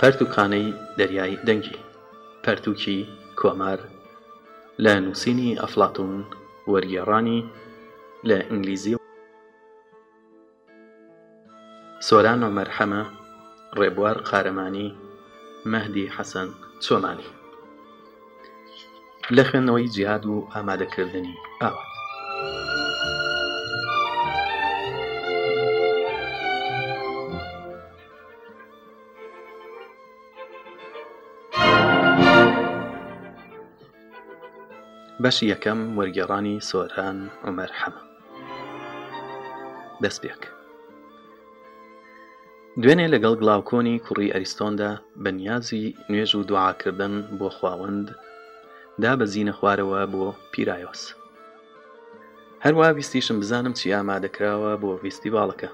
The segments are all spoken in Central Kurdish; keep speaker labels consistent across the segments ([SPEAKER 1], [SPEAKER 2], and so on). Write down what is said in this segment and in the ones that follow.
[SPEAKER 1] پەرتوکانەی دەریای دەنگی پەرتوکی کۆمار لە نووسینی ئەفلاتون وەرگێڕانی لە ئینگلیزی سۆران و مەرحەمە ڕێبوار قارەمانی مەهدی حەسەن چۆمانی لە خوێندنەوەی جیاد و ئامادەکردنی ئاوات. بەشی یەکەم وەرگێڕانی سۆران عمەر حەمە دەست پێک دوێنێ لەگەڵ گڵاوکۆنی کوڕی ئەریستۆندا بەنیازی نوێژ و دوعاکردن بۆ خواوەند دا بە زیینە خوارەوە بۆ پیرایۆس هەروە ویستیشم بزانم چی ئامادەکراوە بۆ ویستیڤالەکە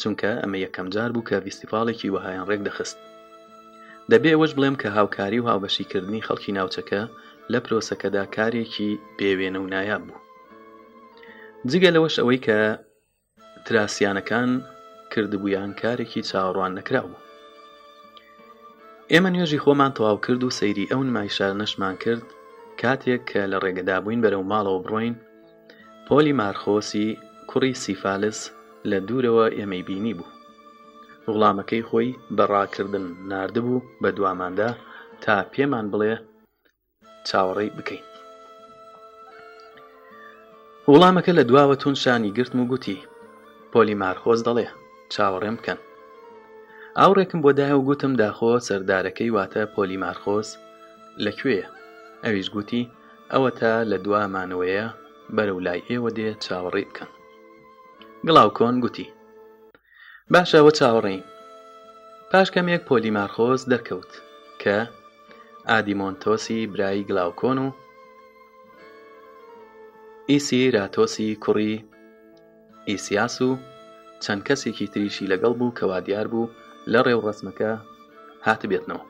[SPEAKER 1] چونکە ئەمە یەکەم جار بوو کە ویستیڤالێکی وهایان ڕێک دەخست دەبێ وەش بڵێم کە هاوکاری و هاوبەشیکردنی خەڵکی ناوچەکە لە پرۆسەکەدا کارێکی بێوێنە و نایاب بوو جگە لەوەش ئەوەی کە تراسیانەکان کردبوویان کارێکی چاوەڕوان نەکراوە ئێمە نوێژی خۆمان تەواو کرد و سەیری ئەو نمایشار نەشمان کرد کاتێک کە لە ڕێگەدا بووین بەرەو ماڵەوە بڕۆین پۆلی مارخۆسی کوڕی سیفالس لە دوورەوە ئێمەی بینی بوو وڵامەکەی خۆی بەڕاکردن نردبوو بە دواماندا تا پێمان بڵێ چاوەڕێی بکەین وڵامەکە لە دواوە تونشانی گرتم و گوتی پۆلیمار خۆز دەڵێ چاوەڕێم بکەن ئاوڕێکم بۆ دایە و گوتم داخۆ سەردارەکەی واتە پۆلیمارخۆز لەکوێیە ئەویش گوتی ئەوە تا لە دوامانەوەیە بەرە و لای ئێوە دێ چاوەڕێ بکەن گڵاو کۆن گوتی باشەوە چاوەڕێین پاش کەمێک پۆلیمارخۆز دەرکەوت کە ئادیمۆنتۆسی برایی گلااوکۆن و ئیسی راتۆسی کوڕی ئیسیاس و چەند کەسێکی تریشی لەگەڵ بوو کەوا دیار بوو لە ڕێو ڕسمەکە هات بێتنەوە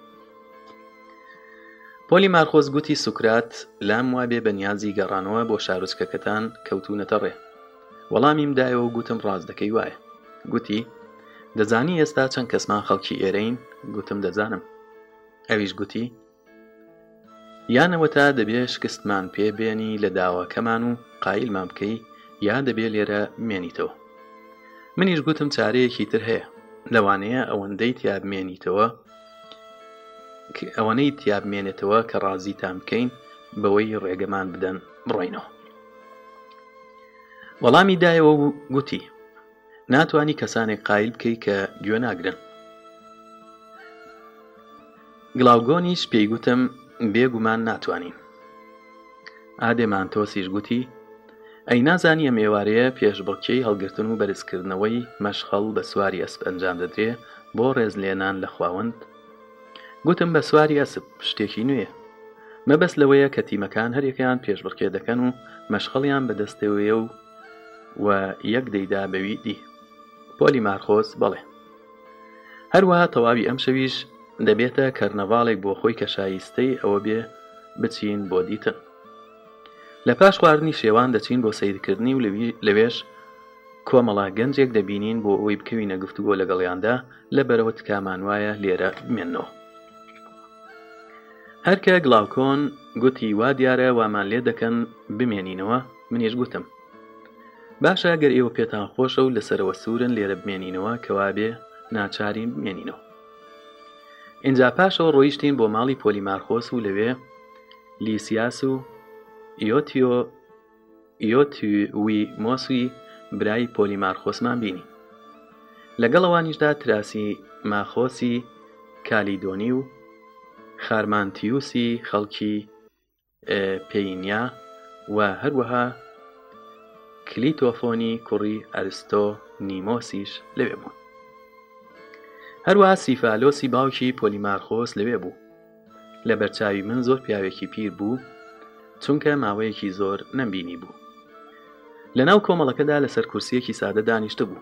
[SPEAKER 1] پۆلی مارخۆز گوتی سوکرات لام وابێ بەنیازی گەڕانەوە بۆ شارچکەکەتان کەوتونەتە ڕێ وەڵامیم دایەوە گوتم ڕاز دەکەی وایە گوتی دەزانی ئێستا چەند کەسمان خەڵکی ئێرەین گوتم دەزانم ئەویش گوتی یانەوە تا دەبێت شکستمان پێبێنی لە داواکەمان و قایلمان بکەی یا دەبێت لێرە مێنیتەوە منیش گوتم چارەیەکی تر هەیە لەوانەیە ئەوەندەی تیابمێنیتەوە ئەوەنەی تیابمێنێتەوە کە ڕازیتان بکەین بەوەی ڕێگەمان بدەن بڕۆینەوە وەڵامی دایەوە و گوتی ناتانی کەسانێک قایل بکەی کە گوێ ناگرن گڵاوگۆنیش پێیگوتم بێگومان ناتوانین ئادێمان تۆسیش گوتی ئەی نازانی ئەم ئێوارەیە پێشبڕکەی هەڵگرتن و بەرزکردنەوەی مەشخەڵ بە سواری ئەسب ئەنجام دەدرێ بۆ ڕێز لێنان لە خواوەند گوتم بە سواری ئەسب شتێکی نوێ مەبەست لەوەیە کە تیمەکان هەرێکیان پێشبڕکێ دەکەن و مەشخەڵیان بەدەستەوەیە و و یەک دەیدا بەوی دی پۆلی مارخۆز بەڵێ هەروەها تەواوی ئەم شەویش دەبێتە کەرنەواڵێک بۆ خۆی کە شایستەی ئەوە بێ بچین بۆ دیتن لە پاش خواردنی شێوان دەچین بۆ سیرکردنی و لەوێش کۆمەڵا گەنجێک دەبینین بۆ ئەوی بکەوینە گفتوگۆ لەگەڵیاندا لە بەرەوە تکامان وایە لێرە منەوە هەرکە گڵاوکۆن گوتی وا دیارە وامان لێ دەکەن بمێنینەوە منیش گوتم باشە گەر ئێوە پێتان خۆشە و لەسەرەوە سوورن لێرە بمێنینەوە کەوابێ ناچارین بمێنینەوە ئینجا پاشەوە ڕۆیشتین بۆ ماڵی پۆلیمارخۆس و لەوێ لیسیاس و ئیۆتیۆ ئیۆتیوی مۆسوی برای پۆلیمارخۆسمان بینی لەگەڵەوانیشدا تراسی ماخۆسی کالیدۆنی و خارمانتیوسی خەڵکی پێینیا و هەروەها کلیتۆفۆنی کوڕی ئەرستۆ نیمۆسیش لەوێ بوون هەروە سیفالۆسی باوکی پۆلیمارخۆس لەوێ بوو لە بەرچاوی من زۆر پیاوێکی پیر بوو چونکە ماوەیەکی زۆر نەمبینی بوو لە ناو کۆمەڵەکەدا لەسەر کورسیەکی سادە دانیشتە بوو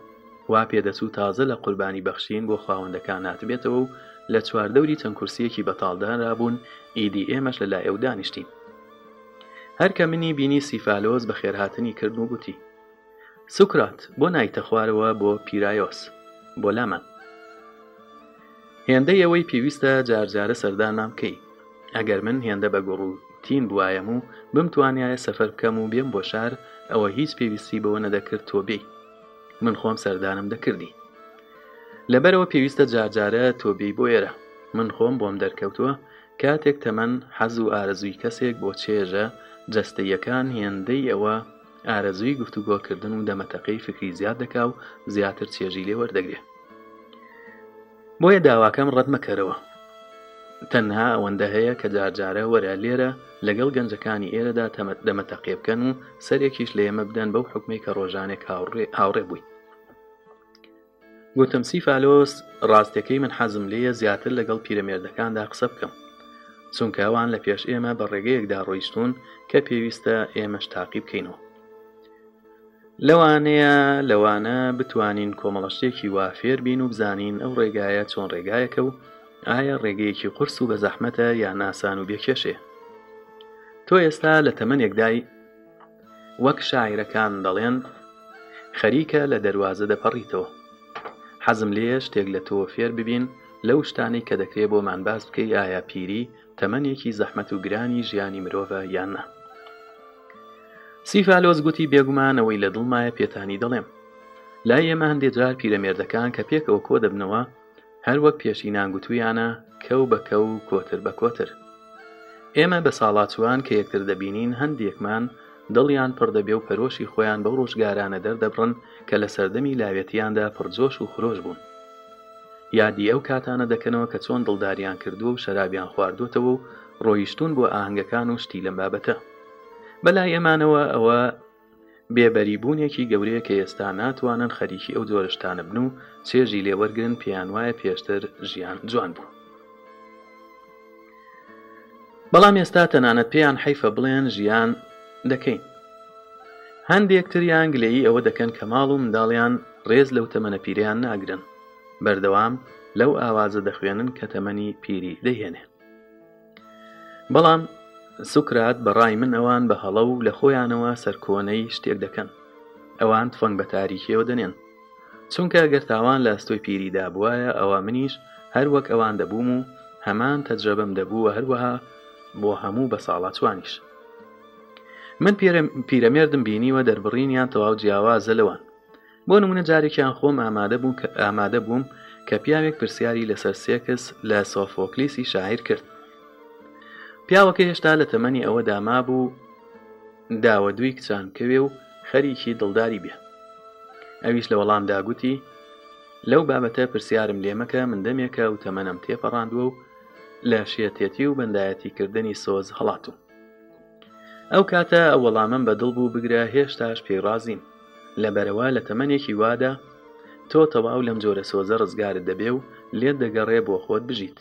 [SPEAKER 1] وا پێدەسوو تازە لە قوربانی بەخشین بۆ خاوەندەکان ناتبێتەوە و لە چواردەوری چەند کورسیەکی بەتاالدانرابوون ئیدی ئێمەش لە لای ئەو دانیشتین هەرکە منی بینی سیفالۆز بە خێرهاتنی کردن و گوتی سوکرات بۆ نایتە خوارەوە بۆ پیرایۆس بۆ لامان هێندەی ئەوەی پێویستە جارجارە سەردان نامکەی ئەگەر من هێندە بە گوڕ و تین بوایم و بمتوانایە سەفەر بکەم و بێم بۆ شار ئەوە هیچ پێویستی بەوە نەدەکرد تۆ بێ من خۆم سەردانم دەکردی لەبەرەوە پێویستە جارجارە تۆبی بۆ ئێرە من خۆم بۆم دەرکەوتووە کاتێک تەمەەن حەز و ئارزووی کەسێک بۆ چێژە جەستەیەکان هێندەی ئەوە ئارەزووی گفتوگۆکردن و دەمەتەقەی فکری زیاد دەکا و زیاتر چێژی لێ وەردەگرێت بۆیە داواکەم ڕەت مەکەرەوە تەنها ئەوەندە هەیە کە جارجارە وەرە لێرە لەگەڵ گەنجەکانی ئێرەدا تەمەت دەمە تەقیبکەن و سەرێکیش لە ئێمە بدەن بەو حکمی کە ڕۆژانێک هاوڕێ بووی گوتم سیفالۆس ڕاستەکەی من حەزم لێە زیاتر لەگەڵ پیرەمێردەکاندا قسە بکەم چونکەوان لە پێش ئێمە بە ڕێگەیەکدا ڕۆیشتون کە پێویستە ئێمەش تاقی بکەینەوە لەوانەیە لەوانە بتوانین کۆمەڵەشتێکی وافێر بین و بزانین ئەو ڕێگایە چۆن ڕێگایەکە و ئایا ڕێگەیەکی قرس و بە زەحمەتە یان ناسان و بێکێشێ تۆ ئێستا لە تەمەنێکدای وەک شاعیرەکان دەڵێن خەریکە لە دەواازە دەپەڕیتەوە حەزم لێ شتێک لە تۆ فێر ببین لەو شتانی کە دەکرێت بۆ مانباز بکەی ئایا پیری تەمەنێکی زەحمەت و گرانی ژیانی مرۆڤە یاننا سیفالۆز گوتی بێگومانەوەی لە دڵمایە پێتانی دەڵێم لای ئێمە هەندێک جار پیرەمێردەکان کە پێکەوە کۆ دەبنەوە هەر وەک پێشینان گوتوویانە کەو بە کەو کۆتر بە کۆتر ئێمە بە ساڵاتوان کە یەکتر دەبینین هەندێکمان دڵیان پڕدەبێ و پەرۆشی خۆیان بەو ڕۆژگارانە دەردەبڕن کە لە سەردەمی لاوێتیاندا پڕجۆش و خرۆش بوون یادی ئەو کاتانە دەکەنەوە کە چۆن دڵداریان کردووە و شەرابیان خواردوتەوە و ڕۆیشتون بۆ ئاهنگەکان و شتی لەم بابەتە بەلای ئەمانەوە ئەوە بێبەریبوونێکی گەورەیە کە ئێستا ناتوانن خەریکی ئەو جۆرشتانە بن و سێژی لێوەرگن پیان وایە پێشتر ژیان جوان بوو بەڵام ئێستا تەنانەت پێیان حیفە بڵێن ژیان دەکەین هەندێک تریان گلەیی ئەوە دەکەن کە ماڵ و منداڵیان ڕێز لەو تەمەنە پیریان ناگرن بەردەوام لەو ئاوازە دەخوێنن کە تەمەنی پیری دەهێنێ بەڵام سوکرات بەڕای من ئەوان بە هەڵە و لە خۆیانەوە سەرکۆنەی شتێک دەکەن ئەوان تفەنگ بە تاریخیەوە دەنێن چونکە گەرتاوان لە ئەستۆی پیریدا بواە ئەوە منیش هەر وەک ئەوان دەبووم و هەمان تەجرەبم دەبووە هەروەها بۆ هەموو بە ساڵاتوانیش من پیرەمێردم بینیوە دەربڕینیان تەواو جیاوازە لەوان بۆ نمونە جارێکیان خۆم ئامادە بوو ئامادە بووم کە پیاوێک پرسیاری لەسەر سێکس لە سۆفۆکلیسی شاعیر کرد پیاوەکە هێشتا لە تەمەنی ئەوە داما بوو داوە دوی کچان کەوێ و خەریکی دڵداری بێ ئەویش لە وەڵامدا گوتی لەو بابەتە پرسیارم لێمەکە من دەمێکە و تەمەنم تێپەڕاندووە و لە شێتێتی و بەندایەتی کردنی سۆز هەڵاتوم ئەو کاتە ئەو وەڵامم بەدڵ بوو بگرە هێشتاش پێڕازیم لەبەرەوە لە تەمەنێکی وادا تۆ تەواو لەم جۆرە سۆزە ڕزگارت دەبێ و لێت دەگەڕێ بۆ خۆت بژیت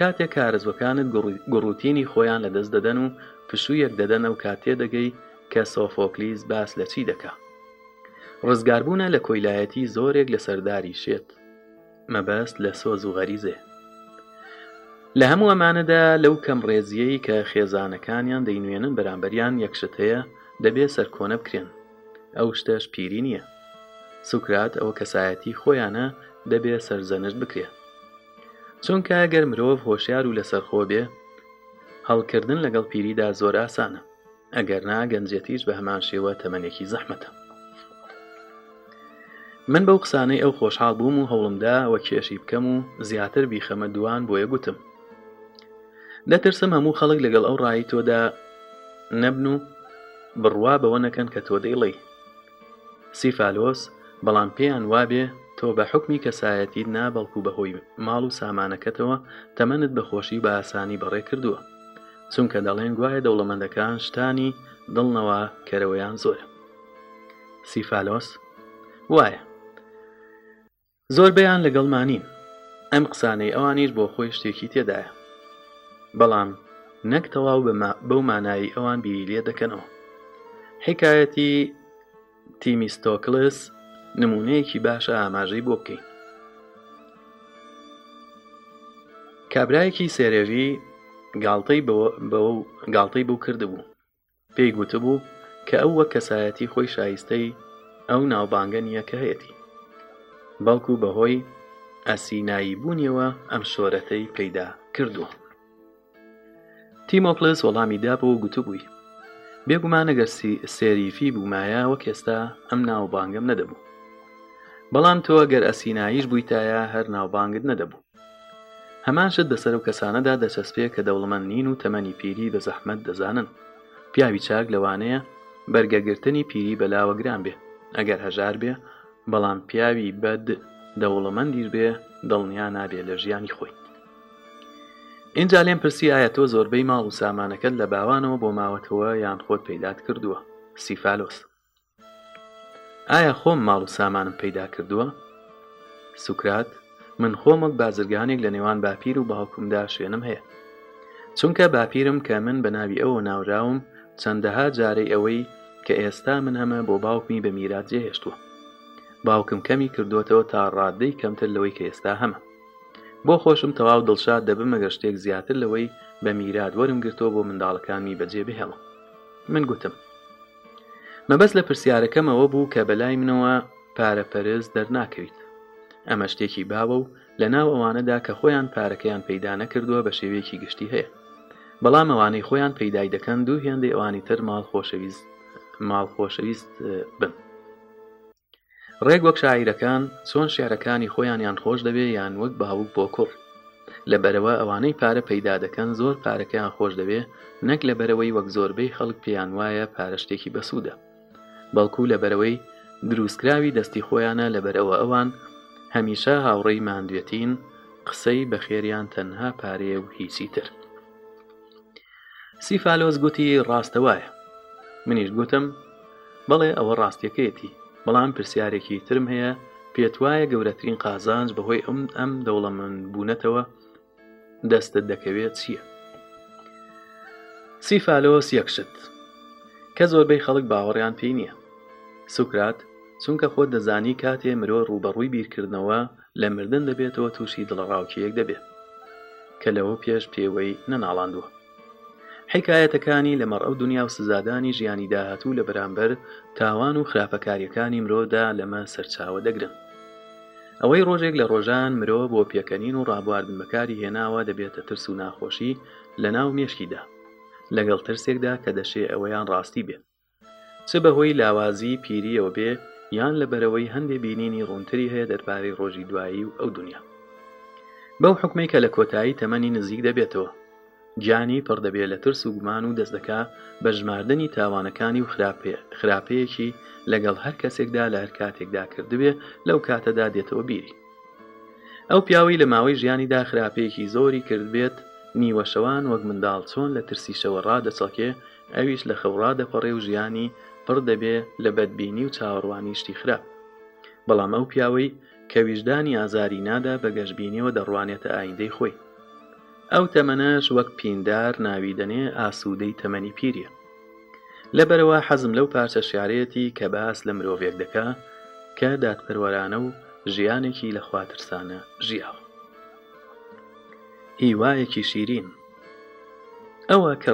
[SPEAKER 1] کاتێک کارزوەکانت گوڕوتینی خۆیان لە دەست دەدەن و پشوویەک دەدەن ئەو کاتێ دەگەی کە سۆفۆکلیز باس لە چی دەکا ڕزگاربوونە لە کۆیلایەتی زۆرێک لە سەرداری شێت مەبەست لە سۆز و غەریزێ لە هەموو ئەمانەدا لەو کەم ڕێزیەی کە خێزانەکانیان دەینوێنن بەرامبەریان یەکشتەیە دەبێت سەرکۆنە بکرێن ئەو شتەش پیری نییە سوکرات ئەو کەسایەتی خۆیانە دەبێت سەرزەنش بکرێت چونکە ئەگەر مرۆڤ هۆشیار و لەسەرخۆ بێ هەڵکردن لەگەڵ پیریدا زۆر ئاسانە ئەگەر نا گەنجەتیش بە هەمان شێوە تەمەنێکی زەحمەتە من بەو قسانەی ئەو خۆشحال بووم و هەوڵمدا وە کێشی بکەم و زیاتر بیخەمە دوان بۆیە گوتم دەترسم هەموو خەڵک لەگەڵ ئەو ڕایی تۆدا نەبن و بڕوا بەوە نەکەن کە تۆ دەیڵێ سیفالۆس بەڵام پێیان وابێ تۆ بە حکمی کەسایەتید نابەڵکو بەهۆی ماڵ و سامانەکەتەوە تەمەنت بەخۆشی بە ئاسانی بەڕێ کردووە چونکە دەڵێن گوایە دەوڵەمەندەکان شتانی دڵنەوە کەرەوەیان زۆرە سیفالۆس وایە زۆربیان لەگەڵمانین ئەم قسانەی ئەوانیش بۆ خۆی شتێکی تێدایە بەڵام نەک تەواو بەو مانایی ئەوان بیری لێ دەکەنەوە حکایەتی تیمیستۆکلس نمونەیەکی باشە ئاماژەی بۆ بکەین کابرایەکی سێرەوی گاڵتەی بوو کردبوو پێی گوتبوو کە ئەو وە کەسایەتی خۆی شایستەی ئەو ناوبانگە نییە کە هەیەی بەڵکو بەهۆی ئەسینایی بوونیەوە ئەم شۆرەتەی پەیدا کردووە تیمۆکلس وەڵامی دابەوە گوتبووی بێگومانەگەر سێریفی بوومایە وەک ئێستا ئەم ناوبانگەم نەدەبوو بەڵام تۆ گەر ئەسیناییش بوویتایە هەر ناوبانگت نەدەبوو هەمانشت بەسەر و کەسانەدا دەچەسپێ کە دەوڵەمەند نین و تەمەنی پیری بە زەحمەت دەزانن پیاوی چاک لەوانەیە بەرگەگرتنی پیری بەلاوە گران بێ ئەگەر هەژار بێ بەڵام پیاوی بەد دەوڵەمەندیر بێ دڵنیا نابێ لە ژیانی خۆی اینجا لێم پرسی ئایا تۆ زۆربەی ماڵ و سامانەکەت لە باوانەوە بۆ ماوەتەوە یان خۆت پەیدات کردووە سیفالۆست ئایا خۆم ماڵ و سامانم پەیدا کردووە؟ سوکرات من خۆمک بازرگانێک لە نێوان باپیر و باوکمدا شوێنم هەیە چونکە باپیرم کە من بە ناوی ئەوە ناوراوم چەندەها جارەی ئەوەی کە ئێستا من هەمە بۆ باوکمی بە میراجێ هێشتووە باوکم کەمی کردوتەوە تا ڕادەی کەمتر لەوەی کە ئێستا هەمە بۆ خۆشم تەواو دڵشاد دەبمە گەشتێک زیاتر لەوەی بە میراد وەرم گرتەوە بۆ منداڵەکانمی بەجێ بهێڵم من گوتم مەبەست لە پرسیارەکەمەوە بوو کە بەلای منەوە پارەپەرز دەرناکەویت ئەمە شتێکی باوە و لە ناو ئەوانەدا کە خۆیان پارەکەیان پەیدا نەکردووە بە شێوەیەکی گشتی هەیە بەڵام ئەوانەی خۆیان پەیدای دەکەن دوو هێندەی ئەوانی تر ماڵ خۆشەویست ماڵ خۆشەویست بن ڕێک وەک شاعیرەکان چۆن شێعرەکانی خۆیانیان خۆش دەبێ یان وەک باوک بۆ کوڕ لەبەرەوە ئەوانەی پارە پەیدا دەکەن زۆر پارەکەیان خۆش دەبێ نەک لەبەرەوەی وەک زۆربەی خەڵک پێیان وایە پارە شتێکی بەسوودە بەڵکو لەبەرەوەی دروستکراوی دەستی خۆیانە لەبەرەوە ئەوان هەمیشە هاوڕێی مادوێتین قسەی بەخێریان تەنها پارێ و هیچی تر سیفالۆز گوتی ڕاستەوایە منیش گوتم بەڵێ ئەوە ڕاستیەکەیەتی بەڵام پرسیارێکی ترم هەیە پێت وایە گەورەترین قازانج بەهۆی ئەم ئەم دەوڵە من بوونەتەوە دەستت دەکەوێت چییە سیفالۆس یەکشت کە زۆربەی خەڵک باوەڕیان پێی نییە سوکرات چونکە خۆت دەزانی کاتێ مرۆ ڕوبەڕووی بیرکردنەوە لە مردن دەبێتەوە تووشی دڵڕاوکیەک دەبێت کە لەوە پێش پێوەی نەناڵاندووە حکایەتەکانی لە مەڕەو دنیا و سزادانی ژیانی داهاتوو لە بەرامبەر تاوان و خراپەکاریەکانی مرۆدا لەمە سەرچاوە دەگرن ئەوەی ڕۆژێک لە ڕۆژان مرۆ بۆ پێکەنین و ڕابواردن بەکاری هێناوە دەبێتە ترس و ناخۆشی لە ناو مێشکیدا لەگەڵ ترسێکدا کە دەشێ ئەوەیان ڕاستی بێت چ بەهۆی لاوازی پیریەوە بێ یان لە بەرەوەی هەندێ بینینی ڕوونتری هەیە دەربارەی ڕۆژی دوایی و ئەو دنیا بەو حکومەی کە لە کۆتایی تەمەنی نزیک دەبێتەوە گیانی پڕدەبێت لە ترس و گومان و دەستەکە بە ژماردننی تاوانەکانی و خراپەیەکی لەگەڵ هەر کەسێکدا لە هەر کاتێکدا کردبێ لەو کاتەدا دێتەوە بیری ئەو پیاوەی لە ماوەی ژیانیدا خراپەیەکی زۆری کردبێت نیوەشەوان وەک منداڵ چۆن لە ترسیشەوە ڕادەچڵکێ ئەویش لە خەوڕادەپەڕێ و ژیانی پڕ دەبێ لە بەدبینی و چاوەڕوانیشتی خراپ بەڵام ئەو پیاوەی کە ویژدانی ئازاری نادا بە گەشتبینیەوە دەڕوانێتە ئایندەی خۆی ئەو تەمەنەش وەک پیندار ناویدەنێ ئاسوودەی تەمەنی پیرە لەبەرەوە حەزم لەو پارچە شارەتی کە باس لە مرۆڤێک دەکا کە دادپەروەرانە و ژیانێکی لە خواترسانە ژیاوە هیوایەکی شیرین ئەوە کە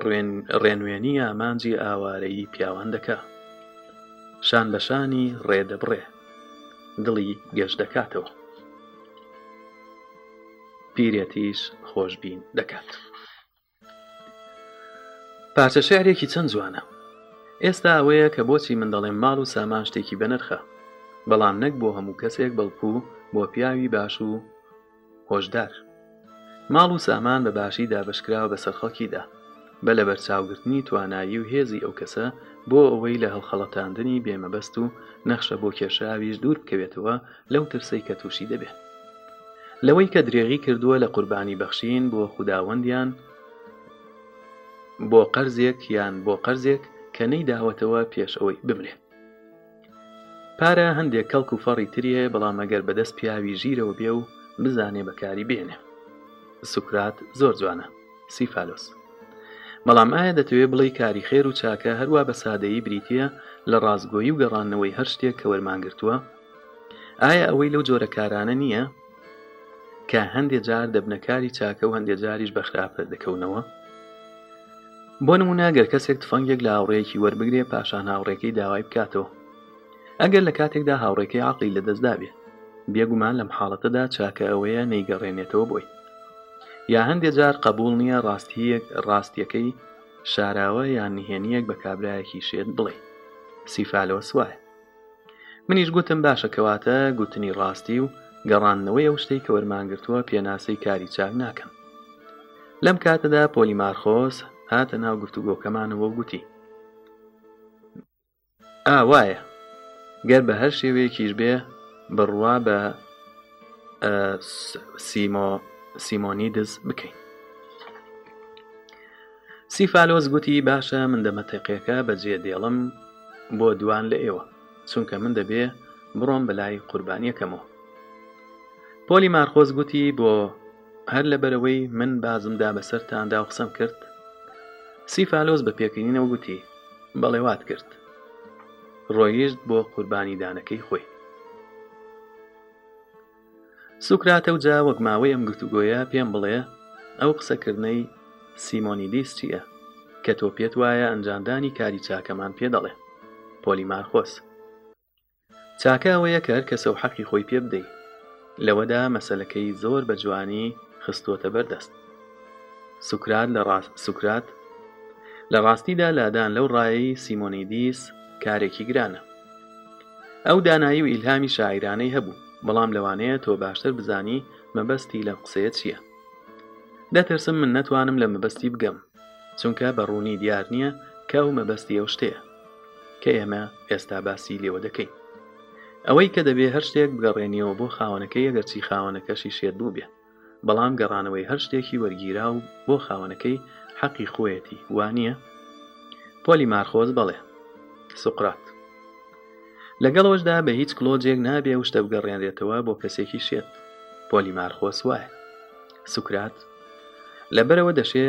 [SPEAKER 1] ڕێنوێنی ئامانجی ئاوارەی پیاوان دەکات شان بەشانی ڕێدەبڕێ دڵی گەش دەکاتەوە پیرەتیش خۆشببین دەکات پارچە شارێکی چەند جوانە ئێستا ئەوەیە کە بۆچی منداڵێن ماڵ و سامان شتێکی بەنرخە بەڵام نەک بۆ هەموو کەسێک بەڵپوو بۆ پیاوی باش و هۆشدار ماڵ و سامان بە باشی دابشکراوە بەسەر خەڵکیدا بە لە بەرچاوگرتنی توانایی و هێزی ئەو کەسە بۆ ئەوەی لە هەڵخەڵەتاندنی بێمەبەست و نەخشە بۆ کێشاویش دوور بکەوێتەوە لەو ترسەی کە تووشی دەبێت لەوەی کە درێغی کردووە لە قوربانی بەخشین بۆ خودداوەندیان بۆ قەرزێک یان بۆ قەرزێک کە نەیداوەتەوە پێش ئەوەی بمرێت پارە هەندێک کەڵک و فەڕی تریە بەڵام ئەگەر بەدەست پیاوی ژیرەوە بێ و بزانێ بەکاری بێنێ سوکرات زۆر جوانە سیفالۆس بەڵام ئایا دەتەوێت بڵی کاری خێر و چاکە هەروە بە سادەیی بریتە لە ڕازگۆیی و گەڕانەوەی هەر شتێک کە وەرمانگرتووە ئایا ئەوەی لەو جۆرە کارانە نییە کە هەندێک جار دەبنەکاری چاکە و هەندێک جاریش بە خراپەر دەکەونەوە بۆ نموناگەر کەسێک تفەنگێک لە هاوڕێکی وەربگرێ پاشان هاوڕێکی داوای بکاتەوە ئەگەر لە کاتێکدا هاوڕێکی عقلی لەدەستدا بێت بێگومان لەم حاڵەتەدا چاکە ئەوەیە نەیگەڕێنێتەوە بۆی یا هەندێک جار قبول نییە ڕاستیەک ڕاستیەکەی شاراوە یان نهێنیەک بە کابراایەکی شێت بڵێ سیفالەوە سوایە منیش گوتم باشە کەواتە گوتنی ڕاستی و گەڕاندنەوەی ئەو شتەی کە وەرمانگرتووە پێناسەی کاری چاک ناکەم لەم کاتەدا پۆلیمارخۆس هاتە ناو گفتوگۆکەمانەوە گوتی ئاوایە گەر بە هەر شێوەیەکیش بێ بڕوا بە سیمۆ سیمۆنیدز بکەین سیفالۆز گوتی باشە من دەمەتەقیەکە بەجێ دێڵم بۆ دوان لە ئێوە چونکە من دەبێ بڕۆم بەلای قوربانیەکەمەوە پۆلی مارخۆز گوتی بۆ هەر لەبەرەوەی من بازمدا بەسەرتاندا قسەم کرد سیفالۆز بە پێکردینەوە گوتی بەڵێوات کرد ڕۆیشت بۆ قوربانی دانەکەی خۆی سوکراتە و جا وەک ماوەی ئەم گفتوگۆیە پێم بڵێ ئەو قسەکردنەی سیمۆنیدیس چییە کە تۆ پێت وایە ئەنجاندانی کاری چاکەمان پێدەڵێ پۆلیمار خۆس چاکاوەیە کار کەسە و حەقی خۆی پێ بدەیت لەوەدا مەسلەکەی زۆر بە جوانی خستۆتە بەردەست سوکرات لە سوکرات لە ڕاستیدا لادان لەو ڕایی سیمۆنیدیس کارێکی گرانە ئەو دانایی و ئیلهامی شاعرانەی هەبوو بەڵام لەوانەیە تۆ باشتر بزانی مەبەستی لە قسەیە چییە دەترسم من نەتوانم لە مەبەستی بگەم چونکە بەڕوونی دیار نییە کاو مەبەستی ئەو شتەیە کە ئێمە ئێستا باسی لێوە دەکەین ئەوەی کە دەبێ هەر شتێک بگەڕێنیەوە بۆ خاوننەکەی ئەگەرچی خاوننەکەشی شێت بوو بێ بەڵام گەڕانەوەی هەر شتێکی وەرگیرا و بۆ خاوننەکەی حەقی خۆیەتی وانە پۆلی مارخۆز بەڵێ سقرات لەگەڵەوەشدا بە هیچ کلۆجێک نابێ و شتە بگەڕێنرێتەوە بۆ کەسێکی شێت پۆلیمار خۆس وایە سوکرات لەبەرەوە دەشێ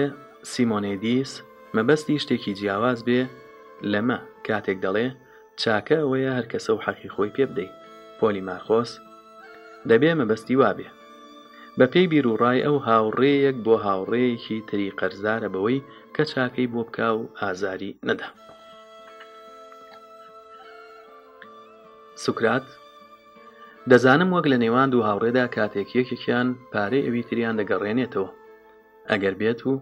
[SPEAKER 1] سیمۆنێدیس مەبەستی شتێکی جیاواز بێ لەمە کاتێک دەڵێ چاکە ئەوەیە هەر کەسە و حەقی خۆی پێ بدەیت پۆلیمار خۆس دەبێ مەبەستی وابێ بە پێی بیرروڕای ئەو هاوڕێیەک بۆ هاوڕێیەکی تری قەرزارە بەوەی کە چاکەی بۆ بکا و ئازاری نەدا. سوکرات دەزانم وەک لە نێوان دوو هاوڕێدا کاتێکیەکێکیان پارەی ئەوی تریان دەگەڕێنێتەوە ئەگەر بێت و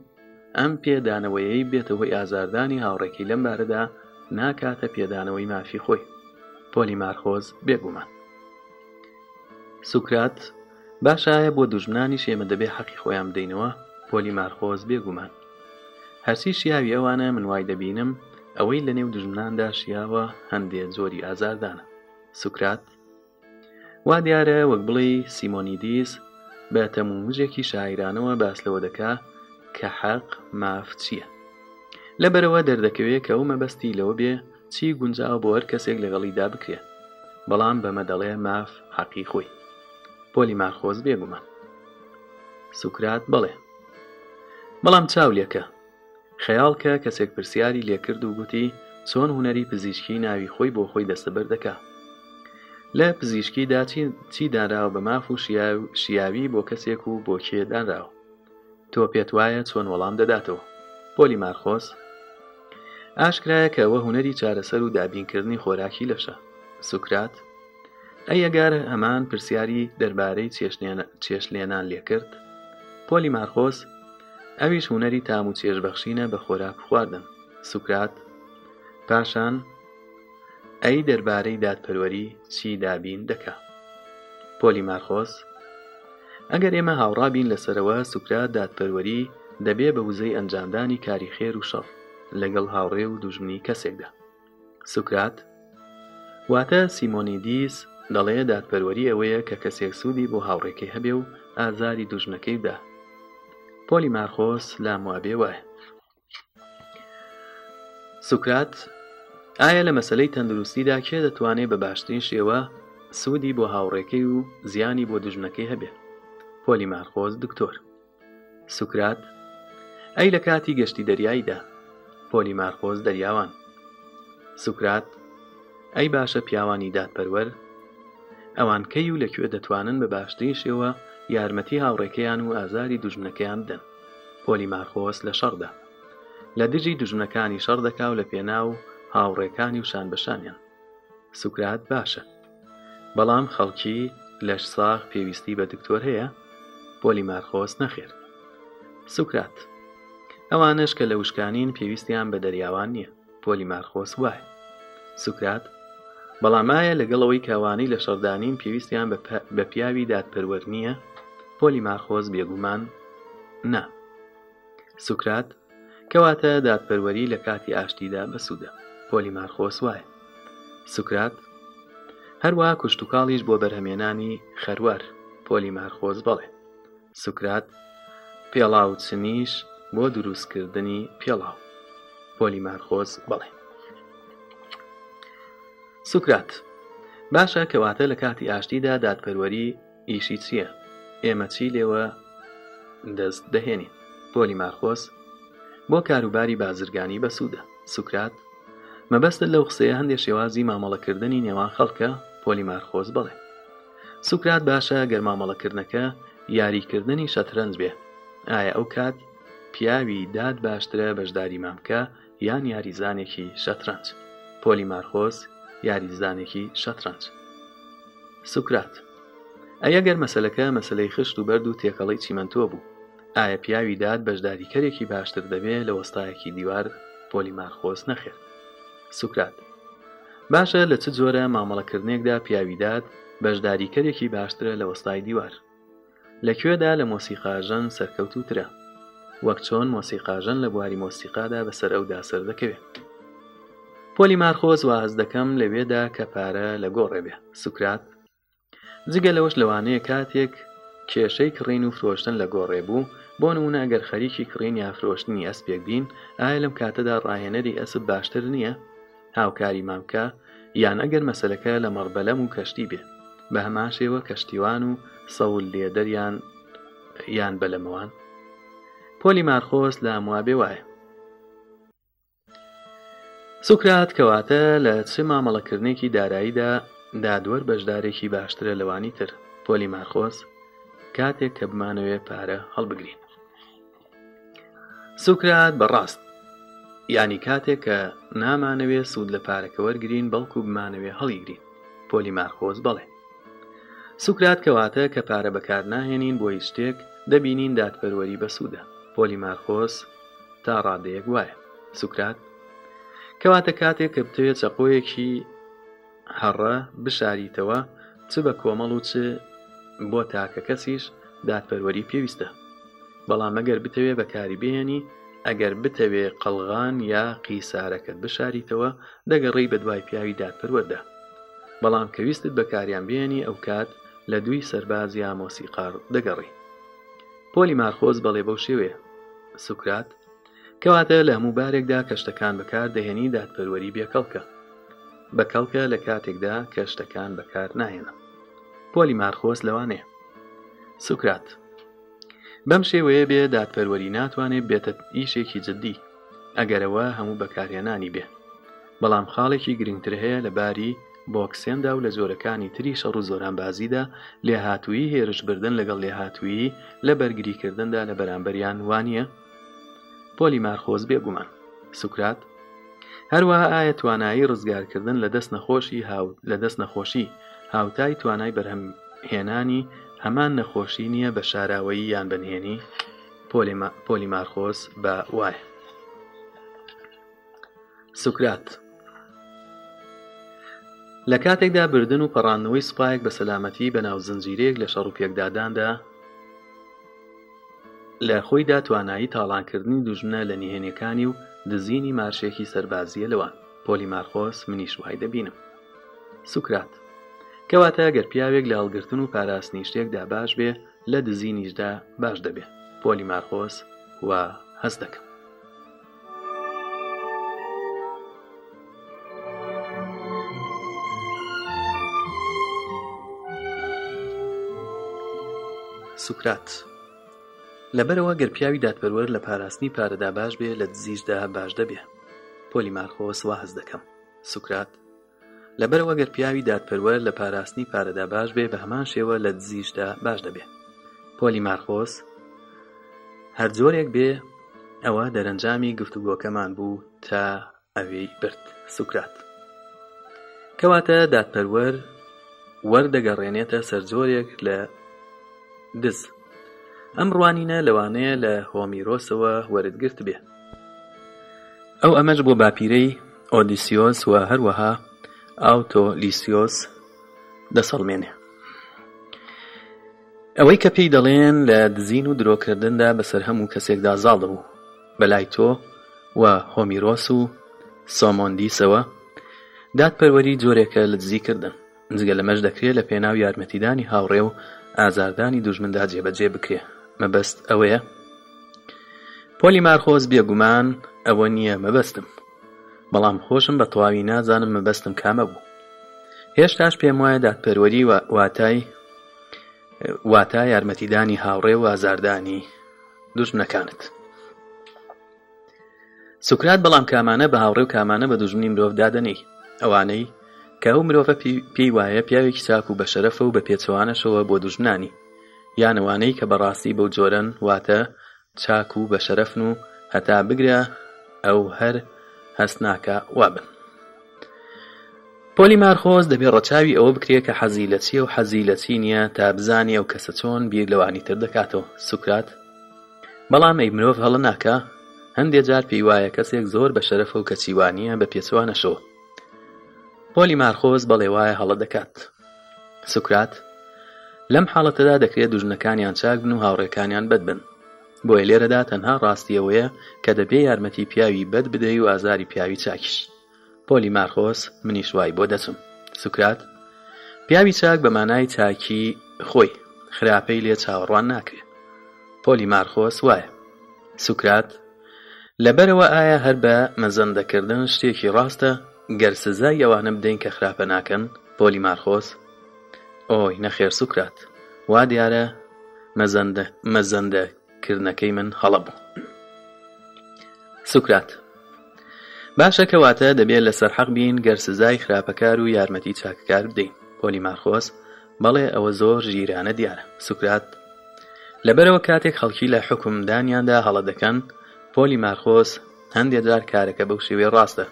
[SPEAKER 1] ئەم پێدانەوەیەی بێتەوەی ئازاردانی هاوڕێکی لەم بارەدا ناکاتە پێدانەوەی مافی خۆی پۆلی مارخۆز بێگومان سوکرات باشایە بۆ دوژمنانی شێمە دەبێ حەقی خۆیان بدەینەوە پۆلی مارخۆز بێگومان هەرسی شیاوی ئەوانە من وای دەبینم ئەوەی لە نێو دژمناندا شیاوە هەندێک زۆری ئازاردانە سوکرات وا دیارە وەک بڵی سیمۆنیدیس بە تەموموجێکی شاعرانەوە باس لەوە دەکا کە حەق ماف چییە لەبەرەوە دەردەکەوێت کە ئەو مەبەستی لەوە بێ چی گونجاو بۆ هەر کەسێک لەگەڵیدا بکرێ بەڵام بەمە دەڵێ ماف حەقی خۆی پۆلی ماخۆز بێگومان سوکرات بڵێ بەڵام چاولێکە خەیاڵکە کەسێک پرسیاری لێکرد و گوتی چۆن هوەری پزیشکی ناوی خۆی بۆ خۆی دەستەبەر دەکات لە پزیشکیدا چی دانراوە بە ماف و شیاوی بۆ کەسێک و بۆ کێ دانراوە تۆ پێت وایە چۆن وەڵام دەداتەوە پۆلی مارخۆس ئاشکرایە کە ئەوە هوەری چارەسەر و دابینکردنی خۆراکی لەشە سوکرات ئەی ئەگار هەمان پرسیاری دەربارەی چێشلێنان لێکرد پۆلی مارخۆس ئەویش هوەری تام و چێژبەخشینە بە خۆراک خواردن سوکرات پاشان ئەی دەربارەی دادپەروەری چی دابین دەکا پۆلی مارخۆس ئەگەر ئێمە هاوڕابین لەسەرەوە سوکرات دادپەروەری دەبێ بە وزەی ئەنجامدانی کاری خێر و شەف لەگەڵ هاوڕێ و دوژمنی کەسێکدا سوکرات واتە سیمۆنی دیس دەڵێ دادپەروەری ئەوەیە کە کەسێک سوودی بۆ هاوڕێکی هەبێ و ئازاری دوژنەکەی بدا پۆلی مارخۆس لاموابێ وایە سوکرات ئایا لە مەسلەی تەندروستیدا کێ دەتوانێت بە باشترین شێوە سوودی بۆ هاوڕێکەی و زیانی بۆ دژنەکەی هەبێ پۆلی مارخۆز دکتۆر سوکرات ئەی لە کاتی گەشتی دەریاییدا پۆلی مارخۆز دەریاوان سوکرات ئەی باشە پیاوانی دادپەروەر ئەوان کەی و لەکوێ دەتوانن بە باشترین شێوە یارمەتی هاوڕێکەیان و ئازاری دوژمنەکەیان بدەن پۆلی مارخۆس لە شەڕدا لە دژی دوژمنەکانی شەڕ دەکا و لە پێناو و هاوڕێکانی و شانبەشانیان سوکرات باشە بەڵام خەڵکی لەش ساغ پێویستی بە دکتۆر هەیە پۆلیمارخۆس نەخێر سوکرات ئەوانش کە لە وشکانین پێویستیان بە دەریاوان نییە پۆلیمارخۆس وایە سوکرات بەڵامایە لەگەڵەوەی کاوانی لە شەردانین پێویستیان بە پیاوی دادپەروەر نییە پۆلیمارخۆز بێگومان نا سوکرات کەواتە دادپەروەری لە کاتی ئاشتیدا بەسوودە پۆلیمار خۆسوایە سوکرات هەروە کوشتتوکاڵیش بۆ بەرهەمێنانی خەروەر پۆلیمار خۆز بڵێ سوکرات پێڵاو چنیش بۆ دروستکردنی پێڵاو پۆلیمار خۆز بڵێ سوکرات باشە کەواتە لە کاتی ئاشتیدا دادپەروەری ئیشی چییە ئێمە چی لێوە دەست دەهێنین پۆلیمارخۆس بۆ کاروباری بازرگانی بەسوودە سوکرات مەبەستە لەو قسەیە هەندێک شێوازی مامەڵەکردنی نێوان خەڵکە پۆلیمارخۆز بڵێ سوکرات باشە گەرمامەڵەکردنەکە یاریکردنی شەترەنج بێ ئایا ئەو کات پیاوی داد باشترە بەشداری مامکە یان یاریزانێکی شەترەنج پۆلیمارخۆز یاریزانێکی شەترەنج سوکرات ئەگەر مەسلەکە مەسلەی خشت و بەرد و تێکەڵی چیمەنتۆ بوو ئایا پیاوی داد بەشداریکەرێکی باشتر دەبێت لە وەستایەکی دیوار پۆلیمارخۆز نەخێت سوکرات باشە لە چ جۆرە مامەڵەکردنێکدا پیاویداد بەشداریکەرێکی باشترە لە وەستای دیوار لەکوێدا لە مۆسیقاژەن سەرکەوتوترە وەک چۆن مۆسیقاژەن لە بواری مۆسیقادا بەسەر ئەودا سەر دەکەوێت پۆلی مارخۆز واز دەکەم لەوێدا کە پارە لە گۆڕێ بێ سوکرات جگە لەوەش لەوانەیە کاتێک کێشەی کڕین و فرۆشتن لە گۆڕێ بوو بۆ نمونە ئەگەر خەریکی کڕین یا فرۆشتنی ئەسپێک بین ئایا لەم کاتەدا ڕاهێنەری ئەسب باشتر نییە هاوکاری مامکە یان ئەگەر مەسلەکە لە مەڕبەلەم و کەشتی بێ بە هەمان شێوە کەشتیوان و سەول لێدەریان یان بەلەمەوان پۆلی مارخۆست لە هەموابێ وایە سوکرات کەواتە لە چ مامەڵەکردنێکی داراییدا دادوەر بەشدارێکی باشترە لەوانی تر پۆلی مارخۆز کاتێک کە بمانەوێ پارە هەڵبگرین سوکرات بەڕاست یانی کاتێک کە نامانەوێ سوود لە پارەکە وەرگین بەڵکو بمانەوێ هەڵیگرین پۆلی مارخۆز بڵێ سوکرات کەواتە کە پارە بەکار ناهێنین بۆ هیچ شتێک دەبینین دادپەروەری بەسوودە پۆلی مارخۆس تا ڕادەیەک وایە سوکرات کەواتە کاتێک کە بتوێت چەقۆیەکی هەڕە بشاریتەوە چ بە کۆمەڵ و چ بۆ تاکە کەسیش دادپەروەری پێویستە بەڵام مەگەر بتەوێ بەکاری بێنی ئەگەر بتەوێ قەلغان یا قیسارەکەت بشاریتەوە دەگەڕی بە دوای پیاوی دادپەروەدا بەڵام کەویستت بەکاریان بێنی ئەو کات لە دوی سەرباز یا مۆسیقار دەگەڕی پۆلی مارخۆز بەڵێ بەو شێوێ سوکرات کەواتە لە هەموو بارێکدا کەشتەکان بەکار دەهێنی دادپەروەری بێکەڵکە بەکەڵکە لە کاتێکدا کەشتەکان بەکار نایەنە پۆلی مارخۆز لەوانێ سوکرات بەم شێوەیە بێ دادپەروەری ناتوانێت بێتە ئیشێکی جددی ئەگەرەوە هەموو بەکارهێنانی بێ بەڵام خاڵێکی گرنگتر هەیە لە باری بۆکسێندا و لە زۆرەکانی تری شەڕ و زۆران بازیدا لێهاتووی هێرشبردن لەگەڵ لێهاتووی لە بەرگریکردندا لە بەرامبەریان وانە پۆلی مارخۆز بێگومان سوکرات هەروەها ئایا توانایی ڕزگارکردن لە دەست نەخۆشی لە دەست نەخۆشی هاوتای توانای بەرهەمهێنانی هەمان نەخۆشی نییە بە شاراوایی یان بنهێنی پۆلیمارخۆس بە وایە سوکرات لە کاتێکدا بردن و پەڕاندنەوەی سوپایەک بە سەلامەتی بەناو زنجیرەیەک لە شەڕوپێکداداندا لە خۆیدا توانایی تاڵانکردنی دوژمنە لە نهێنەکانی و دزینی مارشێکی سەربازیە لەوان پۆلیمارخۆس منیش وای دەبینم سوکرات کەواتە ئەگەر پیاوێک لە هەڵگرتن و پاراستنیشتێکدا باش بێ لە دزی نیشدا باش دەبێ پۆلی مارخۆس و هەست دەکەم سوکرات لەبەرەوە گەرپیاوی دادپەروەر لە پاراستنی پارەدا باش بێ لە دزیشدا باش دەبێ پۆلی مارخۆس وا هەز دەکەم سوکرات لەبەرەوە گەر پیاوی دادپەروەر لە پاراستنی پارەدا باش بێ بە هەمان شێوە لە دزیشدا باش دەبێ پۆلی مارخۆس هەر زۆرێک بێ ئەوە دەرەنجامی گفتوگۆکەمان بوو تا ئەوەی برد سوکرات کەواتە دادپەروەر وەردەگەڕێنێتە سەر زۆرێک لە دز ئەم ڕوانینە لەوانەیە لە هۆمیرۆسەوە وەردگرت بێ ئەو ئەمەش بۆ باپیرەی ئۆدیسیۆس و هەروەها ئاوتۆلیسیۆس دەسەڵمێنێ ئەوەی کە پێی دەڵێن لە دزین و درۆکردندا بەسەر هەموو کەسێکدا زاڵ بوو بەلای تۆ و هۆمیرۆس و سۆمۆندیسەوە دادپەروەری جۆرێکە لە دزی کردن جگە لەمەش دەکرێت لە پێناو یارمەتیدانی هاوڕێ و ئازاردانی دوژمندا جێبەجێ بکرێ مەبەست ئەوەیە پۆلی مارخۆز بێگومان ئەوە نییە مەبەستم بەڵام خۆشم بە تەواوی نازانم مەبەستم کامە بوو هێشتاش پێم وایە دادپەروەری واتای واتە یارمەتیدانی هاوڕێ و ئازاردانی دوژمنەکانت سوکرات بەڵام کامانە بە هاوڕێ و کامانە بە دوژمنی مرۆڤ دادەنی ئەوانەی کە ئەو مرۆڤە پێی وایە پیاوێکی چاک و بە شەرەفە و بە پێچوانەشەوە بۆ دوژمنانی یانەوانەی کە بەڕاستی بەو جۆرەن واتە چاک و بە شەرەفن و هەتا بگرە ئەو هەر هەست ناکە وابن پۆلی مارخۆز دەبێت ڕەچاوی ئەوە بکرێت کە حەزی لە چیە و حەزی لە چی نییە تا بزانێ و کەسە چۆن بیر لەوانی تر دەکاتەوە سوکرات بەڵام ئەی مرۆڤ هەڵە ناکە هەندێک جار پێی وایە کەسێک زۆر بە شەرەفە و کەچیوانیە بە پێچوانەشەوە پۆلی مارخۆز بەڵێوایە هەڵە دەکات سوکرات لەم حاڵەتەدا دەکرێت دوژنەکانیان چاک بن و هاوڕێکانیان بد بن بۆیە لێرەدا تەنها ڕاستیەوەیە کە دەبێ یارمەتی پیاوی بەد بدەی و ئازاری پیاوی چاکیش پۆلی مارخۆس منیشوای بۆ دەچم سوکرات پیاوی چاک بە مانای چاکی خۆی خراپەی لێ چاوەڕوان ناکرێت پۆلی مارخۆس وایە سوکرات لەبەرەوە ئایا هەر بە مەزەندەکردن شتێکی ڕاستە گەرسزای ئەوانە بدەین کە خراپە ناکەن پۆلی مارخۆس ئۆی نەخێر سوکرات وا دیارە مەزەندە یادکردنەکەی من هەڵە بوو سوکرات باشە کەواتە دەبێت لەسەر حەق بین گەرسزای خراپەکار و یارمەتی چاککار بدەین پۆلی مارخۆس بەڵێ ئەوە زۆر ژیرانە دیارە سوکرات لەبەرەوە کاتێک خەڵکی لە حکومدانیاندا هەڵە دەکەن پۆلی مارخۆس هەندێکجار کارەکە بەو شێوێ ڕاستە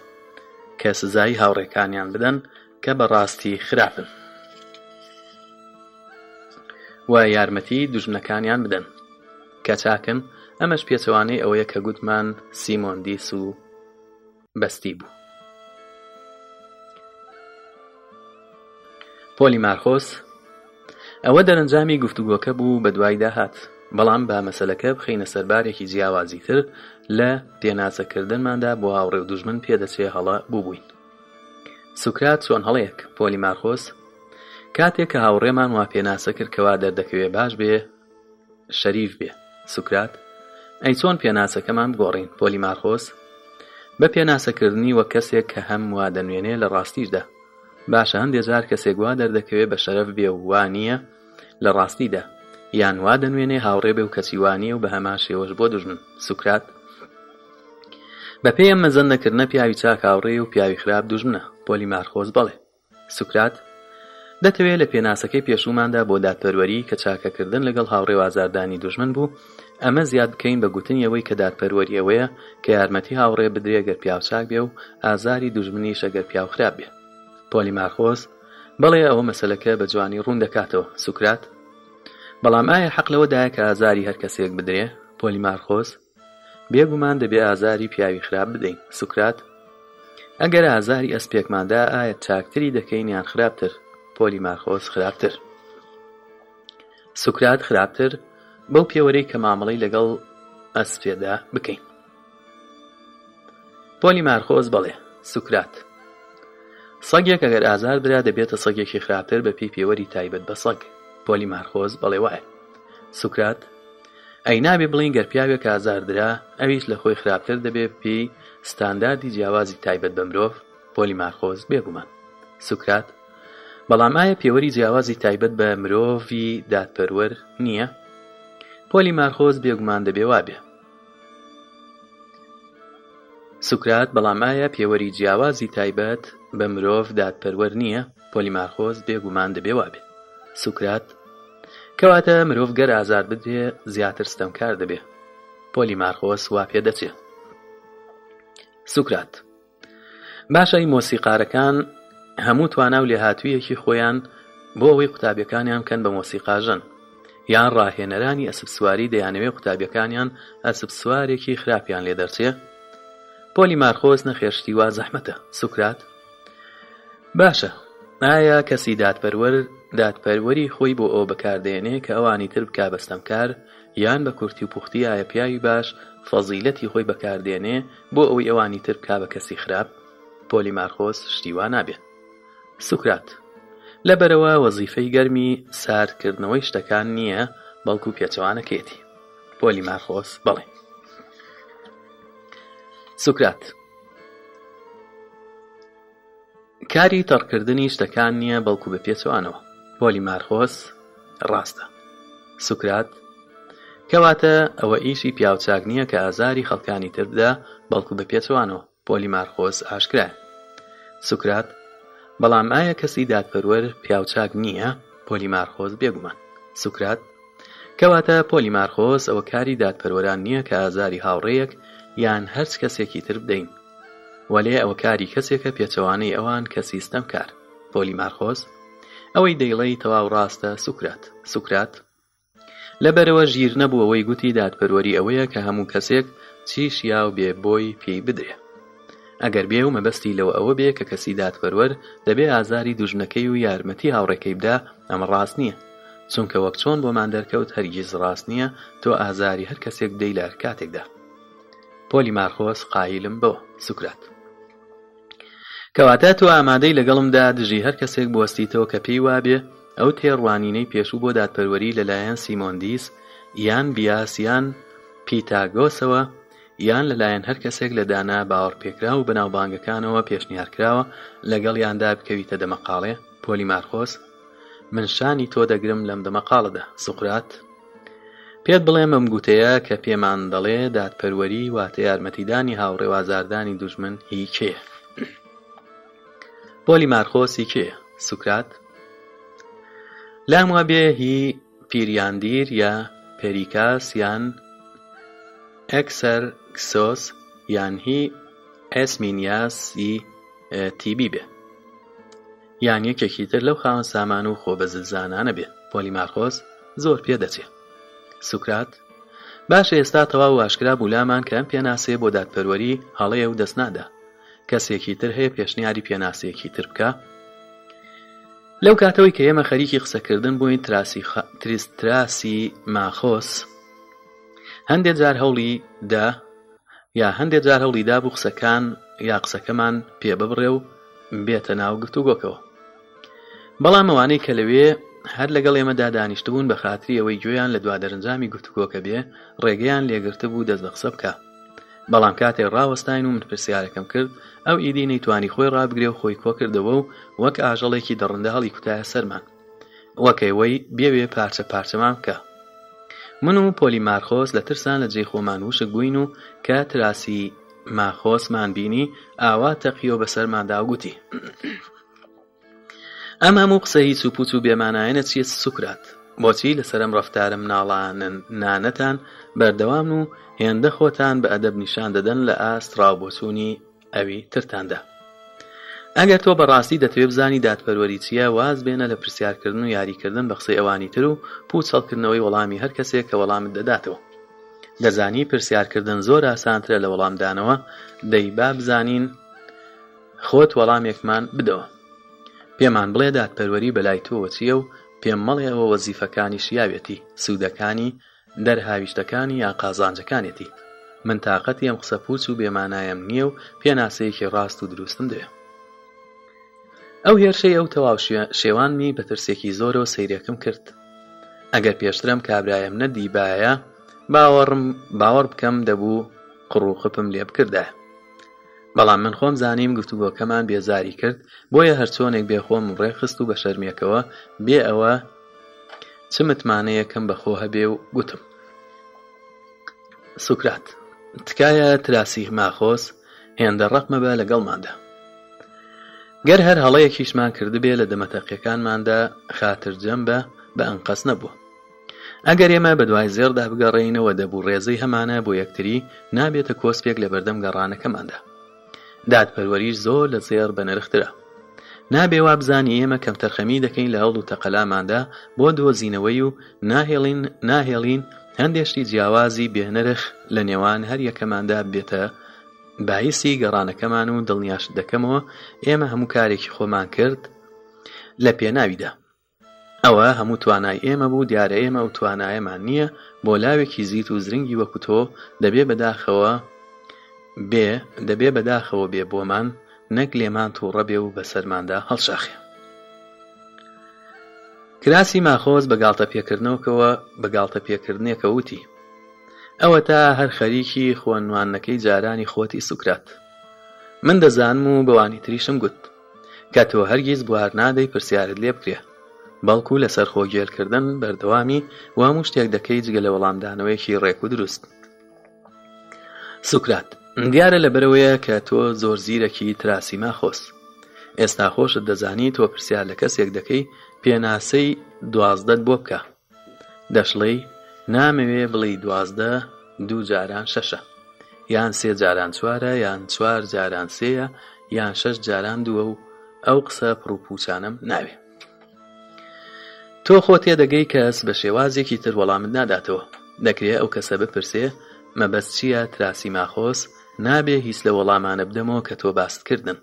[SPEAKER 1] کە سزایی هاوڕێکانیان بدەن کە بەڕاستی خراپن و یارمەتی دوژمنەکانیان بدەن کە چاکن ئەمەش پێچەوانەی ئەوەیە کە گوتمان سیمۆندیس و بەستی بوو پۆلی مارخۆس ئەوە دەرەنجامی گفتوگۆکە بوو بە دوای داهات بەڵام با مەسلەکە بخینە سەربارێکی جیاوازی تر لە تێناچەکردنماندا بۆ هاوڕێ و دوژمن پێدەچێ هەڵە بووبووین سوکرات چۆن هەڵەیەک پۆلی مارخۆس کاتێک کە هاوڕێمان وا پێناسە کرد کەوا دەردەکەوێ باش بێ شەریف بێ سوکرات ئەی چۆن پێناسەکەمان بگۆڕین پۆلیمارخۆس بە پێناسەکردنی وە کەسێک کە هەم وا دەنوێنێ لە ڕاستیشدا باشە هەندێک جار کەسێک وا دەردەکەوێت بە شەرف بێ وانە لە ڕاستیدا یان وا دەنوێنێ هاوڕێ بێ و کەچیوانە و بە هەمان شێوەش بۆ دژمن سوکرات بە پێم مەزەن نەکردنە پیاوی چاک هاوڕێ و پیاوی خراپ دوژمنە پۆلی مارخۆز بڵێ سوکرات دەتەوێت لە پێناسەکەی پێشوماندا بۆ دادپەروەری کە چاکەکردن لەگەڵ هاوڕێ وازاردانی دوژمن بوو ئەمە زیاد بکەین بە گوتنیەوەی کە دادپەروەری ئەوەیە کە یارمەتی هاوڕێ بدرێ گەر پیاوچاک بێ و ئازاری دوژمنی شەگەر پیاوخراب بێ پۆلی ماخۆز بەڵێ ئەوە مەسلەکە بە جوانی ڕوون دەکاتەوە سوکرات بەڵام ئایا حەقلەوەدایە کە ئازاری هەر کەسێک بدرێ پۆلی مارخۆز بێگومان دەبێ ئازاری پیاوی خراپ بدەین سوکرات ئەگەر ئازاری ئەسپێکماندا ئاەت چاکتری دەکەین یان خراپتر پۆلیماخۆس خراپتر سوکرات خراپتر بەو پێوەرەی کە مامەڵی لەگەڵ ئەسپێدا بکەین پۆلی مارخۆز بەڵێ سوکرات سەگێک ئەگەر ئازار برا دەبێتە سەگێکی خراپتر بە پێی پێوەری تایبەت بە سەگ پۆلی مارخۆز بەڵێ وایە سوکرات ئەی نابێ بڵین گەرپیاوێک ئازاردرا ئەویش لە خۆی خراپتر دەبێت پێی ستانداردی جیاوازی تایبەت بە مرۆڤ پۆلی مارخۆز بێگومان سوکرات بەڵام ئایا پێوەری جیاوازی تایبەت بە مرۆڤی دادپەروەر نییە پۆلی مارخۆز بێگومان دەبێوا بێ سوکرات بەڵام ئایا پێوەری جیاوازی تایبەت بە مرۆڤ دادپەروەر نییە پۆلی مارخۆز بێگومان دەبێوا بێ سوکرات کەواتە مرۆڤ گەر ئازار بدێ زیاتر ستەمکار دەبێ پۆلی مارخۆس وا پێ دەچێت سوکرات باشە ئی مۆسیقارەکان هەموو تواناو لێهاتوویەکی خۆیان بۆ ئەوەی قوتابیەکانیان کەن بە مۆسیقاژن یان ڕاهێنەرانی ئەسب سواری دەیانەوێت قوتابیەکانیان ئەسب سوارێکی خراپیان لێ دەرچێ پۆلی مارخۆز نەخێشتی وا زەحمەتە سوکرات باشە ئایا کەسی دادپەروەر دادپەروەری خۆی بۆ ئەو بەکاردێنێ کە ئەوانی تر بک بەستەمکار یان بە کورتی و پوختی ئاە پیاوی باش فەزیلەتی خۆی بەکاردێنێ بۆ ئەوی ئەوانی تر کا بە کەسی خراپ پۆلی مارخۆز شتیوا نابێت سوکرات لەبەرەوە وەزیفەی گەرمی ساردکردنەوەی شتەکان نییە بەڵکو پێچەوانەکێتی پۆلی ماخۆس بڵێ سوکرات کاری تەڕکردنی شتەکان نییە بەڵکو بە پێچوانەوە پۆلی مارخۆس ڕاستە سوکرات کەواتە ئەوە ئیشی پیاوچاک نییە کە ئازاری خەڵکانی تردا بەڵکو بە پێچوانەوە پۆلی مارخۆس ئاشکرا سوکرات بەڵام ئایا کەسی دادپەروەر پیاوچاک نییە پۆلیمارخۆز بێگومان سوکرات کەواتە پۆلیمارخۆز ئەوە کاری دادپەروەران نییە کە ئازاری هاوڕەیەک یان هەرچ کەسێکی تر بدەین وەلێ ئەوە کاری کەسێکە پێچەوانەی ئەوان کە سیستەم کار پۆلیمارخۆز ئەوەی دەیڵەی تەواو ڕاستە سوکرات سوکرات لەبەرەوە ژیر نەبوو ئەوەی گوتی دادپەروەری ئەوەیە کە هەموو کەسێک چیش یا و بێ بۆی پێی بدرێت ئەگەر بێ و مەبەستی لەوە ئەوە بێ کە کەسی دادپەروەر دەبێ ئازاری دوژنەکەی و یارمەتی هاوڕێکەی بدا ئەمە ڕاست نییە چونکە وەک چۆن بۆمان دەرکەوت هەرگیز ڕاست نییە تۆ ئازاری هەر کەسێک دەیلار کاتێکدا پۆلی مارخۆس قایلم بەوە سوکرات کەواتە تۆ ئامادەی لەگەڵمدا دژی هەر کەسێک بوەستیتەوە کە پێی وابێ ئەو تێڕوانینەی پێشوو بۆ دادپەروەری لەلایەن سیمۆندیس یان بیاسیان پیتاگۆسەوە یان لەلایەن هەر کەسێک لە دانا باوەڕپێکرا و بەناوبانگەکانەوە پێشنیارکراوە لەگەڵ یاندا بکەویتە دەمەقاڵێ پۆلی مارخۆس منشانی تۆ دەگرم لەم دەمەقاڵەدا سوقرات پێت بڵێ ئەم گوتەیە کە پێمان دەڵێ دادپەروەری واتە یارمەتیدانی هاوڕێوازاردانی دوژمن هی کێ پۆلی مارخۆسی کێ سوکرات لام وا بێ هی پیریاندیر یا پەریکاس یان ئەکسەر کسۆس یان هی ئەسمینیاسی تیبی بێ یان یەکێکی تر لەو خاوە سامان و خۆبەزل زانانە بێ پۆلیمارخۆز زۆر پێدەچێت سوکرات باش ئێستا تەواو واشکرا بولامان کە ئەم پێناسەیە بۆ دادپەروەری هەڵەیە و دەستنادا کەسێکی تر هەیە پێشنیاری پێناسەیەکی تر بکە لەو کاتەوەی کە ئێمە خەریکی قسەکردن بووین تریستراسی ماخۆس هەندێک جار هەوڵی دا یا هەندێک جار هەوڵی دابوو قسەکان یا قسەکەمان پێ ببڕێ و بێتە ناو گفتوگۆکەوە بەڵام ئەوانەی کە لەوێ هەر لەگەڵ ئێمەدا دانیشتبوون بە خاتری ئەوەی گوێیان لە دوا دەرنجامی گفتوگۆکە بێ ڕێگەیان لێگرتە بوو دەست بە قسە بکە بەڵام کاتێک ڕاوەستین و من پرسیارەکەم کرد ئەو ئیدی نەیتوانی خۆی ڕابگرێ و خۆی کۆ کردەوە و وەک ئاژەڵێکی دەڕندە هەڵی کوتایە سەرمان وەکەیەوەی بێوێ پارچە پارچەمان بکە من و پۆلیمارخۆس لە ترسان لە جێخۆمان وشک بووین و کە تراسی ماخۆسمان بینی ئاوا تەقیۆ بەسەرماندا گوتی ئەم هەموو قسە هیچ و پوچ و بێمانایەنە چیت سوکرات بۆچی لەسرم ڕفتارم ناڵانن نانەتان بەردەوام و هێندە خۆتان بە ئەدەب نیشان دەدەن لە ئاست ڕاوبۆچوونی ئەوی ترتاندا ئەگەر تۆ بەڕاستی دەتەوێت بزانی دادپەروەری چیە واز بێنە لە پرسیارکردن و یاریکردن بە قسەی ئەوانی تر و پوچەڵکردنەوەی وەڵامی هەر کەسێک کە وەڵامت دەداتەوە دەزانی پرسیارکردن زۆر ئاسانترە لە وەڵامدانەوە دەی با بزانین خۆت وەڵامێکمان بدەوە پێمان بڵێ دادپەروەری بەلای تۆوە چییە و پێم مەڵێەوە وەزیفەکانی شیاوێتی سوودەکانی دەرهاویشتەکانی یا قازانجەکانێتی من تااقەتی ئەم قسە پوچ و بێمانایەم نییە و پێناسەیەکی ڕاست و دروستم دەوێت ئەو هێرشەی ئەو تەواو شێوانمی بە ترسێکی زۆرەوە سەیرەکەم کرد ئەگەر پێشترم کابرایم نەدیبایە باوەڕم باوەڕ بکەم دەبوو قڕوخپم لێ بکردە بەڵام من خۆم زانیم گفتوگۆکەمان بێزاری کرد بۆیە هەرچۆنێک بێخۆم ڕێخست و بە شەرمیەکەوە بێ ئەوە چ متمانەیەکەم بەخۆ هەبێ و گوتم سوکرات تکایە تراسی ماخۆس هێندە ڕەقمە بە لەگەڵماندا گەر هەر هەڵەیەکیشمان کردبێ لە دەمەتەقیەکانماندا خاترجەم بە بە ئەنقەس نەبووە ئەگەر ئێمە بە دوای زێردا بگەڕێینەوە دەبوو ڕێزەی هەمانە بۆ یەکتری نابێتە کۆسپێک لە بەردەم گەڕانەکەماندا دادپەروەریش زۆر لە زێر بە نرخترا نابێوا بزانی ئێمە کەم تەرخەمی دەکەین لە هەڵ و تەقەلاماندا بۆ دۆزینەوەی و ناهێڵین ناهێڵین هەندێشتی جیاوازی بێنەرخ لە نێوان هەر یەکەماندا بێتە باعیسی گەڕانەکەمان و دڵنیاش دەکەمەوە ئێمە هەموو کارێکی خۆمان کرد لە پێناویدا ئەوە هەموو توانای ئێمە بوو دیارە ئێمە و توانایەمان نییە بۆ لاوێکی زیت و زرنگی وەکو تۆ دەبێ بەداخەوە بێ دەبێ بەداخەوە بێ بۆمان نەک لێمان تو ڕەبێ و بە سەرماندا هەڵشاخێ کراسی ماخۆز بەگاڵتە پێکردنەوەکەوە بەگاڵتە پێکردنێکە وتی ئەوە تا هەر خەریکی خۆنوانەکەی جارانی خۆتی سوکرات من دەزانم و بەوانی تریشم گوت کە تۆ هەرگیز بوار نادەی پرسیارت لێ بکرێ بەڵکو لەسەر خۆگێرکردن بەردەوامی وامو شتێک دەکەی جگە لە وەڵامدانەوەیەکی ڕێک و دروست سوکرات دیارە لەبەرەوەیە کە تۆ زۆر زیرەکی تراسیما خۆست ئێستا خۆشت دەزانی تۆ پرسیار لە کەسێک دەکەی پێناسەی دوازدەت بۆ بکە دەشڵی نامەوێ بڵی دوازدە دوو جاران شەشە یان سێ جاران چوارە یان چوار جاران سەیە یان شەش جاران دووە و ئەو قسە پرڕوپوچانم ناوێ تۆ خۆ تێدەگەی کەس بە شێوازێکی تر وەڵامت ناداتەوە دەکرێت ئەو کەسە بپرسێ مەبەست چییە تراسی ماخۆس نابێ هیچ لە وەڵامانە بدەمەوە کە تۆ باستکردن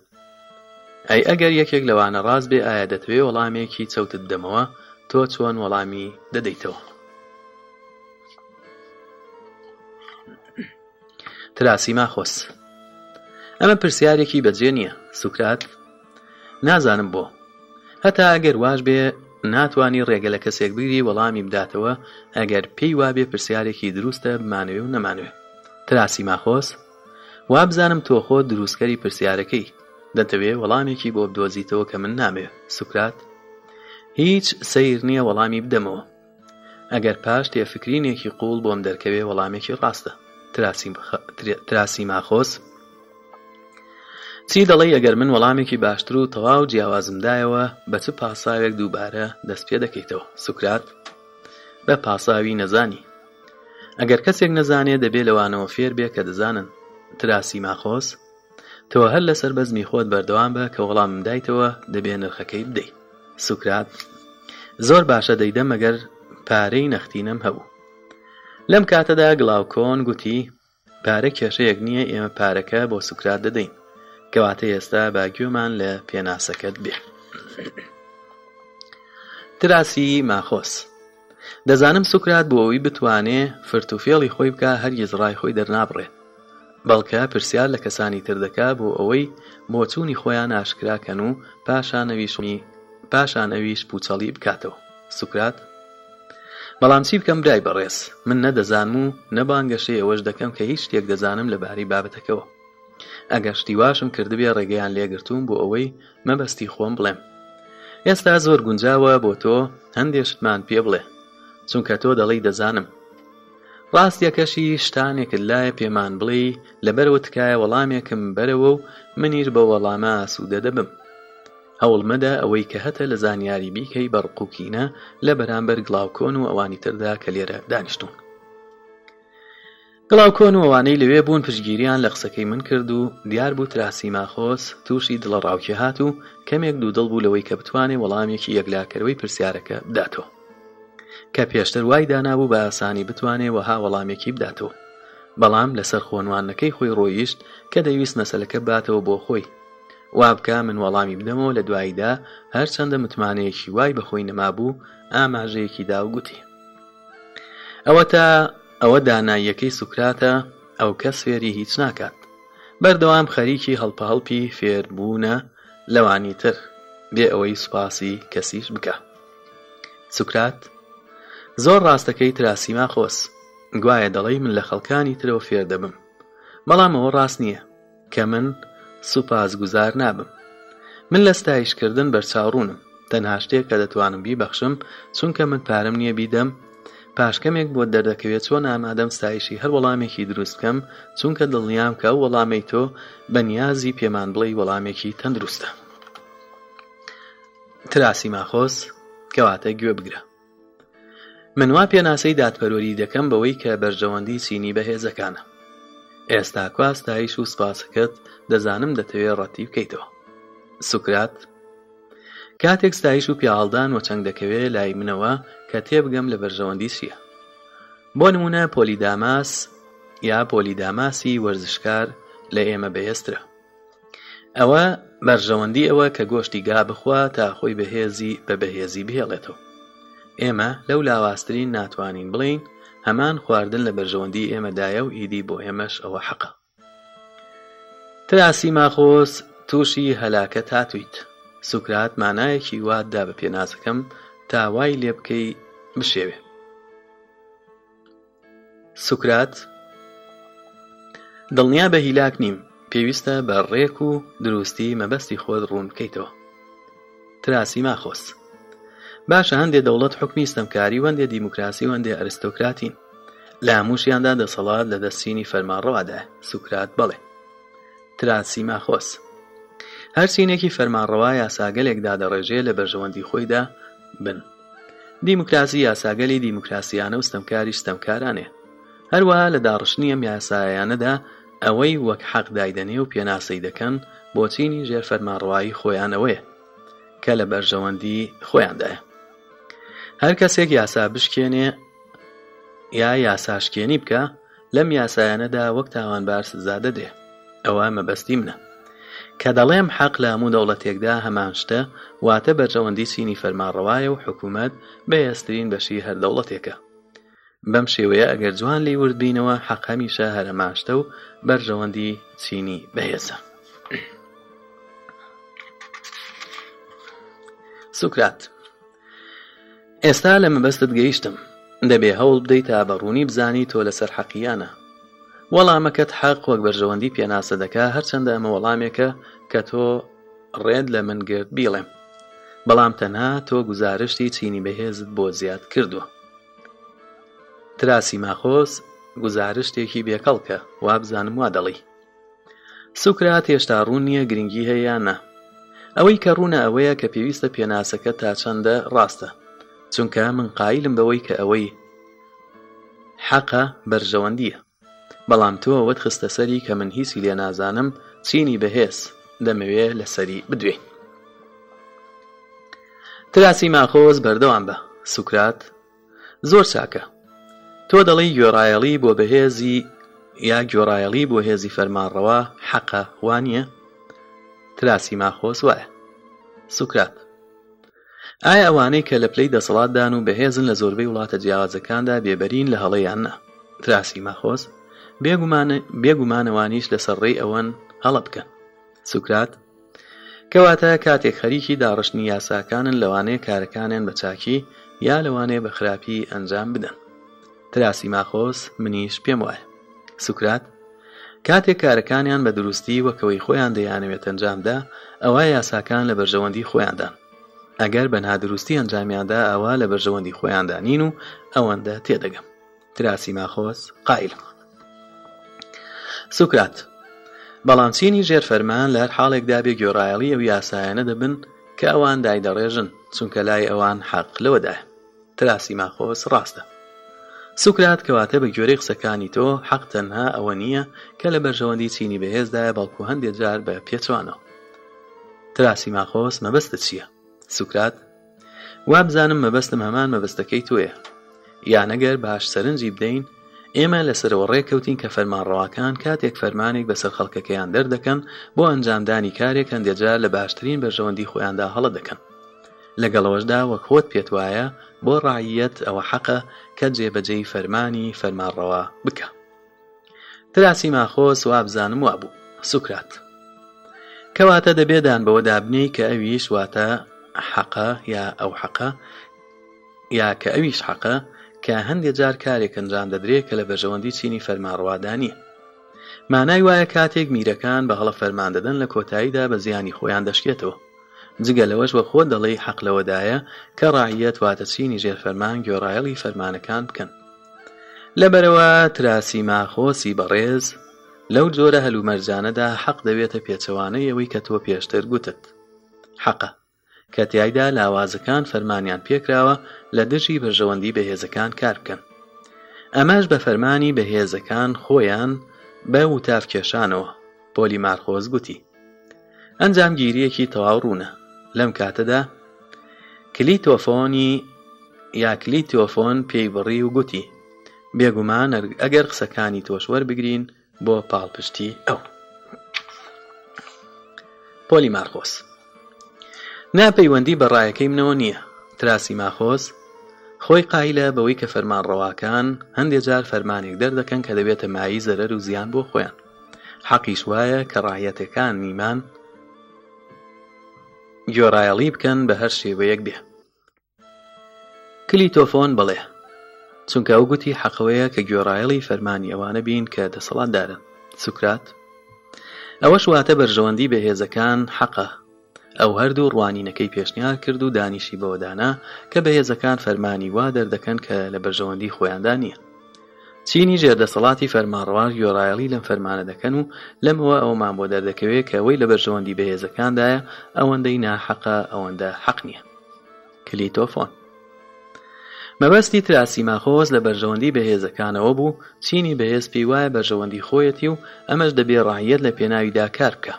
[SPEAKER 1] ئەی ئەگەر یەکێک لەوانە ڕاست بێ ئایا دەتوێ وەڵامێکی چەوتت بدەمەوە تۆ چۆن وەڵامی دەدەیتەوە تراسی ماخۆس ئەمە پرسیارێکی بەجێ نییە سوکرات نازانم بۆ هەتا ئەگەر واش بێ ناتوانانی ڕێگە لە کەسێک بگری وەڵامی بداتەوە ئەگەر پێی وابێ پرسیارێکی دروستە بمانوێ و نەمانوێ تراسی ماخۆس وابزانم تۆ خۆ دروستکەری پرسیارەکەی دەتەوێ وەڵامێکی بۆ بدۆزیتەوە کە من نامێ سوکرات هیچ سیر نییە وەڵامی بدەمەوە ئەگەر پاش تێفکرینێکی قوڵ بۆم دەرکەوێ وەڵامێکی ڕاستە تراسی ماخۆس چی دەڵی ئەگەر من وەڵامێکی باشتر و تەواو جیاوازمدایەوە بە چ پاساوێک دووبارە دەست پێ دەکەیتەوە سوکرات بە پاساوی نەزانی ئەگەر کەسێک نەزانێت دەبێت لەوانەوە فێر بێ کە دەزانن تراسی ماخۆس تەوە هەر لەسەر بەزمی خۆت بەردەوام بە کە وەڵام دایتەوە دەبێ نرخەکەی بدەیت سوکرات زۆر باشە دەیدەم ئەگەر پارەی نەختینم هەبوو لەم کاتەدا گڵاوکۆن گوتی پارە کێشەیەک نییە ئێمە پارەکە بۆ سوکرات دەدەین کەواتە ئێستا باگوێمان لە پێناسەکەت بێ تراسی ماخۆس دەزانم سوکرات بۆ ئەوی بتوانێ فرتوفێڵی خۆی بکە هەرگیز ڕای خۆی دەرنابڕێت بەڵکە پرسیار لە کەسانی تردەکا بۆ ئەوەی مۆچوونی خۆیان ئاشکراکەن و پاشانەویشمی پاشانەویش پوچەڵی بکاتەوە سوکرات بەڵام چی بکەم برای بەڕێز من نەدەزانم و نەبانگەشێ ئەوەش دەکەم کە هیچ شتێک دەزانم لە باری بابەتەکەەوە ئەگەر شتیواشم کردبێ ڕێگەیان لێگرتوون بۆ ئەوەی مەبەستی خۆم بڵێم ئێستا زۆر گونجاوە بۆ تۆ هەندێشتمان پێ بڵێ چونکە تۆ دەڵی دەزانم ڕاستیەکەشی شتانێکت لایە پێمان بڵێ لەبەرەوە تکایە وەڵامێکم بەرەوە و منیر بە وەڵامە سوودە دەبم هەوڵ مەدە ئەوەی کە هەتە لە زانیاری بیکەی بەڕقوکینە لە بەرامبەر گڵاوکۆن و ئەوانی تردا کە لێرە دانیشتون گڵاوکۆن و ئەوانەی لەوێ بوون پشگیریان لە قسەکەی من کرد و دیار بوو تراسی ماخۆس تووشی دڵە ڕاوکی هات و کەمێک دوو دڵ بوو لەوەی کە بتوانێ وەڵامێکی یەکلاکەرەوەی پرسیارەکە بداتەوە کە پێشتر وای دانابوو بە ئاسانی بتوانێ وەها وەڵامێکی بداتەوە بەڵام لەسەر خۆنوانەکەی خۆی ڕۆیشت کە دەویست نەسەلەکە باتەوە بۆ خۆی وا بکە من وەڵامی بدەمەوە لە دواییدا هەرچەندە متمانەیەکی وای بەخۆی نەمابوو ئاماژەیەکی داوگوتی ئەوە تا ئەوە داناییەکەی سوکراتە ئەو کەس فێری هیچ ناکات بەردەوام خەریکی هەڵپەهڵپی فێربوونە لەوانی تر بێ ئەوەی سوپاسی کەسیش بکە سوکرات زۆر ڕاستەکەی تراسیما خۆس گوایە دەڵی من لە خەڵکانی ترەوە فێر دەبم بەڵام ئەوە ڕاست نییە کە من سوپاسگوزار نابم من لە ستایشکردن بەرچاوڕوونم تەنها شتێک کە دەتوانم بیبەخشم چونکە من پارم نییە بیدەم پاشکەمێک بۆ دەردەکەوێت چۆن ئامادەم ستایشی هەر وەڵامێکی دروستکەم چونکە دڵنیام کە وەڵامی تۆ بەنیازی پێمان بڵی وەڵامێکی تەندروستە تراسی ماخۆس کەواتە گوێ بگرە منوا پێناسەی دادپەرۆری دەکەم بەوەی کە بەرژەوەندی چینی بەهێزەکانە ئێستا کواستایش و سپاسەکەت دەزانم دەتەوێت ڕەتی بکەیتەوە سوکرات کاتێک ستایش و پیاڵدان وە چەنگ دەکەوێت لای منەوە کە تێبگەم لە بەرژەوەندی چییە بۆ نمونە پۆلیداماس یا پۆلیداماسی وەرزشکار لە ئێمە بەهێسترە ئەوە بەرژەوەندی ئەوە کە گۆشتی گا بخوا تا خۆی بەهێزی بە بەهێزی بهێڵێتەوە ئێمە لەو لاوااسترین ناتوانین بڵین هەمان خواردن لە بەرژەوەندی ئێمەدایە و ئیدی بۆ ئێمەش ئەوە حەقە تەیاسی ماخۆس تووشی هەلاکە تاتویت سوکرات مانایەکی واددا بە پێناسەکەم تاوای لێ بکەی بشێوێ سوکرات دڵنیا بە هیلاک نیم پێویستە بە ڕێک و دروستی مەبەستی خۆت ڕوون بکەیتەوە تراسی ماخۆس باشە هەندێک دەوڵەت حکمی ستەمکاری وەندێ دیموکراسی وەندێ ئەرستۆکراتین لاموشیاندا دەسەڵات لە دەستینی فەرمانڕەوادە سوکرات بڵێ تراسی ماخۆس هەر سینێکی فەرمانڕەوە یاساگەلێکدا دەڕێژێ لە بەژەوەندی خۆیدا بن دیموکراسی یاساگەلی دیموکراسیانە و ستەمکاری ستەمکارانێ هەروەها لە داڕشنی ئەم یاسایانەدا ئەوەی وەک حەق دایدەنێ و پێناسەی دەکەن بۆچینی ژێر فەرمانڕوایی خۆیانەوەیە کە لە بەرژەوەندی خۆیاندایە هەر کەسێک یاسا بشکێنێ یا یاساشکێنی بکە لەم یاسایانەدا وەک تاوانبار سزا دەدرێت ئەوە مەبەستی منە کە دەڵێم حەق لە هەموو دەوڵەتێکدا هەمان شتە واتە بەرژەوەندی چینی فەرمانڕەوایە و حکوومەت بەهێسترین بەشی هەر دەوڵەتێکە بەم شێوەیە ئەگەر جوان لی وردبینەوە حەق هەمیشە هەرەماشتە و بەرژەوەندی چینی بەهێزە. سوکرات ئێستا لە مەبەستت گەیشتم دەبێ هەوڵ بدەیت تا بەڕوونی بزانی تۆ لەسەر حەقییانە وەڵامەکەت حەق وەک بەرژەوەندی پێناسە دەکا هەرچەندە ئەمە وەڵامێکە کە تۆ ڕێن لە من گرت بیڵێم بەڵام تەنها تۆ گزارشتی چینی بەهێزت بۆ زیاد کردووە تراسی ماخۆس گزارشتێکی بێکەڵکە وابزانم وا دەڵی سوکرات هێشتا ڕوون نییە گرنگی هەیەیانە ئەوەی کە ڕوونە ئەوەیە کە پێویستە پێناسەکە تا چەندە ڕاستە چونکە من قایلم بەوەی کە ئەوەی حەقە بەرژەوەندیە بەڵام تۆوەت خستە سەری کە من هیچی لێ نازانم چینی بەهێز دەمەوێ لەسەری بدوێ تراسی ماخۆز بەردەوام بە سوکرات زۆر چاکە تۆ دەڵی گوێڕایەڵی بۆ بەهێزی یا گۆڕایەڵی بۆ هێزی فەرمانڕەوە حەقە وانە تراسی ماخۆز وایە سوکرات ئایا ئەوانەی کە لە پلەی دەسەڵاتدان و بەهێزن لە زۆربەی وڵاتە جیاوازەکاندا بێبەرین لە هەڵەیاننا تراسی ماخۆز بێگومانەوانیش لەسەر ڕێی ئەوەن هەڵە بکەن سوکرات کەواتە کاتێک خەریکی داڕشتنی یاساکانن لەوانەیە کارەکانیان بە چاکی یا لەوانەیە بە خراپی ئەنجام بدەن تراسی ماخۆس منیش پێم وایە سوکرات کاتێک کارەکانیان بە دروستی وەکەوەی خۆیان دەیانەوێت ئەنجامدا ئەوە یاساکان لە بەرژەوەندی خۆیاندان ئەگەر بە نادروستی ئەنجامیاندا ئەوە لە بەرژەوەندی خۆیاندانین و ئەوەندە تێدەگەم تراسی ماخۆس قایلم سوکرات بەڵامچینی ژێر فەرمان لەر حاڵێکدا بێ گۆڕایەڵی ئەو یاسایەنە دەبن کە ئەوان دایدەڕێژن چونکە لای ئەوان حەق لەوەدایە تراسی ماخۆس ڕاستە سوکرات کەواتە بە گوێرەی قسەکانی تۆ حەق تەنها ئەوە نییە کە لە بەرژەوەندی چینی بەهێزدایە بەڵکو هەندێک جار بە پێچوانەوە تراسی ماخۆس مەبەستە چییە سوکرات وابزانم مەبەستم هەمان مەبەستەکەی توێە یانەگەر باش سەرنجی بدەین ئێمە لەسەرەوە ڕێککەوتین کە فەرمانڕەوەکان کاتێک فەرمانێک بەسەر خەڵکەکەیان دەردەکەن بۆ ئەنجامدانی کارێک هەندێجار لە باشترین بەژەوەندی خۆیاندا هەڵە دەکەن لەگەڵەوەشدا وەک خۆت پێت وایە بۆ ڕایەت ئەوە حەقە کە جێبەجێی فەرمانی فەرمانڕەوە بکە تراسی ماخۆس وابزانم وا بوو سوکرات کەواتە دەبێدان بەوە دابنی کە ئەویش واتە حەقە یا ئەو حەقە یا کە ئەویش حەقە کە هەندێک جار کارێک ئەنجام دەدرێت کە لە بەژەوەندی چینی فەرماڕوادانی مانای وایە کاتێک میرەکان بە هەڵە فەرمان دەدەن لە کۆتاییدا بە زیانی خۆیان دەشکێتەوە جگە لەوەش بە خۆ دەڵێ حەق لەوەدایە کە ڕاهەت واتە چینی ژێرفەرمان گۆڕایەڵی فەرمانەکان بکەن لەبەرەوە تراسی ماخۆسی بەڕێز لەو جۆرە هەلومەرجانەدا حەق دەوێتە پێچەوانەی ئەوەی کە تۆ پێشتر گوتت حەقە کە تیایدا لاوازەکان فەرمانیان پێکراوە لە دژی بەژەوەندی بەهێزەکان کار بکەن ئەمەش بە فەرمانی بەهێزەکان خۆیان بە وتافکێشانەوە پۆلی مارخۆز گوتی ئەنجام گیریەکی تەواو ڕوونە لەم کاتەدا کلی تۆفۆنی یاکلی تۆفۆن پێی بڕی و گوتی بێگومان ئەگەر قسەکانی تۆشوەەر بگرین بۆ پاڵپشتی ئەو پۆلی مارخۆس ناپەیوەندی بەڕایەکەی منەوە نییە تراسی ماخۆز خۆی قایلە بەوەی کە فەرمانڕەواکان هەندێک جار فەرمانێک دەردەکەن کە دەبێتە مایی زەرەر و زیان بۆ خۆیان حەقیش وایە کە ڕایەتەکان نیمان گۆڕایەڵی بکەن بە هەر شێوەیەک بێ کلی تۆفۆن بڵێ چونکە ئەو گوتی حەقەوەیە کە گۆڕایەڵی فەرمانی ئەوانە بین کە دەسەڵاتدارن سوکرات ئەوەش واتە بەرژەوەندی بەهێزەکان حەقە ئەو هەردوو ڕوانینەکەی پێشنیار کرد و دانیشی بەوەدانا کە بەهێزەکان فەرمانی وا دەردەکەن کە لە بەرژەوەندی خۆیاندا نییە چینی ژێردەسەڵاتی فەرمانڕوار یۆڕایەڵی لەم فەرمانە دەکەن و لەمەوە ئەومان بۆ دەردەکەوێت کە ئەوەی لە بەرژەوەندی بەهێزەکاندایە ئەوەندەی ناحەقە ئەوەندە حەق نییە کلیتۆفۆن مەبەستی تراسی ماخۆز لە بەرژەوەندی بەهێزەکانەوە بوو چینی بەهێز پی وایە بەرژەوەندی خۆیەتی و ئەمەش دەبێ ڕاهەت لە پێناویدا کار بکە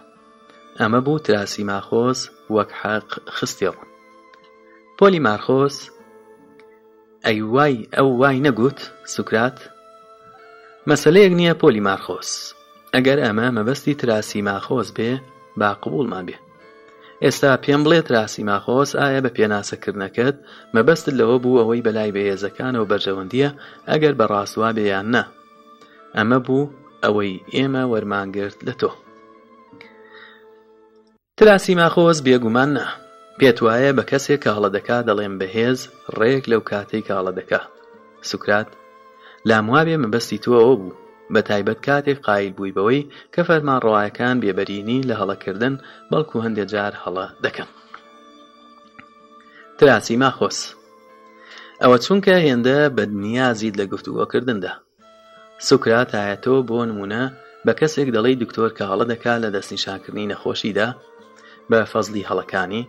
[SPEAKER 1] ئەمە بوو تراسی ماخۆز وەک حەق خستێڕ پۆلی مارخۆس ئەی وای ئەو وای نەگوت سوکرات مەسلەیەک نییە پۆلی مارخۆس ئەگەر ئەمە مەبەستی تراسی ماخۆز بێ با قبولمان بێ ئێستا پێم بڵێ تراسی ماخۆس ئایا بە پێناسەکردنەکەت مەبەستت لەوە بوو ئەوەی بەلای بەهێزەکانەوە بەرژەوەندیە ئەگەر بە ڕاستوا بێیان نە ئەمە بوو ئەوەی ئێمە وەرمانگرت لە تۆ کراسی ماخۆز بێگومان نا پێت وایە بە کەسێک کاڵە دەکا دەڵێم بەهێز ڕێک لەو کاتەی کاڵە دەکا سوکرات لاموابێ مەبەستی تۆەوە بوو بە تایبەت کاتێک قایل بووی بەوەی کە فەرمان ڕواایەکان بێبەرینی لە هەڵەکردن بەڵکو هەندێک جار هەڵە دەکەن تراسی ماخۆس ئەوە چونکە هێندە بەدنیازیت لە گفتووەکردندا سوکرات هاەتەوە بۆ نمونە بە کەسێک دەڵی دکتۆر کاڵە دەکا لە دەستنیشاکردنی نەخۆشیدا بە فەزلی هەڵەکانی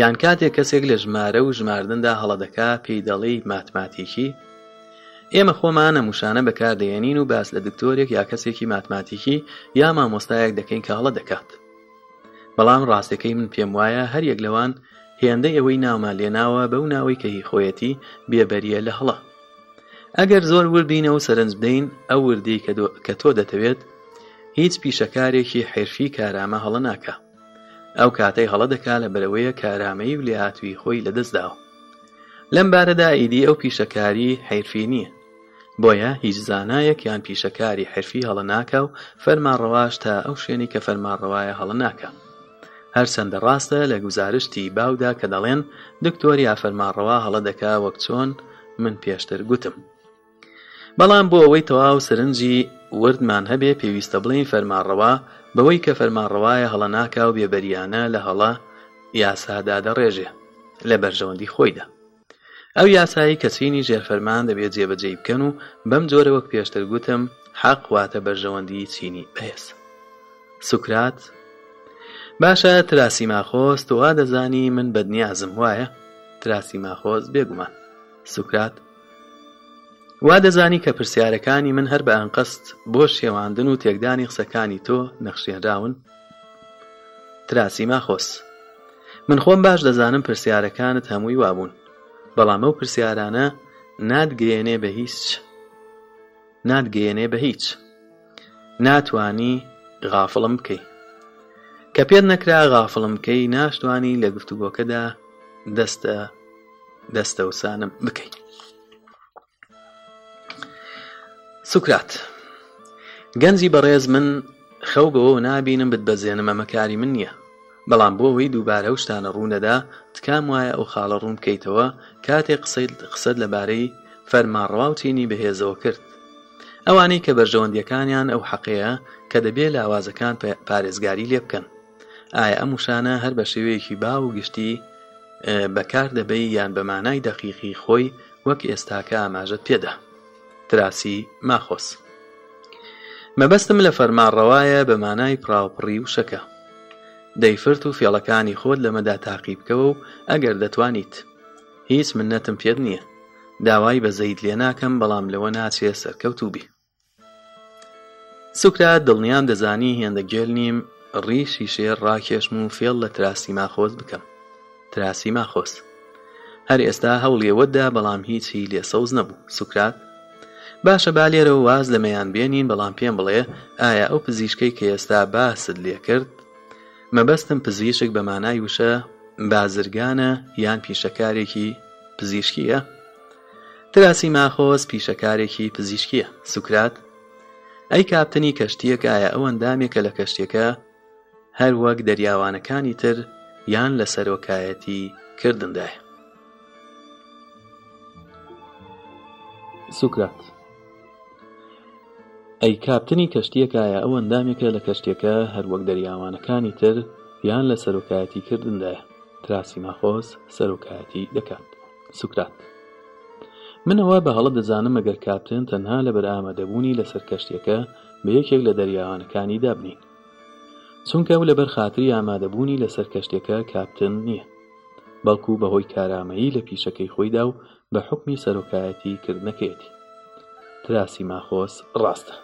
[SPEAKER 1] یان کاتێک کەسێک لە ژمارە و ژماردندا هەڵەدەکا پێی دەڵی ماتماتیکی ئێمە خۆمانە موشانە بەکاردێنین و باس لە دکتۆرێک یا کەسێکی ماتماتیکی یا مامۆستایەک دەکەین کە هەڵە دەکات بەڵام ڕاستەکەی من پێم وایە هەریەک لەوان هێندە ئەوەی ناومان لێناوە بەو ناوەی کە هی خۆیەتی بێبەریە لە هەڵە ئەگەر زۆر وردینە و سەرنج بدەین ئەو وردی کە تۆ دەتەوێت هیچ پیشەکارێکی حێرفی کارامە هەڵە ناکە ئەو کاتەی هەڵە دەکا لە بەرەوەیە کارامەی و لێهاتوی خۆی لەدەستداوە لەم بارەدا ئیدی ئەو پیشەکاری حیرفی نییە بۆیە هیچ زانایەک یان پیشەکاری حرفی هەڵە ناکە و فەرمانڕەواش تا ئەو شوێنی کە فەرمانڕەوایە هەڵە ناکە هەر سندە ڕاستە لە گزارشتی باودا کە دەڵێن دکتۆری ئافەرمانڕەوە هەڵە دەکا وەک چۆن من پێشتر گوتم بەڵام بۆ ئەوەی تەواو سرنجی وردمان هەبێ پێویستە بڵین فەرمانڕەوە بەوەی کە فەرمانڕەوایە هەڵەناکا و بێبەریانە لە هەڵا یاسادادە ڕێژێ لە بەرژەوەندی خۆیدا ئەو یاسایی کەچینی ژێرفەرمان دەبێت جێبەجێ بکەن و بەم جۆرە وەک پێشتر گوتم حەق واتە بەرژەوەندی چینی بەهێز سوکرات باشە تراسی ماخۆست وا دەزانی من بەدنیازم وایە تراسی ماخۆز بێگومان سوکرات وا دەزانی کە پرسیارەکانی من هەر بە ئەنقەست بۆ شێواندن و تێکدانی قسەکانی تۆ نەخشێراون تراسی ماخۆس من خۆم باش دەزانم پرسیارەکانت هەمووی وابوون بەڵام ئەو پرسیارانە نادگەێنێ بە هیچ نادگەێنێ بە هیچ ناتانی غافڵم بکەی کە پێت نەکرا غافڵم بکەی ناشتوانی لە گفتوگۆکەدا دەستە دەستەوسانم بکەیت سوکرات گەنجی بەڕێز من خەوگەوە نابینم بت بەزێنم ئەمەکاری من نییە بەڵام بۆەوەی دووبارە و شتانە ڕوونەدا تکام وایە ئەو خاڵە ڕوون بکەیتەوە کاتێک قسەیت قسەد لەبارەی فەرمانڕاوتینی بەهێزەوە کرد ئەوانەی کە بەرژەوەندیەکانیان ئەو حەقەیە کە دەبێت لاوازەکان پارێزگاری لێ بکەن ئایا ئەم وشانە هەر بە شێوەیەکی با و گشتی بەکار دەبەی یان بە مانای دەقیقی خۆی وەک ئێستاکە ئاماژەت پێدا تراسی ماخۆس مەبەستم لە فەرمانڕەوایە بە مانای پراوپڕی و شەکە دەیفرت و فێڵەکانی خۆت لەمەدا تاقیبکەوە و ئەگەر دەتوانیت هیچ منەتم پێت نییە داوای بە زەید لێ ناکەم بەڵام لەوە ناچێ سەرکەوتوبی سوکرات دڵنیام دەزانی هێندە گێل نیم ڕیشی شێر ڕاکێشم و فێڵ لە تراسی ماخۆز بکەم تراسی ماخۆست هەر ئێستا هەوڵیەوەدا بەڵام هیچی لێسەوز نەبوو سوکرات باشە با لێرەوە واز لە مەیان بێنین بەڵام پێم بڵێ ئایا ئەو پزیشکەی کە ئێستا باست لێ کرد مەبەستم پزیشک بە مانای وشە بازرگانە یان پیشەکارێکی پزیشکیە تراسی ماخۆز پیشەکارێکی پزیشکیە سوکرات ئەی کاپتنی کەشتیەک ئایا ئەو ئەندامێکە لە کەشتێکە هەر وەک دەریاوانەکانی تر یان لە سەرۆکایەتی کردندای سوکرات ئەی کاپتنی کەشتیەکایە ئەو ئەندامێکە لە کەشتێکە هەروەک دەریاوانەکانی تر یان لە سەرۆکایەتی کردندایە تراسی ماخۆز سەرۆکایەتی دەکات سوکرات منەوە بە هەڵە دەزانم ئەگەر کاپتن تەنها لە بەرامەدەبوونی لەسەر کەشتێکە بە یەکێک لە دەریاوانەکانی دابنین چونکە ئەو لەبەر خاتری ئامادەبوونی لەسەر کەشتێکە کاپتن نییە بەڵکو بەهۆی کارامەیی لە پیشەکەی خۆیدا و بە حکمی سەرۆکایەتی کردنەکەێتی تراسی ماخۆس ڕاستە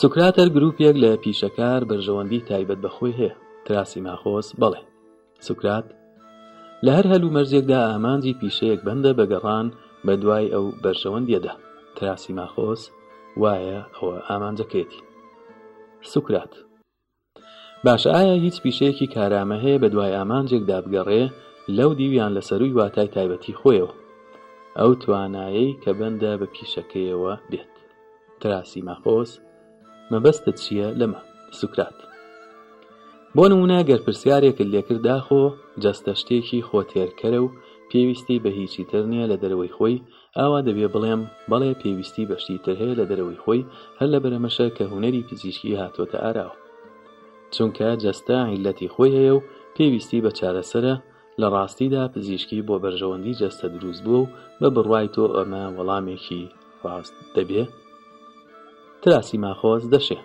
[SPEAKER 1] سوکرات هەر گرروپێک لە پیشەکار بەرژەوەندی تایبەت بەخۆی هەیە تراسی ماخۆس بڵێ سوکرات لە هەر هەلو مەرزێکدا ئامانجی پیشەیەک بەندە بەگەڕان بە دوای ئەو بەرژەوەندیەدا تراسی ماخۆس وایە ئەوە ئامانجەکەێتی سوکرات باشە ئایا هیچ پیشەیەکی کارامە هەیە بە دوای ئامانجێکدا بگەڕێ لەو دیویان لە سەروی واتای تایبەتی خۆیەوە ئەو توانایی کە بەندە بە پیشەکەیەوە بێت تراسی ماخۆس مەبەستە چییە لەمە سوکرات بۆ نمونە گەر پرسیارێکت لێکردا خۆ جەستەشتێکی خۆتێرکەرە و پێویستی بە هیچی تر نییە لە دەرەوەی خۆی ئاوا دەبێ بڵێم بەڵێ پێویستی بەشتی تر هەیە لە دەرەوەی خۆی هەر لە بەرەمەشە کە هوەری پزیشکی هاتۆتە ئاراوە چونکە جەستا عیلەتی خۆی هەیە و پێویستی بە چارەسرە لە ڕاستیدا پزیشکی بۆ بەرژەوەندی جەستە دروست بوو و بە بڕوای تۆ ئەمە وەڵامێکی ڕاست دەبێت تراسی ماخۆز دەشێ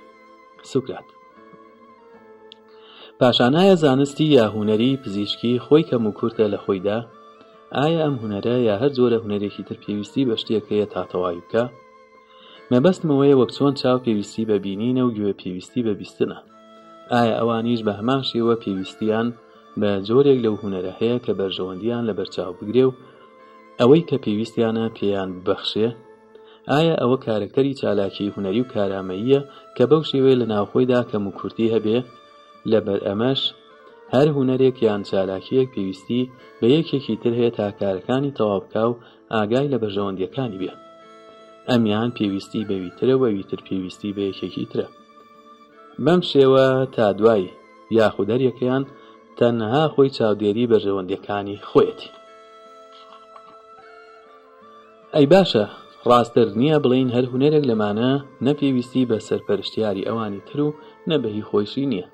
[SPEAKER 1] سوکرات پاشانایە زانستی یا هوەری پزیشکی خۆی کەم و کورتە لە خۆیدا ئایا ئەم هوەرە یا هەر جۆرە هوەرێکی تر پێویستی بە شتێکەیە تاتەوای بکە مەبەستمەوەیە وەک چۆن چاو پێویستی بە بینینە و گوێ پێویستی بە بیستنە ئایا ئەوانیش بە هەمان شێوە پێویستیان بە جۆرێک لەو هوەرە هەیە کە بەرژەوەندیان لە بەرچاو بگرێ و ئەوەی کە پێویستیانە پێیان بەخشێ ئایا ئەوە کارکتەری چالاکی هوەری و کارامەییە کە بەو شێوێ لە ناوخۆیدا کەم و کورتی هەبێ لەبەر ئەمەش هەر هوەرێک یان چالاکیەک پێویستی بە یەکێکی تر هەیە تا کارەکانی تەوابکە و ئاگای لە بەژەوەندیەکانی بێ ئەمیان پێویستی بەویترە وەویتر پێویستی بە یەکێکی ترە بەم شێوە تا دوای یاخودەرەکەیان تەنها خۆی چاودێری بەژەوەندەکانی خۆیەتی ئەی باشە ڕاستەر نییە بڵین هەر هوەرێک لەمانە نەپێویستی بە سەرپەرشتیاری ئەوانی تر و نەبەهی خۆشی نییە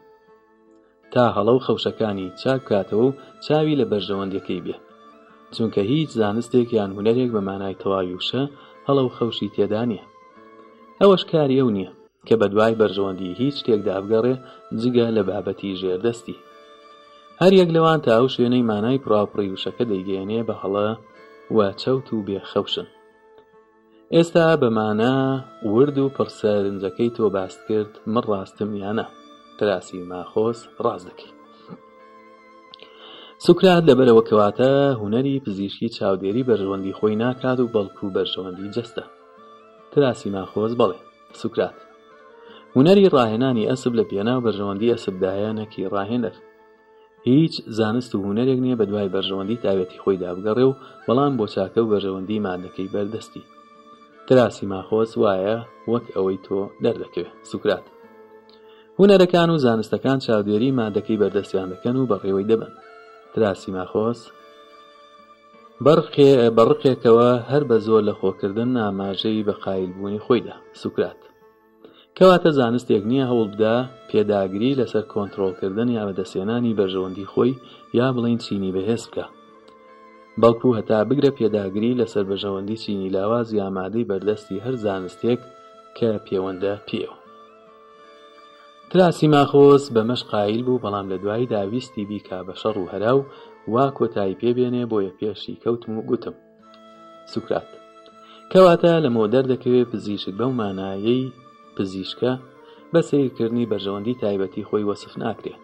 [SPEAKER 1] تا هەڵە و خەوشەکانی چاک کاتەوە و چاوی لە بەرژەوەندەکەی بێ چونکە هیچ زانستێک یان هوەرێک بە مانای تەواویوشە هەڵە و خەوشی تێدانە ئەوەش کاریە و نییە کە بە دوای بەرژەوەندی هیچ شتێکدابگەڕێ جگە لە بابەتی ژێردەستی هەر یەک لەوان تا ئەو شوێنەی مانای پراپڕی وشەکە دەیگەێنێ بە هەڵە و چەوت و بێ خەوشن ئێستا بەمانە ورد و پرسەرنجەکەی تۆ باست کرد من ڕاستم یانە تراسی ماخۆس ڕاست دەکەی سوکرات لەبەرەوە کەواتە هوەری پزیشکی چاودێری بەرژەوەندی خۆی ناکات و بەڵکو و بەرژەوەندی جەستە تراسی ماخۆز بڵێ سوکرات هوەری ڕاهێنانی ئەسب لە پێنا و بەرژەوەندی ئەسبدایەنەکی ڕاهێنەر هیچ زانست و هوەرێک نییە بە دوای بەرژەوەندی تاوێتی خۆی دابگەڕێ و بەڵام بۆ چاکە و بەرژەوەندی مادەکەی بەردەستی کراسی ماخۆز وایە وەک ئەوەی تۆ دەردەکەوێت سوکرات هوەرەکان و زانستەکان چاودێری مادەکەی بەردەستیان دەکەن و بەڕێوەی دەبن تراسی ماخۆز بەڕقێکەوە هەر بە زۆر لە خۆکردن ئاماژەی بە قایلبوونی خۆیدا سوکرات کەواتە زانستێک نییە هەوڵ بدا پێداگری لەسەر کۆنتترۆلکردن یا بەدەستێنانی بەژەوەندی خۆی یا بڵین چینی بەهێز بکە بەڵکو هەتا بگرە پێداگری لە سربەژەوەندی چینی لاواز یامادەی بەردەستی هەر زانستێک کە پەیوەندە پێوە تراسی ماخۆز بەمەش قایل بوو بەڵام لە دوایی داویستی بیکا بە شەڕ و هەرا و وا کۆتایی پێبێنێ بۆیە پێشی کەوتم و گوتم سوکرات کەواتە لە مۆدەر دەکەوێت پزیشک بەو مانایەی پزیشکە بە سیرکردنی بەژەوەندی تایبەتی خۆی وەسف ناکرێت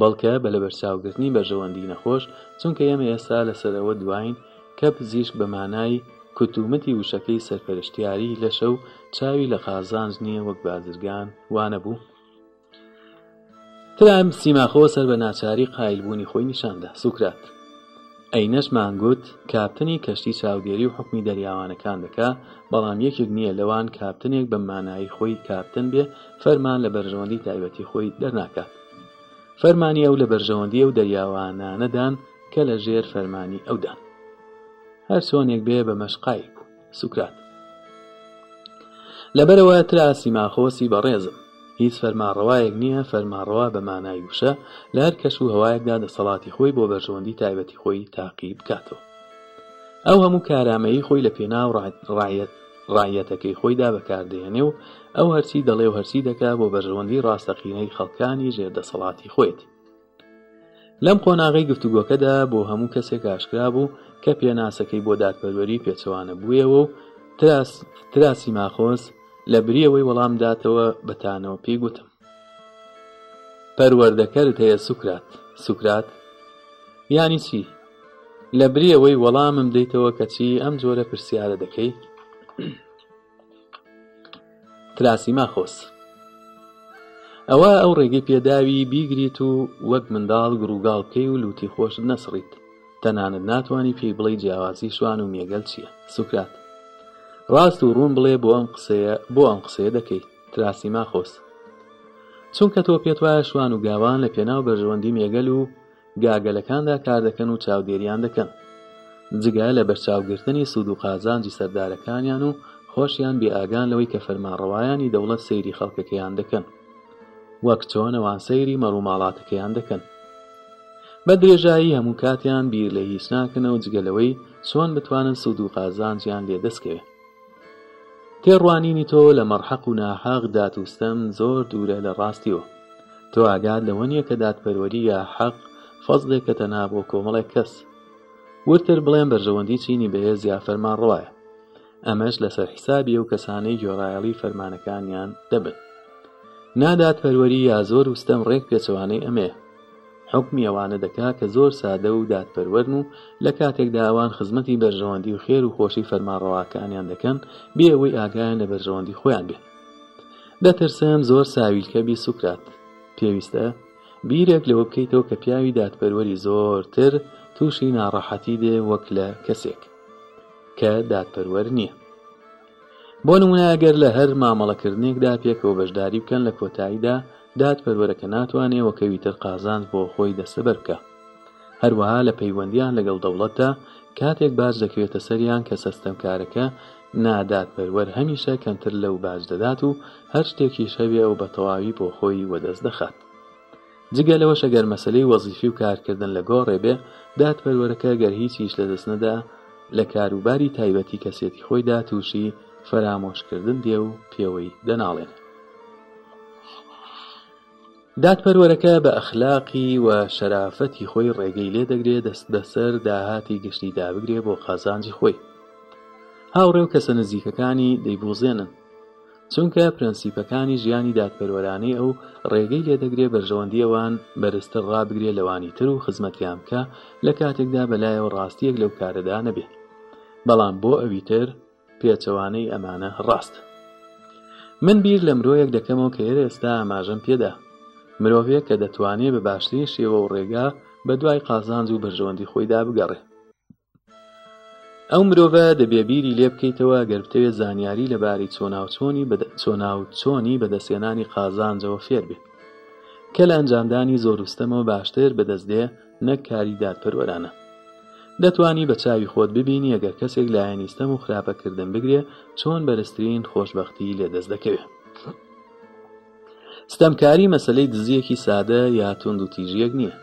[SPEAKER 1] بەڵکە بە لەبەرچاوگرتنی بەژەوەندی نەخۆش چونکە ئێمە ئێستا لەسەرەوە دوین کە پزیشک بە مانای کوتومەتی وشەکەی سەرپەرشتیاری لە شەو چاوی لە قازانج نییە وەک بازرگان وانە بوو ترام سیماخۆ سەر بە ناچاری قایلبوونی خۆی نیشاندا سوکرات ئەینەش مانگوت کاپتنی کەشتی چاودێری و حکمی دەریاوانەکان دەکا بەڵام یەکێک نییە لەوان کاپتنێک بە مانایی خۆی کاپتن بێ فەرمان لە بەرژەوەندی تایبەتی خۆی دەرناکات فەرمانی ئەو لە بەرژەوەندیە و دەریاوانانەدان کە لە ژێر فەرمانی ئەودان هەر سۆنێک بێ بە مەشقای بوو سوکرات لەبەرەوە تراسی ماخۆسی بەڕێزم هیچ فەرمانڕەوایەک نییە فەرمانڕەوە بە مانای وشە لە هەر کەش و هەوایەکدا دەسەڵاتی خۆی بۆ بەرژەوەندی تایبەتی خۆی تاقی بکاتەوە ئەو هەموو کارامەیی خۆی لە پێنا و ڕایەت ڕایەتەکەی خۆیدا بەکاردێنێ و ئەو هەرچی دەڵێ و هەرچی دەکا بۆ بەژەوەندی ڕاستەقینەی خەڵکانی ژێردەسەڵاتی خۆیت لەم قۆناغی گفتوگۆکەدا بۆ هەموو کەسێک ئاشکرا بوو کە پێناسەکەی بۆ دادپەروەری پێچوانە بوویەوە و تراسی ماخۆز لە بریەوەی وەڵامداتەوە بەتانەوە پێی گوتم پەروەردەکەت هەیە سوکرات سوکرات یانی چی لە بریەوەی وەڵامم دەیتەوە کەچی ئەم جۆرە پرسیارە دەکەی کلاسی ماخۆس ئەوە ئەو ڕێگەی پێداوی بیگریت و وەک منداڵ گروگاڵکەی و لوتی خۆشت نەسڕیت تەنانەت ناتوانانی پێی بڵێ جیاوازی شوان و مێگەل چییە سوکرات ڕاست و ڕوون بڵێ بۆ ئەم قسەیە بۆ ئەم قسەیە دەکەیت تراسی ماخۆس چونکە تۆ پێت وایە شوان و گاوان لە پێناو بەژەوەندی مێگەل و گاگەلەکاندا کار دەکەن و چاودێریان دەکەن جگە لە بەرچاوگرتنی سوود و قازانجی سەردارەکانیان و خۆشیان بێئاگان لەوەی کە فەرمانڕەوایانی دەوڵەت سەیری خەڵکەکەیان دەکەن وەک چۆنەوان سەیری مەڕووماڵاتەکەیان دەکەن بە درێژایی هەموو کاتیان بیر لە هیچ ناکەنەوە جگەلەوەی چۆن بتوانن سوود و قازانجیان لێدەستکەوێت تێڕوانینی تۆ لە مەرحەق و ناحاق داتوستەم زۆر دوورە لە ڕاستیەوە تۆ ئاگات لەوە نیە کە دادپەروەری یا حەق فەزلێک کە تەنا بۆ کۆمەڵێک کەس ورتر بڵێن بەرژەوەندی چینی بەهێز یا فەرمان ڕواە ئەمەش لەسەر حیسابی ئەو کەسانەی گۆڕایەڵی فەرمانەکانیان دەبن نادات پەروەری یا زۆر وستەم ڕێک پێچوانەی ئەمێ حکمی ئەوانە دەکا کە زۆر سادە و دادپەروەرن و لە کاتێکدا ئەوان خزمەتی بەرژەوەندی و خێر و خۆشی فەرمانڕەواکانیان دەکەن بێ ئەوەی ئاگایان لە بەرژەوەندی خۆیان بێ دەترسم زۆر ساویلکەبی سوکرات پێویستە بیرێک لەوە بکەیتەوە کە پیاوی دادپەروەری زۆرتر تووشی ناڕەحەتی دێ وەک لە کەسێک کە دادپەروەر نییە بۆ نمونایگەر لە هەر مامەڵەکردنێکدا پێکەوە بەشداری بکەن لە کۆتاییدا دادپەروەرەکە ناتوانێەوە کەویتر قازان بۆ خۆی دەسەبەر بکە هەروەها لە پەیوەندیان لەگەڵ دەوڵەتدا کاتێک باش دەکەوێتە سەریان کە سەستەمکارەکە نادات بەروەەر هەمیشە کەمتر لەو باش دەدات و هەر شتێکی شەوێ و بە تەواوی بۆ خۆی وەدەست دەخات جگە لەوەشە گەر مەسلەی وەزیفی و کارکردن لە گۆڕێ بێ دادپەروەرەکە گەر هیچیش لە دەستنەدا لە کاروباری تایبەتی کەسێتی خۆیدا تووشی فەرامۆشکردن دێ و پێوەی دەناڵێن دادپەروەرەکە بە ئەخلاقی و شەرافەتی خۆی ڕێگەی لێ دەگرێت دەست بەسەر داهاتی گشتی دابگرێ بۆ قازانجی خۆی هاوڕێ و کەسە نزیکەکانی دەیبوزێنن چونکە پرەنسیپەکانی ژیانی دادپەروەرانەی ئەو ڕێگەی لێدەگرێ بەرژەوەندیەوان بەرزتر ڕابگرێ لەوانی تر و خزمەتیان بکە لە کاتێکدا بەلایەوە ڕاستیەک لەو کارەدا نەبێت بەڵام بۆ ئەوی تر پێچەوانەی ئەمانە ڕاست من بیر لە مرۆیەک دەکەمەوە کە هێر ئێستا ئاماژەم پێدا مرۆڤێک کە دەتوانێت بە باشترین شێوە و ڕێگا بە دوای قازانج و بەژەوەندی خۆیدا بگەڕێ ئەو مرۆڤە دەبێبیری لێ بکەیتەوە گەربتەوێت زانیاری لەباری چۆناوچۆنی چۆناوچۆنی بەدەستێنانی قازانجەوە فێر بێت کە لە ئەنجامدانی زۆرستەمەوە باشتر بەدەستدێ نەک کاری دادپەروەرانە دەتانی بە چاوی خۆت ببینی ئەگەر کەسێک لایەنیستەم و خراپەکردن بگرێ چۆن بەرزترین خۆشببختی لێدەست دەکەوێت ستەمکاری مەسلەی دزیەکی سادە یا تونند و تیژیەک نییە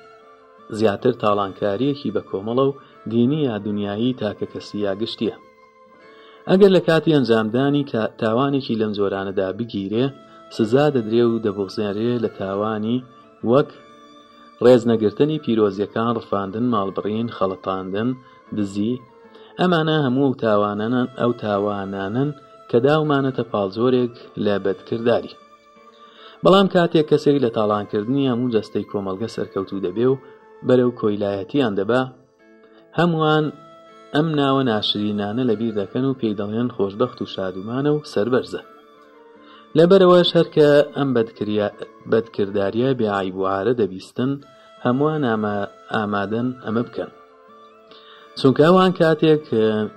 [SPEAKER 1] زیاتر تاڵانکاریەکی بە کۆمەڵە و دینی یا دنیایی تاکە کەسی یا گشتیە ئەگەر لە کاتی ئەنجامدانی تاوانێکی لەم زۆرانەدا بگیرێ سزا دەدرێ و دەبغزێنرێ لە تاوانی وەک ڕێزنەگرتنی پیرۆزیەکان ڕفاندن ماڵبڕین خەڵپاندن دزی ئەمانە هەموو تاوانەنن ئەو تاوانانن کە داومانەتە پالزۆرێک لە بەدکردداری بەڵام کاتێک کەسێک لە تاڵانکردنی هەموو جەستەی کۆمەلگە سەرکەوتو دەبێ و بەرەو کۆیلایەتیان دەبا هەمووان ئەم ناوە ناشرینانە لەبیر دەکەن و پێی دەڵێن خۆشببخت و شادومانە و سربەرزە لەبەرەوەش هەرکە ئەم بەدکرداریە بێعیبوارە دەبیستن هەمووان ئامادەن ئەمە بکەن چونکەوان کاتێک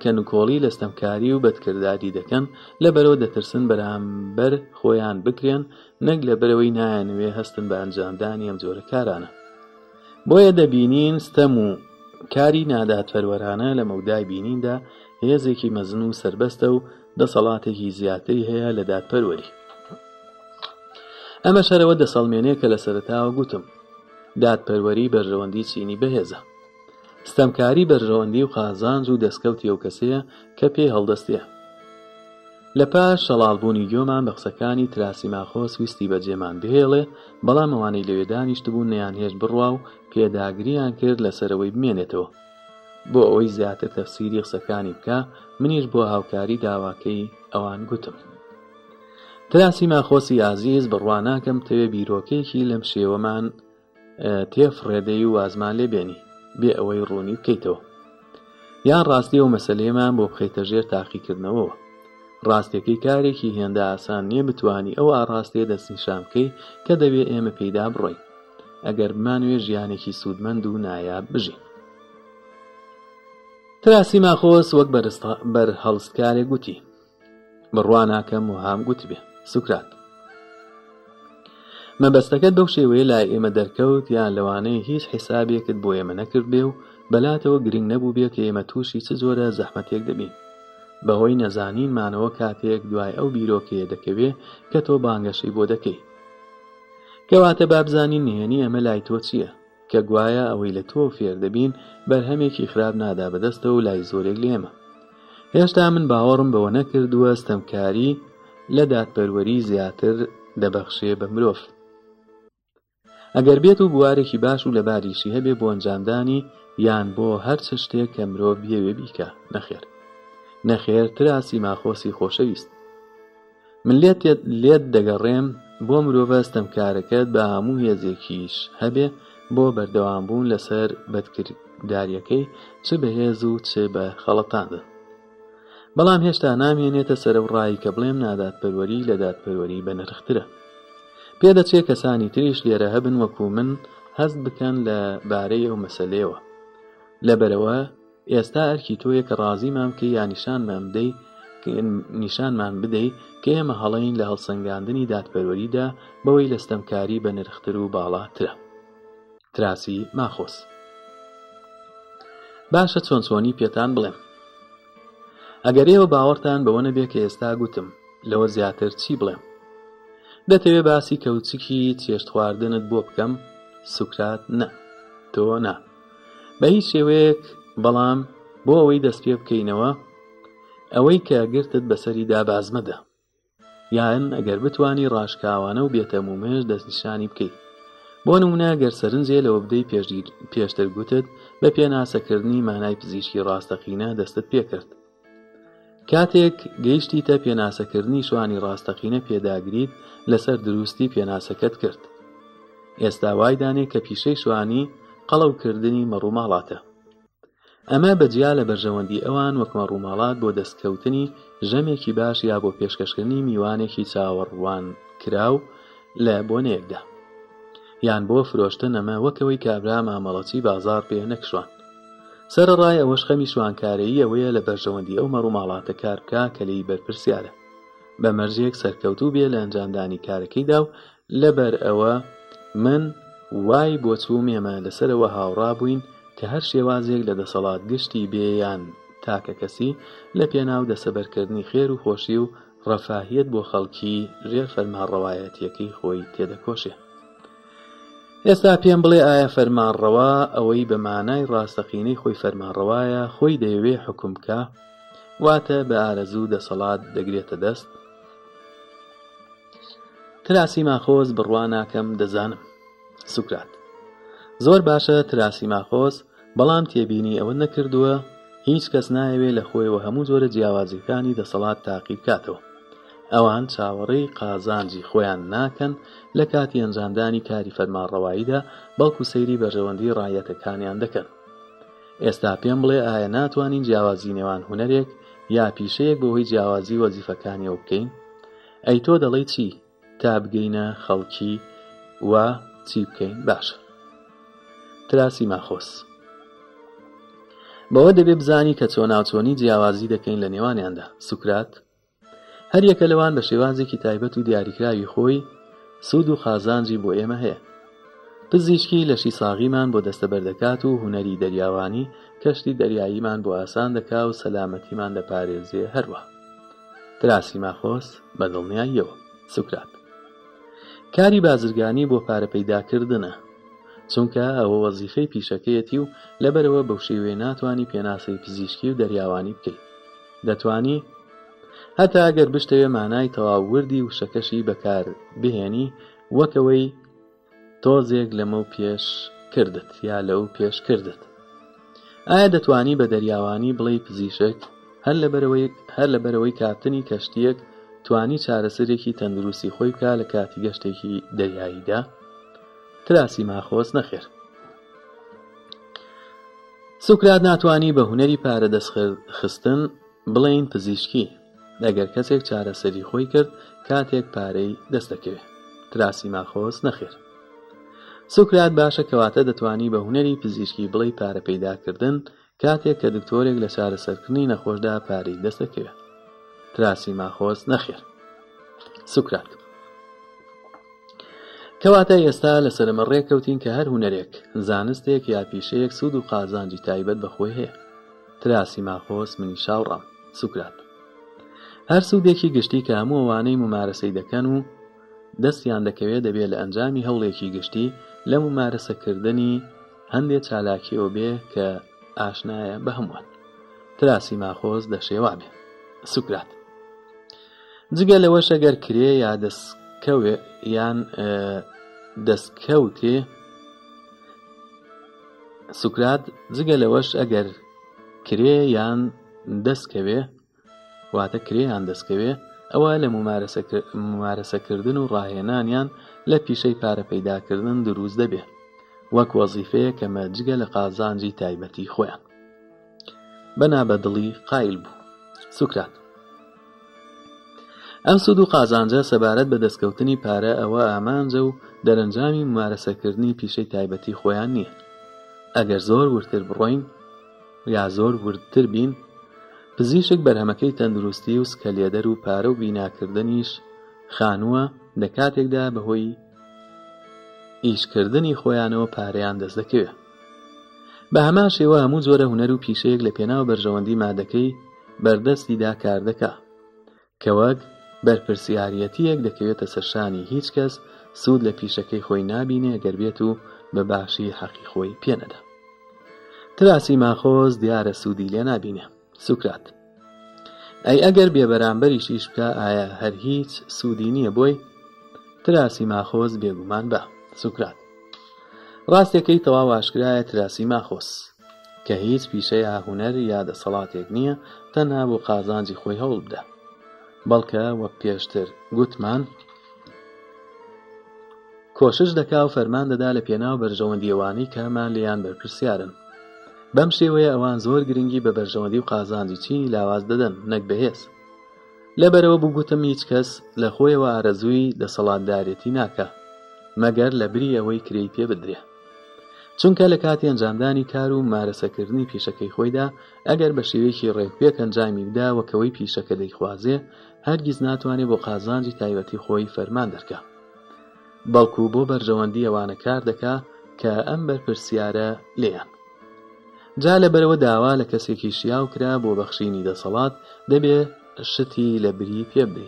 [SPEAKER 1] کەنکۆڵی لەستەمکاری و بەدکرداری دەکەن لە بەرەوە دەترسن بەرامبەر خۆیان بکرێن نەک لە بەرەوەی نایەنوێ هەستن بە ئەنجامدانی ئەم جۆرە کارانە بۆیە دەبینین ستەم و کاری ناداتەروەرانە لە مەودای بینیندا هێزێکی مەزن و سربەستە و دەسەڵاتێکی زیاتری هەیە لە دادپەروەری ئەمە شەرەوە دەسەڵمێنەیە کە لە سەرتاوە گوتم دادپەروەری بەرژەوەندی چینی بەهێزە ستەمکاری بەرژەوەندی و خازانج و دەستکەوتی ئەو کەسەیە کە پێ هەڵدەستێ لە پاش شەڵالبوونی گۆمان بە قسەکانی تراسی ماخۆس ویستی بەجێمان بهێڵێ بەڵام ئەوانەی لەوێ دانیشتبوون نەیان هێش بڕوا و پێداگریان کرد لەسەرەوەی بمێنێتەوە بۆ ئەوەی زیاتر تەفسیری قسەکانی بکە منیش بۆ هاوکاری داواکەی ئەوان گوتم تەلاسی ماخۆسی ئازیز بڕواناکەم تەوێ بیرۆکێکی لەم شێوەمان تێفڕێدەی و وازمان لێبێنی بێ ئەوەی ڕوونی بکەیتەوە یان ڕاستی و مەسلێمان بۆ بخەیتە ژێر تاقیکردنەوەەوە ڕاستیەکەی کارێکی هێندە ئاسان نییە بتانی ئەو ئاڕاستێ دەستنیشان بکەی کە دەوێت ئێمە پێدا بڕۆی ئەگەر بمانوێ ژیانێکی سوودمەند و نایاب بژین تراسی ماخۆس وەک بەر هەڵستکارێک گوتی بڕواناکەم و هام گوت بێ سوکرات مەبەستەکەت بەو شێوەیە لای ئێمە دەرکەوت یان لەوانەیە هیچ حیسابێکت بۆ ئێمە نەکرد بێ و بەلاتەوە گرنگ نەبوو بێت کە ئێمە تووشی چ زۆرە زەحمەتێک دەبین بەهۆی نەزانینمانەوە کاتێک دوای ئەو بیرۆکەیە دەکەوێ کە تۆ بانگەشی بۆ دەکەی کەواتە بابزانین نهێنی ئەمە لای تۆ چییە کە گوایە ئەوەی لە تۆ فێر دەبین بەرهەمێکی خراپ نادا بەدەستە و لای زۆرێک لێمە هێشتا من باوەڕم بەوە نەکردووە ستەمکاری لە دادپەروەری زیاتر دەبەخشێ بە مرۆڤ ئەگەر بێت و بوارێکی باش و لە باریشی هەبێ بۆ ئەنجامدانی یان بۆ هەر چ شتێک کە مرۆڤ بێوێ بیکە نەخێر نەخێر تراسی ماخۆسی خۆشەویست من لێت لێت دەگەڕێم بۆ مرۆڤەستم کارەکەت بە هەموو هێزێکیش هەبێ بۆ بەردەوام بوون لەسەر بەدکردداریەکەی چ بەهێز و چ بە خەڵەتاندن بەڵام هێشتا نامێنێتە سەرە و ڕایی کە بڵێم نادات پەروەری لەدات پەروەری بە نرخترە پێدەچێت کەسانی تریش لێرە هەبن وەکو من هەست بکەن لە بارەیە و مەسلەوە لەبەرەوە ئێستا ئەرکی تۆیە کە ڕازیمان کە یانیشانمان بدەی نیشانمان بدەیت کە ئێمە هەڵەین لە هەڵسەنگاندنی دادپەروەریدا بەوەی لەستەمکاری بە نرختر و باڵاترە تراسی ماخۆس باشە چۆن چۆنی پێتان بڵێم ئەگەرەوە باوەڕتان بەوە نەبێ کە ئێستا گوتم لەوە زیاتر چی بڵێم دەتەوێت باسی کەوتچکی چێشت خواردنت بۆ بکەم سوکرات نە تۆ نا بە هیچ شێوەیەک بەڵام بۆ ئەوەی دەست پێ بکەینەوە ئەوەی کە گرتت بەسەری دابازمەدە یان ئەگەر بتانی ڕاشکاوانە و بێتەمومێش دەستنیشانی بکەیت بۆ نمونە گەر سەرنجێ لەوە بدەی پێشتر گوتت بە پێناسەکردنی مانای پزیشکی ڕاستەقینە دەستت پێکرد کاتێک گەیشتیتە پێناسەکردنی شوانی ڕاستەقینە پێداگریت لەسەر دروستی پێناسەکەت کرد ئێستا وایدانێ کە پیشەی شوانی قەڵەوکردنی مەڕووماڵاتە ئەمە بەجیا لە بەرژەوەندی ئەوان وەکمە ڕووماڵات بۆ دەستکەوتنی ژەمێکی باش یا بۆ پێشکەشکردنی میوانێکی چاوەڕوان کراو لە بۆنەیەکدا یان بۆ فرۆشتن ئەمە وەکەوەی کابرا مامەڵەتی بازار پێ نەکشوان سەرڕای ئەوەش خەمی شوانکارایی ئەوەیە لە بەرژەوەندی ئەو مەڕووماڵاتە کارکە کە لی بەرپرسیارە بە مەرجێک سەرکەوتوو بێ لە ئەنجامدانی کارەکەیدا و لەبەر ئەوە من وای بۆ چوو مێمە لەسەرەوە هاوڕا بووین کە هەر شێوازێک لە دەسەڵات گشتی بێیان تاکە کەسی لە پێناو دەسەبەرکردنی خێر و خۆشی و ڕەفاهیت بۆ خەڵکی ژێر فەرماڕەوایەتیەکەی خۆی تێدەکۆشێت ئێستا پێم بڵێ ئایا فەرمانڕەوا ئەوەی بەمانای ڕاستەقینەی خۆی فەرمانڕەوایە خۆی دەیەوێ حکم بکە واتە بە ئارەزوو دەسەڵات دەگرێتە دەست تراسی ماخۆز بڕوان ناکەم دەزانم سوکرات زۆر باشە تراسی ماخۆز بەڵام تێبینی ئەوە نەکردووە هیچ کەس نایەوێت لە خۆیەوە هەموو زۆرە جیاوازیەکانی دەسەڵات تاقیب کاتەوە ئەوان چاوەڕێی قازانجی خۆیان ناکەن لە کاتی ئەنجامدانی کاری فەرمانڕەواییدا بەڵکو سەیری بەژەوەندی ڕایەتەکانیان دەکەن ئێستا پێم بڵێ ئایا ناتوانین جیاوازی نێوان هوەرێک یا پیشەیەک بەهۆی جیاوازی وەزیفەکانیەوە بکەین ئەی تۆ دەڵێ چی تا بگەینە خەڵکی و چی بکەین باشە تراسی ماخۆس بەوە دەبێ بزانی کە چۆناوچۆنی جیاوازی دەکەین لە نێوانیاندا سوکرات هەر یەکە لەوان بە شێوازێکی تایبەت و دیاریکراوی خۆی سوود و خازانجی بۆ ئێمە هەیە پزیشکی لەشی ساغیمان بۆ دەستەبەردەکات و هوەری دەریاوانی کەشتی دەریاییمان بۆ ئاسان دەکا و سەلامەتیمان دەپارێزیێ هەروە تراسی ماخۆس بەدڵنیاییەوە سوکرات کاری بازرگانی بۆ پارەپەیداکردنە چونکە ئەوە وەزیفەی پیشەکەیەتی و لەبەرەوە بەو شێوێ ناتوانانی پێناسەی پزیشکی و دەریاوانی بکەیت دەتانی هەتا ئەگەر بشتەوێ مانای تەواوردی وشەکەشی بەکار بهێنی وەکەوەی تۆزێک لەمە پێش کردت یا لەو پێش کردت ئایا دەتوانی بە دەریاوانی بڵی پزیشک هەر لە بەرەوەی کاتنی کەشتیەک توانی چارەسەرێکی تەندروستی خۆی بکە لە کاتی گەشتێکی دەریاییدا تراسی ماخۆز نەخێر سوکرات ناتوانی بە هوەری پارە دەستخستن بڵین پزیشکی ئەگەر کەسێک چارەسەری خۆی کرد کاتێک پارەی دەستەکەوێ تراسی ماخۆز نەخێر سوکرات باشە کەواتە دەتوانی بە هوەری پزیشکی بڵی پارە پەیداکردن کاتێک کە دکتۆرێک لە چارەسەرکردنی نەخۆشدا پارەی دەستەکەوێ تراسی ماخۆز نەخێر سوکرات کەواتە ئێستا لە سەرمە ڕێککەوتین کە هەر هوەرێک زانستێک یا پیشەیەک سوود و قازانجی تایبەت بەخۆی هەیە تراسی ماخۆس منی شاوڕام سوکرات هەر سوودێکی گشتی کە هەموو ئەوانەی ممارەسەی دەکەن و دەستیان دەکەوێت دەبێت لە ئەنجامی هەوڵێکی گشتی لە ممارەسەکردنی هەندێک چالاکیەوە بێ کە ئاشنایە بە هەمووان تراسی ماخۆز دەشێوا بێ سوکرات جگە لەوە شەگەر کرێ یا دەستکەوێ یان دەستکەوتێ سوکرات جگە لەوەش ئەگەر کرێ یان دەستکەوێ واتە کرێیان دەستکەوێ ئەوە لە ممارەسەکردن و ڕاهێنانیان لە پیشەی پارە پەیداکردن دروست دەبێ وەک وەزیفەیە کەمە جگە لە قازانجی تایبەتی خۆیان بەنابەدڵی قایل بوو سوکرات ئەم سود و قازانجە سەبارەت بە دەستکەوتنی پارە ئەوە ئامانجە و دەرەنجامی ممارەسەکردنی پیشەی تایبەتی خۆیان نییە ئەگەر زۆر ورتر بڕۆین یا زۆر ورتتر بین پزیشک بەرهەمەکەی تەندروستی و سکەلێدەر و پارە و بیناکردنیش خانووە لە کاتێکدا بەهۆی ئیشکردنی خۆیانەوە پارەیان دەست دەکەوێت بە هەمان شێوە هەموو زۆرە هوەر و پیشەیەک لە پێناو بەرژەوەندی مادەکەی بەردەستیدا کار دەکا کەوەک بەرپرسیارەتیەک دەکەوێتە سەرشانی هیچ کەس سوود لە پیشەکەی خۆی نبینێ گەربێت و بە باشی حەقی خۆی پێنەدا تراسی ماخۆز دیارە سوودی لێ نبینێ سوکرات ئەی ئەگەر بێبەرامبەری شیش بکە ئایا هەر هیچ سوودی نییە بۆی تراسی ماخۆز بێگومان بە سوکرات ڕاستێکەکەی تەواو ئاشکرایە تراسی ماخۆس کە هیچ پیشەیە هاهوەر یا دەسەڵاتێک نییە تەنها بۆ قازانجی خۆی هەوڵ بدە بەڵکە وەک پێشتر گوتمان کۆشش دەکا و فەرمان دەدا لە پێناو بەرژەوەندیێوانی کەمان لیان بەرپرسیارن بەم شێوەیە ئەوان زۆر گرنگی بە بەرژەوەدی و قازاندی چینی لاواز دەدەن نەک بەهێز لەبەرەوە بگوتم هیچ کەس لە خۆیەوە ئارەزووی لە سەڵاندارەتی ناکە مەگەر لە بری ئەوەی کری پێ بدرێ چونکە لە کاتی ئەنجامدانی کار و مارەسەکردنی پیشەکەی خۆیدا ئەگەر بە شێوەیەکی ڕێکپێک ئەنجامی بدا وەکەوەی پیشەکە دەیخوازێ هەرگیز ناتوانێت بۆ قازانجی تایبەتی خۆی فەرمان دەکە بەڵکو بۆ بەرژەوەندی ئەوانە کار دەکا کە ئەم بەرپرسیارە لێیان جا لەبەرەوە داوا لە کەسێکی شیاو کرا بۆ بەخشینی دەسەڵات دەبێ شتی لە بری پێ بێ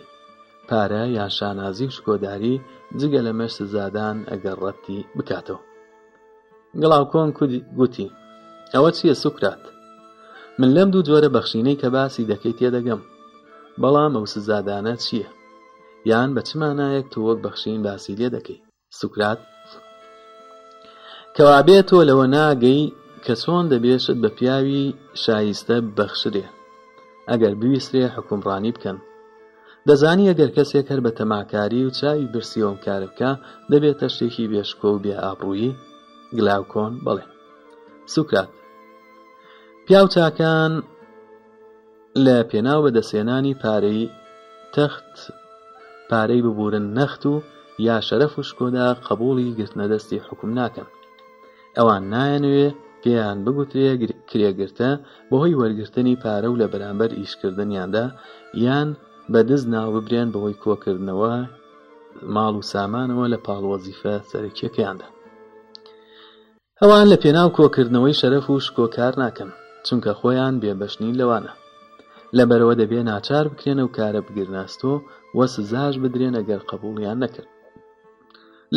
[SPEAKER 1] پارە یا شانازی شکۆداری جگە لە مەش سزادان ئەگەر ڕەتی بکاتەوە گڵاوکۆن گوتی ئەوە چییە سوکرات من لەم دوو جۆرە بەخشینەی کە باسی دەکەیت تێدەگەم بەڵام ئەو سزادانە چییە یان بە چمانایەک تو وەک بەخشین باسی لێ دەکەی سوکرات کەوابێت تۆ لەوە ناگەی کە چۆن دەبێشت بە پیاوی شایستە بەخشرێ ئەگەر بویسترێ حکومڕانی بکەن دەزانی ئەگەر کەسێک هەر بە تەماکاری و چاوی برسیۆم کار بکە دەبێتە شتێکی بێشکۆ و بێ ئابرووی گلاوکۆن بڵێ سوکرات پیاو چاکان لە پێناو بە دەسێنانی پارەی تەخت پارەی ببورن نەخت و یا شەرەف و شکۆدا قبولی گرتنە دەستی حکوم ناکەن ئەوان نایەنوێ پێیان بگوترێ کرێگرتە بەهۆی وەرگرتنی پارە و لە بەرامبەر ئیشکردنیاندا یان بەدەست ناوبرێن بەهۆی کۆکردنەوە ماڵ و سامانەوە لە پاڵوەزیفە سەرکیەکەیاندا ئەوان لە پێناو کۆکردنەوەی شەرەف و شکۆکار ناکەن چونکە خۆیان بێبەشنی لەوانە لەبەرەوە دەبێ ناچار بکرێنە و کارە بگرناستۆ وە سزاش بدرێن ئەگەر قبولیان نەکرد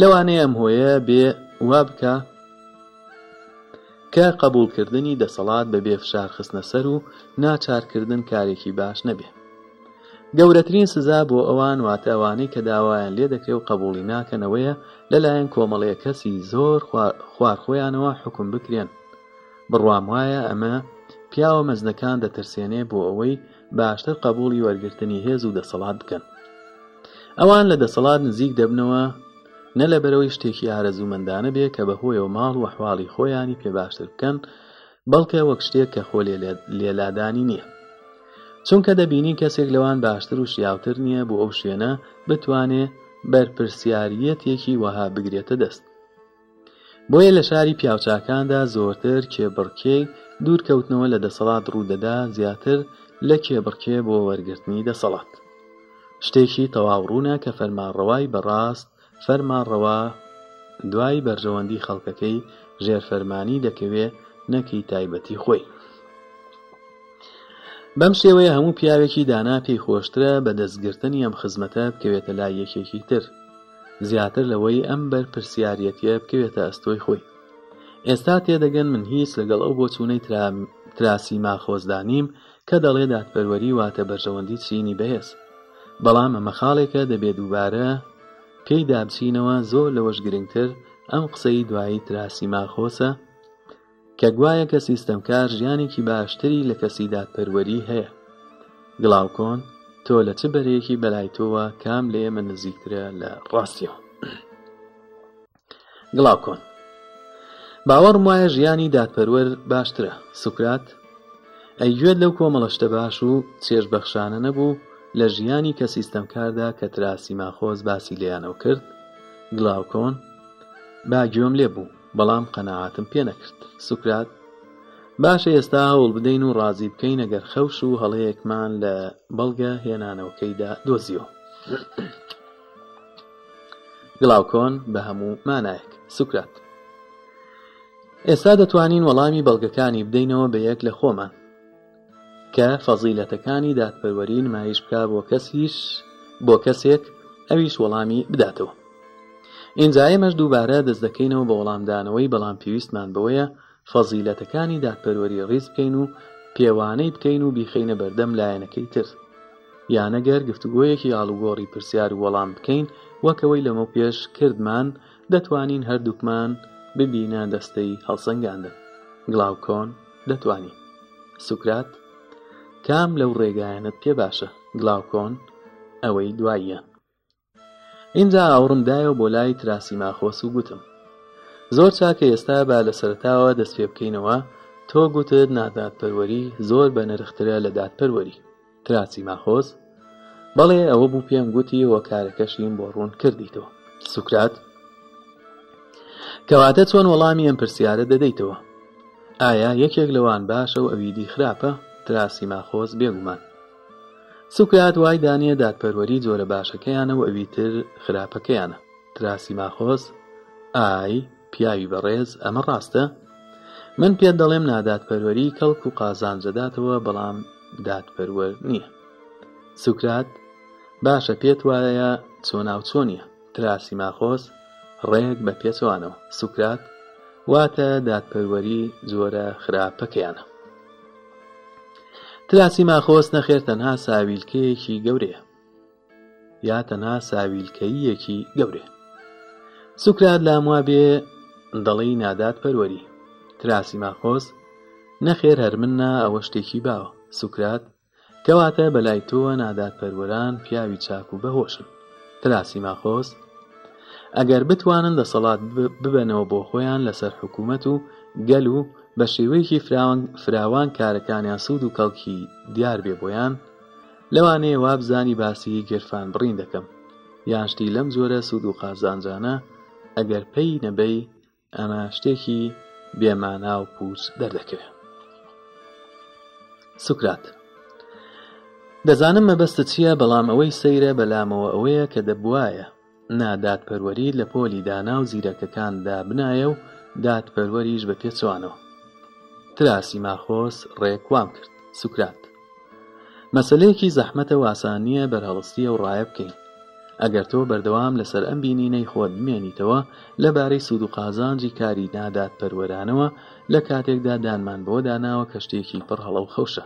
[SPEAKER 1] لەوانەیە ئەم هۆیە بێ وا بکە کە قبولکردنی دەسەڵات بە بێفشار خستنە سەر و ناچارکردن کارێکی باش نەبێ گەورەترین سزا بۆ ئەوان واتەوانەی کە داوایان لێ دەکرێ و قبولی ناکەنەوەیە لەلایەن کۆمەڵەیە کەسی زۆر خوارخۆیانەوە حکم بکرێن بڕوام وایە ئەمە پیاوە مەزنەکان دەترسێنێ بۆ ئەوەی باشتر قبولی وەرگرتنی هێز و دەسەڵات بکەن ئەوان لە دەسەڵات نزیک دەبنەوە نە لە بەرەوەی شتێکی ئارەزوومەندانە بێ کە بەهۆیەوە ماڵ و حواڵی خۆیانی پێ باشتر بکەن بەڵکە وەک شتێک کە خۆ لێلادانی نییە چونکە دەبینی کەسێک لەوان باشتر و شیاوتر نییە بۆ ئەو شوێنە بتوانێ بەرپرسیارەتێکی وەها بگرێتە دەست بۆیە لە شاری پیاوچاکاندا زۆرتر کێبڕکەی دوورکەوتنەوە لە دەسەڵات ڕوودەدا زیاتر لە کێبڕکێ بۆ وەرگرتنی دەسەڵات شتێکی تەواو ڕوونە کە فەرمانڕەوای بەڕاست فەرمانڕەوە دوای بەرژەوەندی خەڵکەکەی ژێرفەرمانی دەکەوێ نەکی تایبەتی خۆی بەم شێوەیە هەموو پیاوێکی دانا پێی خۆشترە بە دەستگرتنی ئەم خزمەتە بکەوێتە لای یەکێکی تر زیاتر لەوەی ئەم بەر پرسیارەتە بکەوێتە ئەستۆی خۆی ئێستا تێدەگەن من هیچ لەگەڵ ئەو بۆ چوونەی تراسی ماخۆزدانیم کە دەڵێ دادپەروەری واتە بەرژەوەندی چینی بەهێز بەڵام ئەمە خاڵێکە دەبێت دووبارە کەی دابچینەوە زۆر لەوەش گرنگتر ئەم قسەی دوایی تراسی ماخۆسە کە گوایە کە سیستەمکار ژیانێکی باشتری لە کەسی دادپەروەری هەیە گڵاوکۆن تۆ لە چ بەرەیەکی بەلایتەوە کام لێ من نزیکترە لە ڕاستیەوە گڵاوکۆن باوەڕم وایە ژیانی دادپەروەر باشترە سوکرات ئەیگوێت لەو کۆمەڵەشتە باش و چێژبەخشانە نەبوو لە ژیانی کە سیستەمکاردا کە تراسی ماخۆز باسی لێیانەوە کرد گڵاوکۆن باگوێم لێ بوو بەڵام قەنەعاتم پێ نەکرد سوکرات باشە ئێستا هەوڵ بدەین و ڕازی بکەین ئەگەر خەوش و هەڵەیەکمان لە بەڵگە هێنانەوەکەیدا دۆزیەوە گڵاوکۆن بە هەموو مانایەک سوکرات ئێستا دەتوانین وەڵامی بەڵگەکانی بدەینەوە بە یەک لە خۆمان کە فەزیلەتەکانی دادپەروەری نمایش بکە بۆ کەسیش بۆ کەسێک ئەویش وەڵامی بداتەوە ئینجا ئێمەش دووبارە دەست دەکەینەوە بە وەڵامدانەوەی بەڵام پێویستمان بەوەیە فەزیلەتەکانی دادپەروەری ڕیز بکەین و پێوانەی بکەین و بیخینە بەردەم لایەنەکەی تر یانەگەر گفتوگۆیەکی ئالوگۆڕی پرسیار و وەڵام بکەین وەکەوەی لەمە پێش کردمان دەتوانین هەردووکمان ببینە دەستەی هەڵسەنگاندە گڵاوکۆن دەتوانین سوکرات کام لەو ڕێگایەنت پێ باشە گڵاوکۆن ئەوەی دواییە اینجا ئاورمدایەوە بۆ لای تراسی ماخۆس و گوتم زۆر چاکە ئێستا با لە سەرتاوە دەست پێ بکەینەوە تۆ گوتت نادادپەروەری زۆر بە نرخترە لە دادپەروەری تراسی ماخۆز بەڵێ ئەوە بوو پێم گوتی وە کارەکەشیم بۆ ڕوون کردیتەوە سوکرات کەواتە چۆن وەڵامی ئەم پرسیارە دەدەیتەوە ئایا یەکێک لەوان باشە و ئەویدی خراپە تراسی ماخۆز بێگومان سوکات وای دانیە دادپەروەری جۆرە باشەکەیانە و ئەویتر خراپەکەیانە تراسی ماخۆز ئای پیاوی بەڕێز ئەمە ڕاستە من پێ دەڵێم نادادپەروەری کەڵک و قازانجەداتەوە بەڵام دادپەروەر نییە سوکرات باشە پێت وایە چۆناو چۆنیە تراسی ماخۆز ڕێک بە پێچوانەوە سوکرات واتە دادپەروەری زۆرە خراپەکەیانە کلاسی ماخۆست نەخێر تەنها ساویلکەیەکی گەورەیە یا تەنها ساویلکەیەکی گەورێ سوکرات لاموا بێ دەڵی نادات پەروەری تراسی ماخۆز نەخێر هەرمننا ئەوە شتێکی باوە سوکرات کەواتە بەلای تۆوە نادات پەروەران پیاوی چاک و بەهۆشن تراسی ماخۆز ئەگەر بتوانن دەسەڵات ببەنەوە بۆ خۆیان لەسەر حکوومەت و گەل و بە شێوەیەکی فراوان کارەکانیان سوود و کەڵکی دیار بێ بۆیان لەوانەیە وابزانی باسی گرفان بڕین دەکەم یان شتی لەم جۆرە سوود و قازانجانە ئەگەر پێی نەبەی ئەمە شتێکی بێمانا و پوچ دەردەکەوێت سوکرات دەزانم مەبەستە چییە بەڵام ئەوەی سەیرە بەلامەوە ئەوەیە کە دەبواە نادات پەروەری لە پۆلی دانا و زیرەکەکاندا بنایە و دادپەروەریش بە پێچوانەوە تراسی ماخۆس ڕێکوام کرد سوکرات مەسلەیەکی زەحمەتە واسانیە بەرهەڵستی و ڕایە بکەین ئەگەر تۆ بەردەوام لەسەر ئەم بینینەی خۆت بمێنیتەوە لەبارەی سوود و قازانجی کاری نادات پەروەرانەوە لە کاتێکدا دانمان بۆ داناوە کەشتێکی پڕ هەڵە و خەوشە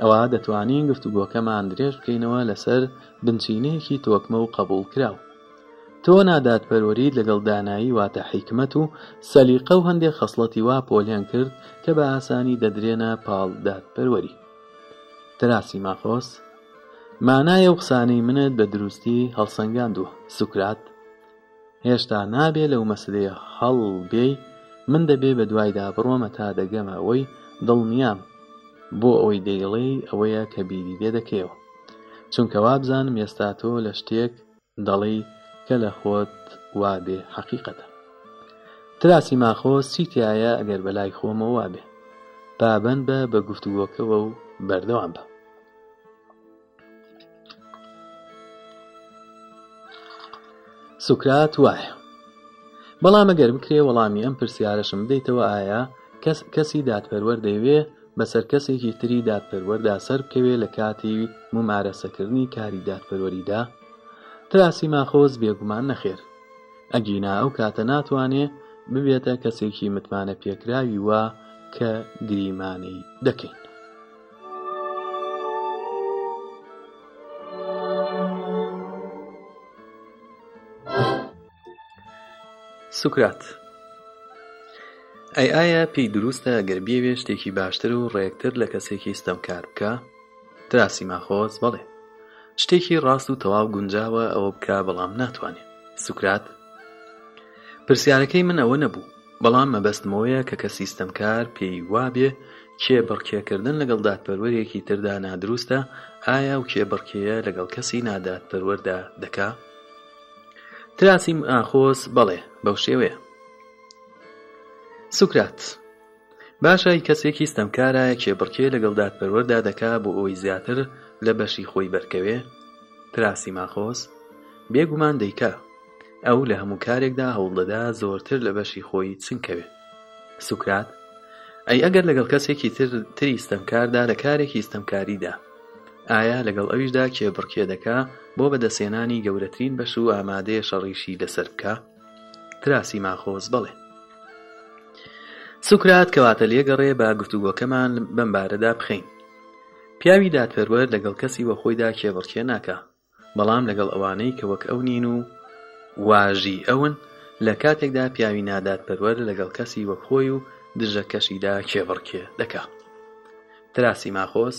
[SPEAKER 1] ئەوە دەتوانین گفتوگۆکەمان درێژ بکەینەوە لەسەر بنچینەیەکی تۆکمە و قبول کراوە تۆ نادادپەروەریت لەگەڵ دانایی واتە حیکمت و سەلیقە و هەندێک خەسڵەتی وا پۆلیان کرد کە بە ئاسانی دەدرێنە پاڵ دادپەروەری تراسی ماخۆس مانایە و قسانەی منت بە دروستی هەڵسەنگاندووە سوکرات هێشتا نابێ لەو مەسلێ هەڵ بێ من دەبێ بە دوایدا بڕۆمە تا دەگەمەوەی دڵنیام بۆ ئەوەی دەیڵێ ئەوەیە کە بیری دێ دەکەوە چونکە وابزانم ئێستا تۆ لە شتێک دەڵی کە لە خۆت وا بێ حەقیقەتە تراسی ماخۆ سیتیایە ئەگەر بەلای خۆمەوە وا بێ پابند بە بە گفتوگۆکەوە و بەردەوام بە سوکرات وایە بەڵام ئەگەر بکرێ وەڵامی ئەم پرسیارەشم بدەیتەوە ئایا کەسی دادپەروەەر دەیوێ بەسەر کەسێکی تری دادپەروەەردا سەر بکەوێ لە کاتی ممارەسەکردنی کاری دادپەروەریدا تراسی ماخۆز بێگومان نەخێر ئەگینا ئەو کاتە ناتوانێ ببێتە کەسێکی متمانە پێکراوی وە کە گریمانەی دەکەین سوکرات ئەی ئایا پێی دروستە گەربیەوێ شتێکی باشتر و ڕێکتر لە کەسێکی ستەمکار بکە تراسی ماخۆز بەڵێ شتێکی ڕاست و تەواو گونجاوە ئەوە بکە بەڵام ناتوانێت سوکرات پرسیارەکەی من ئەوە نەبوو بەڵام مەبەستمەوەیە کە کە سیستەمکار پێی وابێ کێ بڕکێکردن لەگەڵ دادپەروەرێکی تردا نادروستە ئایا و کێ بڕکەیە لەگەڵ کەسی نادادپەروەردا دەکا تراسیم ئاخۆس بەڵێ بەو شێوەیە سوکرات باشای کەسێکی ستەمکارە کێبڕکێ لەگەڵ دادپەروەردا دەکا بۆ ئەوی زیاتر لە بەشی خۆی بەرکەوێ پراسی ماخۆس بێگومان دەیکا ئەو لە هەموو کارێکدا هەوڵدەدا زۆرتر لە بەشی خۆی چنکەوێ سوکرات ئەی ئەگەر لەگەڵ کەسێکی تر تری ستەمکاردا لە کارێکی ستەمکاریدا ئایا لەگەڵ ئەویشدا کێبڕکێ دەکا بۆ بەدەسێنانی گەورەترین بەش و ئامادەیە شەڕیشی لەسەر بکە تراسی ماخۆز بڵێ سوکرات کەواتە لێگەڕێ با گفتوگۆکەمان بەمبارەدا بخەین پیاوی دادپەروەر لەگەڵ کەسی وە خۆیدا کێبڕکێ ناکە بەڵام لەگەڵ ئەوانەی کە وەک ئەو نین و واژی ئەون لە کاتێکدا پیاوی نادادپەروەر لەگەڵ کەسی وەک خۆی و دژە کەشیدا کێبڕکێ دەکا تراسی ماخۆس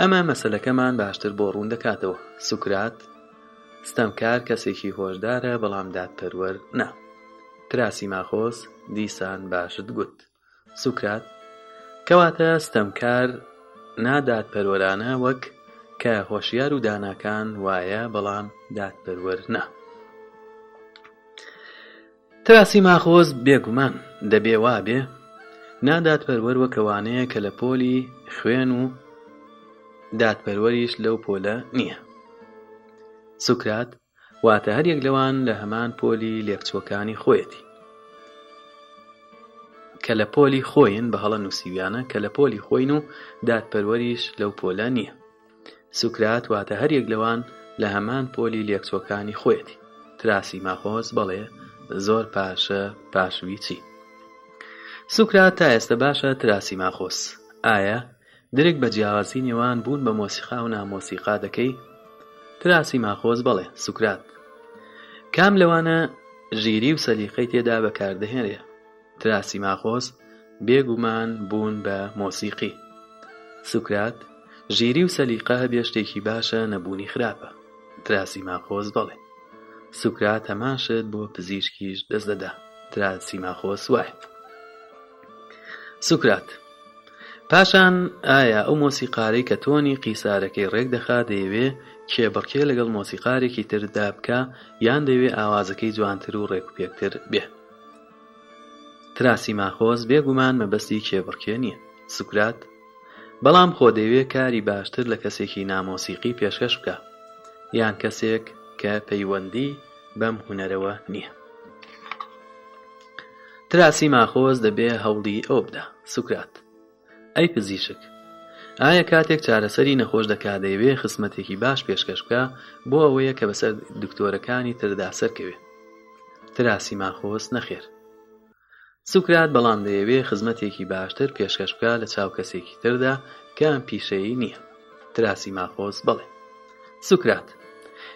[SPEAKER 1] ئەمە مەسلەکەمان باشتر بۆ ڕوون دەکاتەوە سوکرات ستەمکار کەسێکی هۆشدارە بەڵامداد پەروەر نا تراسی ماخۆس دیسان باشت گوت سوکرات کەواتە ستەمکار نادات پەروەرانە وەک کە هۆشیار و داناکان وایە بەڵام دادپەروەر نا تراسی ماخۆز بێگومان دەبێوا بێ نادات پەروەەر وەکەوانەیە کە لە پۆلی خوێن و دادپەروەریش لەو پۆلە نییە سوکرات واتە هەر یەک لەوان لە هەمان پۆلی لێکچوەکانی خۆیەتی کە لە پۆلی خۆین بە هەڵە نووسیویانە کە لە پۆلی خۆین و دادپەروەریش لەو پۆلە نییە سوکرات واتە هەریەک لەوان لە هەمان پۆلی لێکچۆکانی خۆیەتی تراسی ماخۆز بەڵێ زۆر پاشە پاشوی چی سوکرات تا ئێستا باشە تراسی ماخۆس ئایا درێک بە جیاوازی نێوان بوون بە مۆسیقا و نامۆسیقا دەکەی تراسی ماخۆز بەڵێ سوکرات کام لەوانە ژیری و سەلیقەی تێدا بەکاردەهێنرێ تراسیماخۆس بێگومان بوون بە مۆسیقی سوکرات ژیری و سەلیقا هەبێ شتێکی باشە نەبوونی خراپە تراسیماخۆس بڵێ سوکرات هەماشت بۆ پزیشکیش دەست دەدا تراسیماخۆس وای سوکرات پاشان ئایا ئەو مۆسیقارەی کە تۆنی قیسارەکەی ڕێک دەخا دەیەوێ کێبڕکێ لەگەڵ مۆسیقارێکی تردا بکە یان دەیەوێ ئاوازەکەی جوانتر و ڕێک و پێکتر بێ تراسی ماخۆز بێگومان مەبەستی کێبڕکێ نییە سوکرات بەڵام خۆ دەیوێت کاری باشتر لە کەسێکی نامۆسیقی پێشکەش بکە یان کەسێک کە پەیوەندی بەم هوەرەوە نییە تراسی ماخۆز دەبێ هەوڵی ئەو بدا سوکرات ئەی پزیشک ئایا کاتێک چارەسەری نەخۆش دەکات دەیوێ خسمەتێکی باش پێشکەش بکە بۆ ئەوەیە کە بەسەر دکتۆرەکانی تردا سەرکەوێت تراسی ماخۆز نەخێر سوکرات بەڵام دەیەوێ خزمەتێکی باشتر پێشکەشکە لە چاو کەسێکی تردا کەم پیشەیە نییە تراسی ماخۆز بڵێ سوکرات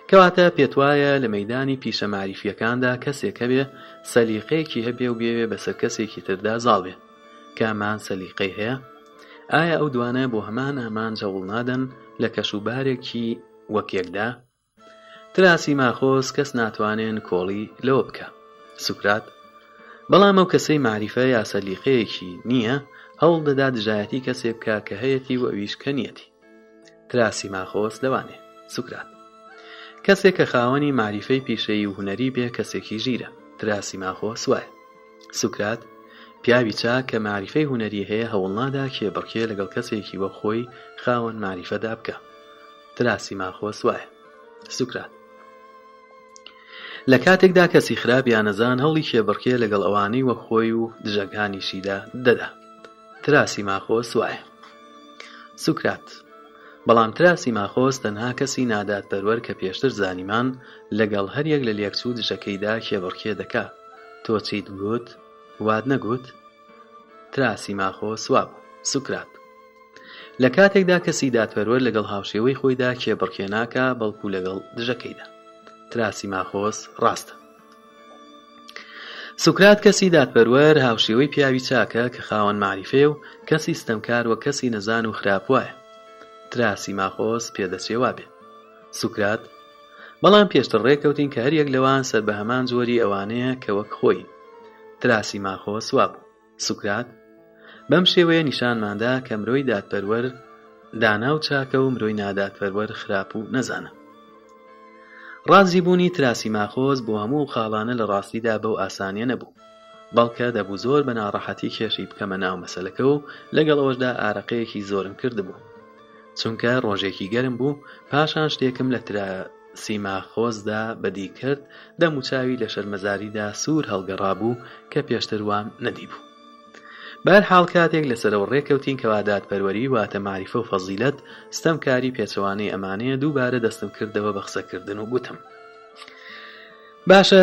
[SPEAKER 1] کەواتە پێت وایە لە مەدانی پیشەماریفیەکاندا کەسێکە بێ سەلیقەیەکی هەبێ و بێوێ بەسەر کەسێکی تردا زاڵێ کامان سەلیقەی هەیە ئایا ئەو دوانە بۆ هەمان ئامان جەوڵ نادەن لە کەشوبارێکی وەکێکدا تراسی ماخۆز کەس ناتوانێن کۆڵی لەوە بکە سوکرات بەڵام ئەو کەسەی معریفە یا سەلیقەیەکی نییە هەڵ دەدا دژایەتی کەسێ بکە کە هەیەتی و ئەویشکە نیەتی تراسی ماخۆست لەوانێ سوکرات کەسێک کە خاوەنی معریفەی پیشەیی و هوەری بێ کەسێکی ژیرە تراسی ماخۆ سوایە سوکرات پیاوی چا کە معریفەی هوەری هەیە هەوڵنادا کێبڕکێ لەگەڵ کەسێکی وە خۆی خاوەن معریفەدا بکە تراسی ماخۆ سوایە سوکرات لە کاتێکدا کەسی خراپ یانەزان هەڵی شێبڕکێ لەگەڵ ئەوانەی وە خۆی و دژەکانیشیدا دەدا تراسی ماخۆ سوایە سوکرات بەڵام تراسی ماخۆست تەنها کەسی نادات پەروەەر کە پێشتر زانیمان لەگەڵ هەریەک لە لەکسوو دژەکەیدا کێبڕکێ دەکا تۆ چیت گوت واد نەگوت تراسی ماخۆ سواب سوکرات لە کاتێکدا کەسی دادپەروەەر لەگەڵ هاوشێوەی خۆیدا کێبڕکێناکە بەڵکو لەگەڵ دژەکەیدا تراسی ماخۆس ڕاستە سوکرات کەسی دادپەروەەر هاوشێوەی پیاوی چاکە کە خاوەن معریفێ و کەسی ستەمکار وە کەسی نەزان و خراپواە تراسی ماخۆس پێدەچێوا بێ سوکرات بەڵام پێشتر ڕێککەوتین کە هەریەک لەوان سەر بە هەمان زۆری ئەوانەیە کە وەک خۆی تراسی ماخۆس وابوو سوکرات بەم شێوەیە نیشانماندا کە مرۆی دادپەروەەر دانا و چاکە و مرۆی نادادپەروەەر خراپ و نەزانە ڕازی بوونی تراسی ماخۆز بۆ هەموو خاڵانە لە ڕاستیدا بەو ئاسانیە نەبوو بەڵکە دەبوو زۆر بە ناڕەحەتی کێشی بکەمە ناو مەسلەکە و لەگەڵ ئەوەشدا ئارەقەیەکی زۆرم کردبوو چونکە ڕۆژێکی گەرم بوو پاشان شتێکم لە سیماخۆزدا بەدی کرد دەموچاوی لە شەرمەزاریدا سوور هەڵگەڕابوو کە پێشتر وام نەدیبوو بەر حاڵ کاتێک لەسەرەوە ڕێککەوتین کەوادات پەروەری واتە ماریفە و فەزیلت ستەمکاری پێچەوانەی ئەمانەیە دووبارە دەستم کردەوە بە قسەکردن و گوتم. باشە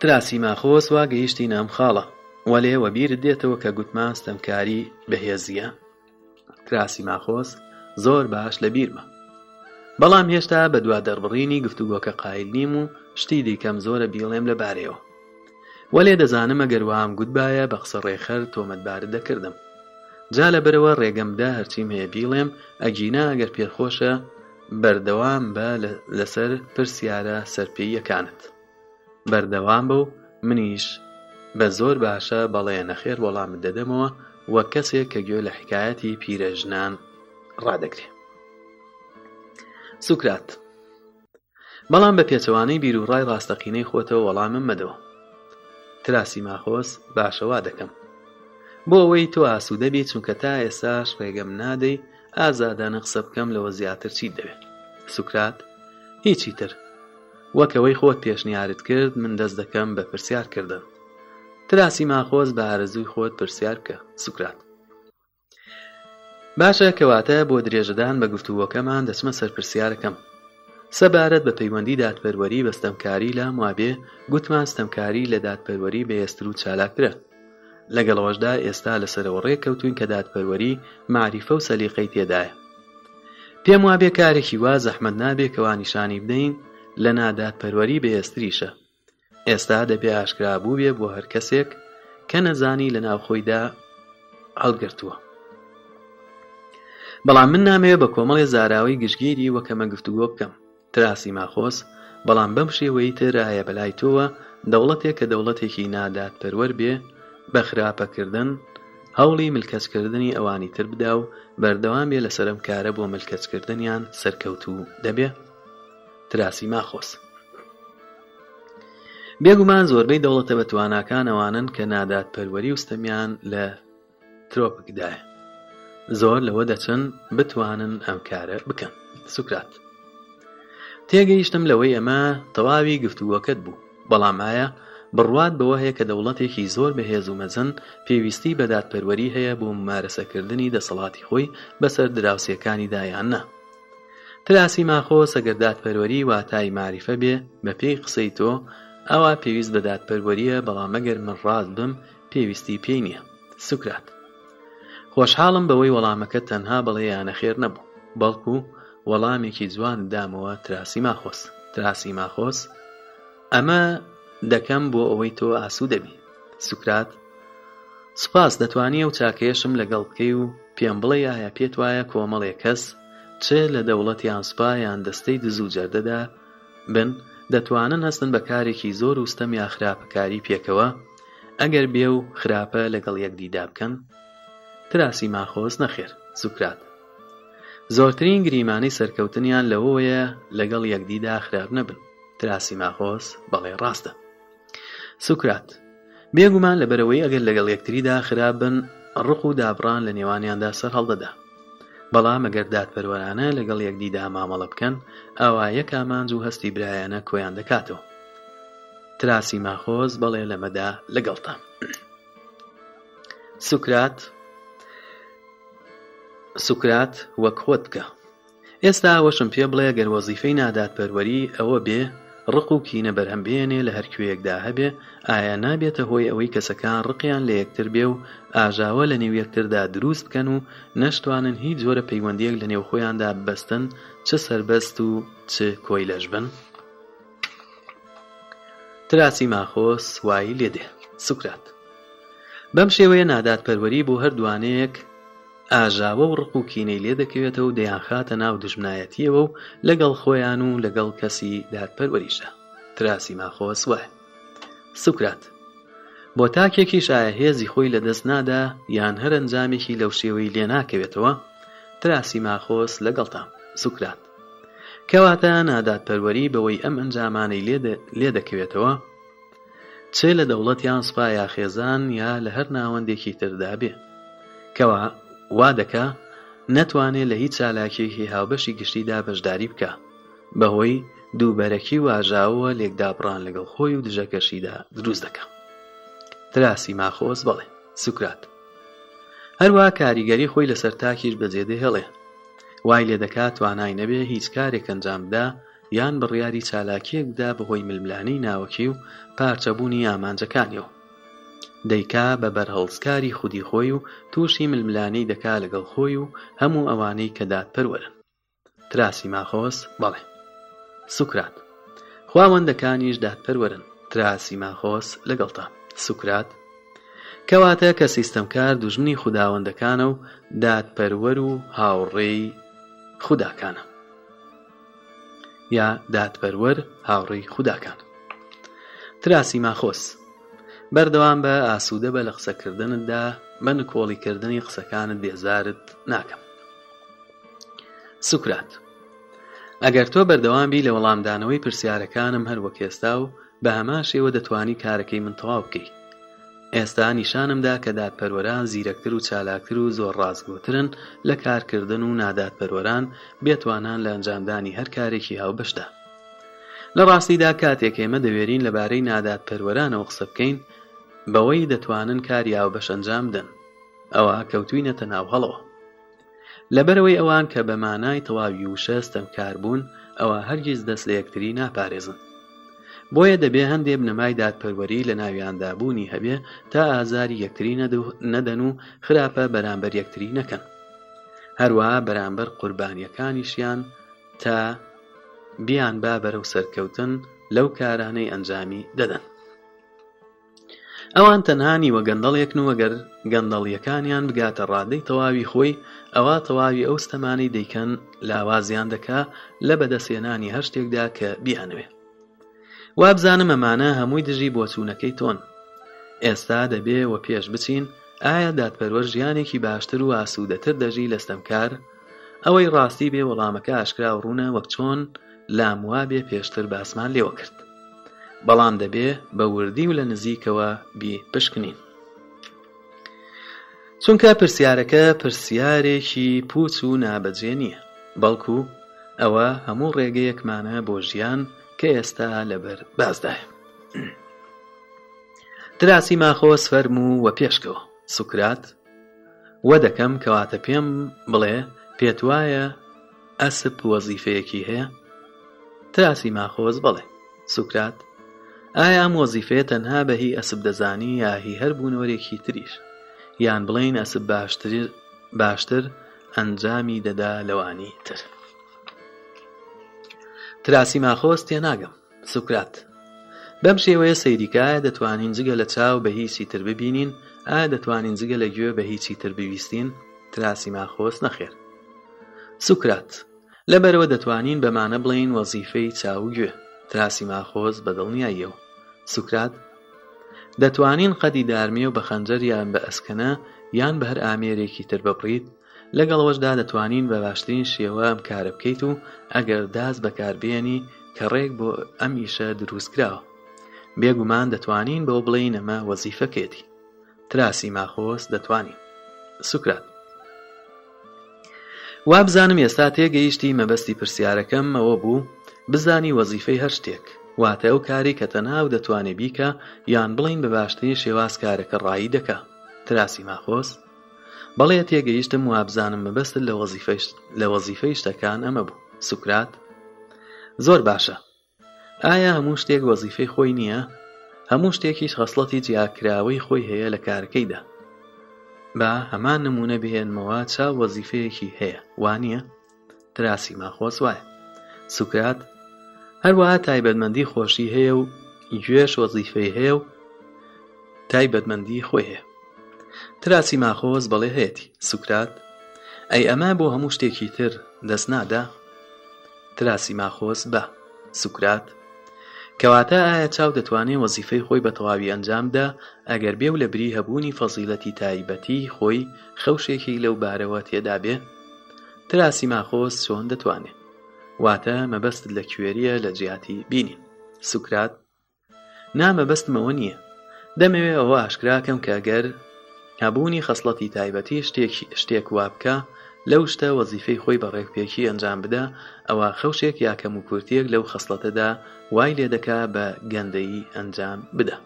[SPEAKER 1] تراسی ماخۆس وا گەیشتی نام خاڵە وەلێ وەبیر دێتەوە کە گوتمان ستەمکاری بەهێزیە تراسی ماخۆس زۆر باش لە بیرمە بەڵام هێشتا بە دوا دەربڕینی گفتوگۆکە قایل نیم و شتی دیکەم زۆرە بیڵێم لەبارەوە وەلێ دەزانم ئەگەر وام گوتبایە بە قسە ڕێخەر تۆمەتبار دەکردم جا لە بەرەوە ڕێگەمدا هەرچیم هەیە بیڵێم ئەگینا ئەگەر پێخۆشە بەردەوام بە لەسەر پرسیارە سەرپیەکانت بەردەوام بە و منیش بە زۆر باشە بەڵێ نەخێر وەڵامت دەدەمەوە وە کەسێک کە گوێ لە حکایەتی پیرەژنان ڕادەگرێ سوکرات بەڵام بە پێچەوانەی بیرروڕای ڕاستەقینەی خۆتەوە وەڵامم مەدەوە تراسی ماخۆس باشەوا دەکەم بۆ ئەوەی تۆ ئاسوودە بێ چونکە تا ئێساش ڕێگەم نادەی ئازادانە قسە بکەم لەوە زیاتر چیت دەوێت سوکرات هیچی تر وەکەوەی خۆت پێشنیارت کرد من دەست دەکەم بە پرسیار کردن تراسی ماخۆز بە ئارەزووی خۆت پرسیار بکە سوکرات باشە کەواتە بۆ درێژەدان بە گفتووەکەمان دەچمە سەر پرسیارەکەم سەبارەت بە پەیوەندی دادپەروەری بەستەمکاری لا موابێ گوتمان ستەمکاری لە دادپەروەری بەێستر و چالاکرە لەگەڵەوەشدا ئێستا لەسەرەوە ڕێککەوتوین کە دادپەروەری معریفە و سەلیقەی تێدایە پێم وابێ کارێکی وا زەحمد نابێکەوە نیشانی بدەین لە نادادپەروەری بەێستریشە ئێستا دەبێ ئاشکرابوو بێ بۆ هەر کەسێک کە نەزانی لە ناوخۆیدا هەڵگرتووە بەڵام من نامەیە بە کۆمەڵی زاراوی گشتگیری وەکەمە گفتوگۆ بکەم تراسی ماخۆس بەڵام بەم شێوەی تر ئایا بەلای تۆوە دەوڵەتێک کە دەوڵەتێکی نادات پەروەەر بێ بە خراپەکردن هەوڵی ملکەچکردنی ئەوانی تر بدا و بەردەوامێ لەسرم کارە بۆ ملکەچکردنیان سەرکەوتوو دەبێ تراسی ماخۆس بێگومان زۆربەی دەوڵەتە بە تواناکان ئەوانن کە نادات پەروەری وستەمیان لە ترۆپکدایە زۆر لەوە دەچن بتوانن ئەم کارە بکەن سوکرات تێگەیشتم لەوەی ئەمە تەواوی گفتووەکەت بوو بەڵامایە بڕوات بەوە هەیە کە دەوڵەتێکی زۆر بەهێز و مەزن پێویستی بەدادپەروەری هەیە بۆ ممارەسەکردنی دەسەڵاتی خۆی بەسەر دراوسەکانی دایاننا تراسی ماخۆ سەگەردادپەروەری واتای ماریفە بێ بە پێی قسەی تۆ ئەوا پێویست بەدادپەروەریە بەڵام مەگەر من ڕاست بم پێویستی پێی نییە سوکرات خۆشحاڵم بەوەی وەڵامەکە تەنها بەڵێیانە خێر نەبوو بەڵکو و وەڵامێکی جوان دامەوە تراسی ماخۆس تراسی ماخۆس ئەمە دەکەم بۆ ئەوەی تۆ ئاسوو دەبی سوکرات سپاس دەتوانی ئەو چاکێشم لەگەڵ بکەی و پێم بڵێ ئایا پێت وایە کۆمەڵێ کەس چێ لە دەوڵەتیان سوپایان دەستەی دزوو جەردەدا بن دەتوانن هەستن بە کارێکی زۆر وستەم یا خراپەکاری پێکەوە ئەگەر بێ و خراپە لەگەڵ یەکدیدا بکەن تراسی ماخۆز نەخێر سوکرات زۆرترین گریمانەی سەرکەوتنیان لەوەیە لەگەڵ یەکدیدا خراپ نەبن تراسی ماخۆس بەڵێ ڕاستە سوکرات بێگومان لەبەرەوەی ئەگەر لەگەڵ یەکتریدا خراپبن ڕق و دابڕان لە نێوانیاندا سەر هەڵدەدا بەڵام ئەگەر دادپەروەرانە لەگەڵ یەکدیدا مامەڵە بکەن ئاوایە کامانج و هەستی برایانە کۆیان دەکاتەوە تراسی ماخۆز بەڵێ لەمەدا لەگەڵتان سوکرات سوکرات وەک خۆت بکە ئێستا وەشم پێ بڵێ گەر وەزیفەی نادات پەروەری ئەوە بێ ڕق و کینە بەرهەمبێنێ لە هەرکوێیەکدا هەبێ ئایا نابێتە هۆی ئەوەی کەسەکان ڕقیان لە یەکتر بێ و ئاژاوە لە نێویەکتردا دروست بکەن و نەشتوانن هیچ جۆرە پەیوەندیەک لە نێوخۆیاندا بەستن چه سربەست و چ کۆی لەش بن تراسی ماخۆس وایی لێدێ سوکرات بەم شێوەیە نادات پەروەری بۆ هەردوانەیەک ئاژاوە و ڕق و کینەی لێ دەکەوێتەوە و دەیانخاتە ناو دژمنایەتیەوە و لەگەڵ خۆیان و لەگەڵ کەسی دادپەروەریشە تراسی ماخۆوە سوە سوکرات بۆ تاکێکی شایە هێزی خۆی لە دەست نادا یان هەر ئەنجامێکی لەو شێوەی لێ ناکەوێتەوە تراسی ماخۆس لەگەڵتان سوکرات کەواتە نادات پەروەری بەوەی ئەم ئەنجامانەی لێ دەکەوێتەوە چێ لە دەوڵەتیان سوپا یا خێزان یا لە هەر ناوەندێکی تردا بێ کەوا وا دەکا نەتوانێت لە هیچ چالاکیێکی هاوبەشی گشتیدا بەشداری بکە بەهۆی دووبەرەکی واژاوە لێکدابڕان لەگەڵ خۆی و دژەکەشیدا دروست دەکە تراسی ماخۆز بڵێ سوکرات هەروە کاریگەری خۆی لەسەر تاکیش بەجێدە هێڵێ وای لێ دەکات توانای نەبێ هیچ کارێک ئەنجامدا یان بڕیاری چالاکیەکدا بەهۆی ململانی ناوەکی و پارچەبوونی ئامانجەکانیەوە دەیکا بە بەرهەڵسکاری خودی خۆی و تووشی ململانەی دەکا لەگەڵ خۆی و هەموو ئەوانەی کە دادپەروەرن تراسی ماخۆس بەڵێ سوکرات خواوەندەکانیش دادپەروەرن تراسی ماخۆس لەگەڵتان سوکرات کەواتە کە سیستەمکار دوژمنی خودداوەندەکانە و دادپەروەر و هاوڕێی خودداکانە یا دادپەروەر هاوڕێی خودداکان تراسی ماخۆس بەردەوام بە ئاسوودە بە لە قسەکردنتدا بە نکۆڵیکردنی قسەکانت بێزارت ناکەم سوکرات ئەگەر تۆ بەردەوامبی لە وەڵامدانەوەی پرسیارەکانم هەروەک ئێستا و بە هەمان شێوە دەتوانی کارەکەی من تەواو بکەیت ئێستا نیشانمدا کە دادپەروەران زیرەکتر و چالاکتر و زۆر ڕازگۆترن لە کارکردن و نادادپەروەران بێتوانان لە ئەنجامدانی هەر کارێکی هاوبەشدا لە ڕاستیدا کاتێک ئێمە دەوێرین لەبارەی نادادپەروەرانەوە قسە بکەین بەوەی دەتوانن کاری هاوبەش ئەنجام بدەن ئەوە کەوتوینەتە ناوهەڵەوە لەبەرەوەی ئەوان کە بە مانای تەواوی وشە ستەمکار بوون ئەوە هەرگیز دەست لە یەکتری ناپارێزن بۆیە دەبێ هەندێ بنەمای دادپەروەری لە ناویاندابوونی هەبێ تا ئازاری یەکتری نەدەن و خراپە بەرامبەر یەکتری نەکەن هەروەها بەرامبەر قوربانیەکانیشیان تا بیان با بەرەو سەرکەوتن لەو کارانەی ئەنجامی دەدەن ئەوان تەنانی وە گەندەڵێکن وەگەر گەندەڵیەکانیان بگاتە ڕادەی تەواوی خۆی ئەوە تەواوی ئەو ستەمانەی دەیکەن لاوازیان دەکا لە بەدەسێنانی هەشتێکدا کە بیانوێ وابزانم ئەمانە هەمووی دژی بۆ چوونەکەی تۆن ئێستا دەبێ وە پێش بچین ئایا دادپەروە ژیانێکی باشتر و ئاسوودەتر دەژی لەستەمکار ئەوەی ڕاستی بێ وەڵامەکە ئاشکرا و ڕوونە وەک چۆن لاموا بێ پێشتر باسمان لێوە کرد بەڵام دەبێ بە وردی و لە نزیکەوە بی پشکنین چونکە پرسیارەکە پرسیارێکی پوچ و نابەجێ نییە بەڵکو ئەوە هەموو ڕێگەیەکمانە بۆ ژیان کە ئێستا لەبەر بازدایە دراسی ماخۆ سفەرم و وە پێشکەوە سوکرات وە دەکەم کەواتە پێم بڵێ پێت وایە ئەسب وەزیفەیەکی هەیە تراسی ماخۆز بڵێ سوکرات ئایا ئەم وەزیفەیە تەنها بەهی ئەسب دەزانی یاهی هەر بوونەوەرێکی تریش یان بڵین ئەسب باشتر ئەنجامی دەدا لەوانی تر تراسی ماخۆست تێناگەم سوکرات بەم شێوەیە سەیریکایە دەتوانین جگە لە چاو بە هیچی تر ببینین ئا دەتوانین جگە لە گوێ بە هیچی تر بویستین تراسی ماخۆست نەخێر سوکرات لەبەرەوە دەتوانین بەمانە بڵین وەزیفەی چاوگوێ تراسی ماخۆز بەدڵ نیایەوە سوکرات دەتوانین قەدی دارمیە و بە خەنجەر یان بە ئەسکەنە یان بە هەر ئامێرێکی تر بپڕیت لەگەڵەوەشدا دەتوانین بە باشترین شێوە ئەم کارە بکەیت و ئەگەر داز بەکاربیێنی کە ڕێک بۆ ئەم ئیشە دروستکراوە بێگومان دەتوانین بەو بڵین ئەمە وەزیفەکێتی تراسی ماخۆس دەتوانین سوکرات وابزانم ئێستا تێگەیشتی مەبەستی پرسیارەکەم ئەوە بوو بزانی وەزیفەی هەر شتێک واتە ئەو کاری کە تەناو دەتوانێت بیکە یان بڵین بە باشترین شێوازکارەکە ڕایی دەکا تراسی ماخۆست بەڵێ تێگەیشتم وابزانم مەبەستت لە وەزیفەی شتەکان ئەمە بوو سوکرات زۆر باشە ئایا هەموو شتێک وەزیفەی خۆی نییە هەموو شتێکیش خەسڵەتی جیاکراوەی خۆی هەیە لە کارەکەیدا با هەمان نمونە بهێنمەوە چا وەزیفەیەکی هەیە وانە تراسی ماخۆز وایە سوکرات هەروەها تایبەتمەندی خۆشی هەیە و گوێش وەزیفەی هەیە و تایبەتمەندی خۆی هەیە تراسی ماخۆز بەڵێ هەیەی سوکرات ئەی ئەمە بۆ هەموو شتێکی تر دەست نادا تراسی ماخۆز بە سوکرات کەواتە ئایا چاو دەتوانێت وەزیفەی خۆی بە تەواوی ئەنجامدا ئەگەر بێ و لە بری هەبوونی فەزیلەتی تایبەتی خۆی خەوشێکی لەو بارەوە تێدابێ تراسی ماخۆز چۆن دەتوانێت واتە مەبەستت لە کوێریە لە جیاتی بینی سوکرات نامەبەستمەوە نییە دەمەوێت ئەوە ئاشکراکەم کەگەر هەبوونی خەسڵەتی تایبەتی شتێکی شتێک وابکە لەو شتە وەزیفەی خۆی بەڕێکپێکی ئەنجام بدە ئەوە خەوشێک یاکەم و کورتێک لەو خەسڵەتەدا وای لێ دەکا بە گەندەی ئەنجام بدە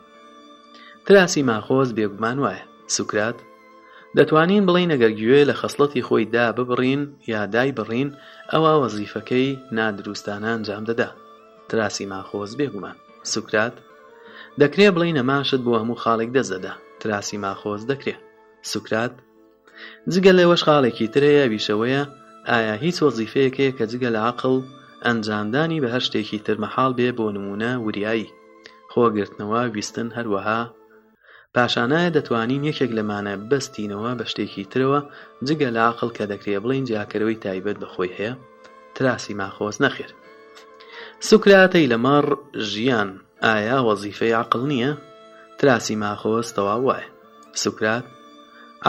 [SPEAKER 1] تراسی ماخۆز بێگومان وایە سوکرات دەتوانین بڵین ئەگەر گوێ لە خەسڵەتی خۆی دا ببڕین یا دای بڕین ئەوە وەزیفەکەی نادروستانە ئەنجام دەدا تراسی ماخۆز بێگومان سوکرات دەکرێ بڵین ئەماشت بۆ هەموو خاڵێک دەزەدا تراسی ماخۆز دەکرێت سوکرات جگە لەوەش خاڵێکی ترەیە ویشەوەیە ئایا هیچ وەزیفەیەکەیە کە جگە لە عقل ئەنجامدانی بە هەر شتێکی ترمەحاڵ بێ بۆ نمونە وریایی خۆگرتنەوە ویستن هەروەها پاشانایە دەتوانین یەکێک لەمانە بەستینەوە بە شتێکی ترەوە جگە لە عقل کە دەکرێ بڵین جیاکەرەوەی تایبەت بەخۆی هەیە تراسی ماخۆز نەخێر سوکراتەی لەمەڕ ژیان ئایا وەزیفەی عقل نییە تراسی ماخۆز تەوا وایە سوکرات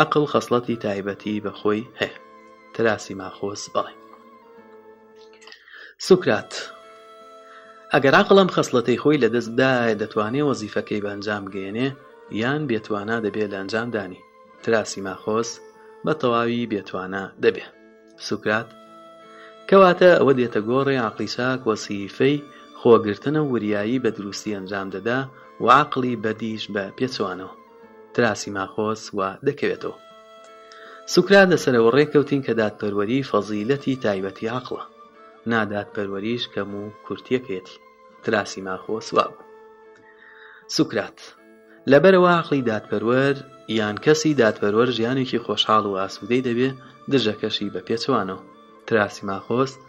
[SPEAKER 1] عقل خەسڵەتی تایبەتی بەخۆی هەیە تراسی ماخۆز بڵێ سوکرات ئەگەر عقلم خەسڵەتەی خۆی لەدەستدایە دەتوانێت وەزیفەکەی بەنجام گەێنێ یان بێتوانە دەبێت لە ئەنجامدانی تراسی ماخۆس بە تەواوی بێتوانە دەبێ سوکرات کەواتە ئەوە دێتە گۆڕی عقلیساک وەسیفەی خۆگرتنە وریایی بە دروستی ئەنجام دەدا و عقلی بەدیش بە پێچوانەوە تراسی ماخۆس و دەکەوێتەوە سوکرات لەسەرەوە ڕێککەوتین کە دادپەروەری فەزیلەتی تایبەتی عقڵە نادات پەروەریش کەم و کورتیەکێتی تراسی ماخۆس وابوو سوکرات لەبەرەوە عقلی دادپەروەر یان کەسی دادپەروەر ژیانێکی خۆشحاڵ و ئاسوودەی دەبێ دژەکەشی بە پێچوانەوە تراسی ماخۆست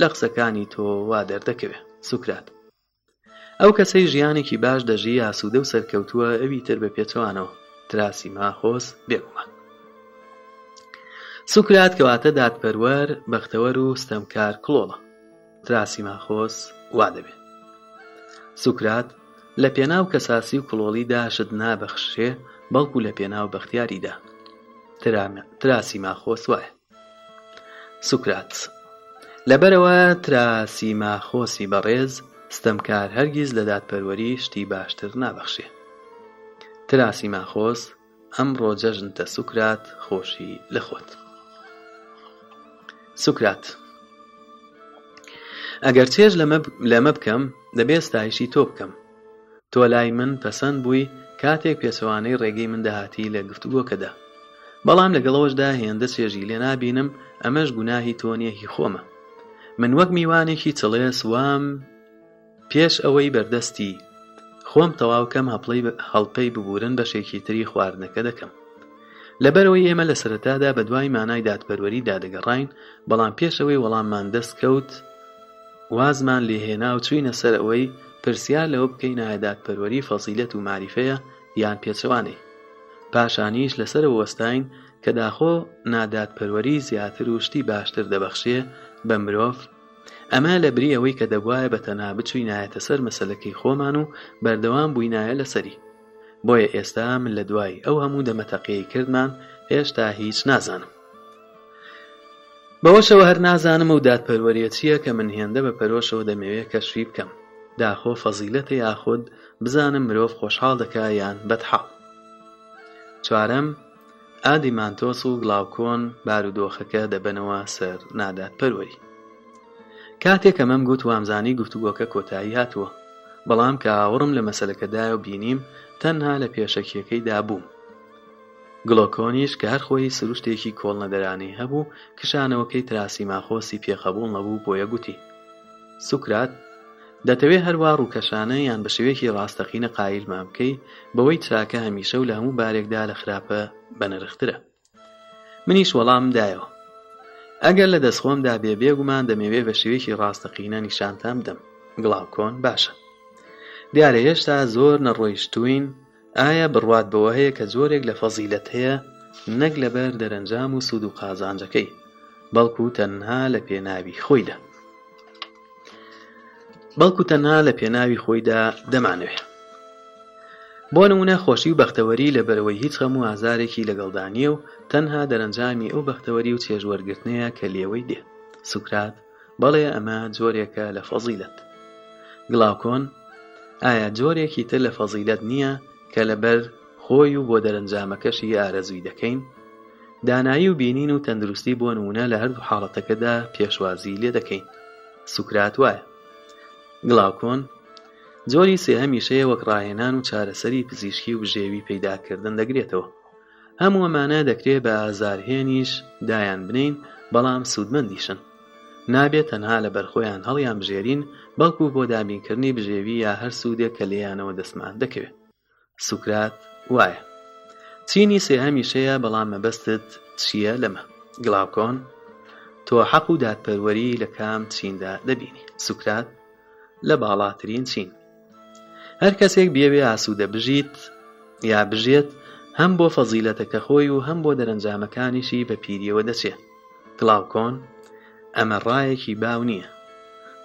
[SPEAKER 1] لە قسەکانی تۆوا دەردەکەوێ سوکرات ئەو کەسەی ژیانێکی باش دەژی ئاسوودە و سەرکەوتووە ئەوی تر بە پێچوانەوە تراسی ماخۆس بێگومان سوکرات کەواتە دادپەروەر بەختەوەر و ستەمکار کلۆڵە تراسی ماخۆس وا دەبێت سوکرات لە پێناو کەساسی و کڵۆڵی داشت نابەخشێ بەڵکو لە پێناو بەختیاریدا تراسی ماخۆس وایە سوکرات لەبەرەوە تراسی ماخۆسی بەڕێز ستەمکار هەرگیز لە دادپەروەری شتی باشتر نابەخشێ تراسی ماخۆس ئەمڕۆ جەژنتە سوکرات خۆشی لە خۆت سوکرات ئەگەر چێژ لەمە بکەم دەبێت ستایشی تۆ بکەم تۆ لای من پەسەند بووی کاتێک پێچەوانەی ڕێگەی من داهاتی لە گفتوگۆکەدا بەڵام لەگەڵەوەشدا هێندە سێژی لێ نابینم ئەمەش گوناهی تۆنیەکی خۆمە من وەک میوانێکی چڵێ سوام پێش ئەوەی بەردەستی خۆم تەواوکەم هەپڵی هەڵپەی ببورن بەشێکی تری خواردنەکە دەکەم لەبەرەوەی ئێمە لە سەرەتادا بە دوای مانای دادپەروەری دادەگەڕین بەڵام پێش ئەوەی وەڵاممان دەست کەوت وازمان لێهێنا و چوینە سەر ئەوەی پرسیار لەوە بکەینە هەدادپەروەری فەزیلەت و ماریفەیە یان پێچەوانەی پاشانیش لەسەر وەستاین کە داخۆ نادادپەروەری زیاتر و شتی باشتر دەبەخشێ بە مرۆڤ ئەمە لە بری ئەوەی کە دەبواە بە تەنا بچوی نایەتە سەر مەسلەکەی خۆمان و بەردەوام بووینایە لەسەری بۆیە ئێستا من لە دوای ئەو هەموو دەمەتەقەیە کردمان هێشتا هیچ نازانم بەوەشەوە هەر نازانم و دادپەروەریە چییە کە من هێندە بە پەرۆشەوە دەمەوێت کەشوی بکەم داخۆ فەزیلەتە یاخود بزانم مرۆڤ خۆشحاڵ دەکایان بەتحاڵ چوارەم ئادی مانتۆس و گڵاوکۆن بارودۆخەکە دەبنەوە سەر نادات پەروەری کاتێک ئەمەم گوت وامزانی گفتوگۆکە کۆتایی هاتووە بەڵام کە ئاوڕم لە مەسلەکەدای و بینیم تەنها لە پێشەکیەکەی دابووم گڵۆکۆنیش کە هەرخۆی سروشتێکی کۆڵنەدەرانی هەبوو کشانەوەکەی تراسی ماخۆسی پێخەبوون نەبوو بۆیە گوتی سوکرات دەتەوێت هەروە ڕووکەشانە یان بە شێوێکی ڕاستەقینە قایلمان بکەی بەوەی چاکە هەمیشە و لە هەموو بارێکدا لە خراپە بەنرخترە منیش وەڵام دایەوە ئەگەر لە دەستخۆمدا بێ بێگومان دەمەوێ بە شێوێکی ڕاستەقینە نیشانتان بدەم گڵاو کۆن باشە دیارە هێشتا زۆر نەڕۆیشتوین ئایا بڕوات بەوە هەیە کە زۆرێک لە فەزیلت هەیە نەک لەبەر دەرەنجام و سوود و قازانجەکەی بەڵکو تەنها لە پێناوی خۆیدا بەڵکو تەنها لە پێناوی خۆیدا دەمانوێت بۆ نمونە خۆشی و بەختەوەری لە بەرەوەی هیچ خەم و ئازارێکی لەگەڵدانیە و تەنها دەرەنجامی ئەو بەختەوەری و چێژوەرگرتنەیە کە لێوەی دێ سوکرات بەڵێ ئەمە جۆرێکە لە فەزیلت گڵاوکۆن ئایا جۆرێکی تر لە فەزیلت نییە کە لەبەر خۆی و بۆ دەرەنجامەکەشی ئارەزوی دەکەین دانایی و بینین و تەندروستی بۆ نمونە لە هەردوو حاڵەتەکەدا پێشوازی لێ دەکەین سوکرات وایە گڵاوکۆن جۆری سێهەمیشەیە وەک ڕاهێنان و چارەسەری پزیشکی و ژێوی پەیداکردن دەگرێتەوە هەموو ئەمانە دەکرێت بە ئازارهێنیش دایان بنین بەڵام سوودمەندیشن نابێت تەنها لە بەرخۆیان هەڵیان بژێرین بەڵکو بۆ دابینکردنی بژێوی یا هەر سوودێک کە لەیانەوە دەسمان دەکەوێت سوکرات وایە چینی سێهەمیشەیە بەڵام مەبەستت چییە لەمە گڵاوکۆن تۆ حەق و دادپەروەری لە کام چیندا دەبینی سوکرات لە باڵاترین چین هەر کەسێک بێوێ ئاسوودە بژیت یا بژێت هەم بۆ فەزیلەتەکە خۆی و هەم بۆ دەرەنجامەکانیشی بە پیریەوە دەچێت کلااوکۆن ئەمە ڕایەکی باو نییە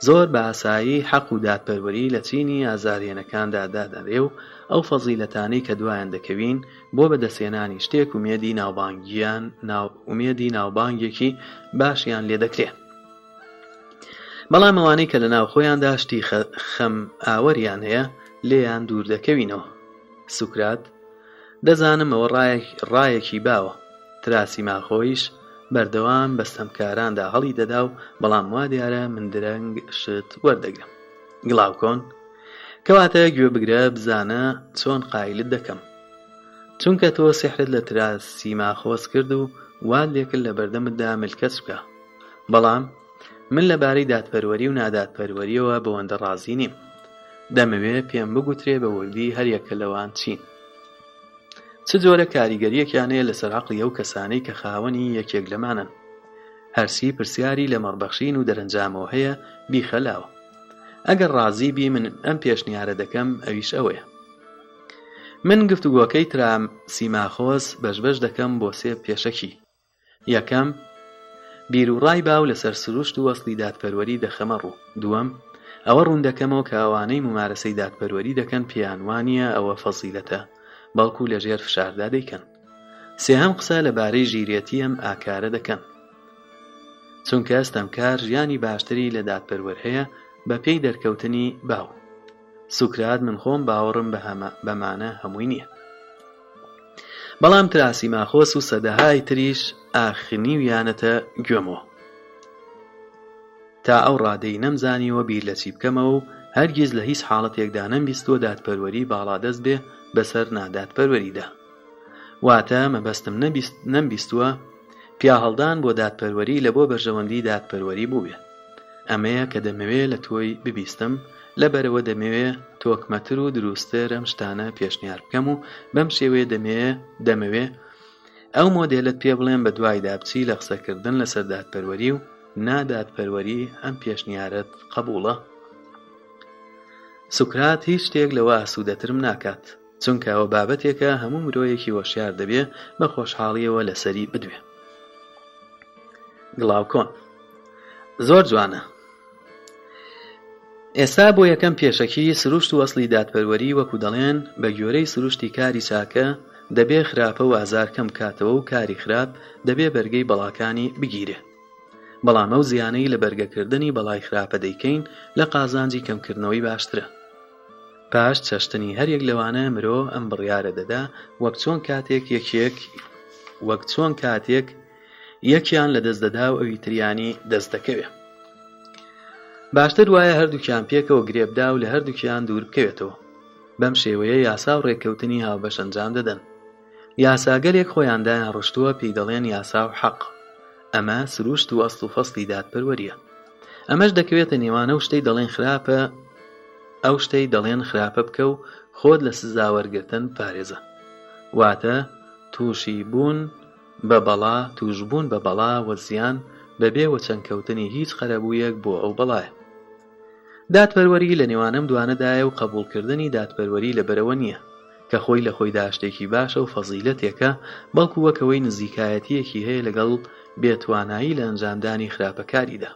[SPEAKER 1] زۆر بە ئاسایی حەق و دادپەروەری لە چینی ئازارێنەکاندا دادەڕێ و ئەو فەزیلەتانەی کە دوایان دەکەوین بۆ بەدەسێنانی شتێک ومێدی ناوبانگیان ناومێدی ناوبانگێکی باشیان لێ دەکرێت بەڵام ئەوانەی کە لە ناو خۆیان داشتی خەم ئاوەریان هەیە لێیان دوور دەکەوینەوە سوکرات دەزانم ئەوە ڕایەکی باوە تراسی ماخۆیش بەردەوام بەستەمکاراندا هەڵی دەدا و بەڵام وا دیارە من درەنگ شت وەردەگرم گڵاوکۆن کەواتە گوێ بگرە بزانە چۆن قایلت دەکەم چونکە تۆ سحرت لە تراسی ماخۆز کرد و وا لێکرد لە بەردەمتدا ملکەس بکە بەڵام من لەبارەی دادپەروەری و نادادپەروەریەوە بەوەندە ڕازی نیم دەمەوێ پێم بگوترێ بە وردی هەریەکە لەوان چین چ جۆرە کاریگەریەکیانەیە لەسەر عقلی ئەو کەسانەی کە خاوەنی یەکێک لەمانن هەرسی پرسیاری لە مەڕبەخشین و دەرەنجامەوە هەیە بیخەلاوە ئەگەر ڕازی بی من ئەم پێشنیارە دەکەم ئەویش ئەوەیە من گفتوگۆکەی ترام سیماخۆس بەشبەش دەکەم بۆ سێ پێشەکی یەکەم بیر و ڕای باو لەسەر سروشت و وەسلی دادپەروەری دەخەمە ڕوو دووەم ئەوە ڕوون دەکەمەوە کە ئەوانەی ممارەسەی دادپەروەری دەکەن پیانوانە ئەوە فەزیلەتە بەڵکو لەژێر فشاردا دەیکەن سێهام قسە لەبارەی ژیرەتی ئەم ئاکارە دەکەن چونکە ئەستەمکار ژیانی باشتری لە دادپەروەر هەیە بە پێی دەرکەوتنی باو سوکرات من خۆم باوەڕم بەمانە هەمووی نییە بەڵام تراسی ماخۆس و سەدەهای تریش ئاخنیویانەتە گوێمەوە تا ئەو ڕادەی نەمزانیوە بیر لە چی بکەمەوە و هەرگیز لە هیچ حاڵەتێکدا نەمبیستۆ دادپەروەری باڵادەست بێ بەسەر نادادپەروەریدا واتە مەبەستم نەمبیستووە پیا هەڵدان بۆ دادپەروەری لە بۆ بەرژەوەندی دادپەروەری بووێ ئەمەیە کە دەمەوێت لە تۆی ببیستم لەبەرەوە دەمەوێت تۆکمەتر و دروستتر ئەم شتانە پێشنیار بکەم و بەم شێوەیە دەمەوێ دەمەوێت ئەو مۆدلت پێ بڵێن بە دوای دابچی لە قسەکردن لە سەردادپەروەری و نادادپەروەری ئەم پێشنیارەت قبووڵە سوکرات هیچ شتێک لەوە ئاسوودەترم ناکات چونکە ئەوە بابەتێکە هەموو مرۆیەکی وەشیار دەبێ بە خۆشحاڵیەوە لەسەری بدوێ گڵاوکۆن زۆر جوانە ئێستا بۆ یەکەم پێشەکی سروشت و وەسلی دادپەروەری وەکو دەڵێن بە گوێرەی سروشتی کاری چاکە دەبێ خراپە و ئازارکەم کاتەوە و کاری خراپ دەبێ بەرگەی بەڵاکانی بگیرێ بەڵام ئەو زیانەی لە بەرگەکردنی بەڵای خراپە دەیکەین لە قازانجی کەمکردنەوەی باشترە پاش چەشتنی هەرێک لەوانە مرۆ ئەم بڕیاە دەدا وەک چۆن کاتێک یەکێک وەک چۆن کاتێک یەکیان لە دەست دەدا و ئەوی تریانی دەست دەکەوێ باشتر وایە هەردووکیان پێکەوە گرێبدا و لە هەردووکیان دوور بکەوێتەوە بەم شێوەیە یاسا و ڕێککەوتنی هاوبەشەنجام دەدەن یاساگەرێک خۆیاندایان ڕشتووە پێی دەڵێن یاسا و حەق ئەمە سروشت و ئەست و فەستی دادپەروەریە ئەمەش دەکەوێتە نێوانە و شتەی دەڵێن خراپە ئەو شتەی دەڵێن خراپە بکە و خۆت لە سزاوەرگتن پارێزە واتە تووشی بوون بە بەڵا توشببوون بە بەڵا وە زیان بەبێوە چەندکەوتنی هیچ خەرەبوویەک بۆ ئەو بەڵایە دادپەروەری لە نێوانم دوانەدایە و قبولکردنی دادپەروەری لەبەرەوە نییە کە خۆی لە خۆیدا شتێکی باشە و فەزیلەتێکە بەڵکو وەکەوەی نزیکایەتیەکی هەیە لەگەڵ بێتوانایی لە ئەنجامدانی خراپەکاریدا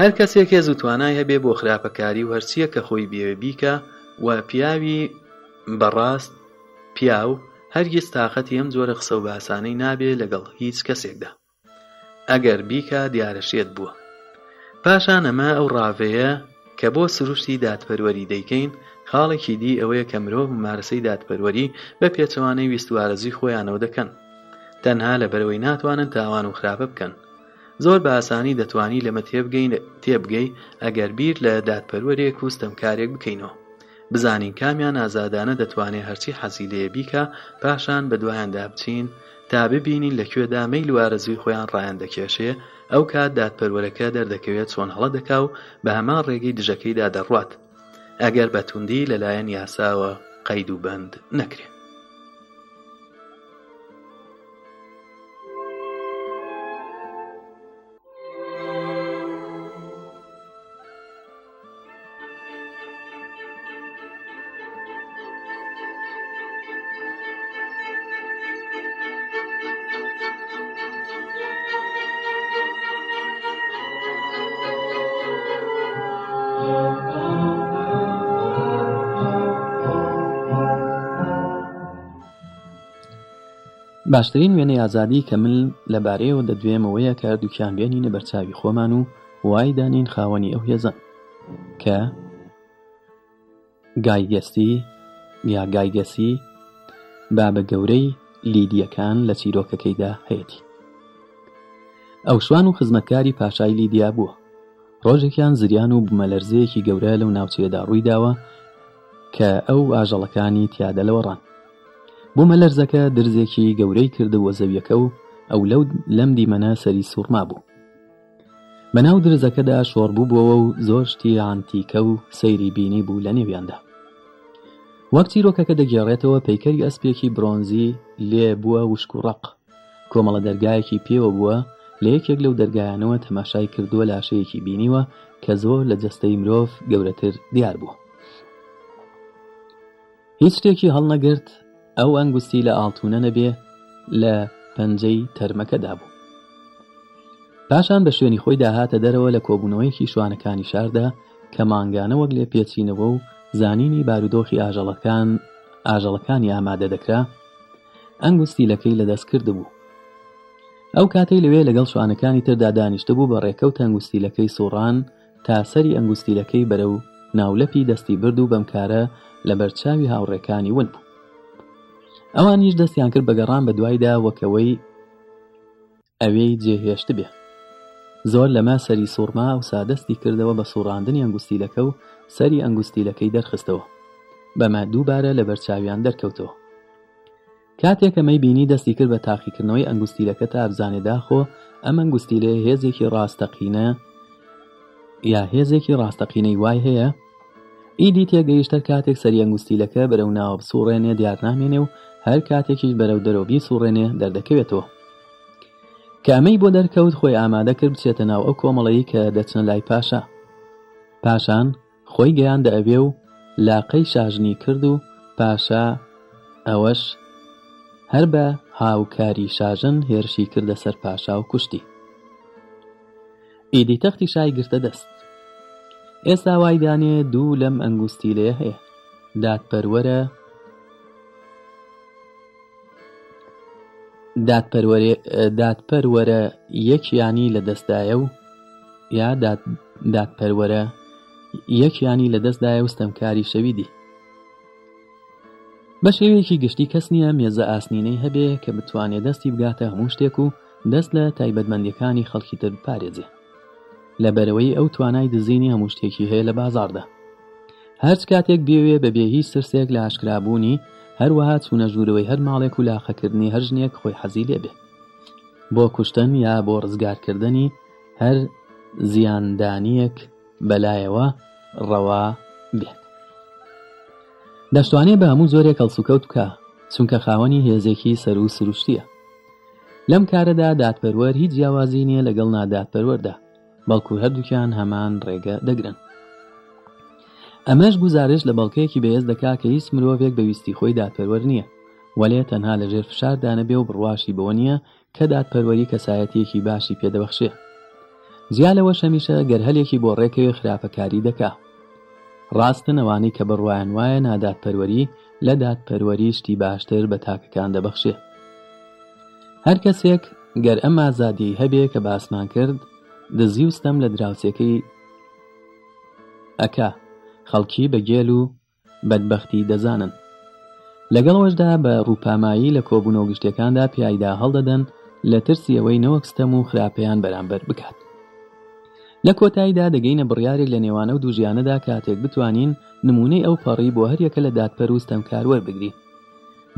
[SPEAKER 1] هەر کەسێکێ زووتوانای هەبێ بۆ خراپەکاری و هەرچیە کە خۆی بێبیکە و پیاوی بەڕاست پیاو هەرگیز تااقەتی ئەم جۆرە قسە و باسانەی نابێ لەگەڵ هیچ کەسێکدا ئەگەر بیکە دیارەشێت بووە پاشان ئەمە ئەو ڕاوەیە کە بۆ سروشتی دادپەروەری دەیکەین خاڵێکی دی ئەوەیە کە مرۆڤ مارسەی دادپەروەری بە پێچەوانەی ویستوارەزی خۆیانەوە دەکەن تەنها لە بەرەوەی ناتوانن تاوان و خراپە بکەن زۆر بە ئاسانی دەتوانی لەمە تێبگەین تێبگەی ئەگەر بیر لە دادپەروەرێک و ستەمکارێک بکەینەوە بزانین کامیان ئازادانە دەتوانێت هەرچی حەزی لێبیکە پاشان بە دوایاندا بچین تا ببینین لەکوێدا مەیل وارەزوی خۆیان ڕایان دەکێشێ ئەو کات دادپەروەرەکە دەردەکەوێت چۆن هەڵە دەکا و بە هەمان ڕێگەی دژەکەیدا دەڕوات اگر بتوندی للاین یاساوە قەید و بند نکره باشترین وێنەی ئازادی کە من لەبارەیەوە دەدوێمەوەیە کە دووکیانبیێنی نەبەرچاوی خۆمان و وای دانین خاوەنی ئەو هێزان کە گایگەستی یا گایگەسی بابە گەورەی لیدیەکان لە چیرۆکەکەیدا هەیەی ئەو شوان و خزمەتکاری پاشای لیدیا بووە ڕۆژێکیان زریان و بمەلەرزەیەکی گەورە لەو ناوچێدا ڕوویداوە کە ئەو ئاژەڵەکانی تیادە لەوەڕان بۆ مەلەرزەکە درزێکی گەورەی کرد وە زەویەکە و ئەو لەو لەم دیمەنە سەری سوورما بوو بەناو درزەکەدا شۆڕبوو بووەوە و زۆر شتی ئانتیکە و سەیری بینی بوو لە نێویاندا وەک چیرۆکەکە دەگێڕێتەوە پەیکەری ئەسپێکی برۆنزی لێ بووە وشک و ڕق کۆمەڵە دەرگایەکی پێوە بووە لە یەکێک لەو دەرگایانەوە تەماشای کردووە لاشەیەکی بینیوە کە زۆر لە جەستەی مرۆڤ گەورەتر دیار بوو هیچ شتێکی هەڵنەگرت ئەو ئەنگستی لە ئاڵتونە نەبێ لە پەنجەی تەرمەکەدا بوو پاشان بە شوێنی خۆی داهاتە دەرەوە لە کۆبوونەوەیکی شوانەکانی شاردا کە ماگانە وەک لێ پێچینەوە و زانینی بارودۆخی ئاژەڵەکان ئاژەڵەکانی ئامادە دەکرا ئەنگستی لەکەی لەدەست کرد بوو ئەو کاتەی لەوێ لەگەڵ شوانەکانی تردا دانیشتە بوو بە ڕێکەوت ئەنگستی لەکەی سوڕان تا سەری ئەنگستی لەکەی بەرە و ناولەپی دەستی برد و بەمکارە لە بەرچاوی هاوڕێکانی ون بوو ئەوانیش دەستیان کرد بەگەڕان بە دوایدا وەکەوەی ئەوەی جێهێشت بێ زۆر لەما سەری سوورما و سادەستی کردەوە بە سوڕاندنی ئەنگستیلەکە و سەری ئەنگستیلەکەی دەرخستەوە بەمە دووبارە لە بەرچاویان دەرکەوتەوە کاتێک ئەمەی بینی دەستی کرد بە تاقیکردنەوەی ئەنگستیلەکە تا ئەبزانێداخۆ ئەم ئەنگستیلێ هێزێکی ڕاستەقینە یا هێزێکی ڕاستەقینەی وای هەیە ئیدی تێگەیشتە کاتێک سەری ئەنگستیلەکە بەرەو ناوە بسوڕێنێ دیارنامێنێ و هەر کاتێکیش بەرەو دەرۆبی سوڕێنێ دەردەکەوێتەوە کامەی بۆ دەرکەوت خۆی ئامادە کرد بچێتە ناو ئەو کۆمەڵەیە کە دەچن لای پاشا پاشان خۆی گەیان دەئەبێ و لاقەی شاژنی کرد و پاشا ئەوەش هەر بە هاوکاری شاژن هێرشی کردە سەر پاشا و کوشتی ئیدی تەختی شای گرتە دەست ئێستا وای دانێ دوو لەم ئەنگوستیلێ هەیە دادپەروەرە دادپەروەرە یەکیانی لە دەستدایە و یا دادپەروەرە یەکیانی لە دەستدایە وستەمکاری شەویدی بە شێوەیەکی گشتی کەس نییە مێزە ئاسنینەی هەبێ کە بتوانێت دەستی بگاتە هەموو شتێک و دەست لە تایبەتمەندەکانی خەڵکی تر پارێزێ لەبەرەوەی ئەو توانای دزینی هەموو شتێکی هەیە لە بازاردا هەرچ کاتێک بێوێ بەبێهی سرسێک لە عشکرابوونی هەروەها چوونە ژوورەوەی هەر ماڵێک و لاخەکردنی هەر ژنێک خۆی حەزی لێبێ بۆ کوشتن یا بۆ ڕزگارکردنی هەر زیاندانیەک بەلایەوە ڕەوا بێت دەشتوانێت بە هەموو زۆرێک ئەڵسوکەوت بکە چونکە خاوەنی هێزێکی سەر و سروشتیە لەم کارەدا دادپەروەەر هیچ جیاوازی نییە لەگەڵ نادادپەروەەردا بەڵکو هەردووکیان هەمان ڕێگە دەگرن ئەمەش گوزارش لە بەڵکەیەکی بەهێز دەکا کە هیچ مرۆڤێک بەویستی خۆی دادپەروەر نییە وەلێ تەنها لە ژێر فشاردانە بێ و بڕواشی بەوە نییە کە دادپەروەری کەسایەتیەکی باشی پێدەبەخشێ زیاد لەوە شەمیشە گەرهلێکی بۆ ڕێکەوێ خراپەکاری دەکا ڕاستە نەوانی کە بڕواان وایە نادادپەروەری لە دادپەروەری شتی باشتر بە تاکەکان دەبەخشێ هەر کەسێک گەر ئەم ئازادی هەبێ کە باسمان کرد دزیوستەم لە دراوسەکەی ئەکا خەڵکی بە گێل و بەدبختی دەزانن لەگەڵەوەشدا بە ڕووپامایی لە کۆبوونەوە گشتەکاندا پیایدا هەڵدەدەن لە ترسی ئەوەی نەوەکستەم و خراپەیان بەرامبەر بکات لە کۆتاییدا دەگەینە بڕیارێک لە نێوانە و دوژیانەدا کاتێک بتوانین نمونەی ئەو پەڕی بۆ هەریەکە لە دادپەر وستەمکار وەربگری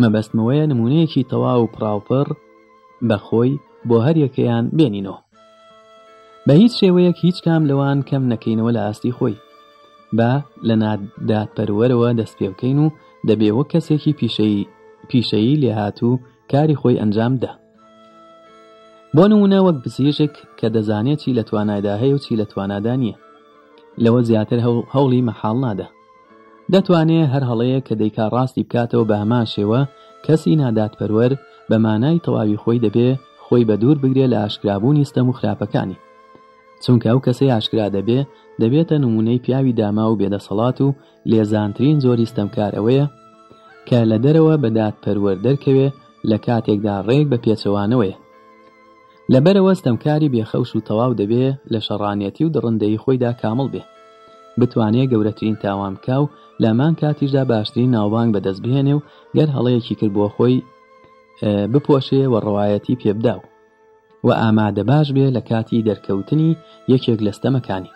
[SPEAKER 1] مەبەستمەوەیە نمونەیەکی تەواو و پراوپەر بەخۆی بۆ هەریەکەیان بێنینەوە بە هیچ شێوەیەک هیچ کام لەوان کەم نەکەینەوە لە ئاستی خۆی با لە نادادپەروەرەوە دەست پێبکەین و دەبێوە کەسێکی پیشەیی لێهاتوو کاری خۆی ئەنجام دا بۆ نمونە وەک بزیژێک کە دەزانێت چی لە توانایدا هەیە و چی لە توانادا نییە لەوە زیاتر هەوڵی مەحاڵ نادا دەتوانێت هەر هەڵەیە کە دەیکا ڕاستی بکاتەوە بە هەمان شێوە کەسی نادادپەروەر بە مانای تەواوی خۆی دەبێ خۆی بە دوور بگرێ لە ئاشکرابوونی ستەم و خراپەکانی چونکە ئەو کەسەی ئاشکرا دەبێ دەبێتە نمونەی پیاوی داما و بێدەسەڵات و لێزانترین زۆری ستەمکار ئەوەیە کە لە دەرەوە بەدات پەروەەر دەرکەوێ لە کاتێکدا ڕێک بە پێچەوانەوەیە لەبەرەوە ستەمکاری بێخەوش و تەواو دەبێ لە شەڕانەتی و دڕندەی خۆیدا کامڵ بێ بتوانێت گەورەترین تاوام کاو لامان کاتیشدا باشترین ناوبانگ بەدەست بهێنێ و گەر هەڵەیەکی کرد بۆ خۆی بپۆشێ و ڕەوایەتی پێبدا و و ئامادە باش بێ لە کاتی دەرکەوتنی یەکێک لە ستەمەکانی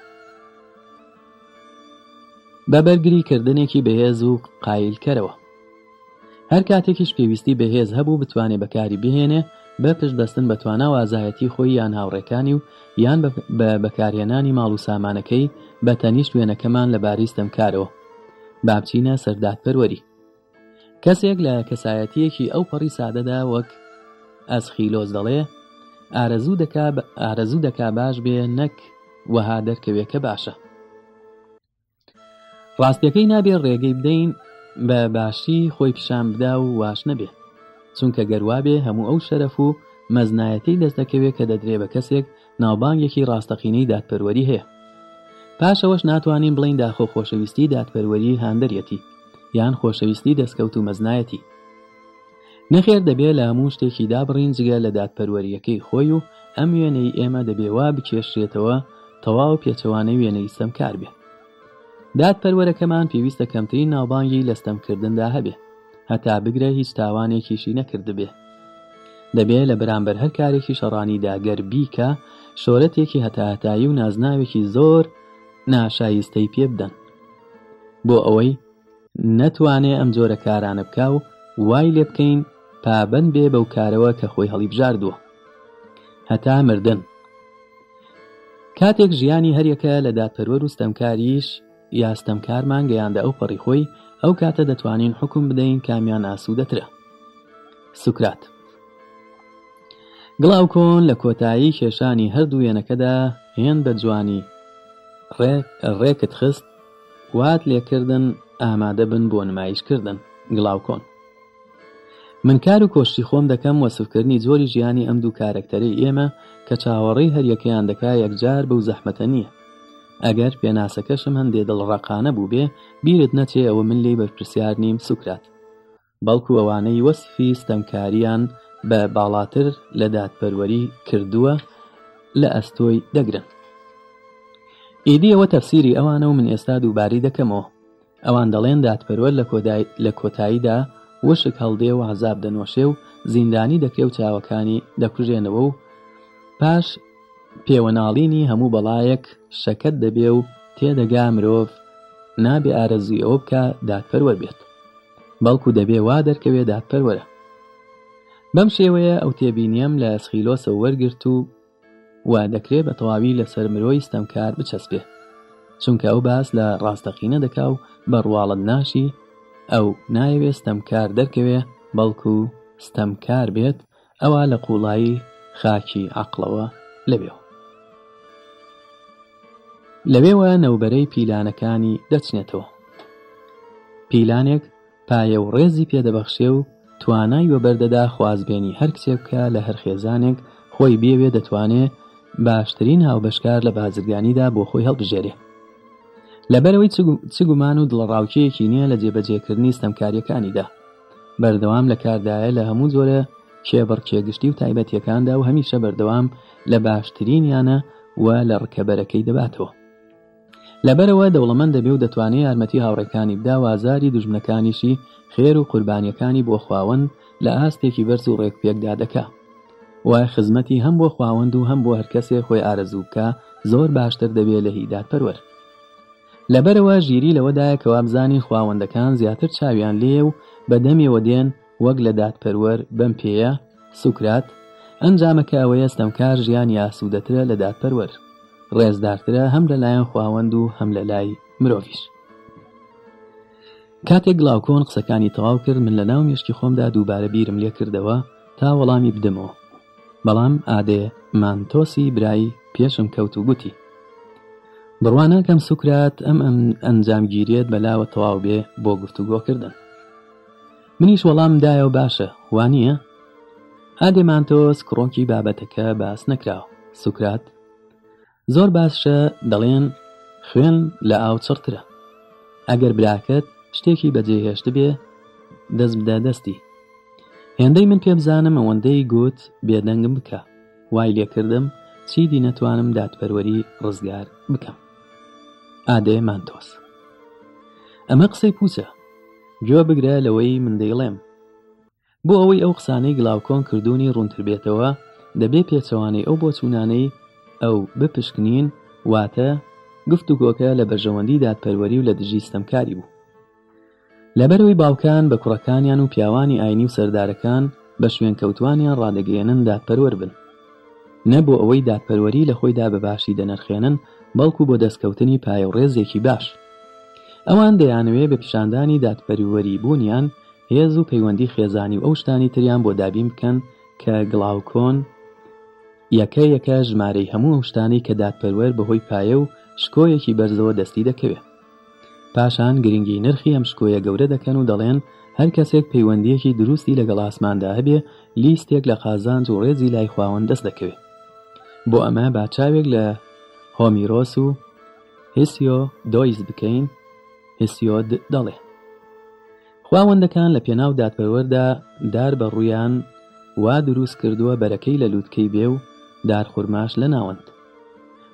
[SPEAKER 1] بە بەرگری کردنێکی بەهێز و قایلکەرەوە هەر کاتێکیش پێویستی بەهێز هەبوو بتوانێ بەکاری بهێنێ بە پشدەستن بەتوانە وازایەتی خۆی یان هاوڕێکانی و یان بە بەکارهێنانی ماڵ و سامانەکەی بە تەنیشت وێنەکەمان لە باریستم کارەوە بابچینە سەردات پەروەری کەسێک لە کەسایەتیەکی ئەو پەڕی سادەدا وەک ئەسخیلۆز دەڵێ ئارەزوو دەکا باش بێ نەک وەها دەرکەوێکە باشە ڕاستیەکەی نابێ ڕێگەی بدەین بە باشی خۆی پیشان بدا و واش نەبێ چونکە گەروابێ هەموو ئەو شەرەف و مەزنایەتی دەست دەکەوێت کە دەدرێ بە کەسێک ناوبانگێکی ڕاستەقینەی دادپەروەری هەیە پاشەوەش ناتوانین بڵین داخۆ خۆشەویستی دادپەروەری هاندەرەتی یان خۆشەویستی دەستکەوت و مەزنایەتی نەخێر دەبێت لە هەموو شتێکی دابڕین جگە لە دادپەروەریەکەی خۆی و ئەم وێنەی ئێمە دەبێوا بکێشێتەوە تەواو پێچەوانە وێنەی سەمکار بێ دادپەروەرەکەمان پێویستە کەمترین ناوبانگی لەستەمکردندا هەبێ هەتا بگرە هیچ تاوانێکیشی نەکردبێ دەبێت لە بەرامبەر هەر کارێکی شەڕانی داگەر بیکە شۆرەتێکی هەتاهتایی و نازناوێکی زۆر ناشایستەی پێ بدەن بۆ ئەوەی نەتوانێ ئەم جۆرە کارانە بکە و وای لێ بکەین پابند بێ بەو کارەوە کە خۆی هەڵی بژاردووە هەتا مردن کاتێک ژیانی هەریەکە لە دادپەروەر و ستەمکاریش یاستەمکارمان گەیاندە ئەو پەڕی خۆی ئەو کاتە دەتوانین حکم بدەین کامیان ئاسوودەترە سوکرات گڵاو کۆن لە کۆتایی کێشانی هەردوو وێنەکەدا هێن بە جوانی ڕێکت خست وات لێکردن ئامادە بن بۆ نمایشکردن گڵاو کۆن من کار و کۆشتی خۆم دەکەم وەسفکردنی زۆری ژیانی ئەم دوو کارکتەری ئێمە کە چاوەڕی هەریەکەیان دەکا یەکجار بەو زەحمەتە نییە ئەگەر پێناسەکەشم هەندێ دڵڕقانە بوو بێ بیرت نەچێ ئەوە من لێ بەرپرسیار نیم سوکرات بەڵکو ئەوانەی وەسفی ستەمکاریان بە باڵاتر لە دادپەروەری کردووە لە ئەستۆی دەگرن ئیدی ئەوە تەفسیری ئەوانە و من ئێستا دووباری دەکەمەوە ئەوان دەڵێن دادپەروەر لە کۆتاییدا وشک هەڵدێ و عذاب دەنۆشێ و زیندانی دەکرێ و چاوەکانی دەکوژێنەوە و پاش پێوەناڵینی هەموو بەڵایەک شەکەت دەبێ و تێدەگا مرۆڤ نابێ ئارەزی ئەوە بکە دادپەروە بێت بەڵکو دەبێ وا دەرکەوێ دادپەروەرە بەم شێوەیە ئەو تێبینیم لە سخیلۆسە وەرگرت و وا دەکرێت بە تەواوی لەسەر مرۆی ستەمکار بچەسبێ چونکە ئەو باس لە ڕاستەقینە دەکا و بە ڕواڵت ناشی ئەو نایوێ ستەمکار دەرکەوێ بەڵکو ستەمکار بێت ئەوە لە قوڵایی خاکی عقلەوە لەبێەوە لەوێوە نەوبەرەی پیلانەکانی دەچنێتەوە پیلانێک پایە و ڕێزی پێدەبەخشێ و توانای وەبەردەدا خوازبێنی هەر کسێکە لە هەرخێزانێک خۆی بێوێ دەتوانێ باشترین هاوبەشکار لە بازرگانیدا بۆ خۆی هەڵبژێرێ لەبەرەوەی چگومان و دڵڕاوکیەکی نییە لە جێبەجێکردنی ستەمکاریەکانیدا بەردەوام لە کاردایە لە هەموو زۆرە کێبڕکێگشتی و تایبەتیەکاندا و هەمیشە بەردەوام لە باشترین یانە و لە ڕکەبەرەکەی دەباتەوە لەبەرەوە دەوڵەمەند دەبێ و دەتوانێت یارمەتی هاوڕەکانی بدا وازاری دژمنەکانیشی خێر و قوربانیەکانی بۆ خواوەند لە ئاستێکی بەرز و ڕێک پێکدا دەکا وای خزمەتی هەم بۆ خواوەند و هەم بۆ هەرکەسێ خۆی ئارەزووکە زۆر باشتر دەبێت لە هیدات پەروەر لەبەرەوە ژیری لەوەدایە کەوا بزانی خواوەندەکان زیاتر چاویان لێ و بەدەمیەوە دێن وەک لە دادپەروەر بەم پێەیە سوکرات ئەنجامەکە ئەوەیە ستەمکار ژیان یاسوودەترە لە دادپەروەر ڕێزدارترە هەم لە لایەن خواوەند و هەم لە لای مرۆڤش کاتێک گڵاوکۆن قسەکانی تەواو کرد من لە ناو مێشکی خۆمدا دووبارە بیرم لێ کردەوە تا وەڵامی بدەمەوە بەڵام ئادێ مانتۆسی برایی پێشم کەوت و گوتی بڕواناکەم سوکرات ئەم ئەنجامگیریت بەلاوە تەواو بێ بۆ گفتوگۆکردن منیش وەڵام دایەوە باشە وانە ئادێمان تۆس کڕۆکی بابەتەکە باس نەکراوە سوکرات زۆر باشە دەڵێن خوێن لە ئاوچڕترە ئەگەر براکەت شتێکی بەجێهێشت بێ دەست بدە دەستی هێندەی من پێم زانم ئەوەندەی گوت بێدەنگم بکە وای لێکردم چیدی نەتوانم دادپەروەری ڕزگار بکەم ئادێ مانتۆس ئەمە قسەی پوچە گوێ بگرە لەوەی من دەیڵێم بۆ ئەوەی ئەو قسانەی گڵاوکۆن کردوونی ڕوونتر بێتەوە دەبێ پێچەوانەی ئەو بۆ چوونانەی ئەو بپشکنین واتە گفتوگۆکە لە بەژەوەندی دادپەروەری و لە دژی ستەمکاری بوو لەبەرەوەی باوکان بە کوڕەکانیان و پیاوانی ئاینی و سەردارەکان بە شوێن کەوتوانیان ڕادەگەێنن دادپەروەر بن نەبوو ئەوەی دادپەروەری لە خۆیدا بەباشی دەنرخێنن بەڵکو بۆ دەستکەوتنی پایڕێزێکی باش ئەوان دەیانوێ بە پیشاندانی دادپەروەری بوونیان هێز و پەیوەندی خێزانی و ئەو شتانی تریان بۆ دابین بکەن کە گڵاوکۆن یەکە یەکە ژمارەی هەموو ئەو شتانەی کە دادپەروەر بەهۆی پایە و شکۆیەکی بەرزەوە دەستی دەکەوێت پاشان گرنگی نرخی ئەم شکۆیە گەورە دەکەن و دەڵێن هەر کەسێک پەیوەندیەکی دروستی لەگەڵ ئاسماندا هەبێ لیستێک لە قازانج و ڕێزی لای خواوەند دەست دەکەوێت بۆ ئەمە باچاوێک لە هۆمیرۆس و هسیۆ دۆیز بکەین هسیۆد دەڵێ خواوەندەکان لە پێناو دادپەوەردا دار بە ڕوویان وا دروست کردووە بەرەکەی لە لووتکەی بێ و دار خورماش لە ناوەند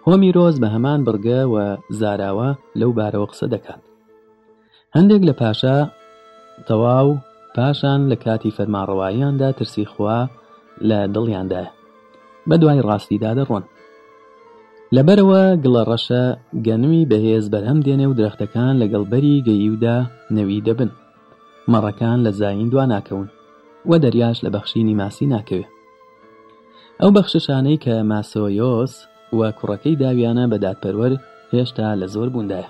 [SPEAKER 1] هۆمی ڕۆز بە هەمان بڕگە و زاراوە لەو بارەوە قسە دەکات هەندێک لە پاشا تەواو پاشان لە کاتی فەرماڕەواییاندا ترسی خوا لە دڵیاندایە بە دوای ڕاستیدا دەڕۆن لەبەرەوە گڵە ڕەشە گەنمی بەهێز بەرهەم دێنێ و درەختەکان لەگەڵبەری گەییودا نەوی دەبن مەڕەکان لە زاین دواناکەون وە دەریاش لە بەخشی نیماسی ناکەوێت ئەو بەخششانەی کە ماسۆیۆس وە کوڕەکەی داویانە بەدادپەروەر هێشتا لە زۆر بووندایە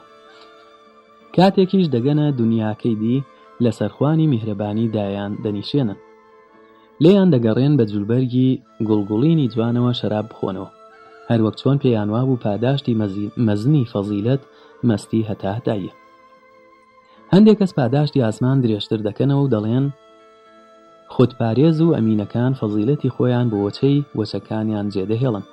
[SPEAKER 1] کاتێکیش دەگەنە دنیاکەی دی لە سەرخوانی میهرەبانی دایان دەنیشێنن لێیان دەگەڕێن بە جولبەرگی گوڵگوڵینی جوانەوە شەراب بخۆنەوە هەر وەک چۆن پێیانوا بوو پاداشتی مەزنی فەزیلت مەستی هەتاهدایە هەندێک کەس پاداشتی ئاسمان درێژتر دەکەنەوە و دەڵێن خودپارێز و ئەمینەکان فەزیلەتی خۆیان بۆ وچەی وەچەکانیان جێدەهێڵن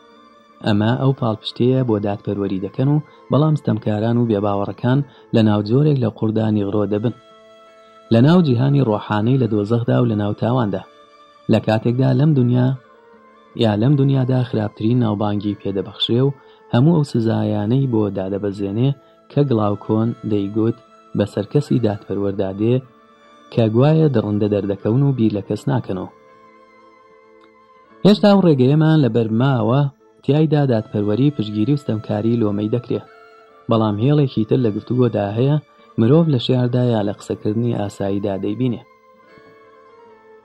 [SPEAKER 1] ئەمە ئەو پاڵپشتەیە بۆ دادپەروەری دەکەن و بەڵام ستەمکاران و بێباوەڕەکان لە ناوجۆرێک لە قوردانی غڕۆ دەبن لە ناو جیهانی ڕۆحانەی لە دۆزەخدا و لە ناوتاواندا لە کاتێکدا لەم دنیا یا لەم دنیادا خراپترین ناوبانگی پێدەبەخشێ و هەموو ئەو سزایانەی بۆ دادەبەزێنێ کە گڵاوکۆن دەیگوت بەسەر کەسی دادپەروەردادێ کە گوایە دڕندە دەردەکەون و بیر لە کەس ناکەنەوە هێشتا و ڕێگەیەمان لە بەرماوە تایدا دادپەروەری پشگیری و ستەمکاری لۆمەی دەکرێت بەڵام هێڵێکی تر لە گفتوگۆدا هەیە مرۆڤ لە شێعردایا لە قسەکردنی ئاساییدا دەیبینێ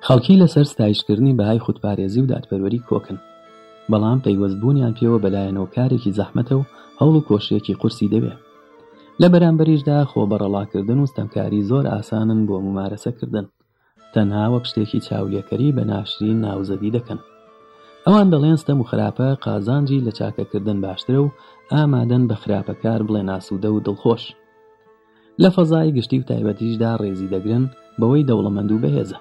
[SPEAKER 1] خەڵکی لەسەر ستایشکردنی بەهای خودپارێزی و دادپەروەری کۆکن بەڵام پەیوەستبوونیان پێوە بەلایەنەوە کارێکی زەحمەتە و هەوڵ و کۆشێکی قورسی دەوێت لە بەرامبەریشدا خۆبەڕەڵاکردن و ستەمکاری زۆر ئاسانن بۆ ممارەسەکردن تەنهاوە پشتێکی چاولەکەری بە ناشرین ناوزەدی دەکەن ئەوان دەڵێن ستەم و خراپە قازانجی لە چاکەکردن باشترە و ئامادەن بە خراپەکار بڵێ ناسوودە و دڵخۆش لە فەزای گشتی و تایبەتیشدا ڕێزی دەگرن بەوەی دەوڵەمەند و بەهێزە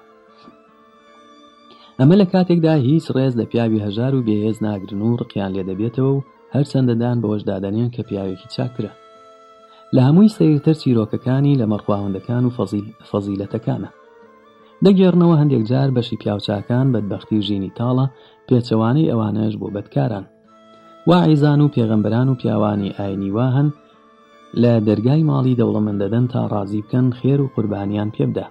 [SPEAKER 1] ئەمە لە کاتێکدا هیچ ڕێز لە پیاوی هەژار و بێهێز ناگرن و ڕقیان لێ دەبێتەوە و هەرچەندەدان بەوەشدادەنێن کە پیاوێکی چاکرە لە هەمووی سەیرتر چیرۆکەکانی لە مەخواوەندەکان و فەزیلەتەکانە دەگەێڕنەوە هەندێک جار بەشی پیاوچاکان بەدبختی ژینی تاڵە پێچەوانەی ئەوانەش بۆ بەدکاران واعیزان و پێغەمبەران و پیاوانی ئاینیوا هەن لە دەرگای ماڵی دەوڵەمەندەدەن تا ڕازی بکەن خێر و قوربانیان پێبدا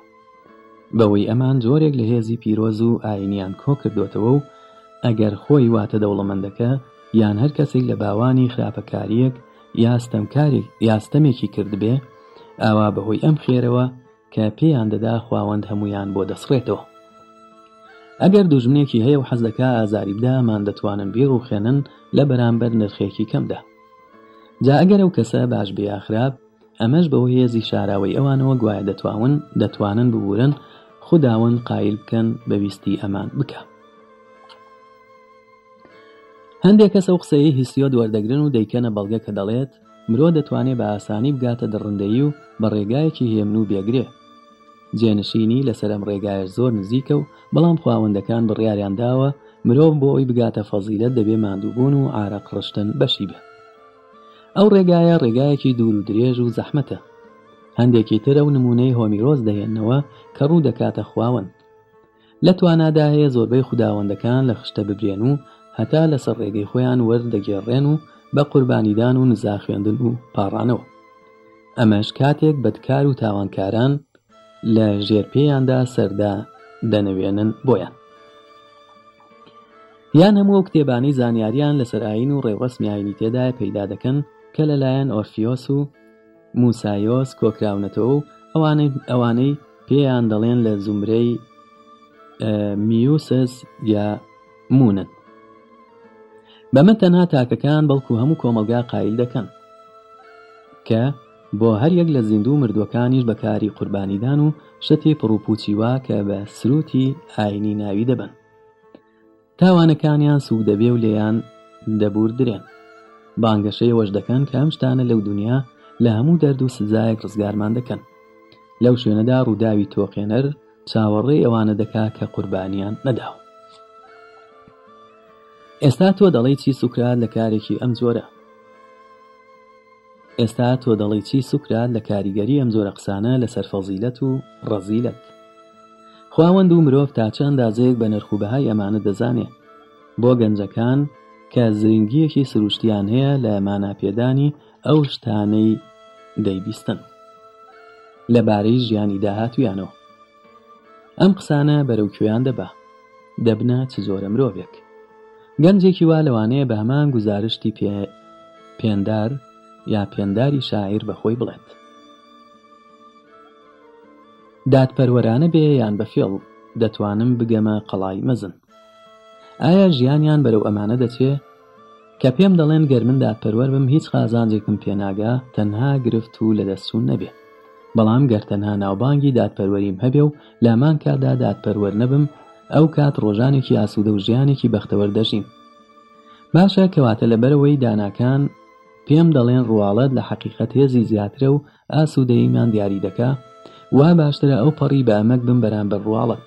[SPEAKER 1] بەوەی ئەمان جۆرێک لە هێزی پیرۆز و ئاینیان کۆ کردوێتەوە و ئەگەر خۆی واتە دەوڵەمەندەکە یان هەر کەسێک لە باوانی خراپەکاریەک یاستەمکاری یاستەمێکی کردبێ ئاوا بەهۆی ئەم خێرەوە کە پێیان دەدا خواوەند هەمویان بۆ دەسڕێتەوە ئەگەر دوژمنێکی هەیە و حەزەکە ئازاری بدامان دەتوانن بیر و خێنن لە بەرامبەر نرخێکی کەمدا جا ئەگەر ئەو کەسە باش بیاخراب ئەمەش بەوە هێزی شاراوی ئەوانەوە گوایە دەتواون دەتوانن ببورن خودداون قایل بکەن بەویستی ئەمان بکە هەندێک کەس ئەو قسەی هیسیۆ دووەردەگرن و دەیکەنە بەڵگە کە دەڵێت مرۆ دەتوانێت بە ئاسانی بگاتە دڕندایی و بە ڕێگایەکی هێمن و بێگرێ جێنشینی لەسەرم ڕێگایە زۆر نزیکە و بەڵام خواوەندەکان بڕیاریان داوە مرۆڤ بۆ ئەوی بگاتە فەزیلت دەبێ مادووبوون و ئارەق ڕشتن بەشی بە ئەو ڕێگایە ڕێگایەکی دوور و درێژ و زەحمەتە هەندێکی ترە و نمونەی هۆمیرۆز دەهێنەوە کە ڕوو دەکاتە خواوەند لە تواناداهەیە زۆربەی خودداوەندەکان لە خشتە ببرێن و هەتا لەسەر ڕێگەی خۆیان وەردەگێڕێن و بە قوربانیدان و نزا خوێندن و پاڕانەوە ئەمەش کاتێک بەدکار و تاوانکاران لە ژێرپێیاندا سەردا دەنەوێنن بۆیان یان هەموو کتێبانەی زانیاریان لەسەر ئاین و ڕێوەسمیایانی تێدای پەیدا دەکەن کە لەلایەن ئۆرفیۆس و موسایۆس کۆکراونەتەوە و ئەوانەی ئەوانەی پێیان دەڵێن لە زومرەی میوسس یا مونن بەمە تەنها تاکەکان بەڵکو هەموو کۆمەلگا قایل دەکەن کە بۆ هەریەک لە زیندوو مردوەکانیش بەکاری قوربانیدان و شتی پڕوپوچیوا کە بە سروتی ئاینی ناوی دەبن تاوانەکانیان سوک دەبێ و لێیان دەبور درێن بانگەشەی وەش دەکەن کە ئەم شتانە لەو دنیا لە هەموو دەرد و سزایەک ڕزگارمان دەکەن لەو شوێنەدا ڕووداوی تۆقێنەر چاوەڕێ ئەوانە دەکا کە قوربانیان نەداوە ئێستا تۆ دەڵی چی سوکرات لە کارێکی ئەم زۆرە ئێستا تۆ دەڵی چی سوکرات لە کاریگەری ئەم زۆرە قسانە لە سەرفەزیلەت و ڕەزیلت خواوەند و مرۆڤ تا چەند دازەیەک بە نرخوبەهای ئەمانە دەزانێ بۆ گەنجەکان کە زرنگیەکی سروشتیان هەیە لە ماناپێدانی ئەو شتانەی دەیبیستن لەبارەی ژیانی داهاتویانەوە ئەم قسانە بەرەوکوێیان دەبە دەبنا چ زۆرە مرۆڤێک گەنجێکی وا لەوانەیە بە هەمان گزارشتی پێندار یا پێنداری شاعیر بەخۆی بڵێت دادپەروەرانە بێ یان بە فێڵ دەتوانم بگەمە قەڵای مەزن ئایا ژیانیان بەرەو ئەمانە دەچێ کە پێم دەڵێن گەرمن دادپەروەر بم هیچ خازانجێکم پێناگا تەنها گرفت و لە دەستون نەبێ بەڵام گەر تەنها ناوبانگی دادپەروەریم هەبێ و لامان کاردا دادپەروەر نەبم ئەو کات ڕۆژانێکی ئاسوودە و ژیانێکی بەختەوە دەژیم باشە کەواتە لەبەرەوەی داناکان پێم دەڵێن ڕواڵەت لە حەقیقەت هێزی زیاترە و ئاسوودەیمان دیاری دەکا وا باشترە ئەو پەڕی بامەک بم بەرامبەر ڕواڵەت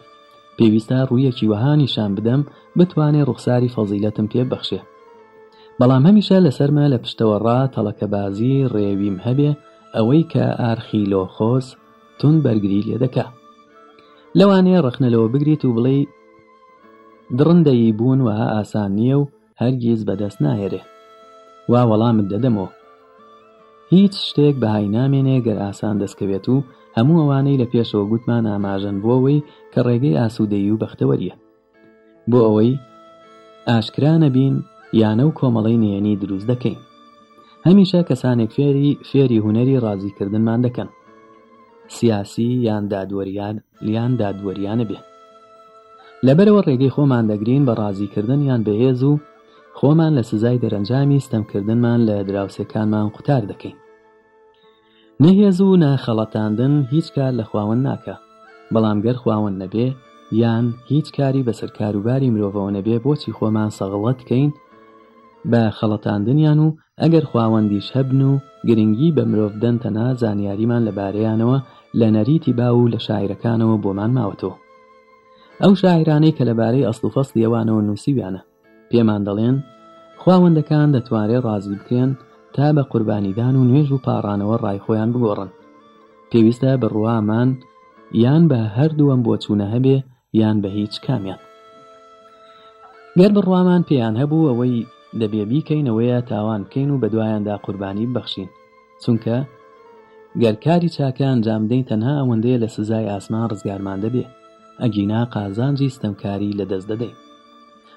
[SPEAKER 1] پێویستە ڕوویەکی وهانیشان بدەم بتوانێ ڕوخساری فەزیلەتم پێبەخشێ بەڵام هەمیشە لەسەرمە لە پشتەوە ڕا تەڵەکە بازی ڕێویم هەبێ ئەوەی کە ئارخیلۆخۆز تون بەرگری لێ دەکا لەوانەیە ڕخنەلەوە بگریت و بڵێ درندەی بوون وها ئاسان نییە و هەرگیز بەدەست ناهێرێ وا وەڵامت دەدەمەوە هیچ شتێک بەهای نامێنێ گەر ئاسان دەستکەوێت و هەموو ئەوانەی لە پێشەوە گوتمان ئاماژەن بۆەوەی کە ڕێگەی ئاسوودەی و بەختەوەریە بۆ ئەوەی ئاشکرانە بین یانە و کۆمەڵی نێنی دروست دەکەین هەمیشە کەسانێک فێری فێری هوەری ڕازیکردنمان دەکەن سیاسی یان دادوەریان لیان دادوەریانە بێت لەبەرەوە ڕێگەی خۆمان دەگرین بە ڕازیکردنیان بەهێز و خۆمان لە سزای دەرەنجامی ستەمکردنمان لە دراوسەکانمان قوتار دەکەین نەهێز و ناخەڵەتاندن هیچ کار لە خواوەن ناکە بەڵام گەر خواوەن نەبێ یان هیچ کاری بەسەر کاروباری مرۆڤەوە نەبێ بۆچی خۆمان سەغڵەتکەین بە خەڵەتاندنیان و ئەگەر خواوەندیش هەبن و گرنگی بە مرۆڤ دەنتەنا زانیاریمان لەبارەیانەوە لە نەریتی با و لە شاعرەکانەوە بۆمان ماوەتەوە ئەو شاعرانەی کە لەبارەی ئەسڵ فەسلیەوانەوە نووسیویانە پێمان دەڵێن خواوەندەکان دەتوانێت ڕازی بکەن تا بە قوربانیدان و نوێژ و پاڕانەوە ڕایخۆیان بگۆڕن پێویستە بڕوامان یان بە هەردووەم بۆ چوونە هەبێ یان بە هیچ کامیان گەر بڕوامان پێیان هەبوو ئەوەی دەبێ بیکەینەوەیە تاوان بکەین و بە دوایاندا قوربانی ببەخشین چونکە گەرکاری چاکان جامدەین تەنها ئەوەندەیە لە سزای ئاسمان ڕزگارمان دەبێت ئەگینا قازانجی ستەمکاری لە دەست دەدەین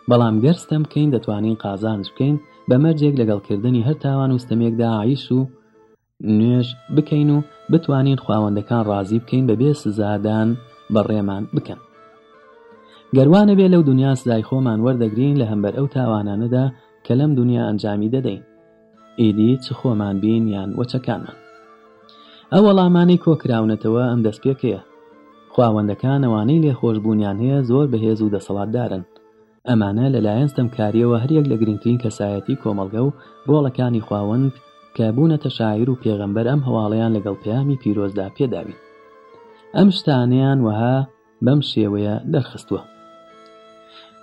[SPEAKER 1] بەڵام گەرستەم بکەین دەتوانین قازانج بکەین بە مەرجێک لەگەڵکردنی هەر تاوان وستەمێکدا عیش و نوێژ بکەین و بتوانین خواوەندەکان ڕازی بکەین بە بێ سزادان بەڕێمان بکەن گەروانە بێ لەو دنیا سزای خۆمان وەردەگرین لە هەمبەر ئەو تاوانانەدا کە لەم دنیا ئەنجامی دەدەین ئیدی چ خۆمان بین یان وەچەکانمان ئەو وەڵامانەی کۆکراونەتەوە ئەم دەستپێکەیە خواوەندەکان ئەوانەی لێخۆشببوونیان هەیە زۆر بەهێز و دەسەڵاتدارن ئەمانە لەلایەن ستەمکاریەوە هەریەک لە گرنگترین کەسایەتی کۆمەلگە و ڕۆڵەکانی خواوەند کە بوونەتە شاعیر و پێغەمبەر ئەم هەواڵەیان لەگەڵ پەیامی پیرۆزدا پێداوی ئەم شتانیان وەها بەم شێوەیە دەرخستووە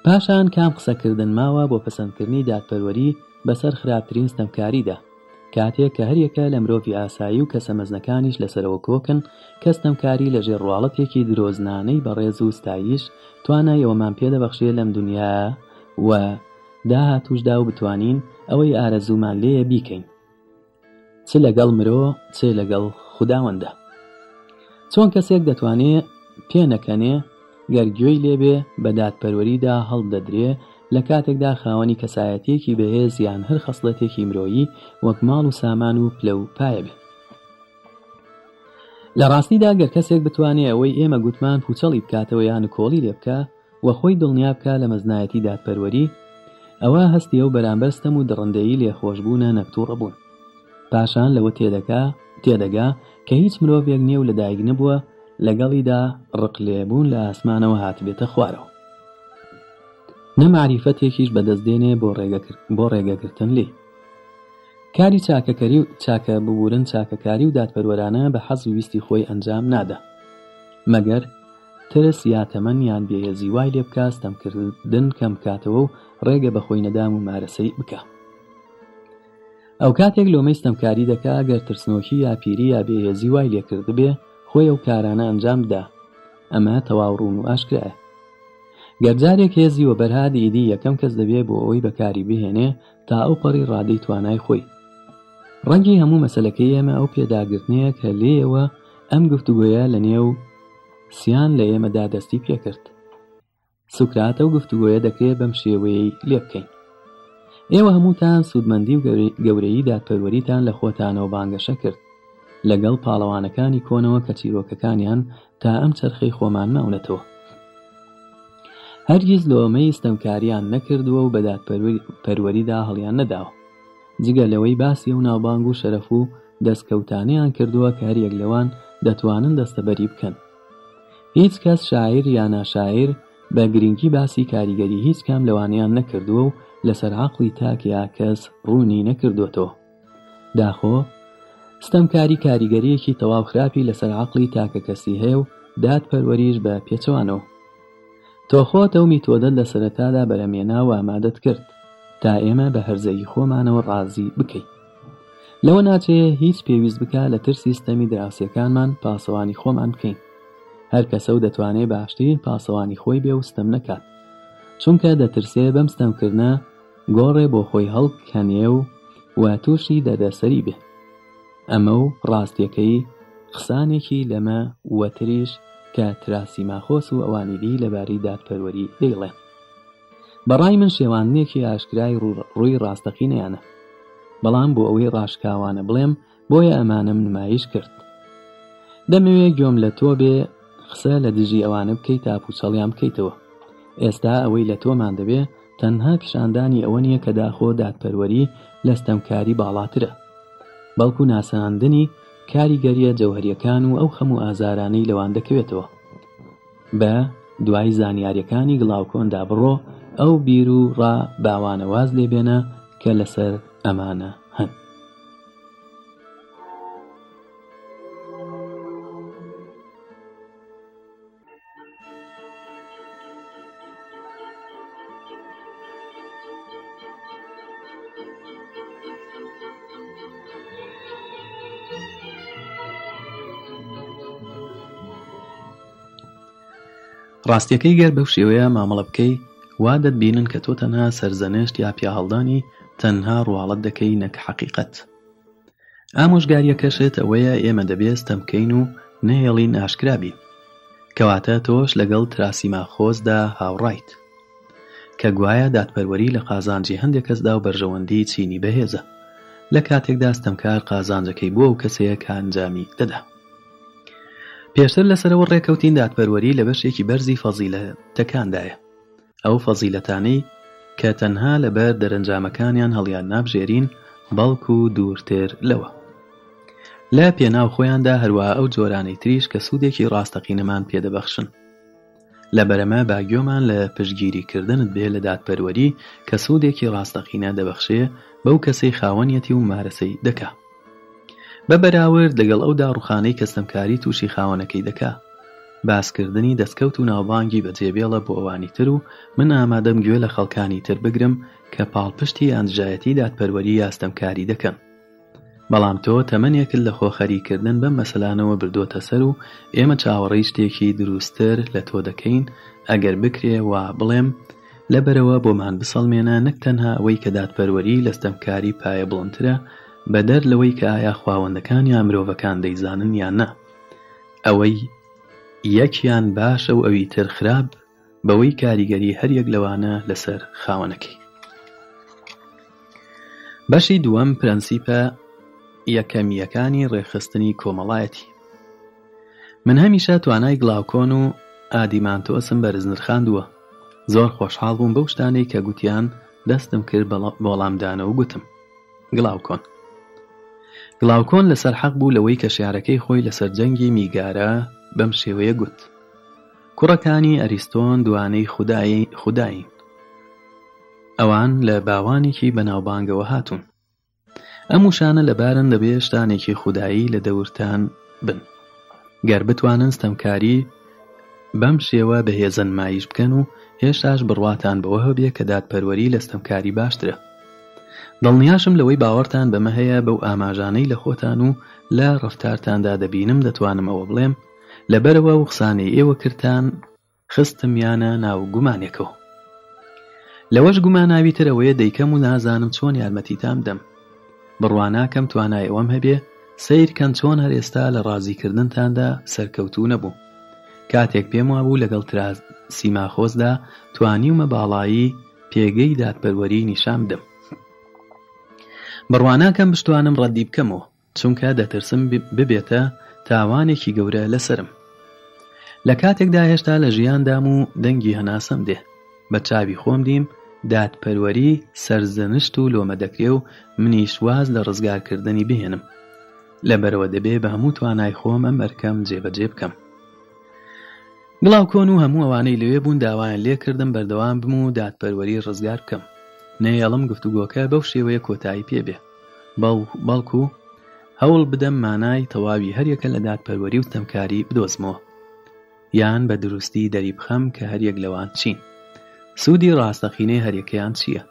[SPEAKER 1] پاشان کام قسەکردن ماوە بۆ پەسەندکردنی دادپەروەری بەسەر خراپترین ستەمکاریدا کاتێک کە هەریەکە لە مرۆڤی ئاسایی و کەسە مەزنەکانیش لەسەرەوە کۆکن کەستەمکاری لە ژێر ڕواڵەتێکی درۆزنانەی بەڕێز و ستاییش توانای ئەوەمان پێدەبەخشێ لەم دنیا و داهاتوشدا و بتوانین ئەوەی ئارەزوومان لێە بیکەین چ لەگەڵ مرۆ چ لەگەڵ خودداوەندە چۆن کەسێک دەتوانێت پێنەکەنێ گەرگوێی لێبێ بەدادپەروەریدا هەڵدەدرێ لە کاتێکدا خاوەنی کەسایەتێکی بەهێز یان هەر خەسڵەتێکی مرۆیی وەک ماڵ و سامان و پلە و پایە بێت لە ڕاستیدا گەر کەسێک بتوانێت ئەوەی ئێمە گوتمان پوچەڵی بکاتەوە یان کۆڵی لێ بکە و خۆی دڵنیا بکە لە مەزنایەتی دادپەروەری ئەوە هەستی ئەو بەرامبەرستەم و دڕندەیی لێخۆشببوونە نەپتوڕە بوون پاشان لەوە تێدەکە تێدەگا کە هیچ مرۆڤێک نیێو لەدایک نەبووە لەگەڵیدا ڕقلێبوون لە ئاسمانەوە هاتبێتە خوارەوە نەماریفەتێکیش بەدەستدێنێ بۆ ڕێگەگرتن لێ کاری چاکەکەری و چاکە ببورن چاکەکاری و دادپەروەرانە بە حەزی ویستی خۆی ئەنجام نادا مەگەر ترس یا تەمەن یان بێهێزی وای لێ بکە ستەمکردن کەم کاتەوە و ڕێگە بە خۆی نەدام و مارەسەی بکە ئەو کاتێک لۆمەی ستەمکاری دەکا گەر ترسنۆکی یا پیری یا بێهێزی وای لێکرد بێ خۆی ئەو کارانە ئەنجامدا ئەمە تەواو ڕوون و ئاشکرایە گەبجارێک هێزی وەبەرهادی ئیدی یەکەم کەس دەبێت بۆ ئەوی بەکاری بهێنێ تا ئەو پەڕی ڕادەی توانای خۆی ڕەنگی هەموو مەسلەکەی ئێمە ئەو پێداگرتنەیە کە لێەوە ئەم گفتوگوۆیە لە نێو سیان لە ئێمەدا دەستی پێکرد سوکراتە و گفتوگوۆیە دەکرێت بەم شێوەیەی لێ بکەین ئێوە هەمووتان سوودمەندی و گەورەی دادپەروەریتان لە خۆتانەوە بانگەشە کرد لەگەڵ پاڵەوانەکانی کۆنەوە کە چیرۆکەکانیان تا ئەم چرخەی خۆمان مەونەتەوە هەرگیز لە ئەمەی ستەمکاریان نەکردووە و بەدات پەروەریدا هەڵیان نەداوە جگە لەوەی باسی و ناوبانگ و شەرەف و دەستکەوتانیان کردووە کاریەک لەوان دەتوانن دەستەبەری بکەن هیچ کەس شاعر یانا شاعر بە گرنگی باسی کاریگەری هیچ کام لەوانیان نەکردووە و لەسەر عقلی تاکیا کەس ڕوونی نەکردوێتەوە داخۆ ستەمکاری کاریگەریەکی تەواو خراپی لەسەر عقلی تاکە کەسی هەیە و دادپەروەریش بە پێچوانەوە تۆخۆ دەومی تۆدە لە سەرەتادا بەرەمێنا و ئامادەت کرد تا ئێمە بە هەرزەی خۆمانەوە ڕازی بکەیت لەوە ناچێ هیچ پێویست بکە لە تر سیستەمی دراوسەکانمان پاسەوانی خۆمان بکەین هەر کەسە و دەتوانێت باشترین پاسەوانی خۆی بێوستم نکات چونکە دەترسێ بەم ستەمکردە گۆڕێ بۆ خۆی هەڵک کەنێ و وا تووشی دەدەسەری بێ ئەمە و ڕاستیەکەی قسانێکی لەمە وەتریش کە تراسی ماخۆس و ئەوانیدی لەباری دادپەروەری دەیڵێن بەڕای من شێوانێکی ئاشکرای ڕووی ڕاستەقینیانە بەڵام بۆ ئەوەی ڕاشکاوانە بڵێم بۆیە ئەمانم نمایش کرد دەمەوێت گوۆم لە تۆ بێ قسە لە دژی ئەوانە بکەیت تا پوچەڵیان بکەیتەوە ئێستا ئەوەی لە تۆمان دەبێ تەنها پیشاندانی ئەوە نییە کە داخۆ دادپەروەری لەستەمکاری باڵاترە بەڵکو ناسەاندنی کاریگەریە جەوهریەکان و ئەو خەموو ئازارانەی لەوان دەکەوێتەوە بە دوای زانیاریەکانی گڵاوکۆندا بڕۆ ئەو بیر و ڕا باوانەواز لێبێنە کە لەسەر ئەمانە ڕاستیەکەی گەر بەو شێوەیە مامەڵە بکەی وا دەتبینن کە تۆ تەنها سەرزەنشت یا پیاهڵدانی تەنها ڕواڵەت دەکەی نەک حەقیقەت ئامۆژگاریەکەشێت ئەوەیە ئێمە دەبێت تەمکەین و نهێڵین ئاشکرابی کەواتە تۆش لەگەڵ تراسیما خۆزدا هاوڕیت کە گوایە دادپەروەری لە قازانجی هەندێک کەسدا و بەرژەوەندی چینی بەهێزە لە کاتێکدا ستەمکار قازانجەکەی بۆ و کەسەیە کانجامی دەدا پێشتر لەسەرەوە ڕێککەوتین دادپەروەری لە بەشێکی بەرزی فەزیلە تەکاندایە ئەو فەزیلەتانەی کە تەنها لەبەر دەرەنجامەکانیان هەڵیان نابژێرین بەڵکو و دوورتر لەوە لە پێناو خۆیاندا هەروە ئەو جۆرانەی تریش کە سوودێکی ڕاستەقینەمان پێدەبەخشن لە بەرەمە باگیۆمان لە پشگیریکردنت بێ لە دادپەروەری کە سوودێکی ڕاستەقینە دەبەخشێ بەو کەسەی خاوەنیەتی و مارەسەی دەکات بەبەراورد لەگەڵ ئەو داڕوخانەی کەستەمکاری تووشی خاوەنەکەی دەکا باسکردنی دەستکەوت و ناوبانگی بەجێبێڵە بۆ ئەوانی تر و من ئامادەم گوێ لە خەڵکانی تر بگرم کە پاڵپشتی ئەنجایەتی دادپەروەری یاستەمکاری دەکەم بەڵام تۆ تەمەنێکت لە خۆخەریکردن بەم مەسەلانەوە بردوۆتە سەر و ئێمە چاوەڕی شتێکی دروستتر لە تۆ دەکەین ئەگەر بکرێ وا بڵێم لەبەرەوە بۆمان بسەڵمێنە نەک تەنها ئەوەی کە دادپەروەری لەستەمکاری پایە بڵندترە بەدەر لەوەی کە ئایا خواوەندەکان یان مرۆڤەکان دەیزانن یان نە ئەوەی یەکیان باشە و ئەوی تر خراپ بەوەی کاریگەری هەریەک لەوانە لەسەر خاوەنەکەی بەشی دووەم پرەنسیپە یەکەمیەکانی ڕێخستنی کۆمەڵایەتی من هەمیشە توانای گڵاوکۆن و ئادیمانتۆسم بەرزنرخاندووە زۆر خۆشحاڵ بووم بەو شتانەی کە گوتیان دەستم کرد بەڵامدانە و گوتم گڵاوکۆن گڵاوکۆن لەسەر حەق بوو لەوەی کە شارەکەی خۆی لەسەر جەنگی میگارە بەم شێوەیە گوت کوڕەکانی ئەریستۆن دوانەی خودایی خودایی ئەوان لە باوانێکی بەناوبانگەوە هاتوون ئەم وشانە لەبارن دەبێ شتانێکی خودایی لە دەورتان بن گەر بتوانن ستەمکاری بەم شێوە بەهێزن مایش بکەن و هێشتاش بڕواتان بەوە هەبێ کە دادپەروەری لە ستەمکاری باشترە دڵنیاشم لەوەی باوەڕتان بەمە هەیە بەو ئاماژانەی لە خۆتان و لە ڕفتارتاندا دەبینم دەتوانم ئەوە بڵێم لەبەرەوە و قسانەی ئێوە کردان خستم یانە ناو گومانێکەوە لەوەش گوماناوی ترەوەیە دەیکەم و نازانم چۆن یارمەتیتام دەم بڕواناکەم توانای ئەوەم هەبێ سیرکەم چۆن هەر ئێستا لە ڕازیکردنتاندا سەرکەوتو نەبوو کاتێک پێم وابوو لەگەڵ سیماخۆزدا توانیومە باڵایی پێگەی دادپەروەری نیشام دەم بڕواناکەم بشتوانم ڕەدی بکەمەوە چونکە دەترسم ببێتە تاوانێکی گەورە لەسرم لە کاتێکدا هێشتا لە ژیاندام و دەنگی هەناسم دێ بە چاوی خۆم دیم دادپەروەری سەرزەنشت و لۆمەدەکرێ و منیشواز لە ڕزگارکردنی بهێنم لەبەرەوە دەبێ بە هەموو توانای خۆم ئەم ئەرکەم جێبەجێ بکەم گڵاو کۆن و هەموو ئەوانەی لەوێ بوون داوایان لێ کردم بەردەوام بم و دادپەروەری ڕزگار بکەم نەیەڵم گفتوگۆکە بەو شێوەیە کۆتایی پێبێ باڵکو هەوڵ بدەم مانای تەواوی هەریەکە لە دادپەروەری و تەمکاری بدۆزمەوە یان بە دروستی دەریبخەم کە هەریەک لەوان چین سوودی ڕاستەخینەی هەریەکەیان چییە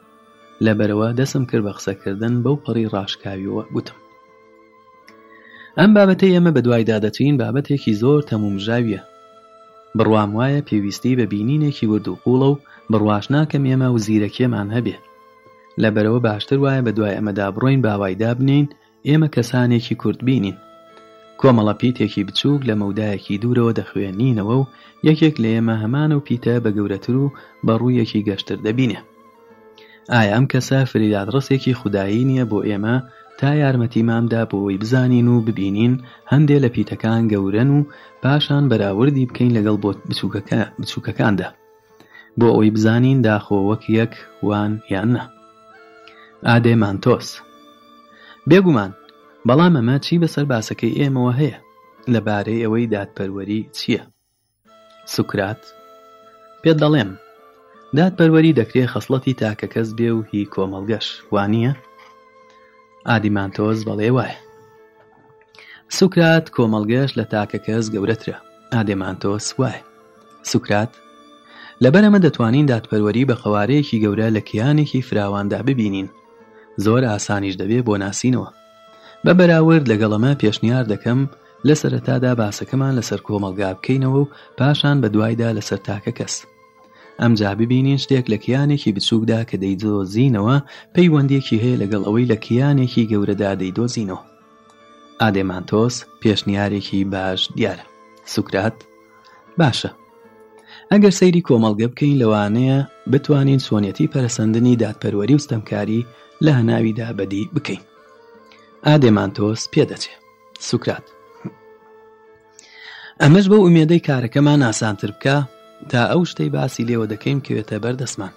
[SPEAKER 1] لەبەرەوە دەسم کرد بە قسەکردن بەو پەڕی ڕاشکاویەوە گوتم ئەم بابەتەی ئەمە بە دوای دادەچین بابەتێکی زۆر تەمومژاویە بڕوام وایە پێویستی بە بینینێکی ورد و قوڵە و بڕواش ناکەم ئێمە و زیرەکیەمان هەبێ لەبەرەوە باشتر وایە بە دوای ئەمەدا بڕۆین باوایدا بنین ئێمە کەسانێکی کورد بینین کۆمەڵە پیتێکی بچووک لە مەودایەکی دوورەوە دەخوێنینەوە و یەکێک لە ئێمە هەمانە و پیتە بە گەورەتر و بە ڕوویەکی گەشتر دەبینێ ئایا ئەم کەسە فریدادڕسێکی خودایی نییە بۆ ئێمە تا یارمەتیمامدا بۆەوەی بزانین و ببینین هەندێک لە پیتەکان گەورەن و پاشان بەراوردی بکەین لەگەڵ بۆ بچووکەکاندا بۆ ئەوی بزانین داخۆ وەک یەک وان یاننا ئادێ مانتۆس بێگومان بەڵام ئەمە چی بەسەر باسەکەی ئێمەوە هەیە لەبارەی ئەوەی دادپەروەری چییە سوکرات پێ دەڵێم دادپەروەری دەکرێ خەسڵەتی تاکە کەس بێ و هی کۆمەڵگەش وانە ئادیمانتۆز بەڵێ وایە سوکرات کۆمەڵگەش لە تاکە کەس گەورەترە ئادێمانتۆس وایە سوکرات لەبەرەمە دەتوانین دادپەروەری بە خەوارەیەکی گەورە لە کیانێکی فراواندا ببینین زۆر ئاسانیش دەبێ بۆ ناسینەوە بە بەراورد لەگەڵەمە پێشنیار دەکەم لە سەرەتادا باسەکەمان لەسەر کۆمەلگا بکەینەوە و پاشان بە دوایدا لەسەر تاکە کەس ئەم جاببینین شتێک لە کیانێکی بچووکدا کە دەیدۆزینەوە پەیوەندێکی هەیە لەگەڵ ئەوەی لە کیانێکی گەورەدا دەیدۆزینەوە ئادێمانتۆس پێشنیارێکی باش دیارە سوکرات باشە ئەگەر سەیری کۆمەڵگە بکەین لەوانەیە بتوانین سۆنیەتی پەرسەندنی دادپەروەری و ستەمکاری لە هەناویدا بەدی بکەین ئادێمانتۆس پێدەچێ سوکرات ئەمەش بەو ئومێدەی کارەکەمان ئاسانتر بکە تا ئەو شتەی باسی لێوە دەکەین کوێتە بەردەسمان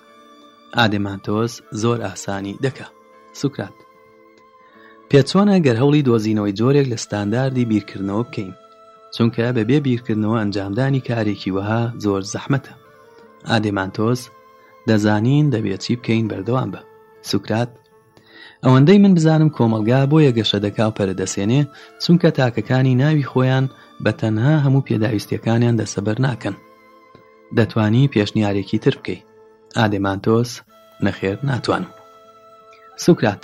[SPEAKER 1] ئادێمانتۆس زۆر ئاسانی دەکە سوکرات پێچۆنە گەر هەوڵی دۆزینەوەی جۆرێک لە ستانداردی بیرکردنەوە بکەین چونکە بەبێ بیرکردنەوە ئەنجامدانی کارێکی وەها زۆر زەحمەتە ئادێمانتۆس دەزانین دەبێت چی بکەین بەردەوام بە سوکرات ئەوەندەی من بزانم کۆمەلگا بۆ یەگەشە دەکاو پەرەدەسێنێ چونکە تاکەکانی ناوی خۆیان بە تەنها هەموو پێداویستیەکانیان دەسەبەر ناکەن دەتانی پێشنیارێکی تر بکەیت ئادێمانتۆس نەخێر ناتوانم سوکرات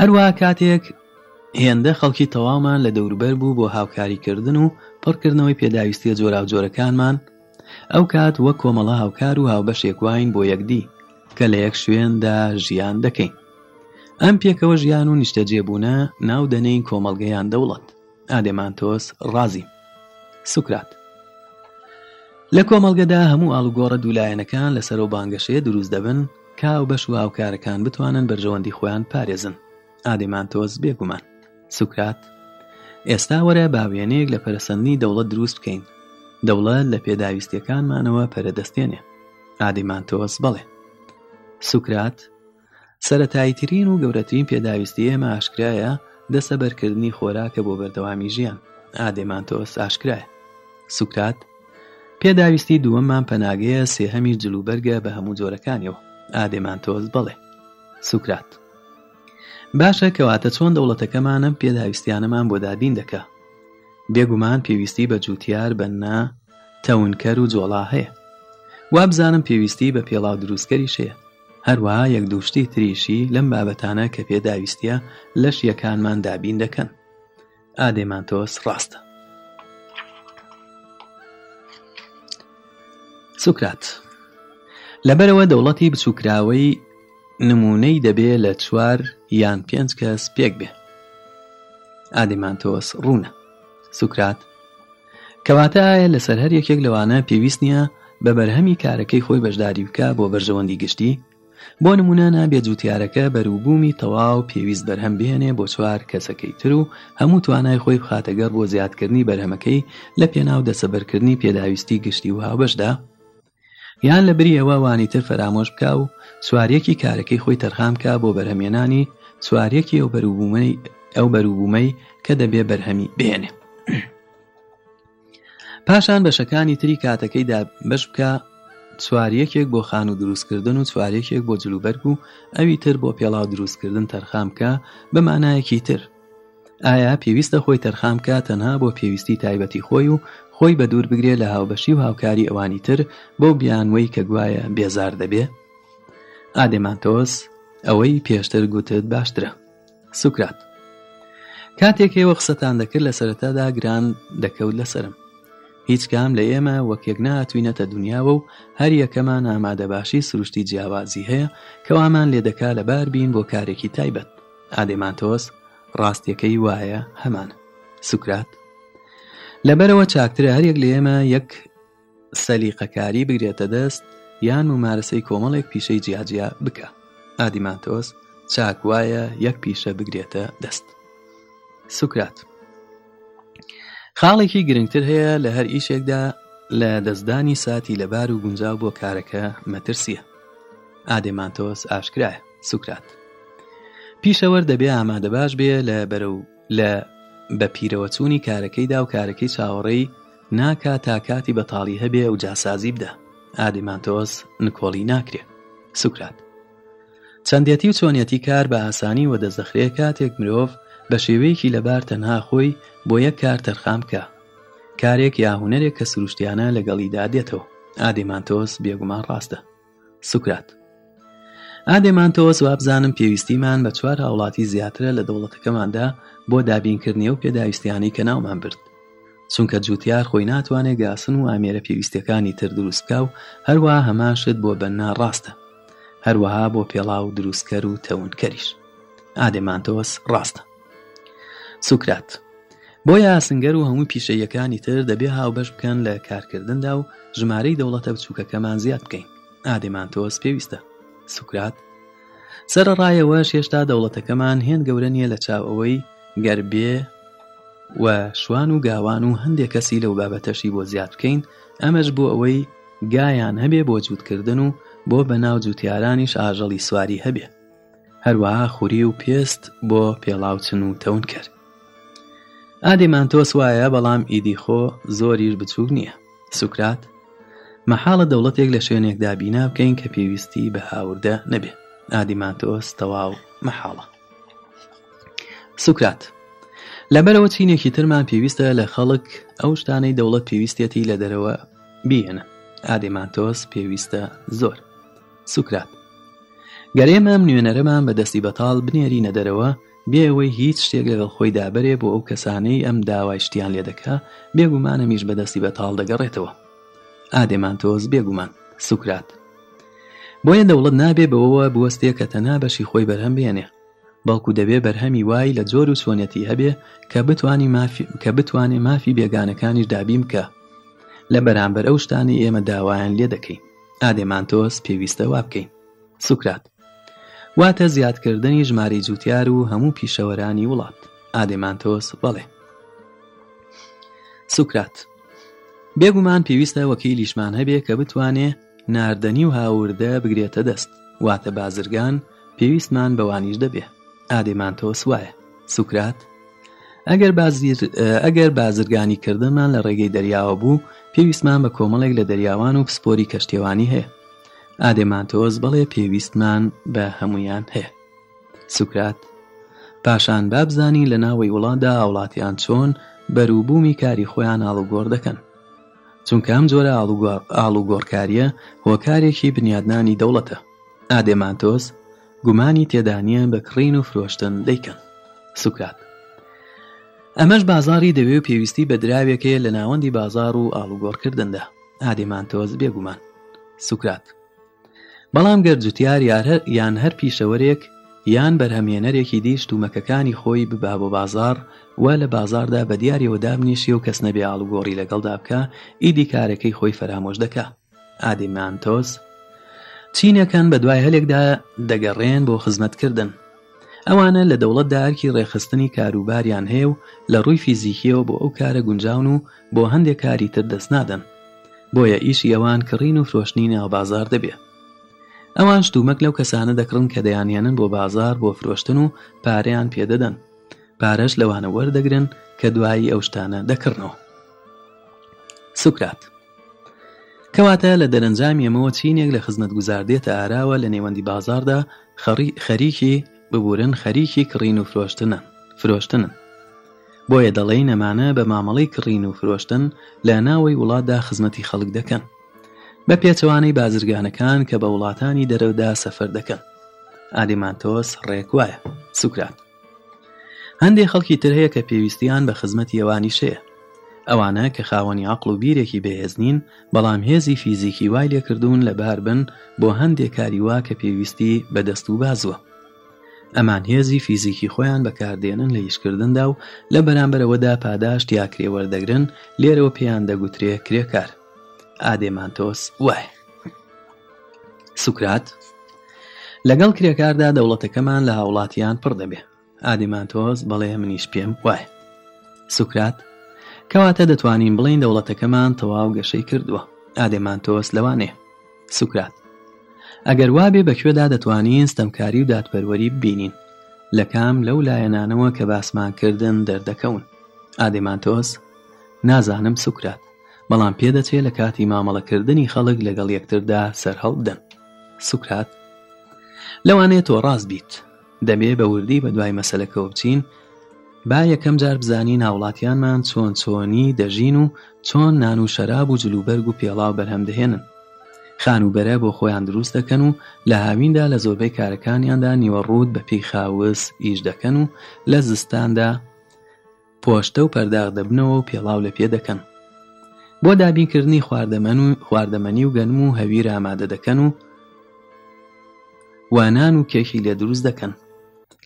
[SPEAKER 1] هەروە کاتێک هێندە خەڵکی تەوامان لە دەوروبەر بوو بۆ هاوکاریکردن و پڕکردنەوەی پێداویستیە جۆراو جۆرەکانمان ئەو کات وە کۆمەڵە هاوکار و هاوبەشێکواین بۆ یەکدی کە لە یەک شوێندا ژیان دەکەین ئەم پێکەوە ژیان و نیشتە جێبوونە ناو دەنین کۆمەلگەیان دەوڵەت ئادێمان تۆس ڕازی سوکرات لە کۆمەلگەدا هەموو ئالوگۆڕە دوولایەنەکان لەسەر و بانگەشەیە دروست دەبن کاو بەش و هاوکارەکان بتوانن بەرژەوەندی خۆیان پارێزن ئادێمان تۆز بێگومان سوکرات ئێستا وەرە باوێنەیەک لە پەرسەندنی دەوڵەت دروست بکەین دەوڵەت لە پێداویستیەکانمانەوە پەرەدەستێنێ ئادیمان تۆس بڵێ سوکرات سەتایترین و گەورەترین پێداویستی ئێمە ئاشکرایە دەسە بەرکردنی خۆراکە بۆ بەردەوامی ژیان ئادێمانتۆس ئاشکرایە سوکرات پێداویستی دووەممان پەناگەیە سێهەمی جلوبەرگە بە هەموو جۆرەکانیەوە ئادێمانتۆز بڵێ سوکرات باشە کەواتە چۆن دەوڵەتەکەمانم پێداویستیانەمان بۆ دادین دەکە بێگومان پێویستی بە جووتار بەننا تەونکەر و جۆڵا هەیە وابزانم پێویستی بە پێڵاو دروستکەری شەیە هەروەها یەکدوشتی تریشی لەم بابەتانە کە پێداویستە لەش یەکانمان دابین دەکەن ئادێمان تۆس ڕاستە سوکرات لەبەرەوە دەوڵەتی بچووکراوەی نمونەی دەبێ لە چوار یان پێنج کەس پێک بێ ئادێمان تۆس ڕوونە سوکرات کەواتایە لەسەر هەر یەکێک لەوانە پێویست نییە بە بەرهەمی کارەکەی خۆی بەشداری بکە بۆ بەرژەوەندی گشتی بۆ نمونە نابێت جوتیارەکە بەروبوومی تەواو پێویست بەرهەم بێنێ بۆ چوار کەسەکەی تر و هەموو توانای خۆی بخاتەگەر بۆ زیادکردنی بەرهەمەکەی لە پێناو دەسەبەرکردنی پێداویستی گشتی و هاوبەشدا یان لە بری ئەوە وانی تر فەرامۆش بکە و سواریەکی کارەکەی خۆی تەرخامکە بۆ بەرهەمێنانی سواریەکی ئەو بەروبوومەی ئەو بەروبوومەی کە دەبێ بەرهەمی بێنێ پاشان بەشەکانی تری کاتەکەیدا بەش بکە چواریەکێک بۆ خان و دروستکردن و چواریەکێک بۆ جلوبەرگ و ئەوی تر بۆ پێڵاو دروستکردن تەرخامکە بەمانایەکی تر ئایا پێویستە خۆی تەرخامکە تەنها بۆ پێویستی تایبەتی خۆی و خۆی بە دوور بگرێ لە هاوبەشی و هاوکاری ئەوانی تر بەو بیانوەی کە گوایە بێزار دەبێ ئادێمانتۆس ئەوەی پێشتر گوتت باشترە سوکرات کاتێک ئێوە قسەتان دەکرد لە سەرەتادا گران دەکەوت لەسرم هیچ کام لە ئێمە وەکێک ناتوینەتە دنیاوە و هەر یەکەمان ئامادەباشی سروشتی جیاوازی هەیە کەوامان لێدەکا لە بار بین بۆ کارێکی تایبەت ئادێمانتۆس ڕاستیەکەی وایە هەمان سوکرات لەبەرەوە چاکترە هەرێک لە ئێمە یەک سەلیقەکاری بگرێتە دەست یان ومارەسەی کۆمەڵێک پیشەی جیاجیا بکە ئادیمانتۆس چاک وایە یەک پیشە بگرێتە دەست سوکرات. خاڵێکی گرنگتر هەیە لە هەر ئیشێکدا لە دەستدانی ساتی لەبار و گونجاو بۆ کارەکە مەترسیە ئادێمانتۆس ئاشکرایە سوکرات پیشەوە دەبێ ئامادە باش بێ لە بەرەو لە بەپیرەوە چووی کارەکەیدا و کارەکەی چاوەڕێی ناکات تا کاتی بەتاڵی هەبێ و جاسازی بدە ئادێمانتۆس نکۆڵی ناکرێ سوکرات چەندەتی و چۆنیەتی کار بە ئاسانی وەدەزدەخرێ کاتێک مرۆڤ بە شێوەیەکی لەبار تەنها خۆی بۆ یەک کار تەرخام بکە کارێک یا هوەرێک کە سروشتیانە لەگەڵیدا دێتەوە ئادێمانتۆس بێگومان ڕاستە سوکرات ئادێمانتۆس وابزانم پێویستیمان بە چوار هاوڵاتی زیاترە لە دەوڵەتەکەماندا بۆ دابینکردنی و پێداویستیانی کە ناومان برد چونکە جوتیار خۆی ناتوانێت گاسن و ئامێرە پێویستەکانی تر دروستکە و هەروە هەماشت بۆ بەننا ڕاستە هەروەها بۆ پێڵاو دروستکەر و تەونکەریش ئادێمانتۆس ڕاستە سوکرات بۆیە ئاسنگەر و هەموو پیشەیەکانی تر دەبێ هاوبەش بکەن لە کارکردندا و ژمارەی دەوڵەتە بچووکەکەمان زیاد بکەین ئادێمان تۆس پێویستە سوکرات سەرڕایەوە شێشتا دەوڵەتەکەمان هێن گەورە نیە لە چاوەوەی گەربێ و شوان و گاوان و هەندێک کەسی لەو بابەتەشی بۆ زیاد بکەین ئەمەش بۆ ئەوەی گایان هەبێ بۆ جوودکردن و بۆ بەناو جووتیارانیش ئاژەڵی سواری هەبێ هەروەها خوری و پێست بۆ پێڵاوچن و تەون کرد ئادێمان تۆس وایە بەڵام ئیدی خۆ زۆریش بچوک نییە سوکرات مەحاڵە دەوڵەتێک لە شوێنێکدا بینا بکەین کە پێویستی بە هاوردە نەبێ ئادیمان تۆس تەواو مەحاڵە سوکرات لەبەرەوە چینێکی ترمان پێویستە لە خەڵک ئەو شتانەی دەوڵەت پێویستێتی لە دەرەوە بیێنە ئادێمان تۆس پێویستە زۆر سوکرات گەرێمەم نوێنەرەمان بە دەستی بەتاڵ بنێری نەدەرەوە بێەوەی هیچ شتێک لەگەڵ خۆی دابەرێ بۆ ئەو کەسانەی ئەم داوایشتیان لێ دەکا بێگومانە میش بەدەستی بەتاڵ دەگەڕێتەوە ئادێمان تۆز بێگومان سوکرات بۆیە دەوڵەت نابێ بەوەوە بوەستێ کە تەنا بەشی خۆی بەرهەم بێنێ بەڵکو دەبێ بەرهەمی وای لە زۆر و سۆنەتی هەبێ کە بتانی کە بتوانێ مافی بێگانەکانیش دابیم کە لە بەرامبەر ئەو شتانی ئێمە داوایان لێ دەکەین ئادێمان تۆز پێویستە وا بکەین سوکرات واتە زیادکردنی ژماری جوتیار و هەموو پیشەوەرانی وڵات ئادێمانتۆس بەڵێ سوکرات بێگومان پێویستە وەکی لیشمان هەبێ کە بتوانێ نردنی و هاوردە بگرێتە دەست واتە بازرگان پێویستمان بەوانیش دەبێ ئادێمانتۆس وایە سوکرات ئەگەر ئەگەر بازرگانی کردمان لە ڕێگەی دەریاوە بوو پێویستمان بە کۆمەڵێک لە دەریاوان و پسپۆری کەشتێوانی هەیە ئادێمانتۆز بەڵێ پێویستمان بە هەمویان هەیە سوکرات پاشان بابزانی لە ناوەی وڵاتدا وڵاتیان چۆن بەروبوومی کاری خۆیان ئاڵوگۆڕ دەکەن چونکە ئەم جۆرە ئاڵوگۆڕکاریە هۆکارێکی بنیادنانی دەوڵەتە ئادێمانتۆس گومانی تێدانیە بە کڕین و فرۆشتن دەیکەن سوکات ئەمەش بازاری دەوێ و پێویستی بە دراوێکەیە لە ناوەندی بازار و ئاڵوگۆڕکردندا ئادێمان تۆز بێگومان سوکرات بەڵام گەر جوتیار یان هەر پیشەوەرێک یان بەرهەمێنەرێکی دیش تومەکەکانی خۆی ببا بۆ بازار وا لە بازاردا بە دیارەوە دابنیشی و کەس نەبێ ئاڵگۆڕی لەگەڵدا بکە ئیدی کارەکەی خۆی فەرامۆش دەکە ئادیمانتۆس چینەکان بە دوای هەلێکدا دەگەڕێن بۆ خزمەتکردن ئەوانە لە دەوڵەت دارکی ڕێخستنی کاروباریان هەیە و لە ڕووی فیزیکیەوە بۆ ئەو کارە گونجاون و بۆ هەندێک کاری تر دەست نادەن بۆیە ئیشی ئەوان کڕین و فرۆشتنی ناوبازار دەبێت ئەوان شتومەک لەو کەسانە دەکڕن کە دەیانیانن بۆ بازار بۆ فرۆشتن و پارەیان پێدەدەن پارەش لەوانە وەردەگرن کە دوایی ئەو شتانە دەکردنەوە سوکرات کەواتە لە دەرەنجامی ئەمەوە چینێک لە خزمەت گوزاردێتە ئاراوە لە نێوەندی بازاردا خەریکی ببورن خەریکی کڕین و فرۆشتنە فرۆشتنن بۆیە دەڵێی نەمانە بە مامەڵی کڕین و فرۆشتن لە ناوەی وڵاتدا خزمەتی خەڵک دەکەن بە پێچوانەی بازرگانەکان کە بە وڵاتانی دەرەودا سەفەر دەکەن ئادیمانتۆس ڕێکوایە سوکرات هەندێک خەڵکی تر هەیە کە پێویستیان بە خزمەتی ئەوانی شەیە ئەوانە کە خاوەنی عقل و بیرێکی بەهێزنین بەڵام هێزی فیزیکی وای لێکردوون لەبار بن بۆ هەندێک کاریوا کە پێویستی بەدەست و بازوە ئەمان هێزی فیزیکی خۆیان بەکاردێنن لە ئیشکردندا و لە بەرامبەرەوەدا پاداشت یاکرێوەردەگرن لێرەوە پێیان دەگوترێ کرێکار ئادێمانتۆس وای سوکرات لەگەڵ کرێکاردا دەوڵەتەکەمان لە هاوڵاتیان پڕ دەبێ ئادیمانتۆز بەڵێ منیش پێم وای سوکرات کەواتە دەتوانین بڵین دەوڵەتەکەمان تەواو گەشەی کردووە ئادێمانتۆس لەوانێ سوکرات ئەگەر وابێ بەکوێدا دەتوانین ستەمکاری و دادپەروەری ببینین لە کام لەو لایەنانەوە کە باسمانکردن دەردەکەون ئادێمانتۆس نازانم سوکرات بەڵام پێدەچێت لە کاتی مامەڵەکردنی خەڵک لەگەڵ یەکتردا سەررهەڵدەن سوکرات لەوانێت تۆ ڕاست بیت دەبێ بە وردی بە دوای مەسلەکەەوە بچین با یەکەم جار بزانین هاوڵاتیانمان چۆن چۆنی دەژین و چۆن نان و شەراب و جلوبەرگ و پێڵاو بەرهەمدەهێنن خان و بەرە بۆ خۆیان دروست دەکەن و لە هاویندا لە زۆربەی کارەکانیاندا نیوەڕوود بە پێی خاوس ئیش دەکەن و لە زستاندا پۆشتە و پەرداغ دەبنەوە و پێڵاو لە پێ دەکەن بۆ دابینکردنی خواردەمەن و خواردەمەنی و گەنم و هەویر ئامادە دەکەن و وانان و کێکی لێ دروست دەکەن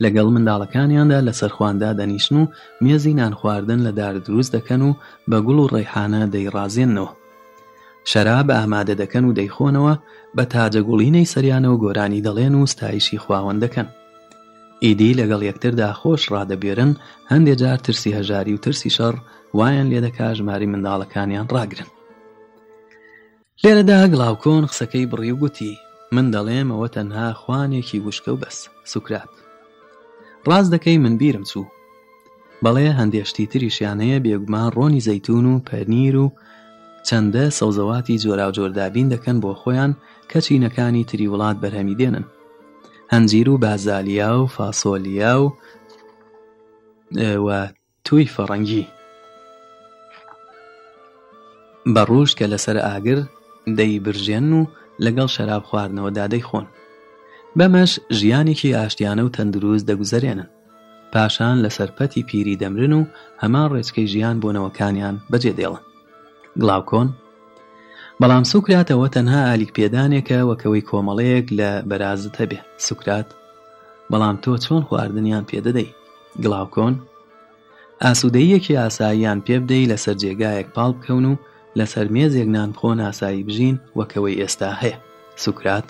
[SPEAKER 1] لەگەڵ منداڵەکانیاندا لە سەرخواندا دەنیشن و مێزی نان خواردن لە دار دروست دەکەن و بە گوڵ و ڕێحانە دەیڕازێننەوە شەرا بە ئامادە دەکەن و دەیخۆنەوە بە تاجەگوڵینەی سەریانەوە گۆرانی دەڵێن و ستایشی خواوەند دەکەن ئیدی لەگەڵ یەکتردا خۆش ڕادەبێرن هەندێک جار ترسی هەژاری و ترسی شەڕ وایان لێدەکا ژماری منداڵەکانیان ڕاگرن لێرەدا گڵاوکۆن قسەکەی بڕی و گوتی من دەڵێم ئەوە تەنها خوانێکی گوشکە و بەس سوکرات ڕاز دەکەی من بیرم چوو بەڵێ هەندێشتی تریشیانەیە بێگومان ڕۆنی زەتون و پەرنیر و چەندە سەوزەواتی جۆرا و جۆردابین دەکەن بۆ خۆیان کەچینەکانی تری وڵات بەرهەمی دێنن هەنجیر و بازالیا و فاسۆلیا و توی فەڕەنگی بە ڕۆژ کە لەسەر ئاگر دەی برژێن و لەگەڵ شەراب خواردنەوەدا دەیخۆن بەمەش ژیانێکی ئاشتیانە و تەندروست دەگوزەرێنن پاشان لە سەرپەتی پیری دەمرن و هەمان ڕێچکەی ژیان بۆنەوەکانیان بەجێدێڵن گڵاوکۆن بەڵام سوکراتەوە تەنها ئالیک پێدانێکە وەکەوەی کۆمەڵەیەک لە بەرازت هەبێ سوکرات بەڵام تۆ چۆن خواردنیان پێدەدەی گڵاوکۆن ئاسوودەیەکی ئاساییان پێبدەی لەسەر جێگایەک پاڵ بکەون و لەسەر مێزێک نانخۆ ناسایی بژین وەکەوەی ئێستا هەیە سوکرات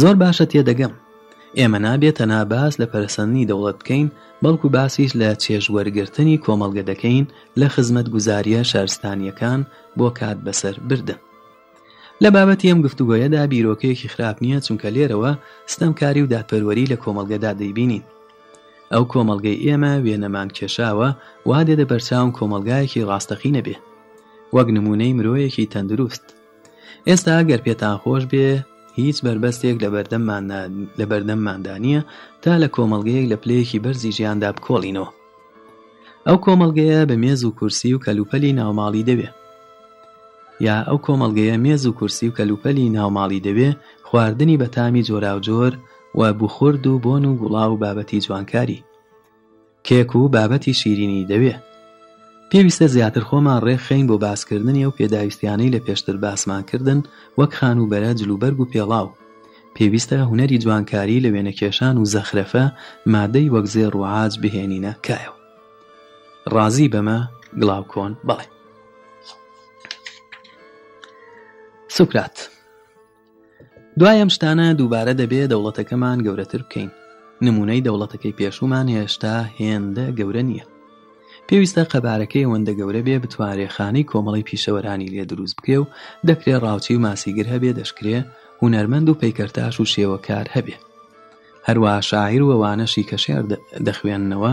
[SPEAKER 1] زۆر باشە تێدەگەم ئێمە نابێتە ناباس لە پەرسەندنی دەوڵەت بکەین بەڵکو باسیش لە چێژوەرگرتنی کۆمەڵگە دەکەین لە خزمەت گوزاریە شارستانیەکان بۆ کات بەسەر بردن لە بابەتی ئەم گفتوگوۆیەدا بیرۆکەیەکی خراپ نییە چونکە لێرەوە ستەمکاری و دادپەروەری لە کۆمەلگەدا دەیبینین ئەو کۆمەلگەی ئێمە وێنەمان کێشاوە وا دێ دەبەرچاون کۆمەلگایەکی ڕاستەقی نەبێت وەک نمونەی مرۆیەکی تەندروست ئێستا گەر پێتا خۆش بێ هیچ بربەستێک لە بەردەمماندانە تا لە کۆمەلگەیەک لە پلەیەکی بەرزی ژیاندا بکۆڵینەوە ئەو کۆمەلگەیە بە مێز و کورسی و کەلوپەلی ناوماڵی دەبێ یا ئەو کۆمەلگەیە مێز و کورسی و کەلوپەلی ناوماڵی دەبێ خواردنی بە تامی جۆرا و جۆر و بخورد و بۆن و گوڵاو و بابەتی جوانکاری کێک و بابەتی شیرینی دەوێت پێویستە زیاتر خۆمان ڕێخەین بۆ باسکردنی ئەو پێداویستیانەی لە پێشتر باسمانکردن وەک خان و بەرە جلوبەرگ و پێڵاو پێویستە هوەری جوانکاری لە وێنە کێشان و زەخرەفە مادەی وەک زێر ڕوعاج بهێنینە کایەوە ڕازی بەمە گڵاو کۆن بەڵێ سوکرات دوایم شتانە دووبارە دەبێت دەوڵەتەکەمان گەورەتر بکەین نمونەی دەوڵەتەکەی پێشومان هێشتا هێندە گەورە نییە پێویستە قەبارەکەی ئەوەندە گەورە بێ بتوارێخانەی کۆمەڵی پیشەوەرانی لێ دروست بکێ و دەکرێت ڕاوچی و ماسیگر هەبێ دەشکرێ هوەرمەند و پەیکەرتاش و شێوەکار هەبێ هەروە شاعیر و ئەوانەشی کەشێر دەخوێندنەوە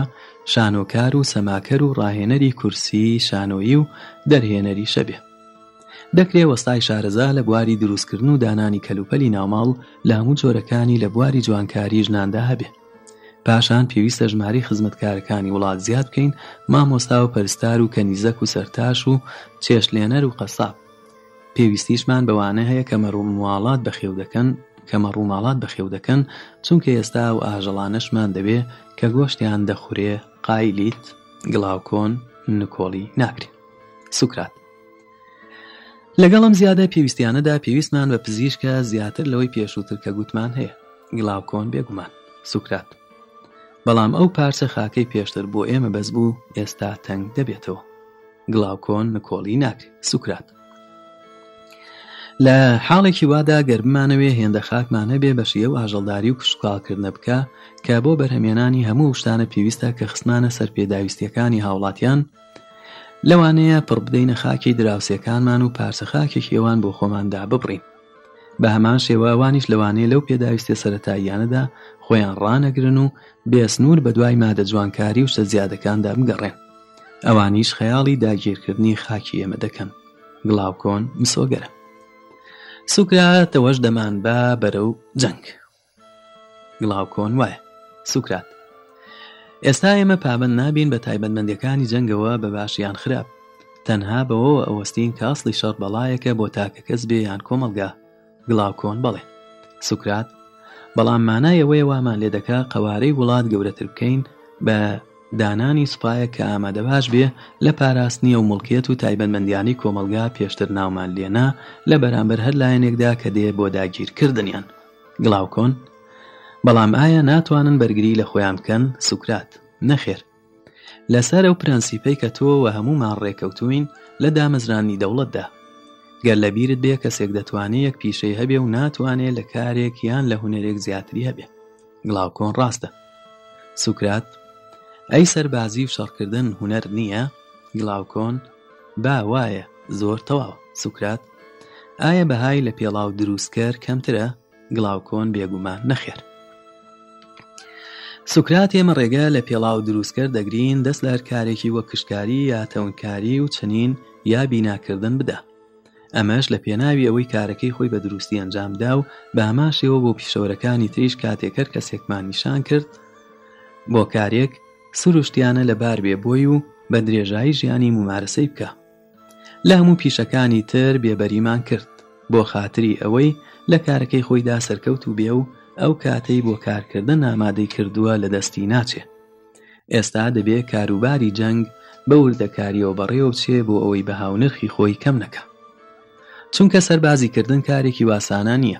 [SPEAKER 1] شانۆکار و سەماکەر و ڕاهێنەری کورسی شانۆیی و دەرهێنەری شەبێ دەکرێ وەستای شارەزا لە بواری دروستکردن و دانانی کەلوپەلی ناوماڵ لە هەموو جۆرەکانی لە بواری جوانکاری ژناندا هەبێ پاشان پێویستە ژماری خزمەتکارەکانی وڵات زیاد بکەین مامۆستا و پەرستار و کەنیزەک و سەرتاش و چێشلێنەر و قەساب پێویستیشمان بەوانە هەیە کە مەڕوومواڵات بەخێو دەکەن کە مەڕووماڵات بەخێو دەکەن چونکە ئێستا و ئاژەڵانەشمان دەبێ کە گۆشتیان دەخورێ قایلیت گڵاوکۆن نکۆڵی ناکرێت سوکرات لەگەڵم زیادە پێویستیانەدا پێویستمان بە پزیشکە زیاتر لەوەی پێشووتر کە گوتمان هەیە گڵاوکۆن بێگومان سوکرات بەڵام ئەو پارچە خاکەی پێشتر بۆ ئێمە بەس بوو ئێستا تەنگ دەبێتەوە گڵاوکۆن نکۆڵی ناکرێت سوکرات لە حاڵێکی وادا گەرممانەوێ هێندە خاکمانە بێ بەشیە و ئاژەڵداری و کشتکالکردنە بکە کە بۆ بەرهەمێنانی هەموو شتانە پێویستە کە خستمانە سەر پێداویستیەکانی هاوڵاتیان لەوانەیە پڕ بدەینە خاکی دراوسەکانمان و پارچەخاکێک ئێوان بۆ خۆماندا ببڕین بە هەمان شێواوانیش لەوانەیە لەو پێداویستێ سەتاییانەدا خۆیان ڕانەگرن و بێسنوور بە دوای مادە جوانکاری و سەزیادەکاندا بگەڕێن ئەوانیش خەیاڵی داگیرکردنی خاکی ئێمە دەکەن گڵاوکۆن مسۆگەرە سوکرات ئەوەش دەمان با بەرە و جەنگ گڵاوکۆن وایە سوکرات ئێستا ئێمە پابند نابین بە تایبەتمەندەکانی جەنگەوە بە باشیان خراپ تەنها بەوە ئەوەستین کاسڵی شەڕ بەڵایەکە بۆ تاکە کەس بێ یان کۆمەلگا گڵاوکۆن بڵێ سوکرات بەڵام مانایەوەی وامان لێ دەکا قوارەی وڵات گەورەتر بکەین بە دانانی سوپایە کە ئامادە باش بێ لە پاراستنیە و مڵکیەت و تایبەنمەندیانی کۆمەلگا پێشتر ناومان لێنا لە بەرامبەر هەر لایەنێکدا کە دێ بۆ داگیرکردنیان گڵاوکۆن بەڵام ئایا ناتوانن بەرگری لە خۆیان بکەن سوکرات نەخێر لەسەر ئەو پرەنسیپەی کە تۆ و هەمومان ڕێکەوتوین لە دامەزرانی دەوڵەتدا گەر لەبیرت بێ کەسێک دەتوانێت یەک پیشەی هەبێ و ناتوانێت لە کارێک یان لە هوەرێک زیاتری هەبێ گڵاوکۆن ڕاستە سوکرات ئەی سەربازی و شەڕکردن هوەر نییە گڵاوکۆن با وایە زۆر تەواو سوکرات ئایا بەهای لە پێڵاو دروستکەر کەمترە گڵاوکۆن بێگومان نەخێر سوکرات ئێمە ڕێگە لە پێڵاو دروستکرد دەگرین دەست لەر کارێکی وە کشتکاری یا تەونکاری و چنین یا بیناکردن بدە ئەمەش لە پێناوی ئەوەی کارەکەی خۆی بە دروستی ئەنجامدا و بە ئاماشەوە بۆ پیشەوەەکانی تریش کاتێکەر کەسێکمان نیشان کرد بۆ کارێک سروشتیانە لەبار بێ بۆی و بە درێژایی ژیانی ممارەسەی بکە لە هەموو پیشەکانی تر بێبەریمان کرد بۆ خااتری ئەوەی لە کارەکەی خۆیدا سەرکەوت و بێ و ئەو کاتەی بۆ کارکردن ئامادەی کردووە لە دەستی ناچێ ئێستا دەبێت کاروباری جەنگ بە وردەکاریەوە بەڕێوە چێ بۆ ئەوەی بە هاونرخی خۆی کەم نەکە چونکە سەربازیکردن کارێکی واسانە نییە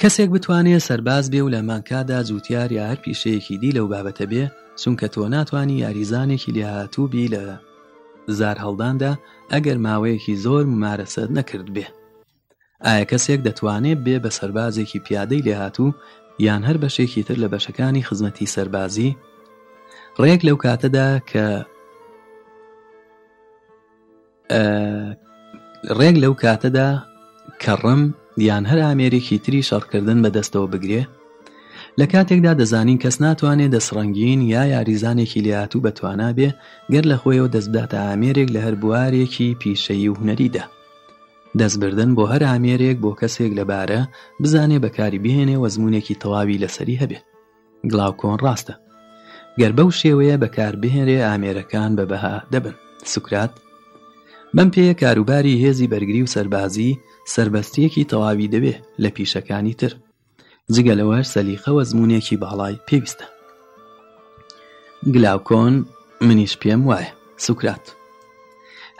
[SPEAKER 1] کەسێک بتوانێت سەرباز بێ و لە مانکادا جووتار یا هەر پیشەیەکی دی لەو بابەتە بێ چونکە تۆ ناتوانانی یاریزانێکی لێهاتووبی لە زار هەڵداندا ئەگەر ماوەیەکی زۆر ممارەسەت نەکرد بێ ئایا کەسێک دەتوانێت بێ بە سەربازێکی پیادەی لێهاتوو یان هەر بەشێکی تر لە بەشەکانی خزمەتی سەربازی ڕێک لەو کاتەدا کە ڕێک لەو کاتەدا کەڕم دیان هەر ئامێرێکی تری شەڕکردن بەدەستەوە بگرێ لە کاتێکدا دەزانین کەس ناتوانێت دەسڕەنگین یا یاریزانێکی لیاتوو بەتوانا بێ گەر لە خۆیەوە دەستداتە ئامێرێک لە هەر بوارێکی پیشەیی و هوەریدا دەستبردن بۆ هەر ئامێرێک بۆ کەسێک لەبارە بزانێ بەکاری بهێنێ وەزمونێکی تەواوی لەسەری هەبێ گڵاوکۆن ڕاستە گەر بەو شێوەیە بەکار بهێنرێ ئامێرەکان بە بەها دەبن سوکرات بەم پێیە کاروباری هێزی بەرگری و سەربازی سربەستیەکی تەواوی دەبێ لە پیشەکانی تر جگەلەوەش سەلیخەوە زمونێکی باڵای پێویستە گلاوکۆن منیش پێم وایە سوکرات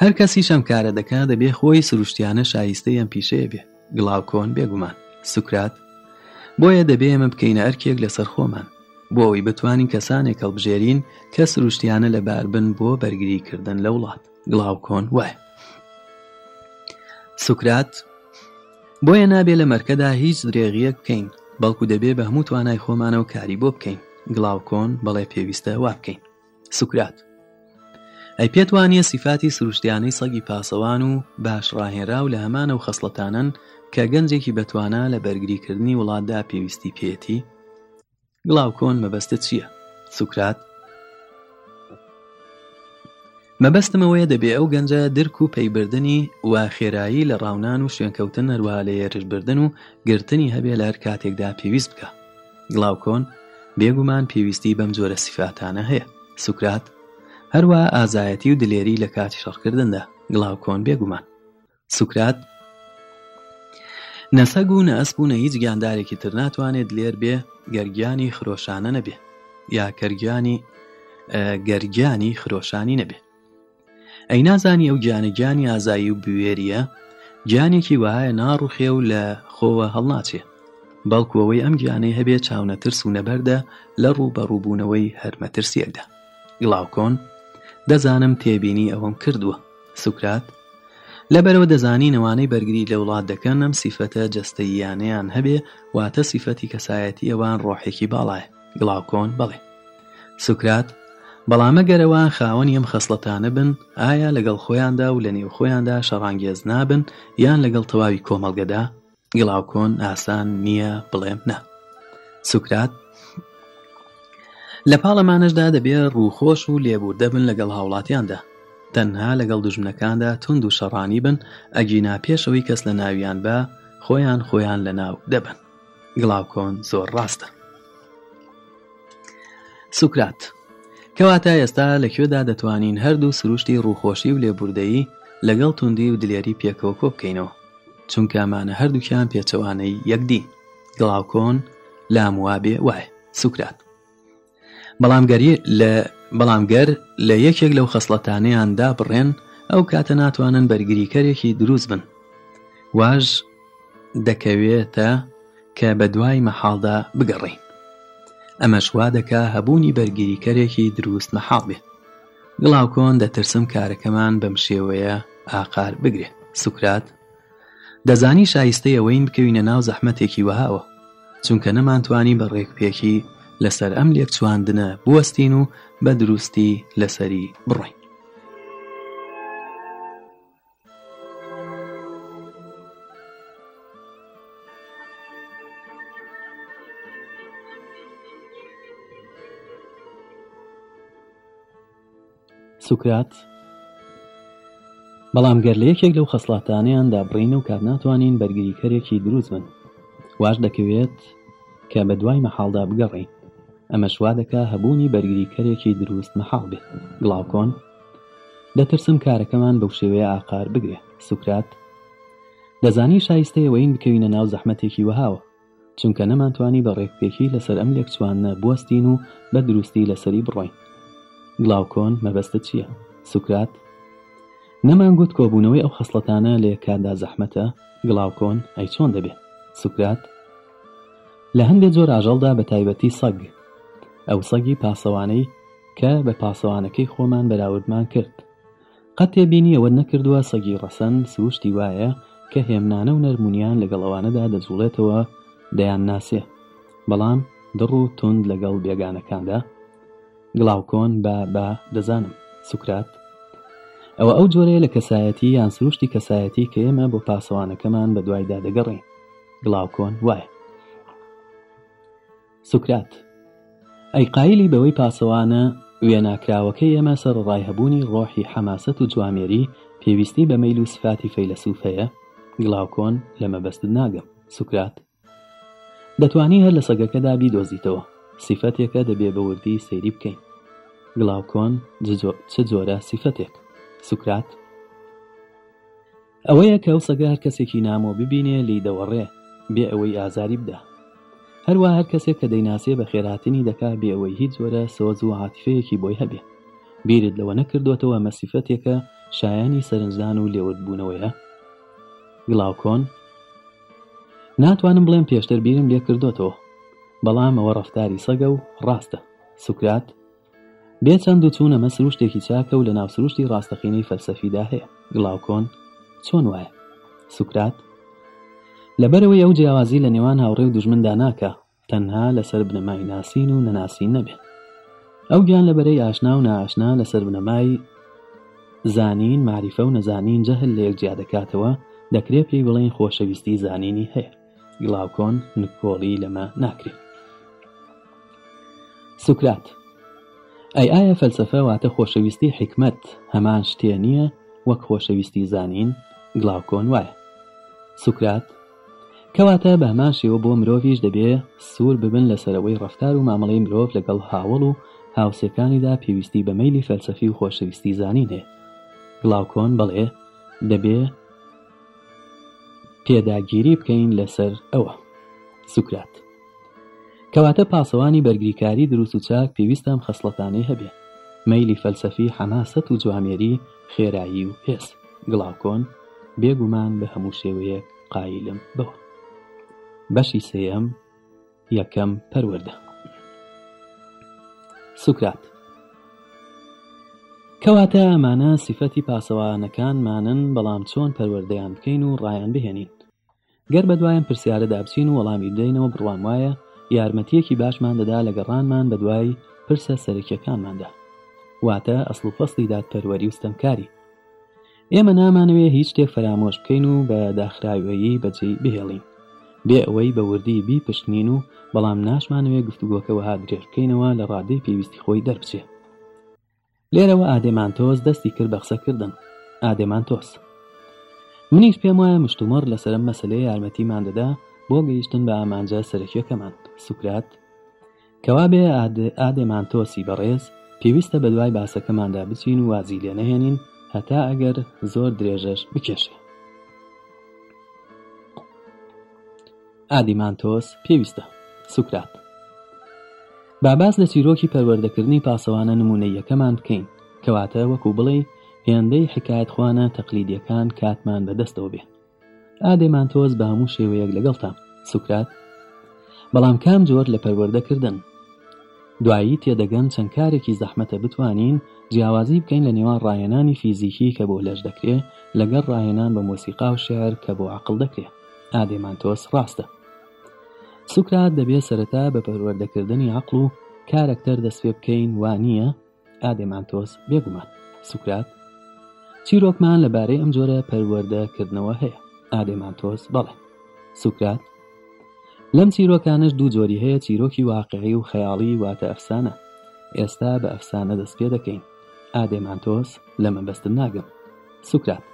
[SPEAKER 1] هەر کەسی شەم کارە دەکا دەبێ خۆی سروشتیانە شایستەی ئەم پیشەیە بێ گڵاوکۆن بێگومان سوکرات بۆیە دەبێ ئەمە بکەینە ئەرکێک لەسەر خۆمان بۆ ئەوی بتوانین کەسانێک هەڵبژێرین کە سروشتیانە لەباربن بۆ بەرگریکردن لە وڵات گڵاوکۆن وای سوکرات بۆیە نابێ لە مەرکەدا هیچ درێغیە بکەین بەڵکو دەبێ بە هەموو توانای خۆمانەوە کاری بۆ بکەین گڵاوکۆن بەڵێ پێویستە وا بکەین سوکرات ئەی پێتوانیە سیفاتی سروشتیانەی سەگی پاسەوان و باش ڕاهێرا و لە هەمانە و خەسڵەتانەن کە گەنجێکی بەتوانە لە بەرگریکردنی وڵاتدا پێویستی پێێتی گڵاوکۆن مەبەستە چییە سوکرات مەبەستمەوەیە دەبێ ئەو گەنجە درک و پەیبردننی وا خێرایی لە ڕاونان و شوێنکەوتن هەروە لە ێرشبردن و گرتنی هەبێ لە هەر کاتێکدا پێویست بکە گڵاوکۆن بێگومان پێویستی بەم جۆرە سیفاتانە هەیە سوکرات هەروە ئازایەتی و دلێری لە کاتی شەڕکردندا گڵاوکۆن بێگومان سوکرات نەسەگ و نەئسبوونە هیچ گیاندارێکی تر ناتوانێت لێر بێ گەرگیانی خرۆشانە نەبێ یا کەرگیانی گەرگیانی خرۆشانی نەبێت ئەی نازانی ئەو گیانەگیانی ئازایی و بوێریە گیانێکی وایە ناڕ و خێو لە خۆوە هەڵناچێ بەڵکوەوەی ئەم گیانەی هەبێت چاونەترس و نەبەردە لە ڕوو بەڕووبوونەوەی هەرمەترسیەکدا گڵاوکۆن دەزانم تێبینی ئەوەم کردووە سوکرات لەبەرەوە دەزانی نەوانەی بەرگری لە وڵات دەکەن ئەم سیفەتە جستەییانەیان هەبێ واتە سیفەتی کەسایەتی ئەوان ڕۆحێکی باڵایە گڵاوکۆن بڵێ سوکرات بەڵامەگەرەوە خاوەنی ئەم خەسلەتانە بن ئایا لەگەڵ خۆیاندا و لە نێو خۆیاندا شەڕانگێز نابن یان لەگەڵ تەواوی کۆمەڵگەدا گڵاوکۆن ئاسان نییە بڵێم نە سوکرات لە پاڵەمانشدا دەبێت ڕووخۆش و لێبوو دەبن لەگەڵ هاوڵاتیاندا تەنها لەگەڵ دژمنەکاندا تونند و شەڕانی بن ئەگینا پێشەوەی کەس لە ناویان بە خۆیان خۆیان لە ناو دەبن گڵاوکۆن زۆر ڕاستە سوکرات کەواتە ئێستا لەکوێدا دەتوانین هەردوو سروشتی ڕووخۆشی و لێبوردەیی لەگەڵ توندی و دلێری پێکەوە کۆ بکەینەوە چونکەمانە هەردووکیان پێچەوانەی یەکدی گڵاوکۆن لاموابێ وایە سوکرات بەڵامگەری لە بەڵامگەر لە یەکێک لەو خەسڵەتانەیاندا بڕێن ئەو کاتە ناتوانن بەرگریکەرێکی دروست بن واژ دەکەوێتە کە بە دوای مەحاڵدا بگەڕی ئەمەشوا دەکا هەبوونی بەرگریکەرێکی دروست مەحاڵ بێ گڵاوکۆن دەترسم کارەکەمان بەم شێوەیە ئاقار بگرێ سوکرات دەزانی شایستەی ئەوەین بکەوینە ناو زەحمەتێکی وهاوە چونکە نەمانتوانی بە ڕێکپێکی لەسەر ئەم لێک چواندنە بوەستین و بە دروستی لەسەری بڕین سوکرات بەڵام گەر لە یەکێک لەو خەسڵاتانیان دابڕینە و کار ناتوانین بەرگریکەرێکی دروست بن واش دەکەوێت کە بە دوای مەحاڵدا بگەڕین ئەمە شوا دەکە هەبوونی بەرگریکەرێکی دروست مەحاڵ بێت گڵاوکۆن دەترسم کارەکەمان بەو شێوەیە ئاقار بگرێ سوکرات دەزانی شایستەیەوەین بکەوینە ناو زەحمەتێکی وەهاوە چونکە نەمانتوانی بە ڕێکپێکی لەسەر ئەم لێکچوانە بوەستین و بە دروستی لەسەری بڕۆین گڵاوکۆن مەبەستە چییە سوکرات نەمانگووت کۆبوونەوەی ئەو خەسڵەتانە لە یەککاندا زەحمەتە گڵاوکۆن ئەی چۆن دەبێت سوکرات لە هەندێک زۆر ئاژەڵدا بە تایبەتی سەگ ئەو سەگی پاسەوانەی کە بە پاسەوانەکەی خۆمان بەراوردمان کرد قەتێ بینی ئەوە نەکردووە سەگی ڕەسەن سوشتی وایە کە هێمنانە و نەرمونیان لەگەڵەوانەدا دەزوڵێتەوە دەیان ناسێ بەڵام دڕ و تند لەگەڵ بێگانەکاندا گڵاوکۆن بە بە دەزانم سوکرات ئەوە ئەو جۆرەیە لە کەسایەتی یان سروشتی کەسایەتی کە ئێمە بۆ پاسەوانەکەمان بە دوایدا دەگەڕین گڵاوکۆن وایە سوکرات ئەی قایلی بەوەی پاسەوانە وێناکراوەکەی ئێمە سەر ڕایهبوونی ڕۆحی حەماسەت و جوامێری پێویستی بە مەیل و سفاتی فەیلسوفەیە گڵاوکۆن لە مەبەست ناگەم سوکرات دەتوانی هەر لە سەگەکەدا بیدۆزیتەوە سیفەتێکە دەبێ بەوردی سەیری بکەین گڵاوکۆن چ جۆرە سیفەتێک سوکرات ئەوەیە کە ئەوسەگە هەر کەسێکی نامۆ ببینێ لی دەوەڕێ بێ ئەوەی ئازاری بدە هەروە هەر کەسێک کە دەیناسێ بە خێراتنی دەکا بێ ئەوەی هیچ جۆرە سۆز و عاتیفەیەکی بۆی هەبێ بیرت لەوە نەکردوێتەوە مەسیفەتێکە شایانی سەرنجدان و لێوت بوونەوەیە گڵاوکۆن ناتوانم بڵێم پێشتر بیرم لێ کردوێتەوە بەڵام ئەوە ڕفتاری سەگە و ڕاستە سوکرات بێ چەند و چوونە مە سروشتێکی چاکە و لە ناوسروشتی ڕاستەخینەی فەلسەفیدا هەیە گڵاوکۆن چۆن وایە سوکرات لەبەرەوەی ئەو جیاوازی لە نێوان هاوڕێ و دژمندا ناکە تەنها لەسەر بنەمای ناسین و نەناسین نەبێت ئەو گیان لەبەرەی ئاشنا و ناشنا لەسەر بنەمای زانین معریفە و نەزانین جەهل لە یەکجیا دەکاتەوە دەکرێت پێی بڵین خۆشەویستی زانینی هەیە گڵاوکۆن نکۆڵی لەمە ناکرێت سوکرات ئەی ئایا فەلسفە واتە خۆشەویستی حکمت هەمان شتێ نییە وەک خۆشەویستی زانین گڵاوکۆن وایە سوکرات کەواتە بە هەمان شێوە بۆ مرۆڤش دەبێ سوور ببن لەسەرەوەی ڕفتار و مامەڵەی مرۆڤ لەگەڵ هاوڵ و هاوسەکانیدا پێویستی بە مەیلی فەلسەفی و خۆشەویستی زانینێ گڵاوکۆن بڵێ دەبێ پێداگیری بکەین لەسەر ئەوە سوکرات کەواتە پاسەوانی بەرگریکاری دروست و چاک پێویستم خەسڵەتانەی هەبێ مەیلی فەلسەفی حەماسەت و جوامێری خێرایی و هێز گڵاوکۆن بێگومان بە هەموو شێوەیە قایلم بەوە بەشی سێم یەکەم پەروەدە سوکرات کەواتە ئەمانە سیفەتی پاسەوانەکانمانن بەڵام چۆن پەروەردەیان بکەین و ڕایان بهێنین گەر بە دوایم پرسیارە دابچین و وەڵامی دەینەوە بڕوان وایە یارمەتیەکی باشمان دەدا لە گەڕانمان بە دوای پرسە سەرکیەکانماندا واتە ئەسڵ و فەسلی دادپەروەری وستەمکاری ئێمە نامانەوێت هیچ شتێک فرامۆش بکەین و بە داخراوەیی بەجێی بهێڵین بێ ئەوەی بە وردی بی پشتنین و بەڵام ناشمانەوێت گفتوگۆکەوەها درێژ بکەینەوە لە ڕادەی پێویستی خۆی دەربچێ لێرەوە ئادێمان تۆز دەستی کرد بە قسەکردن ئادێمان تۆس منیش پێم وایە مشتومەڕ لەسرە مەسلەی یارمەتیمان دەدا بۆ گەیشتن بە ئامانجە سەرەکیەکەمان سوکرات کەوابێ ئادێمانتۆسی بەڕێز پێویستە بە دوای باسەکەماندا بچین و وازی لێ نەهێنین هەتا ئەگەر زۆر درێژەش بکێشێ ئادیمانتۆس پێویستە سوکرات باباس لە چیرۆکی پەروەردەکردنی پاسەوانە نمونە یەکەمان بکەین کەواتە وەکو بڵێ هێندەی حکایەت خوانە تەقلیدیەکان کاتمان بەدەستەوە بێ ئادێمان تۆز بە هەموو شێوەیەک لەگەڵتان سوکرات بەڵام کام جۆر لە پەروەردەکردن دوایی تێدەگەن چەند کارێکی زەحمەتە بتوانین جیاوازی بکەین لە نێوان ڕایەنانی فیزیکی کە بۆ لەش دەکرێ لەگەڵ ڕاهێنان بە مۆسیقا و شێر کە بۆ عقل دەکرێ ئادێمان تۆس ڕاستە سوکرات دەبێت سەرەتا بە پەروەردەکردنی عقل و کارکتەر دەست پێ بکەین وان نییە ئادێمان تۆس بێگومان سوکرات چیرۆکمان لەبارەی ئەم جۆرە پەروەردەکردنەوە هەیە ئادێمان تۆس بەڵێ سوکرات لەم چیرۆکانش دوو جۆری هەیە چیرۆکی واقعی و خەیاڵی واتە ئەفسانە ئێستا بە ئەفسانە دەست پێ دەکەین ئادێمانتۆس لە من بەستم ناگەم سوکرات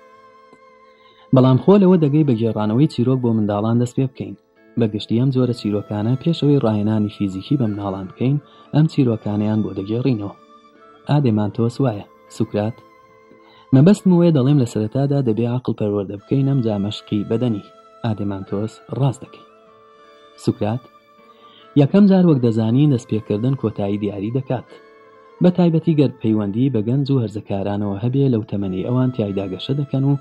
[SPEAKER 1] بەڵام خۆ لەوە دەگەی بە گێڕانەوەی چیرۆک بۆ منداڵان دەست پێ بکەین بەگشتی ئەم جۆرە چیرۆکانە پێشەوەی ڕاهێنانی فیزیکی بە مناڵان بکەین ئەم چیرۆکانیان بۆ دەگێڕینەوە ئادێمانتۆس وایە سوکرات مەبەستم وەیە دەڵێم لە سەرەتادا دەبێ عقل پەروەەردە بکەین ئەم جامەشقی بەدەنی ئادێمانتۆس ڕاست دەکەین سوکرات یەکەم جار وەک دەزانی دەستپێکردن کۆتایی دیاری دەکات بە تایبەتی گەر پەیوەندی بە گەنج و هەرزەکارانەوە هەبێ لەو تەمەنی ئەوان تایداگەشە دەکەن و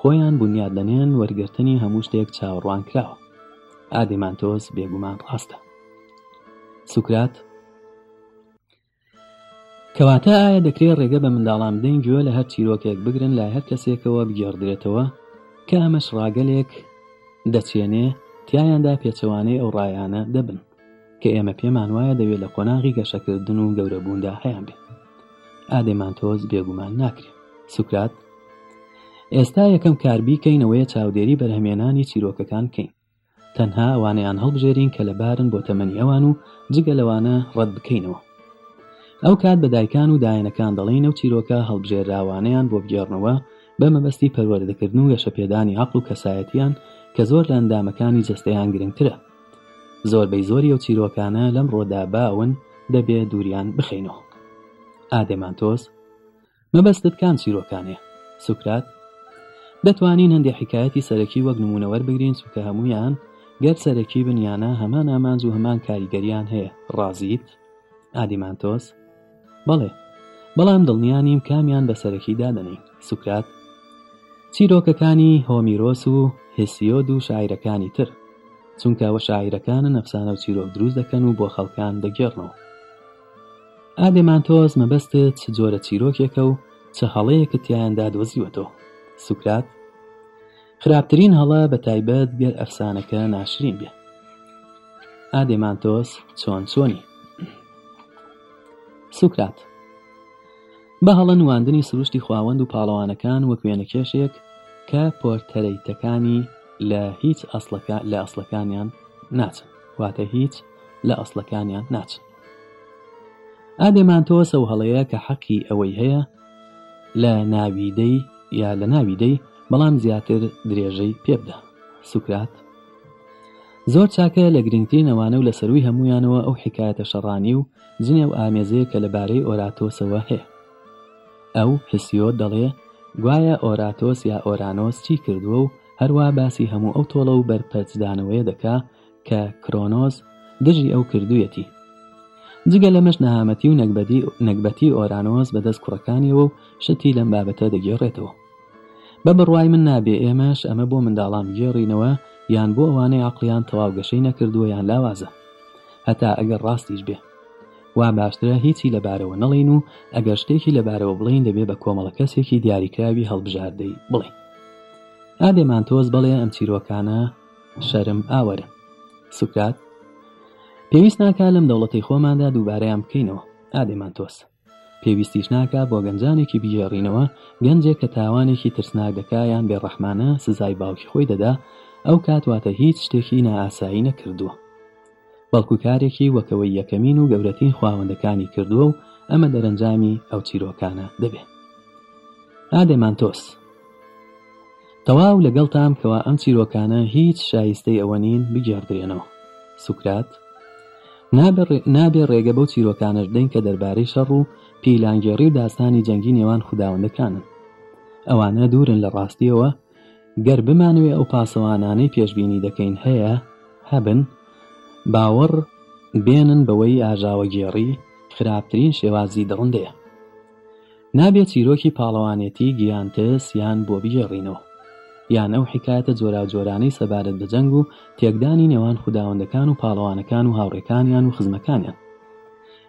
[SPEAKER 1] خۆیان بنیاد لەنێن وەرگرتنی هەموو شتێک چاوەڕوان کراوە ئادێمانتۆز بێگومان ڕاستە سوکرات کەواتە ئایا دەکرێت ڕێگە بە منداڵام بدەین گوێ لە هەر چیرۆکێک بگرن لای هەر کەسێکەوە بگەڕدرێتەوە کە ئەمەش ڕاگەلێک دەچێنێ تایاندا پێچەوانەی ئەو ڕایانە دەبن کە ئێمە پێمان وایە دەوێت لە قۆناغی گەشەکردن و گەورەبووندا هەیان بێت ئادێمان تۆز بێگومان ناکرێت سوکرات ئێستا یەکەم کاربیکەینەوەیە چاودێری بەرهمێنانی چیرۆکەکان کەین تەنها ئەوانیان هەڵبژێرین کە لەبارن بۆ تەمەنی ئەوان و جگە لەوانە ڕەت بکەینەوە ئەو کات بەدایکان و داەنەکان دەڵێن و چیرۆکە هەڵبژێراوانەیان بۆ بگێڕنەوە بە مەبەستی پەروەردەکردن و گەشەپێدانی عقل و کەسایەتیان کە زۆر لە ئەندامەکانی جەستەیان گرنگترە زۆربەی زۆری و چیرۆکانە لەم ڕۆدا باون دەبێ دووران بخینەوە ئادێمانتۆس مەبەستت کام چیرۆکانێ سوکرات دەتوانین هەندێک حکایەتی سەرەکی وەک نمونەوەەر بگرین سوکە هەمویان گەر سەرەکی بنیانە هەمان ئامانز و هەمان کاریگەریان هەیە ڕازیت ئادیمانتۆس بەڵێ بەڵام دڵنیانیم کامیان بە سەرەکی دادنەی سوکرات چیرۆکەکانی هۆمیرۆس و هێسیۆد و شاعیرەکانی تر چونکەوە شاعیرەکانە نەفسانە و چیرۆک دروست دەکەن و بۆ خەڵکان دەگێڕنەوە ئادێمان تۆز مەبەستت جۆرە چیرۆکێکە و چه هەڵەیەکە تیاندا دۆزیوەتەوە سوکرات خراپترین هەڵە بە تایبەت گەر ئەفسانەکە ناشرین بێ ئادێمان تۆس چۆن چۆنی سوکرات بە هەڵە نواندنی سروشتی خواوەند و پاڵەوانەکان وەک وێنەکێشەیەک کە پۆرتەرەیتەکانی لە هیچ ئەسلەکە لە ئەسلەکانیان ناچن واتە هیچ لە ئەسلەکانیان ناچن ئادێمانتۆ سەوهەڵەیە کە حەقی ئەوەی هەیە لە ناویدەی یا لە ناویدەی بەڵام زیاتر درێژەی پێبدا سوکرات زۆر چاکە لە گرنگترینەوانە و لە سەروی هەمویانەوە ئەو حکایەتە شەڕانی و جنێ و ئامێزەیە کە لەبارەی ئۆراتۆسەوە هەیە ئەو هسیۆ دەڵێ گوایە ئۆراتۆس یا ئۆرانۆس چی کردووە و هەروە باسی هەموو ئەو تۆڵە و بەرپەرچدانەوەی دەکا کە کرۆنۆز دژی ئەو کردویەتی جگە لەمەش نەهامەتی و نەکبەتی ئۆرانۆز بەدەست کوڕەکانیەوە و شتی لەم بابەتە دەگێڕێتەوە بە بڕوای من نابێ ئێمەش ئەمە بۆ منداڵام گێڕینەوە یان بۆ ئەوانەی عقلیان تەواو گەشەی نەکردووە یان لاوازە هەتا ئەگەر ڕاستیش بێ وا باشترە هیچی لەبارەوە نەڵین و ئەگەر شتێکی لەبارەوە بڵین دەبێ بە کۆمەڵە کەسێکی دیاریکراوی هەڵبژاردەی بڵین ئادێمان تۆز بڵێ ئەم چیرۆکانە شەرم ئاوەرە سوکات پێویست ناکا لەم دەوڵەتی خۆماندا دووبارەیان بکەینەوە ئادێمان تۆس پێویستیش ناکە بۆ گەنجانێکی بژێڕینەوە گەنجێک کە تاوانێکی ترسناگەکایان بێڕەحمانە سزای باوکی خۆی دەدا ئەو کاتواتە هیچ شتێکی نەئاسایی نەکردووە بەڵکو کارێکی وەکەوەی یەکەمین و گەورەترین خواوەندەکانی کردووە و ئەمە دەرەنجامی ئەو چیرۆکانە دەبێت ئادێمان تۆس تەواو لەگەڵ تام کەوا ئەم چیرۆکانە هیچ شایستەی ئەوە نین بگێڕدرێنەوە سوکرات نابێ ڕێگە بەو چیرۆکانش دەین کە دەربارەی شەڕ و پیلانگێڕی و داستانی جەنگی نێوان خودداوەندەکانن ئەوانە دوورن لە ڕاستیەوە گەر بمانوێ ئەو پاسەوانانەی پێشببینی دەکەین هەیە هەبن باوەڕ بێنن بەوەی ئاژاوەگێڕی خراپترین شێوازی دڵندەیە نابێت چیرۆکی پاڵەوانێتی گیانتس یان بۆ بگێڕینەوە یان ئەو حکایەتە جۆرا جۆرانەی سەبارەت بە جەنگ و تێکدانی نێوان خودداوەندەکان و پاڵەوانەکان و هاوڕێکانیان و خزمەکانیان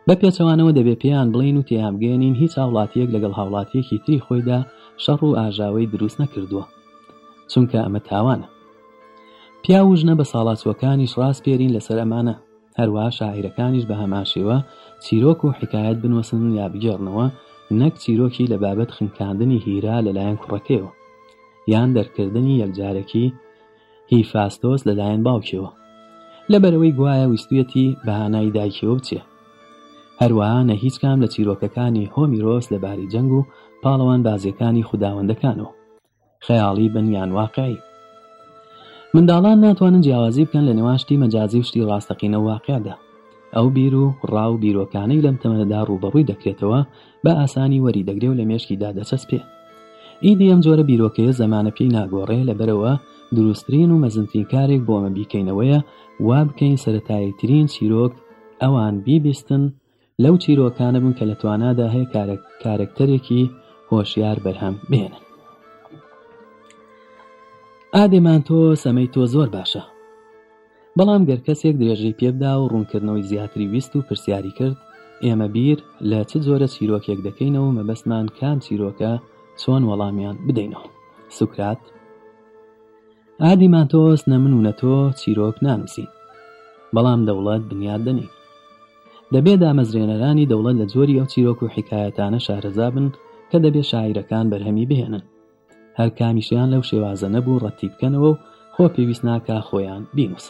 [SPEAKER 1] بە پێچەوانەوە دەبێت پێیان بڵین و تێهامگەێنین هیچ هاوڵاتیەک لەگەڵ هاوڵاتیەکی تری خۆیدا شەڕ و ئاژاوەی دروست نەکردووە چونکە ئەمە تاوانە پیاوژنە بە ساڵاتوەکانیش ڕاستپێرین لەسەر ئەمانە هەروە شاعیرەکانیش بە هەماشێوە چیرۆک و حکایەت بنوەسن یا بگێڕنەوە نەک چیرۆکی لە بابەت خنکاندنی هیرا لەلایەن کوڕەکەیەوە یان دەرکردنی یەکجارەکی هی فاستۆس لەلایەن باوکەوە لەبەرەوەی گوایە ویستویەتی بەهانای دایکەوە بچێ هەروەها نە هیچ کام لە چیرۆکەکانی هۆمیرۆس لەباری جەنگ و پاڵەوان بازیەکانی خودداوەندەکانەوە خەیاڵی بنیان واقعی منداڵان ناتوانن جیاوازی بکەن لە نێوانشتی مەجازی شتی ڕاستەقینە واقعدا ئەو بیر و ڕاو بیرۆکانەی لەم تەمەدا ڕوبەڕووی دەکرێتەوە بە ئاسانی وەری دەگرێ و لە مێشکیدا دەچەست پێ ئیدی ئەم جۆرە بیرۆکەیە زەمانە پێی ناگۆڕێ لەبەرەوە دروستترین و مەزنترین کارێک بۆمە بیکەینەوەیە وا بکەین سەتاییترین چیرۆک ئەوان بیبیستن لەو چیرۆکانە بن کە لە توانادا هەیە کارکتەرێکی هۆشیار بەرهەم بێنن ئادێمان تۆ سەمەی تۆ زۆر باشە بەڵام گەر کەسێک درێژی پێبدا و ڕوونکردنەوەی زیاتری ویست و پرسیاری کرد ئێمە بیر لە چ زۆرە چیرۆکێک دەکەینەوە مەبەستمان کام چیرۆکە چۆن وەڵامیان بدەینەوە سوکرات ئادیمان تۆس نەمنونە تۆ چیرۆک نانووسی بەڵام دەوڵەت بنیاد دەنی دەبێ دامەزرێنەرانی دەوڵەت لە جۆری ئەو چیرۆک و حکایەتانە شارەزا بن کە دەبێ شاعیرەکان بەرهەمی بهێنن هەر کامیشیان لەو شێوازە نەبوو ڕەتی بکەنەوە و خۆ پێویست ناکا خۆیان بینوس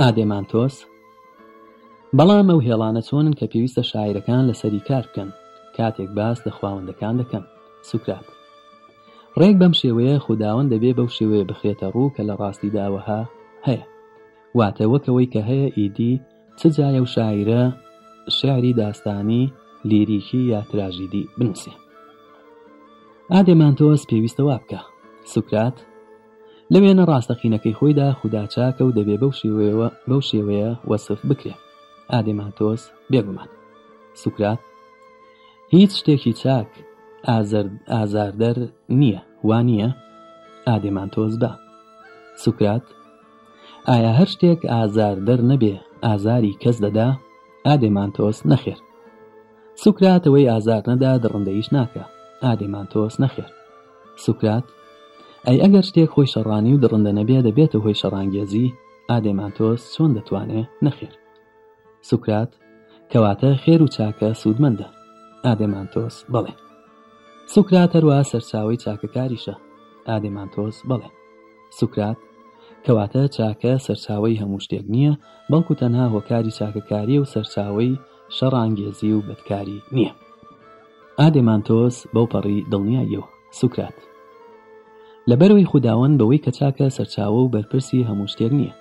[SPEAKER 1] ئادێمان تۆس بەڵام ئەو هێڵانە چۆنن کە پێویستە شاعرەکان لەسەری کار بکەن کاتێک باس لە خواوەندەکان دەکەن سوکرات ڕێک بەم شێوەیە خودداوەند دەبێ بەو شێوەیە بخێتە ڕوو کە لە ڕاستی داوەها هەیە واتە وەکەوەی کە هەیە ئیدی چ جایە و شاعرە شعری داستانی لیریکی یا تراژیدی بنووسێ ئادێمانتۆس پێویستەوە بکە سوکرات لە وێنە ڕاستەقینەکەی خۆیدا خوددا چاکە و دەبێ بەو شێوەیەوە بەو شێوەیە وەسف بکرێ ئادێمانتۆس بێگومان سوکرات هیچ شتێکی چاک ئازاردەر نییە وان نییە ئادێمانتۆز بە سوکرات ئایا هەر شتێک ئازاردەر نەبێ ئازاری کەس دەدا ئادێمانتۆس نەخێر سوکراتەوەی ئازار نەدا دڕندەیش ناکە ئادەیمان تۆس نەخێر سوکرات ئەی ئەگەر شتێک خۆی شەڕانی و دڕندە نەبێ دەبێتە هۆی شەڕانگێزی ئادەیمان تۆس چۆن دەتوانێت نەخێر سوکرات کەواتە خێر و چاکە سوودمەندە ئادەمان تۆس بڵێ سوکرات هەروە سەرچاوی چاکەکاریشە ئادەمان تۆس بڵێ سوکرات کەواتە چاکە سەرچاوی هەموو شتێک نییە بەڵکو تەنها هۆکاری چاکەکاری و سەرچاوی شەڕانگێزی و بەدکاری نییە ئادێمانتۆس بەو پەڕی دڵنیاییەوە سوکرات لەبەرەوەی خودداوەند بەوەی کە چاکە سەرچاوە و بەرپرسی هەموو شتێک نییە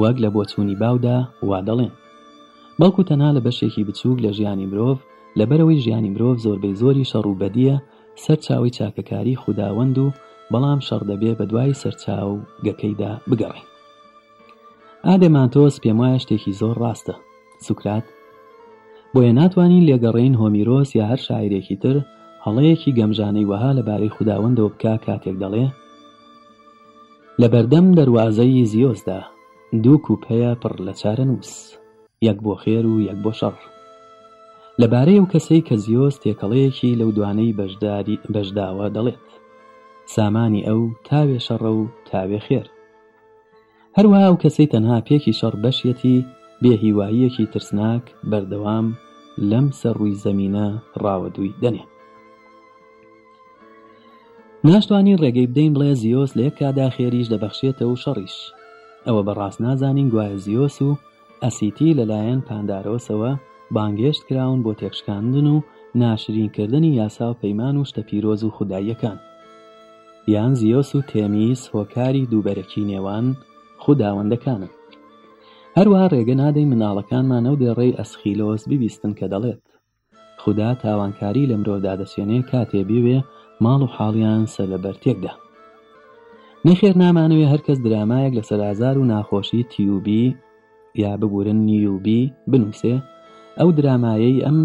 [SPEAKER 1] وەک لە بۆچوونی باودا وا دەڵێن بەڵکو تەنها لە بەشێکی بچووک لە ژیانی مرۆڤ لەبەرەوەی ژیانی مرۆڤ زۆربەی زۆری شەڕ و بەدیە سەرچاوی چاکەکاری خودداوەند و بەڵام شەڕ دەبێ بە دوای سەرچاو گەکەیدا بگەڕێن ئادەمانتۆس پێم وایە شتێکی زۆر ڕاستە سوکرات بۆیە ناتوانین لێگەڕین هۆمیرۆس یا هەر شاعرێکی تر هەڵەیەکی گەمژانەی وەها لەبارەی خودداوەندەوە بکە کاتێک دەڵێ لە بەردەم دەواازەی زیۆزدا دوو کوپەیە پڕ لە چارە نووس یەک بۆ خێر و یەک بۆ شەڕ لەبارەی ئەو کەسەی کە زیۆز تێکەڵەیەکی لەو دوانەی بەشداری بەشداوە دەڵێت سامانی ئەو تاوێ شەڕە و تاوێ خێر هەروە ئەو کەسەی تەنها پێکی شەڕ بەشیەتی بێهیواییەکی ترسناک بەردەوام لەم سەر ڕووی زەمینە ڕاوەدووی دەنێ ناشتوانین ڕێگەی بدەین بڵێ زیۆس لە یەککدا خێریش دەبەخشێتەوە و شەڕیش ئەوە بەڕاست نازانین گوایە زیۆس و ئەسیتی لەلایەن پاندارۆسەوە بانگێشت کراون بۆ تێکشکاندن و ناشرینکردنی یاسا و پەیمان و شتە پیرۆز و خوددایەکان یان زیۆس و تێمیس هۆکاری دووبەرەکی نێوان خودداوەندەکانن هەروە ڕێگە نادەی مناڵەکانمانەو دێڕێی ئەسخیلۆس ببیستن کە دەڵێت خوددا تاوانکاری لە مرۆڤدا دەسێنێ کاتێ بوێ ماڵ و حاڵیان سەر لە بەرتێکدا نەخێر نامانوێ هەرکەس درامایەک لە سەرازار و ناخۆشی تیوبی یا ببورن نیوبی بنووسێ ئەو درامایەی ئەم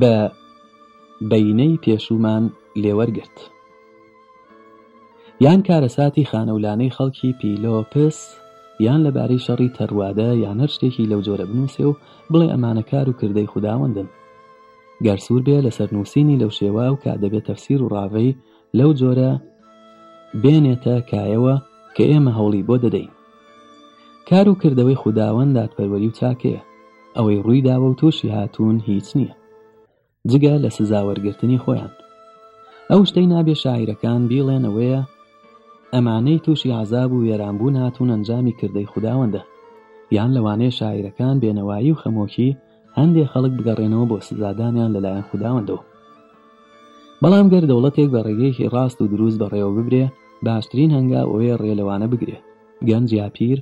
[SPEAKER 1] بە بەینەی پێشومان لێوەرگرت یان کارەساتی خانەولانەی خەڵکی پیلۆپس یان لەبارەی شەڕی تەروادە یان هەر شتێکی لەو جۆرە بنووسێ و بڵێ ئەمانە کار و کردەی خودداوەندن گەرسور بێ لەسەر نووسینی لەو شێوە و کا دەبێت تەفسیر و ڕاوەی لەو جۆرە بێنێتە کایەوە کە ئێمە هەوڵی بۆ دەدەین کار و کردەوەی خودداوەند دادپەروەری و چاکەیە ئەوەی ڕوویداوە و تۆشی هاتوون هیچ نییە جگە لە سزاوەرگرتنی خۆیان ئەو شتەی نابێ شاعیرەکان بیڵێنەوەیە ئەمانەی تووشی عذاب و وێرانبوون هاتوون ئەنجامی کردەی خودداوەندە یان لەوانەیە شاعیرەکان بێنەوایی و خەمۆکی هەندێک خەڵک بگەڕێنەوە بۆ سزادانیان لەلایەن خودداوەندەوە بەڵام گەر دەوڵەتێک بە ڕێگەیەکی ڕاست و دروست بەڕێوە ببرێ باشترین هەنگا ئەوەیە ڕێلەوانە بگرێ گەنج یاپیر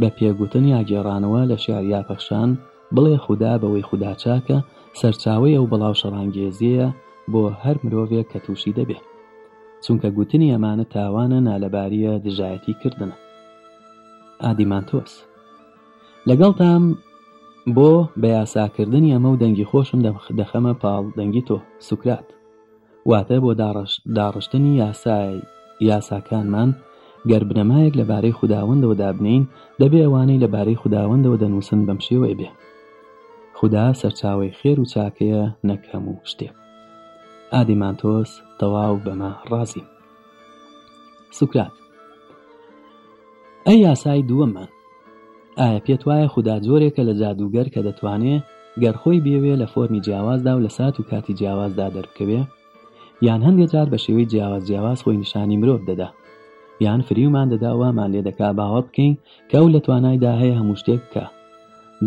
[SPEAKER 1] بە پێگوتن یاگێڕانەوە لە شاریا پەخشان بڵێ خوددا بەوەی خوددا چاکە سەرچاوی ئەو بەڵاو شەڕانگێزیە بۆ هەر مرۆڤێک کە تووشی دەبێت چونکە گوتنی ئەمانە تاوانە نالەباریە دژایەتی کردنە ئادیمان تۆس لەگەڵ تام بۆ بە یاساکردنی ئەمە و دەنگی خۆشم دەخەمە پاڵ دەنگی تۆ سوکرات واتە بۆ داڕشتنی یاسای یاساکانمان گەربنەمایەک لەبارەی خودداوەندەوە دابنین دەبێ ئەوانەی لەبارەی خودداوەندەوە دەنووسن بەم شێوەی بێ خوددا سەرچاوی خێر و چاکەیە نەکەم و شتێک ئادیمانتۆس تەواو بەمە ڕازی سوکرات ئەی یاسای دووەمە ئایا پێت وایە خوددا جۆرێکە لە جادوگەر کە دەتوانێت گەرخۆی بێوێ لە فۆرمی جیاوازدا و لە سات و کاتی جیاوازدا دەرکەوێ یان هەندێک جار بە شێوەی جیاواز جیاواز خۆی نیشانی مرۆڤ دەدا یان فریومان دەدا وامان لێ دەکا باوە بکەین کە و لە توانایدا هەیە هەموو شتێک بکە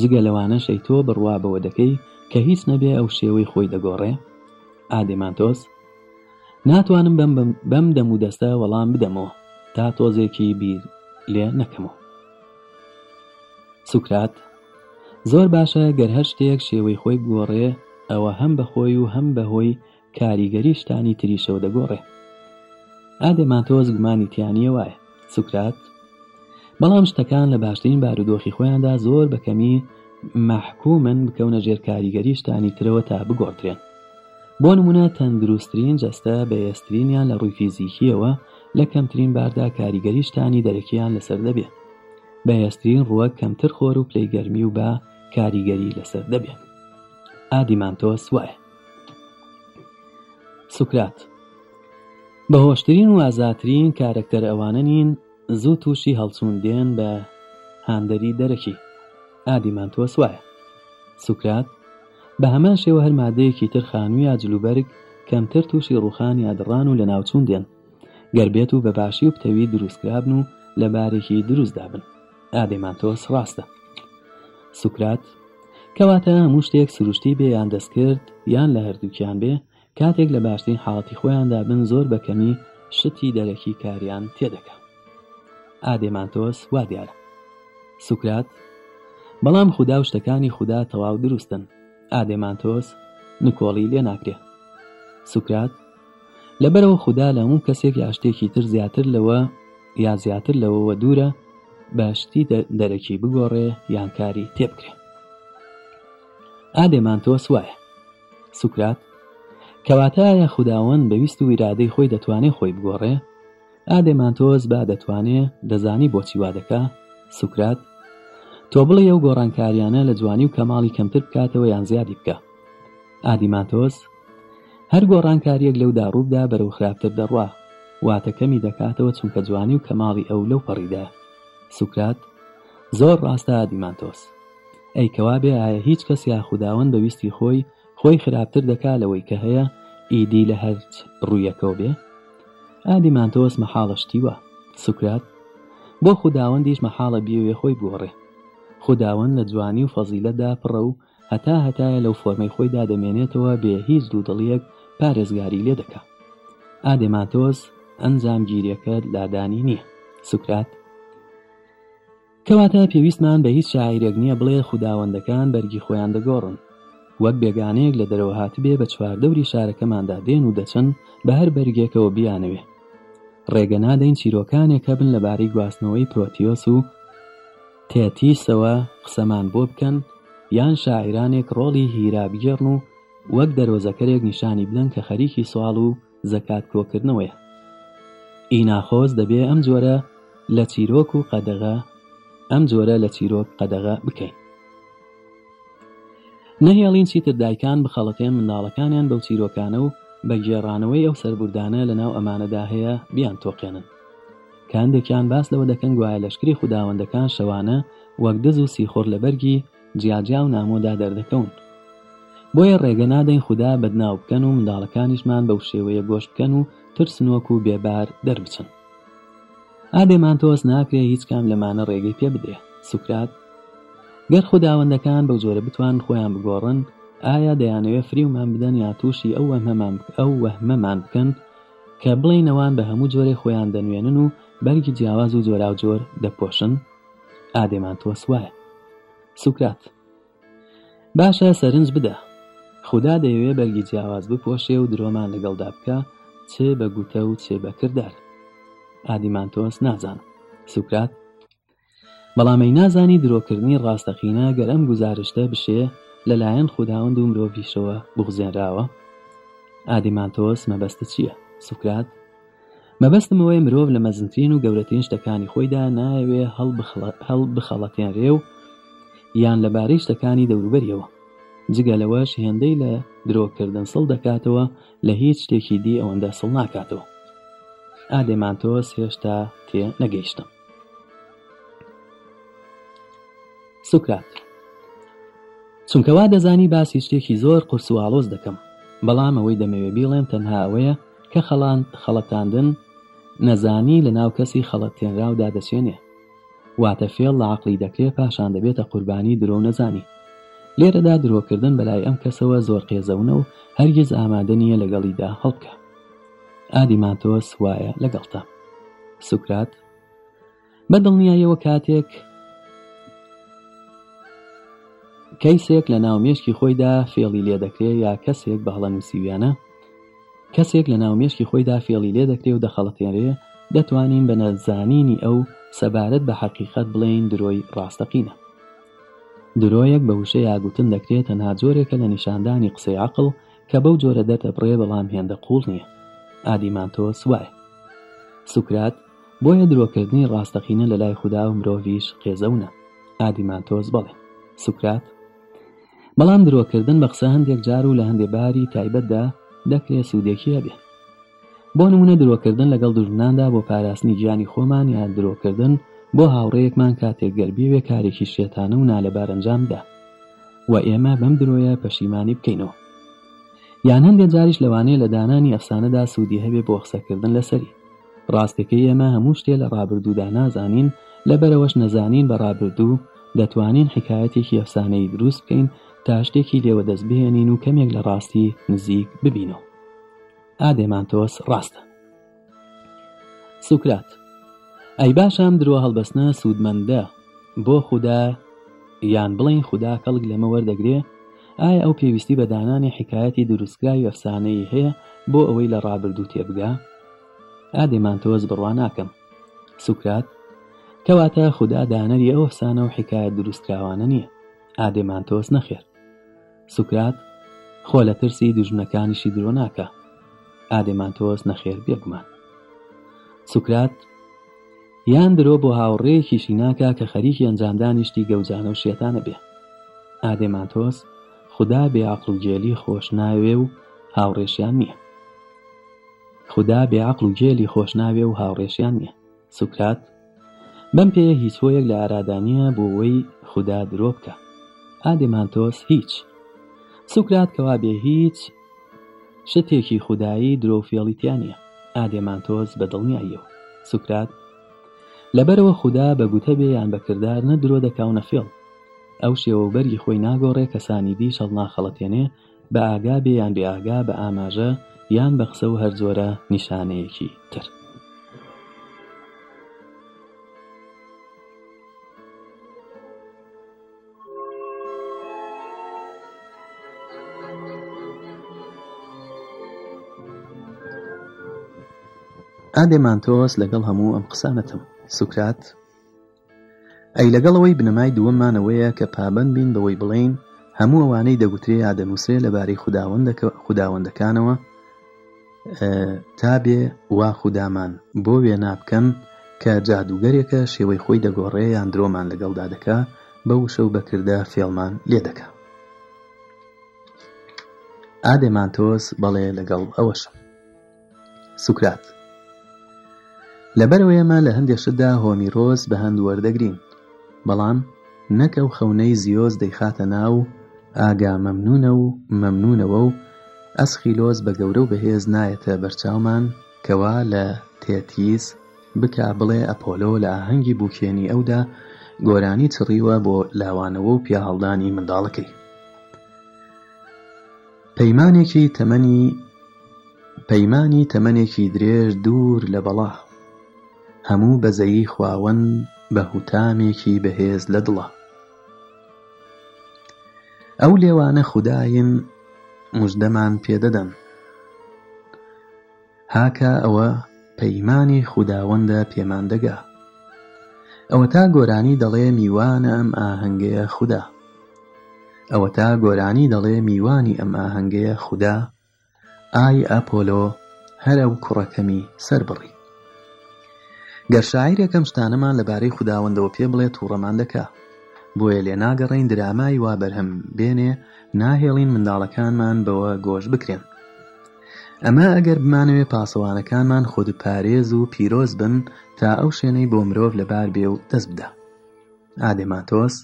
[SPEAKER 1] جگە لەوانە شەیتۆ بڕوا بەوە دەکەی کە هیچ نەبێ ئەو شێوەی خۆی دەگۆڕێ ئادێمانتۆس ناتوانم بەم دەم و دەستە وەڵام بدەمەوە تا تۆزێکی بیر لێ نەکەمەوە سوکرات زۆر باشە گەر هەر شتێک شێوەی خۆی گۆڕێ ئەوە هەم بەخۆی و هەم بەهۆی کاریگەری شتانی تریشەوە دەگۆڕێ ئادێمانتۆز گومانی تیانە وایە سوکرات بەڵام شتەکان لە باشترین بارودۆخی خۆیاندا زۆر بەکەمی مححکومن بکەونە ژێر کاریگەری شتانی ترەوە تا بگۆترێن بۆ نمونە تەندروستترین جەستە بەێستترینیان لە ڕووی فیزیکیەوە لە کەمترین باردا کاریگەریشتانی دەرەکیان لەسەر دەبێت بەێستترین ڕووە کەمتر خۆر و پلەی گەرمی و بە کاریگەری لەسەر دەبێت ئادیمانتۆ سوایە سوکرات بەهۆشترین و ئازاترین کارکتەر ئەوانە نین زوو تووشی هەڵچوندێن بە هاندەری دەرەکی ئادیمان تۆ سوایە سوکرات بە هەمان شێوە هەر مادەیەکی تر خانووی یا جلوبەرگ کەمتر تووشی ڕوخان یادڕان و لە ناوچون دێن گەربێت و بەباشی و پتەوی دروستکرابن و لە بارێکی دروستدابن ئادەمان تۆ سڕاستە سوکرات کەواتە هەموو شتێک سروشتی بێ یان دەستکرد یان لە هەردووکیان بێ کاتێک لە باشترین حاڵەتی خۆیاندا بن زۆر بەکەمی شتی دەرەکی کاریان تێدەکە ئادێمانتۆس وا دیارە سوکرات بەڵام خوددا و شتەکانی خوددا تەواو دروستن ئادێمانتۆس نکۆڵی لێ ناکرێ سوکرات لەبەرەوە خوددا لە هەموو کەسێک یاشتێکی تر زیاتر لەوە یا زیاتر لەوەوە دوورە باشتی دەرەکی بگۆڕێ یانکاری تێبکرێ ئادێمانتۆس وایە سوکرات کەواتایە خودداوەند بەویست و ویرادەی خۆی دەتوانێت خۆی بگۆڕێ ئادێمانتۆز با دەتوانێت دەزانی بۆچی وادەکە سوکرات تۆ بڵێ ئەو گۆڕانکاریانە لە جوانی و کەماڵی کەمتر بکاتەوە یان زیادی بکە ئادیماتۆس هەر گۆڕانکاریەک لەو داڕووبدا بەرەو خراپتر دەڕوا واتەکەمی دەکاتەوە چونکە جوانی و کەماڵی ئەو لەو پەڕیدا سوکرات زۆر ڕاستە ئادیماتۆس ئەی کەوا بێ ئایا هیچ کەس یاخوداوەند بەویستی خۆی خۆی خراپتر دەکا لەوەی کە هەیە ئیدی لە هەرچ ڕوویەکەو بێ ئادیمانتۆس مەحاڵەشتیوە سوکرات بۆ خودداوەندیش مەحاڵە بیوێ خۆی بۆڕێ خودداوەند لە جوانی و فەزیلەدا پڕە و هەتا هەتایە لەو فۆرمەی خۆیدا دەمێنێتەوە بێ هیچ دوودڵیەک پارێزگاری لێ دەکا ئادێماتۆس ئەنجام گیریەکەت لادانی نییە سوکرات کەواتە پێویستمان بە هیچ شاعیرێک نییە بڵێ خودداوەندەکان بەرگی خۆیان دەگۆڕن وەک بێگانەیەک لە دەرەوە هاتبێ بە چواردەوری شارەکەماندا دێن و دەچن بە هەر بەرگێکەوە بیانەوێ ڕێگە نادەین چیرۆکانێکە بن لەباری گواستنەوەی پرۆتیۆس و تێتیسەوە قسەمان بۆ بکەن یان شاعرانێک ڕۆڵی هیرابگێڕن و وەک دەرۆزەکەرێک نیشانی بدەن کە خەریکی سوال و زەکات کۆکردنەوەیە ئیناخۆز دەبێ ئەم جۆرە لە چیرۆک و قەدەغا ئەم جۆرە لە چیرۆک قەدەغا بکەین نەهێڵین چیتر دایکان بخەڵەتێن منداڵەکانیان بەو چیرۆکانە و بە گێڕانەوەی ئەو سەربوردانە لەناو ئەمانەدا هەیە بیان تۆقێنن کاندێکیان باس لەوە دەکەن گوایە لەشکری خودداوەندەکان شەوانە وەک دز و سیخۆر لە بەرگی جیاجیا و نامۆدا دەردەکەون بۆیە ڕێگە نادەین خوددا بەدناو بکەن و منداڵەکانیشمان بەو شێوەیە گۆش بکەن و ترسنوەک و بێبار دەربچن ئادێمان تۆز ناکرێ هیچ کام لەمانە ڕێگەی پێ بدێ سوکرات گەر خودداوەندەکان بەو جۆرە بتوان خۆیان بگۆڕن ئایا دەیانەوێت فریومان بدەن یا تووشی ئەو وەمەمان ئەو وەهمەمان بکەن کە بڵێنەوان بە هەموو جۆرە خۆیان دەنوێنن و بەرگی جیاواز و جۆرا و جۆر دەپۆشن ئادێمان تۆس وایە سوکرات باشە سەرنج بدە خوددا دەیەوێ بەرگی جیاواز بپۆشێ و درۆمان لەگەڵدا بکە چێ بە گوتە و چێ بەکردار ئادیمان تۆس نازانم سوکرات بەڵامەی نازانی درۆکردنی ڕاستەقینە گەرەم گزارشتە بشێ لەلایەن خودداوند و مرۆڤیشەوە بغزێنراوە ئادیمان تۆس مەبەستە چییە سوکرات مەبەستمەوەی مرۆڤ لە مەزنترین و گەورەترین شتەکانی خۆیدا نایوێ هەڵ بخەڵەتێنرێ و یان لەبارەی شتەکانی دەوروبەریەوە جگە لەوەش هێندەی لە درۆکردن سڵ دەکاتەوە لە هیچ شتێکی دی ئەوەندە سڵ ناکاتەوە ئادێمانتۆس هێشتا تێ نەگەیشتم سوکات چونکەوا دەزانی باسی شتێکی زۆر قرسواڵۆز دەکەم بەڵام ئەوەی دەمەوێ بیڵێم تەنها ئەوەیە کە خەڵان خەڵەتاندن نەزانی لە ناو کەسی خەڵەتێنراودا دەسوێنێ واتە فێڵ لە عقلی دەکرێت پاشان دەبێتە قوربانی درۆ نەزانی لێرەدا درۆکردن بەلای ئەم کەسەوە زۆر قێزەونە و هەرگیز ئامادە نییە لەگەڵیدا هەڵکە ئادیماتۆ سوایە لەگەڵتە سوکرات بەدڵنیایەوە کاتێک کەیسێک لە ناو مێشکی خۆیدا فێڵی لێدەکرێت یا کەسێک بە هەڵە نووسیویانە کەسێک لە ناومێشکی خۆیدا فێڵی لێ دەکرێ و دەخەڵەتێنرێ دەتوانین بە نەزانینی ئەو سەبارەت بە حقیقت بڵین درۆی ڕاستەقینە درۆیەک بە وشەی یاگوتن دەکرێت تەنها جۆرێکە لە نیشاندانی قسەی عقل کە بەو جۆرە دەتەپڕێ بەڵام هێندە قوڵ نییە ئادیمانتۆ سوایە سوکرات بۆیە درۆکردنی ڕاستەقینە لە لای خوددا و مرۆڤش قێزەونە ئادیمانتۆز بڵێ سوکرات بەڵام درۆکردن بە قسە هەندێک جار و لە هەندێ باری تایبەتدا دەکرێت سوودێکی هەبێ بۆ نمونە درۆکردن لەگەڵ دژناندا بۆ پاراستنی گیانی خۆمان یان درۆکردن بۆ هاوڕەیەکمان کاتێک گەربیوێ کارێکی شێتانە و نالەبارەنجامدا و ئێمە بەم درۆیە پەشیمانی بکەینەوە یان هەندێک جاریش لەوانەیە لە دانانی ئەفسانەدا سوودی هەبێ بۆ قسەکردن لەسەری ڕاستەکەی ئێمە هەموو شتێ لە ڕابردوودا نازانین لەبەرەوەش نەزانین بە ڕابردوو دەتوانین حکایەتێکی ئەفسانەی دروست بکەین تا شتێکی لێوە دەست بهێنین و کەمێک لە ڕاستی نزیک ببینەوە ئادێمانتۆس ڕاستە سوکرات ئەی باشام درۆ هەڵبەستنە سوودمەندە بۆ خوددا یان بڵین خوددا کەڵک لەمە وەردەگرێ ئایا ئەو پێویستی بە دانانی حکایەتی دروستکراوی ئەفسانەی هەیە بۆ ئەوەی لە ڕابردوو تێبگا ئادێمان تۆز بڕوا ناکەم سوکرات کەواتە خوددا دانەری ئەو ئەفسانە و حکایەت دروستکراوانە نییە ئادێمان تۆز نەخێر سوکرات خۆ لە ترسی دوژنەکانیشی درۆ ناکە ئادێمان تۆست نەخێر بێگومان سوکرات یان درۆ بۆ هاوڕێیەکیشی ناکا کە خەریکی ئەنجامدانیشتی گەوجانە و شێتانە بێ ئادێمان تۆست خدا بێعقل و جێلی خۆش ناوێ و هاوڕێشیان نییە خدا بێعقل و جێلی خۆش ناوێ و هاوڕێشیان نییە سوکرات بەم پێە هیچ هۆیەک لە ئارادانیە بۆ ئەوەی خدا درۆ بکە ئادێمان تۆس هیچ سوکرات کەوا بێ هیچ شتێکی خودایی درۆفیاڵیتیانە ئادێمان تۆز بە دڵنیاییەوە سوکرات لەبەرەوە خوددا بە گوتەبێ یان بەکردار نە درۆ دەکاونە فێڵ ئەو شێوە بەرگی خۆی ناگۆڕێ کەسانی دی شەڵ ناخەڵەتێنێ بە ئاگا بێ یان بێ ئاگا بە ئاماژە یان بە قسە و هەر زۆرە نیشانەیەکی تر ئادێمانتۆس لەگەڵ هەموو ئەم قسانەتم سوکرات ئەی لەگەڵەوەی بنەمای دووەمانەوەیە کە پابند بین بەوەی بڵین هەموو ئەوانەی دەگوترێ یادەنووسێ لەبارەی خودداوەندەکانەوە تابێ وا خوددامان بۆ وێنا بکەن کە جادوگەرێکە شێوەی خۆی دەگۆڕێ یان درۆمان لەگەڵدا دەکا بە وشە و بەکردە فێڵمان لێ دەکا ئادێمانتۆس بەڵێ لەگەڵ ئەوەشم سوکرات لەبەرەوەیەمە لە هەندێشتدا هۆمی ڕۆز بە هەند وەردەگرین بەڵام نەک ئەو خەونەی زیۆز دەیخاتە ناو ئاگا مەمنونە و مەمنونەوە و ئەسخیلۆز بە گەورە و بەهێز نایەتە بەرچاومان کەوا لە تێتیز بک بڵێ ئەپۆلۆ لە ئاهەنگی بوکێنی ئەودا گۆرانی چڕیوە بۆ لاوانەوە و پیاهڵدانی منداڵەکەی پەیمانێکی تەمەنی پەیمانی تەمەنێکی درێژ دوور لە بەڵاح هەموو بەزەیی خواوەن بە هوتامێکی بەهێز لە دڵە ئەو لێوانە خودداین مژدەمان پێدەدەن هاکە ئەوە پەیمانی خودداوەندە پێماندەگا ئەوە تا گۆرانی دەڵێ میوانە ئەم ئاهەنگەیە خوددا ئەوە تا گۆرانی دەڵێ میوانی ئەم ئاهەنگەیە خوددا ئای ئەپۆلۆ هەرە و کوڕەکەمی سەر بڕی گەر شاعیر یەکەم شتانەمان لەبارەی خودداوەندەوە پێ بڵێت تووڕەمان دەکا بۆیە لێ ناگەڕین درامای وا بەرهەم بێنێ ناهێڵین منداڵەکانمان بەوە گۆش بکرێن ئەمە ئەگەر بمانەوێ پاسەوانەکانمان خود پارێز و پیرۆز بن تا ئەو شوێنەی بۆ مرۆڤ لەبار بێ و دەست بدە ئادێماتۆس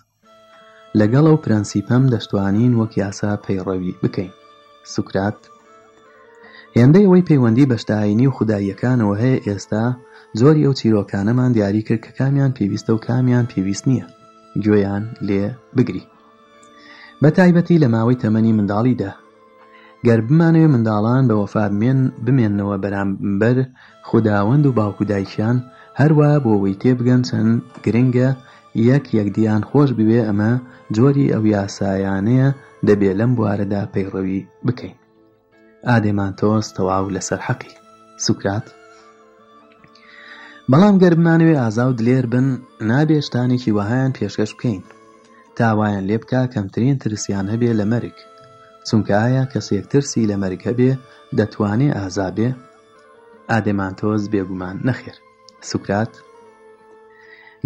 [SPEAKER 1] لەگەڵ ئەو پرەنسیپەم دەشتوانین وەک یاسا پەیڕەوی بکەین سوکرات هێندەی ئەوەی پەیوەندی بەشداینی و خودداییەکانەوە هەیە ئێستا زۆری ئەو چیرۆکانەمان دیاری کرد کە کامیان پێویستە و کامیان پێویست نییە گوێیان لێ بگری بە تایبەتی لە ماوەی تەمەنی منداڵیدا گەر بمانەوێ منداڵان بە وەفامێن بمێننەوە بەرامبەر خودداوەند و باوکودایکیان هەروە بۆەوەی تێبگەن چەند گرنگە یەک یەکدیان خۆش بوێ ئەمە جۆری ئەو یاسایانەیە دەبێ لەم بوارەدا پەیڕەوی بکەین ئادێمان تۆست تەواو لەسەر حەقی سوکرات بەڵام گەرممانوێ ئازا و دلێر بن نابێشتانێکی وهایان پێشکەش بکەین تاوایان لێ بکە کەمترین ترسیان هەبێ لە مەرگ چونکە ئایا کەسێک ترسی لە مەرگ هەبێ دەتوانێ ئازابێ ئادەمانتۆز بێگومان نەخێر سوکرات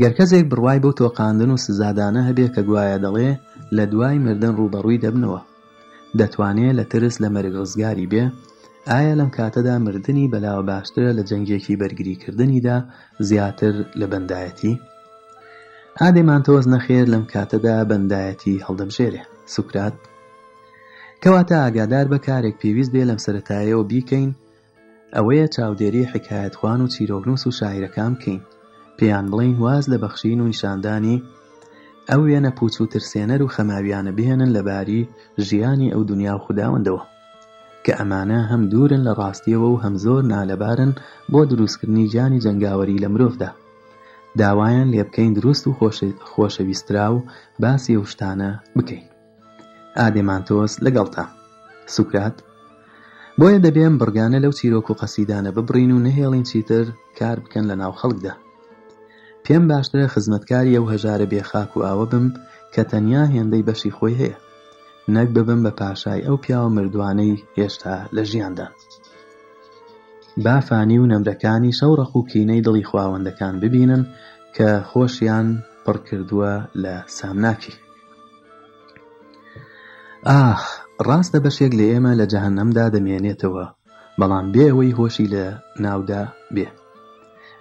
[SPEAKER 1] گەر کەسێک بڕوای بۆ تۆقااندن و سزادانە هەبێ کە گوایە دەڵێ لە دوای مردن ڕوبەڕووی دەبنەوە دەتوانێت لە ترس لە مەرگ ڕزگاری بێ ئایا لەم کاتەدا مردنی بەلاوە باشترە لە جەنگێکی بەرگریکردنیدا زیاتر لە بەندایەتی هادێمان تۆز نەخێر لەم کاتەدا بەندایەتی هەڵدەمژێرێ سوکرات کەواتە ئاگادار بە کارێک پێویست دێ لەم سەتایەوە بیکەین ئەوەیە چاودێری حکایەتخواان و چیرۆکنووس و شاعیرەکان بکەین پێیان بڵین واز لە بەخشین و نیشاندانی ئەو وێنە پوچ و ترسێنەر و خەماویانە بهێنن لەباری ژیانی ئەو دنیا و خودداوەندەوە کە ئەمانە هەم دوورن لە ڕاستیەوە و هەم زۆر نالەبارن بۆ دروستکردنی ژیانی جەنگاوەری لە مرۆڤدا داوایان لێ بکەین دروست و خۆشەویسترا و باسی وشتانە بکەین ئادێمانتۆس لەگەڵتا سوکرات بۆیە دەبێن بڕگانە لەو چیرۆک و قەسیدانە ببڕین و نهێڵین چیتر کار بکەن لە ناو خەڵکدا پێم باشترە خزمەتکاری ئەو هەژارە بێخاک و ئاوە بم کە تەنیا هێندەی بەشی خۆی هەیە نەک ببم بە پاشای ئەو پیاوە مردوانەی هێشتا لە ژیاندا بافانی و نەمرەکانی شەوڕەق و کینەی دڵی خواوەندەکان ببینن کە خۆشیان پڕ کردووە لە سامناکی ئاخ ڕاستە بەشێک لە ئێمە لە جەهنەمدا دەمێنێتەوە بەڵام بێەوەی هۆشی لە ناودا بێ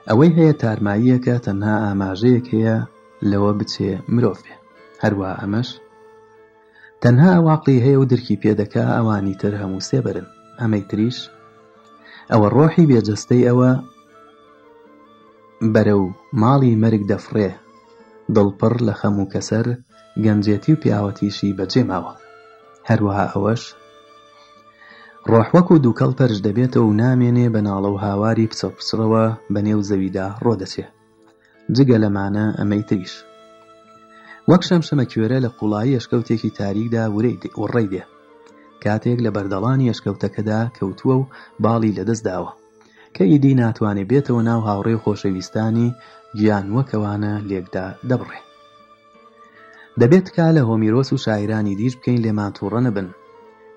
[SPEAKER 1] ئەوەی هەیە تارماییەکە تەنها ئاماژەیەک هەیە لەوە بچێ مرۆڤ بێ هەروە ئەمەش تەنها واقعی هەیە و درکی پێدەکا ئەوانی تر هەموو سێبرن ئەمەی تریش ئەوە ڕۆحی بێجەستەی ئەوە بەرە و ماڵی مەرگ دەفڕێ دڵپڕ لە خەموو کەسەر گەنجێتی و پیاوەتیشی بەجێماوە هەروەها ئەوەش ڕۆحوەک و دووکەڵ پەرش دەبێتەوە و نامێنێ بە ناڵە و هاواری پسە پسرەوە بە نێو زەویدا ڕۆدەچێ جگە لەمانە ئەمەی تریش وەک شەمشەمە کوێرە لە قوڵایی ئەشکەوتێکی تاریکدا ورەی وڕێی دێ کاتێک لە بەردەڵانی ئەشکەوتەکەدا کەوتووە و باڵی لەدەستداوە کە ئیدی ناتوانێ بێتەوە ناو هاوڕێ خۆشەویستانی گیان وەکەوانە لێکدا دەبڕێ دەبێت کا لە هۆمیرۆس و شاعرانی دیش بکەین لێمان تووڕە نەبن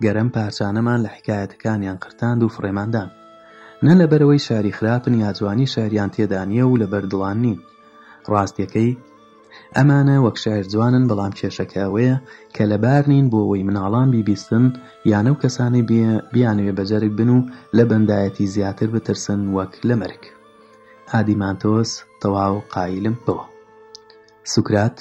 [SPEAKER 1] گەرم پارچانەمان لە حکایەتەکانیان قرتاند و فڕێماندان نە لەبەرەوەی شاری خراپن یا جوانی شاریان تێدانیە و لە بەردڵان نین ڕاستیەکەی ئەمانە وەک شاعر جوانن بەڵام کێشەکەوەیە کە لەبار نین بۆ ئەوی مناڵان بیبیستن یانە و کەسانی بیانوێ بەجەرگ بن و لە بەندایەتی زیاتر بترسن وەک لە مەرگ ئادیمانتۆس تەواو قایلم بەوە سوکرات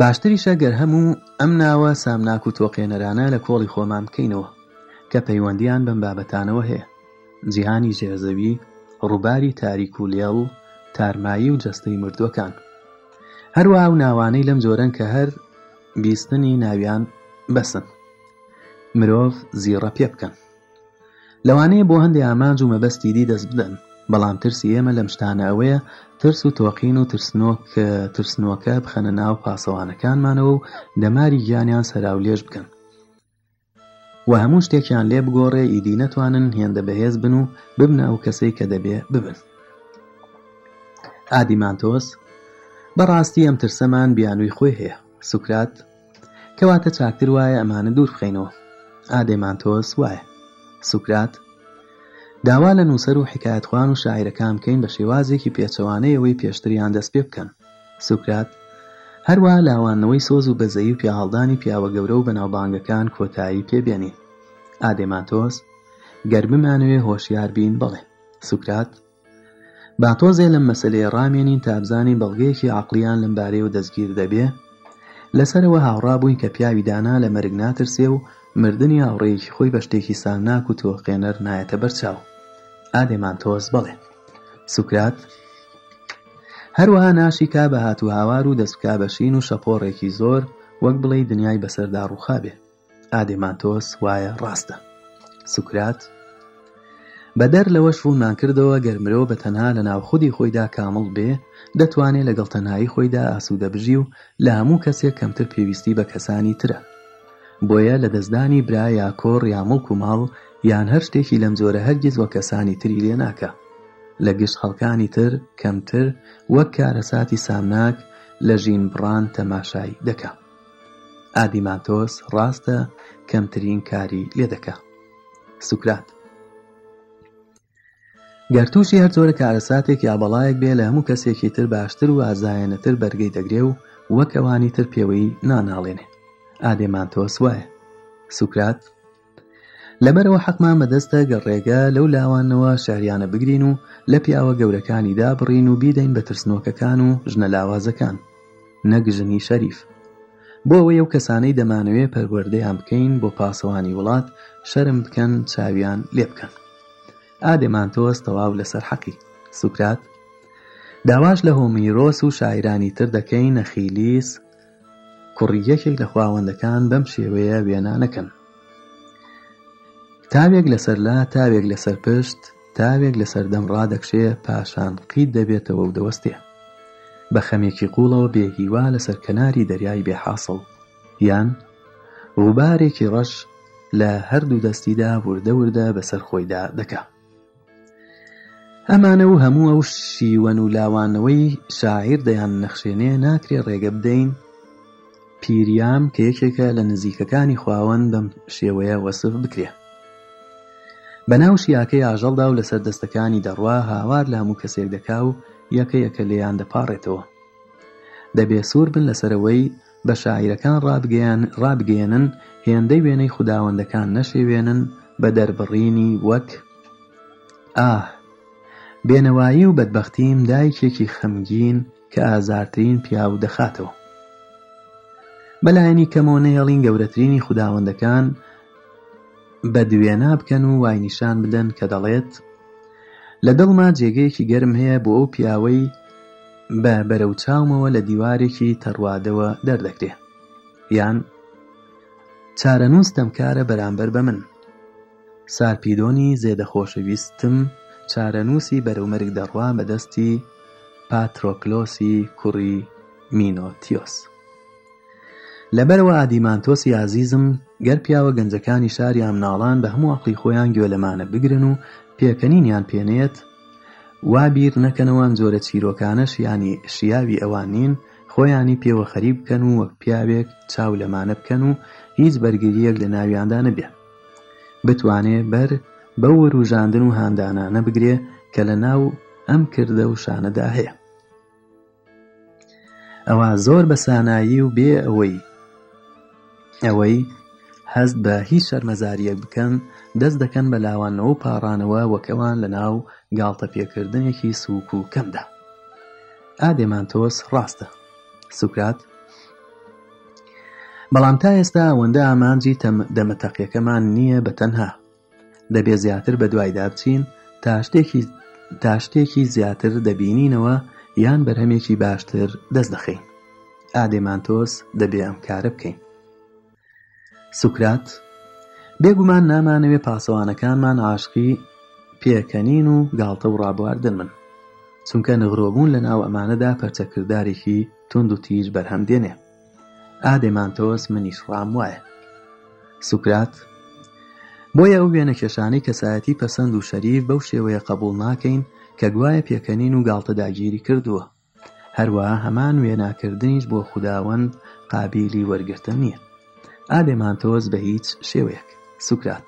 [SPEAKER 1] باشتریشە گەر هەموو ئەم ناوە سامناک و تۆقێنەرانە لە کۆڵی خۆمان بکەینەوە کە پەیوەندیان بەم بابەتانەوە هەیە جیهانی ژێرزەوی ڕووباری تاریک و لێڵ تارمایی و جەستەی مردوەکان هەروە ئەو ناوانەی لەم جۆرەن کە هەر بیستنی ناویان بەسن مرۆڤ زیڕە پێ بکەن لەوانەیە بۆ هەندێک ئامانج و مەبەستی دی دەست بدەن بەڵام ترسی ئێمە لەم شتانە ئەوەیە ترس و تۆقین و ترسنۆکە بخەنە ناو پاسەوانەکانمانەوە و دەماری گیانیان سەراولێش بکەن و هەموو شتێکیان لێ بگۆڕێ ئیدی نەتوانن هێندە بەهێز بن و ببنە ئەو کەسەی کە دەبێ ببن ئادیمانتۆس بەڕاستی ئەم ترسەمان بیانووی خۆی هەیە سوکرات کەواتە چاکتر وایە ئەمانە دوور بخینەوە ئادێمانتۆس وایە سوکرات داوا لە نووسەر و حکایەتخواان و شاعیرەکان بکەین بە شێوازێکی پێچەوانەیەوەی پێشتریان دەست پێ بکەن سوکرات هەروە لاوانەوەی سۆز و بەزەی و پیاهاڵدانی پیاوە گەورە و بەناوبانگەکان کۆتایی پێبێنین ئادێمانتۆس گەرممانوێ هۆشیار بین بڵێ سوکرات با تۆزێ لەم مەسلەیە ڕامێنین تابزانی بەڵگەیەکی عقلیان لەمبارێ و دەستگیر دەبێ لەسەرەوە هاوڕابووین کە پیاوی دانا لە مەرگ ناترسێ و مردنی هاوڕێیەکی خۆی بە شتێکی ساناک و تۆقێنەر نایەتە بەرچاو ئادێمان تۆز بڵێ سوکرات هەروەها ناشی کا بە هاتو هاوار و دەستکا بەشین و شەپۆڕێکی زۆر وەک بڵێ دنیای بەسەردا ڕووخابێ ئادێمان تۆس وایە ڕاستە سوکرات بەدەر لەوەش ڕوونان کردەوە گەرمرەوە بە تەنها لە ناوخودی خۆیدا کامڵ بێ دەتوانێت لەگەڵ تەنهایی خۆیدا ئاسوودەبژی و لە هەموو کەسێک کەمتر پێویستی بە کەسانی ترە بۆیە لە دەستدانی برا یا کۆڕ یامڵک و ماڵ یان هەر شتێکی لەم جۆرە هەرگیز وە کەسانی تری لێ ناکە لە گشت خەڵکانی تر کەمتر وەک کارەساتی سامناک لە ژین بڕان تەماشای دەکە ئادیماتۆس ڕاستە کەمترین کاری لێ دەکە سوکرات گەرتوشی هەر زۆرە کارەساتێک یابەڵایەک بێ لە هەموو کەسێکی تر باشتر و ئازایەنەتر بەرگەی دەگرێ و وەکەوانی تر پێوەی ناناڵێنێ ئادێمانتۆس وایە سوکرات لەبەرەوە حەقمان بەدەستە گەڕێگە لەو لاوانەوە شاریانە بگرین و لە پیاوە گەورەکانی دابڕین و بیدەین بە ترسنۆکەکان و ژنە لاوازەکان نەگژنی شەریف بۆ ئەوەی ئەو کەسانەی دەمانەوێت پەروەردەیان بکەین بۆ پاسەوانی وڵات شەرم بکەن چاویان لێ بکەن ئادێمان تۆست تەواو لەسەر حەقی سوکرات داواش لە هۆمیرۆس و شاعرانی تر دەکەین نەخیلیس کوڕیەکێک لە خواوەندەکان بەم شێوەیە وێنانەکەن تاوێک لەسەر لا تاوێک لەسەر پشت تاوێک لەسەر دەم ڕادەکشێ پاشان قیت دەبێتەوە و دەوەستێ بە خەمێکی قوڵەوە بێهیوا لەسەر کەناری دەریای بێحاصڵ یان ڕووبارێکی ڕەش لە هەردوو دەستیدا وردەوردە بەسەر خۆیدا دەکات ئەمانە و هەموو ئەو شیوەن و لاوانەوەی شاعیر دەیان نەخشێنێ ناکرێ ڕێگە بدەین پیریام کە یەکێکە لە نزیکەکانی خواوەن بەم شێوەیە وەسف بکرێ بەناو شیاکەی ئاژەڵدا و لەسەر دەستەکانی دەڕوا هاوار لە هەموو کەسێک دەکا و یەکە یەکە لێیان دەپاڕێتەوە دەبێ سوور بن لەسەرەوەی بە شاعیرەکان ڕابگەیان ڕابگەێنن هێندەی وێنەی خودداوەندەکان نەشێوێنن بە دەربڕینی وەک ئاه بێنەوایی و بەدبەختیم دایکێکی خەمگین کە ئازارترین پیا و دەخاتەوە بەلایەنی کەمۆنەیەڵین گەورەترینی خودداوەندەکان بە دوێنا بکەن و وای نیشان بدەن کە دەڵێت لە دڵما جێگەیەکی گەرم هەیە بۆ ئەو پیاوەی بە بەرەو چاومەوە لە دیوارێکی تەڕوادەوە دەردەکرێ یان چارەنووسستم کارە بەرامبەر بە من سارپیدۆنی زێدەخۆشەویستم چارەنووسی بەرەومەرگ دەڕوا بە دەستی پاترۆکلۆسی کوڕی مینۆتیۆس لەبەرەوە ئادیمانتۆسی عزیزم گەر پیاوە گەنجەکانی شاری ئەمناڵان بە هەموو عقلی خۆیان گوێلەمانە بگرن و پێکەنینیان پێنێت وابیر نەکەنەوەن زۆرە چیرۆکانە شیانی شیاوی ئەوان نین خۆیانی پێوە خەریب بکەن و وەک پیاوێک چاو لەمانە بکەن و هیچ بەرگریەک لە ناویاندانە بێ بتوانێ بەر بەو وەروزاندن و هاندانانە بگرێ کە لە ناو ئەم کردە و شانەدا هەیە ئەوە زۆر بە سانایی و بێ ئەوەی ئەوەی هەست بە هیچ شەرمەزاریەک بکەن دەست دەکەن بە لاوانەوە و پاڕانەوە وەکەوان لە ناو گاڵتە پێکردنێکی سووک و کەمدا ئادێمان تۆس ڕاستە سوکرات بەڵام تا ئێستا ئەوەندە ئامانجی دەمەتەقیەکەمان نییە بە تەنها دەبێ زیاتر بە دوایدا بچین تا شتێکی زیاتر دەبینینەوە یان بەرهەمێکی باشتر دەست دەخین ئادێمانتۆس دەبێ ئەم کارە بکەین سوکرات بێگومان نامانەوێ پاسەوانەکانمان عاشقی پێکەنین و گاڵتە و ڕابواردن من چونکە نغڕۆبوون لە ناو ئەمانەدا پەرچەکردارێکی تند و تیژ بەرهەمدێنێ ئادێمانتۆس منیش ڕام وایە سوکرات بۆیە ئەو وێنە کێشانەی کەسایەتی پەسەند و شەریف بەو شێوەیە قبول ناکەین کە گوایە پێکەنین و گاڵتەداگیری کردووە هەروەها هەمان وێناکردنیش بۆ خودداوەند قابلی وەرگرتە نییە ئادێمانتۆز بە هیچ شێوەیەک سوکرات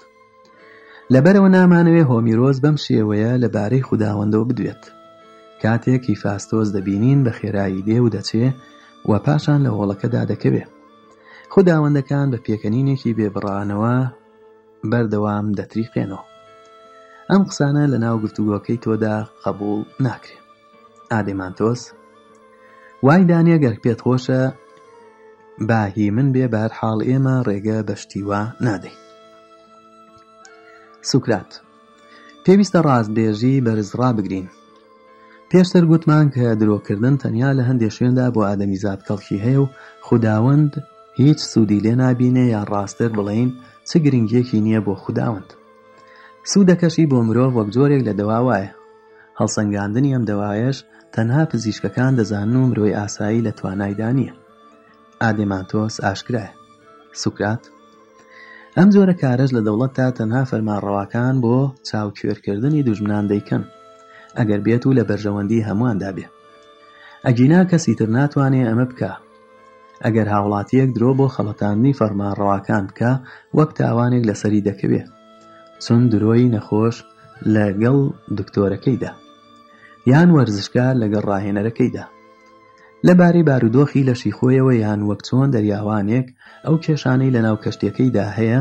[SPEAKER 1] لەبەرەوە نامانەوێ هۆمیرۆز بەم شێوەیە لەبارەی خودداوەندەوە بدوێت کاتێکی فاستۆز دەبینین بە خێرایی دێ و دەچێ و پاشان لە هۆڵەکەدا دەکەوێت خودداوەندەکان بە پێکەنینێکی بێبڕانەوە بەردەوام دەتریقێنەوە ئەم قسانە لە ناو گفتوگۆکەی تۆدا قبول ناکرێت ئادەمانتۆس وای دانیە گەر پێت خۆشە باهی من بێ بار حاڵ ئێمە ڕێگە بەشتیوا نادەیت سوکرات پێویستە ڕاستبێژی بەرزڕا بگرین پێشتر گوتمان کە درۆکردن تەنیا لە هەندێک شوێندا بۆ ئادەمی زاد کەڵکی هەیە و خودداوەند هیچ سوودی لێ نابینێ یان ڕاستتر بڵین چ گرنگیەکی نییە بۆ خودداوەند سوودەکەشی بۆ مرۆڤ وەک جۆرێک لە دەواوایە هەڵسەنگاندنی ئەم دەوایەش تەنها پزیشکەکان دەزان و مرۆی ئاسایی لە توانایدا نییە ئادێمانتۆس ئاشکرایە سوکرات ئەم جۆرە کارەش لە دەوڵەتدا تەنها فەرمانڕەواکان بۆ چاوکوێرکردنی دوژمنان دەیکەن ئەگەر بێت و لە بەرژەوەندی هەموواندا بێ ئەگینا کەسی تر ناتوانێت ئەمە بکە ئەگەر هاوڵاتیەک درۆ بۆ خەڵەتاندنی فەرمانڕەواکان بکە وەک تاوانێک لەسەری دەکەوێت چون درۆی نەخۆش لەگەڵ دکتۆرەکەیدا یان وەرزشکە لەگەڵ ڕاهێنەرەکەیدا لەبارەی بارودۆخی لەشی خۆیەوە یان وەک چۆن دەریاوانێک ئەو کێشانەی لە ناو کەشتەکەیدا هەیە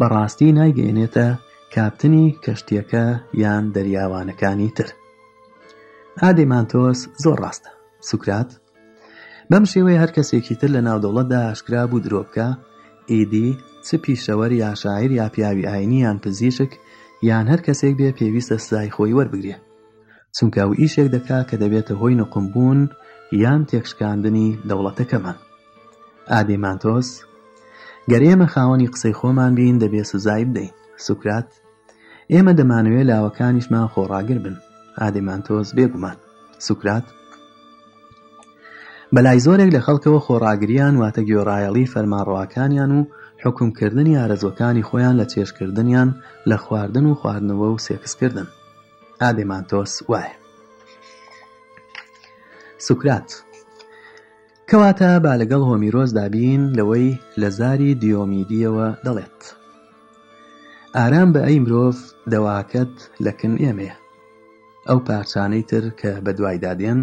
[SPEAKER 1] بەڕاستی نایگەێنێتە کاپتنی کەشتیەکە یان دەریاوانەکانی تر ئادەیمان تۆس زۆر ڕاستە سوکرات بەم شێوەیە هەر کەسێکی تر لە ناودەوڵەتدا ئاشکرا بوو درۆبکە ئیدی چ پیشەوەری یاشاعر یا پیاوی ئاینی یان پزیشک یان هەر کەسێک بێ پێویستە سزای خۆی وەربگرێ چونکە و ئیشێک دەکا کە دەبێتە هۆی نقمبوون یان تێکشکاندنی دەوڵەتەکەمان ئادێمانتۆس گەرێمە خاوەنی قسەی خۆمان بین دەبێ سزای بدەین سوکرات ئێمە دەمانوێت لاوەکانیشمان خۆڕاگر بن ئادێمانتۆس بێگومان سوکرات بەلای زۆرێک لە خەڵکەوە خۆڕاگریان واتە گوێڕایەڵی فەرمانڕواکانیان و حکومکردنی ئارەزۆکانی خۆیان لە چێشکردنیان لە خواردن و خواردنەوە و سێکسکردن ئادێمان تۆس وایە سوکرات کەواتە با لەگەڵ هۆمیرۆز دابین لەوەی لە زاری دیۆمیدیەوە دەڵێت ئارام بە ئەی مرۆڤ دەواکەت لەکن ئێمەیە ئەو پارچانەی تر کە بە دوایدادێن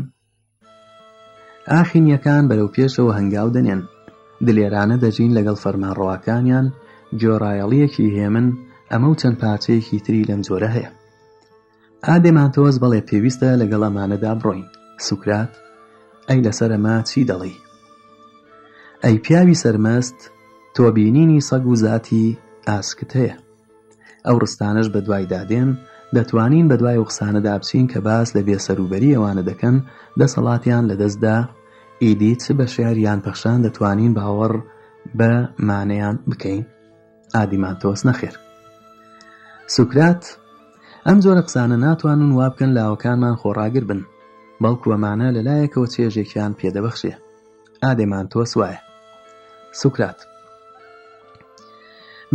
[SPEAKER 1] ئاخینیەکان بەرەو پێشەوە هەنگاو دەنێن دلێرانە دەژین لەگەڵ فەرمانڕواکانیان جۆڕایەڵیەکی هێمن ئەمە و چەند پاچەیەکی تری لەم جۆرە هەیە ئادێمان تۆز بەڵێ پێویستە لەگەڵ ئەمانەدا بڕۆین سوکرات ئەی لەسەر ئەمە چی دەڵێ ئەی پیاوی سەرمەست تۆ بینینی سەگ و زاتی ئاسکت هەیە ئەو ڕستانش بە دوای دادێن دەتوانین بە دوای قسانەدا بچین کە باس لە بێسەروبەری ئەوانە دەکەن دەسەڵاتیان لەدەستدا ئیدی چ بە شێر یان پەخشان دەتوانین باوەڕ بە مانەیان بکەین ئادیماتۆس نەخێر سوکرات ئەم زۆرە قسانە ناتوانن وا بکەن لاوەکانمان خۆڕاگر بن بەڵکو ئەمانە لەلایەکەوە چێژێکیان پێدەبەخشێ ئادێمان تۆس وایە سوکرات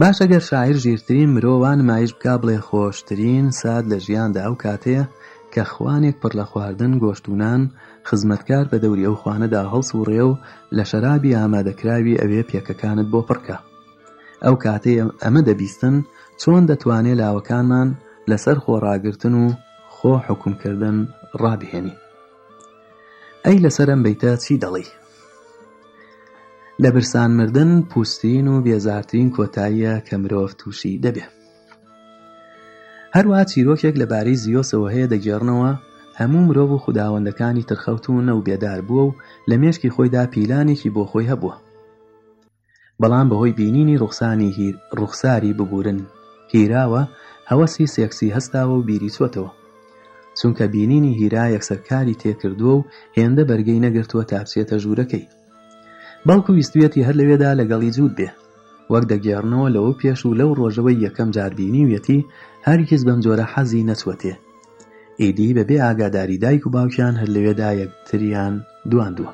[SPEAKER 1] باش ئەگەر شاعر ژیرترین مرۆوان مایش بک بڵێ خۆشترین ساد لە ژیاندا ئەو کاتەیە کە خوانێک پڕ لە خواردن گۆشتونان خزمەتکار بە دەوری ئەو خوانەدا هەڵس و ڕێ و لە شەرابی ئامادەکراوی ئەوێ پێکەکانت بۆ پڕکە ئەو کاتێ ئەمە دەبیستن چۆن دەتوانێت لاوەکانمان لەسەر خۆڕاگرتن و خۆ حکومکردن ڕابهێنی ئەی لەسەرم بیتە چی دەڵی لە برسان مردن پوستین و بێزارترین کۆتاییە کە مرۆڤ تووشی دەبێ هەروە چیرۆکێک لەبارەی زیۆسەوە هەیە دەگێڕنەوە هەموو مرۆڤ و خودداوەندەکانی ترخەوتونە و بێدار بووە و لە مێشکی خۆیدا پیلانێکی بۆ خۆی هەبووە بەڵام بەهۆی بینینی ڕوخسانی هیر ڕوخساری ببورن هیراوە هەوەسی سێکسی هەستاوە و بیری چۆتەوە چونکە بینینی هیرا یەکسەرکاری تێکردووە و هێندە بەرگەی نەگرتووە تاپسێتە ژوورەکەی باڵکو ویستویەتی هەر لەوێدا لەگەڵی جوود بێ وەک دەگەێڕنەوە لەوە پێش و لەو ڕۆژەوەی یەکەم جاربینی وەتی هەرگیز بەم جۆرە حەزی نەچوەتێ ئیدی بەبێ ئاگاداری دایک و باوکیان هەر لەوێدا یەکتریان دواندووە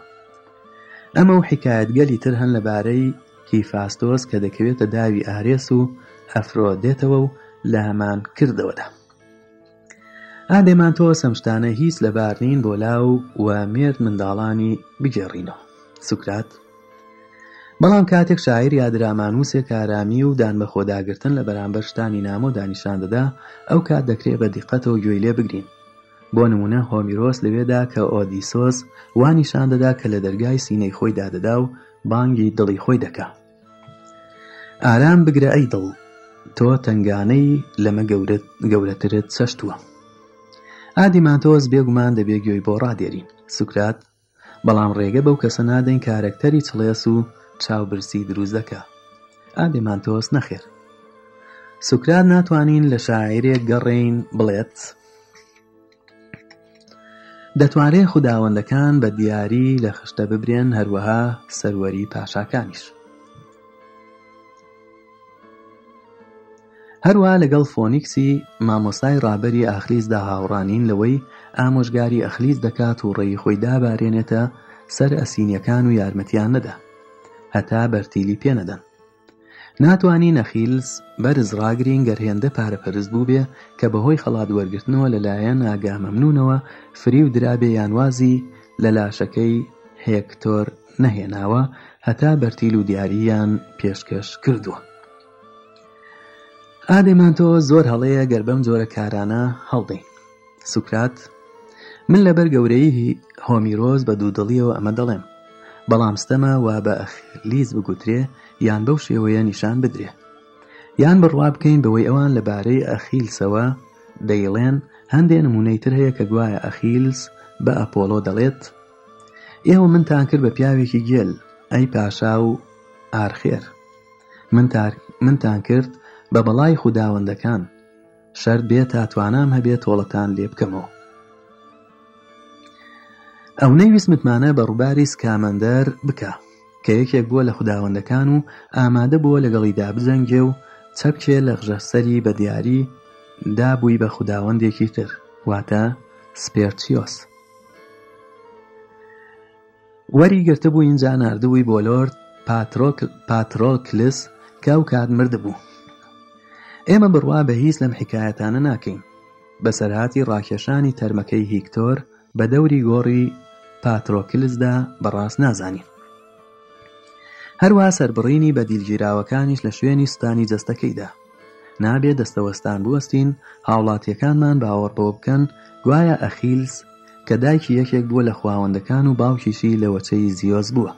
[SPEAKER 1] ئەمە و حکایەت گەلی تر هەن لەبارەی کیفاستۆس کە دەکەوێتە داوی ئارێس و ئەفرۆ دێتەوە و لە هەمان کردەوەدا ئادێمان تۆ سەمشتانە هیچ لەبارنین بۆ لاو و مێرد منداڵانی بگێڕینەوە سوکرات بەڵام کاتێک شاعر یا درامانوسێک ئارامی و دانمەخۆداگرتن لە بەرامبەر شتانی نامە و دانیشان دەدا ئەو کات دەکرێت بە دیقەتەوە گوێی لێ بگرین بۆ نمونە هۆمیرۆس لەوێدا کە ئۆدیسۆس وانیشان دەدا کە لە دەرگای سینەی خۆی دادەدا و بانگی دڵی خۆی دەکا ئارام بگرە ئەی دڵ تۆ تنگانەی لەمە گەورەترت چەشتووە ئادیمانتۆز بێگومان دەبێ گوێی بۆ ڕادێرین سوکرات بەڵام ڕێگە بەو کەسە نادەین کارکتەری چڵێس و چاوبرسی دروست دەکە ئادێمان تۆست نەخێر سوکرات ناتوانین لە شاعرێک گەڕێین بڵێت دەتوانێت خودداوەندەکان بە دیاری لە خشتە ببرێن هەروەها سەروەری پاشاکانیش هەروە لەگەڵ فۆنیکسی مامۆسای ڕابەری ئاخلیزدا هاوڕانین لەوەی ئامۆژگاری ئەخلیز دەکات و ڕێی خۆی دابارێنێتە سەر ئەسینیەکان و یارمەتیان نەدا هەتا بەرتیلی پێنەدەن ناتوانانی نەخیلز بەرز ڕاگرین گەرهێندە پارەپەرز بوو بێ کە بەهۆی خەڵات وەرگرتنەوە لەلایەن ئاگامەمنونەوە فری و درابێ یانوازی لە لاشەکەی هێکتۆر نەهێناوە هەتا بەرتیل و دیارییان پێشکەش کردووە ئادەمانتۆ زۆر هەڵەیە گەربەم جۆرە کارانە هەڵدەین سوکرات من لەبەر گەورەی هۆمیرۆز بە دوودڵیەوە ئەمە دەڵێم بەڵام ستەمە وا بە ئەخی لیز بگوترێ یان بەو شێوەیە نیشان بدرێ یان بڕوا بکەین بەوەی ئەوان لەبارەی ئەخیلسەوە دەیڵێن هەندێ نمونەیتر هەیە کە گوایە ئەخیلس بە ئەپۆلۆ دەڵێت ئێوە منتان کرد بە پیاوێکی گێل ئەی پاشا و ئارخێر منتان کرد بە بەڵای خودداوەندەکان شەر بێت تاتوانام هەبێت تۆڵەتان لێ بکەمەوە ئەو نەویست متمانە بە ڕووباری سکامەندەر بکە کە یەکێک بووە لە خودداوەندەکان و ئامادە بووە لەگەڵی دابزەنگێ و چەپکێ لە غژەسەری بە دیاری دابووی بە خودداوەندێکی تر واتە سپێرچیۆس وەری گرتە بوو اینجا نردبووی بۆ لۆرد پاترۆکلس کاو کات مردبوو ئێمە بڕوا بە هیچ لەم حکایەتانە ناکەین بەسەرهاتی ڕاکێشانی تەرمەکەی هیکتۆر بە دەوری گۆڕی پاترۆکلسدا بەڕاست نازانین هەروە سربڕینی بە دیلگیراوەکانیش لە شوێنی ستانی جەستەکەیدا نابێت دەستەوەستان بوەستین هاوڵاتیەکانمان باوەڕ بۆ بکەن گوایە ئەخیلز کە دایکی یەکێک بووە لە خواوەندەکان و باوکیشی لەوەچەی زیۆز بووە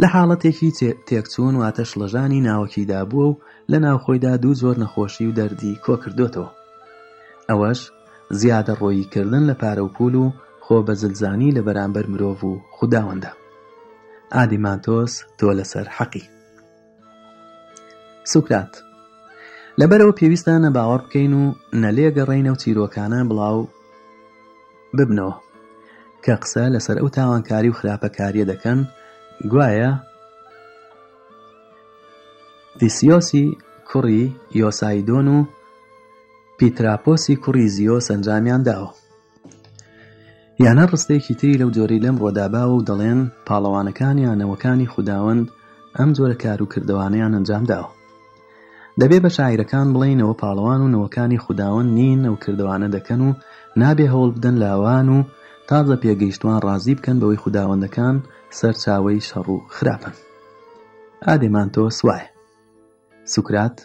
[SPEAKER 1] لە حاڵەتێکی تێکچوون واتەش لەژانی ناوەکیدا بووە و لە ناوخۆیدا دوو زۆر نەخۆشی و دەردی کۆ کردوێتەوە ئەوەش زیادە ڕۆییکردن لە پارە و پول و خۆ بە زلزانی لە بەرامبەر مرۆڤ و خودداوەندە ئادی ماتۆس تۆ لەسەر حەقی سوکرات لەبەرەوە پێویستانە باوەڕ بکەین و نەلێگەڕێینە و چیرۆکانە بڵاو ببنەوە کە قسە لەسەر ئەو تاوانکاری و خراپەکاریە دەکەن گوایە دیسیۆسی کوڕی یۆسایدۆن و پیتراپۆسی کوڕی زیۆ سەنجامیان داوە یانە ڕستەیەکی تری لەو جۆرەی لەم ڕۆداباوە و دەڵێن پاڵەوانەکانی یانەوەکانی خودداوەند ئەم جۆرە کاروکردوانیان ئەنجامداوە دەبێ بە شاعیرەکان بڵینەوە پاڵەوان و نەوەکانی خودداوەند نین ئەو کردوانە دەکەن و نابێ هەوڵ بدەن لاوان و تازە پێگەیشتوان ڕازی بکەن بەوەی خودداوەندەکان سەرچاوی شەڕ و خراپن ئادێمان تۆ سوایە سوکرات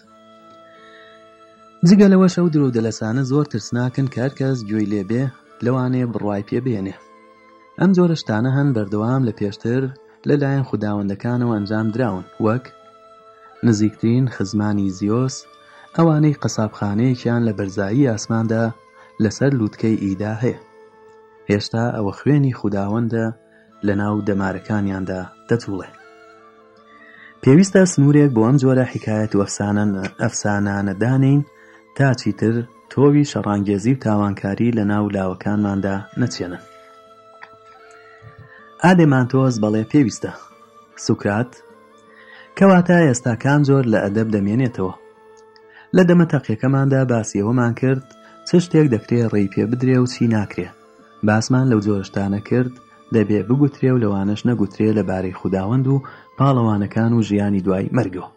[SPEAKER 1] جگە لەوەش ئەو درودە لەسانە زۆر ترسناکن کارکەس گوێی لێبێ لەوانەیە بڕوای پێبێنێ ئەم جۆرە شتانە هەن بەردەوام لە پێشتر لەلایەن خودداوەندەکانەوە ئەنجام دراون وەک نزیکترین خزمانی زیۆس ئەوانەی قەسابخانەیەکیان لە بەرزایی ئاسماندا لەسەر لووتکەی ئیدا هەیە هێشتا ئەوە خوێنی خودداوەندە لە ناو دەمارەکانیاندا دەتوڵێ پێویستە سنوورێک بۆ ئەم جۆرە حکایەت وەفسانە ئەفسانانەدانین تا چیتر تۆوی شەڕانگێزی و تاوانکاری لە ناو لاوەکانماندا نەچێنن ئادێمانتۆز بەڵێ پێویستە سوکرات کەواتە ئێستا کام زۆر لە ئەدەب دەمێنێتەوە لە دەمە تەقیەکەماندا باسیەوەمان کرد چ شتێک دەکرێت ڕێی پێ بدرێ و چی ناکرێ باسمان لەو جۆرشتانە کرد دەبێ بگوترێ و لەوانش نەگوترێ لەبارەی خودداوەند و پاڵەوانەکان و ژیانی دوای مەرگەوە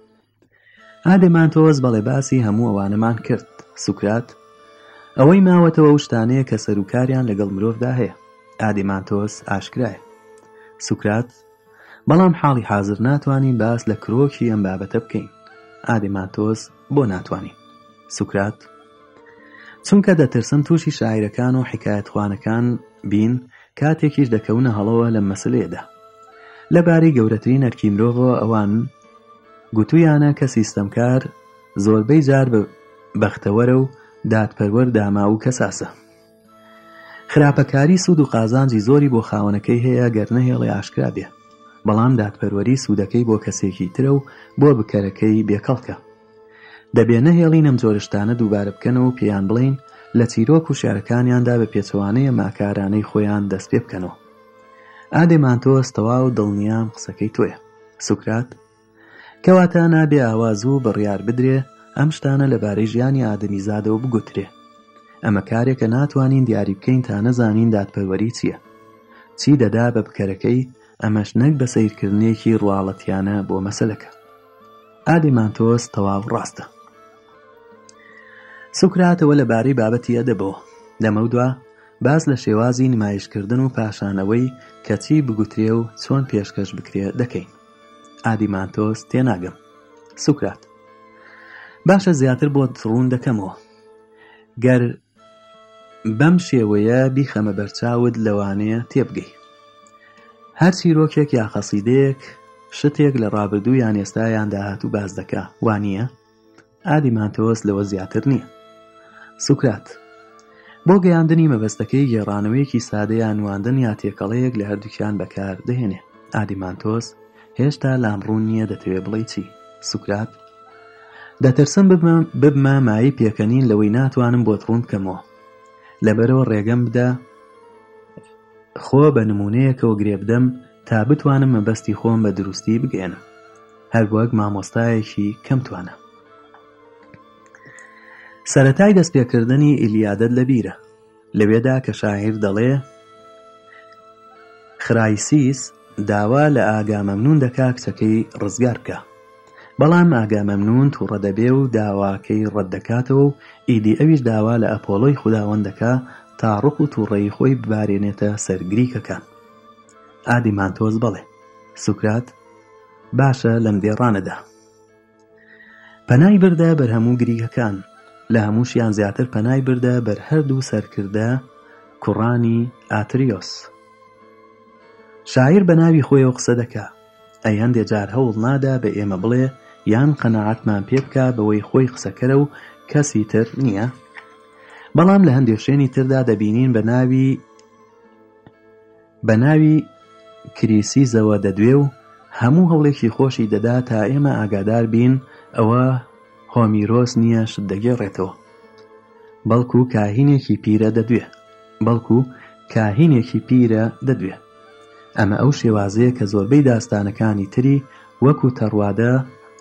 [SPEAKER 1] ئادەمان تۆز بەڵێ باسی هەموو ئەوانەمان کرد سوکرات ئەوەی ماوەتەوە شتانەیە کە سەرکاریان لەگەڵ مرۆڤدا هەیە ئادیمانتۆس ئاشکرایە سوکرات بەڵام حاڵی حاضر ناتوانین باس لە کرۆکی ئەم بابەتە بکەین ئادیماتۆس بۆ ناتوانین سوکرات چونکە دەترسم تووشی شاعیرەکان و حکایەت خوانەکان بین کاتێکیش دەکەونە هەڵەوە لە مەسلێدا لەبارەی گەورەترین ئەرکی مرۆڤەوە ئەوان گوتویانە کە سیستەمکار زۆربەی جار بەختەوەرە و دادپەروەر داما و کەساسە خراپەکاری سوود و قازانجی زۆری بۆ خاوەنەکەی هەیە گەرنەهێڵی ئاشکرا بێ بەڵام دادپەروەری سوودەکەی بۆ کەسێکی ترە و بۆ بکەرەکەی بێکەڵکە دەبێنە هێڵی نەم جۆرشتانە دووبارە بکەنەوە و پێیان بڵین لە چیرۆک و شارەکانیاندا بە پێچوانەیە ماکارانەی خۆیان دەست پێ بکەنەوە ئادێمان تۆستەوا و دڵنیام قسەکەی تۆیە سوکرات کەواتە نابێ ئاواز و بڕیار بدرێ ئەم شتانە لەبارەی ژیانی ئادەمی زادەوە بگوترێ ئەمە کارێکە ناتوانین دیاری بکەین تا نەزانین دادپەروەری چییە چی دەدا بە بکەرەکەی ئەمەش نەک بە سیرکردنێکی ڕواڵەتیانە بۆ مەسلەکە ئادیمانتۆس تەواو ڕاستە سوکراتەوە لەبارەی بابەتی ئەدەبەوە لەمەودوا باز لە شێوازی نمایشکردن و پاشانەوەی کەچی بگوترێ و چۆن پێشکەش بکرێ دەکەین ئادیمانتۆس تێناگەم سوکرات باشە زیاتر بۆت ڕوون دەکەمەوە گەر بەم شێوەیە بیخەمە بەرچاوت لەوانەیە تێبگەی هەر چیرۆکێک یا خەسیدەیەک شتێک لە ڕابردوو یان ئێستایان داهاتوو باز دەکا وانە ئادیمانتەوەست لەوە زیاتر نییە سوکرات بۆ گەیاندنی مەبەستەکەی گێڕانەوەیەکی سادەیان نواندن یا تێکەڵەیەک لە هەردووکیان بەکار دەهێنێ ئادیمانتۆس هێشتا لامڕوون نییە دەتەوێت بڵێ چی سوکرات دەترسم ببمە مای پێکەنین لەوەی ناتوانم بۆ ڕوون بکەمەوە لەبەرەوە ڕێگەم بدە خۆ بە نمونەیەکەوە گرێبدەم تا بتوانم مەبەستی خۆم بە دروستی بگێنم هەروەک مامۆستایەکی کەم توانە سەتای دەستپێکردنی ئیلیادت لە بیرە لەوێدا کە شاعیر دەڵێ خرایسیس داوا لە ئاگامەمنون دەکا کچەکەی ڕزگار بکە بەڵام ئاگا مەمنون تووڕە دەبێ و داواکەی ڕەتدەکاتەوە و ئیدی ئەویش داوا لە ئەپۆلۆی خودداوەندەکە تاڕق و تووڕێی خۆی ببارێنێتە سەرگریکەکان ئادی مانتۆز بڵێ سوکرات باشە لەم دێڕانەدا پەنای بردە بەر هەموو گریکەکان لە هەمووشیان زیاتر پەنای بردە بەر هەردوو سەرکردە کوڕانی ئاتریۆس شاعر بە ناوی خۆیەوە قسە دەکا ئەی هەندێک جار هەوڵ نادا بە ئێمە بڵێ یان قەنەعاتمان پێ بکە بەوەی خۆی قسەکەرە و کەسی تر نییە بەڵام لە هەندێک شوێنی تردا دەبینین بە ناوی بە ناوی کریسی زەوە دەدوێ و هەموو هەوڵێکی خۆشی دەدا تا ئێمە ئاگادار بین ئەوە هۆمیرۆس نییە شت دەگێڕێتەوە بەڵکو کاهینێکی پیرە دەدوێ بەڵکو کاهینێکی پیرە دەدوێ ئەمە ئەو شێوازەیە کە زۆربەی داستانەکانی تری وەکو تەڕوادە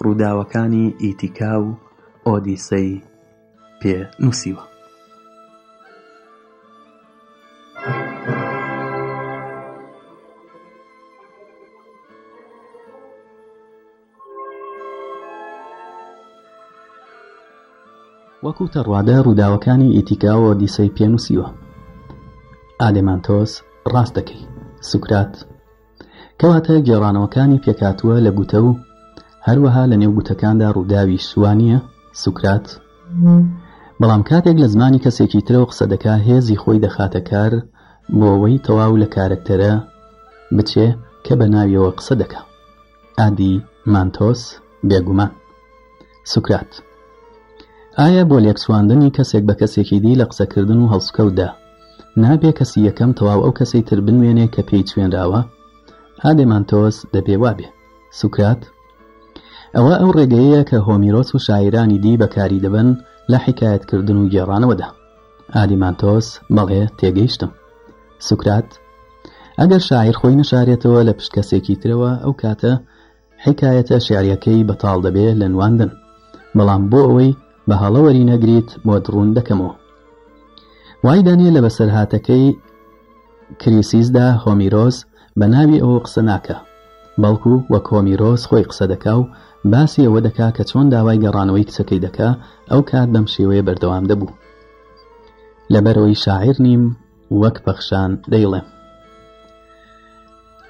[SPEAKER 1] ڕووداوەکانی ئیتیکا و ئۆدیسەی پێ نووسیوە وەکو تەڕوادە ڕووداوەکانی ئیتیکاوە دیسەی پێنووسیوە ئالێمانتۆس ڕاست دەکەی سوکرات کەواتە گێڕانەوەکانی پێکاتوە لە گوتە و هەروەها لە نێوگوتەکاندا ڕووداوی سووانە سوکرات بەڵام کاتێک لە زمانی کەسێکی ترەوە قسەدەکا هێزی خۆی دەخاتە کار بۆ ئەوەی تەواو لە کارکتەرە بچێ کە بە ناویەوە قسە دەکا ئادی مانتۆس بێگومان سوکرات ئایا بۆ لێکسواندنی کەسێک بە کەسێکی دی لە قسەکردن و هەڵسکەوتدا نابێ کەسی یەکەم تەواو ئەو کەسی تر بنوێنێ کە پێی چێنراوە هادێمان تۆس دەبێ وابێ سوکرات ئەوە ئەو ڕێگەیە کە هۆمیرۆس و شاعرانی دی بەکاری دەبن لە حکایەتکردن و گێڕانەوەدا ئادیمانتۆس بەڵێ تێگەیشتم سوکرات ئەگەر شاعر خۆی نەشارێتەوە لە پشت کەسێکی ترەوە ئەو کاتە حکایەتە شعریەکەی بەتاڵ دەبێت لە نواندن بەڵام بۆ ئەوەی بە هەڵەوەری نەگریت بۆ درون دەکەمەوە وای دانیە لە بەسەرهاتەکەی کریسیسدا هۆمیرۆز بە ناوی ئەوە قسە ناکە بەڵکو وە کۆمیرۆز خۆی قسە دەکا و باسی ئەوە دەکا کە چۆن داوای گەڕانەوەی کچەکەی دەکا ئەو کات بەم شێوەیە بەردەوام دەبوو لەبەرەوەی شاعر نیم وەک پەخشان دەیڵێ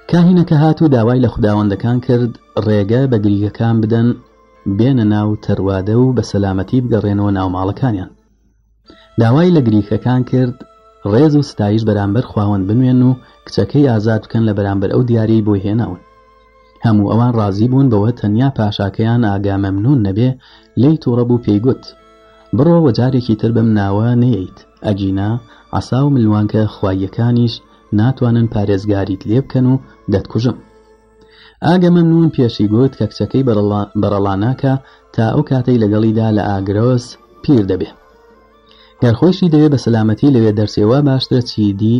[SPEAKER 1] کاهینەکە هات و داوای لە خودداوەندەکان کرد ڕێگە بە گریگەکان بدەن بێنە ناو تەروادە و بە سەلامەتی بگەڕێنەوە ناوماڵەکانیان داوای لە گریکەکان کرد ڕێز و ستایش بەرامبەر خواوەند بنوێن و کچەکەی ئازاد بکەن لە بەرامبەر ئەو دیارەی بۆی هێناون هەموو ئەوان ڕازی بوون بەوە تەنیا پاشاکەیان ئاگامەمنون نەبێ لی تووڕەبوو پێیگوت بڕۆ وەجارێکی تر بەم ناوە نەیت ئەجینا عسا و ملوانکە خوایەکانیش ناتوانن پارێزگاریت لێ بکەن و دەتکوژم ئاگەمە نون پێشی گوت کە کچەکەی بەرەڵاناکە تا ئەو کاتەی لەگەڵیدا لە ئاگرۆس پیر دەبێ گەرخۆشی دەوێت بە سەلامەتی لەوێ دەرسێوە باشترە چیدی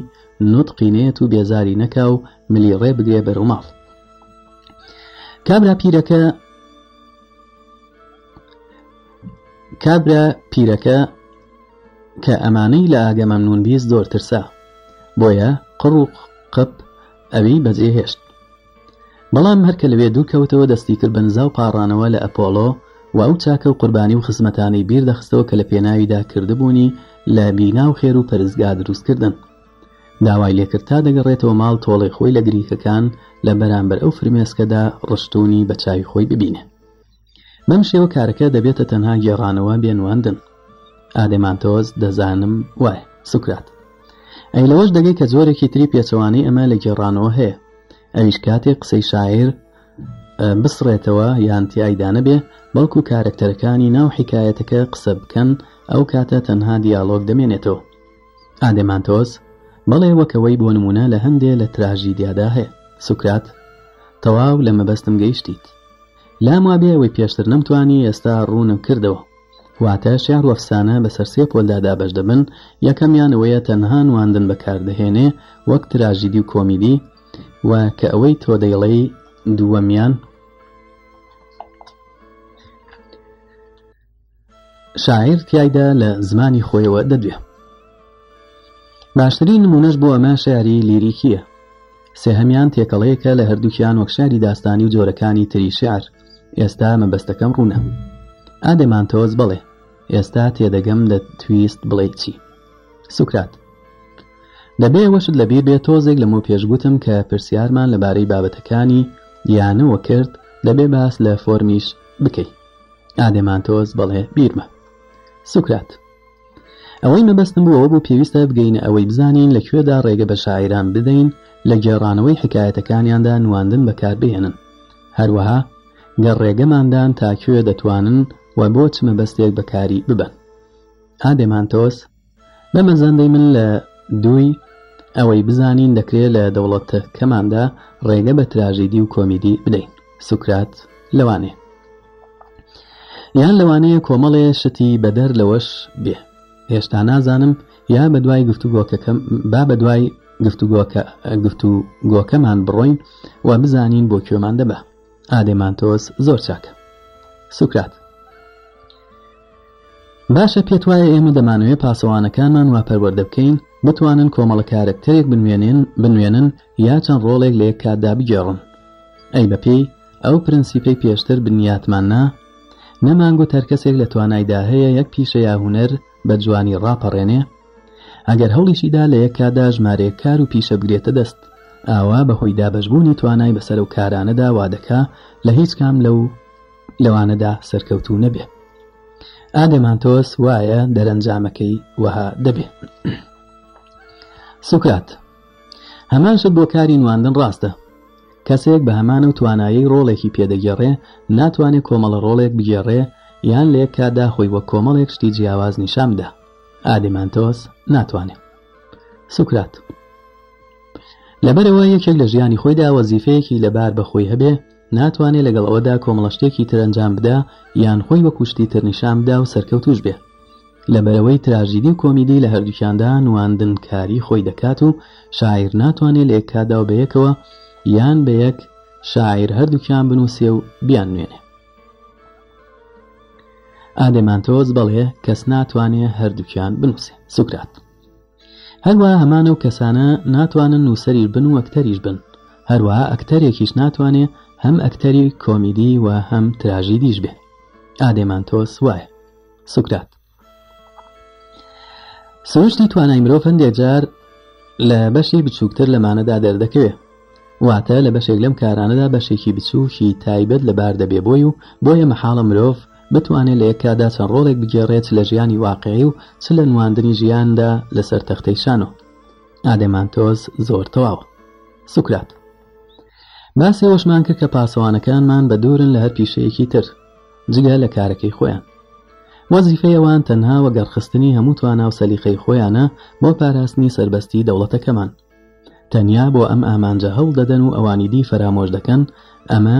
[SPEAKER 1] نوتقینێت و بێزاری نەکا و ملی ڕێ بگرێ بەرەوماڵ کابرا پیرەکە کابرا پیرەکە کە ئەمانەی لە ئاگە مەمنون بیست زۆر ترسا بۆیە قڕوق قپ ئەوی بەجێ هێشت بەڵام هەرکە لەوێ دوو کەوتەوە دەستی کرد بەنزا و پاڕانەوە لە ئەپۆلۆ و ئەو چاکە و قوربانی و خزمەتانی بیر دەخستەوە کە لە پێناویدا کردبوونی لە بینا و خێر و پەرزگا دروستکردن داوای لێکرد تا دەگەڕێتەوە ماڵ تۆڵی خۆی لە گریکەکان لە بەرامبەر ئەو فرمێسکەدا ڕشتونی بە چاوی خۆی ببینێ بەم شێوە کارەکە دەبێتە تەنها گێڕانەوە بێنواندن ئادەمانتۆز دەزانم وای سوکرات ئەی لەوەش دەگەی کە زۆرێکی تری پێچەوانی ئەمە لە گێڕانەوە هەیە ئەویش کاتێک قسەی شاعر بسڕێتەوە یانتیایدانە بێ بەڵکو کارکتەرەکانی ناو حکایەتەکە قسە بکەن ئەو کاتە تەنها دیالۆگ دەمێنێتەوە ئادەمانتۆز بەڵێ وەکەوەی بۆ نمونە لە هەندێ لە تراژیدیادا هەیە سوکرات تەواو لە مەبەستم گەیشتیت لام وابێ ئەوەی پێشتر نەمتوانی ئێستا ڕوونم کردەوە واتە شیار وەفسانە بەسەر سێ پۆلدادا بەش دەبن یەکەمیان ئەوەیە تەنها نواندن بەکاردەهێنێ وەک تراژیدی و کۆمیدی و کە ئەوەی تۆ دەیڵەی دووەمیان شاعر تایدا لە زمانی خۆیەوە دەدوێت باشترین نمونەش بۆ ئەمە شاری لیریکیە سێهەمیان تێکەڵەیەکە لە هەردووکیان وەکشاری داستانی و جۆرەکانی تری شار ئێستا مەبەستەکەم ڕوونە ئادەمانتەوەز بڵێ ئێستا تێدەگەم لە تویست بڵێ چی سوکرات دەبێ وەشت لەبیر بێت تۆزێک لەمە پێشگوتم کە پرسیارمان لەبارەی بابەتەکانی یانەوە کرد دەبێ باس لە فۆرمیش بکەیت ئادەمانتۆز بڵێ بیرمە سوکرات ئەوەی مەبەستم بوو ئەوە بوو پێویستە بگەینە ئەوەی بزانین لەکوێدا ڕێگە بە شاعران بدەین لە گێڕانەوەی حکایەتەکانیاندا نواندن بەکاربێنن هەروەها گە ڕێگەماندان تاکوێ دەتوانن و بۆ چمە بەستێک بەکاری ببن ئادێمانتۆس بەمەزەندەی من لە دووی ئەوەی بزانین دەکرێت لە دەوڵەت کەماندا ڕێگە بە تراژیدی و کۆمیدی بدەین سوکرات لەوانێ یان لەوانەیە کۆمەڵێ شتی بەدەر لەوەش بێ هێشتا نازانم یا بە دوای گفتوگۆکەکەم با بە دوای گفتوگۆکەمان بڕۆین و بزانین بۆ کوێمان دەبە ئادێمانتۆس زۆر چاکە سوکرات باشە پێت وایە ئێمە دەمانوێت پاسەوانەکانمان واپەروەەردە بکەین بتوانن کۆمەڵە کارکتەرێک بنوێنێن بنوێنن یا چەند ڕۆڵێک لە یەک کاتدا بگێڕن ئەی بەپێی ئەو پرەنسیپەی پێشتر بنیاتماننا نەمانگو تەرکەسێک لە توانایدا هەیە یەک پیشە یا هوەر بە جوانی ڕاپەڕێنێ ئەگەر هەوڵیشیدا لە یەککدا ژمارەیە کار و پیشەبگرێتە دەست ئاوا بەهۆی دابەشبوونی توانای بەسەر و کارانەدا وادەکا لە هیچ کام لەو لەوانەدا سەرکەوتو نەبێ ئادەمانتۆس وایە دەرەنجامەکەی وەها دەبێ سوکات هەمانشت بۆ کاری نواندن ڕاستە کەسێک بە هەمانە و توانایی ڕۆڵێکی پێدەگەڕێ ناتوانێت کۆمەڵە ڕۆڵێک بگێڕێ یان لە یەک کادا خۆی وە کۆمەڵێک شتی جیاواز نیشامدا ئادیمانتۆس ناتوانێت سوکرات لەبەرەوە یەکێک لە ژیانی خۆیدا وەزیفەیەکی لەبار بەخۆی هەبێ ناتوانێت لەگەڵ ئەوەدا کۆمەڵەشتێکی ترەنجام بدا یان خۆی وە کوشتی ترنیشامدا و سەرکەوتوش بێ لەبەرەوەی تراژیدی و کۆمیدی لە هەردووکیاندا نواندن کاری خۆی دەکات و شاعر ناتوانێت لە یەککادا و بەیەکەوە یان بە یەک شاعر هەردووکیان بنووسێ و بیان نوێنێ ئادەمانتۆز بەڵێ کەس ناتوانێ هەردووکیان بنووسێ سوکرات هەروە هەمانە و کەسانە ناتوانن نووسری بن و ئەکتەریش بن هەروە ئەکتەرێکیش ناتوانێ هەم ئەکتەری کۆمیدی و هەم تراژیدیش بێ ئادەمانتۆس وایە سوکرات سروشتی توانای مرۆڤ هەندێک جار لە بەشی بچووکتر لەمانەدا دەردەکەوێ واتە لە بەشێک لەم کارانەدا بەشێکی بچووکی تایبەت لە باردەبێ بۆی و بۆیە مەحاڵە مرۆڤ بتوانێت لە یەککادا چەند ڕۆڵێک بگێڕێت لە ژیانی واقعی و چ لە نواندنی ژیاندا لەسەر تەختەیشانەوە ئادەمانتۆز زۆر تەواوە سوکرات باسێەوەشمان کرد کە پاسەوانەکانمان بە دوورن لە هەر پیشەیەکی تر جگە لە کارەکەی خۆیان وەزیفەیەوان تەنها وەگەڕخستنی هەموو توانە و سەلیخەی خۆیانە بۆ پاراستنی سربەستی دەوڵەتەکەمان تەنیا بۆ ئەم ئامانجە هەڵ دەدەن و ئەوانی دی فەرامۆش دەکەن ئەمە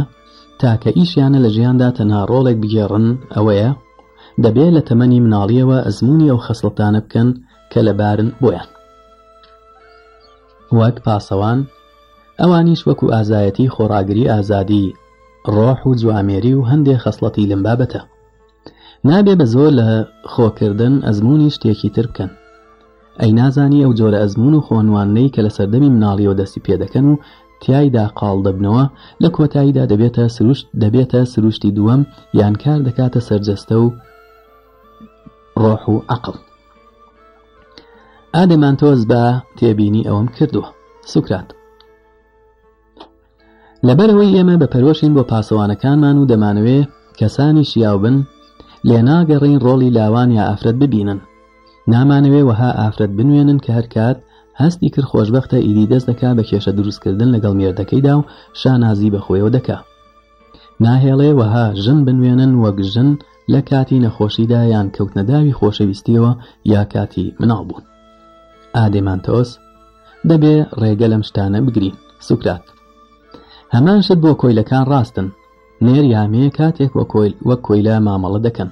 [SPEAKER 1] تاکە ئیشیانە لە ژیاندا تەنها ڕۆڵێک بگێڕن ئەوەیە دەبێ لە تەمەنی مناڵیەوە ئەزمموی ئەو خەسڵتانە بکەن کە لەبارن بۆیان وەک پاسەوان ئەوانیش وەکو ئازایەتی خۆراگری ئازادی ڕۆح و جوامێری و هەندێک خەسڵەتی لەم بابەتە نابێ بە زۆر لە خۆکردن ئەزمموی شتێکی تر بکەن ئەی نازانی ئەو جۆرە ئەزمون و خۆنوانەی کە لە سەردەمی مناڵیەوە دەستی پێدەکەن و تایدا قاڵ دەبنەوە لە کۆتاییدا دەبێتە سروشت دەبێتە سروشتی دووەم یان کار دەکاتە سەرجەستە و ڕۆح و عقل ئادەمانتۆز بە تێبینی ئەوم کردووە سوکرات لەبەرەوەی ئێمە بە پەرۆشین بۆ پاسەوانەکانمان و دەمانوێ کەسانی شیاو بن لێناگەڕین ڕۆڵی لاوان یا ئافرەت ببینن نامانەوێ وەها ئافرەت بنوێنن کە هەرکات هەستی کرد خۆشببختە ئیدی دەست دەکا بە کێشە دروستکردن لەگەڵ مێردەکەیدا و شانازی بە خۆیەوە دەکا ناهێڵێ وەها ژن بنوێنن وەک ژن لە کاتی نەخۆشیدا یان کەوتنەداوی خۆشەویستیەوە یا کاتی مناڵ بوون ئادێمانتۆس دەبێ ڕێگە لەم شتانە بگرین سوکرات هەمان شت بۆ کۆیلەکان ڕاستن نێر یامەیە کاتێک وە کۆیل وەک کۆیلە مامەڵە دەکەن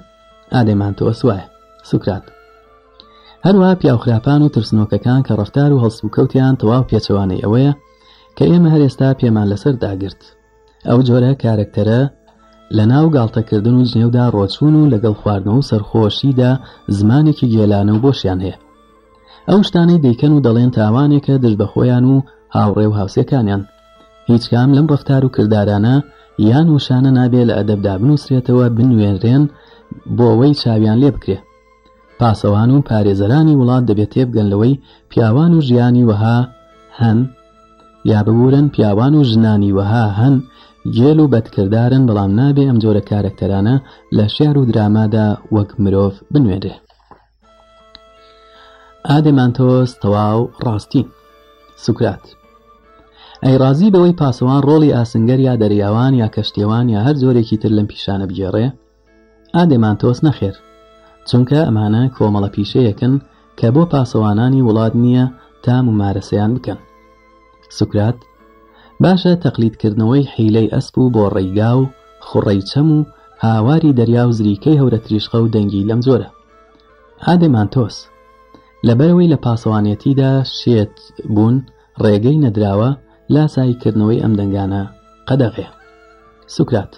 [SPEAKER 1] ئادێمان تۆ سوایە سوکرات هەروە پیاوخراپان و ترسنۆکەکان کە ڕفتار و هەڵسبووکەوتیان تەواو پێچەوانەی ئەوەیە کە ئێمە هەرێستا پێمان لەسەر داگرت ئەو جۆرە کارکتەرە لە ناو گاڵتەکردن و جنێودا ڕۆچوون و لەگەڵ خواردنەوە و سەرخۆشیدا زمانێکی گێلانە و بۆشیان هەیە ئەو شتانەی دەیکەن و دەڵێن تاوانێکە دژبەخۆیان و هاوڕێ و هاوسەکانیان هیچ کام لەم ڕفتار و کردارانە یان وشانە نابێت لە ئەدەبدا بنووسرێتەوە بنوێنرێن بۆ ئەوەی چاویان لێ بکرێ پاسەوان و پارێزەرانی وڵات دەبێت تێبگەن لەوەی پیاوان و ژیانی وەها هەن یا ببورن پیاوان و ژنانی وەها هەن گێل و بەدکردارن بەڵام نابێ ئەم جۆرە کارکتەرانە لە شێر و درامادا وەک مرۆڤ بنوێرێ ئادەمانتۆس تەواو ڕاستی سوکرات ئەی ڕازی بەوەی پاسەوان ڕۆڵی ئاسنگەر یا دەریاوان یا کەشتێوان یا هەر زۆرێکی تر لەم پیشانە بگێڕێ ئادەمان تۆس نەخێر چونکە ئەمانە کۆمەڵە پیشەیەکن کە بۆ پاسەوانانی وڵات نییە تا ممارەسەیان بکەن سوکرات باشە تەقلیدکردنەوەی حیلەی ئەسپ و بۆ ڕێگا و خوڕەی چەم و هاواری دەریا و زریکەی هەورە تریشقە و دەنگی لەم زۆرە ئادێمان تۆس لەبەرەوەی لە پاسەوانەتیدا شێت بوون ڕێگەی نەدراوە لاسایکردنەوەی ئەم دەنگانە قەدەغێ سوکرات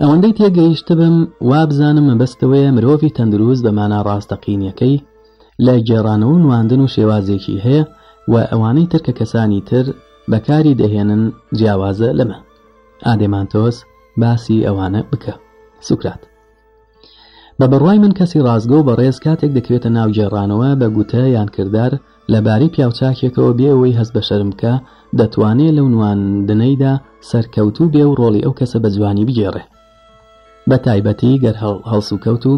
[SPEAKER 1] ئەوەندەی تێگەیشتە بم وابزانم مەبەستەوەیە مرۆڤی تەندروست بە مانا ڕاستەقینەکەی لە گێڕانەوە نواندن و شێوازێکی هەیە و ئەوانەی ترکە کەسانی تر بەکاری دەهێنن جیاوازە لەمە ئادێمانتۆس باسی ئەوانە بکە سوکرات بە بڕوای من کەسی ڕازگە و بەڕێز کاتێک دەکرێتە ناوجێڕانەوە بە گوتە یان کردار لەباری پیاوچاکێکەوە بێەوەی هەست بە شەرمکە دەتوانێت لەو نواندنەیدا سەرکەوتو بێ و ڕۆڵی ئەو کەسە بە جوانی بگێڕێ بە تایبەتی گەر هەڵسو کەوت و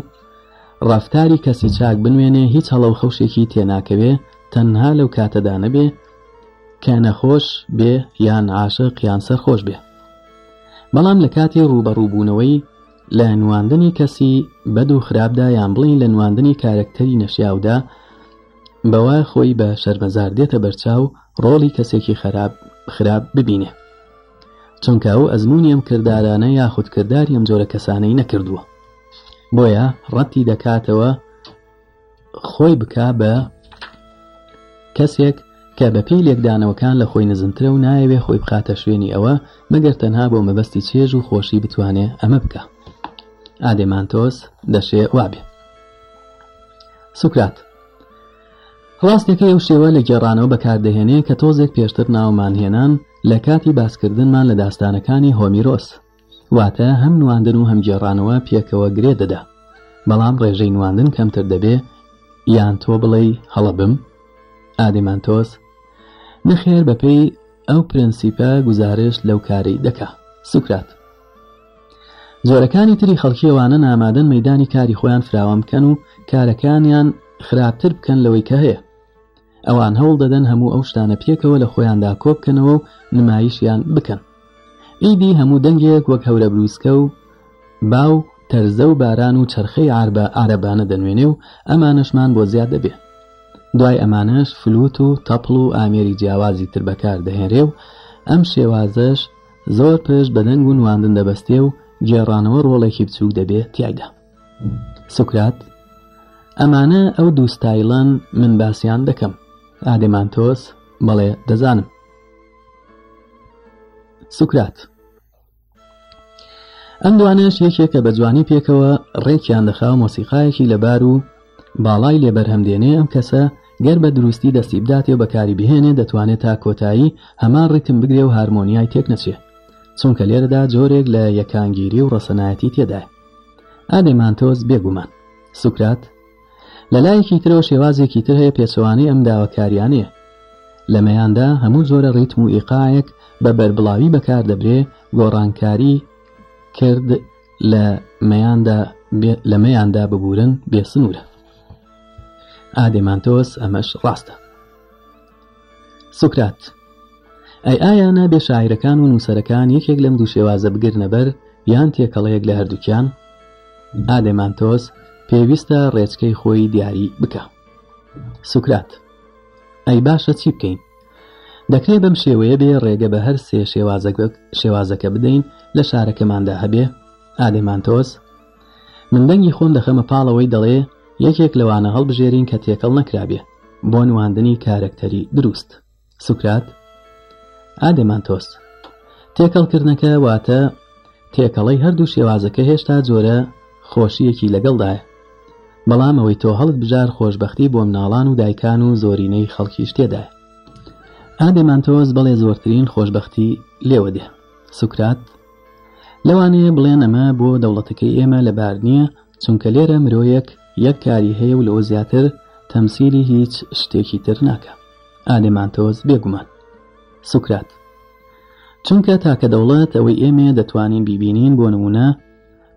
[SPEAKER 1] ڕفتاری کەسی چاک بنوێنێ هیچ هەڵەو خەوشێکی تێناکەوێ تەنها لەو کاتەدا نەبێ کە نەخۆش بێ یان عاشە قیانسەر خۆش بێ بەڵام لە کاتێ ڕوبەڕووبوونەوەی لە نواندنی کەسی بەد و خراپدا یان بڵین لە نواندنی کارکتەری نەشیاودا بەوە خۆی بە شەرمەزار دێتە بەرچاو ڕۆڵی کەسێکی خراپ خراپ ببینێ چونکە ئەو ئەزمونیم کردارانە یاخود کردداری ئەم جۆرە کەسانەی نەکردووە بۆیە ڕەتی دەکاتەوە خۆی بک بە کەسێک کە بە پێی لێکدانەوەکان لە خۆی نزمترە و نایەوێ خۆی بخاتە شوێنی ئەوە مەگەر تەنها بۆ مەبەستی چێژ و خۆشی بتوانێ ئەمە بکە ئادێمانتۆس دەشێ وابێ سوکرات ڕاستەکە ئەو شێوە لە گێڕانەوە بەکاردەهێنێ کە تۆزێک پێشتر ناومانهێنان لە کاتی باسکردنمان لە داستانەکانی هۆمیرۆس واتە هەم نواندن و هەمجێڕانەوە پێکەوە گرێ دەدا بەڵام ڕێژەی نواندن کەمتر دەبێ یان تۆ بڵێ هەڵە بم ئادیمان تۆس نەخێر بەپێی ئەو پرەنسیپە گزارش لەو کاری دەکا سوکرات زۆرەکانی تری خەڵکیێوانە نامادن مەدانی کاری خۆیان فراوەم بکەن و کارەکانیان خراپتر بکەن لەوەی کە هەیە ئەوان هەوڵ دەدەن هەموو ئەو شتانە پێکەوە لە خۆیاندا کۆبکەنەوە و نمایشیان بکەن ئیدی هەموو دەنگێک وەک هەورە بروسکە و باو تەرزە و باران و چرخەی عربە ئارەبانە دەنوێنێ و ئەمانشمان بۆ زیاد دەبێت دوای ئەمانش فلوت و تەپڵ و ئامێری جیاوازی تر بەکار دەهێنرێ و ئەم شێوازەش زۆر پێش بەدەنگ و نواندن دەبەستێ و جێڕانەوە ڕۆڵێکی بچوک دەبێت تایدا سوکرات ئەمانە ئەو دووستایلان من باسییان دەکەم ئادێمانتۆس بەڵێ دەزانم سوکرات ئەم دوانش یەکێکە بە جوانی پێکەوە ڕێکیان دەخاو مۆسیقایەکی لەبار و باڵای لێبەرهەمدێنێ ئەم کەسە گەر بە دروستی دەستی بداتێ و بەکاری بهێنێ دەتوانێت تا کۆتایی هەمان ڕیتم بگرێ و هارمۆنیای تێک نەچێ چونکە لێرەدا جۆرێک لە یەکانگیری و ڕەسەنایەتی تێدای ئادێمانتۆز بێگومان سوکرات لە لایەکی ترەوە شێوازێکی تر هەیە پێچوانەی ئەم داواکاریانەیە لە مەیاندا هەموو زۆرە ڕیتم و ئیقاەک بە بەربڵاوی بەکار دەبرێ گۆڕانکاری کرد لە مەیاندا لە مەیاندا ببورن بێسنوورە ئادێمانتۆس ئەمەش ڕاستە سوکرات ئەی ئایانە بێ شاعیرەکان و نووسەرەکان یەکێک لەم دوو شێوازە بگرنە بەر یان تێکەڵەیەک لە هەردووکیان ئادێمانتۆس پێویستە ڕێچکەی خۆی دیاری بکە سوکرات ئەی باشە چی بکەین دەکرێت بەم شێوەیە بێ ڕێگە بە هەر سێ شێوازەکە بدەین لە شارەکەماندا هەبێ ئادەمانتۆس مندەنگی خۆن دەخەمە پاڵەوەی دەڵێ یەکێک لەوانە هەڵبژێرین کە تێکەڵ نەکرابێ بۆ نواندنی کارکتەری دروست سوکرات ئادەمانتۆس تێکەڵکردنەکە واتە تێکەڵی هەردوو شێوازەکە هێشتا جۆرە خۆشیەکی لەگەڵدایە بەڵام ئەوەی تۆ هەڵت بژار خۆشببختی بۆ مناڵان و دایکان و زۆرینەی خەڵکیش تێدا ئادێمان تۆز بەڵێ زۆرترین خۆشببختی لێوە دێ سوکرات لەوانەیە بڵێن ئەمە بۆ دەوڵەتەکەی ئێمە لەبار نییە چونکە لێرە مرۆیەک یەک کاری هەیە و لەوە زیاتر تەمسیری هیچ شتێکی تر ناکە ئادێمان تۆز بێگومان سوکرات چونکە تاکە دەوڵەت ئەوەی ئێمە دەتوانین بیبینین بۆ نمونە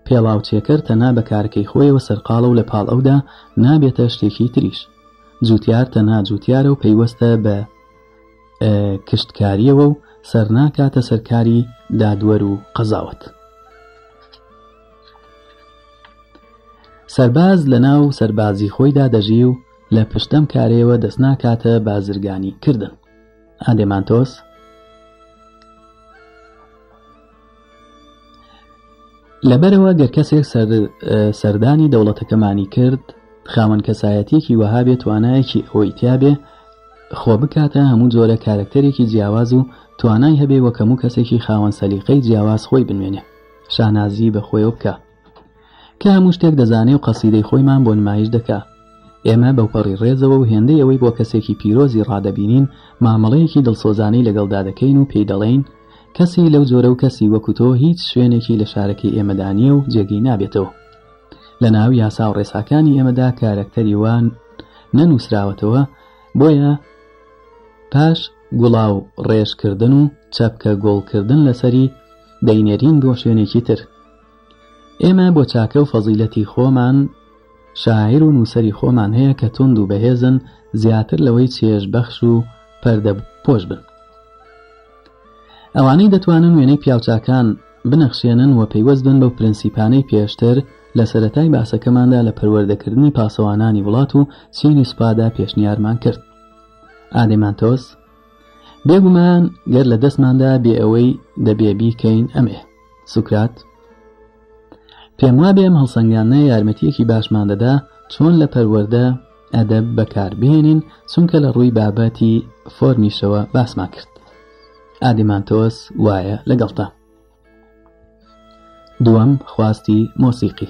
[SPEAKER 1] پێڵاوچێکەر تەنا بەکارکەی خۆیەوە سەرقاڵە و لە پاڵ ئەودا نابێتە شتێکی تریش جوتیار تەنا جوتیارە و پەیوەستە بە کشتکاریەوە و سەرناکاتە سەرکاری دادوەر و قەزاوت سەرباز لە ناو سەربازی خۆیدا دەژی و لە پشتم کارەوە دەستناکاتە بازرگانی کردن ئادێمانتۆس لەبەرەوە گەر کەسێک سەردانی دەوڵەتەکەمانی کرد خاوەن کەسایەتێکی وەها بێت توانایەکی ئەوەی تیاابێ خۆ بکاتە هەموو جۆرە کارکتەرێکی جیاواز و توانای هەبێ وە کەموو کەسێکی خاوەن سەلیقەی جیاواز خۆی بنوێنێ شانازی بە خۆیەوە بکە کە هەموو شتێک دەزانێ و قەسیدەی خۆیمان بۆ نمایش دەکا ئێمە بەوپەڕی ڕێزەوە و هێندەی ئەوەی بۆ کەسێکی پیرۆزی ڕادەبینین مامەڵەیەکی دڵسۆزانی لەگەڵدا دەکەین و پێی دەڵێن کەسی لەو جۆرە و کەسی وەکو تۆ هیچ شوێنێکی لە شارەکەی ئێمەدانیە و جێگەی نابێتەوە لە ناو یاسا و ڕێساکانی ئێمەدا کارکتەری وان نەنووسراوەتەوە بۆیە پاش گوڵاو ڕێژکردن و چەپکە گۆڵکردن لەسەری دەینێرین بۆ شوێنێکی تر ئێمە بۆ چاکە و فەزیلەتی خۆمان شاعیر و نووسری خۆمان هەیە کە تند و بەهێزن زیاتر لەوەی چێژبەخش و پەردە پۆش بن ئەوانەی دەتوانن وێنەی پیاوچکان بنەخشێنن و پەیوەستن بەو پرەنسیپانەی پێشتر لە سەتای باسەکەماندا لە پەروەردەکردنی پاسەوانانی وڵات و سینی سوپادا پێشنیارمان کرد ئادەمانتۆس بێگومان گەر لە دەستماندا بێ ئەوەی دەبێبی کەین ئەمێ سوکرات پێم وا بێم هەڵسەنگانە یارمەتیەکی باشمان دەدا چۆن لە پەروەەردە ئەدەب بەکاربێنین چونکە لە ڕووی بابەتی فۆرمیشەوە باسمان کرد ئادیمانتۆس وایە لەگەڵتا دووەم خواستی مۆسیقی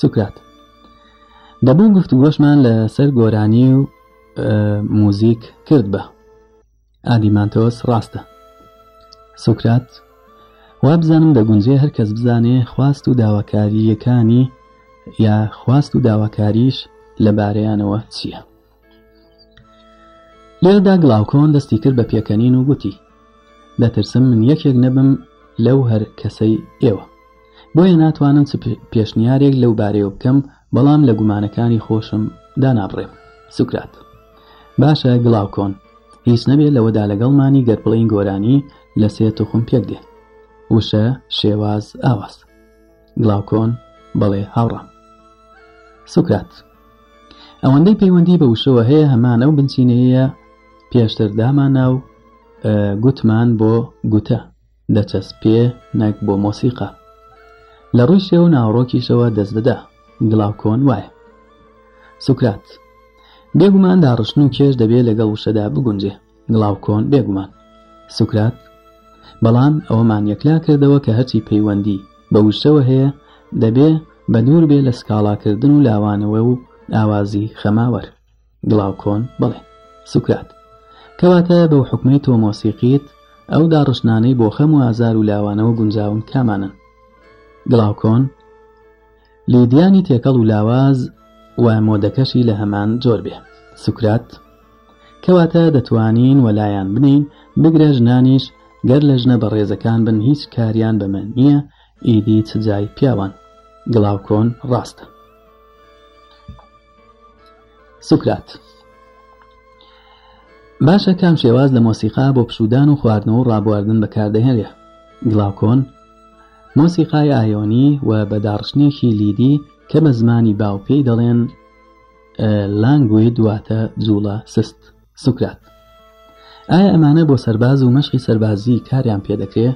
[SPEAKER 1] سوکرات دەبوو گفت گۆشمان لە سەر گۆرانی و موزیک کرد بە ئادیمانتۆس ڕاستە سوکرات وا بزانم دەگونجێ هەر کەس بزانێ خواست و داواکاریەکانی یا خواست و داواکاریش لەبارەیانەوە چییە لێدا گڵاوکۆن دەستی کرد بە پێکەنین و گوتی دەترسم من یەکێک نەبم لەو هەر کەسەی ئێوە بۆیە ناتوانم پێشنیارێک لەو بارەوە بکەم بەڵام لە گومانەکانی خۆشم دانابڕێم سوکرات باشە گڵاوکۆن هیچ نەبێت لەوەدا لەگەڵمانی گەرپڵین گۆرانی لە سێ توخم پێک دێ وشە شێواز ئاواز گڵاوکۆن بەڵێ هاوڕام سوکرات ئەوەندەی پەیوەندی بە وشەوە هەیە هەمان ئەو بنچینەیە پێشتر دامانا و گوتمان بۆ گوتە دەچەست پێ نەک بۆ مۆسیقا لە ڕووی شێو ناوڕۆکیشەوە دەست بدە گڵاوکۆن وایە سوکرات بێگومان داڕشتن و کێش دەبێت لەگەڵ وشەدا بگونجێ گڵاوکۆن بێگومان سوکرات بەڵام ئەوەمان یەکلا کردەوە کە هەرچی پەیوەندی بە وشەوە هەیە دەبێ بە دوور بێ لە سکاڵاکردن و لاوانەوە و ئاوازی خەماوەەر گڵاوکۆن بڵێ سوکرات کەواتە بەو حکومەی تۆ مۆسیقیت ئەو داڕشنانەی بۆ خەم و ئازار و لاوانەوە گونجاون کامانن گڵاوکۆن لیدیانی تێکەڵ و لاواز و مۆدەکەشی لە هەمان جۆر بێ سوکرات کەواتە دەتوانین وەلایەن بنین بگرە ژنانیش گەر لە ژنە بەڕێزەکان بن هیچ کاریان بەمە نییە ئیدی چ جای پیاوان گڵاوکۆن ڕاستە سوکرات باشە کام شێواز لە مۆسیقا بۆ پشودان و خواردنەوە ڕابواردن بەکاردەهێنێ گڵاوکۆن مۆسیقای ئایۆنی و بەداڕشنێکی لیدی کە بە زمانی باوپی دەڵێن لانگوی دواتە جوڵە سست سوکرات ئایا ئەمانە بۆ سەرباز و مەشقی سەربازی کاریان پێدەکرێ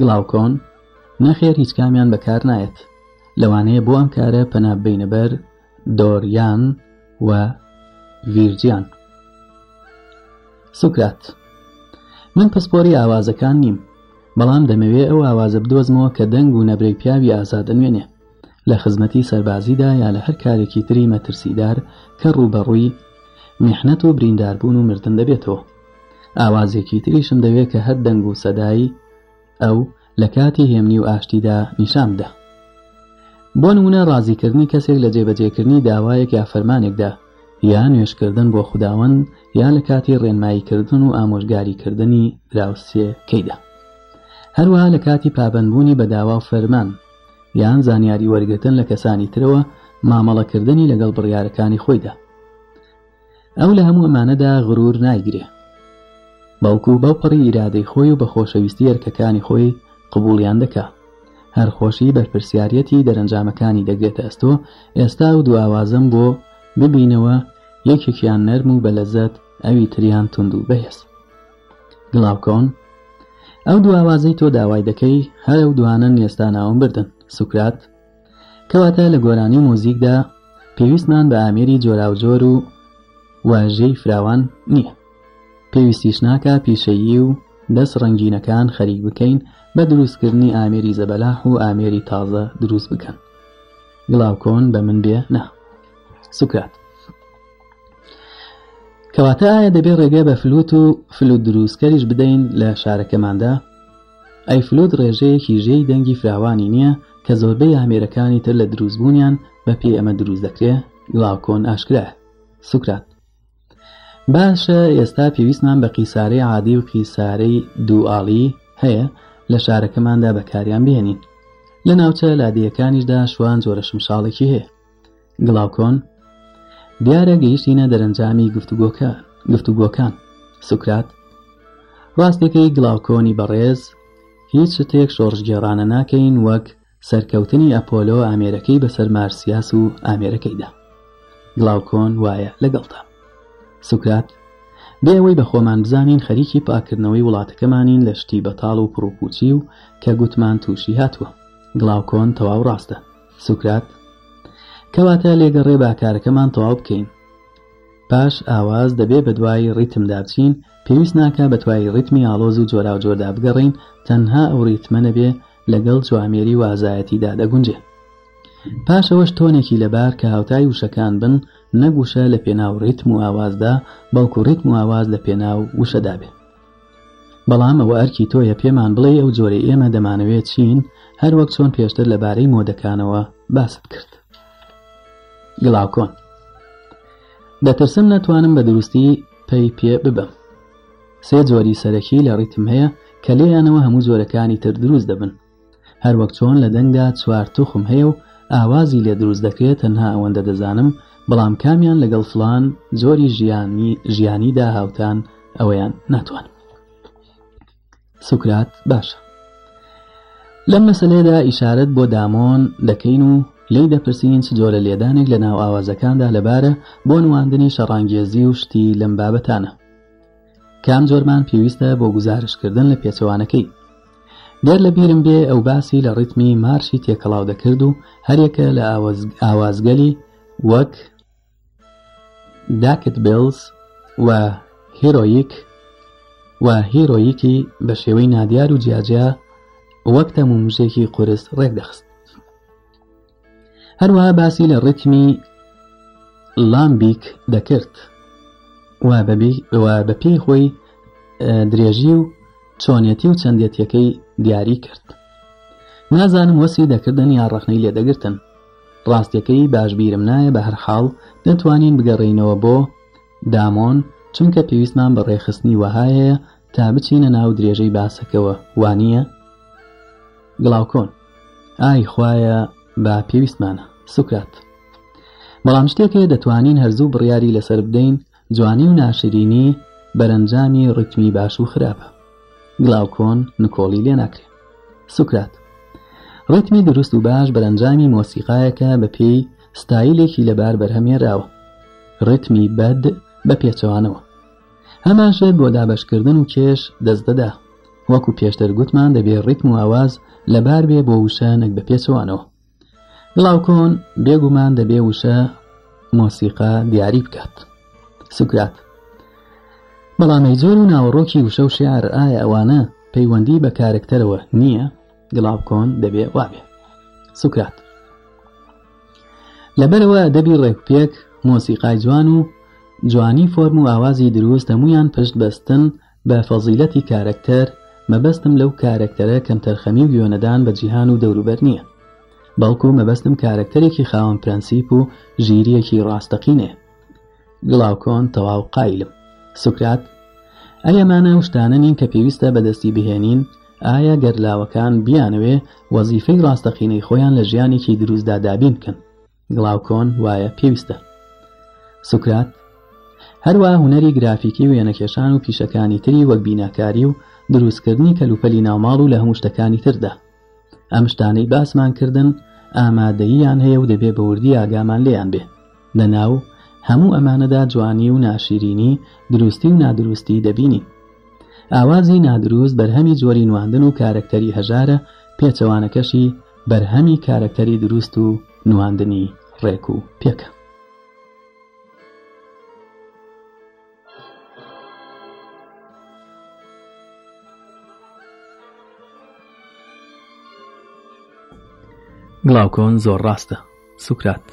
[SPEAKER 1] گڵاوکۆن نەخێر هیچ کامیان بەکار نایەت لەوانەیە بۆ ئەم کارە پەنابینەبەر دۆریان و ویرجیان سوکرات من پسپۆری ئاوازەکان نیم بەڵام دەمەوێت ئەو ئاوازە بدۆزمەوە کە دەنگ و نەبرێک پیاوی ئازادەنوێنێ لە خزمەتی سەربازیدا یا لە هەر کارێکی تری مەترسیدار کە ڕووبەڕووی میحنەت و برینداربوون و مردن دەبێتەوە ئاوازێکی تریشم دەوێت کە هەر دەنگ و سەدایی ئەو لە کاتی هێمنی و ئاشتیدا نیشامدا بۆ نمونە ڕازیکردنی کەسێک لە جێبەجێکردنی داوایەک یا فەرمانێکدا یا نوێشکردن بۆ خودداوەند یان لە کاتی ڕێنماییکردن و ئامۆژگاریکردنی راوسێ کەیدا هەروەها لە کاتی پابندبوونی بە داوا و فەرمان یان زانیاری وەرگتن لە کەسانی ترەوە مامەڵەکردنی لەگەڵ بڕیارەکانی خۆیدا ئەو لە هەموو ئەمانەدا غرور نایگرێ بەڵکو بەو پڕی ئیرادەی خۆی و بە خۆشەویستی یەرکەکانی خۆی قبولیان دەکا هەر خۆشی بەرپرسیارەتی دەرەنجامەکانی دەگرێتە ئەستۆ ئێستا و دواوازم بۆ ببینەوە یەکێکیان نەرم و بەلەزەت ئەوی تریان تونند و بەهێز گڵاوکۆن ئەو دواوازەی تۆ داوای دەکەی هەر ئەو دوانە نێستاناوم بردن سوکرات کەواتە لە گۆرانی مۆزیکدا پێویستمان بە ئامێری جۆراوجۆر و واژەی فراوان نییە پێویستیش ناکە پیشەیی و دەست ڕنگینەکان خەریک بکەین بە دروستکردنی ئامێری زەبەلاح و ئامێری تازە دروست بکەن گڵاوکۆن بە من بێ نا سوکرات کەواتە ئایا دەبێت ڕێگە بە فلوت و فلوت دروستکەریش بدەین لە شارەکەماندا ئەی فلوت ڕێژەیەکی ژێی دەنگی فراوانی نییە کە زۆربەی ئامێرەکانی تر لە دروستبوونیان بە پێی ئەمە دروست دەکرێ گڵاوکۆن ئاشکرا سوکرات باشە ئێستا پێویستمان بە قیسارەی عادی و قیسارەی دوعاڵی هەیە لە شارەکەماندا بەکاریان بێنین لە ناوچە لادیەکانیشدا شوان زۆرە شمشاڵێکی هەیە گڵاوکۆن دیارە گەیشتینە دەرەنجامی گفتوگۆکە گفتوگۆکان سوکرات ڕاستەکەی گڵاوکۆنی بەڕێز هیچ شتێک شۆڕژگێڕانە ناکەین وەک سەرکەوتنی ئەپۆلۆ ئامێرەکەی بەسەر مارسیاس و ئامێرەکەیدا گڵاوکۆن وایە لەگەڵدا سوکرات بێەوەی بە خۆمان بزانین خەریکی پاکردنەوەی وڵاتەکەمانین لە شتی بەتاڵ و پرۆپوچی و کە گوتمان تووشی هاتووە گڵاوکۆن تەواو ڕاستە سوکرات کەواتە لێگەڕێ باکارەکەمان تەواو بکەین پاش ئاواز دەبێ بە دوای ڕیتم دابچین پێویست ناکە بە توای ڕیتمی ئالۆز و جۆرا و جۆردا بگەڕین تەنها ئەو ڕیتمە نەبێ لەگەڵ جوامێری وازایەتیدا دەگونجێ پاشەوەش تۆنێکی لەبار کە هاوتای وشەکان بن نەگوشە لە پێناو ڕیتم و ئاوازدا بەڵکو ڕیتم و ئاواز لە پێناو وشەدابێ بەڵام ئەوە ئەرکی تۆیە پێمان بڵێ ئەو جۆرە ئێمە دەمانەوێت چین هەر وەک چۆن پێشتر لەبارەی مۆدەکانەوە باست کرد گڵاوکۆن دەترسم ناتوانم بە دروستی پێی پێ ببم سێ جۆری سەرەکی لە ڕیتم هەیە کە لێیانەوە هەموو زۆرەکانی تر دروست دەبن هەر وەک چۆن لە دەنگدا چوار توخم هەیە و ئاوازی لێ دروست دەکرێت تەنها ئەوەندە دەزانم بەڵام کامیان لەگەڵ فلان زۆری ژیانی ژیانیدا هاوتان ئەوەیان ناتوان سوکرات باشە لەم مەسلێدا ئیشارەت بۆ دامۆن دەکەین و لی دەپرسین چ جۆرە لێدانێک لە ناو ئاوازەکاندا لەبارە بۆ نواندنی شەڕانگێزی و شتی لەم بابەتانە کام جۆرمان پێویستە بۆ گزارشکردن لە پێچەوانەکەی دەر لە بیرم بێ ئەو باسی لە ڕیتمی مارشی تێکەڵاو دەکرد و هەرێکە لە ئاوازگەلی وەک داکت بلز و هیرۆیک و هیرۆیکی بە شێوەی نادیار و جیاجیا وەک تەمومژێکی قورس ڕێک دەخست هەروەها باسی لە ڕتمی لامبیک دەکرد بە پێی خۆی درێژی و چۆنیەتی و چەندێتیەکەی دیاری کرد نازانم وەسی دەکردن یا ڕخنەی لێدەگرتن ڕاستیەکەی باشبیرم نایە بە هەر حاڵ نتوانین بگەڕینەوە بۆ دامۆن چونکە پێویستمان بە ڕێخستنی وەهایەیە تا بچینە ناو درێژەی باسەکەوە وانە گڵاوکۆن ئای خوایە با پێویستمانە سوکات بەڵام شتێکە دەتوانین هەرزوو بڕیاری لەسەر بدەین جوانی و ناشرینی بەرەنجامی ڕتمی باش و خراپە گڵاوکۆن نکۆڵی لێ ناکرێ سوکرات ڕتمی دروست و باش بەرەنجامی مۆسیقایەکە بە پێی ستایلێکی لەبار بەرهەمێراوە ڕتمی بەد بە پێچەوانەوە هەماشە بۆ دابشکردن و کێش دەستدەدا وەکو پێشتر گوتمان دەبێت ڕتم و ئاواز لەبار بێ بۆ وشانێک بە پێچوانەوە بڵاوکۆن بێگومان دەبێ وشە مۆسیقا دیاری بکات سوکرات بەڵامی زۆر و ناوەڕۆکی وشە و شێعر ئایا ئەوانە پەیوەندی بە کارکتەرەوە نییە گڵاوکۆن دەبێ وابێ سوکرات لەبەرەوە دەبی ڕێکپێک مۆسیقای جوان و جوانی فۆرم و ئاوازی دروست هەمویان پشت بەستن بە فەزیلەتی کارکتەر مەبەستم لەو کارکتەرە کەم تەرخەمی و یۆنەدان بە جیهان و دەوروبەر نییە بەڵکو مەبەستم کارکتەرێکی خاوەن پرەنسیپ و ژیریەکی ڕاستەقینێ گڵاوکۆن تەواو قایلم سوکرات ئەیەمانە شتانە نین کە پێویستە بەدەستی بهێنین ئایا گەرلاوەکان بیانوێ وەزیفەی ڕاستەقینەی خۆیان لە ژیانێکی دروستدا دابین بکەن گڵاوکۆن وایە پێویستە سوکرات هەروە هوەری گرافیکی و یەنەکێشان و پیشەکانی تری وەک بیناکاری و دروستکردنی کەلوپەلی ناوماڵ و لە هەموو شتەکانی تردا ئەم شتانەی باسمان کردن ئامادەییان هەیە و دەبێ بە وردی ئاگامان لێیان بێ لەناو هەموو ئەمانەدا جوانی و ناشیرینی دروستی و نادروستی دەبینی ئاوازی نادروست بەرهەمی جۆری نواندن و کارکتەری هەژارە پێچەوانەکەشی بەرهەمی کارکتەری دروست و نواندنی
[SPEAKER 2] ڕێک و پێکە
[SPEAKER 1] گڵاوکۆن زۆر ڕاستە سوکرات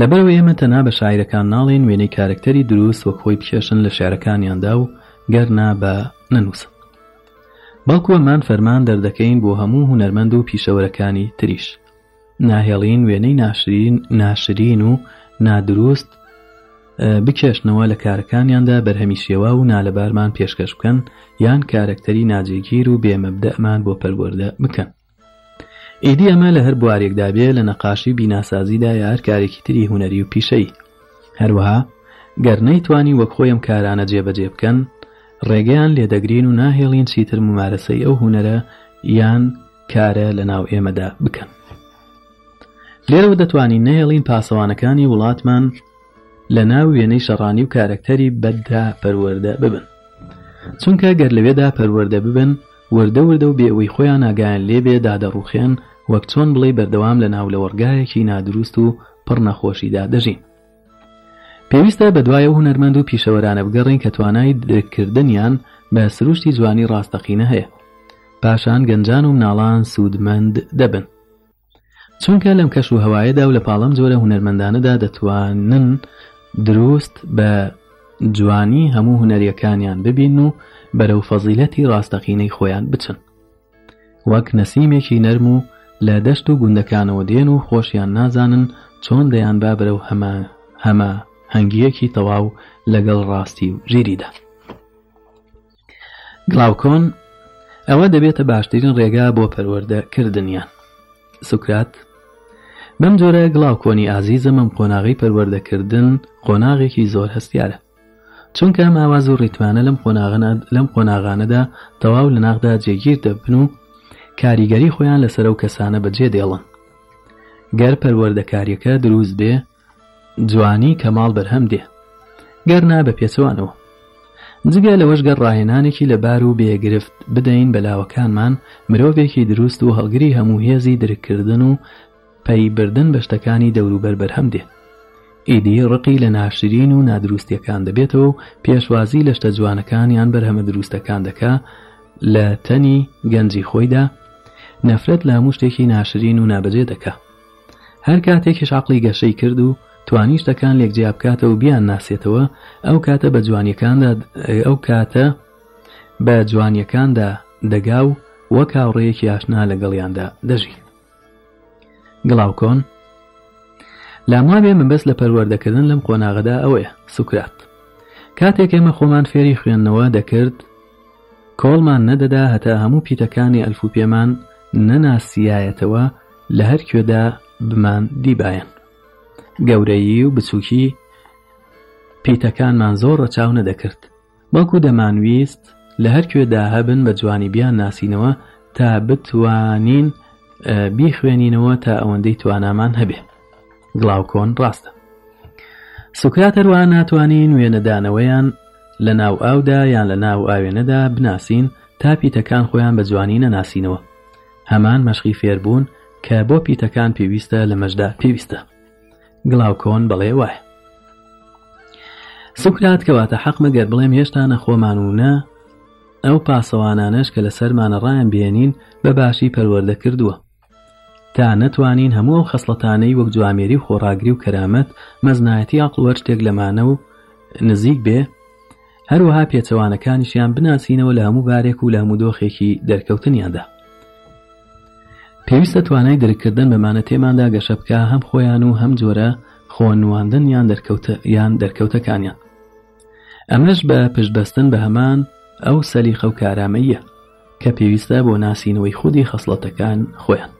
[SPEAKER 1] لەبەرەوە ئێمە تەنا بە شاعیرەکان ناڵێن وێنەی کارکتەری دروست وە کۆی بکێشن لە شارەکانیاندا و گەرنا بە نەنووسن بەڵکووەمان فەرمان دەردەکەین بۆ هەموو هوەرمەند و پیشەوەرەکانی تریش ناهێڵین وێنەی ناشرین ناشرین و نادروست بکێشنەوە لە کارەکانیاندا بەرهەمیشیەوە و نالەبارمان پێشکەش بکەن یان کارکتەری ناجێگیر و بێمەبدەمان بۆ پەروەەردە بکەن ئیدی ئەمە لە هەر بوارێکدا بێ لە نەقاشی بیناسازیدا یار کارێکی تری هوەری و پیشەی هەروەها گەرنەی توانی وەک خۆیم کارانە جێبەجێ بکەن ڕێگەیان لێدەگرین و ناهێڵین چیتر ممارەسەی ئەو هوەرە یان کارە لە ناو ئێمەدا بکەن لێرەوە دەتوانین نەهێڵین پاسەوانەکانی وڵاتمان لە ناو وێنەی شەڕانی و کارکتەری بەددا پەروەەردە ببن چونکە گەر لەوێدا پەروەەردە ببن وەردە وردە و بێەوەی خۆیان ئاگایان لێبێ دادەڕوخێن وەک چۆن بڵێ بەردەوام لە ناولەوەرگایەکی نادروست و پڕ نەخۆشیدا دەژین پێویستە بە دوایە و هوەرمەند و پیشەوەرانە بگەڕین کە توانای درکردنیان بە سروشتی جوانی ڕاستەقینە هەیە پاشان گەنجان و مناڵان سوودمەند دەبن چونکە لەم کەش و هەوایەدا و لە پاڵەم زۆرە هوەرمەندانەدا دەتوانن دروست بە جوانی هەموو هوەریەکانیان ببین و بەرەو فەزیلەتی ڕاستەقینەی خۆیان بچن وەک نەسیمێکی نەرم و لە دەشت و گوندەکانەوە دێن و خۆشیان نازانن چۆن دەیان با بەرەو هەمە هەمە هەنگیەکی تەواو لەگەڵ ڕاستی و ژیریدا گڵاوکۆن ئەوە دەبێتە باشترین ڕێگا بۆ پەروەردەکردنیان سوکرات بەم جۆرە گڵاوکۆنی ئازیزە مەم قۆناغی پەروەردەکردن قۆناغێکی زۆر هەستیارە چونکە ماواز و ڕیتوانە لەم لەم قۆناغانەدا تەواو لە ناغدا جێگیر دەبن و کاریگەری خۆیان لەسەر و کەسانە بەجێ دێڵن گەر پەروەردەکاریەکە دروست بێ جوانی کەماڵ بەرهەم دێ گەرنا بە پێچوانەوە جگە لەوەش گەر ڕاهێنانێکی لەبار و بێگرفت بدەین بەلاوەکانمان مرۆڤێکی دروست و هەڵگری هەموو هێزی درکردن و پەیبردن بە شتەکانی دەوروبەر بەرهەم دێت ئیدی ڕقی لە ناشرین و نادروستیەکان دەبێتەوە و پێشوازی لە شتە جوانەکانیان بەرهەمە دروستەکان دەکا لە تەنی گەنجی خۆیدا نەفرەت لە هەموو ناشرین و نابەجێ دەکا هەر کاتێکیش عقلی گەشەی کرد و توانیشتەکان لێکجیابکاتە و بیان ناسێتەوە ئەو کاتە بە جوانیەکاندا ئەو کاتە بە جوانیەکاندا دەگا و وە کاوڕەیەکی ئاشنا لەگەڵیاندا دەژی گڵاوکۆن لاماوێ من بەس لە پەروەردەکردن لەم قۆناغدا ئەوەیە سوکرات کاتێک ئێمە خۆمان فێری خوێندنەوە دەکرد کۆڵمان نەدەدا هەتا هەموو پیتەکانی ئەلفوپێمان نەناسیایەتەوە لە هەر کوێدا بمان دیباەن گەورەیی و بچووکی پیتەکانمان زۆر ڕەچاو نەدەکرد وەکو دەمانویست لە هەر کوێدا هەبن بە جوانی بیان ناسینەوە تا بتوانین بیخوێنینەوە تا ئەوەندەی توانامان هەبێت گڵاوکۆن ڕاستە سوکرات هەروان ناتوانین وێنەدانەوەیان لە ناو ئاودا یان لە ناو ئاوێنەدا بناسین تا پیتەکان خۆیان بە جوانی نەناسینەوە هەمان مەشقی فێربوون کە بۆ پیتەکان پێویستە لە مەشدا پێویستە گڵاوکۆن بەڵێ وایە سوکرات کەواتە حەق مەگەر بڵێم هێشتانە خۆمانونە ئەو پاسەوانانەش کە لە سەرمانە ڕایان بێنین بە باشی پەروەەردە کردووە تا نەتوانین هەموو ئەو خەسڵەتانەی وەک جوامێری و خۆراگری و کەرامەت مەزنایەتی ئاقلوەر شتێک لەمانە و نزیک بێ هەروەها پێچەوانەکانیشیان بناسیینەوە لە هەموو بارێک و لە هەموو دۆخێکی دەرکەوتنیاندا پێویستە توانای دەرکردن بەمانە تێماندا گەشە بکە هەم خۆیان و هەم جۆرە خۆنواندن یان دەرکەوتە یان دەرکەوتەکانیان ئەمەش بە پشتبەستن بە هەمان ئەو سەلیخە و کارامەیە کە پێویستە بۆ ناسینەوەی خودی خەسڵەتەکان خۆیان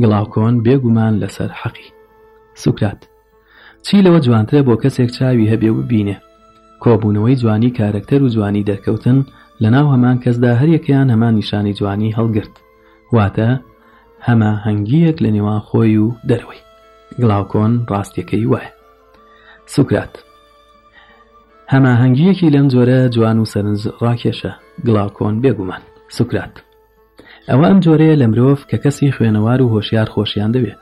[SPEAKER 1] گڵاوکۆن بێگومان لەسەر حەقی سوکرات چی لەوە جوانترە بۆ کەسێک چاوی هەبێ و بینێ کۆبوونەوەی جوانی کارکتەر و جوانی دەرکەوتن لە ناو هەمان کەسدا هەریەکەیان هەمان نیشانی جوانی هەڵگرت واتە هەمە هەنگیەک لە نێوان خۆی و دەرەوەی گڵاوکۆن ڕاستیەکەی وایە سوکرات هەماهەنگیەکی لەم جۆرە جوان و سەرنج ڕاکێشە گڵاوکۆن بێگومان سوکرات ئەوە ئەم جۆرەیە لە مرۆڤ کە کەسی خوێنەوار و هۆشیار خۆشیان دەوێت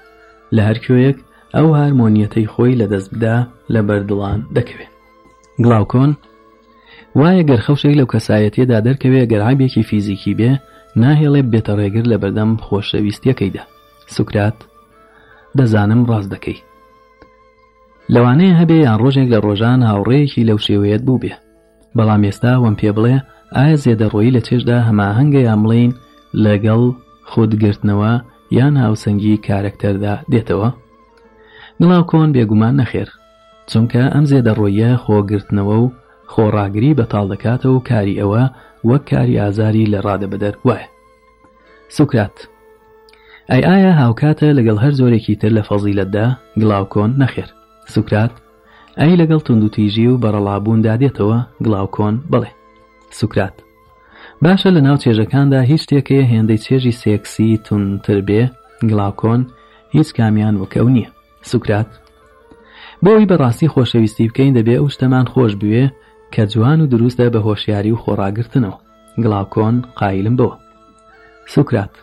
[SPEAKER 1] لە هەرکوێیەک ئەو هارمۆنیەتەی خۆی لە دەستبدا لە بەردڵان دەکەوێت گڵاوکۆن وایە گەر خەوشێک لەو کەسایەتیدا دەرکەوێت گەرعابێکی فیزیکی بێ ناهێڵێ بێتە ڕێگر لە بەردەم خۆشەویستیەکەیدا سوکرات دەزانم ڕاست دەکەی لەوانەیە هەبێ یان ڕۆژێک لە ڕۆژان هاوڕەیەکی لەو شێوەیەت بوو بێ بەڵام ئێستا وەم پێ بڵێ ئایا زێدەڕۆیی لە چێشدا هەماهنگگە یامڵین لەگەڵ خودگرتنەوە یان هاوسەنگی کارکتەردا دێتەوە گڵاو کۆن بێگومان نەخێر چونکە ئەم زێدەڕۆیە خۆگرتنەوە و خۆڕاگری بەتاڵ دەکاتەوە و کاری ئەوە وەک کاری ئازاری لە ڕادە بەدەر وایە سوکرات ئەی ئایا هاوکاتە لەگەڵ هەر زۆرێکی تر لە فەزیلەتدا گڵاوکۆن نەخێر سوکرات ئەی لەگەڵ تونندوتیژی و بەرەڵابووندا دێتەوە گڵاوکۆن بڵێ سوکرات باشە لە ناو چێژەکاندا هیچ شتێکەیە هێندەی چێژی سێکسی تونتر بێ گڵاوکۆن هیچ کامیان وکەو نییە سوکرات بۆی بەڕاستی خۆشەویستی بکەین دەبێ ئەو شتەمان خۆش بوێ کە جوان و دروستە بە هۆشیاری و خۆراگرتنەوە گڵاوکۆن قایلم بەوە سوکرات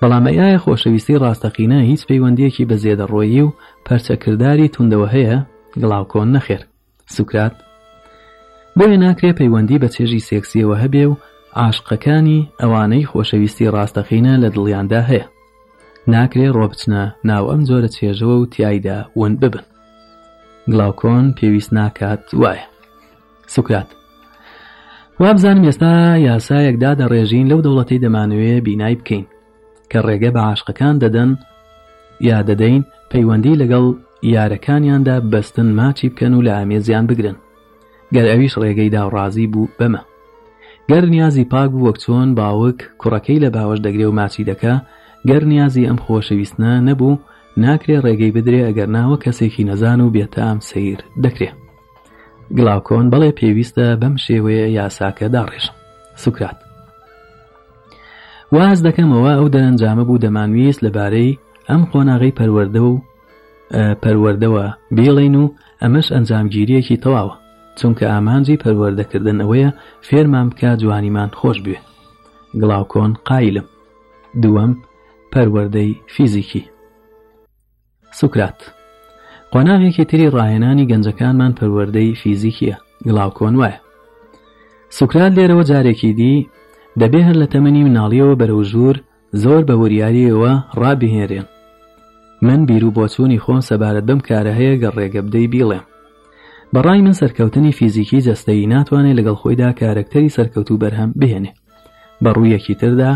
[SPEAKER 1] بەڵامەیە خۆشەویستی ڕاستەقینە هیچ پەیوەندیەکی بە زێدەڕۆیی و پەرچەکردداری توندەوە هەیە گڵاوکۆن نەخێر سوکرات بۆیە ناکرێ پەیوەندی بە چێژی سێکسیەوە هەبێ و عاشقەکانی ئەوانەی خۆشەویستی ڕاستەخینە لە دڵیاندا هەیە ناکرێ ڕۆبچنە ناو ئەم جۆرە چێژەوە و تایدا ون ببن گڵاوکۆن پێویست ناکات وایە سوکات وابزانم ئێستا یاسایەکدا دەڕێژین لەو دەوڵەتی دەمانوێ بینای بکەین کە ڕێگە بە عاشقەکان دەدەن یا دەدەین پەیوەندی لەگەڵ یارەکانیاندا بەستن ماچی بکەن و لە ئامێزیان بگرن گەر ئەویش ڕێگەی داڕازی بوو بەمە گەر نیازی پاک بوو وەک چۆن باوک کوڕەکەی لە باوەش دەگرێ و ماچی دەکا گەر نیازی ئەم خۆشەویستە نەبوو ناکرێ ڕێگەی بدرێ ئەگەر ناوە کەسێکی نەزان و بێتە ئام سیر دەکرێ گڵاوکۆن بەڵێ پێویستە بەم شێوەیە یاساکە داڕێژ سوکرات واز دەکەمەوە ئەو دەرەنجامە بوو دەمانویست لەبارەی ئەم خۆناغی پەروەەردە و پەروەردەوە بێڵین و ئەمەش ئەنجامگیریەکی تەواوە چونکە ئامانجی پەروەردەکردن ئەوەیە فێرمان بکە جوانیمان خۆش بێ گڵاوکۆن قایلم دووەم پەروەردەی فیزیکی سوکرات قۆناغێکی تری ڕاهێنانی گەنجەکانمان پەروەردەی فیزیکیە گڵاوکۆن وایە سوکرات لێرەوە جارێکی دی دەبێ هەر لە تەمەنی مناڵیەوە بەرەو ژوور زۆر بە وریاریەوە ڕابهێنرێن من بیر و بۆچوونی خۆن سەبارەت بەم کارە هەیە گە ڕێگە بدەی بیڵێم بەڕای من سەرکەوتنی فیزیکی جەستەی ناتوانێت لەگەڵ خۆیدا کارکتەری سەرکەوت و بەرهەم بهێنێ بەڕوویەکی تردا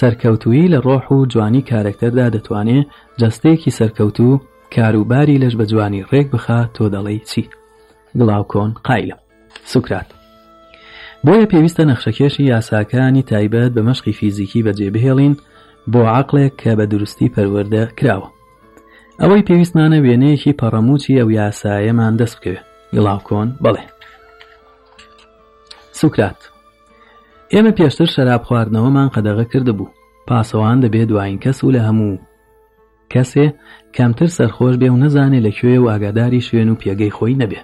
[SPEAKER 1] سەرکەوتویی لە ڕۆح و جوانی کارکتەردا دەتوانێت جەستەیەکی سەرکەوت و کاروباری لەش بە جوانی ڕێک بخات تۆ دەڵێی چی گڵاوکۆن قایلە سوکرات بۆیە پێویستە نەخشەکێشی یاساکانی تایبەت بە مەشقی فیزیکی بەجێبهێڵین بۆ عقلێک کە بە دروستی پەروەەردە کراوە ئەوەی پێویستمانە وێنەیەکی پەڕەموچی ئەو یاسایەمان دەست بکەوێ گڵاوکۆن بڵێ سوکرات ئێمە پێشتر شەراب خواردنەوەمان قەدەغە کرده بوو پاسەوان دەبێت دوایین کەس و لە هەموو کەسێ کەمتر سەرخۆش بێ و نەزانێ لەکوێ و ئاگاداری شوێن و پێگەی خۆی نەبێ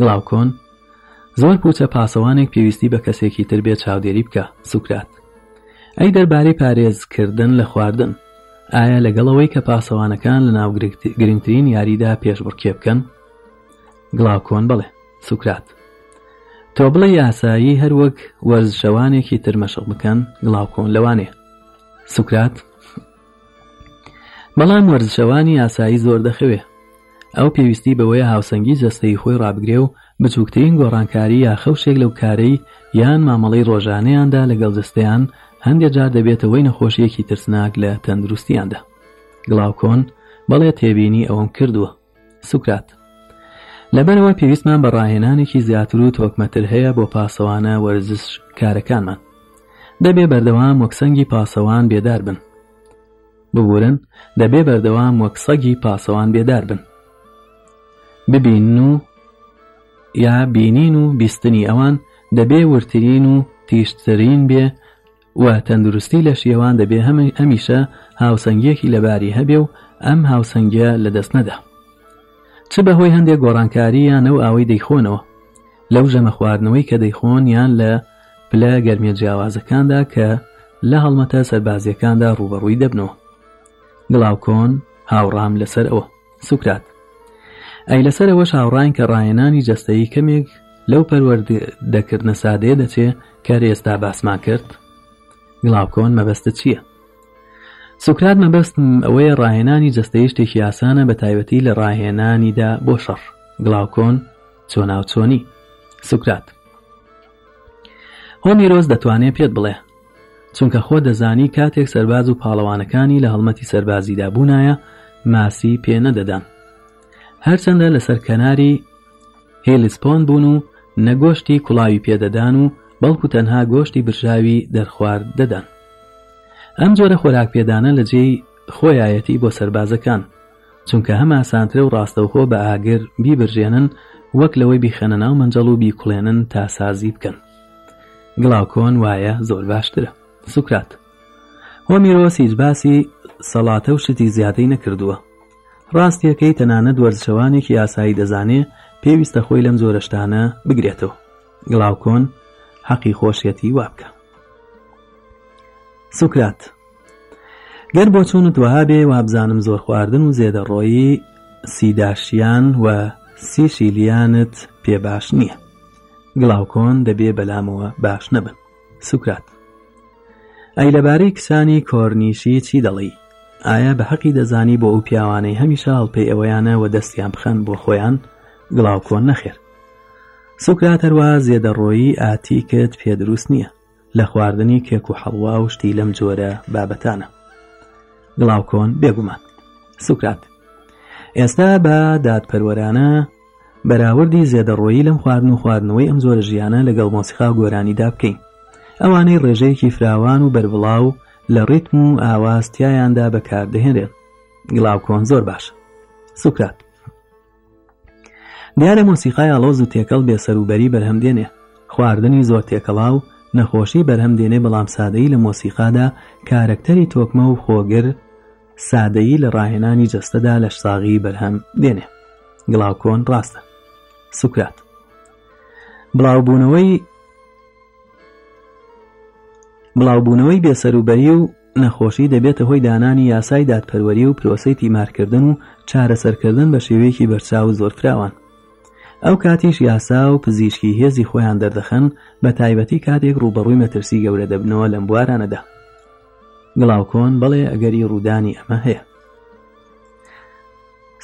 [SPEAKER 1] گڵاوکۆن زۆر پوچە پاسەوانێک پێویستی بە کەسێکی تر بێت چاودێری بکە سوکرات ئەی دەربارەی پارێزکردن لە خواردن ئایا لەگەڵەوەی کە پاسەوانەکان لە ناو گرنگترین یاریدا پێشبڕکێ بکەن گڵاوکۆن بڵێ سوکرات تۆ بڵێ یاسایی هەروەک وەرزشەوانێکی ترمەشق بکەن گڵاوکۆن لەوانێ سوکرات بەڵام وەرزشەوانی یاسایی زۆر دەخەوێ ئەو پێویستی بەوەی هاوسەنگی جەستەی خۆی ڕابگرێ و بچووکترین گۆڕانکاری یا خەوشێک لەو کارەی یان مامەڵەی ڕۆژانەیاندا لەگەڵ جستیان هەندێک جار دەبێتەوەی نەخۆشیەکی ترسناک لە تەندروستیاندا گڵاوکۆن بەڵێ تێبینی ئەوم کردووە سوکرات لەبەرەوە پێویستمان بەڕاهێنانێکی زیاتر و تۆکمەتر هەیە بۆ پاسەوانە وەرزش کارەکانمان دەبێ بەردەوام وەکسەنگی پاسەوان بێدار بن ببورن دەبێ بەردەوام وەکسەگی پاسەوان بێدار بن ببین و یا بینین و بیستنی ئەوان دەبێ ورترین و تیشترین بێ و تەندروستی لە شێوان دەبێ هەمە ئەمیشە هاوسنگیەکی لەباری هەبێ و ئەم هاوسنگە لە دەست نەدا چ بەهۆی هەندێک گۆڕانکاری یان ئەو ئاوەی دەیخۆنەوە لەو ژەمە خواردنەوەی کە دەیخۆن یان لە پلە گەرمێ جیاوازەکاندا کە لە هەڵمەتە سەربازیەکاندا ڕوبەڕووی دەبنەوە گڵاوکۆن هاوڕام لەسەر ئەوە سوکرات ئەی لەسەر ئەوەش هاوڕان کە ڕایەنانی جەستایی کەمێک لەو پەروەردەکردنە سادەیە دەچێ کە ئێستا باسمان کرد میڵاوکەون مەبەستە چییە سوکرات مەبەستم ئەوەیە ڕاهێنانی جستەی شتێکی یاسانە بە تایبەتی لە ڕاهێنانیدا بۆ شەڕ گڵاوکۆن چۆناوچۆنی سوکرات هۆمیرۆز دەتوانێت پێت بڵێ چونکە خۆ دەزانی کاتێک سەرباز و پاڵەوانەکانی لە هەڵمەتی سەربازیدا بوونایە ماسی پێ نەدەدان هەرچەندە لەسەر کەناری هێلسپۆن بوون و نەگۆشتی کوڵاوی پێدەدان و بەڵکو تەنها گۆشتی برژاوی دەرخوارد دەدەن ئەم جۆرە خۆراک پێدانە لە جێی خۆیەتی بۆ سربازەکان چونکە هەم ئاسانترە و ڕاستەوخۆ بە ئاگر بیبرژێنن وەک لەوەی بیخەنە ناو منجەڵ و بیکوڵێنن تا سازی بکەن گڵاوکۆن وایە زۆر باشترە سوکرات هۆمیرۆس هیچ باسی سەڵاتە و شتی زیاتەی نەکردووە ڕاستیەکەی تەنانەت وەرزشەوانێکی ئاسایی دەزانێ پێویستە خۆی لەم زۆرەشتانە بگرێتەوە گڵاوکۆن حەقی خۆشیەتی وا بکە سوکرات گەر بۆ چوونت وەها بێ وابزانم زۆر خواردن و زێدەڕۆیی سیداشیان و سیشیلیانت پێ باش نییە گڵاوکۆن دەبێ بەلامەوە باش نەبن سوکرات ئەی لەبارەی کسانی کۆرنیشی چی دەڵی ئایا بە حەقی دەزانی بۆ ئەو پیاوانەی هەمیشە هەڵپێی ئەوەیانە و دەستیان بخەن بۆ خۆیان گڵاوکۆن نەخێر سوکرات هەروە زێدەڕۆیی ئاتیکت پێدروست نییە لە خواردنی کێک و حەڵوا و شتی لەم جۆرە بابەتانە گڵاوکۆن بێگومان سوکرات ئێستا بە دادپەروەرانە بەراوردی زێدەڕۆیی لەم خواردن و خواردنەوەی ئەم زۆرە ژیانە لەگەڵ مۆسیخا گۆرانیدا بکەین ئەوانەی ڕێژەیەکی فراوان و بەربڵاو لە ڕیتم و ئاواستیایاندا بەکاردەهێنرێن گڵاوکۆن زۆر باش سوکرات دیارە مۆسیقای ئالۆز و تێکەڵ بێسەروبەری بەرهەمدێنێ خواردنی زۆر تێکەڵا و نەخۆشی بەرهەمدێنێ بەڵام سادەی لە مۆسیقادا کارکتەری تۆکمە و خۆگر سادەیی لە ڕاهێنانی جەستەدا لە ساغی بەرهەم دێنێ گڵاوکۆن ڕاستە سوکرات بڵاوبوونەوەی بڵاوبوونەوەی بێسەروبەری و نەخۆشی دەبێتە هۆی دانانی یاسای دادپەروەری و پرۆسی تیمارکردن و چارەسەرکردن بە شێوەیەکی بەرچاو زۆر فراوان ئەو کاتیش یاسا و پزیشکی هێزی خۆیان دەردەخەن بە تایبەتی کاتێک ڕوبەڕووی مەترسی گەورە دەبنەوە لەم بوارانەدا گڵاوکۆن بڵێ ئەگەری ڕوودانی ئەمە هەیە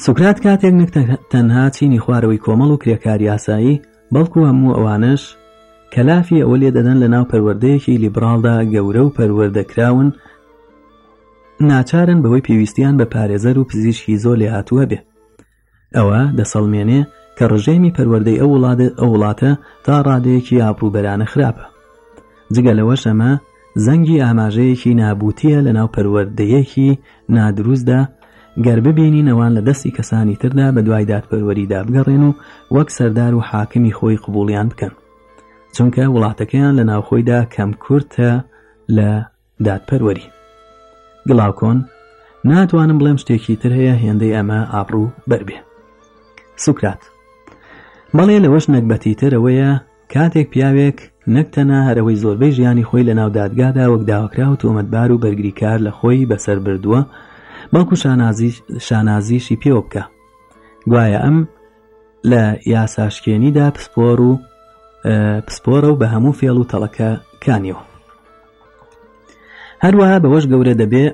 [SPEAKER 1] سوکرات کاتێک نک تەنها چینی خوارەوەی کۆمەڵ و کرێکار یاسایی بەڵکو هەموو ئەوانش کەلافی ئەوە لێ دەدەن لە ناو پەروەردەیەکی لیبراڵدا گەورە و پەروەردەکراون ناچارن بەوەی پێویستیان بە پارێزەر و پزیشکی زۆر لێ هاتووە بێ ئەوە دەسەڵمێنێ کە ڕژێمی پەروەردەی ئەو وڵاتە ئەو وڵاتە تا ڕادەیەکی ئابرووبەرانە خراپە جگە لەوەش ئەمە زەنگی ئاماژەیەکی نابوتیە لە ناو پەروەردەیەکی نادروستدا گەر ببینینەوان لە دەستی کەسانی تردا بە دوای دادپەروەریدا بگەڕێن و وەک سەردار و حاکمی خۆی قبولیان بکەن چونکە وڵاتەکەیان لە ناوخۆیدا کەم کورتە لە دادپەروەری گڵاوکۆن ناتوانم بڵێم شتێکی تر هەیە هێندەی ئەمە ئابروو بربێ سوکرات بەڵێ لەوەش نەکبەتی ترەوەیە کاتێک پیاوێک نەکتەنا هەرەوەی زۆربەی ژیانی خۆی لە ناودادگادا وەک داوەکرا و تۆمەتبار و بەرگریکار لە خۆی بەسەر بردووە بەڵکو شانازیشی پێوە بکە گوایە ئەم لە یاساشکێنیدا پسپۆر و پسپۆرە و بە هەموو فێڵ و تەڵەکە کانیەوە هەروەها بەوەش گەورە دەبێ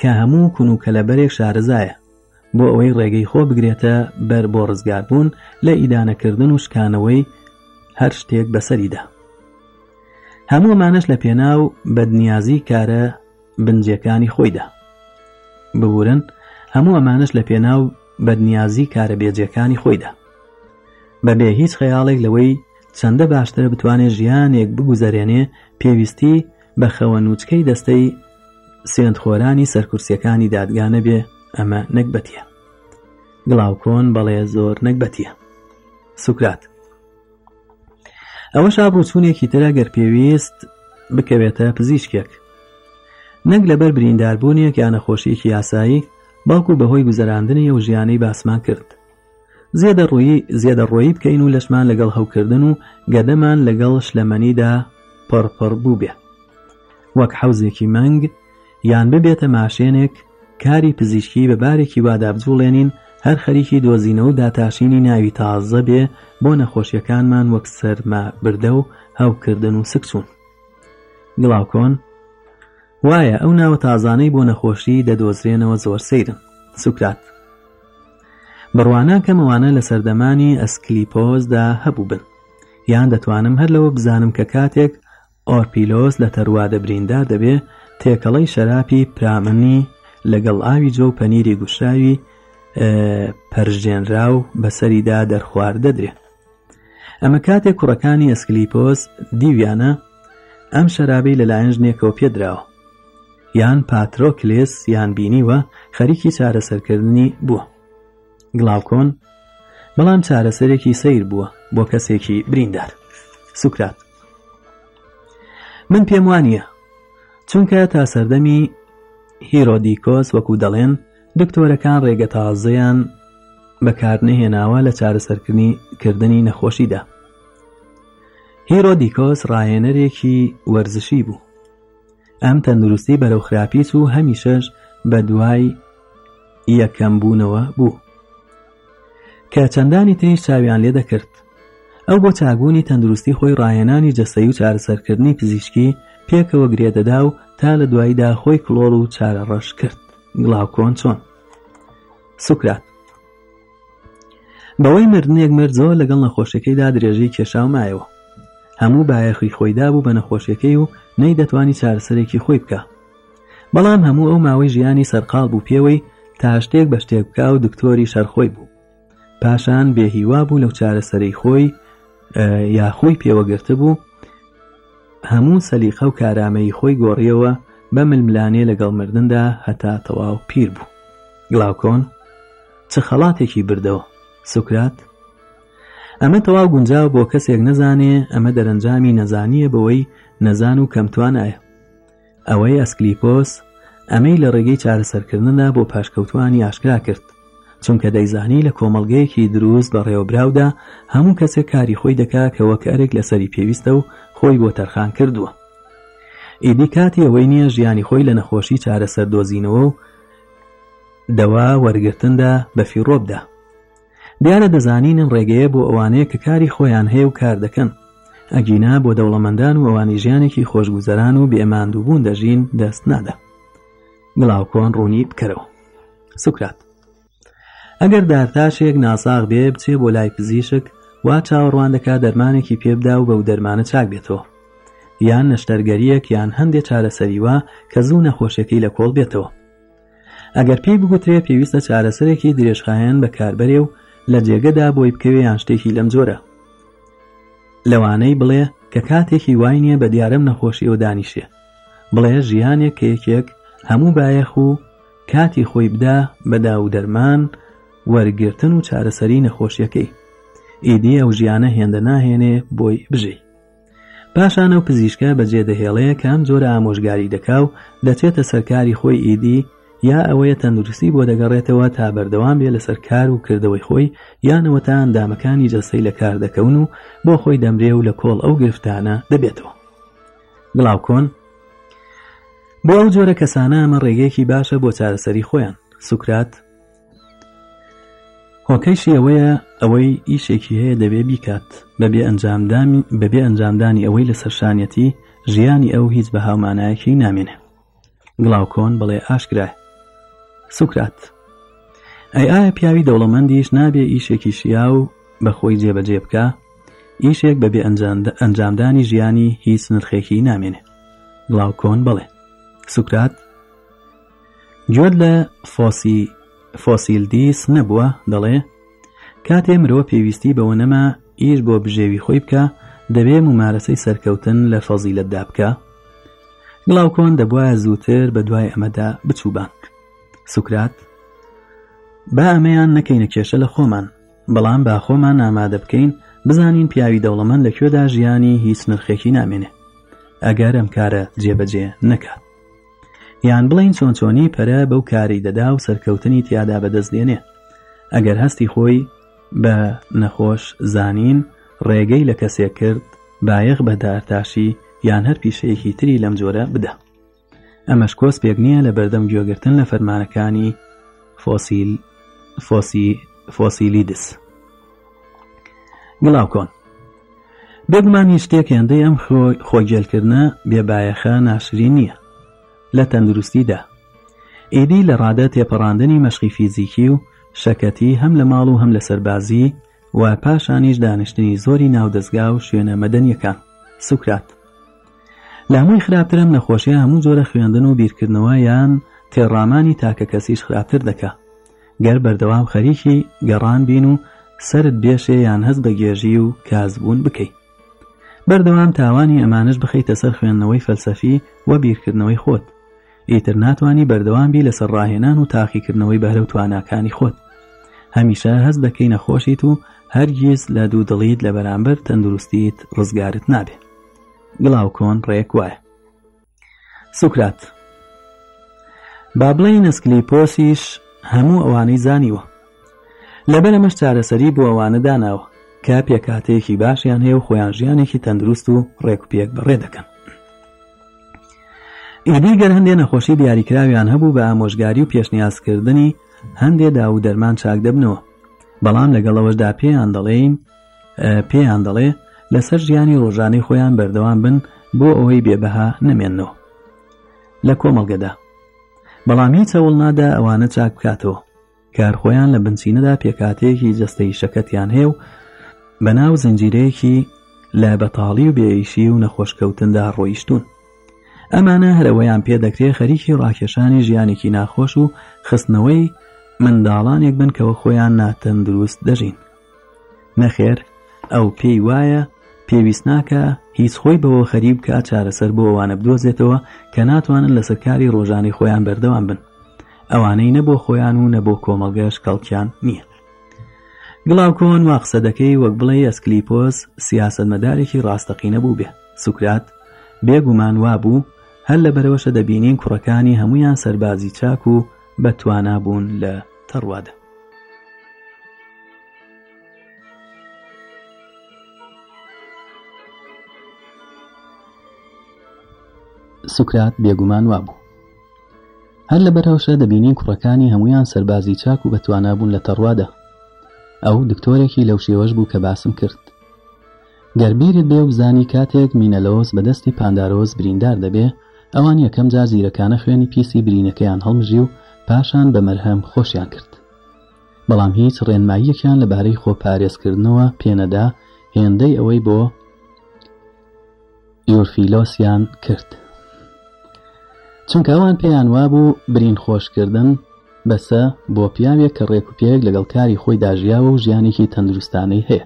[SPEAKER 1] کە هەموو کون و کەلەبەرێک شارەزایە بۆ ئەوەی ڕێگەی خۆ بگرێتە بەر بۆ ڕزگاربوون لە ئیدانەکردن و شکانەوەی هەر شتێک بەسەریدا هەموومانش لە پێناو بەدنیازی کارە بنجەکانی خۆیدا ببورن هەموو ئەمانش لە پێناو بەدنیازی کارە بێجەکانی خۆیدا بەبێ هیچ خەیاڵێک لەوەی چەندە باشترە بتوانێت ژیانێک بگوزارێنێ پێویستی بە خەوەنوچکەی دەستەی سێنتخۆرانی سەرکورسیەکانی دادگانە بێ ئەمە نەکبەتە گڵاوکۆن بەڵێ زۆر نەکبەتیە سوکرات ئەوەش ئابووچوونێکی ترە گەر پێویست بکەوێتە پزیشکێک نەک لەبەر برینداربوونیەک یان نەخۆشیێکی یاسایی باکو بەهۆی گوزەراندنی و ژیانەی باسمان کرد زیادە ڕووی زیادە ڕۆیی بکەین و لەشمان لەگەڵ هەوکردن و گەدەمان لەگەڵ شلەمەنیدا پڕپڕ بوو بێ وەک حەوزێکی مەنگ یان ببێتە ماشێنێک کاری پزیشکی بەبارێکی وادابجوڵێنین هەر خەریکی دۆزینەوە و داتاشینی ناوی تازە بێ بۆ نەخۆشیەکانمان وەک سەرما بردە و هەوکردن و سکچون گڵاوکۆن وایە ئەو ناوە تازانەی بۆ نەخۆشی دەدۆزرێنەوە زۆر سەیرن سوکرات بڕوانە کەمەوانە لە سەردەمانی ئەسکلیپۆزدا هەبوو بن یان دەتوانم هەر لەوە بزانم کە کاتێک ئۆرپیلۆس لە تەروادە بریندا دەبێ تێکەڵەی شەراپی پرامنی لەگەڵ ئاوی جۆ پەنیری گوشاوی پەرژێنرا و بەسەریدا دەرخوارد دەدرێ ئەمە کاتێک کوڕەکانی ئەسکلیپۆس دیویانە ئەم شەرابەی لەلایەن ژنێکەوە پێدراوە یان پاترۆکلێس یان بینیوە خەریکی چارەسەرکردنی بووە گڵاوکۆن بەڵام چارەسەرێکی سیر بووە بۆ کەسێکی بریندار سوکرات من پێم وانە چونکە تا سەردەمی هیرۆدیکۆس وەکو دەڵێن دکتۆرەکان ڕێگە تازەیان بەکارنەهێناوە لە چارەسەرکردنی کردنی نەخۆشیدا هێرۆدیکۆس ڕاهێنەرێکی وەرزشی بوو ئەم تەندروستی بەرەو خراپیس و هەمیشەش بە دوای یەکەمبوونەوە بوو کە چەندانی تری چاویان لێ دەکرد ئەو بۆ چاگوونی تەندروستی خۆی ڕاهێنانی جەسەی و چارەسەرکردنی پزیشکی پێکەوە گرێدەدا و تا لە دواییدا خۆی کلۆڵ و چارەڕەش کرد گڵاوکۆن چۆن سوکرات بەوەی مردنێک مرد زۆر لەگەڵ نەخۆشیەکەیدا درێژەی کێشاو مایەوە هەموو بایەخی خۆیدا بوو بە نەخۆشیەکەی و نەی دەتوانی چارەسەرێکی خۆی بکە بەڵام هەموو ئەو ماوەی ژیانی سەرقال بوو پێوەی تا شتێک بە شتێک بکە و دکتۆری شەرخۆی بوو پاشان بێهیوا بوو لەو چارەسەری خۆی یاخۆی پێوەگرتە بوو هەموو سەلیقە و کارامەی خۆی گۆڕیەوە بە ململانێ لەگەڵ مردندا هەتا تەواو پیر بوو گڵاوکۆن چ خەڵاتێکی بردەوە سوکرات ئەمە تەواو گونجاو بۆ کەسێک نەزانێ ئەمە دەرەنجامی نەزانیە بەوەی نەزان و کەمتوانایە ئەوەی ئەسکلیپۆس ئەمەی لە ڕێگەی چارەسەرکردندا بۆ پاشکەوتوانی ئاشکرا کرد چونکە دەیزانی لە کۆمەلگەیەکی دروست بە ڕێوەبراودا هەموو کەسێک کاری خۆی دەکا کە وەکارێک لەسەری پێویستە و خۆی بۆ تەرخان کردووە ئیدی کاتی ئەوەی نییە ژیانی خۆی لە نەخۆشی چارەسەر دۆزینەوە و دەوا وەرگرتندا بە فیڕۆبدا دیارە دەزانینن ڕێگەیە بۆ ئەوانەیە کە کاری خۆیان هەیە و کار دەکەن ئەگینا بۆ دەوڵەمەندان و ئەوانی ژیانێکی خۆشگوزەران و بێماندووبوون دەژین دەست نادا گڵاوکۆن ڕوونی بکەرەوە سوکرات ئەگەر دارتاشێک ناساغ بێ بچێ بۆ لای پزیشک وا چاوەڕوان دەکا دەرمانێکی پێبدا و بەو دەرمانە چاک بێتەوە یان نەشتەرگەریەک یان هەندێک چارەسەریوە کە زوو نەخۆشیەکەی لە کۆڵ بێتەوە ئەگەر پێی بگوترێ پێویستە چارەسەرێکی درێژخایەن بەکاربەرێ و لە جێگەدا بۆی بکەوێ یان شتێکی لەم جۆرە لەوانەی بڵێ کە کاتێکی وای نییە بە دیارم نەخۆشی و دانیشێ بڵێ ژیانێک کە یەکێک هەموو بایەخ و کاتی خۆی بدا بەدا و دەرمان وەرگرتن و چارەسەری نەخۆشیەکەی ئیدی ئەو ژیانە هێندە ناهێنێ بۆی بژی پاشانە و پزیشکە بەجێدەهێڵەیە کام جۆرە ئامۆژگاری دەکاو دەچێتە سەرکاری خۆی ئیدی یا ئەوەیە تەندروستی بۆ دەگەڕێتەوە تا بەردەوام بێ لەسەر کار و کردەوەی خۆی یانەوە تا ئەندامەکانی جەسەی لە کار دەکەون و بۆ خۆی دەمرێ و لە کۆڵ ئەو گرفتانە دەبێتەوە گڵاوکۆن بۆ ئەو جۆرە کەسانە ئەمە ڕێگەیەکی باشە بۆ چارەسەری خۆیان سوکرات هۆکەیشی ئەوەیە ئەوەی ئیشێکی هەیە دەبێ بیکات بەبێ ئەنجامدامی بەبێ ئەنجامدانی ئەوەی لە سەرشانەتی ژیانی ئەو هیچ بە هاومانایەکی نامێنێ گڵاوکۆن بڵێ ئاشکرا سوکرات ئەی ئایا پیاوی دەوڵەمەندیش نابێ ئیشێکی شیا و بەخۆی جێبەجێ بکە ئیشێک بەبێ ئەنجامدانی ژیانی هیچ نرخێکی نامێنێ گڵاوکۆن بڵێ سوکرات گوێت لە فۆسی فۆسیلدیس نەبووە دەڵێ کاتێ مرۆ پێویستی بەوە نەما ئیش بۆ بژێوی خۆی بکە دەبێ ممارەسەی سەرکەوتن لە فەزیلتدا بکە گڵاوکۆن دەبواە زووتر بە دوای ئەمەدا بچوو بانک سوکرات با ئەمەیان نەکەینە کێشە لە خۆمان بەڵام با خۆمان ئامادە بکەین بزانین پیاوی دەوڵەمەند لەکوێدا ژیانی هیچ نرخێکی نامێنێ ئەگەر ئەم کارە جێبەجێ نەکات یان بڵین چۆنچۆنی پەرە بەو کاری دەدا و سەرکەوتنی تیادا بەدەستێنێ ئەگەر هەستی خۆی بە نەخۆش زانین ڕێگەی لە کەسێک کرد بایەخ بە دارتاشی یان هەر پیشەیەکی تری لەم جۆرە بدە ئەمەش کۆس پێک نییە لە بەردەم گوێگرتن لە فەرمانەکانی فۆسیل فۆسی فۆسیلیدس گڵاوکۆن بگمانی شتێک هێندەی ئەم خۆگێلکردە بێبایەخە ناشرین نییە لە تەندروستیدا ئیدی لە ڕادە تێپەڕاندنی مەشقی فیزیکی و شەکەتی هەم لە ماڵ و هەم لە سەربازی و پاشانیش دانیشتنی زۆری ناودەستگا و شوێنە مەدەنیەکان سوکرات لامۆی خراپترم نەخۆشیە هەموو جۆرە خوێندن و بیرکردنەوە یان تێڕامانی تاکە کەسیش خراپتر دەکە گەر بەردەوام خەریکی گەڕان بین و سرت بێشێ یان هەست بە گێژی و کازبوون بکەیت بەردەوام تاوانی ئەمانش بخەیتە سەر خوێندنەوەی فەلسەفی و بیرکردنەوەی خۆت ئیتر ناتانی بەردەوامبی لەسەر ڕاهێنان و تاقیکردنەوەی بەرە و تواناکانی خۆت هەمیشە هەست دەکەی نەخۆشیت و هەرگیز لە دوو دڵیت لە بەرامبەر تەندروستیت ڕزگارت نابێ گڵاو کۆن ڕێک وایە سوکرات بابلەی نسکلی پۆسیش هەموو ئەوانەی زانیوە لەبەر ئەمەش چارەسەری بۆ ئەوانە داناوە کاپێک کاتەیەکی باشیان هەیە و خۆیان ژیانێکی تەندروست و ڕێک و پێک بەڕێ دەکەن ئیدیگەر هەندێک نەخۆشی دیاریکراویان هەبوو بە ئامۆژگاری و پێشنیازکردنی هەندێک دا و دەرمان چاک دەبنەوە بەڵام لەگەڵەوەشدا پێیان دەڵێیم پێیان دەڵێ لەسەر ژیانی ڕۆژانی خۆیان بەردەوام بن بۆ ئەوەی بێبەها نەمێننەوە لە کۆمەڵگەدا بەڵام هیچ هەوڵ نادا ئەوانە چاک بکاتەوە کارخۆیان لە بنچینەدا پێکاتەیەکی جەستەی شەکەتیان هێو بە ناو زنجیرەیەکی لە بەتاڵی و بێیشی و نەخۆشکەوتندا ڕۆیشتون ئەمانە هەرەوەیان پێدەکرێت خەریکی ڕاکێشانی ژیانێکی ناخۆش و خستنەوەی منداڵانێک بن کەەوە خۆیان ناتەندروست دەژین نەخێر ئەو پێی وایە پێویست ناکە هیچ خۆی بەوە خەریب کە چارەسەر بۆوانە بدۆزێتەوە کە ناتوانن لە سەرکاری ڕۆژانی خۆیان بەردەوام بن ئەوانەی نەبۆ خۆیان و نەبۆ کۆمەلگەش کەڵکیان نییە گڵاوکۆن واقسە دەکەی وەک بڵێ ئەسکلیپۆس سیاست مەدارێکی ڕاستەقینە بوو بێ سوکرات بێگومان وا بوو هەر لە بەرەوەشە دەبینین کوڕەکانی هەمویان سەربازی چاک و بەتوانابوون لە تەڕوادا سوکرات بێگومان وابوو هەر لە بەرەوشە دەبینین کوڕەکانی هەمویان سەربازی چاک و بەتوانابوون لە تەڕوادا ئەو دکتۆرێکی لەو شێوەش بوو کە باسم کرد گەربیرت بێ و بزانی کاتێک مینەلۆس بەدەستی پاندارۆز بریندار دەبێ ئەوان یەکەم جار زیرەکانە خوێنی پێسی برینەکەیان هەڵمژی و پاشان بە مەرهەم خۆشیان کرد بەڵام هیچ ڕێنماییەکیان لەبارەی خۆپارێزکردنەوە پێنەدا هێندەی ئەوەی بۆ یۆرفیلۆسیان کرد چونکە ئەوان پێیان وابوو برین خۆشکردن بەسە بۆ پیاوێک کە ڕێک و پێک لەگەڵ کاری خۆی داژیاوە و ژیانێکی تەندروستانەی هەیە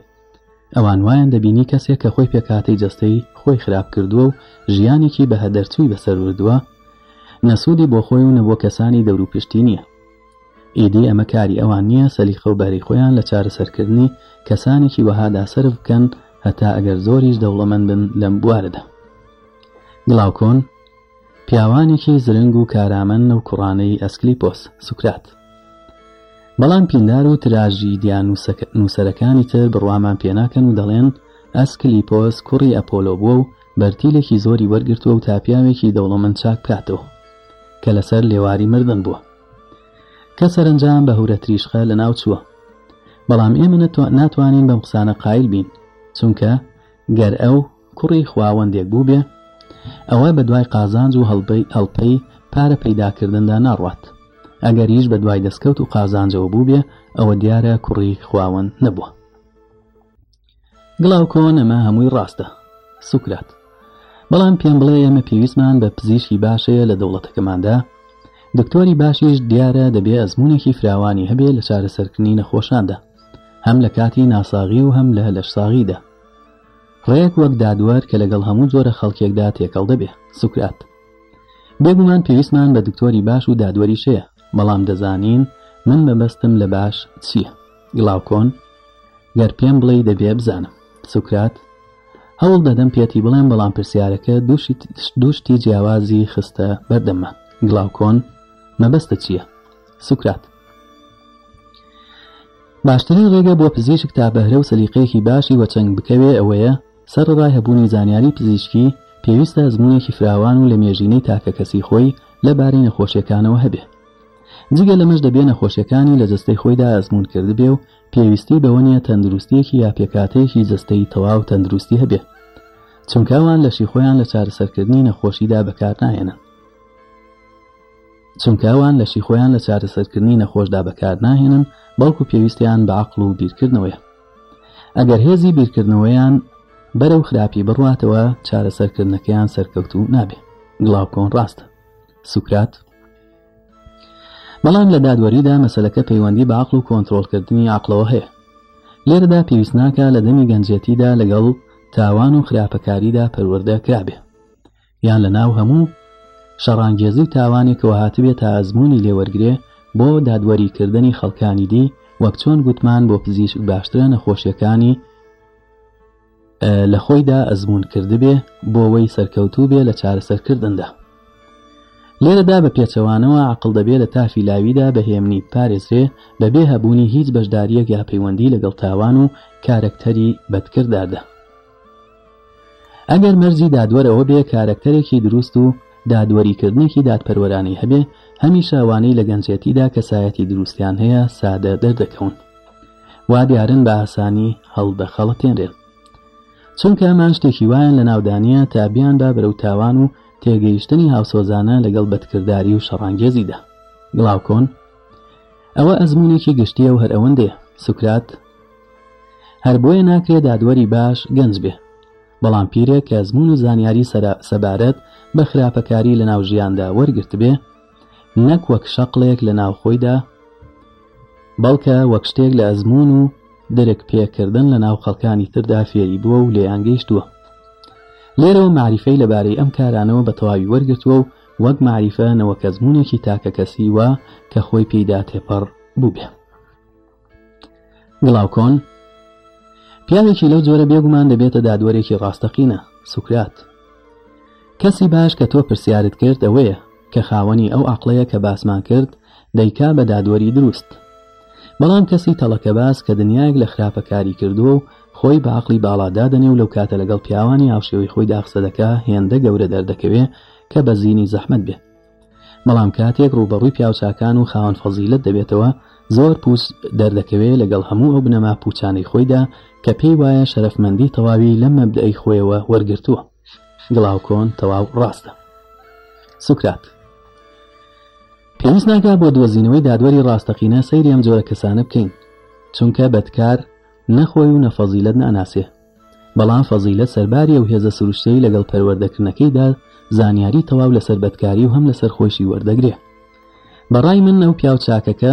[SPEAKER 1] ئەوان وایان دەبینی کەسێک کە خۆی پێکاتەی جەستەی خۆی خراپ کردووە و ژیانێکی بە هەدەرچووی بەسەروردووە نەسوودی بۆ خۆی و نەبوو کەسانی دەوروپشتی نییە ئیدی ئەمە کاری ئەوان نییە سەلیخە و بەری خۆیان لە چارەسەرکردنی کەسانێکی وەهادا سرف بکەن هەتا ئەگەر زۆریش دەوڵەمەند بن لەم بوارەدا گڵاوکۆن پیاوانێکی زرنگ و کارامەن و کوڕانەی ئەسکلی پۆس سوکرات بەڵام پیلار و تراژی دیان نووسەرەکانی تر بڕوامان پێناکەن و دەڵێن ئەسکلیپۆس کوڕی ئەپۆلۆ بووە و بەرتیلێکی زۆری وەرگرتووە و تاپیاوێکی دەوڵەمەند چاک کاتەوە کە لەسەر لێواری مردن بووە کە سەرنجام بە هورە تریشخە لە ناو چووە بەڵام ئێمە ناتوانین بەم قسانە قایل بین چونکە گەر ئەو کوڕی خواوەندێک بوو بێ ئەوە بە دوای قازانج و هەڵبەی ئەڵپەی پارە پەیداکردندا ناڕات ئەگەریش بە دوای دەستکەوت و قازانجەوە بوو بێ ئەوە دیارە کوڕی خواوەن نەبووە گڵاوکۆن ئەمە هەمووی ڕاستە سوکرات بەڵام پێم بڵێ ئەمە پێویستمان بە پزیشکی باشەیە لە دەوڵەتەکەماندا دکتۆری باشیش دیارە دەبێ ئەزمونێکی فراوانی هەبێ لە چارەسەرکردنی نەخۆشاندا هەم لە کاتی ناساغی و هەم لە لەشساغیدا ڕێک وەک دادوەر کە لەگەڵ هەموو جۆرە خەڵکێکدا تێکەڵ دەبێ سوکرات بێگومان پێویستمان بە دکتۆری باش و دادوەری شەیە بەڵام دەزانین من بەبەستم لە باش چییە گڵاوکۆن گەر پێم بڵێ دەبێ بزانم سوکرات هەوڵ دەدەم پێتی بڵێم بەڵام پرسیارەکە دوشتی جیاوازی خستە بەردەمە گڵاوکۆن مەبەستە چییە سوکرات باشترین ڕێگە بۆ پزیشک تا بەهرە و سەلیقەیەکی باشی وەچەنگ بکەوێ ئەوەیە سەرڕای هەبوونی زانیاری پزیشکی پێویستە ئەزمونێکی فراوان و لە مێژینەی تاکە کەسی خۆی لەبارەی نەخۆشیەکانەوە هەبێ جگە لەمەش دەبێت نەخۆشیەکانی لە جستەی خۆیدا ئەزمون کرد بێ و پێویستی بەوە نیە تەندروستیەکی یا پێکاتەیەکی جستەی تەواو تەندروستی هەبێ چونکاوان لەشی خۆیان لە چارەسەرکردنی نەخۆشیدا بەکار ناهێنن چونکاوان لەشی خۆیان لە چارەسەرکردنی نەخۆشدا بەکار ناهێنن بەڵکو پێویستیان بە عقل و بیرکردنەوەیە ئەگەر هێزی بیرکردنەوەیان بەرەو خراپی بڕاتەوە چارەسەرکردنەکەیان سەرکەوت و نابێ گڵاوکۆن ڕاستە سوکرات بەڵام لە دادوەریدا مەسلەکە پەیوەندی بە عقل و کۆنتترۆلکردنی عقلەوە هەیە لێرەدا پێویست ناکە لە دەمی گەنجەتیدا لەگەڵ تاوان و خراپەکاریدا پەروەەردە کرابێ یان لە ناو هەموو شەڕانگێزی و تاوانێکەوە هاتبێت تا ئەزمموی لێوەرگێ بۆ دادوەریکردنی خەڵکانی دی وەک چۆن گوتمان بۆ پزیش باشترە نەخۆشیەکانی لە خۆیدا ئەزمونکردبێ بۆ وەی سەرکەوتوو بێ لە چارەسەرکردندا لێرەدا بە پێچەوانەوە عقل دەبێت لە تافی لاویدا بەهێمنی پارێزرێ بەبێ هەبوونی هیچ بەشداریەک یا پەیوەندی لەگەڵ تاوان و کارکتەری بەدکرددادا ئەگەر مەرزی دادوەرەوە بێ کارکتەرێکی دروست و دادوەریکردنێکی دادپەروەرانی هەبێ هەمی شاوانەی لە گەنجێتیدا کەسایەتی دروستیان هەیە سادە دەردەکەون وا دیارن بە ئاسانی هەڵ بە خەڵەتێنرێت چونکە ئەمان شتێکی وایە لە ناودانە تابیان دا بەرەو تاوان و تێگەیشتنی هاوسۆزانە لەگەڵ بەتکردداری و شەڕانگێزیدا گڵاوکۆن ئەوە ئەزمونێکی گشتیە و هەر ئەوەندێ سوکرات هەر بۆیە ناکرێ دادوەری باش گەنج بێ بەڵام پیرێک کە ئەزمون و زانیاری سەبارەت بە خراپەکاری لە ناو ژیاندا وەرگرت بێ نەک وەک شەقڵێک لە ناوخۆیدا بەڵکە وەک شتێک لە ئەزمون و دەرەک پێکردن لە ناو خەڵکانی تردا فێری بووە و لێیانگەیشتووە لێرەوە معریفەی لەبارەی ئەم کارانەوە بە تەواوی وەرگتووە و وەک معریفە نەوە کەزمونێکی تاکە کەسی وە کە خۆی پێیدا تێپەڕ بوو بێ گڵاوکۆن پیاوێکی لەو جۆرە بێگومان دەبێتە دادوەرێکی ڕاستەقینە سوکرات کەسی باش کە تۆ پرسیارت کرد ئەوەیە کە خاوەنی ئەو عقلەیە کە باسمان کرد دەیکا بە دادوەری دروست بەڵام کەسی تەڵەکە باس کە دنیایك لە خراپەکاری کردووە و خۆی بە عقلی باڵادا دەنێ و لەو کاتە لەگەڵ پیاوانی هاوشێوی خۆی داخسەدەکە هێندە گەورە دەردەکەوێ کە بە زیینی زەحمت بێ بەڵام کاتێک ڕوبەڕووی پیاوچکان و خاوەن فەزیلت دەبێتەوە زۆر پووس دەردەکەوێ لەگەڵ هەموو ئەو بنەما پوچانەی خۆیدا کە پێی وایە شەرفمەندی تەواوی لە مەبدەی خۆیەوە وەرگتووە گڵاوکۆن تەواو ڕاستە سوکرات پێویست ناگا بۆ دۆزینەوەی دادوەری ڕاستەقینە سەیری ئەم جۆرە کەسانە بکەین چونکە بەدکار نەخۆی و نەفەزیلت ناناسێ بەڵام فەزیلە سەرباری و هێزە سروشتەی لەگەڵ پەروەردەکردنەکەیدا زانیاری تەواو لە سربەتکاری و هەم لەسەر خۆشی وەردەگرێ بەڕای من ئەو پیاوچاکەکە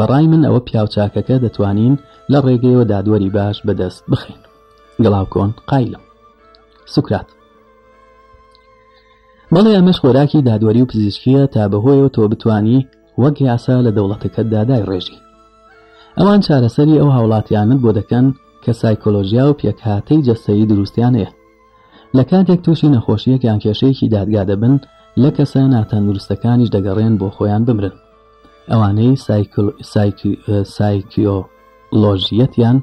[SPEAKER 1] بەڕای من ئەوە پیاوچاکەکە دەتوانین لە ڕێگەیەوە دادوەری باش بەدەست بخین گڵاو کۆن قایلم سوکرات بەڵێ ئەمەش خۆراکی دادوەری و پزیشکیە تا بەهۆیەوە تۆ بتانی وەک یاسا لە دەوڵەتەکەت دادای ڕێژی ئەوان چارەسەری ئەو هاوڵاتیانت بۆ دەکەن کە سایکۆلۆژیا و پێکهاتەی جەستایی دروستیان هەیە لە کاتێک تووشی نەخۆشیەکیان کێشەیەکی دادگا دەبن لە کەسە ناتەندروستەکانیش دەگەڕێن بۆ خۆیان بمرن ئەوانەی سایکیۆلۆژیەتیان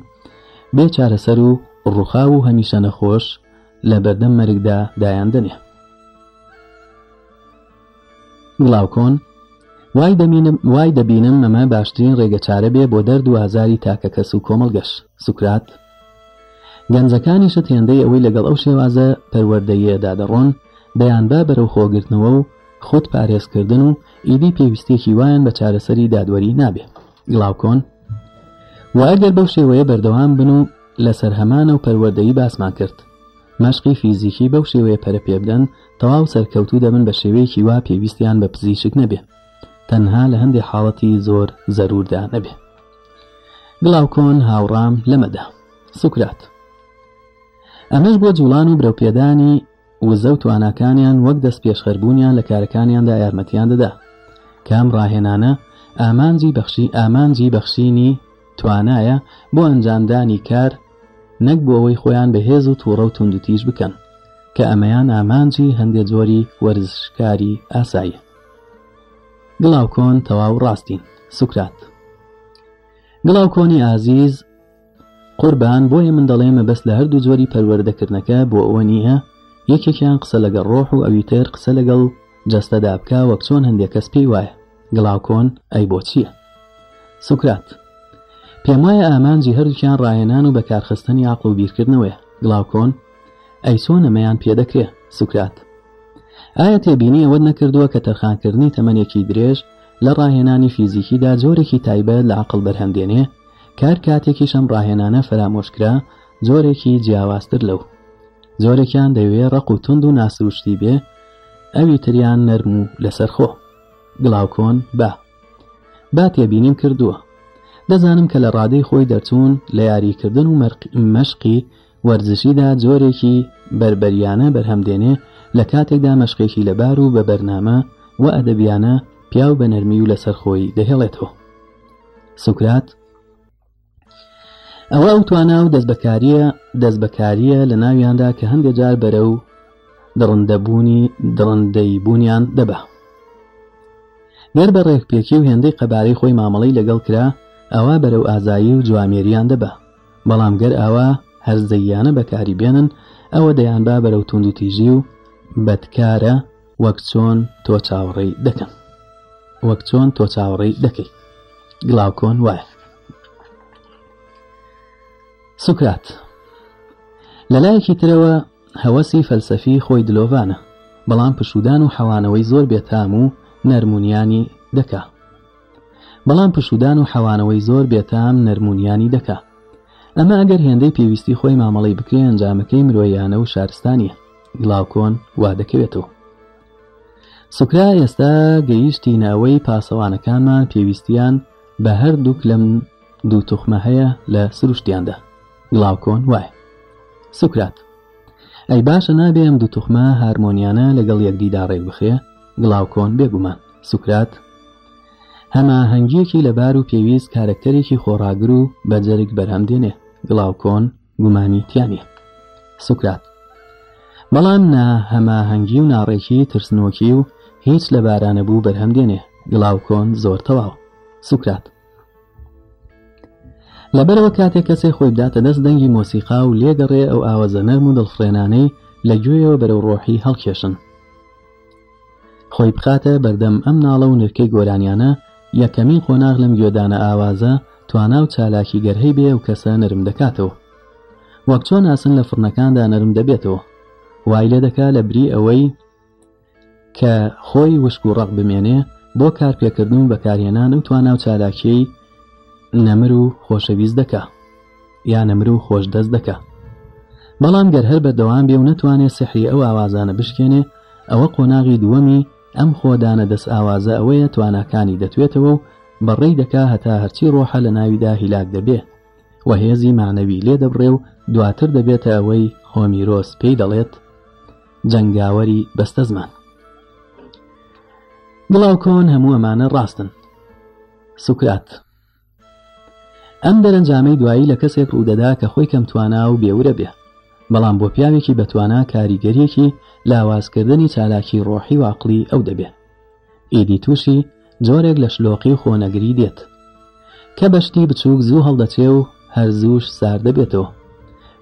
[SPEAKER 1] بێ چارەسەر و ڕووخاو و هەمیشە نەخۆش لە بەردەم مەرگدا دایاندنێ گڵاوکۆن وای دەبینم ئەمە باشترین ڕێگە چارە بێ بۆ دەرد و ئازاری تاکە کەس و کۆمەڵگەش سوکرات گەنجەکانیشت هێندەی ئەوەی لەگەڵ ئەو شێوازە پەروەردەیەدا دەڕۆن دەیانبا بەرەو خۆگرتنەوە و خۆت پارێزکردن و ئیدی پێویستێکی وایان بە چارەسەری دادوەری نابێ گڵاوکۆن وای دەر بەو شێوەیە بەردەوام بن و لەسەر هەمانە و پەروەردەیی باسمان کرد مەشقی فیزیکی بەو شێوەیە پەرە پێبدەن تەواو سەرکەوتو دەبن بە شێوەیەکی وا پێویستیان بە پزیشک نەبێت تەنها لە هەندێک حاڵەتی زۆر زەروردا نەبێ گڵاوکۆن هاوڕام لەمەدا سوکرات ئەمەش بۆ جوڵان و برەوپێدانی وزە و تواناکانیان وەک دەست پێشخەربوونیان لە کارەکانیاندا یارمەتیان دەدا کام ڕاهێنانە ئامانجی بەخشی ئامانجی بەخشینی توانایە بۆ ئەنجامدانی کار نەک بۆ ئەوەی خۆیان بەهێز و تووڕە و توندوتیش بکەن کە ئەمەیان ئامانجی هەندێک زۆری وەرزشکاری ئاساییە گڵاو کۆن تەواو ڕاستی سوکرات گڵاو کۆنی ئازیز قوربان بۆیە من دەڵێمە بەس لە هەردوو جۆری پەروەردەکردنەکە بۆ ئەوە نییە یەکێکیان قسە لەگەڵ ڕۆح و ئەویتر قسە لەگەڵ جەستەدا بکە وەک چۆن هەندێک کەس پێی وایە گڵاو کۆن ئەی بۆ چییە سوکرات پێم وایە ئامانجی هەردووکیان ڕاهێنان و بەکارخستنی عقل و بیرکردنەوەی گڵاو کۆن ئەی چۆن ئەمەیان پێدەکرێ سوکرات ئایا تێبینی ئەوەت نەکردووە کە تەرخانکردنی تەمەنێکی درێژ لە ڕاهێنانی فیزیکیدا جۆرێکی تایبەت لە عقل بەرهەمدێنێ کار کاتێکی شەم ڕاهێنانە فرامۆشکرا جۆرێکی جیاوازتر لەو زۆرێکیان دەوێت ڕق و تند و ناسروشتی بێ ئەوی تریان نەرم و لەسەرخۆ گڵاوکۆن با با تێبینیم کردووە دەزانم کە لە ڕادەی خۆی دەرچوون لە یاریکردن و مەشقی وەرزشیدا جۆرێکی بربەریانە بەرهەمدێنێ لە کاتێکدا مەشقێکی لەبار و بە بەرنامە و ئەدەبیانە پیاو بە نەرمی و لەسەرخۆی دەهێڵێتەوە سوکرات ئەوە ئەوتوانە و دەستبەکاریە دەستبەکاریە لە ناویاندا کە هەندێک جار بەرە و دڕندەبوونی دڕندەی بوونیان دەبە گەر بە ڕێکپێکی و هێندەی قەبارەی خۆی مامەڵی لەگەڵ کرا ئەوە بەرەو ئازایی و جوامێریان دەبە بەڵام گەر ئەوە هەرزەیانە بەکاری بێنن ئەوە دەیان با بەرەو تونند و تیژی و بەدکارە وەک چۆن تۆ چاوەڕێی دەکەن وەک چۆن تۆ چاوەڕێی دەکەی گڵاوکۆن وایە سوکرات لەلایەکی ترەوە هەوەسی فەلسەفی خۆی دلۆڤانە بەڵام پشودان و حەوانەوەی زۆر بێتام و نەرمونیانی دەکا بەڵام پشودان و حەوانەوەی زۆر بێتام نەرمونیانی دەکا ئەمە ئەگەر هێندەی پێویستی خۆی مامەڵی بکرێ ئەنجامەکەی مرۆیانە و شارستانیە گڵاوکۆن وا دەکەوێتەوە سوکرا ئێستا گەیشتی ناوەی پاسەوانەکانمان پێویستیان بە هەردووک لەم دوو توخمە هەیە لە سروشتیاندا گڵاوکۆن وایە سوکرات ئەی باشە نابێ ئەم دوو توخمە هارمۆنیانە لەگەڵ یەکدیدا ڕێک بخێ گڵاوکۆن بێگومان سوکرات هەماهەنگیەکی لەبار و پێویست کارکتەرێکی خۆراگر و بەجەرگ بەرهەمدێنێ گڵاوکۆن گومانیتیانە سوکرات بەڵام نا هەماهەنگی و ناڕێکی ترسنۆکی و هیچ لە بارانە بوو بەرهەمدێنێ گڵاوکۆن زۆر تەواو سوکرات لەبەرەوە کاتێک کەسێک خۆی بداتە دەست دەنگی مۆسیقا و لێگەڕێ ئەو ئاوازە نەرم و دڵفرێنانەی لەگوێەوە بەرەو ڕۆحی هەڵکێشن خۆی بخاتە بەردەم ئەم ناڵە و نرکەی گۆرانیانە یەکەمین خۆناغ لەم گوێدانە ئاوازە توانا و چالاکی گەرهەی بێ و کەسە نرم دەکاتەوە وەک چۆن ناسن لە فرنەکاندا نەرم دەبێتەوە وای لێ دەکا لە بری ئەوەی کە خۆی وشک و ڕق بمێنێ بۆ کارپێکردن و بەکارهێنان و توانناو چالاکیی نەمر و خۆشەویست دەکا یا نەمر و خۆش دەست دەکا بەڵام گەر هەر بەردەوام بێ و نەتوانێت سحری ئەو ئاوازانە بشکێنێ ئەوە قۆناغی دووەمی ئەم خۆدانە دەست ئاوازە ئەوەیە تواناکانی دەتوێتەوە و بەڕێی دەکا هەتا هەرچی ڕۆحە لە ناویدا هیلاک دەبێ و هێزی معنەوی لێ دەبڕێ و دواتر دەبێتە ئەوەی هۆمیرۆس پێی دەڵێت جەنگاوەری بەستە زمان گڵاو کۆن هەموو ئەمانە ڕاستن سوکات ئەم دەرەنجامەی دوایی لە کەسێک ڕوودەدا کە خۆی کەمتوانا و بێورە بێ بەڵام بۆ پیاوێکی بەتوانە کاریگەریەکی لاوازکردنی چالاکی ڕۆحی واقلی ئەو دەبێ ئیدی تووشی جۆرێک لە شلۆقی خۆنەگری دێت کە بەشتی بچووک زوو هەڵدەچێ و هەرزوش سار دەبێتەوە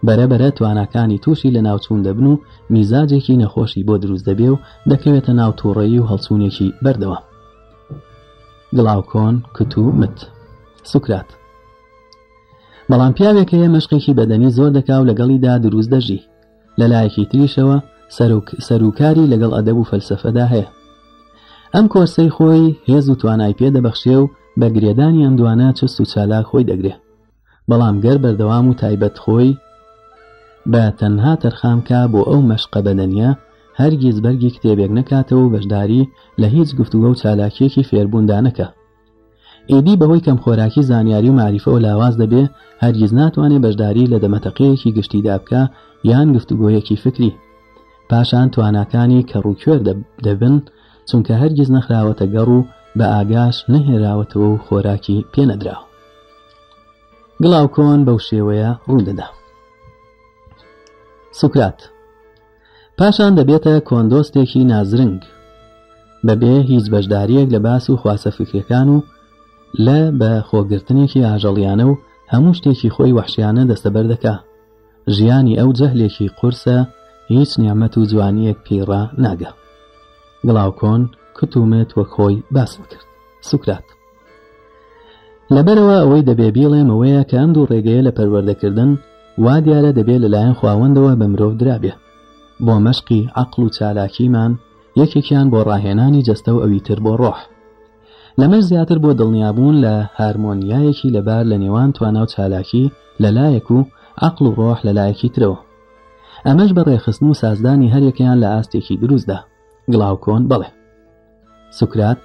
[SPEAKER 1] بەرەبەرە توانەکانی تووشی لە ناوچوون دەبن و میزاجێکی نەخۆشی بۆ دروست دەبێ و دەکەوێتە ناو تووڕێی و هەڵچوونێکی بەردەوە گڵاوکۆن کتومت سوکرات بەڵام پیاوێکە یە مەشقێکی بەدەنی زۆر دەکا و لەگەڵیدا دروست دەژی لەلایەکی تریشەوە سەرروکاری لەگەڵ ئەدەب و فەلسفەدا هەیە ئەم کۆرسەی خۆی هێز و توانای پێدەبەخشێ و بە گرێدانی ئەم دوانە چست و چالاک خۆی دەگرێ بەڵام گەر بەردەوام و تایبەت خۆی بە تەنها تەرخامکە بۆ ئەو مەشقە بەدەنیە هەرگیز بەرگی کتێبێک نەکاتەوە و بەشداری لە هیچ گفتوگە و چالاکیەکی فێربووندانەکە ئیدی بەهۆی کەم خۆراکی زانیاری و معریفە و لاواز دەبێ هەرگیز ناتوانێت بەشداری لە دەمەتەقەیەکی گشتیدا بکە یان گفتوگۆیەکی فکری پاشان تواناکانی کە ڕووکوێر دەبن چونکە هەرگیز نەخراوەتە گەڕ و بە ئاگاش نەهێراوەتەوە و خۆراکی پێنەدراوە گڵاو کۆن بەو شێوەیە ڕوودەدا سوکرات پاشان دەبێتە کۆندۆستێکی نازرنگ بەبێ هیچ بەشداریەک لە باس و خواسە فکرەکان و لە بە خۆگرتنێکی ئاژەڵیانە و هەموو شتێکی خۆی وحشیانە دەستەبەر دەکا ژیانی ئەو جەهلێکی قورسە هیچ نیامەت و جوانیەک پێڕا ناگە گڵاوکۆن کتومێت وە خۆی باسم کرد سوکرات لەبەرەوە ئەوەی دەبێ بیڵێم ئەوەیە کە ئەم دوو ڕێگەیە لە پەروەردەکردن وا دیارە دەبێت لەلایەن خواوەندەوە بە مرۆڤ درابێ بۆ مەشقی عقل و چالاکیمان یەکێکیان بۆ ڕاهێنانی جەستە و ئەویتر بۆ ڕۆح لەمە زیاتر بۆ دڵنیابوون لە هارمۆنیایەکی لەبار لە نێوان توانە و چالاکی لەلایەک و عقل و ڕۆح لەلایەکی ترەوە ئەمەش بە ڕێخستن و سازدانی هەرێکیان لە ئاستێکی دروستدا گڵاوکۆن بڵێ سوکرات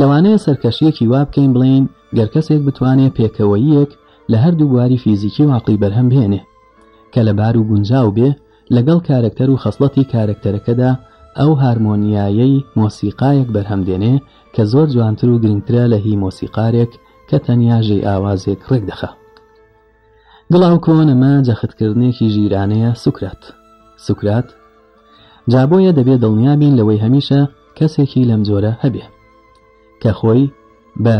[SPEAKER 1] لەوانەیە سەرکەشیەکی وا بکەین بڵین گەر کەسێک بتوانێت پێکەوەیەک لە هەردوو واری فیزیکی و عقلی بەرهەم بهێنێ کە لە بار و گونجاو بێ لەگەڵ کارکتەر و خەسڵەتی کارکتەرەکەدا ئەو هارمۆنیایەی مۆسیقایەک بەرهەمدێنێ کە زۆر جوانتر و گرنگترە لە هی مۆسیقارێک کە تەنیاژەی ئاوازێک ڕێکدەخە گڵاو کۆنەمە جەختکردنێکی ژیرانەیە سوکرات سوکرات جابۆیە دەبێت دڵنیابین لەوەی هەمیشە کەسێکی لەم جۆرە هەبێ کە خۆی بە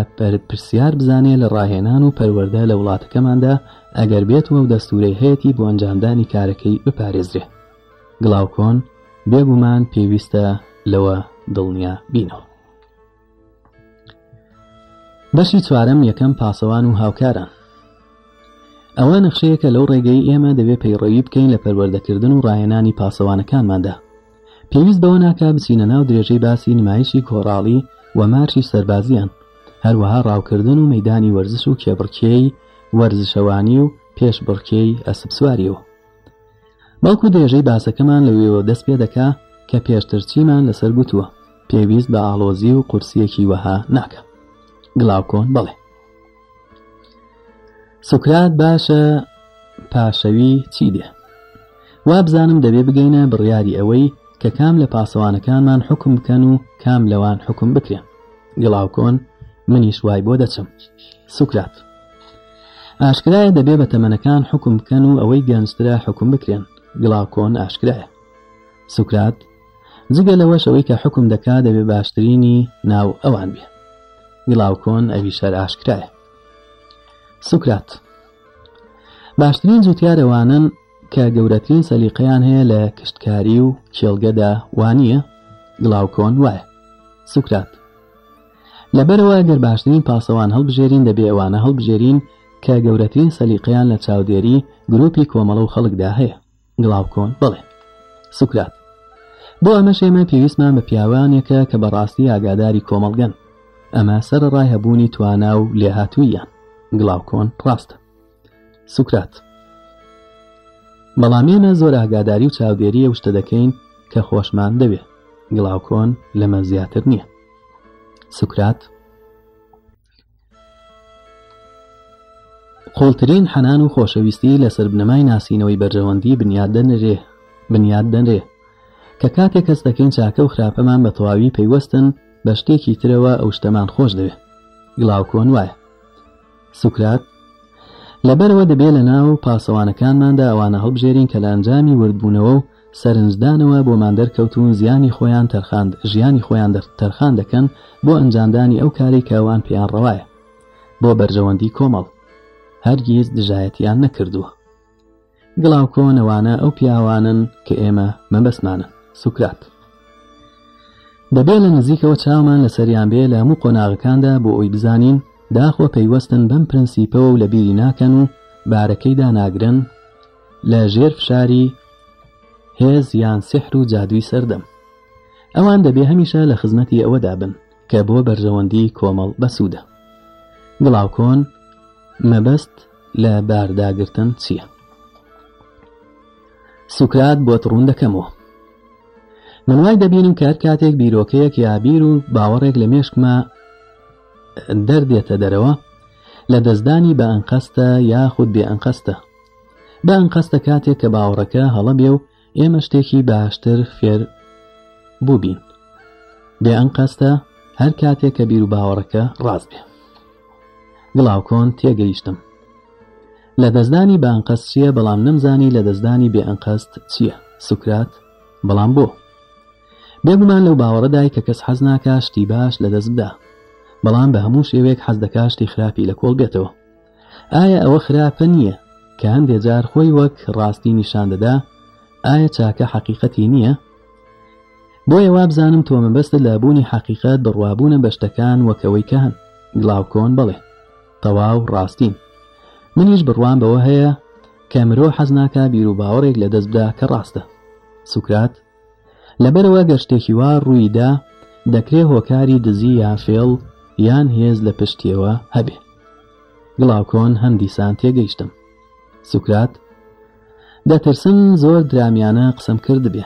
[SPEAKER 1] پرسیار بزانێ لە ڕاهێنان و پەروەەردە لە وڵاتەکەماندا ئەگەر بێتەوە و دەستورەی هەیەی بۆ ئەنجامدانی کارەکەی بپارێزرێ گڵاوکۆن بێگومان پێویستە لەوە دڵنیا بینەوە بەشی چوارەم یەکەم پاسەوان و هاوکاران ئەوە نەخشەیەکە لەو ڕێگەی ئێمە دەبێت پەیڕەوی بکەین لە پەروەردەکردن و ڕاهێنانی پاسەوانەکانماندا پێویست بەوە ناکا بچینە ناو درێژەی باسی نمایشی کۆڕاڵی و مارشی سەربازیان هەروەها ڕاوکردن و مەدانی وەرزش و کێبڕکەی وەرزشەوانی و پێش بڕکەی ئەسبسواریەوە بەڵکو درێژەی باسەکەمان لەوێەوە دەست پێ دەکا کە پێشتر چیمان لەسەر گوتووە پێویست بە ئالۆزی و قورسیەکی وەها ناکە گڵاوکۆن بڵێ سوکرات باشە پاشەوی چی دێ وا بزانم دەبێ بگەینە بڕیاری ئەوەی کە کام لە پاسەوانەکانمان حکم بکەن و کام لەوان حکم بکرێن گڵاوکۆن منی سوای بۆ دەچم سوکرات ئاشکرایە دەبێ بە تەمەنەکان حکم بکەن و ئەوەی گەنجترا حکم بکرێن گڵاوکۆن ئاشکرایە سوکرات جگە لەوەش ئەوەی کە حکم دەکا دەبێ باشترینی ناو ئەوان بێ گڵاوکۆن ئەوی شەر ئاشکرایە سوکرات باشترین جوتیارەوانن کە گەورەترین سەلیقیان هەیە لە کشتکاری و کێڵگەدا وانە گڵاوکۆن وایە سوکرات لەبەرەوە گەر باشترین پاسەوان هەڵبژێرین دەبێ ئەوانە هەڵبژێرین کە گەورەترین سەلیقیان لە چاودێری گرروپی کۆمەڵە و خەڵکدا هەیە گڵاوکۆن بڵێ سوکرات بۆ ئەمە شێمە پێویستمان بە پیاوانێکە کە بەڕاستی ئاگاداری کۆمەڵگەن ئەمە سەر ڕای هەبوونی توانا و لێهاتووییان گڵاوکۆن پڕاستە سوکرات بەڵامێنە زۆر ئاگاداری و چاودێری ئەو شتە دەکەین کە خۆشمان دەوێ گڵاوکۆن لەمە زیاتر نییە سوکرات قۆڵترین حەنان و خۆشەویستی لەسەر بنەمای ناسینەوەی بەرژەوەندی بنیاددەنرێ بنیاددەنرێ کە کاتێک کەس دەکەین چاکە و خراپەمان بە تەواوی پەیوەستن بە شتێکی ترەوە ئەو شتەمان خۆش دەوێت گڵاوکۆن وایە سوکرات لەبەرەوە دەبێت لە ناو پاسەوانەکانماندا ئەوانە هەڵبژێرین کە لە ئەنجامی وردبوونەوە و سەرنجدانەوە بۆمان دەرکەوتون زیانی خۆیان تەرخاند ژیانی خۆیان تەرخان دەکەن بۆ ئەنجامدانی ئەو کاری کاوان پێیان ڕەوایە بۆ بەرژەوەندی کۆمەڵ هەرگیز دژایەتیان نەکردووە گڵاوکۆ نەوانە ئەو پیاوانن کە ئێمە مەبەسمانە سوکرات دەبێت لە نزیکەوە چاومان لە سەریان بێ لە هەموو قۆناغەکاندا بۆ ئەوی بزانین داخۆ پەیوەستن بەم پرەنسیپەوە و لە بیری ناکەن و بارەکەیدا ناگرن لە ژێر فشاری هێز یان سحر و جادووی سەردەم ئەوان دەبێ هەمیشە لە خزمەتی ئەوەدا بن کە بۆ بەرژەوەندی کۆمەڵ بەسوودە گڵاوکۆن مەبەست لە بارداگرتن چییە سوکرات بۆ تڕون دەکەمەوە منوای دەبینم کار کاتێک بیرۆکەیەک یابیر و باوەڕێک لە مێشکمە دەردێتە دەرەوە لە دەستدانی بە ئەنقەستە یاخود بێ ئەنقەستە بە ئەنقەستە کاتێک کە باوەڕەکە هەڵە بێ و ئێمە شتێکی باشتر فێر بووبین بێ ئەم قەستە هەر کاتێک کە بیر و باوەڕەکە ڕاست بێ گڵاوکۆن تێگەیشتم لە دەستدانی بانقەست چییە بەڵام نەمزانی لە دەستدانی بێ ئەنقەست چییە سوکرات بەڵام بۆ بێگومان لەو باوەڕەدای کە کەس حەز ناکاشتی باش لە دەست بدا بەڵام بە هەموو شێوێک حەز دەکاشتی خراپی لە کۆڵ بێتەوە ئایا ئەوە خراپە نییە کە هەندێک جار خۆی وەک ڕاستی نیشان دەدا ئایا چاکە حەقیقەتی نییە؟ بۆیە وابزانم تۆ مەبەستە لابوونی حەقیقەت بڕوابوونە بەشتەکان وەکەوەی کە هەن گڵاوکۆن بڵێ تەواو ڕاستین منیش بڕوان بەوە هەیە کە مرۆ حەزناکە بیر و باوەڕێک لە دەستدا کە ڕاستە سوکرات لەبەرەوە گەشتێکی وا ڕوویدا دەکرێ هۆکاری دزی یافێڵ یان هێز لە پشتیەوە هەبێ گڵاوکۆن هەندیسان تێگەیشتم سوکرات دەترسم زۆر درامیانە قسم کرد بێ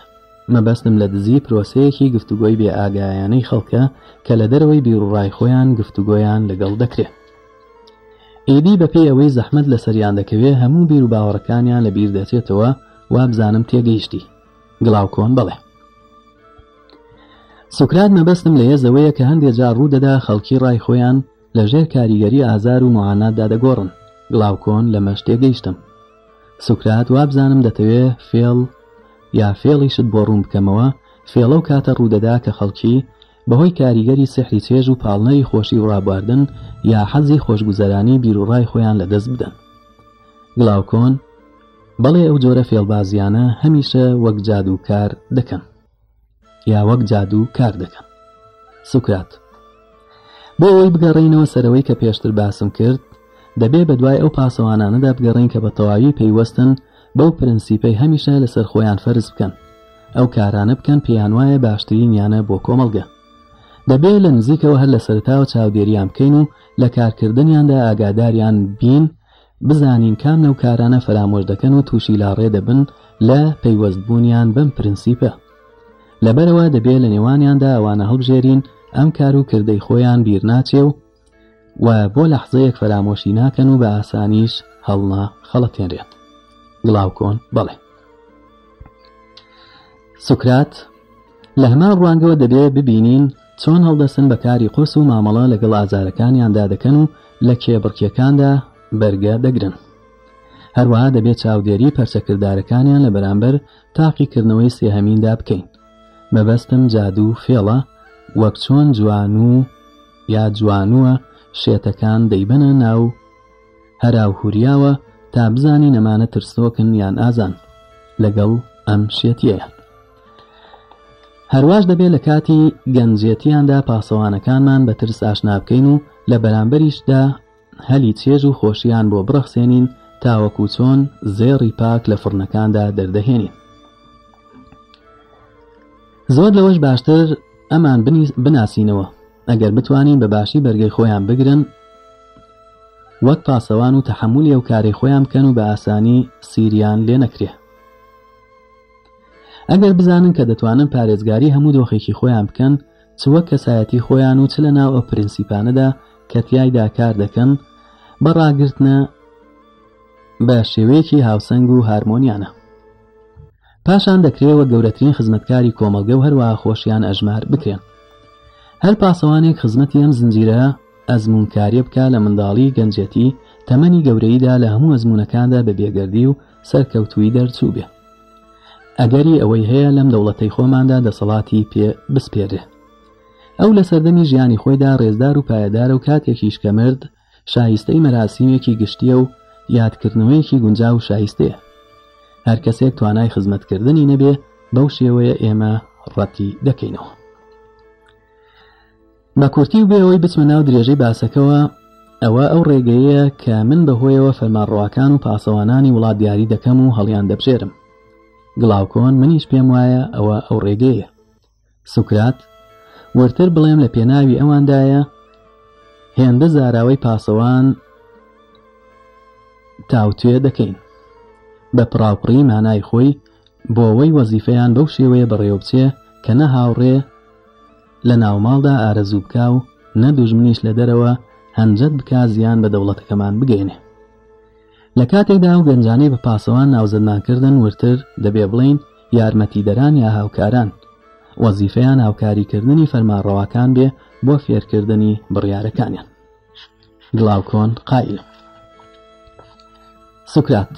[SPEAKER 1] مەبەستم لە دزی پرۆسەیەکی گفتوگۆی بێ ئاگایانەی خەڵکە کە لە دەرەوەی بیرڕای خۆیان گفتوگۆیان لەگەڵ دەکرێت ئیدی بەپێی ئەوەی زەحمد لە سەریان دەکەوێ هەموو بیر و باوەڕەکانیان لە بیر دەچێتەوە وا بزانم تێگەیشتی گڵاو کۆن بڵێ سوکرات مەبەستم لە هێزەوەیە کە هەندێک جار ڕوودەدا خەڵکی ڕای خۆیان لەژێر کاریگەری ئازار و معانات دادەگۆڕن گڵاوکۆن لە مەشتێ گەیشتم سوکرات وابزانم دەتەوێ فێڵ یا فێڵیشت بۆ ڕوون بکەمەوە فێڵە و کاتە ڕوودەدا کە خەڵکی بەهۆی کاریگەری سحری چێژ و پاڵنەی خۆشی وڕابواردن یا حەزی خۆشگوزەرانی بیرروڕای خۆیان لە دەست بدەن گڵاوکۆن بەڵێ ئەو جۆرە فێڵبازیانە هەمیشە وەک جاد و کار دەکەن یا وەک جاد و کار دەکەن سوکرات بۆ ئەوی بگەڕینەوە سەرەوەی کە پێشتر باسم کرد دەبێ بە دوای ئەو پاسەوانانەدا بگەڕین کە بە تەواوی پەیوەستن بەو پرەنسیپەی هەمیشە لەسەر خۆیان فەرز بکەن ئەو کارانە بکەن پێیانوایە باشترین یانە بۆ کۆمەڵگە دەبێ لە نزیکەوە هەر لە سەرتاوە چاودێریان بکەین و لە کارکردنیاندا ئاگاداریان بین بزانین کام لەو کارانە فرامۆش دەکەن و تووشی لاڕێ دەبن لە پەیوەستبوونیان بم پرەنسیپە لەبەرەوە دەبێت لە نێوانیاندا ئەوانە هەڵبژێرین ئەم کار و کردەی خۆیان بیر ناچێ و و بۆ لەحزەیەک فەرامۆشی ناکەن و بە ئاسانیش هەڵنا خەڵەتێنرێت گڵاو کۆن بڵێ سوکرات لە هەما ڕوانگەوە دەبێت ببینین چۆن هەڵدەسن بە کاری قوس و مامەڵە لەگەڵ ئازارەکانیاندا دەکەن و لە کێبڕکیەکاندا بەرگە دەگرن هەروەها دەبێت چاودێری پەرچەکردارەکانیان لە بەرامبەر تاقیکردنەوەی سێهەمیندا بکەین مەبەستم جادو و فێڵە وەک چۆن جوان و یا جوانووە شێتەکان دەیبەنە ناو هەراو هوریاوە تا بزانی نەمانە ترسۆکن یان ئازان لەگەڵ ئەم شێتیەیە هەرواش دەبێت لە کاتی گەنجێتیاندا پاسەوانەکانمان بە ترس ئاشنا بکەین و لە بەرامبەریشدا هەلی چێژ و خۆشییان بۆ بڕەخسێنین تاوەکو چۆن زێڕی پاک لە فرنەکاندا دەردەهێنین زۆر لەوەش باشتر ئەمان بناسینەوە ئەگەر بتوانین بە باشی بەرگەی خۆیان بگرن وەک پاسەوان و تحملی ئەو کاری خۆیان بکەن و بە ئاسانی سیریان لێ نەکرێ ئەگەر بزانن کە دەتوانن پارێزگاری هەموو دۆخێکی خۆیان بکەن چوە کەسایەتی خۆیان و چ لە ناو ئەو پرینسیپانەدا کە تایدا کار دەکەن بەڕاگرتنە بە شێوەیەکی هاوسنگ و هارمۆنیانە پاشان دەکرێەوە گەورەترین خزمەتکاری کۆمەلگە و هەروە خۆشیان ئەژمار بکرێن هەر پاسەوانێک خزمەتی ئەم زنجیرە ئەزمونکاری بکە لە منداڵی گەنجەتی تەمەنی گەورەیدا لە هەموو ئەزمونونەکاندا بە بێگەردی و سەرکەوتوی دەرچوو بێ ئەگەری ئەوەی هەیە لەم دەوڵەتەی خۆماندا دەسەڵاتی پێ بسپێرێ ئەو لە سەردەمی ژیانی خۆیدا ڕێزدار و پایەدار و کاتێکیش کە مرد شایستەی مەراسیمێکی گشتیە و یادکردنەوەیەکی گونجا و شایستەیە هەر کەسێک توانای خزمەتکردنی نەبێ بەو شێوەیە ئێمە ڕەتی دەکەینەوە بە کورتی و بێەوەی بچمە ناو درێژەی باسەکەەوە ئەوە ئەو ڕێگەیە کە من بەهۆیەوە فەرمانڕواکان و پاسەوانانی وڵات دیاری دەکەم و هەڵیان دەبژێرم گڵاوکۆن منیش پێم وایە ئەوە ئەو ڕێگەیە سوکرات وەرتر بڵێم لە پێناوی ئەواندایە هێندە زاراوەی پاسەوان تاوتێ دەکەین بە پراپڕی مانای خۆی بۆ ئەوەی وەزیفەیان بەو شێوەیە بەڕێوبچێ کە نە هاوڕێ لە ناوماڵدا ئارەزوو بکا و نە دوژمنیش لە دەرەوە هەنجەت بکا زیان بە دەوڵەتەکەمان بگەینێ لە کاتێکدا و گەنجانەی بە پاسەوان ناوزەدناکردن ورتر دەبێ بڵین یارمەتیدەران یا هاوکاران وەزیفەیان هاوکاریکردنی فەرمانڕەوەکان بێ بۆ فێرکردنی بڕیارەکانیان گڵاوکۆن قایل سوکرات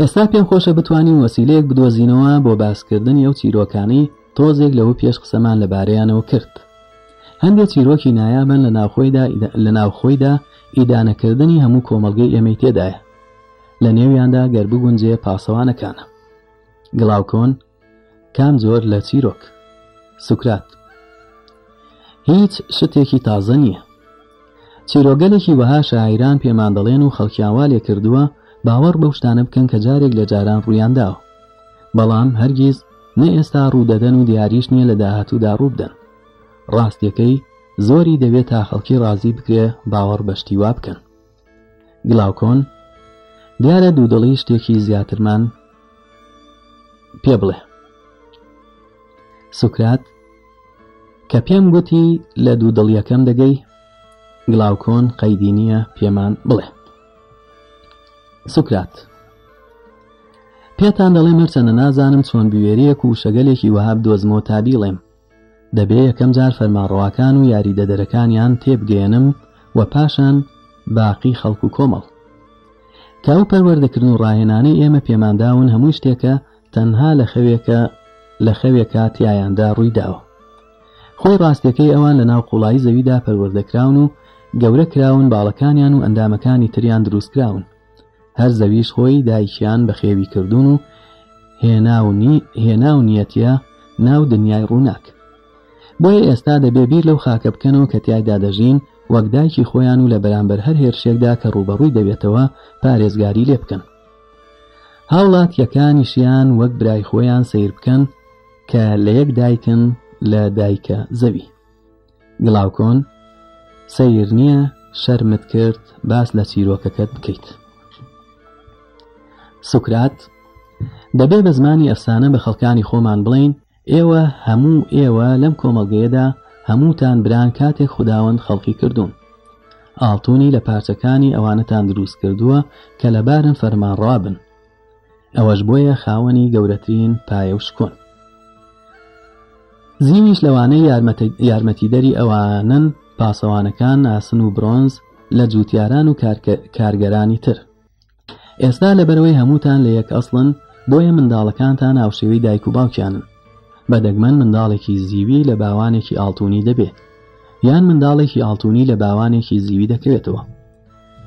[SPEAKER 1] ئێستا پێم خۆشە بتوانین وەسیلەیەک بدۆزینەوە بۆ باسکردن ئەو چیرۆکانی تۆزێک لەوە پێش قسەمان لەبارەیانەوە کرد هەندێک چیرۆکی نایابن لە ناوخۆیدا لە ناوخۆیدا ئیدانەکردنی هەموو کۆمەلگەی ئێمەی تێدایە لە نێویاندا گەربگونجێ پاسەوانەکانە گڵاوکۆن کام زۆر لە چیرۆک سوکرات هیچ شتێکی تازە نییە چیرۆگەلێکی وەها شاعیران پێمان دەڵێن و خەڵکیاوا لێ کردووە باوەڕ بەو شتانە بکەن کە جارێک لە جاران ڕوویانداوە بەڵام هەرگیز نە ئێستا ڕوودەدەن و دیاریش نییە لە داهاتوودا ڕووبدەن ڕاستیەکەی زۆری دەوێت تا خەڵکی ڕازی بکرێ باوەڕ بەشتی وا بکەن گلااوکۆن دیارە دوودڵی شتێکی زیاترمان پێ بڵێ سوکرات کە پێم گوتی لە دوودڵیەکەم دەگەی گلااوکۆن قەیدی نییە پێمان بڵێ سوکرات پێتان دەڵێ مرچەنە نازانم چۆن بوێریەک و شەگەلێکی وهاب دۆزمۆ تابیڵێم دەبێ یەکەم جار فەرمانڕواکان و یاریدەدەرەکانیان تێبگەێنم و پاشان باقی خەڵکو کۆمەڵ تاو پەروەردەکردن و ڕاهێنانەی ئێمە پێمانداون هەموو شتێکە تەنها لە خەوێکە لە خەوێ کاتیایاندا ڕوویداوە خۆی ڕاستەکەی ئەوان لە ناو قوڵایی زەویدا پەروەردەکراون و گەورە کراون باڵەکانیان و ئەندامەکانی تریان دروستکراون هەر زەویش خۆی دایکیان بە خێوی کردوون و هێناو نیەتە ناو دنیای ڕووناک بۆیە ئێستا دەبێ بیر لەو خاکە بکەنەوە کە تیایدا دەژین وەکدایکی خۆیان و لە بەرامبەر هەر هێرشێکدا کە ڕوبەڕووی دەبێتەوە پارێزگاری لێ بکەن هاوڵات یەکانیشیان وەک برای خۆیان سیر بکەن کە لە یەک دایکن لە دایکە زەوی گڵاوکۆن سیر نییە شەرمت کرد باس لە چیرۆکەکەت بکەیت سوکرات دەبێ بە زمانی ئەفسانە بە خەڵکانی خۆمان بڵین ئێوە هەموو ئێوە لەم کۆمەڵگەیەدا هەمووتان بران کاتێک خداوەند خەڵکی کردوون ئاڵتونی لە پارچەکانی ئەوانەتان دروست کردووە کە لەبارن فەرمانڕابن ئەوەش بۆیە خاوەنی گەورەترین پایە و شکۆن زیویش لەوانەیە یارمەتیدەری ئەوانن پاسەوانەکان ناسن و برۆنز لە جووتیاران و کارگەرانی تر ئێستا لەبەرەوەی هەمووتان لە یەک ئەسڵن بۆیە منداڵەکانتان هاوشێوەی دایک و باوکیانن بەدەگمەن منداڵێکی زیوی لە باوانێکی ئاڵتونی دەبێت یان منداڵێکی ئاڵتونی لە باوانێکی زیوی دەکەوێتەوە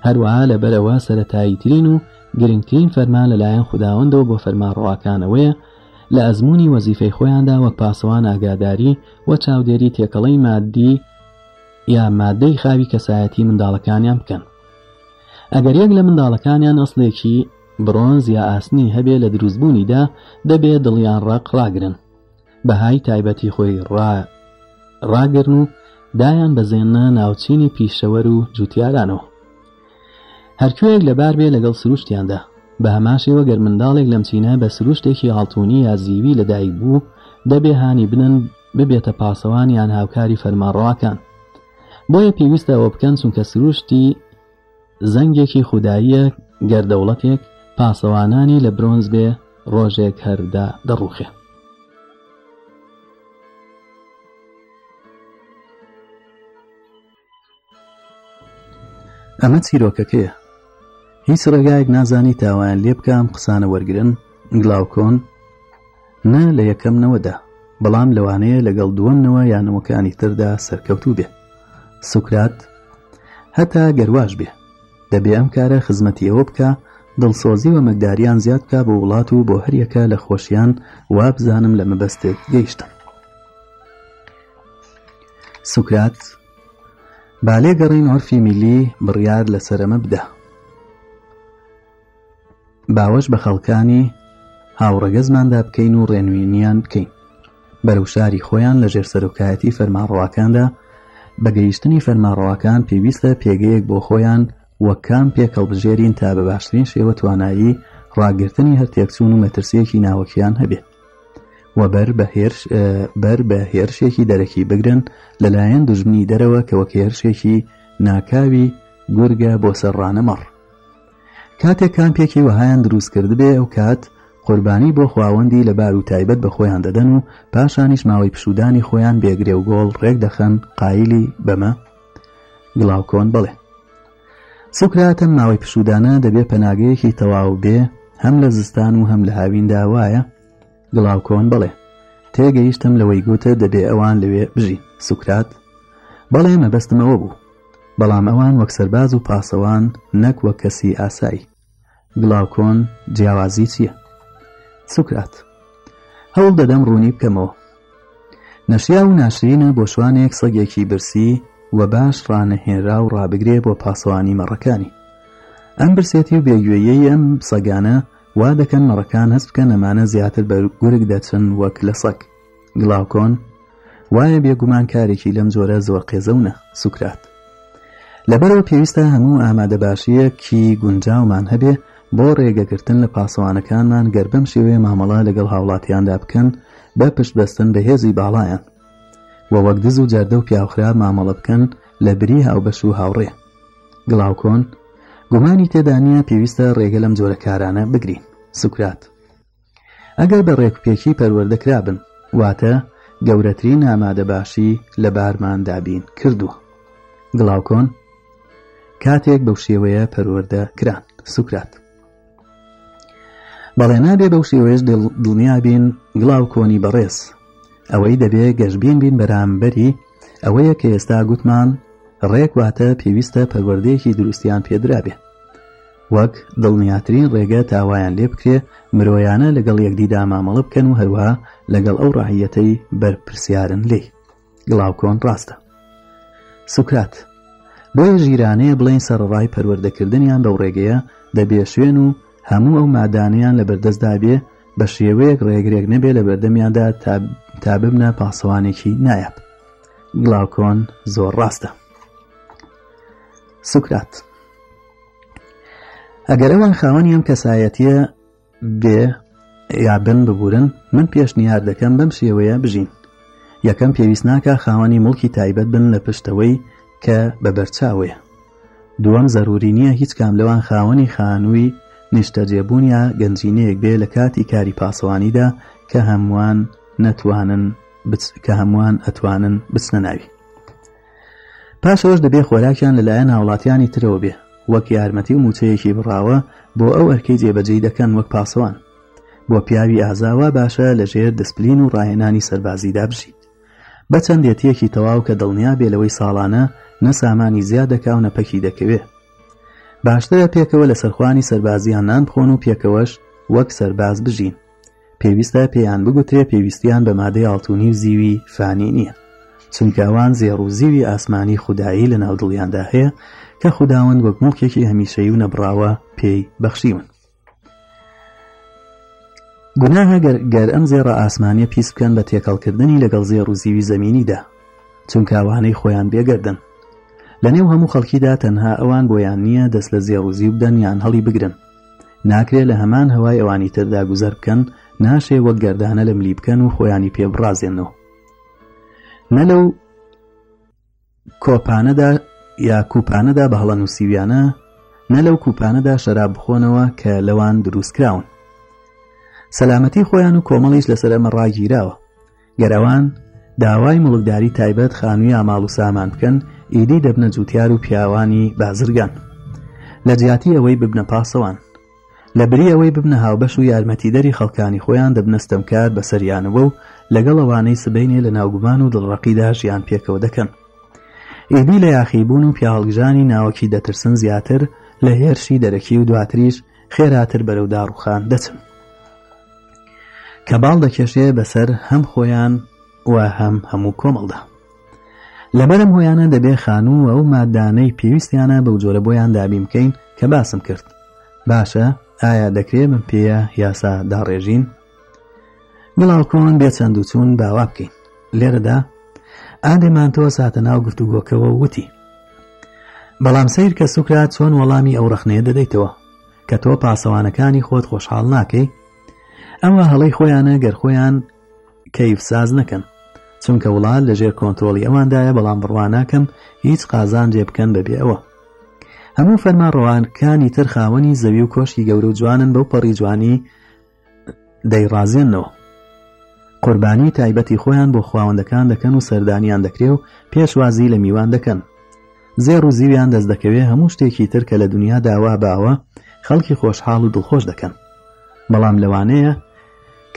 [SPEAKER 1] هەروەها لەبەرەوە سەتاییترین و گرنگترین فەرمان لەلایەن خودداوەندەوە بۆ فەرمانڕەوەکانەوەیە لە ئەزمموی وەزیفەی خۆیاندا وەک پاسەوان ئاگاداری وە چاودێری تێکەڵی مادی یا مادەی خاوی کەسایەتی منداڵەکانیان بکەن ئەگەر یەک لە منداڵەکانیان ئەسلێکی برۆنز یا ئاسنی هەبێ لە دروستبوونیدا دەبێت دڵیان ڕقڕاگرن بەهای تایبەتی خۆی ڕاگرن و دایان بەزێنە ناوچینی پیشەوەر و جوتیارانەوە هەرکوێک لەبار بێ لەگەڵ سروشتیاندا بە هەماشی وەگەر منداڵێک لەم چینە بە سروشتێکی هاڵتونی یا زیوی لەدایک بوو دەبێ هاانی بنن ببێتە پاسەوان یان هاوکاری فەرمانڕواکان بۆیە پێویستە ئەوە بکەن چونکە سروشتی زەنگێکی خودداییە گەردەوڵەتێک پاسەوانانی لە برۆنز بێ ڕۆژێک هەردا دەڕوخێ ئەمە چیرۆکەکەیە هیچ ڕێگایك نازانی تاوایان لێ بکەم قسانە وەرگن گڵاوکۆن نە لە یەکەمنەوەدا بەڵام لەوانەیە لەگەڵ دووەمنەوە یانەوەکانی تردا سەرکەوتوو بێ سوکرات هەتا گەرواش بێ دەبێ ئەم کارە خزمەتی ئەوە بکە دڵسۆزی و مەگداریان زیاد بکە بۆ وڵات و بۆ هەریەکە لە خۆشیان وا بزانم لە مەبەستێک گەیشتم سوکرات بالێ گەڕین عرفی میلی بڕیار لە سەرمە بدە باوەش بە خەڵکانی هاوڕەگەزماندا بکەین و ڕێنوینیان بکەین بەرەو شاری خۆیان لە ژێر سەرۆکایەتی فەرماڕەوەکاندا بەگەیشتنی فەرماڕەوەکان پێویستە پێگەیەک بۆ خۆیان وە کام پێک هەڵبژێرین تا بە باشترین شێوە توانایی ڕاگررتنی هەرتێکچوون و مەترسیەکی ناوەکیان هەبێت وەبەر بەر بە هێرشێکی دەرەکی بگرن لەلایەن دژمنی دەرەوە کەوەک هێرشێکی ناکاوی گورگە بۆ سەرڕانە مەڕ کاتێک کامپێکی وهایان دروستکرد بێ ئەو کات قوربانی بۆ خواوەندی لە بار و تایبەت بە خۆیان دەدەن و پاشانیش ماوەی پشودانی خۆیان بێگرێ و گۆڵ ڕێک دەخەن قایلی بەمە گڵاوکۆن بڵێ سوکراتە ماوەی پشودانە دەبێت پەناگەیەکی تەواو بێ هەم لە زستان و هەم لە هاویندا وایە گڵاو کۆن بڵێ تێگەیشتم لەوەی گوتە دەبێ ئەوان لەوێ بژی سوکرات بەڵێ مەبەستمەوە بوو بەڵام ئەوان وەکسەرباز و پاسەوان نەک وە کەسی ئاسایی گڵاوکۆن جیاوازی چییە سوکرات هەوڵ دەدەم ڕوونی بکەمەوە نەشیا و ناشرینە بۆ شوانێک سەگێکی برسی وە باش ڕانەهێنرا و ڕابگرێ بۆ پاسەوانی مەڕەکانی ئەم برسێتی و بێگوێیەی ئەم سەگانە وا دەکەن مەڕەکان هەست بکە نەمانە زیاتر بە گورگ دەچن وەک لە سەک گڵاوکۆن وایە بێگومان کارێکی لەم جۆرە زۆر قێزەونە سوکرات لەبەرەوە پێویستە هەموو ئامادەباشیەکی گونجاومان هەبێ بۆ ڕێگەگرتن لە پاسەوانەکانمان گەربەم شێوێ مامەڵا لەگەڵ هاوڵاتیاندا بکەن بە پشت بەستن بە هێزی باڵایان و وەک دز و جاردە و پیاوخرا مامەڵە بکەن لە بری هاوبەش و هاوڕێ گڵاوکۆن گومانی تێدانە پێویستە ڕێگە لەم جۆرە کارانە بگرین سوکرات ئەگەر بە ڕێکپێکی پەروەردەکرابن واتە گەورەترین ئامادەباشی لە بارماندابین کردووە گڵاوکۆن کاتێک بەو شێوەیە پەروەەردە کران سوکرات بەڵێ نابێ بەو شێوەیەش دڵنیابین گڵاو کۆنی بەڕێز ئەوەی دەبێ گەشتبین بین بەرامبەری ئەوەیە کە ئێستا گوتمان ڕێکواتە پێویستە پەروەردەیەکی دروستیان پێدرابێ وەک دڵنیاترین ڕێگە تاوایان لێ بکرێ مرۆیانە لەگەڵ یەکدیدا مامەڵە بکەن و هەروە لەگەڵ ئەو ڕاهەتەی بەرپرسیارن لێ گڵاوکۆن ڕاستە سوکرات بۆیە ژیرانەیە بڵین سەرڕای پەروەردەکردنیان بەو ڕێگەیە دەبێ شوێن و هەموو ئەو مادانیان لە بەردەستدابێ بە شێوەیەک ڕێگرێک نەبێ لە بەردەمیاندا تا ببنە پاسەوانێکی نایەت گڵاوکۆن زۆر ڕاستە سوکرات ئەگەر ئەوان خاوەنی ئەم کەسایەتیە بێ یا بن ببورن من پێشنیار دەکەم بەم شێوەیە بژین یەکەم پێویست ناکە خاوەنی مڵکی تایبەت بن لە پشتەوەی کە بە بەرچاوەیە دووەم زەروری نییە هیچ کام لەوان خاوەنی خانووی نیشتەجێبوونیا گەنجینەیەک بێ لە کاتی کاری پاسەوانیدا کە هەمووان نەتوانن کە هەمووان ئەتوانن بچنە ناوی پاشەوەش دەبێ خۆراکیان لەلایەن هاوڵاتیانی ترەوە بێ وەک یارمەتی و موچەیەکی بڕاوە بۆ ئەو ئەرکەی جێبەجێی دەکەن وەک پاسەوان بۆ پیاوی ئازاوا باشە لەژێر دەسپلین و ڕاهێنانی سەربازیدا بژیت بە چەندێتیەکی تەواو کە دڵنیا بێ لەوەی ساڵانە نە سامانی زیاد دەکاو نەپەکی دەکەوێت باشترە پێکەوە لە سەرخوانی سەربازیان نان بخۆن و پێکەوەش وەک سەرباز بژین پێویستە پێیان بگوترێ پێویستیان بە مادەی ئاڵتونی و زیوی فانی نییە چونکەوان زێڕ و زیوی ئاسمانی خودایی لە ناودڵیاندا هەیە کە خودداون وەک مڵکێکی هەمیشەی و نەبراوە پێی بەخشیون گوناها گەر ئەم زێڕە ئاسمانیە پیس بکەن بە تێکەڵکردنی لەگەڵ زێڕ و زیوی زمینیدا چونکاوانەی خۆیان بێگەردن لەنێو هەموو خەڵکیدا تەنها ئەوان بۆیان نییە دەست لە زێڕوزی بدەن یان هەڵی بگرن ناکرێت لە هەمان هەوای ئەوانی تردا گوزەر بکەن ناشێ وەک گەردانە لە ملی بکەن و خۆیانی پێبڕازێنەوە نە لەو کۆپانەدا یا کوپانەدا بە هەڵە نووسیویانە نە لەو کوپانەدا شەراب بخۆنەوە کە لەوان دروستکراون سەلامەتی خۆیان و کۆمەڵیش لەسەر ئەمە ڕاگیراوە گەرەوان داوای مڵکداری تایبەت خانووی ئاماڵ و سامان بکەن ئیدی دەبنە جووتار و پیاوانی بازرگان لە جیاتی ئەوەی ببنە پاسەوان لە بری ئەوەی ببنە هاوبەش و یارمەتیدەری خەڵکانی خۆیان دەبنەستەم کار بە سەریانەوە و لەگەڵ ئەوانەی سبینێ لە ناوگومان و دڵڕقیدا ژیان پێکەوە دەکەن ئیدی لە یاخیبوون و پیاڵگژانی ناوەکی دەترسن زیاتر لە هێرشی دەرەکی و دواتریش خێراتر بەرەو داڕوخان دەچن کە باڵ دەکێشێ بەسەر هەم خۆیان وە هەم هەموو کۆمەڵدا لەبەرم هۆیانە دەبێ خانوو ئەو مادانەی پێویستیانە بەو جۆرە بۆیان دابی بکەین کە باسم کرد باشە ئایا دەکرێ من پێە یاسا داڕێژین بڵاوکۆن بێ چەند و چوون باوا بکەین لێرەدا ئادێمانتەوە ساتە ناو گفتوگۆکەوە وتی بەڵام سیر کە سوکرات چۆن وەڵامی ئەو رەخنەیە دەدەیتەوە کە تۆ پاسەوانەکانی خۆت خۆشحاڵ ناکەی ئەوە هەڵی خۆیانە گەرخۆیان کەیف ساز نەکەن چونکە وڵات لەژێر کۆنتترۆلی ئەواندایە بەڵام بڕواناکەم هیچ قازان جێ بکەن بەبێ ئەوە هەموو فەرمانڕەوانکانی تر خاوەنی زەوی و کۆشی گەورە و جوانن بەو پەڕی جوانی دەیڕازێنەوە قوربانی تایبەتی خۆیان بۆ خواوەندەکان دەکەن و سەردانیان دەکرێ و پێشوازی لە میوان دەکەن زێر و زیویان دەست دەکەوێت هەموو شتێکی تر کە لە دنیا داوا باوە خەڵکی خۆشحاڵ و دڵخۆش دەکەن بەڵام لەوانەیە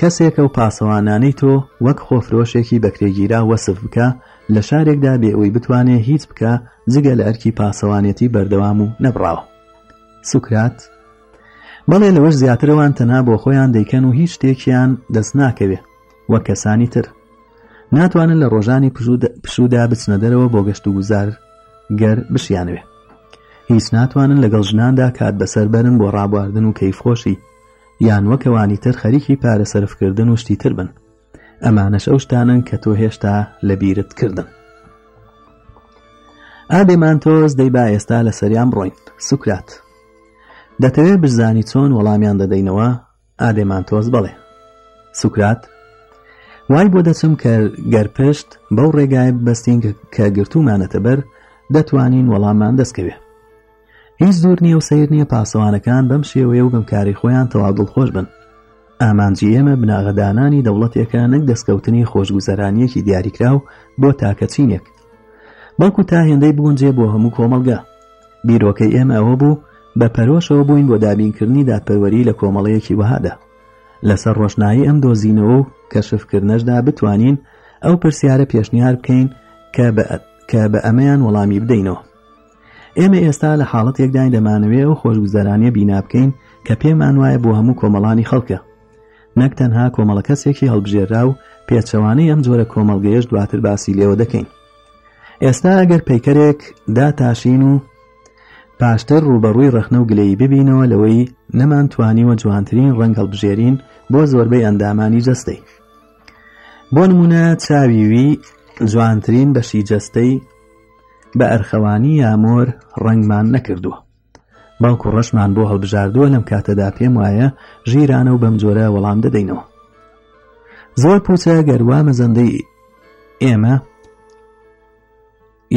[SPEAKER 1] کەسێکە و پاسەوانانەی تۆ وەک خۆفرۆشێکی بەکرێگیرا وەسف بکە لە شارێکدا بێ ئەوی بتوانێت هیچ بکە جگە لە ئەرکی پاسەوانێتی بەردەوام و نەبراوە سوکرات بەڵێ لەوەش زیاترەوان تەنها بۆ خۆیان دەیکەن و هیچ شتێکیان دەست ناکەوێ وە کەسانی تر ناتوانن لە ڕۆژانی پشودا بچنە دەرەوە بۆ گەشت و گوزار گەر بشیانوێ هیچ ناتوانن لەگەڵ ژناندا کات بەسەر بەرن بۆ ڕابواردن و کەیفۆشی یان وەکەوانی تر خەریکی پارە سەرفکردن و شتی تر بن ئەمانەش ئەو شتانن کە تۆ هێشتا لە بیرت کردن ئادێمان تۆز دەی با ئێستا لە سەریان بڕۆین سوکرات دەتەوێت بزانی چۆن وەڵامیان دەدەینەوە ئادێمان تۆز بڵێ سوکرات وای بۆ دەچم کە گەرپشت بەو ڕێگای بەستین کە گرتومانەتە بەر دەتوانین وەڵامان دەستکەوێت هیچ زۆر نییە و سیر نییە پاسەوانەکان بەم شێوەیە و گەمکاری خۆیان تەواو دڵخۆش بن ئامانجی ئێمە بناغەدانانی دەوڵەتێکە نەک دەستکەوتنی خۆشگوزەرانیەکی دیاریکراو بۆ تاکەچینێک بەڵکو تا هێندەی بگونجێ بۆ هەموو کۆمەلگا بیرۆکەی ئێمە ئەوە بوو بە پەرۆشەوە بووین بۆ دابینکردنی دادپەروەری لە کۆمەڵەیەکی وهادا لەسەر ڕۆژنایی ئەم دۆزینەوە و کەشفکردنەشدا بتوانین ئەو پرسیارە پێشنیار بکەین کە بە ئەمەیان وەڵامی بدەینەوە ئێمە ئێستا لە حاڵەت یەکدای دەمانوێ و خۆشگوزەرانیە بیننا بکەین کە پێمان وایە بۆ هەموو کۆمەڵانی خەڵکە نەک تەنها کۆمەڵە کەسێکی هەڵبژێرا و پێچەوانەی ئەم جۆرە کۆمەڵگەیەش دواتر باسی لێەوە دەکەین ئێستا ئەگەر پەیکەرێک داتاشین و پاشتر ڕوبەڕووی ڕخنە و گلەی ببینەوە لەوەی نەمانتوانیوە جوانترین ڕەنگەڵبژێرین بۆ زۆربەی ئەندامانی جەستەی بۆ نمونە چاویوی جوانترین بەشی جەستەی بە ئەرخەوانی یامۆر ڕنگمان نەکردووە باوکو ڕەشمان بۆ هەڵبژاردووە لەم کاتەدا پێم وایە ژیرانە و بەم جۆرە وەڵام دەدەینەوە زۆر پوچە گەروا مەزەندەی ئێمە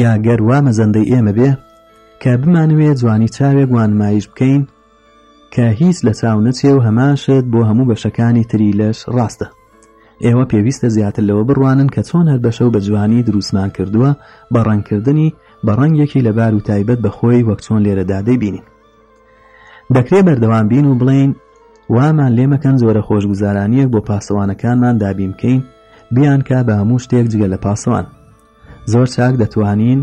[SPEAKER 1] یا گەروا مەزەندەی ئێمە بێ کە بمانوێ جوانی چاوێک وانمایش بکەین کە هیچ لە چاو نەچێ و هەماشت بۆ هەموو بەشەکانی تری لەش ڕاستە ئێوە پێویستە زیاتر لەوە بڕوانن کە چۆن هەر بەشە و بە جوانی دروستمان کردووە بە ڕەنکردنی بە ڕەنگێکی لەبار و تایبەت بە خۆی وەک چۆن لێرەدا دەیبینین دەکرێت بەردەوام بین و بڵین وامان لێمەکەن زۆرە خۆشگوزارانیەک بۆ پاسەوانەکانمان دابیم بکەین بیان کا بە هەموو شتێک جگە لە پاسەوان زۆر چاک دەتوانین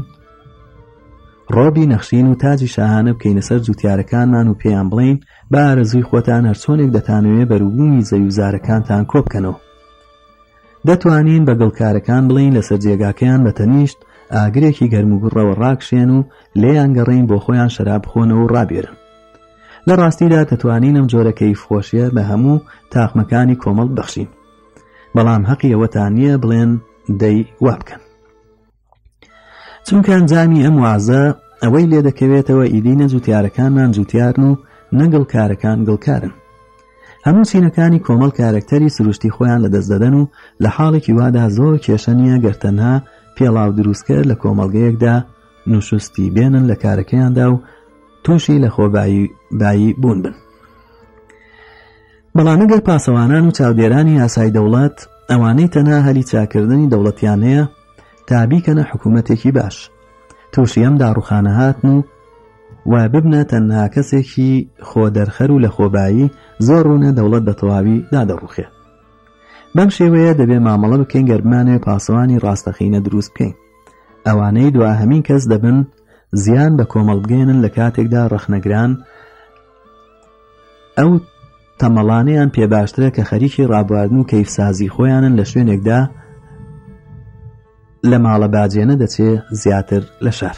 [SPEAKER 1] ڕۆبی نەخشین و تاجی شاهانە بکەینە سەر جوتیارەکانمان و پێیان بڵین بە ئارزوی خۆتان هەرچۆنێک دەتانوێ بەروبوونی زەویزارەکانتان کۆبکەنەوە دەتوانین بە گڵکارەکان بڵین لەسەر جێگاکەیان بە تەنیشت ئاگرێکی گەرم و گوڕەوە ڕاکشێن و لێیان گەڕین بۆ خۆیان شەراب خۆنەوە و ڕابێرن لە ڕاستیدا دەتوانین ئەم جۆرەکەی فۆشیە بە هەموو تاقمەکانی کۆمەڵ بەخشین بەڵام حەقی ئەوەتان نییە بڵێن دەی وا بکەن چونکە ئەنجامی ئەم وازە ئەوەی لێ دەکەوێتەوە ئیدی نەزووتیارەکانمان جووتارن و نەگەڵ کارەکان گڵکارن هەموو سینەکانی کۆمەڵ کارکتەری سروشتی خۆیان لە دەست دەدەن و لە حاڵێکی وادا زۆر کێشە نیە گەرتەنها پێڵاو دروستکە لە کۆمەڵگەیەکدا نوشستی بێنن لە کارەکەیاندا و تۆشی لە خۆبایی بوون بن بەڵامەگەر پاسەوانان و چاودێرانی ئاسای دەوڵات ئەوانەی تەنها هەلی چاکردنی دەوڵەتیان هەیە تابیکەنە حکوومەتێکی باش تووشیم داڕوخانە هاتن و و ببنە تەنها کەسێکی خۆدەرخەر و لە خۆبایی زۆر ڕوونە دەوڵەت بە تەواوی دادەڕوخێت بەم شێوەیە دەبێ مامەڵە بکەین گەرمانێ پاسەوانی ڕاستەخینە دروست بکەین ئەوانەی دواهمین کەس دەبن زیان بە کۆمەڵگەێنن لە کاتێکدا ڕەخنەگران ئەو تەمەڵانەیان پێ باشترە کە خەریکی ڕابواردن و کەیفسازی خۆیانن لە شوێنێکدا لە ماڵە باجێنە دەچێ زیاتر لە شەر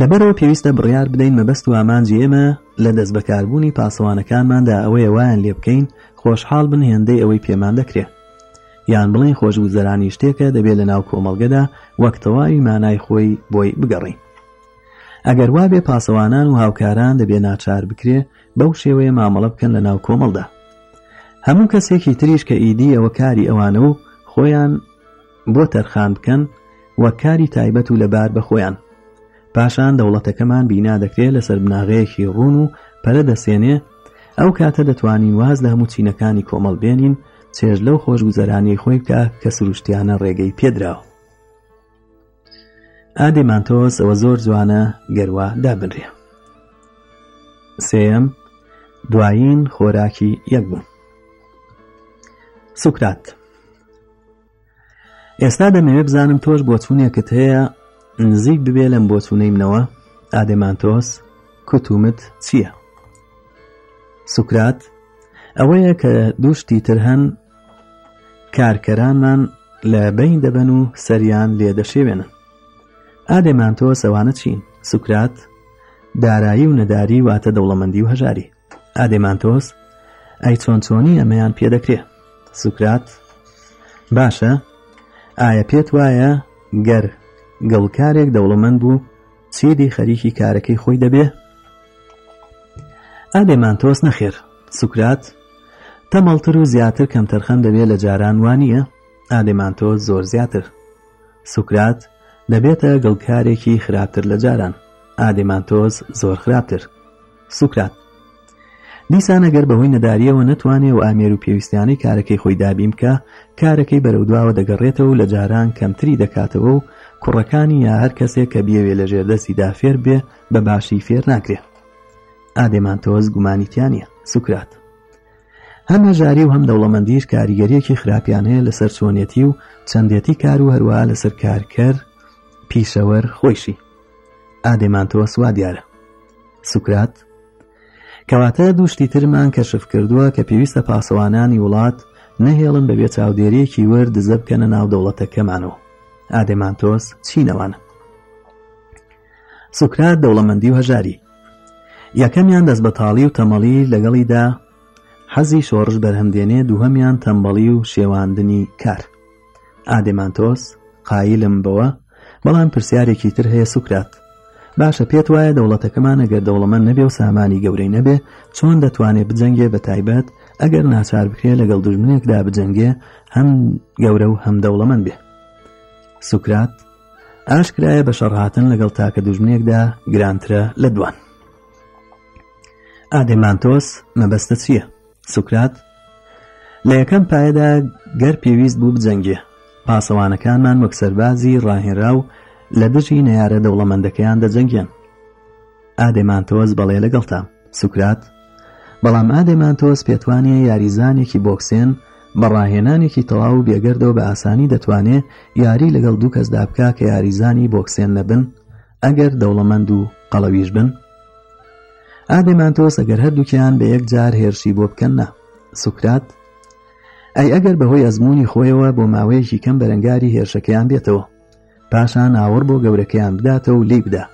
[SPEAKER 1] لەبەرەوە پێویستە بڕیار بدەین مەبەست و ئامانجی ئێمە لە دەست بەکاربوونی پاسەوانەکانماندا ئەوەی وایان لێ بکەین خۆشحاڵ بن هێندەی ئەوەی پێمان دەکرێ یان بڵین خۆش و زەرانی شتێکە دەبێت لە ناو کۆمەلگەدا وەکتەواوی مانای خۆی بۆی بگەڕین ئەگەر وابێ پاسەوانان و هاوکاران دەبێ ناچار بکرێ بەو شێوەیە مامەڵە بکەن لە ناو کۆمەڵدا هەموو کەسێکی تریش کە ئیدی ئەوە کاری ئەوانە و خۆیان بۆ تەرخان بکەن وە کاری تایبەت و لەبار بە خۆیان پاشان دەوڵەتەکەمان بینا دەکرێت لەسەر بناغەیەکی ڕوون و پەرە دەسێنێ ئەو کاتە دەتوانین واز لە هەموو چینەکانی کۆمەڵ بێنین چێژ لەو خۆش گوزەرانی خۆی بکە کە سروشتیانە ڕێگەی پێدراوە ئادی مانتۆس ئەوە زۆر جوانە گەروە دابنرێ سم دوایین خۆراکی یەک بوو سوکرات ئێستا دەمەوێ بزانم تۆش بۆچوونێکت هەیە نزیک ببێ لەم بۆچوونەی منەوە ئادێمانتۆس کوتومت چییە؟ سوکرات ئەوەیە کە دووشتی ترهەن کارکەرانمان لە بین دەبەن و سەریان لێدەشێوێنن ئادێمان تۆ سەوانە چین سوکرات دارایی و نەداری واتە دەوڵەمەندی و هەژاری ئادێمان تۆس ئەی چۆن چۆنی ئەمەیان پێدەکرێ سوکرات باشە ئایا پێت وایە گەر گەڵکارێک دەوڵەمەند بوو سێدی خەریکی کارەکەی خۆی دەبێ ئابێمان تۆس نەخێر سوکرات تەمەڵتر و زیاتر کەم تەرخەم دەبێت لە جاران وانە ئادێمان تۆ زۆر زیاتر سوکرات دەبێتە گەڵکارێکی خراپتر لە جاران ئادێمان تۆز زۆر خراپتر سوکرات دیسان ئەگەر بەهۆی نەداریەوە نتوانێ و ئامێر و پێویستیانی کارەکەی خۆی دابیم کە کارەکەی بەرەودواوە دەگەڕێتەوە و لە جاران کەمتری دەکاتەوە و کوڕەکانی یا هەر کەسێک کە بیاوێ لە ژێردەسی دافێر بێ بە باشی فێر ناکرێت ئادێمان تۆز گومانیتیانە سوکرات هەم هەژاری و هەم دەوڵەمەندیش کاریگەریەکی خراپیان هەیە لەسەر چۆنیەتی و چەندێتی کار و هەروە لەسەر کارکەر پیشەوەەر خۆیشی ئادێمان تۆ سوا دیارە سوکرات کەواتە دوشتی ترمان کەشف کردووە کە پێویستە پاسەوانانی وڵات نەهێڵن بەبێ چاودێریەکی وەر دزە بکەنە ناو دەوڵەتەکەمانەوە ئادێمان تۆس چینەوانە سوکرات دەوڵەمەندی و هەژاری یەکەمیان دەست بەتاڵی و تەمەڵی لەگەڵیدا حەزی شۆڕش بەرهەمدێنێ دووهەمیان تەمبەڵی و شێواندنی کار ئادێمانتۆس قایلم بەوە بەڵام پرسیارێکی تر هەیە سوکرات باشە پێت وایە دەوڵەتەکەمانە گەر دەوڵەمەند نەبێ و سامانی گەورەی نەبێ چۆن دەتوانێت بجەنگێ بە تایبەت ئەگەر ناچار بکرێ لەگەڵ دژمنێکدا بجەنگێ هەم گەورە و هەم دەوڵەمەند بێ سوکرات ئاشکرایە بە شەڕهاتن لەگەڵ تاکە دژمنێکدا گرانترە لە دوان ئادێمانتۆس مەبەستە چییە؟ سوکرات؟ لە یەکەم پایەدا گەر پێویست بوو بجەنگێ پاسەوانەکانمان وەکسەربازی ڕاهێنرا و لە دژی نەیارە دەوڵەمەندەکەیان دەجەنگیان ئادێمانتۆز بەڵێ لەگەڵتام سوکرات بەڵام ئادێمانتۆز پێتوانێ یاریزانێکی بۆکسێن بە ڕاهێنانێکی تەواو بێگەردەوە بە ئاسانی دەتوانێ یاری لەگەڵ دوو کەسدا بکا کە یاریزانی بۆکسێن نەبن ئەگەر دەوڵەمەند و قەڵەویش بن ئادێمانتۆس ئەگەر هەردووکیان بە یەک جار هێرشی بۆ بکەنە سوکرات ئەی ئەگەر بەهۆی ئەزمموی خۆیەوە بۆ ماوەیەکی کەم بەرەنگاری هێرشەکەیان بێتەوە پاشان ئاوەڕ بۆ گەورەکەیان بداتە و لی بدا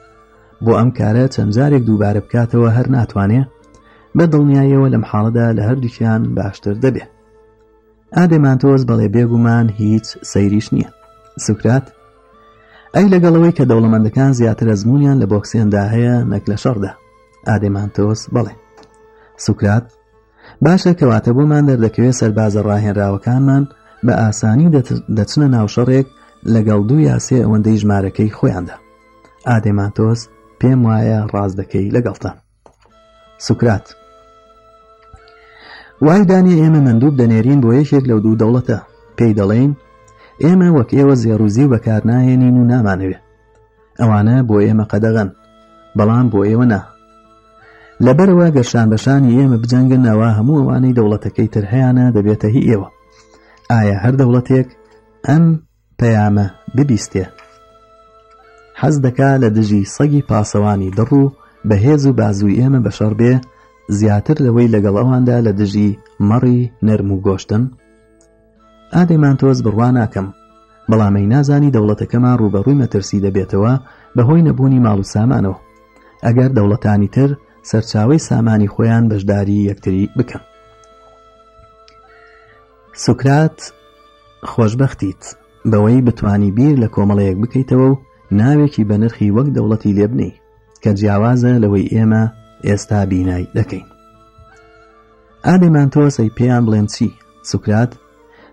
[SPEAKER 1] بۆ ئەم کارە چەندجارێک دووبارە بکاتەوە هەر ناتوانێ بە دڵنیایەوە لەم حاڵەدا لە هەردووکیان باشتر دەبێ ئادێمانتۆز بەڵێ بێگومان هیچ سەیریش نییە سوکرات ئەی لەگەڵەوەی کە دەوڵەمەندەکان زیاتر ئەزمونیان لە بۆکسێندا هەیە نەک لە شەڕدا ئادەمانتۆس بڵێ سوکرات باشە کەواتە بۆمان دەردەکەوێت سەربازە ڕاهێنراوەکانمان بە ئاسانی دەچنە ناوشەڕێک لەگەڵ دوو یاسێ ئەوەندەی ژمارەکەی خۆیاندا ئادێماتۆس پێم وایە ڕازدەکەی لەگەڵتان سوکرات وای دانی ئێمە مندوب دەنێرین بۆ یەکێک لەو دوو دەوڵەتە پێی دەڵێین ئێمە وەک ئێوە زێڕوزی بەکار ناهێنین و نامانەوێت ئەوانە بۆ ئێمە قەدەغن بەڵام بۆ ئێوە نا لەبەرەوە گەشان بەشانی ئێمە بجەنگە ناوا هەموو ئەوانەی دەوڵەتەکەی تر هەیەە دەبێتە هی ئێوە ئایا هەر دەوڵەتێک ئەم پەیامە ببیستێ حەز دەکا لە دژی سەگی پاسەوانی دەڕوو بەهێز و بازووی ئێمە بەشەر بێ زیاتر لەوەی لەگەڵ ئەواندا لە دژی مەڕی نەرم و گۆشتن ئادەیمان تۆز بڕوا ناکەم بەڵامەی نازانی دەوڵەتەکەمان ڕوبەڕووی مەترسی دەبێتەوە بەهۆی نەبوونی ماڵ و سامانەوە ئەگەر دەوڵەتانی تر سەرچاوی سامانی خۆیان بەشداری یەکتری بکەن سوکرات خۆشببختیت بەوەی بتانی بیر لە کۆمەڵەیەک بکەیتەوە و ناوێکی بە نرخی وەک دەوڵەتی لێبنی کە جیاوازە لەوەی ئێمە ئێستا بینای دەکەین ئادێمان تۆسەی پێیان بڵێن چی سوکرات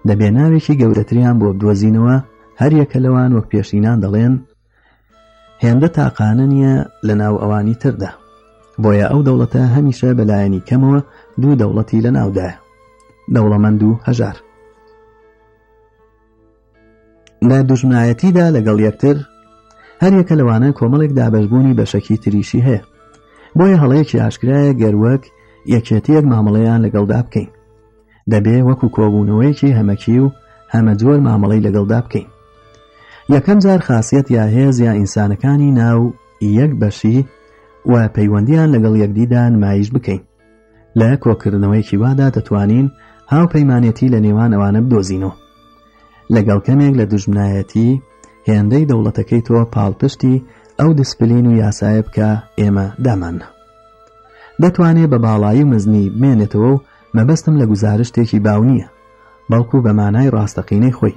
[SPEAKER 1] دەبێ ناوێکی گەورەتریان بۆ بدۆزینەوە هەر یەکە لەوان وەک پێشینان دەڵێن هێندە تاقانە نییە لە ناو ئەوانی تردا بۆیە ئەو دەوڵەتە هەمیشە بەلایەنی کەمەوە دوو دەوڵەتی لە ناودایە دەوڵەمەند و هەژار لە دوژمنایەتیدا لەگەڵ یەکتر هەر یەکە لەوانە کۆمەڵێک دابەزبوونی بەشەکی تریشی هەیە بۆیە هەڵەیەکی ئاشکرایە گەروەک یەکێتیەک مامەڵەیان لەگەڵدا بکەین دەبێ وەکو کۆبوونەوەیکی هەمەکی و هەمە جۆر مامەڵەی لەگەڵدا بکەین یەکەم جار خاصیت یا هێز یا ئینسانەکانی ناو یەک بەشی و پەیوەندیان لەگەڵ یەکدیدا نمایش بکەین لە کۆکردنەوەیکی وادا دەتوانین هاو پەیمانەتی لە نێوان ئەوانە بدۆزینەوە لەگەڵ کەمێک لە دوژمنایەتی هێندەی دەوڵەتەکەی تۆ پاڵپشتی ئەو دسپلین و یاسایە بکە ئێمە دامان دەتوانێت بە باڵایی مزنی بمێنێتەوە و مەبەستم لە گزارشتێکی باو نییە بەڵکو بە مانای ڕاستەقینەی خۆی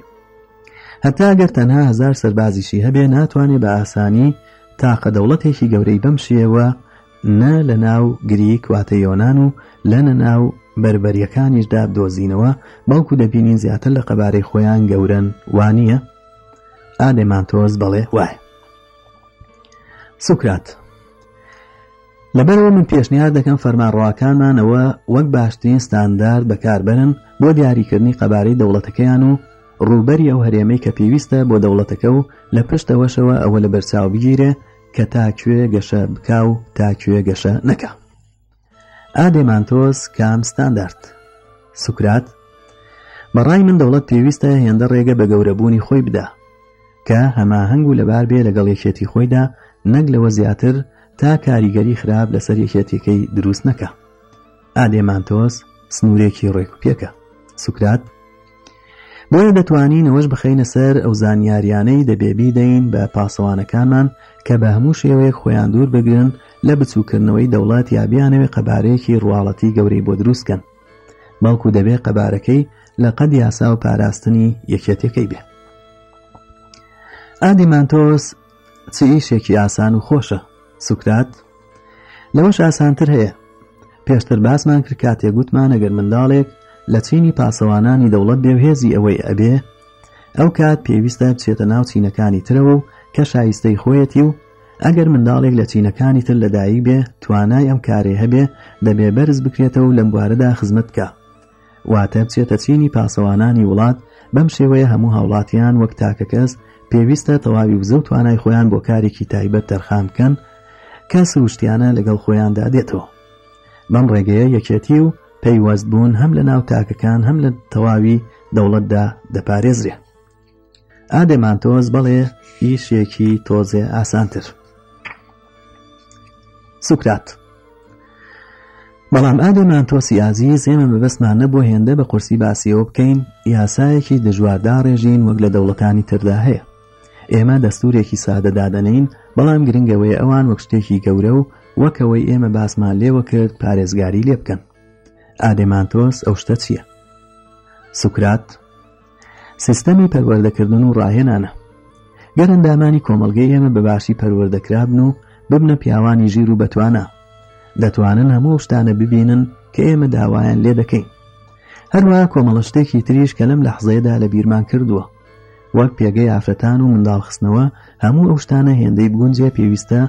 [SPEAKER 1] هەتا گەر تەنها هزار سەربازیشی هەبێ ناتوانێت بە ئاسانی تاقە دەوڵەتێکی گەورەی بەم شێوە نە لە ناو گری کواتە یۆناان و لە نەناو بربەریەکانیشدا دۆزینەوە باوکو دەبینین زیاتر لە قەبارەی خۆیان گەورن وانە ئادێمان تۆز بەڵێ وایە سوکرات لەبەرەوە من پێشنیار دەکەم فەرمانڕواکانمانەوە وەک باشترین ستاندارد بەکاربرن بۆ دیاریکردنی قەبارەی دەوڵەتەکەیان و ڕووبەری ئەو هەرێمەی کە پێویستە بۆ دەوڵەتەکە و لە پشتەوەشەوە ئەوە لە بەرچاو بگیرێ کە تاکوێ گەشە بکاو تاکوێ گەشە نەکە ئادێمانتۆس کام ستاندارد سوکرات بەڕای من دەوڵەت پێویستە هێندە ڕێگە بە گەورەبوونی خۆی بدا کە هەماهنگ و لەبار بێ لەگەڵ یەکێتی خۆیدا نەک لەوە زیاتر تا کاریگەری خراپ لەسەر یەکێتەکەی دروست نەکە ئادێمانتۆس سنوورێکی ڕێککوپیەکە سوکرات بۆیە دەتوانین ئەوەش بخەینە سەر ئەو زانیاریانەی دەبێبی دەین بە پاسەوانەکانمان کە بە هەموو شێوەیەک خۆیان دوور بگرن لە بچووکردنەوەی دەوڵات یابیانەوەی قەبارەیەکی ڕواڵەتی گەورەی بۆ دروستکەن بەڵکو دەبێت قەبارەکەی لە قەد یاسا و پاراستنی یەکێتەکەی بێ ئادیمانتۆس چ ئیشێکی ئاسان و خۆشە سوکرات لەوەش ئاسانتر هەیە پێشتر باسمان کرد کاتێک گوتمان ئەگەر منداڵێک لە چینی پاسەوانانی دەوڵەت بێوهێزی ئەوەی ئەبێ ئەو کات پێویستە بچێتە ناو چینەکانی ترەوە و کە شایستەی خۆیەتی و ئەگەر منداڵێک لە چینەکانی تر لەدایی بێ توانای ئەم کارێ هەبێ دەبێ بەرز بکرێتەوە لەم بوارەدا خزمەت بکە واتە بچێتە چینی پاسەوانانی وڵات بەم شێوەیە هەموو هاوڵاتیان وەک تاکە کەس پێویستە تەواوی وزە و توانای خۆیان بۆ کارێکی تایبەت دەرخام بکەن کە سروشتیانە لەگەڵ خۆیاندا دێتەوە بەم ڕێگەیە یەکێتی و پەیوەست بوون هەم لە ناو تاکەکان هەم لە تەواوی دەوڵەتدا دەپارێزرێ ئادەمان تۆز بەڵێ ئیشێکی تۆزێ ئاسانتر سوکرات بەڵام ئادەمان تۆسی ئازیز ئێمە بەبەستمان نەبوو هێندە بە قورسی باسیەوە بکەین یاسایەکی دژواردا ڕێژین وەک لە دەوڵەتانی تردا هەیە ئێمە دەستورێکی سادەدادەنین بەڵام گرنگەوەی ئەوان وەک شتێکی گەورە و وەکەوەی ئێمە باسمان لێوە کرد پارێزگاری لێ بکەن ئادێمانتۆس ئەو شتە چییە؟ سوکرات سیستەمی پەروەردەکردن و ڕاهێنانە گەرەندامانی کۆمەلگەی ئێمە بەباشی پەروەردەکرابن و ببنە پیاوانی ژیر و بەتوانە دەتوانن هەموو شتانە ببینن کە ئێمە داوایان لێ دەکەین هەروە کۆمەڵەشتێکی تریش کە لەم لە حزەیەدا لە بیرمان کردووە وەک پێگەی ئافرەتان و منداڵخستنەوە هەموو ئەو شتانە هێندەی بگونجێ پێویستە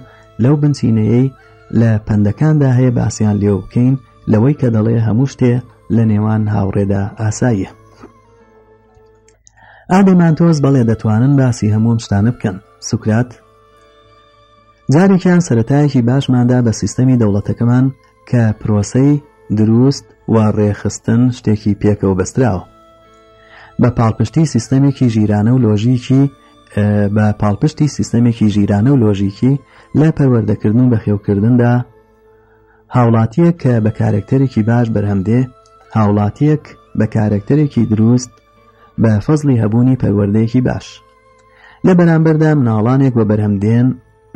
[SPEAKER 1] لەو بنچینەیەی لە پندەکاندا هەیە باسییان لێو بکەین لەوەی کە دەڵێ هەموو شتێ لە نێوان هاوڕێدا ئاساییە ئادەمان تۆز بەڵێ دەتوانن باسی هەموم شتانە بکەن سوکرات جارێکیان سەتایەکی باشماندا بە سیستەمی دەوڵەتەکەمان کە پرۆسەی دروست وا ڕێخستن شتێکی پێکەوە بەستراوە بە پاڵپشتی سیستەمێکی ژیرانە و لۆژیکی بە پاڵپشتی سیستەمێکی ژیرانە و لۆژیکی لە پەروەردەکردن بە خێوکردندا هاوڵاتیەک کە بە کارکتەرێکی باش بەرهەمدێ هاوڵاتیەک بە کارکتەرێکی دروست بە فەزلی هەبوونی پەروەردەیەکی باش لە بەرامبەردا مناڵانێک بە بەرهەمدێن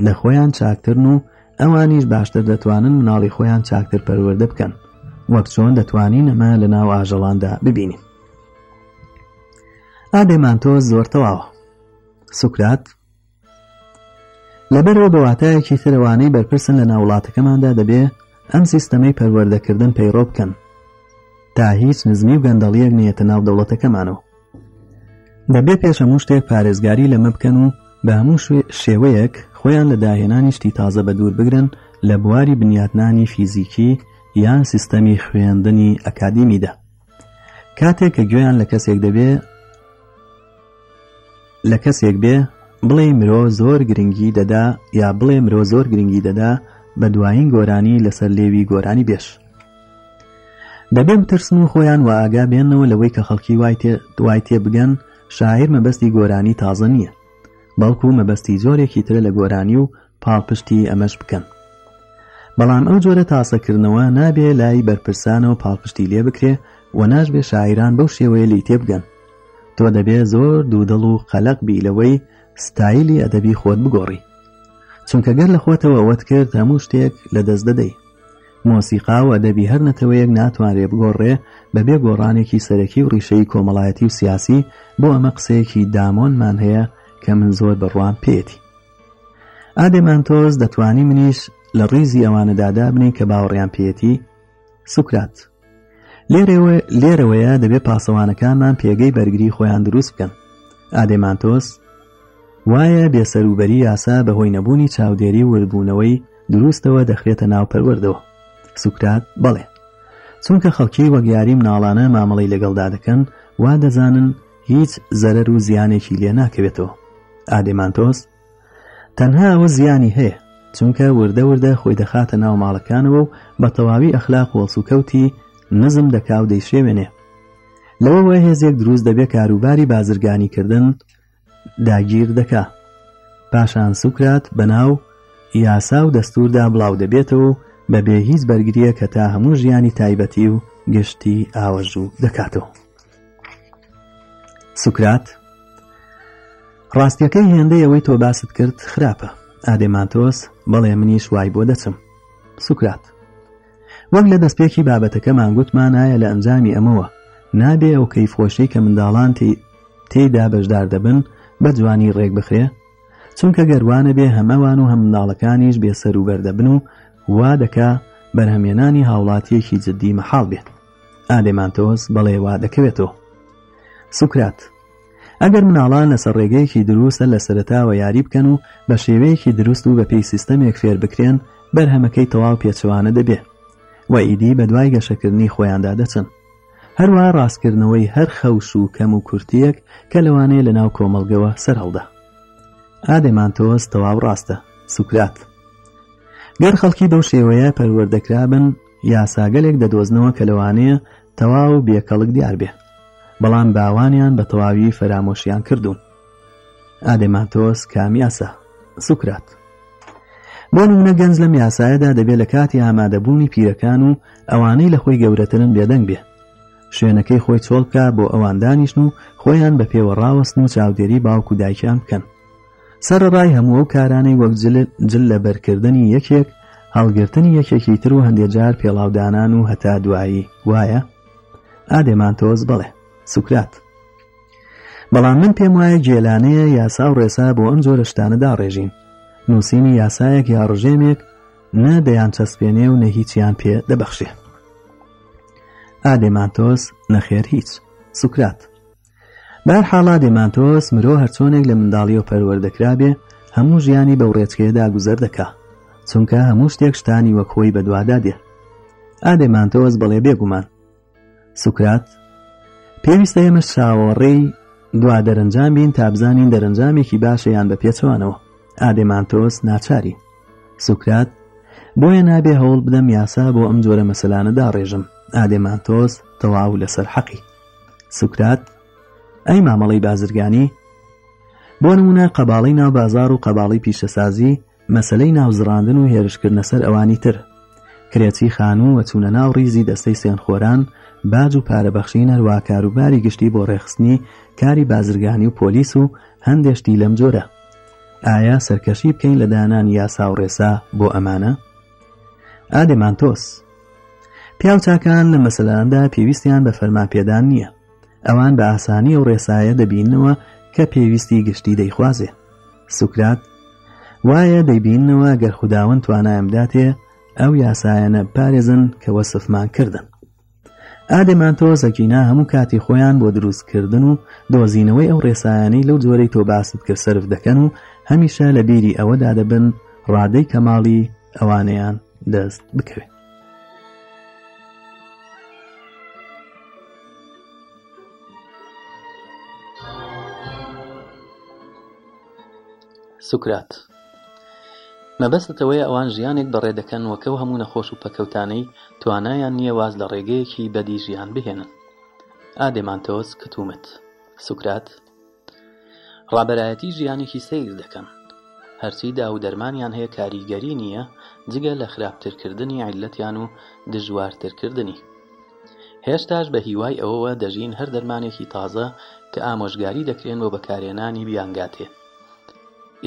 [SPEAKER 1] لە خۆیان چاکترن و ئەوانیش باشتر دەتوانن مناڵی خۆیان چاکتر پەروەردە بکەن وەک چۆن دەتوانین ئەمە لە ناو ئاژەڵاندا ببینین ئابێمان تۆ زۆر تەواوە سوکرات لەبەرەوە بەواتایەکی ترەوانەی بەرپرسن لە ناوڵاتەکەماندا دەبێ ئەم سیستەمەی پەروەردەکردن پەیڕۆ بکەن تا هیچ نزمی و گەندەڵیەک نیەتە ناو دەوڵەتەکەمانەوە دەبێت پێش هەموو شتێک پارێزگاری لەمە بکەن و بە هەموو شێوەیەک خۆیان لە داهێنانی شتی تازە بە دوور بگرن لە بواری بنیاتنانی فیزیکی یان سیستەمی خوێندنی ئەکادیمیدا کاتێک کە گوێیان لە کەسێک دەبێ لە کەسێک بێ بڵێ مرۆ زۆر گرنگی دەدا یا بڵێ مرۆ زۆر گرنگی دەدا بە دوایین گۆرانی لەسەر لێوی گۆرانی بێش دەبێ بترسن و خۆیان و ئاگا بێنەوە لەوەی کە خەڵکی دوای تێ بگەن شاعر مەبەستی گۆرانی تازە نییە بەڵکو مەبەستی زۆرێکی ترە لە گۆرانی و پاڵپشتی ئەمەش بکەن بەڵام ئەو جۆرە تاسەکردنەوە نابێ لای بەرپرسانەوە پاڵپشتی لێ بکرێ و ناشبێ شاعران بەو شێوەیە لی تێبگەن تۆ دەبێ زۆر دوودەڵ و قەلق بی لەوەی ستایلی ئەدەبی خۆت بگۆڕی چونکە گەر لە خۆتەوە ئەوەت کرد هەموو شتێک لە دەست دەدەی مۆسیقا و ئەدەبی هەر نەتەوەیەک ناتوانێ بگۆڕێ بەبێ گۆڕانێکی سەرەکی و ڕیشەی کۆمەڵایەتی و سیاسی بۆ ئەمە قسەیەکی دامۆنمان هەیە کە من زۆر بڕوان پێێتی ئادێمان تۆز دەتوانی منیش لە ڕیزی ئەوانەدادا بنین کە باوەڕیان پێەتی سوکرات لێرەوەیە دەبێت پاسەوانەکانمان پێگەی بەرگری خۆیان دروست بکەن ئادێمان تۆست وایە بێسەروبەری یاسا بەهۆی نەبوونی چاودێری وربوونەوەی دروستەوە دەخرێتە ناوپەروەردەوە سوکرات بەڵێ چونکە خەڵکی وەگیاری مناڵانە مامەڵی لەگەڵدا دەکەن وا دەزانن هیچ زەرەر و زیانێکی لێ ناکەوێتەوە ئادێمانتۆس تەنها ئەوە زیانی هەیە چونکە وردە وردە خۆی دەخاتە ناو ماڵەکانەوە و بە تەواوی ئەخلاق وەڵسوکەوتی نزم دەکاو دەیشێوێنێ لەوەوە هێزێک دروست دەبێت کاروباری بازرگانیکردن داگیر دەکا پاشان سوکرات بەناو یاسا و دەستوردا بڵاو دەبێتەوە بەبێ هیچ بەرگریە کە تا هەموو ژیانی تایبەتی و گشتی ئاوەژوو دەکاتەوە سوکرات ڕاستیەکەی هێندەی ئەوەی تۆ باست کرد خراپە ئادێمانتۆس بەڵێ منیش وای بۆ دەچم سوکرات وەک لە دەستپێکی بابەتەکە مانگووتمانایە لە ئەنجامی ئەمەوە نابێ ئەو کەی فۆشەی کە منداڵان تێیدا بەشدار دەبن بە جوانی ڕێک بخرێ چونکە گەروانە بێ هەمەوان و هەمناڵەکانیش بێسەر و بەردەبن و وا دەکا بەرهەمێنانی هاوڵاتیەکی جددی مەحاڵ بێت ئالێمانتۆز بەڵێ وا دەکەوێتەوە سوکرات ئەگەر مناڵان لەسەر ڕێگەیەکی دروستە لە سەرتاوە یاری بکەن و بە شێوەیەکی دروست و بە پێی سیستەمێک فێر بکرێن بەرهەمەکەی تەواو پێچوانە دەبێ و ئیدی بە دوای گەشەکردنی خۆیاندا دەچن هەروە ڕاستکردنەوەی هەر خەوش و کەم و کورتیەک کە لەوانەیە لە ناو کۆمەڵگەوە سەرهەڵدا ئادەمان تۆست تەواو ڕاستە سوکرات گەر خەڵکی بەو شێوەیە پەروەردەکرابن یاساگەلێک دەدۆزنەوە کە لەوانەیە تەواو بێکەڵک دیار بێ بەڵام باوانیان بە تەواوی فەرامۆشیان کردوون ئادەماتۆس کامیاسە سوکرات بۆ نمونە گەنج لەم یاسایەدا دەبێت لە کاتی ئامادەبوونی پیرەکان و ئەوانەی لە خۆی گەورەترن بێدەنگ بێت شوێنەکەی خۆی چۆڵ بکە بۆ ئەوان دانیشن و خۆیان بە پێوە ڕاوەستن و چاودێری باوکو دایکیان بکەن سەر ڕای هەموو ئەو کارانەی وەک جل لە بەرکردنی یەکێک هەڵگرتنی یەکێکی تر و هەندێجار پێڵاودانان و هەتا دوایی وایە ئادێمان تۆز بڵێ سوکرات بەڵام من پێم وایە جێلانەیە یاسا و ڕێسا بۆ ئەم جۆرە شتانەدا ڕێژین نووسینی یاسایەک یا ڕژێمێک نە دەیان چەسپێنێ و نە هیچیان پێ دەبەخشێ ئادێماتۆس نەخێر هیچ سوکرات بار حاڵا دێماتۆس مرۆ هەرچۆنێک لە منداڵیەوە پەروەردەکرابێ هەموو ژیانی بە ڕێچکەیەدا گوزەر دەکا چونکە هەموو شتێک شتانی وەکۆی بەدوادا دێ ئادێمانتۆز بەڵێ بێگومان سوکرات پێویستە ئێمە شاوەڕێی دوا دەرەنجام بین تا بزانین دەرەنجامێکی باشەیان بە پێچوانەوە ئادێمانتۆس ناچاری سوکرات بۆیە نابێ هەوڵ بدەم یاسا بۆ ئەم جۆرە مەسەلانەدا ڕێژم ئادێماتۆز تەواو لەسەر حەقی سوکرات ئەی مامەڵی بازرگانی بۆ نمونە قەباڵی ناو بازار و قەباڵی پیشەسازی مەسلەی ناوزراندن و هێرشکرد لەسەر ئەوانی تر کرێتی خان و وەچونە ناو ریزی دەستەی سێنخۆران باج و پارەبەخشی نەروا کاروباری گشتی بۆ ڕێخستنی کاری بازرگانی و پۆلیس و هەندێشتی لەم جۆرە ئایا سەرکەشی بکەین لە دانان یاسا و ڕێسا بۆ ئەمانە ئادێمان تۆس پیاوچکان لە مەسەلاندا پێویستیان بە فەرماپێدان نییە ئەوان بە ئاسانی و ڕێسایە دەبینەوە کە پێویستی گشتی دەیخوازێ سوکرات وایە دەیبینەوە گەر خودداوەند توانایمداتێ ئەو یاسایەنە پارێزن کە وەسفمان کردن ئادەمان تۆ زەکینا هەموو کاتی خۆیان بۆ دروستکردن و دۆزینەوەی ئەو ڕێسایانەی لەو جۆرەی تۆ باست کرد سرف دەکەن و هەمیشە لە بیری ئەوەدا دەبن ڕادەی کەماڵی ئەوانەیان دەست بکەوێت سوکرات مەبەستەوەی ئەوان ژیانێک بەڕێ دەکەن وەکەو هەموو نەخۆش و پەکەوتانەی توانایان نییە واز لە ڕێگەیەکی بەدی ژیان بهێنن ئادێمانتۆس کەتومت سوکرات ڕابەرایەتی ژیانێکی سەیز دەکەن هەرچی دا و دەرمانیان هەیە کاریگەری نییە جگە لە خراپترکردنی عیلەتیان و دژوارترکردنی هێشتاش بە هیوای ئەوەوە دەژین هەر دەرمانێکی تازە کە ئامۆژگاری دەکرێن بۆ بەکارێنانی بیانگاتێت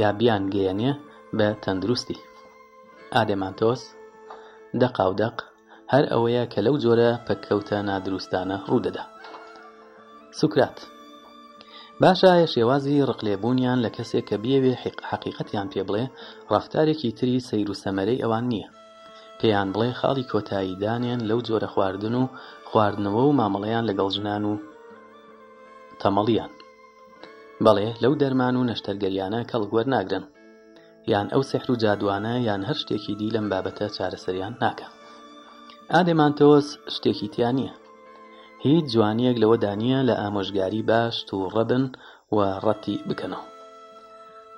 [SPEAKER 1] یا بیان گەیەنێ بە تەندروستی ئادەمانتۆس دەقاودەق هەر ئەوەیە کە لەو جۆرە پەککەوتە نادروستانە ڕوودەدا سوکرات باشە شێوازی ڕقلێبوونیان لە کەسێک کە بیاوێ حقیقەتیان پێ بڵێ ڕفتارێکی تری سەیر و سەمەرەی ئەوان نییە پێیان بڵێ خاڵی کۆتاییدانیان لەو جۆرە خواردن و خواردنەوە و مامەڵەیان لەگەڵ ژنان و تەمەڵیان بەڵێ لەو دەرمان و نەشتەرگەریانە کەڵگوەر ناگرن یان ئەو سحر و جادوانە یان هەر شتێکی دی لەم بابەتە چارەسەریان ناکە ئادێمانتەوەس شتێکی تیان نییە هیچ جوانیەک لەوە دانیە لە ئامۆژگاری باش تو ڕەبن و ڕەتی بکەنەوە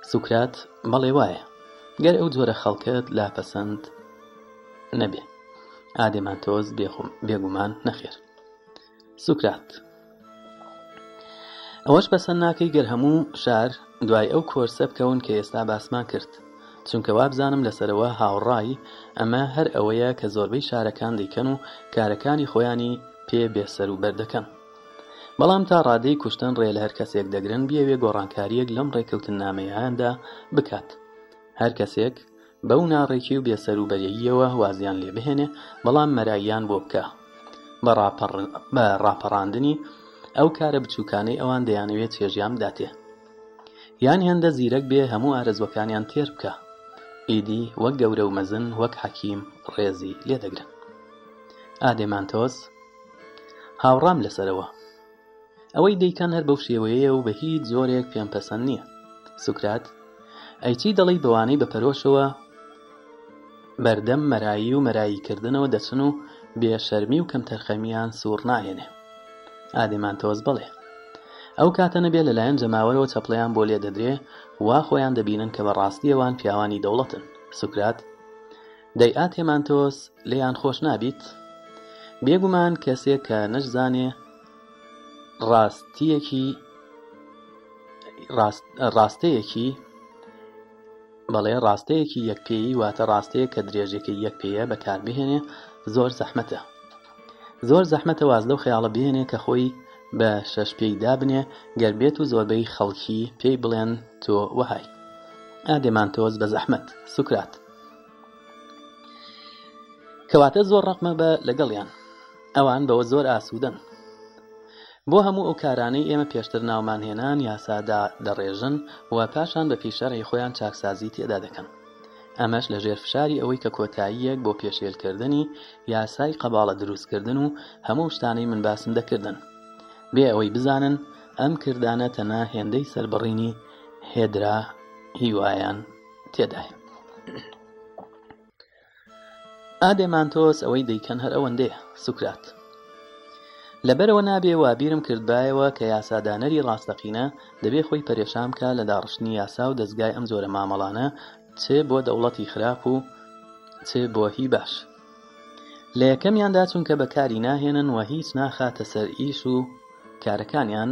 [SPEAKER 1] سوکرات بەڵێ وایە گەر ئەو جۆرە خەڵکت لاپەسەند نەبێ ئادێمان تۆز بێخم بێگومان نەخێر سوکرات ئەوەش بەسەر ناکەی گەر هەموو شار دوای ئەو کۆرسە بکەون کە ئێستا باسمان کرد چونکە وا بزانم لەسەرەوە هاوڕایی ئەمە هەر ئەوەیە کە زۆربەی شارەکان دەیکەن و کارەکانی خۆیانی پێ بێسەر و بەردەکەن بەڵام تا ڕادەی کوشتن ڕێ لە هەر کەسێک دەگرن بیاوێ گۆڕانکاریەک لەم ڕێککەوتن نامەیەیاندا بکات هەر کەسێک بەو ناڕێکی و بێسەر و بەرەیەوە وازیان لێ بهێنێ بەڵام مەراییان بۆ بکە بە ڕاپەڕاندنی ئەو کارە بچووکانەی ئەوان دەیانەوێت چێژیان بداتێ یان هێندە زیرەک بێ هەموو ئارزوەکانیان تێر بکە ئیدی وەک گەورە و مەزن وەک حەکیم ڕێزی لێدەگرن ئادێمانتۆس هاوڕام لەسەرەوە ئەوەی دەیکەن هەر بەو شێوەیە و بە هیچ زۆرێک پێم پەسەند نییە سوکرات ئەیچی دەڵی بەوانەی بەپەرۆشەوە بەردەم مەرایی و مەراییکردنەوە دەچن و بێشەرمی و کەم تەرخەمیان سوور نایێنێ ئادەمان تۆز بڵێ ئەو کاتە نەبێت لەلایەن جەماوەرەوە چەپڵیان بۆ لێ دەدرێ وا خۆیان دەبینن کە بە ڕاستیەوان پیاوانی دەوڵەتن سوکرات دەی ئاتێمان تۆس لێیان خۆش نابیت بێگومان کەسێک کە نەشزانێ ڕاستیەکی ڕاستەیەکی بەڵێ ڕاستەیەکی یەکپێی واتە ڕاستەیە کە درێژێکی یەکپێیە بەکاربهێنێ زۆر زەحمەتە زۆر زەحمەتەواز لەو خەیاڵە بێنێ کە خۆی بە شەش پێی دابنێ گەربێت و زۆربەی خەڵکی پێی بڵێن تۆ وهای ئادێمان تۆز بە زەحمەت سوکرات کەواتە زۆر ڕەقمە بە لەگەڵیان ئەوان بەوە زۆر ئاسوودن بۆ هەموو ئەو کارانەی ئێمە پێشتر ناومان هێنان یاسادا دەڕێژن و پاشان بە پیشەڕی خۆیان چاکسازی تێدا دەکەن ئەمەش لەژێر فشاری ئەوەی کە کۆتاییەک بۆ پێشێلکردنی یاسای قەباڵە دروستکردن و هەموو شتانەی من باسم دەکردن بێ ئەوەی بزانن ئەم کردانە تەنا هێندەی سربڕینی هێدرا هیوایان تێدای ئادێمانتۆس ئەوەی دەیکەن هەر ئەوەندەیە سوکرات لەبەرەوە نابێ وابیرم کردبایەوە کە یاسادانەری ڕاستەقینە دەبێ خۆی پەرێشامکە لە داڕشتنی یاسا و دەستگای ئەم زۆرە مامەڵانە چێ بۆ دەوڵەتی خراپ و چێ بۆ هی باش لە یەکەمیاندا چونکە بەکاری ناهێنن و هیچ ناخاتە سەر ئیش و کارەکانیان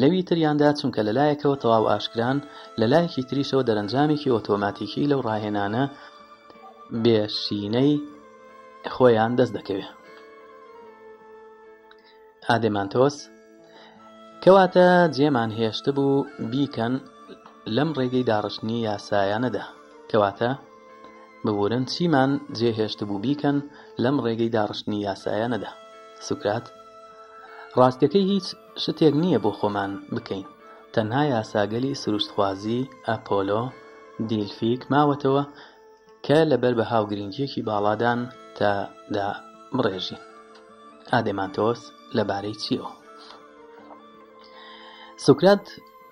[SPEAKER 1] لەوی تریاندا چونکە لەلایەکەوە تەواو ئاشکران لەلایەکی تریشەوە دەرەنجامێکی ئۆتۆماتیکی لەو ڕاهێنانە بێشینەی خۆیان دەست دەکەوێت ئادێمانتۆس کەواتە جێمان هێشت بوو بیکەن لەم ڕێگەی داڕشتنی یاسایانەدا کەواتە ببورن چیمان جێهێشت بوو بیکەن لەم ڕێگەی داڕشتنی یاسایانەدا سوکرات ڕاستیەکەی هیچ شتێک نییە بۆ خۆمان بکەین تەنها یاساگەلی سروشتخوازی ئەپۆلۆ دیلفیک ماوەتەوە کە لەبەر بە هاوگرنگیەکی باڵادان تادا بڕێژی ئادەمانتۆس لەبارەی چیەوە سوکرات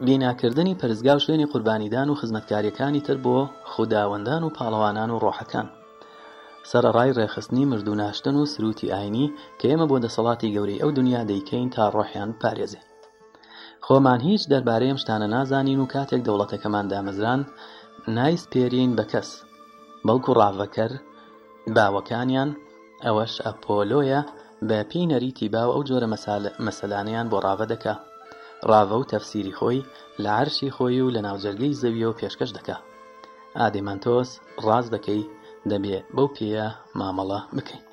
[SPEAKER 1] لێناکردنی پەرزگا و شوێنی قوربانیدان و خزمەتکاریەکانی تر بۆ خودداوەندان و پاڵەوانان و ڕۆحەکان سەرڕای ڕێخستنی مرد و ناشتن و سروتی ئاینی کە ئێمە بۆ دەسەڵاتی گەورەی ئەو دنیا دەیکەین تا ڕۆحیان پارێزێ خۆمان هیچ دەربارەی ئەم شتانە نازانین و کاتێک دەوڵەتەکەمان دامەزران نایسپێرین بە کەس بەڵکو ڕاوەکەر باوەکانیان ئەوەش ئەپۆلۆیە بە پینەری تیبا و ئەو جۆرە مەسەلانیان بۆ ڕاوە دەکات ڕاوە و تەفسیری خۆی لە عرشی خۆی و لە ناوجەرگەی زەویەوە پێشکەش دەکا ئادێمانتۆس ڕاز دەکەی دەبێ بەو پێە مامەڵە بکەین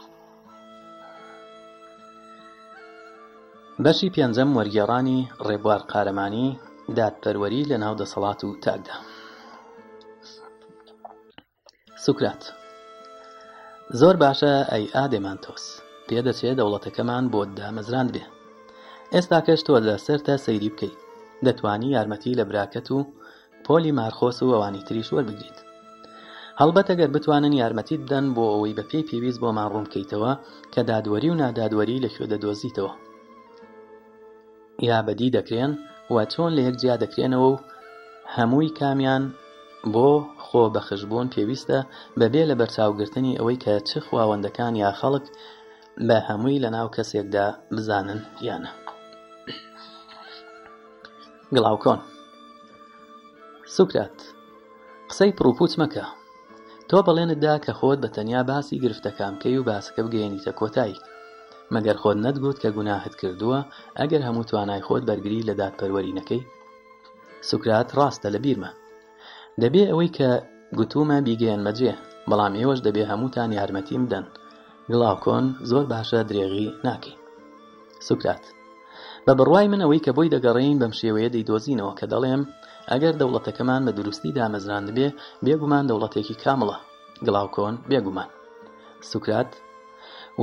[SPEAKER 1] بەشی پێنجەم وەرگێڕانی ڕێبوار قارەمانی دادپەروەری لە ناو دەسەڵات و تاکدا سوکرات زۆر باشە ئەی ئادێمانتۆس پێدەچێت دەوڵەتەکەمان بۆ دامەزراند بێت ئێستا کەش تۆ لەسەر تا سەیری بکەیت دەتوانی یارمەتی لە براکەت و پۆلی مارخۆس و ئەوانی تریش وەربگریت هەڵبەت ئەگەر بتوانن یارمەتی بدەن بۆ ئەوەی بە پێی پێویست بۆ ماڕوون بکەیتەوە کە دادوەری و نادادوەری لەکوێ دەدۆزیتەوە یا بەدی دەکرێن و چۆن لە یەک جیا دەکرێنەوە و هەمووی کامیان بۆ خۆ بەخشبوون پێویستە بەبێ لە بەرچاوگرتنی ئەوەی کە چ خواوەندەکان یا خەڵک بە هەمووی لە ناو کەسێکدا بزانن یانە گڵاوکۆن سوکرات قسەی پرڕوپوت مەکە تۆ بەڵێنتدا کە خۆت بە تەنیا باسی گرفتەکامکەی و باسەکە بگەێنیتە کۆتایی مەگەر خۆت نەتگوت کە گوناهت کردووە ئەگەر هەموو توانای خۆت بەرگری لە دادپەروەرینەکەی سوکرات ڕاستە لە بیرمە دەبێ ئەوەی کە گوتومە بیگەیان مەجێ بەڵام ئێوەش دەبێ هەمووتان یارمەتیم بدەن گڵاوکۆن زۆر باشە درێغی ناکەین سوکرات بە بڕوای من ئەوەی کە بۆی دەگەڕین بەم شێوەیە دەیدۆزینەوە کە دەڵێم ئەگەر دەوڵەتەکەمان بە دروستی دامەزراند بێ بێگومان دەوڵەتێکی کامڵە گڵاوکۆن بێگومان سوکرات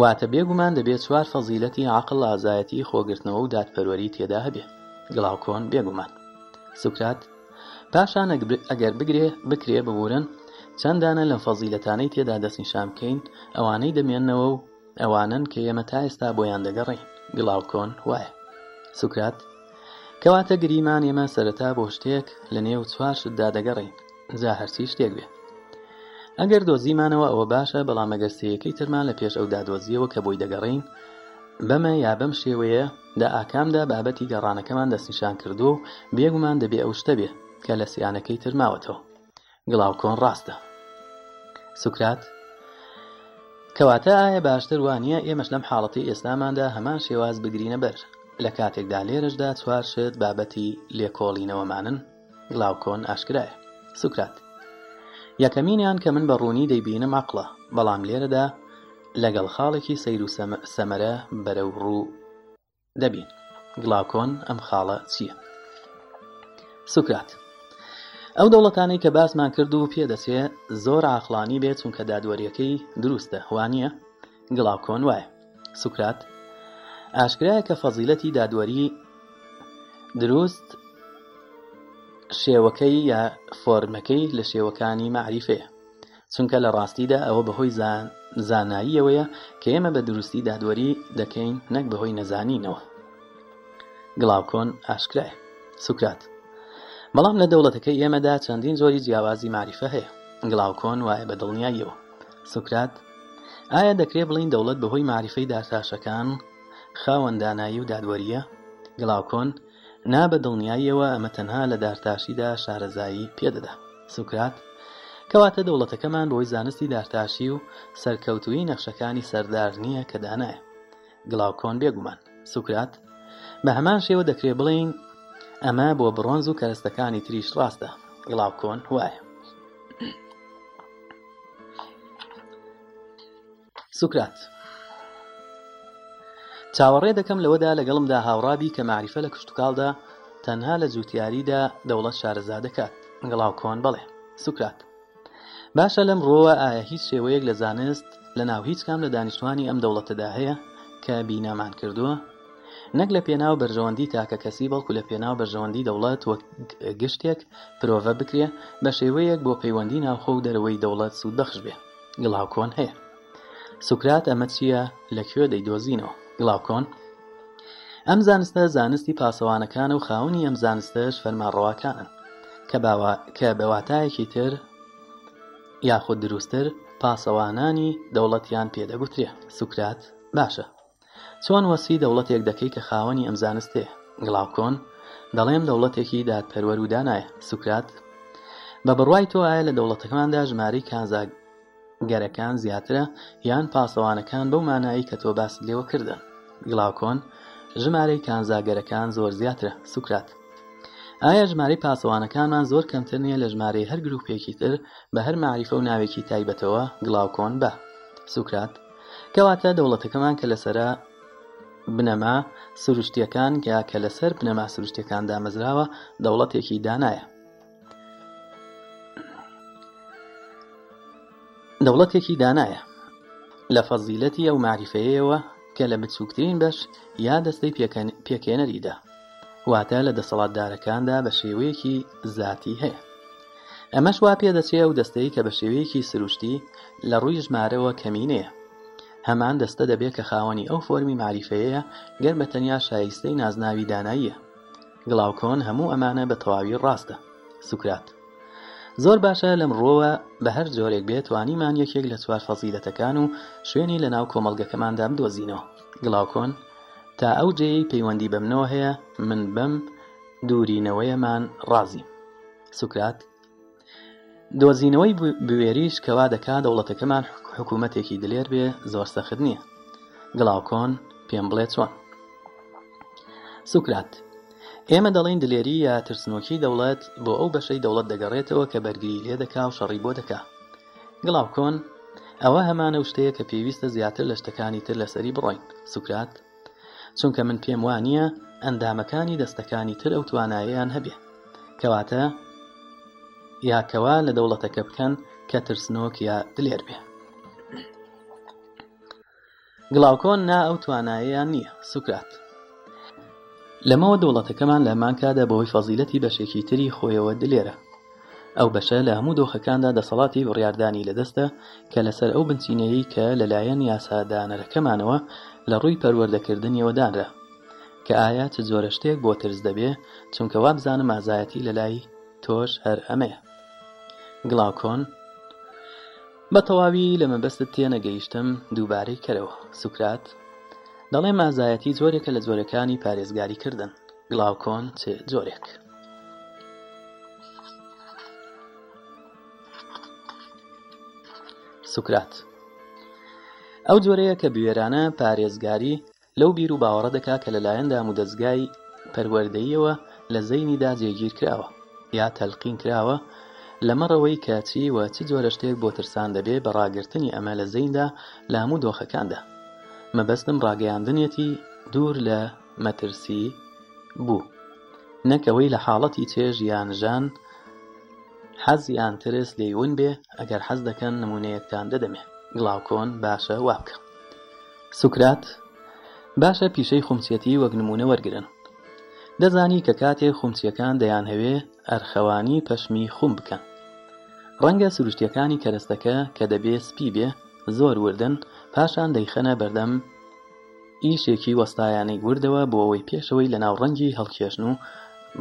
[SPEAKER 1] واتە بێگومان دەبێت چوار فەزیلەتی عقل ئازایەتی خۆگرتنەوە و دادپەروەری تێدا هەبێ گڵاوکۆن بێگومان سوکرات پاشان ئەگەر بگرێ بکرێ ببورن چەندانە لە فەزیلەتانەی تێدا دەستنیشان بکەین ئەوانەی دەمێننەوە و ئەوانن کە ئێمە تا ئێستا بۆیان دەگەڕین گڵاوکۆن وایە سوکرات کەواتە گریمان ئێمە سەرەتا بۆ شتێک لە نێو چوار شتدا دەگەڕین جا هەرچی شتێک بێ ئەگەر دۆزیمانەوە ئەوە باشە بەڵام ئەگەستەیەەکەی ترمان لە پێش ئەو دادۆزیەوە کە بۆی دەگەڕین بەمە یا بەم شێوەیە دا ئاکامدا بابەتی گەڕانەکەمان دەستنیشان کردو و بێگومان دەبێ ئەو شتە بێ کە لە سییانەکەی ترماوەتەوە گڵاوکۆن ڕاستە سوکرات کەواتە ئایا باشتر وانە ئێمەش لەم حاڵەتی ئێسلاماندا هەمان شێواز بگرینە بەر لە کاتێکدا لێرەشدا چوار شت بابەتی لێکۆڵینەوەمانن گڵاوکۆن ئاشکرایە سوکرات یەکەمینیان کە من بە ڕوونی دەیبینە ماقلە بەڵام لێرەدا لەگەڵ خاڵێکی سەیر و سەمەرە بەرەو ڕوو دەبین گڵاوکۆن ئەم خاڵە چییە سوکرات ئەو دەوڵەتانی کە باسمان کرد و پێدەچێ زۆر ئاخلانی بێت چونکە دادوەریەکەی دروستە وانە گڵاوکۆن وایە سوکرات ئاشکرایە کە فەزیلەتی دادوەری دروست شێوەکەی یا فۆرمەکەی لە شێوەکانی معریفەیە چونکە لە ڕاستیدا ئەوە بەهۆی زاناییەوەیە کە ئێمە بە دروستی دادوەری دەکەین نەک بەهۆی نەزانینەوە گڵاوکۆن ئاشکرای سوکرات بەڵام لە دەوڵەتەکەی ئێمەدا چەندین زۆری جیاوازی معریفە هەیە گڵاوکۆن وایە بە دڵنیاییەوە سوکرات ئایا دەکرێت بڵین دەوڵەت بەهۆی معریفەی دارتاشەکان خاوەن دانایی و دادوەریە گڵاوکۆن نابە دڵنیاییەوە ئەمە تەنها لە دارتاشیدا شارەزایی پێدەدا سوکرات کەواتە دەوڵەتەکەمان بۆی زانستی دارتاشی و سەرکەوتوی نەخشەکانی سەردار نییە کە دانایە گڵاوکۆن بێگومان سوکرات بە هەمان شێوە دەکرێ بڵین ئەمە بۆ بڕۆنز و کەرستەکانی تریش ڕاستە گڵاوکۆن وایە سوکرات چاوەڕێ دەکەم لەوەدا لەگەڵمدا هاوڕابی کە معریفە لە کشتتوکالدا تەنها لە جووتیاریدا دەوڵەت شارەزا دەکات گڵاو کۆن بڵێ سوکرات باشە لەم ڕۆوە ئایا هیچ شێوەیەک لە زانست لە ناو هیچ کام لە دانیشتوانی ئەم دەوڵەتەدا هەیە کە بینامان کردووە نەک لە پێناو بەرژەوەندی تاکە کەسی بەڵکو لە پێناو بەرژەوەندی دەوڵات وەک گشتێک پرۆڤە بکرێ بە شێوەیەک بۆ پەیوەندی ناوخۆ و دەرەوەی دەوڵەت سوود بەخش بێ گڵاو کۆن هەیە سوکرات ئەمە چییە لەکوێ دەیدۆزینەوە گڵاوکۆن ئەم زانستە زانستی پاسەوانەکان و خاونی ئەم زانستەش فەرمانڕەوەکانن کە بەواتایەکی تر یاخود دروستتر پاسەوانانی دەوڵەتیان پێدەگوترێ سوکرات باشە چۆن وەسی دەوڵەتێک دەکەی کە خاوەنی ئەم زانستێ گڵاوکۆن دەڵێم دەوڵەتێکی دادپەروەر و دانایە سوکرات بە بڕوای تۆ ئایا لە دەوڵەتەکەماندا ژماری گەرەکان زیاترە یان پاسەوانەکان بەو مانایی کە تۆ باس لێوە کردن گڵاوکۆن ژمارەی کانزاگەرەکان زۆر زیاترە سوکرات ئایا ژمارەی پاسەوانەکانمان زۆر کەمتر نییە لە ژمارەی هەر گرروپێکی تر بە هەر معریفە و ناوێکی تایبەتەوە گڵاوکۆن بە سوکرات کەواتە دەوڵەتەکەمان کە لەسرە بنەما سروشتیەکان کە کە لەسەر بنەما سروشتەکاندا مەزراوە دەوڵەتێکی دانایە دەوڵەتێکی دانایە لە فەزیلەتی ئەو معریفەیەوە کە لە بچووکترین بەش یا دەستەی پێکێنەریدا واتە لە دەسەڵاتدارەکاندا بە شێوەیەکی ذاتی هەیە ئەمەش وا پێدەچێ ئەو دەستەی کە بە شێوەیەکی سروشتی لە ڕووی ژمارەوە کەمینەیە هەمان دەستە دەبێت کە خاوەنی ئەو فۆرمی معریفەیە گەر بە تەنیا شایستەی نازناوی داناییە گڵاوکۆن هەموو ئەمانە بە تەواوی ڕاستە سوکرات زۆر باشە لەم ڕۆوە بە هەر جۆرێک بێت وانیمان یەکێک لە چوار فەزیلەتەکان و شوێنی لە ناو کۆمەلگەکەماندام دۆزینەوە گڵاوکۆن تا ئەو جێی پەیوەندی بەمنەوە هەیە من بەم دوورینەوەیەمان ڕازی سوکرات دۆزینەوەی بوێریش کەوا دەکات دەوڵەتەکەمان حکوومەتێکی دلێر بێ زۆر سەخت نییە گڵاوکۆن پێم بڵێ چۆن سوکرات ئێمە دەڵێن دلێری یا ترسنۆکی دەوڵەت بۆ ئەو بەشەی دەوڵەت دەگەڕێتەوە کە بەرگری لێ دەکا و شەڕی بۆ دەکا گڵاو کۆن ئەوە هەمانە شتەیە کە پێویستە زیاتر لە شتەکانی تر لەسەری بڕۆین سوکرات چونکە من پێم وانە ئەندامەکانی دەستەکانی تر ئەو تواناییان هەبێ کەواتە یاکەوا لە دەوڵەتەکە بکەن کە ترسنۆک یا دلێر بێ گڵاوکۆن نا ئەو تواناییان نییە سوکرات لەمەوە دەوڵەتەکەمان لەمان کادا بەهۆی فەزیلەتی بەشێکی تری خۆیەوە دلێرە ئەو بەشە لە هەموو دۆخەکاندا دەسەڵاتی بڕاردانی لەدەستە کە لەسەر ئەو بنچینەیەی کە لەلایەن یاسادانەرەکەمانەوە لە ڕووی پەروەردەکردنیەوەدانرا کە ئایا چ زۆرە شتێک بۆ ترس دەبێ چونکە وا بزانم ئازایەتی لەلای تۆش هەر ئەمەیە گڵاوکۆن بە تەواوی لە مەبەستت تێنەگەیشتم دووبارەی کەرەوە سوکرات دەڵێ مازایەتی زۆرێکە لە زۆرەکانی پارێزگاریکردن گڵاوکۆن زۆرێک. سوکرات ئەو جۆرەیە کە بوێرانە پارێزگاری لەو بیر و باوەڕە دەکا کە لەلایەندا مودەزگای پەروەردەیەوە لە زەینیدا جێگیر کراوە یا تەلقین کراوە لەمەڕەوەی کاچی وە چ جۆرە شتێک بۆ ترسان دەبێ بە ڕاگررتنی ئەمە لە زەیندا لە هەموو دۆخەکاندا مەبەستم ڕاگەیاندنێتی دوور لە مەترسی بوو نەکەوەی لە حاڵەتی چێژ یان ژان حەزیان ترس لێیون بێ ئەگەر حەز دەکەن نمونەیەکتان دەدەمێ گڵاوکۆن باشە وابکە سوکرات باشە پیشەی خمچەتی وەک نمونە وەرگن دەزانی کە کاتێک خمچیەکان دەیان هەوێ ئەرخەوانی پەشمی خوم بکەن ڕەنگە سروشتیەکانی کەرەستەکە کە دەبێ سپی بێ زۆر وردن پاشان دەیخەنە بەردەم ئیشێکی وەستایانەی وردەوە بۆ ئەوەی پێشەوەی لە ناوڕەنگی هەڵکێشن و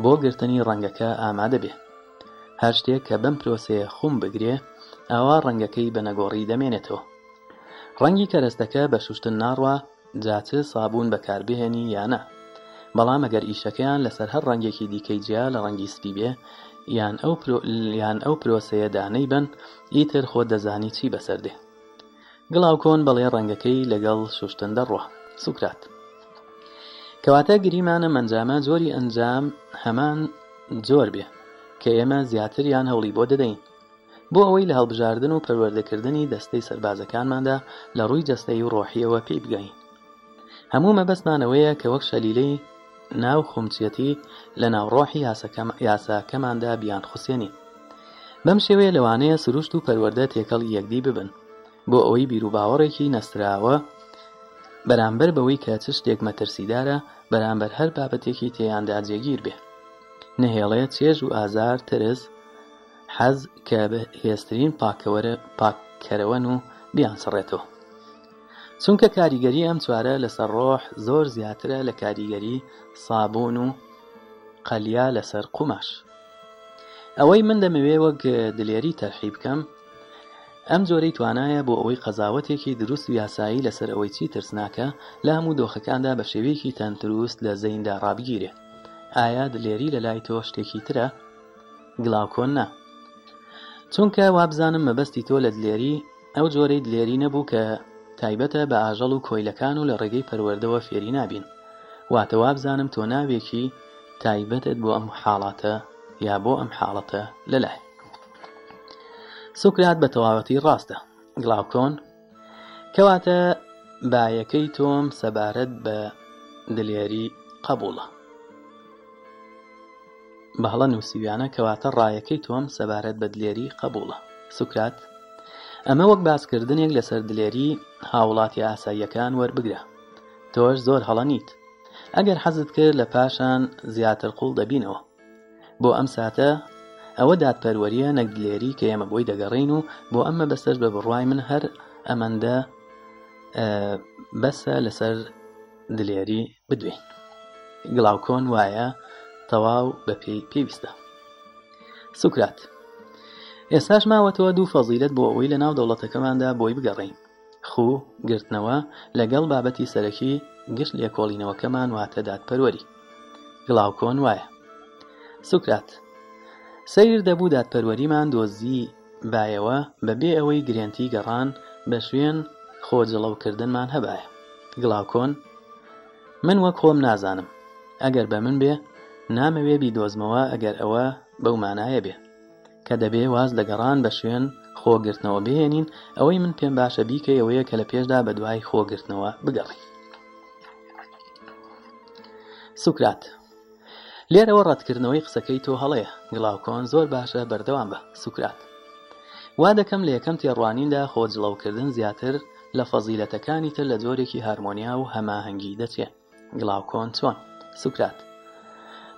[SPEAKER 1] بۆ گرتنی ڕەنگەکە ئامادە بێ هەر شتێک کە بەم پرۆسەیە خۆم بگرێ ئاوا ڕەنگەکەی بە نەگۆڕی دەمێنێتەوە ڕەنگی کەرەستەکە بە شوشتن ناڕوە جاچێ سابوون بەکاربهێنی یانە بەڵام ئەگەر ئیشەکەیان لەسەر هەر ڕەنگێکی دیکەی جیا لە ڕەنگی سپی بێ یان ئەو پرۆسەیە دانەی بن ئیتر خۆ دەزانی چی بەسەردێ گڵاوکۆن بەڵێ ڕەنگەکەی لەگەڵ سوشتن دەڕوە سوکرات کەواتە گریمانە ئەنجامە زۆری ئەنجام هەمان زۆر بێ کە ئێمە زیاتریان هەوڵی بۆ دەدەین بۆ ئەوەی لە هەڵبژاردن و پەروەردەکردنی دەستەی سەربازەکانماندا لە ڕووی جەستەی و ڕۆحیەوە پێی بگەین هەموو مەبەستمانەوەیە کە وەک شەلیلەی ناو خومچەتی لە ناوڕۆحی یاساکەماندا بیان خوسێنی بەم شێوەیە لەوانەیە سروشت و پەروەەردە تێکەڵ یەکدی ببن بۆ ئەوەی بیرروباوەڕێکی نەستراوە بەرامبەر بەوەی کە چ شتێک مەترسیدارە بەرامبەر هەر بابەتێکی تێیاندا جێگیر بێ نهێڵەیە چێژ و ئازار ترس حەز کە بە هێزترین پاکەوەرە پاککەرەوەن و بیانسەڕێتەوە چونکە کاریگەری ئەم چوارە لەسەر ڕۆح زۆر زیاترە لە کاریگەری سابوون و قەلیا لەسەر قوماش ئەوەی من دەمەوێ وەک دلێری تەرحی بکەم ئەم جۆرەی توانایە بۆ ئەوەی قەزاوەتێکی دروست و یاسایی لەسەر ئەوەی چی ترسناکە لە هەموو دۆخەکاندا بە شێوەیەکی تەندروست لە زەیندا ڕابگیرێ ئایا دلێری لە لای تۆ شتێکی ترە گڵاوکۆن نا چونکە وابزانم مەبەستی تۆ لە دلێری ئەو جۆرەی دلێری نەبوو کە تایبەتە بە ئاژەڵ و کۆیلەکان و لە ڕێگەی پەروەردەوە فێری نابین واتە وابزانم تۆ ناوێکی تایبەتت بۆ ئەم حاڵاتە یا بۆ ئەم حاڵەتە لەلای سوکرات بە تەواوەتی ڕاستە گلاوکۆن کەواتە بایەکەی تۆم سەبارەت بە دلێری قبولە بەهڵە نووسویانە کەواتە ڕایەکەی تۆم سەبارەت بە دلێری قبولە سوکرات ئەمە وەک باسکردنێک لەسەر دلێری هاوڵاتی ئاساییەکان وەربگرە تۆش زۆر هەڵەنیت ئەگەر حەزت کرد لە پاشان زیاتر قوڵ دەبینەوە بۆ ئەم ساتە ئەوە دادپەروەریە نەکدلێری کە ئێمە بۆی دەگەڕین و بۆ ئەمە بەسەر بە بڕای من هەر ئەمەندە بەسە لەسەر دلێری بدوین گڵاوکۆن وایە تەواو بە پێی پێویستە سوکرات ئێساش ماوەتەوە دوو فەزیلت بۆ ئەوی لە ناو دەوڵەتەکەماندا بۆی بگەڕین خوو گرتنەوە لەگەڵ بابەتی سەرەکی گشت لێکۆڵینەوەکەمان واتە دادپەروەری گڵاوکۆن وایە سوکرات سەیر دەبوو دادپەروەریمان دۆزی بایەوە بەبێ ئەوەی گرێنتی گەڕان بە شوێن خۆجڵەوکردنمان هەبایە گڵاوکۆن من وەک خۆم نازانم ئەگەر بە من بێ نامەوێ بیدۆزمەوە ئەگەر ئەوە بەومانایە بێ کە دەبێ واز لە گەڕان بە شوێن خۆگرتنەوە بهێنین ئەوەی من پێم باشە بیکە ئەوەیە کە لە پێشدا بە دوای خۆگرتنەوە بگەڕی سوکرات لێرەوە ڕەتکردنەوەی قسەکەی تۆ هەڵەیە گڵاوکۆن زۆر باشە بەردەوام بە سوکرات وا دەکەم لە یەکەم تێڕوانیندا خۆجڵەوکردن زیاتر لە فەزیلەتەکانی تر لە جۆرێکی هارمۆنیا و هەماهەنگی دەچێت گڵاوکۆن چۆن سوکرات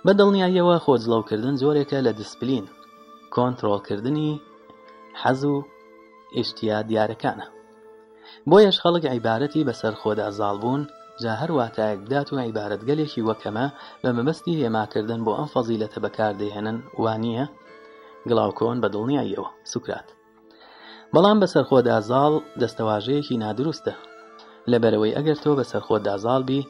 [SPEAKER 1] بە دڵنیاییەوە خۆجڵەوکردن زۆرێکە لە دیسپلین کۆنتترۆلکردنی حەز و ئیشتیا دیارەکانە بۆیەش خەڵک عیبارەتی بەسەر خۆدا زاڵبوون جا هەرواتایەک دات و عیبارەت گەلێکی وەکەمە بە مەبەستی هێماکردن بۆ ئەم فەزیلەتە بەکاردێهێنن وانە گڵاوکۆن بە دڵنیاییەوە سوکرات بەڵام بە سەرخۆدازاڵ دەستەواژەیەکی نادروستە لەبەرەوەی ئەگەر تۆ بە سەرخۆدازاڵ بی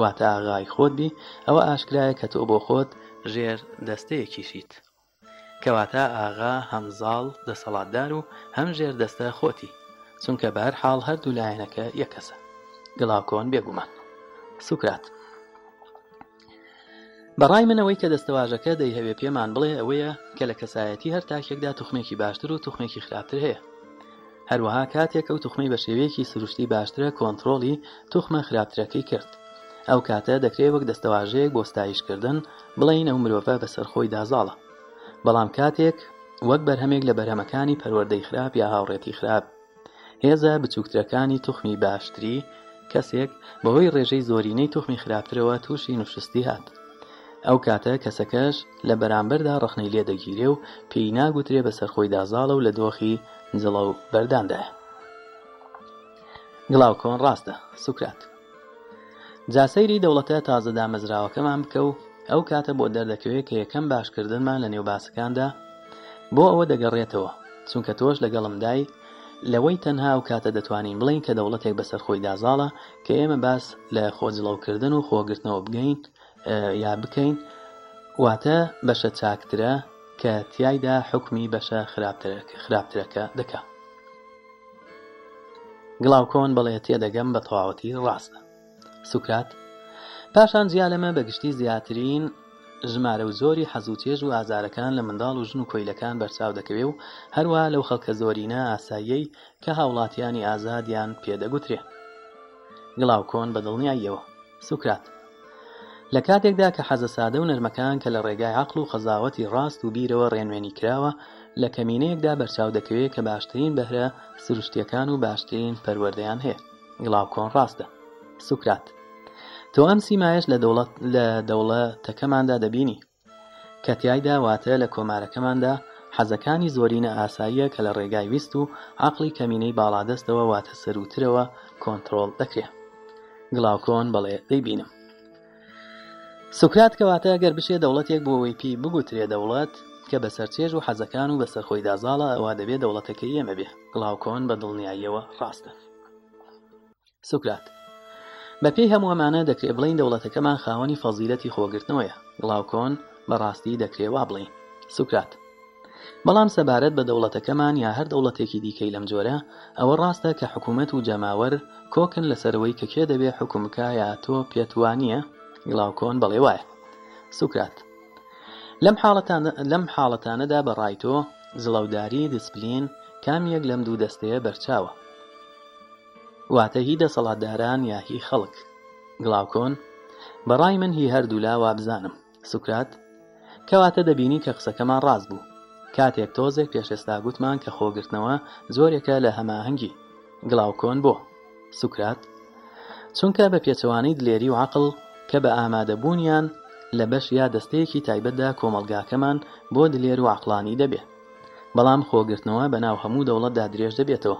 [SPEAKER 1] واتە ئاغای خۆت بی ئەوە ئاشکرایە کە تۆ بۆ خۆت ژێر دەستەیەکیشیت کەواتە ئاغا هەمزاڵ دەسەڵاتدار و هەم ژێر دەستە خۆتی چونکە بەر حاڵ هەردوو لایەنەکە یەکەسە گڵاوکۆن بێگومان سوکرات بەڕای منەوەی کە دەستەواژەکە دەی هەوێ پێمان بڵێ ئەوەیە کە لە کەسایەتی هەر تاکێکدا تخمێکی باشتر و تخمێکی خراپتر هەیە هەروەها کاتێک ئەو تخمی بە شێوەیەکی سروشتی باشترە کۆنتترۆلی تخمە خراپترەکەی کرد ئەو کاتە دەکرێت وەک دەستەواژەیەک بۆ ستایشکردن بڵین ئەو مرۆڤە بە سەرخۆی دازاڵە بەڵام کاتێک وەک بەرهەمێک لە بەرهەمەکانی پەروەەردەی خراپ یا هاوڕێتی خراپ هێزە بچووکترەکانی تخمی باشتری کەسێک بەهۆی ڕێژەی زۆرینەی توخمی خراپترەوە تووشی نوشستی هات ئەو کاتە کەسەکەش لە بەرامبەردا ڕخنەی لێدەگیرێ و پێی ناگوترێ بە سەرخۆی دازاڵە و لە دۆخی جڵە و بەرداندایە گڵاو کۆن ڕاستە سوکرات جاسەیری دەوڵەتە تازە دامەزراوەکەمان بکە و ئەو کاتە بۆ دەردەکەوێت کە یەکەم باشکردنمان لە نێوباسەکاندا بۆ ئەوە دەگەڕێتەوە چونکە تۆش لەگەڵم دای لەوەی تەنها و کاتە دەتوانین بڵین کە دەوڵەتێک بەسەر خۆی دازاڵە کە ئێمە باس لە خۆجلڵەوکردن و خۆگرتنەوە بگەین یا بکەین واتە بەشە چاکترە کە تایدا حکمی بەشە خراپترەکە دکا گڵاوکۆن بەڵێ تێدەگەم بە تەواوەتی ڕاستە سوکرات پاشان جیا لەمە بەگشتی زیاترین ژمارە و زۆری حەزوتێژ و ئازارەکان لە منداڵ و ژن و کۆیلەکان بەرچاو دەکەوێ و هەروە لەو خەڵکە زۆرینە ئاساییەی کە هاوڵاتیانی ئازادیان پێدەگوترێ گڵاو کۆن بە دڵنیاییەوە سوکرات لە کاتێکدا کە حەزە سادە و نەرمەکان کە لە ڕێگای عقل و خەزاوەتی ڕاست و بیرەوە ڕێنوێنی کراوە لە کەمینەیەکدا بەرچاو دەکەوێت کە باشترین بەهرە سروشتیەکان و باشترین پەروەردەیان هەیە گڵاو کۆن ڕاستە سوکرات تۆ ئەم سیمایش لە دەوڵەتەکەماندا دەبینی کەتیایدا واتە لە کۆمارەکەماندا حەزەکانی زۆرینە ئاساییە کە لە ڕێگای ویست و عقلی کەمینەی باڵادەستەوە واتە سەروترەوە کۆنتترۆل دەکرێ گڵاوکۆن بەڵێ دەیبینم سوکرات کەواتە گەر بشێ دەوڵەتێک بۆەوەی پی بگوترێ دەوڵەت کە بەسەرچێژ و حەزەکان و بەسەرخۆی دازاڵە ئەوە دەبێت دەوڵەتەکەی ئێمە بێ گڵاوکۆن بە دڵنیاییەوە ڕاستە سوکرات بە پێی هەمووەمانە دەکرێت بڵین دەوڵەتەکەمان خاوەنی فەزیلەتی خۆگرتنەوەیە گڵاوکۆن بەڕاستی دەکرێ وا بڵین سوکرات بەڵام سەبارەت بە دەوڵەتەکەمان یا هەر دەوڵەتێکی دیکەی لەم جۆرە ئەوە ڕاستە کە حکوومەت و جەماوەر کۆکن لەسەرەوەی کە کێ دەبێ حکومکە یا تۆ پێتوانیە گڵاوکۆن بەڵێ وایە سوکرات لەم حاڵەتانەدا بەڕای تۆ زڵەوداری دیسپلین کام یەک لەم دوو دەستەیە بەرچاوە واتە هی دەسەڵاتداران یاهی خەڵک گڵاوکۆن بەڕای من هی هەردوو لاوا بزانم سوکرات کەواتە دەبینی کە قسەکەمان ڕاز بوو کاتێک تۆزێک پێشێستا گوتمان کە خۆگرتنەوە زۆرێکە لە هەماهەنگی گڵاوکۆن بۆ سوکرات چونکە بە پێچەوانەی دلێری و عقل کە بە ئامادەبوونیان لە بەش یا دەستەیەکی تایبەتدا کۆمەلگاکەمان بۆ دلێر و عقلانی دەبێت بەڵام خۆگرتنەوە بەناو هەموو دەوڵەتدا درێژ دەبێتەوە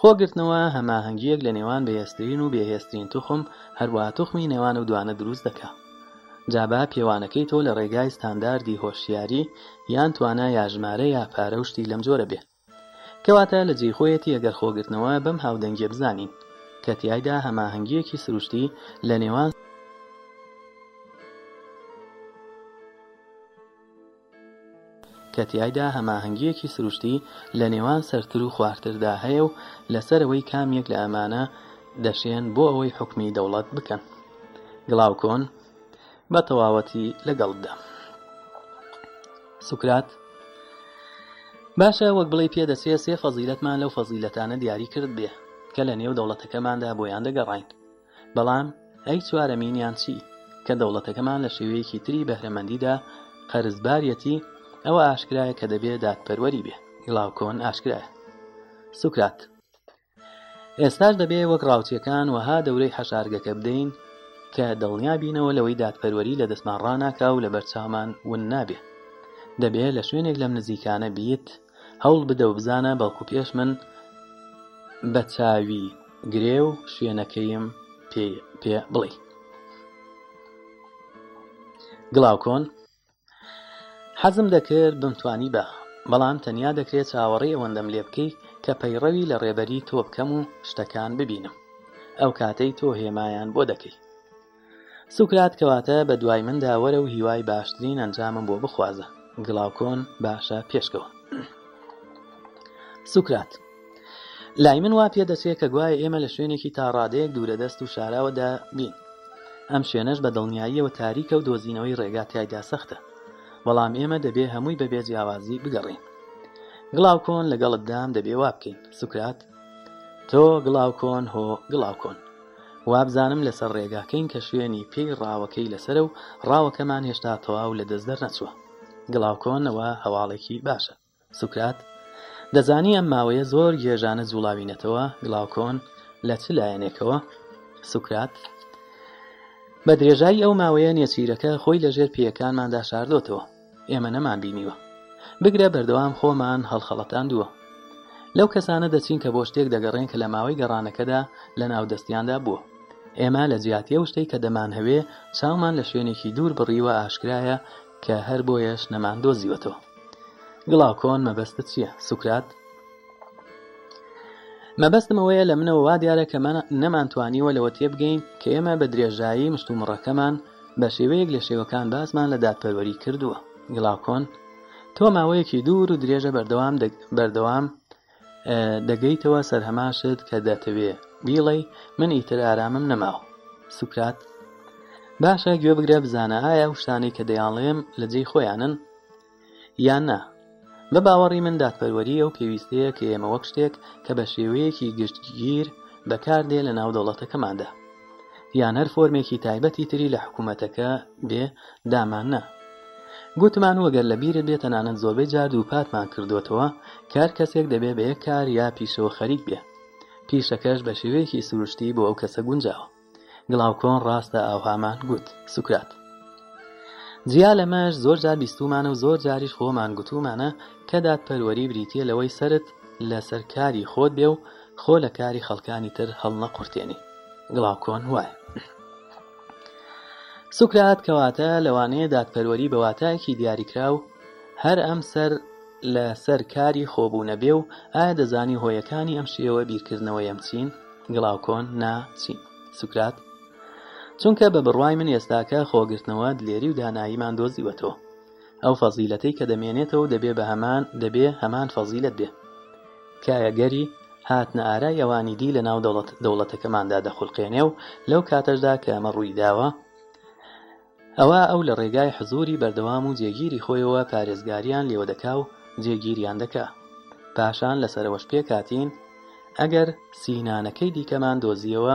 [SPEAKER 1] خۆگرتنەوە هەماهنگگیەک لە نێوان بەهێسترین و بێهێسترین توخم هەروە توخمی نێوان و دوانە دروست دەکات جابا پێوانەکەی تۆ لە ڕێگای ستانداردی هۆشیاری یان توانە یاژمارە یا پارەشتی لەم جۆرە بێ کەواتە لە جێخۆیەتی ئەگەر خۆگرتنەوە بەم هاودەنگێ بزانین کە تایدا هەماهنگگیەکی سروشتی لە نێوان کە تیایدا هەماهنگگیەکی سروشتی لە نێوان سەرتر و خواردتردا هەیە و لەسەرەوەی کامیەک لە ئەمانە دەشێن بۆ ئەوەی حکمی دەوڵەت بکەن گڵاوکۆن بە تەواوەتی لەگەڵدا سوکرات باشە وەک بڵی پێدەچێت سێ فەزیلەتمان لەو فەزیلەتانە دیاری کرد بێ کە لە نێو دەوڵەتەکەماندا بۆیان دەگەڕین بەڵام ئەی چوارەمینیان چی کە دەوڵەتەکەمان لە شێوەیەکی تری بەهرەمەندیدا قەرزبارەتی ئەوە ئاشکرایە کە دەبێت دادپەروەری بێ گڵاوکۆن ئاشکرایە سوکرات ئێستاش دەبێت وەک ڕاوچیەکان وەها دەورەی حەشارگەکە بدەین کە دڵنیا بینەوە لەوەی دادپەروەری لە دەستمان ڕناکا و لە بەرچامان ون نابێ دەبێت لە شوێنێک لەم نزیکانە بیت هەوڵ بدە و بزانە بەڵکو پێش من بە چاوی گرێ و شوێنەکەیم پێ بڵێ گڵاوکۆن حەزم دەکرد بمتوانی بە بەڵام تەنیا دەکرێت چاوەڕێ ئەوەندەم لێ بکەی کە پەیڕەوی لە ڕێبەری تۆ بکەم و شتەکان ببینم ئەو کاتەی تۆ هێمایان بۆ دەکەی سوکرات کەواتە بە دوای منداوەرە و هیوای باشترین ئەنجامم بۆ بخوازە گڵاوکۆن باشە پێشکەوە سوکرات لای من وا پێ دەچێت کە گوایە ئێمە لە شوێنێکی تاڕادەیەک دوورە دەست و شاراوەدا بین ئەم شوێنەش بە دڵنیاییەوە تاریکە و دۆزینەوەی ڕێگا تایدا سەختە بەڵام ئێمە دەبێ هەمووی بە بێ جیاوازی بگەڕین گڵاو کۆن لەگەڵتدام دەبێ وا بکەین سوکرات تۆ گڵاو کۆن هۆ گڵاو کۆن وابزانم لەسەر ڕێگاکەین کە شوێنی پێی ڕاوەکەی لەسرە و ڕاوەکەمان هێشتا تەواو لە دەستدەر نەچووە گڵاوکۆنەوە هەواڵێکی باشە سوکرات دەزانی ئەم ماوەیە زۆر گێژانە جوڵاوینەتەوە گڵاوکۆن لە چ لایەنێکەوە سوکرات بە درێژایی ئەو ماوەیە نێچیرەکە خۆی لەژێر پیەکانماندا شاردۆتەوە ئێمە نەمان بینیوە بگرە بەردەوام خۆمان هەڵخەڵەتان دووە لەو کەسانە دەچین کە بۆ شتێک دەگەڕێن کە لە ماوەی گەڕانەکەدا لە ناودەستیاندا بووە ئێمە لە جیاتیە و شتەی کە دەمان هەوێ چاومان لە شوێنێکی دوور بڕیوە ئاشکرایە کە هەر بۆیەش نەمان دۆزیوەتەوە گڵاو کۆن مەبەستە چییە سوکرات مەبەستم ئەوەیە لە منەوە وا دیارە کە من نەمانتوانیوە لەوە تێبگەین کە ئێمە بە درێژایی مشتومڕەکەمان بە شێوەیەک لە شێوەکان باسمان لە دادپەروەری کردووە گڵاوکۆن تۆ ماوەیەکی دوور و درێژە بەردەوام بەردەوام دەگەیتەوە سەرهەماشت کە دەتەوێ بیڵێ من ئیتر ئارامم نەماوە سوکرات باشە گوێ بگرە بزانە ئایا و شتانی کە دەیانڵێم لە جێی خۆیانن یان نا بە باوەڕی من دادپەروەری ئەو پێویستەیە کە ئێمە وەک شتێک کە بە شێوەیەکی گشتگیر بەکاردێ لە ناودەوڵەتەکەماندا یان هەر فۆرمێکی تایبەتی تری لە حکوومەتەکە بێ دامانە گوتمان وەگەر لە بیرت بێت تەنانەت زۆربەی جار و پاتمان کردوێتەوە کار کەسێک دەبێ بە یەک کار یا پیشەوە خەریک بێ پیشەکەش بە شێوەیەکی سروشتی بۆ ئەو کەسە گونجاوە گڵاوکۆن ڕاستە ئاوهامان گوت سوکرات جیا لەمەش زۆر جار بیستومانە و زۆر جاریش خۆمان گوتومانە کەدات پەروەری بریتە لەوەی سرت لەسەر کاری خۆت بێ و خۆ لە کاری خەڵکانی تر هەڵ نەقورتێنی گڵاوکۆن وایە سوکرات کەواتە لەوانەیە دادپەروەری بەواتایەکی دیاریکرا و هەر ئەم سەر لە سەر کاری خۆبوونە بێ و ئایا دەزانی هۆیەکانی ئەم شێوە بیرکردنەوە ئەم چین گڵاوکۆن ناچین سوکرات چونکە بە بڕوای من ئێستاکە خۆگرتنەوە دلێری و داناییمان دۆزیوەتەوە ئەو فەزیلەتەی کە دەمێنێتەوە دەبێ بە هەمان دەبێ هەمان فەزیلت بێ کایەگەری هاتنە ئارایەوانی دی لە ناو دەوڵەتەکەماندا دەخلقێنێ و لەو کاتەشدا کە ئەمە ڕوویداوە ئەوە ئەو لە ڕێگای حزوری بەردەوام و جێگیری خۆیەوە پارێزگاریان لێوە دەکا و جێگیریان دەکا پاشان لەسەرەوەش پێکاتین ئەگەر سینانەکەی دیکەمان دۆزیەوە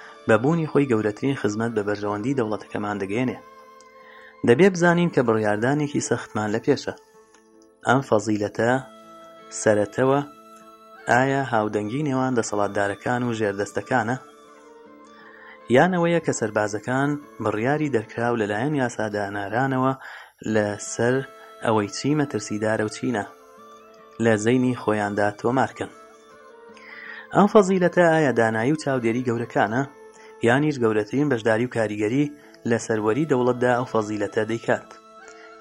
[SPEAKER 1] بەبوونی خۆی گەورەترین خزمەت بە بەرژەوەندی دەوڵەتەکەمان دەگەێنێ دەبێ بزانین کە بڕیاردانێکی سەختمان لە پێشە ئەم فەزیلەتە سەرەتەوە ئایا هاودەنگی نێوان دەسەڵاتدارەکان و ژێردەستەکانە یانەوەیە کە سربازەکان بڕیاری دەرکراو لەلایەن یاسادانارانەوە لە سەر ئەوەی چی مەترسیدارە و چینە لە زەینی خۆیاندا تۆمارکن ئەم فەزیلەتە ئایا دانایی و چاودێری گەورەکانە یانیش گەورەترین بەشداری و کاریگەری لە سەروەری دەوڵەتدا ئەو فەزیلەتە دەیکات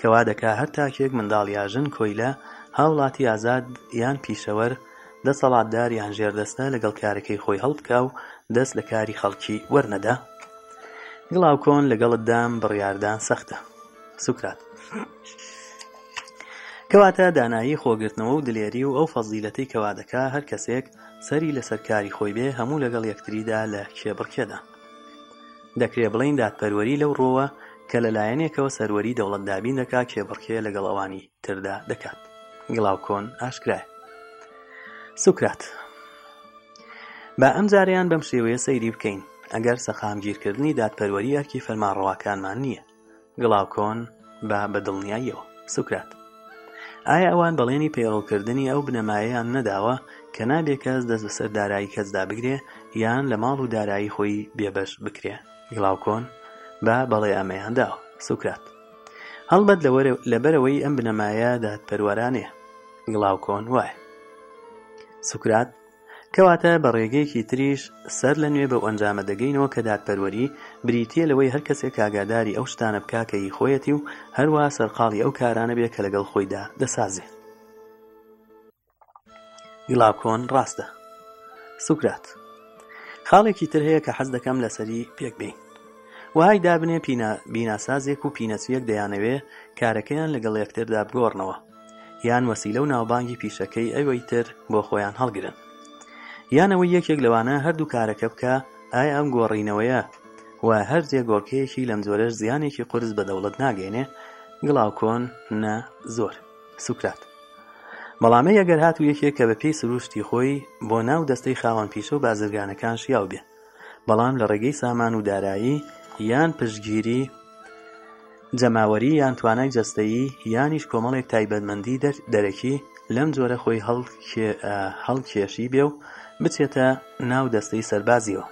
[SPEAKER 1] کەوا دەکا هەر تاکێک منداڵیاژن کۆیلە هاوڵاتی ئازاد یان پیشەوەر دەسەڵاتدار یان ژێردەستە لەگەڵ کارەکەی خۆی هەڵبکە و دەست لە کاری خەڵکی وەرنەدا گڵاوکۆن لەگەڵتدام بڕیاردان سەختە سوکرات کەواتە دانایی خۆگرتنەوە و دلێری و ئەو فەزیلەتی کەوا دەکا هەر کەسێک سەری لەسەرکاری خۆی بێ هەموو لەگەڵ یەکتریدا لە کێبڕکێدا دەکرێ بڵین دادپەروەری لەو ڕۆوە کە لەلایەنێکەوە سەروەری دەوڵەتدابین دەکا کێبڕکێ لەگەڵ ئەوانی تردا دەکات گڵاوکۆن ئاشکرای سوکرات با ئەم جاریان بەم شێوەیە سەیری بکەین ئەگەر سەخامگیرکردنی دادپەروەریەکی فەرمانڕەوەکانمان نییە گڵاوکۆن با بە دڵنیاییەوە سوکرات ئایا ئەوان بەڵێنی پەیڕۆکردنی ئەو بنەمایەیان نەداوە کە نابێ کەس دەست بەسەر دارایی کەسدا بگرێ یان لە ماڵ و دارایی خۆی بێبەش بکرێ گڵاوکۆن با بەڵێ ئەمەیانداوە سوکرات هەڵبەت لەبەرەوەی ئەم بنەمایە دادپەروەرانێ گڵاوکۆن وایە سوکرات کەواتە بە ڕێگەیەکی تریش سەر لە نوێ بە ئەنجامە دەگەینەوە کە دادپەروەری بریتە لەوەی هەر کەسێک ئاگاداری ئەو شتانە بکاکەی خۆیەتی و هەروە سەرقاڵی ئەو کارانە بێ کە لەگەڵ خۆیدا دەسازێت گڵاوکۆن ڕاستە سوکرات خاڵێکی تر هەیە کە حەز دەکەم لەسەری پێک بین وهای دابنێ بیناسازێک و پینەسویەک دەیانەوێ کارەکەیان لەگەڵ یەکتردا بگۆڕنەوە یان وەسیلە و ناوبانگی پیشەکەی ئەوەی تر بۆ خۆیان هەڵگرن یانەوەی یەکێک لەوانە هەردوو کارەکە بکە ئایا ئەم گۆڕینەوەیە و هەرجێ گۆڕکەیەکی لەم زۆرەش زیانێکی قرس بە دەوڵەت ناگەێنێ گڵاوکۆن نە زۆر سوکرات بەڵامە یەگەر هاتو یەکێک کە بە پێی سروشتی خۆی بۆ ناو دەستەی خاوەن پیشە و بازرگانەکان شیاو بێ بەڵام لە ڕێگەی سامان و دارایی یان پشتگیری جەماوەری یان توانای جەستەیی یانیش کۆمەڵێک تایبەتمەندی دەرەکی لەم جۆرە خۆی هەڵکێشی بێ و بچێتە ناو دەستەی سەربازیەوە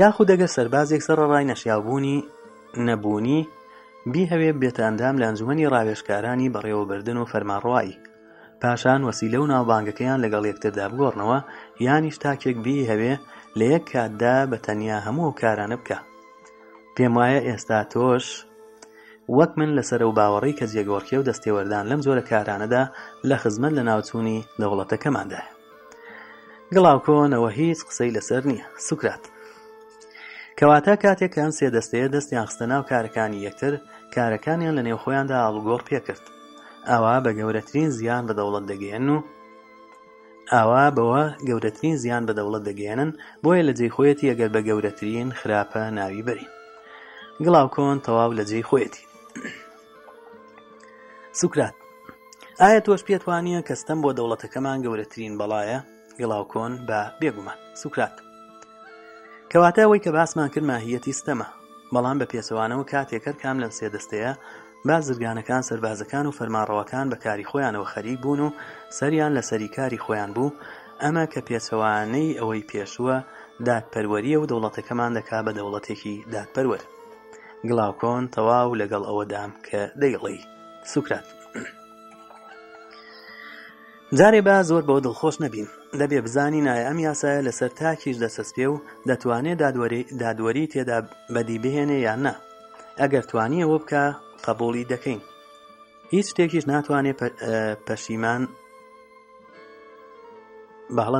[SPEAKER 1] یاخود دەگە سەربازێک سەر ڕای نەشیابوونی نەبوونی بی هەوێ بێتە ئەندام لە ئەنجومی ڕاوێشکارانی بەڕێوەبردن و فەرمانڕوایی پاشان وەسیلە و ناوبانگەکەیان لەگەڵ یەکتردا بگۆڕنەوە یانیش تاکێک بی هەوێ لە یەک کاتدا بە تەنیا هەموو کارانە بکە پێم وایە ئێستا تۆش وەک من لەسەر و باوەڕی کە جێگۆڕکیە و دەستێوەردان لەم زۆرە کارانەدا لە خزمەت لە ناوچوونی دەوڵەتەکەماندا گڵاوکۆنەوە هیچ قسەی لەسەر نییە سوکرات کەواتە کاتێک ئەم سێ دەستەیە دەستیان خستە ناو کارەکانی یەکتر کارەکانیان لە نێوخۆیاندا ئاڵگۆڕ پێکرد ئاوا بە گەورەترین زیان بە دەوڵەت دەگەێن و ئاوا بەوە گەورەترین زیان بە دەوڵەت دەگەێنن بۆیە لە جێی خۆیەتی ئەگەر بە گەورەترین خراپە ناوی بەرین گڵاو کۆن تەواو لە جێی خۆیەتی سوکرات ئایا تۆش پێتوانە کەستەم بۆ دەوڵەتەکەمان گەورەترین بەڵایە گڵاو کۆن بە بێگومان سوکرات کەواتە ئەوەی کە باسمان کرد ماهیەتی ستەمە بەڵام بە پێسەوانەوە کاتێکەر کام لەم سێدەستەیە بازرگانەکان سەربازەکان و فەرمانڕەوەکان بە کاری خۆیانەوە خەریک بوون و سەریان لە سەریکاری خۆیان بوو ئەمە کە پێچەوانەی ئەوەی پێشووە دادپەروەریە و دەوڵەتەکەمان دەکا بە دەوڵەتێکی دادپەروەر گڵاوکۆن تەواو لەگەڵ ئەوەدام کە دەیڵی سوکرات جارێ با زۆر بەوە دڵخۆش نەبین دەبێ بزانی نایە ئەم یاسایە لەسەر تاکیش دەسەسپێ و دەتوانێت دادوەری تێدا بەدی بهێنێ یان نا ئەگەر توانی ئەوە بکە قبولی دەکەین هیچ شتێکیش ناتوانێت پەشیمان بەڵە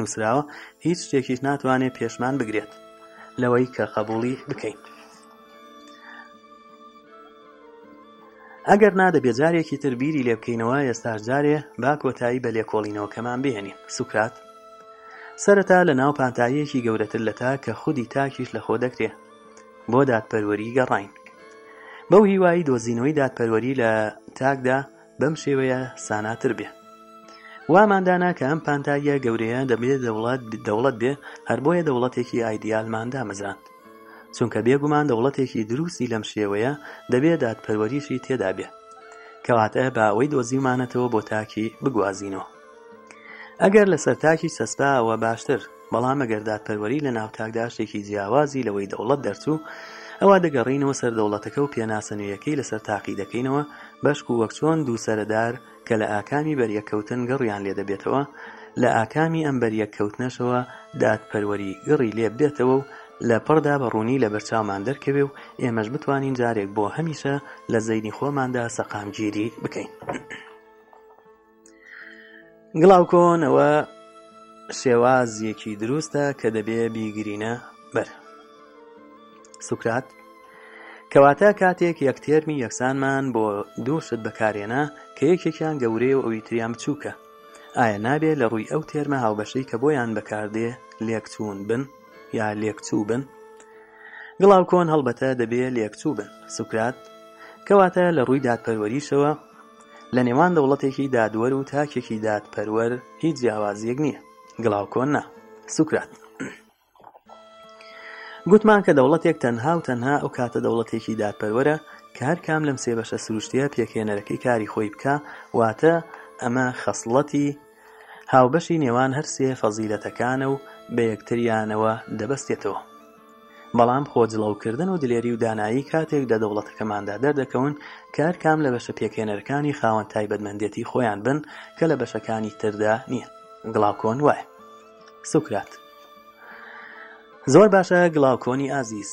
[SPEAKER 1] نووسراوە هیچ شتێکیش ناتوانێت پێشمان بگرێت لەوەی کە قبولی بکەین ئەگەر نادەبێ جارێکی تر بیری لێ بکەینەوە ئێستاش جارێ با کۆتایی بە لێکۆڵینەوەکەمان بهێنین سوکرات سەرەتا لە ناو پانتاییەکی گەورەتر لە تا کە خودی تاکیش لە خۆ دەکرێ بۆ دادپەروەری گەڕین بەو هیوایی دۆزینەوەی دادپەروەری لە تاکدا بەم شێوەیە ساناتر بێ واماندانا کە ئەم پانتاگیە گەورەیە دەبێت دەوڵات دەوڵەت بێ هەر بۆیە دەوڵەتێکی ئایدیالماندا مەزراند چونکە بێگومان دەوڵەتێکی دروستی لەم شێوەیە دەبێت دادپەروەریشی تێدا بێ کەواتە بە ئەوەی دۆزیمانەتەوە بۆ تاکی بگوازینەوە ئەگەر لە سەرتاکی سەسپاوە باشتر بەڵام ئەگەردات پەروەری لە ناوتاکداشتێکی جیاوازی لەوەی دەوڵەت دەرچوو ئەوە دەگەڕینەوە سەردەوڵەتەکە و پێناسەنوویەکەی لەسەر تاقی دەکەینەوە بەشک و وەکچۆن دووسەرەدار کە لە ئاکامی بەریەکەوتن گەڕیان لێ دەبێتەوە لە ئاکامی ئەم بەریەکەوتنەشەوە دادپەروەری گەڕی لێ بێتەوە و لە پڕدا بەڕوونی لە بەرچاومان دەرکەوێ و ئێمەش بتوانین جارێک بۆ هەمیشە لە زەینی خۆماندا سەقامگیری بکەین. گڵاوکۆنەوە شێوازیەکی دروستە کە دەبێ بیگرینە بەر. سوکرات کەواتە کاتێک یەکتێرمی یەکسانمان بۆ دووشت بەکارێنە کە یەکێکیان گەورەیە و ئەوی تریان بچووکە ئایا نابێت لە ڕووی ئەو تێرمە هاوبەشەی کە بۆیان بەکاردێ لێکچوون بن یا لێکچوو بن گڵاو کۆن هەڵبەتە دەبێت لێکچوو بن سوکرات کەواتە لە ڕووی دادپەروەریشەوە لە نێوان دەوڵەتێکی دادوەر و تاکێکی دادپەروەر هیچ جیاوازیەک نییە گڵاو کۆن نا سوکرات گوتمان کە دەوڵەتێک تەنها و تەنها ئەو کاتە دەوڵەتێکی دادپەروەرە کە هەر کام لەم سێبەشە سروشتیە پێکێنەرەکەی کاری خۆی بکە واتە ئەمە خەسڵەتی هاوبەشی نێوان هەرسێ فەزیلەتەکانە و بە یەکتریانەوە دەبەستێتەوە بەڵام خۆجلڵەوکردن و دلێری و دانایی کاتێک لە دەوڵەتەکەماندا دەردەکەون کار کام لە بەشە پێکێنەرەکانی خاوەن تایبەتمەندێتی خۆیان بن کە لە بەشەکانی تردا نییە گڵاوکۆن وایە سوکرات زۆر باشە گڵاوکۆنی ئازیز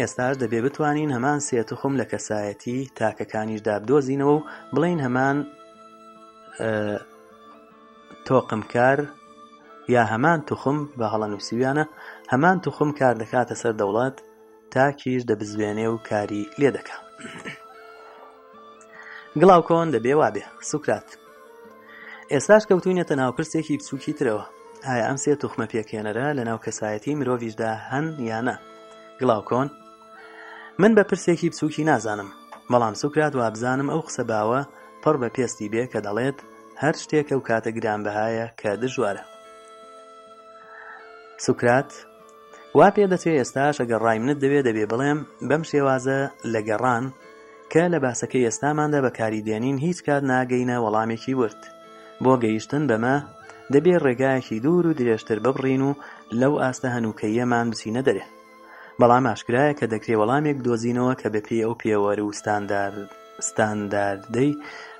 [SPEAKER 1] ئێستاش دەبێ بتوانین هەمان سێتخم لە کەسایەتی تاکەکانیش دابدۆزینەوە و بڵین هەمان تۆقمکار یا هەمان توخم بە هەڵەنووسویانە هەمان توخم کار دەکاتە سەر دەوڵات تاکیش دەبزوێنێ و کاری لێ دەکە گڵاوکۆن دەبێ وابێ سوکرات ئێستاش کەوتونێتە ناوپرسێکی بچووکی ترەوە ئایا ئەم سێ توخمە پێکێنەرە لە ناو کەسایەتی مرۆڤیشدا هەن یانە گڵاو کۆن من بە پرسێکی بچووکی نازانم بەڵام سوکرات و ئابزانم ئەو قسە باوە پڕ بە پێستی بێ کە دەڵێت هەر شتێکە و کاتە گرانبەهایە کە دژوارە سوکرات وا پێ دەچێت ئێستاش ئەگەر ڕایمنت دەوێت دەبێ بڵێم بەم شێوازە لە گەڕان کە لە باسەکەی ئێستاماندا بەکاری دێنین هیچ کار ناگەینە وەڵامێکی ورد بۆ گەیشتن بەمە دەبێ ڕێگایەکی دوور و درێژتر ببڕین و لەو ئاستە هەنووکەیەمان بچینە دەرێ بەڵام ئاشکرایە کە دەکرێ وەڵامێک دۆزینەوە کە بەپی ئەو پێوەرە و ستانداردەی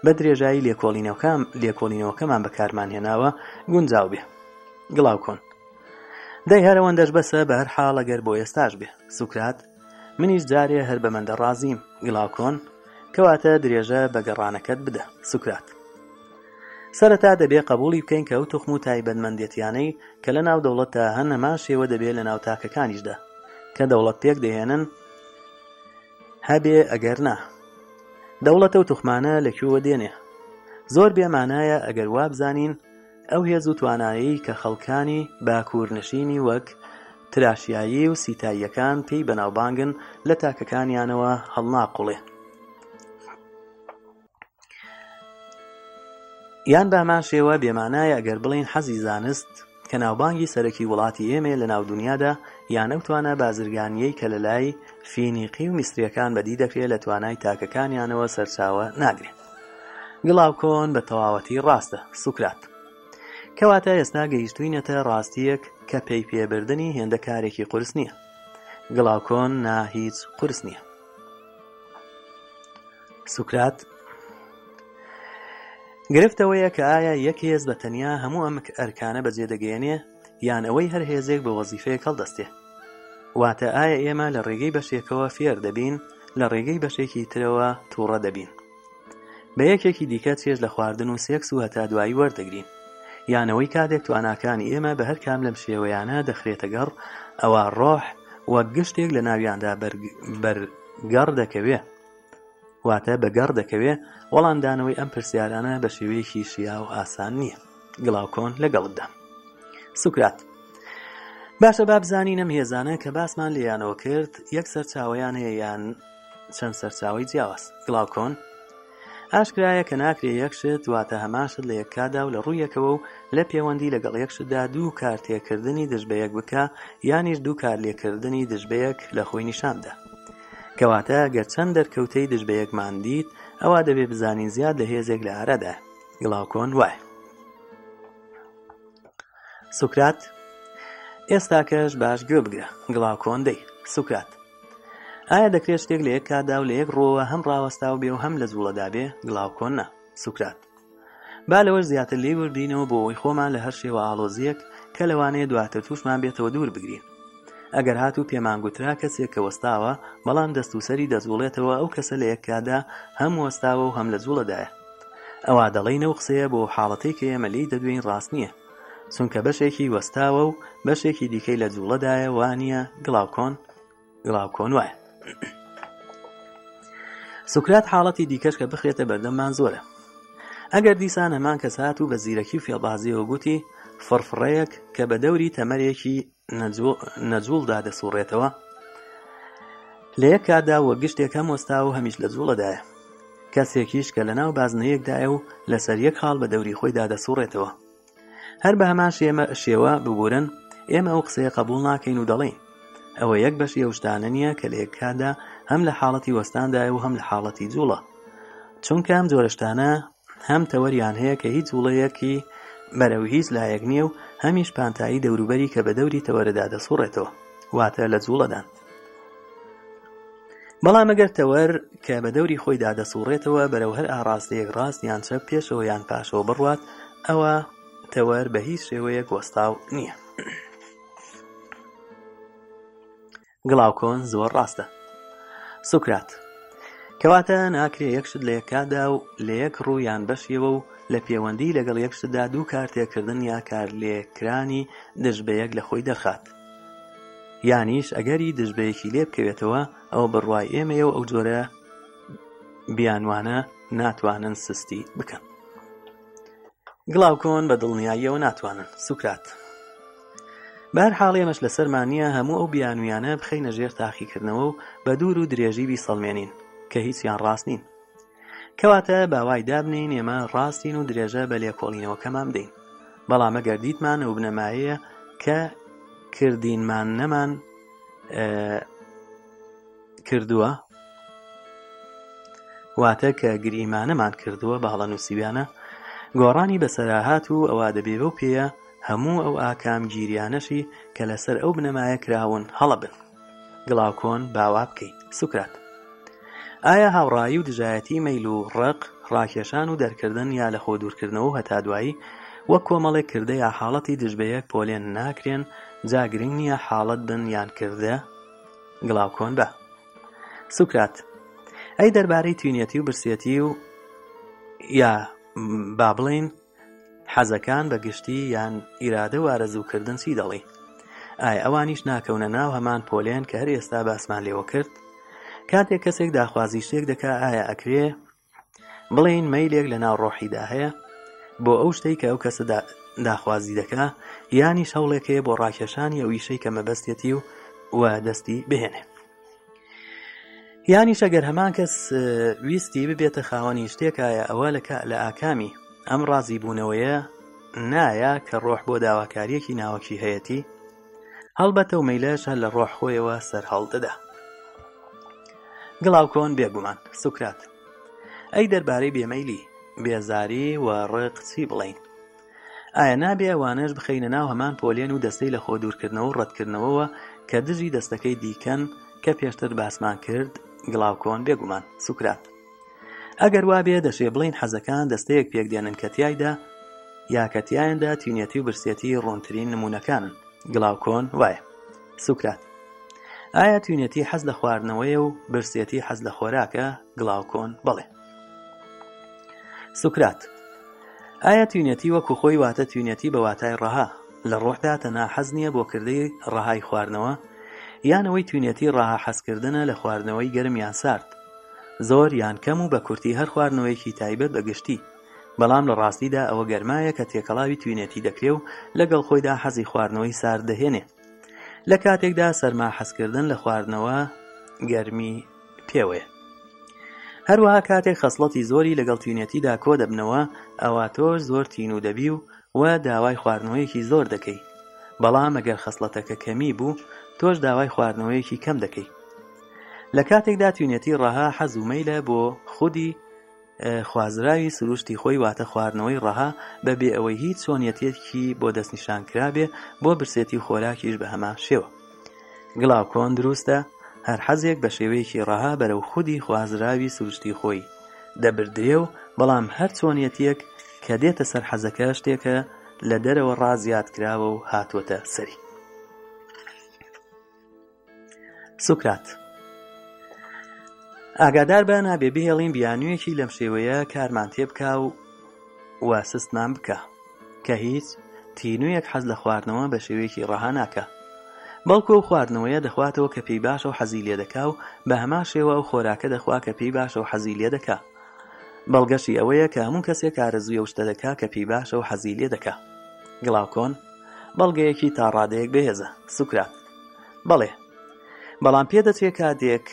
[SPEAKER 1] بە درێژایی لێکۆڵینەکەم لێکۆڵینەوەکەمان بەکارمان هێناوە گونجاو بێ گڵاو کۆن دەی هەرەوەندەش بەسە بە هەر حاڵەگەر بۆ ئێستاش بێ سوکرات منیش جارێ هەر بەمەندە ڕازیم گڵاو کۆن کەواتە درێژە بەگەڕانەکەت بدە سوکرات سەرەتا دەبێ قبولی بکەین کە ئەو توخم و تایبەتمەندێتیانەی کە لە ناو دەوڵەتە هەن نەمان شێوە دەبێت لە ناوتاکەکانیشدا کە دەوڵەت پێک دەهێنن هەبێ ئەگەر نا دەوڵەتە و توخمانە لەکووە دێنێ زۆر بێمانایە ئەگەر وا بزانین ئەو هێز و توانایی کە خەڵکانی باکوورنشینی وەک تراشایی و سیتاییەکان پێی بەناوبانگن لە تاکەکانیانەوە هەڵناقوڵێ یان باماشێوە بێمانایە ئەگەر بڵین حەزی زانست کە ناوبانگی سەرەکی وڵاتی ئێمێ لە ناودونیادا یان ئەوتوانە بازرگانیەی کە لە لای فینیقی و میستریەکان بەدی دەکرێت لە توانای تاکەکانیانەوە سەرچاوە ناگرێت گڵاوکۆن بە تەواوەتی ڕاستە سوکرات کەواتە ئێستا گەیشتوینەتە ڕاستیەک کە پێی پێبردننی هێندە کارێکی قرس نییە گڵاوکۆن نا هیچ قرس نییە سوکرات گرفتەوەیە کە ئایا یەک هێز بە تەنیا هەموو ئەم ئەرکانە بەجێ دەگەێنێ یان ئەوەی هەر هێزێک بە وەزیفەیە کەڵدەستێ واتە ئایا ئێمە لە ڕێگەی بەشێکەوە فێر دەبین لە ڕێگەی بەشێکی ترەوە تووڕە دەبین بە یەکێکی دیکە چێژ لە خواردن و سێکس و هەتا دوایی وەردەگرین یانەوەی کاتێک تواناکانی ئێمە بە هەر کام لەم شێوەیانە دەخرێتە گەڕ ئەوە ڕۆح وە گشتێک لە ناویاندا بەرگەڕ دەکەوێت واتە بەگەڕ دەکەوێ وەڵامدانەوەی ئەم پرسیارانە بە شێوەیەکی شیا و ئاسان نییە گڵاوکۆن لەگەڵدا سوکرات باشە با بزانی نەم هێزانە کە باسمان لیانەوە کرد یەک سەرچاویان هەیە یان چەند سەرچاوی جیاواز گڵاوکۆن ئاشکرایە کە ناکرێ یەکشت واتە هەماشت لە یەککادا و لە ڕوویەکەوە و لە پەیوەندی لەگەڵ یەکشتدا دوو کارتێکردنی دژبەیەک بک یانیش دوو کار لێکردنی دژبەیەک لە خۆی نیشاندا کەواتە گەر چەند دەرکەوتەی دژ بە یەکمان دیت ئەوا دەبێ بزانین زیاد لە هێزێک لە عرەدا گڵاوکۆن وای سوکرات ئێستا کەش باش گوێ بگرە گڵاوکۆندەی سوکرات ئایا دەکرێت شتێک لە یەک کادا و لە یەک ڕۆوە هەم ڕاوەستا و بێ و هەم لە زوڵەدا بێ گڵاوکۆن نە سوکرات با لەوەش زیاتر لێ وردینەوە بۆ ئەوی خۆمان لە هەر شێوە ئاڵۆزیەک کە لەوانەیە دواتر تووشمان بێتەوە دوور بگرین ئەگەر هات و پێمانگوترا کەسێک کە وەستاوە بەڵام دەستوسەری دەزوڵێتەوە ئەو کەسە لە یەککادا هەم وەستاوە و هەم لە زوڵەدایە ئەوە دەڵینەوە قسەیە بۆ حاڵەتەی کە ئێمە لی دەدوین ڕاست نییە چونکە بەشێکی وەستاوە و بەشێکی دیکەی لە جوڵەدایە وانە گڵاوکۆن گڵاوکۆن وایە سوکرات حاڵەتی دیکەش کە بخرێتە بەردەممان زۆرە ئەگەر دیسان هەمان کەس هات و بە زیرەکی و فێڵبازیەوە گوتی فڕفڕەیەک کە بە دەوری تەمەرێکی نەجوولدا دەسوڕێتەوە لە یەک کادا وە گشتێک هەم وەستا و هەمیش لە جووڵەدایە کەسێکیش کە لە ناو بازنەیەکدایە و لەسەر یەک خاڵ بە دەوری خۆیدا دەسوڕێتەوە هەر بە هەمان شێمە شێوە ببورن ئێمە ئەو قسەیە قبول ناکەین و دەڵێین ئەوە یەک بەش ئێوشتانە نییە کە لە یەک کادا هەم لە حاڵەتی وەستاندایە و هەم لە حاڵەتی جووڵە چونکە ئەم جۆرەشتانە هەم تەوەریان هەیە کە هیچ وڵەیەکی بەرەو هیچ لایەک نییە و هەمیش پانتایی دەوروبەری کە بە دەوری تەوەرەدا دەسوڕێتەوە واتە لە جوڵەدان بەڵام ئەگەر تەوەەر کە بە دەوری خۆیدا دەسوڕێتەوە بەرەو هەر ئاراستەیەک ڕاست یان چەپ پێشەوە یان پاشەوە بڕوات ئەوە تەوەەر بە هیچ شێوەیە گۆستاو نییە گڵاوکۆن زۆر ڕاستە سوکرات کەواتە ناکرێ یەکشت لە یەکادا و لە یەک ڕوویان بەشیەوە و لە پەیوەندی لەگەڵ یەکشتدا دوو کارتێکردن یا کارلێکرانی دژبەیەک لە خۆی دەخات یانیش ئەگەری دژبەیەکی لێ بکەوێتەوە ئەو بڕوای ئێمەیە و ئەو جۆرە بیانوانە ناتوانن سستی بکەن گڵاوکۆن بە دڵنیاییەوە ناتوانن سوکرات بار حاڵێمەش لە سەرمانە هەموو ئەو بیانویانە بخەی نەژێر تاقیکردنەوە و بە دوور و درێژیبی سەڵمێنین کە هیچیان ڕاست نین کەواتە باوای دابنین ئێمە ڕاستین و درێژە بە لێکۆڵینەوەکەمان بدەین بەڵام ئەگەر دیتمان و بنەماییە کە کردینمان نەمان کردووە واتە کە گریمانەمان کردووە باڵە نووسیویانە گۆڕانی بەسەراهات و ئەوە دەبێ بۆ پێە هەموو ئەو ئاکام گیریانەشی کە لەسەر ئەو بنەمایە کراون هەڵە بن گڵاوکۆن باوا بکەیت سوکرات ئایا هاوڕایی و دژایەتی مەیل و ڕق ڕاکێشان و دەرکردن یا لەخۆ دوورکردنەوە هەتا دوایی وەک کۆمەڵێک کردە یا حاڵەتی دژبەیەک پۆلێن ناکرێن جاگرنگ نییە حاڵەت بن یان کردە گڵاوکۆن بە سوکرات ئەی دەربارەی توینەتی و برسێتی و یا با بڵین حەزەکان بە گشتی یان ئیرادە وارەزووکردن چی دەڵێ ئایا ئەوانیش ناکەونە ناو هەمان پۆلێن کە هەر ئێستا باسمان لێوە کرد کاتێک کەسێک داخوازی شتێک دەکا ئایا ئەکرێ بڵێین مەیلێک لە ناو ڕۆحیدا هەیە بۆ ئەو شتەی کە ئەو کەسە داخوازی دەکا ینی شەوڵێکەیە بۆ ڕاکێشانی ئەو ویشەی کە مەبەستێتی و وە دەستی بهێنێ ینی شەگەر هەمان کەس ویستی ببێتە خاوەنی شتێکایە ئەوە لە لە ئاکامی ئەم ڕازی بوونەوەیە نایە کە ڕۆح بۆ داواکاریەکی ناوەکی هەیەی هەڵبەتە و مەیلەش هە لە ڕۆح خۆیەوە سەر هەڵدەدا گڵاوکۆن بێگومان سوکرات ئەی دەربارەی بێمەیلی بێزاری و ڕق چی بڵین ئایا نابێ ئەوانش بخینە ناو هەمان پۆلێن و دەستەی لە خۆ دوورکردنەوە و ڕەتکردنەوەەوە کە دژی دەستەکەی دیکەن کە پێشتر باسمان کرد گڵاوکۆن بێگومان سوکرات ئەگەر وابێ دەشێ بڵین حەزەکان دەستەیەک پێکدێنن کەتیایدا یاکەتیایاندا تینەتی و برسێتی ڕۆنترین نمونونەکانن گڵاوکۆن وایە سوکرات ئایا توینەتی حەز لە خواردنەوەیە و برسێتی حەز لە خۆراکە گڵاوکۆن بڵێ سوکرات ئایا توینەتی وەکو خۆی واتە توینەتی بە واتای ڕەها لە ڕۆحدا تەنا حەز نییە بۆ کردی ڕەهای خواردنەوە یانەوەی توینەتی ڕاها حەزکردنە لە خواردنەوەی گەرم یان سارد زۆر یان کەم و بە کورتی هەر خواردنەوەیکی تایبەت بەگشتی بەڵام لە ڕاستیدا ئەوە گەرمایە کە تێکەڵاوی توینەتی دەکرێ و لەگەڵ خۆیدا حەزی خواردنەوەی سارد دەهێنێت لە کاتێکدا سەرما حەسکردن لە خواردنەوە گەرمی پێوێ هەروەها کاتێک خەسڵەتی زۆری لەگەڵ توینەتیدا کۆ دەبنەوە ئەوە تۆش زۆر تین و دەبی و وە داوای خواردنەوەیەکی زۆر دەکەی بەڵام ئەگەر خەسڵەتەکە کەمی بوو تۆش داوای خواردنەوەیەکی کەم دەکەی لە کاتێکدا توینەتی ڕەها حەزومەی لە بۆ خودی خوازراوی سروشتی خۆی واتە خواردنەوەی ڕەها بەبێ ئەوەی هیچ چۆنیەتێکی بۆ دەستنیشان کرابێ بۆ برسێتی خۆراکیش بە هەما شێوە گڵاو کۆن دروستە هەر حەزێک بە شێوەیەکی ڕەها بەرەو خودی خوازراوی سروشتی خۆی دەبدرێ و بەڵام هەر چۆنیەتیەک کە دێتە سەر حەزەکە شتێکە لە دەرەوە ڕازیات کراوە و هاتووەتە سەری سوکرات. ئاگادار بە نابێ بهێڵین بیانوویەکی لەم شێوەیە کارمان تێ بکە و واسستمان بکە کە هیچ تینوویەک حەز لە خواردنەوە بە شێوەیەکی ڕەها ناکە بەڵکو و خواردنەوەیە دەخواتەوە کە پێی باشە و حەزی لێ دەکا و بە هەما شێوە و خۆراکە دەخوا کە پێی باشە و حەزی لێ دەکا بەڵگەشی ئەوەیە کە هەموو کەسێک کارەزویە شتە دەکا کە پێی باشە و حەزی لێ دەکا گڵاوکۆن بەڵگەیەکی تا ڕادەیەک بهێزە سوکرات بەڵێ بەڵام پێدەچێت کاتێک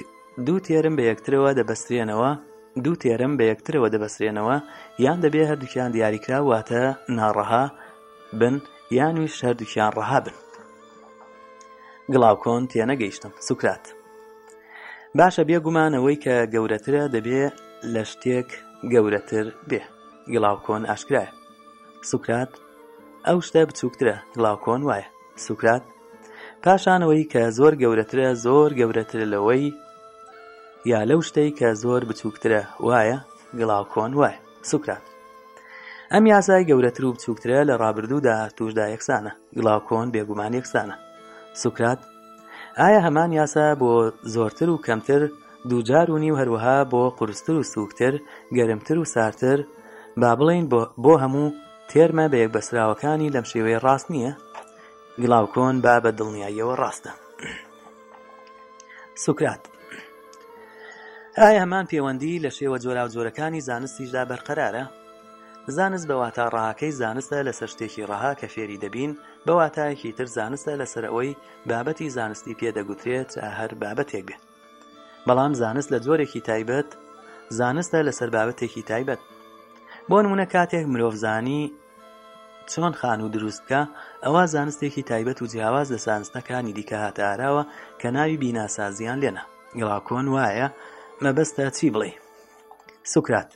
[SPEAKER 1] دوو تێرم بە یەکترەوە دەبەسترێنەوە دوو تێرم بە یەکترەوە دەبەسرێنەوە یان دەبێ هەردووکیان دیاریکرا واتە ناڕەها بن یانویش هەردووکیان ڕەها بن گڵاوکۆن تێنەگەیشتم سوکرات باشە بێگومانەوەی کە گەورەترە دەبێ لە شتێک گەورەتر بێ گڵاوکۆن ئاشکرایە سوکرات ئەو شتە بچووکترە گڵاوکۆن وایە سوکرات پاشانەوەی کە زۆر گەورەترە زۆر گەورەتر لەوەی یا لەو شتەی کە زۆر بچووکترە وایە گڵاو کۆن وای سوکرات ئەم یاسای گەورەتر و بچووکترە لە ڕابردوو داهاتوشدا یەکسانە گڵاوکۆن بێگومان یەکسانە سوکرات ئایا هەمان یاسا بۆ زۆرتر و کەمتر دووجار و نیو هەروەها بۆ قرستتر و سوکتر گەرمتر و سارتر با بڵین بۆ هەموو تێرمە بە یەکبەسراوەکانی لەم شێوەیە ڕاست نییە گڵاوکۆن با بە دڵنیاییەوە ڕاستە سوکرات ئایا هەمان پەیوەندی لە شێوە جۆرا و جۆرەکانی زانستیشدا بەرقەرارە زانست بەواتە ڕاهاکەی زانستە لەسەر شتێکی ڕەها کە فێری دەبین بەواتایەکی تر زانستە لەسەر ئەوەی بابەتی زانستی پێدەگوترێت هەر بابەتێک بێت بەڵام زانست لە جۆرێکی تایبەت زانستە لەسەر بابەتێکی تایبەت بۆ نمونە کاتێک مرۆڤزانی چۆن خان و دروستکە ئەوە زانستێکی تایبەت و جیاواز لە سانستەکانی دیکە هاتاراوە کە ناوی بیناسازیان لێنە گڵاکۆن وایە مەبەستە چی بڵێ سوکرات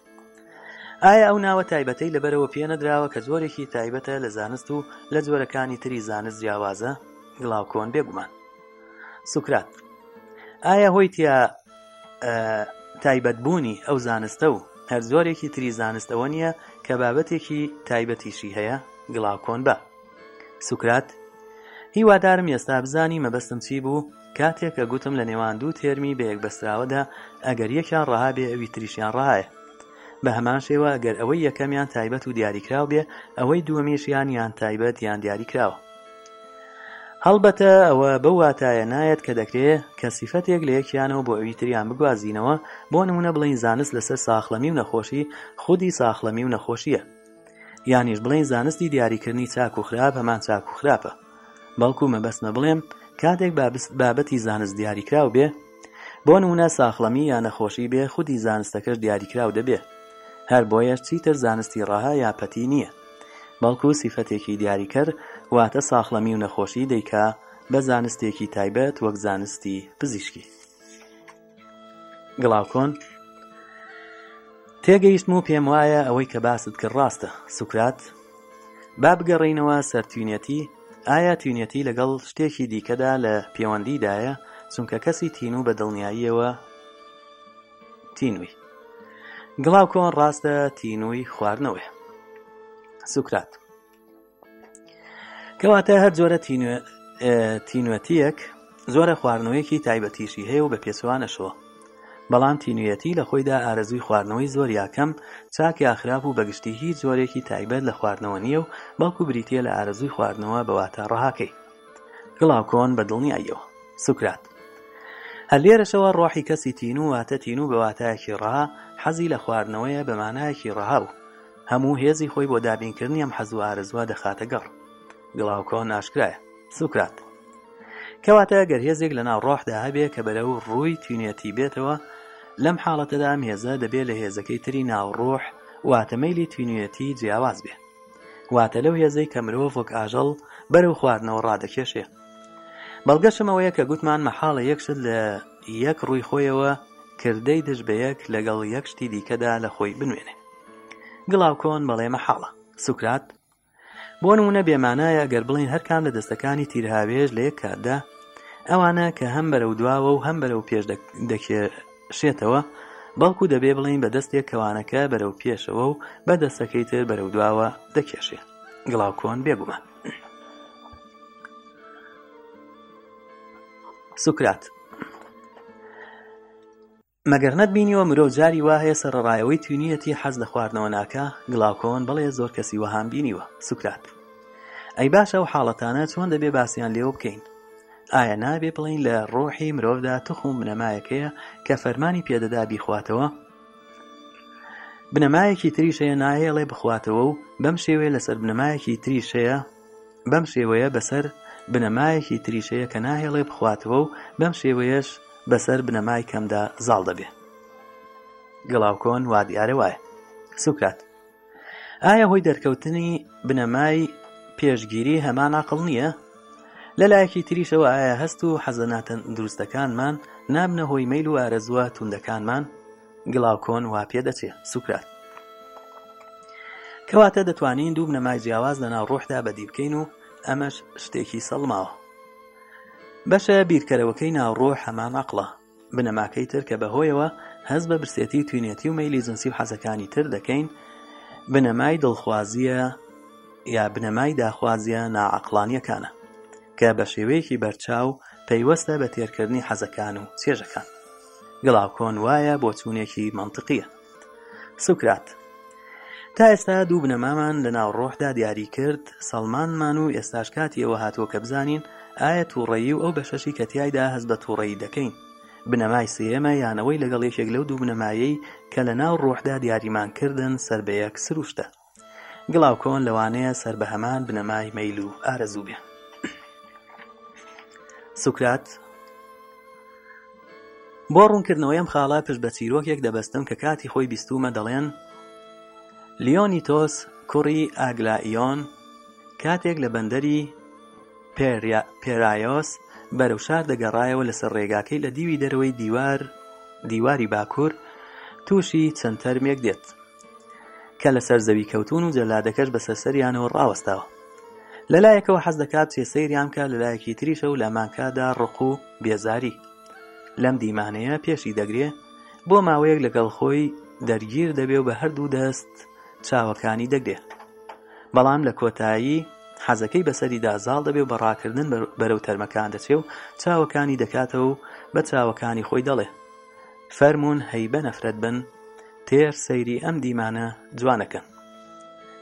[SPEAKER 1] ئایا ئەو ناوە تایبەتەی لەبەرەوە پێنەدراوە کە زۆرێکی تایبەتە لە زانست و لە جۆرەکانی تری زانست جیاوازە گڵاوکۆن بێگومان سوکرات ئایا هۆی تیا تایبەتبوونی ئەو زانستە و هەر زۆرێکی تری زانستەوە نییە کە بابەتێکی تایبەتیشی هەیە گڵاوکۆن بە سوکرات هیوادارم ئێستا بزانی مەبەستم چی بوو کاتێک کە گوتم لە نێوان دوو تێرمی بە یەکبەستراوەدا ئەگەر یەکیان ڕەهابێ ئەوی تریشیان ڕایە بە هەمان شێوە ئەگەر ئەوەی یەکەمیان تایبەت و دیاریکراو بێ ئەوەی دووەمیشیان یان تایبەت یان دیاریکراوە هەڵبەتە ئەوە بەو واتایە نایەت کە دەکرێت کە سیفەتێک لە یەکیانەوە بۆ ئەوی تریان بگوازینەوە بۆ نمونە بڵین زانست لەسەر ساخلەمی و نەخۆشی خودی ساخلەمی و نەخۆشیە یانیش بڵین زانستی دیاریکردنی چاک و خراپ هەمان چاک و خراپە بەڵکو مەبەستمە بڵێم کاتێک بابەتی زانست دیاریکرااو بێ بۆ نمونە ساخڵەمی یا نەخۆشی بێ خودی زانستەکەش دیاریکرااو دەبێ هەر بۆیەش چیتر زانستی ڕەها یاپەتی نییە بەڵکو سیفەتێکی دیاریکرد واتە ساخڵەمی و نەخۆشی دەیکا بە زانستێکی تایبەت وەک زانستی پزیشکی گڵاوکۆن تێگەیشتم و پێم وایە ئەوەی کە باست کرد ڕاستە سوکرات با بگەڕینەوە سەرتوینەتی ئایا توینەتی لەگەڵ شتێکی دیکەدا لە پەیوەندیدایە چونکە کەسی تین و بە دڵنیاییەوە تینوی گڵاو کۆن ڕاستە تینوی خواردنەوەی سوکرات کەواتە هەر جۆرە تینوەتیەک زۆرە خواردنەوەیەکی تایبەتیشی هەیە و بە پێسوانەشەوە بەڵام تینویەتی لە خۆیدا ئارەزوی خواردنەوەی زۆر یاکەم چاک یاخراپ و بەگشتی هیچ زۆرێکی تایبەت لە خواردنەوە نییە و بەڵکو بریتە لە ئارەزوی خواردنەوە بەواتە ڕەهاکەی گڵاوکۆن بە دڵنی ئەیەوە سوکرات هەر لێرەشەوە ڕۆحی کەسی تین و واتە تین و بەواتایەکی ڕها حەزی لە خواردنەوەیە بە مانایەکی ڕەهاو هەموو هێزی خۆی بۆ دابینکردنی ئەم حەزوو ئارزوە دەخاتە گەڕ گڵاوکۆن ناشکرایە سوکرات کەواتە گەر هێزێک لە ناو ڕۆحدا هەبێ کە بەرەو ڕووی تینەتی بێتەوە لەم حاڵەتەدا مێزە دەبێت لە هێزەکەی تری ناوڕۆح واتەمەیلی توینوێتی جیاواز بێ واتە لەو هێزەی کە مرۆڤ وەک ئاژەڵ بەرەو خواردنەوە ڕادەکێشێ بەڵگەشمەوەیە کە گوتمان مەحاڵە یەکشت لە یەک ڕووی خۆیەوە کردەی دژ بەیەک لەگەڵ یەکشتی دیکەدا لە خۆی بنوێنێ گڵاو کۆن بەڵێ مەحاڵە سوکرات بۆ نمونە بێمانایە گەر بڵین هەرکان لە دەستەکانی تیرهاوێژ لە یەک کاتدا ئەوانە کە هەم بەرەو دواوە و هەم بەرەو پێش شێتەوە بەڵکو دەبێ بڵین بە دەستێک کەوانەکە بەرەو پێشەوە و بە دەستەکەی تر بەرەو دواوە دەکێشێ گڵاوکۆن بێبوومە سوکرات مەگەر نەتبینیەوە مرۆڤ جاری واهەیە سەرڕایەوەی تونیەتی حەز لە خواردنەوە ناکە گڵاوکۆن بڵێ زۆر کەسی وەهام بینیوە سوکرات ئەی باشە و حاڵەتانە چۆن دەبێ باسییان لێوە بکەین ئایا نابێ بڵین لە ڕۆحی مرۆڤدا تخم بنەمایەکەیە کە فەرمانی پێدەدا بیخواتەوە بنەمایەکی تریشەیە نایەڵێ بخواتەوە و بەم شێوەیە لەسەر بنەمایەکی تریشەیە بەم شێوەیە بەسەر بنەمایەکی تریشەیە کە ناهێڵێ بخواتەوە و بەم شێوەیەش بەسەر بنەمای کەمدا زاڵ دەبێ گڵاوکۆن وا دیارە وایە سوکات ئایا هۆی دەرکەوتنی بنەمای پێشگیری هەمان عقل نییە لە لایەکی تریشەوە ئایا هەست و حەزەناتەن دروستەکانمان نابنە هۆی میل و ئارەزووە توندەکانمان گڵاوکۆن وا پێ دەچێت سوکرات کەواتە دەتوانین دوو نەمای جیاواز لەناو ڕۆحدا بەدی بکەین و ئەمەش شتێکی سەڵماوە بەشە بیرکەرەوەکەی ناوڕۆ هەمان عقلە بنەماکەی تر کە بەهۆیەوە هەز بە برسێتی توینێتی و مەلی جنسی و حەزەکانی تر دەکەین بنەمای دڵخوازیە یا بنەمای داخوازیە ناعقلانیەکانە کە بە شێوەیەکی بەرچاو پەیوەستە بە تێرکردنی حەزەکان و سێژەکان گڵاوکۆن وایە بۆ چوونێکی منطقیە سوکرات تا ئێستا دوو بنەمامان لە ناوڕۆحدا دیاری کرد سەڵمانمان و ئێستاش کاتی ئەوە هاتووە کە بزانین ئایا تووڕێی و ئەو بەشەشی کەتیایدا هەز بە تووڕێی دەکەین بنەمای سێمە یانەوەی لەگەڵ یەکێک لەو دوو بنەمایی کە لە ناو ڕۆحدا دیاریمان کردن سربەیەک سروشتە گڵاوکۆن لەوانەیە سربەهەمان بنەمای مەیل و ئارەزوو بێن سوکرات بۆ ڕوونکردنەوەیم خاڵا پشت بە چیرۆکێک دەبەستم کە کاتی خۆی بیستومە دەڵێن لیۆنیتۆس کوڕی ئاگلائیۆن کاتێک لە بەندەری پێرایۆس بەرەو شار دەگەڕایەوە لەسەر ڕێگاکەی لە دیوی دەرەوەی دیوار دیواری باکوور تووشی چەند تەرمێک دێت کە لەسەر زەوی کەوتون و جەلادەکەش بە سەرسەریانەوە ڕاوەستاوە لەلایەکەوە حەز دەکات سێسەیریان کە لەلایەکی تریشە و لەمانکادا ڕق و بێزاری لەم دیمانەیە پێشی دەگرێ بۆ ماوەیەک لەگەڵ خۆی دەرگیر دەبێ و بە هەردوو دەست چاوەکانی دەگرێ بەڵام لە کۆتایی حەزەکەی بەسەری دازاڵ دەبێ و بەڕاکردن بەرەو تەرمەکان دەچێ و چاوەکانی دەکاتەوە و بە چاوەکانی خۆی دەڵێ فەرمونون هەیبە نەفرەت بن تێر سەیری ئەم دیمانە جوانەکەن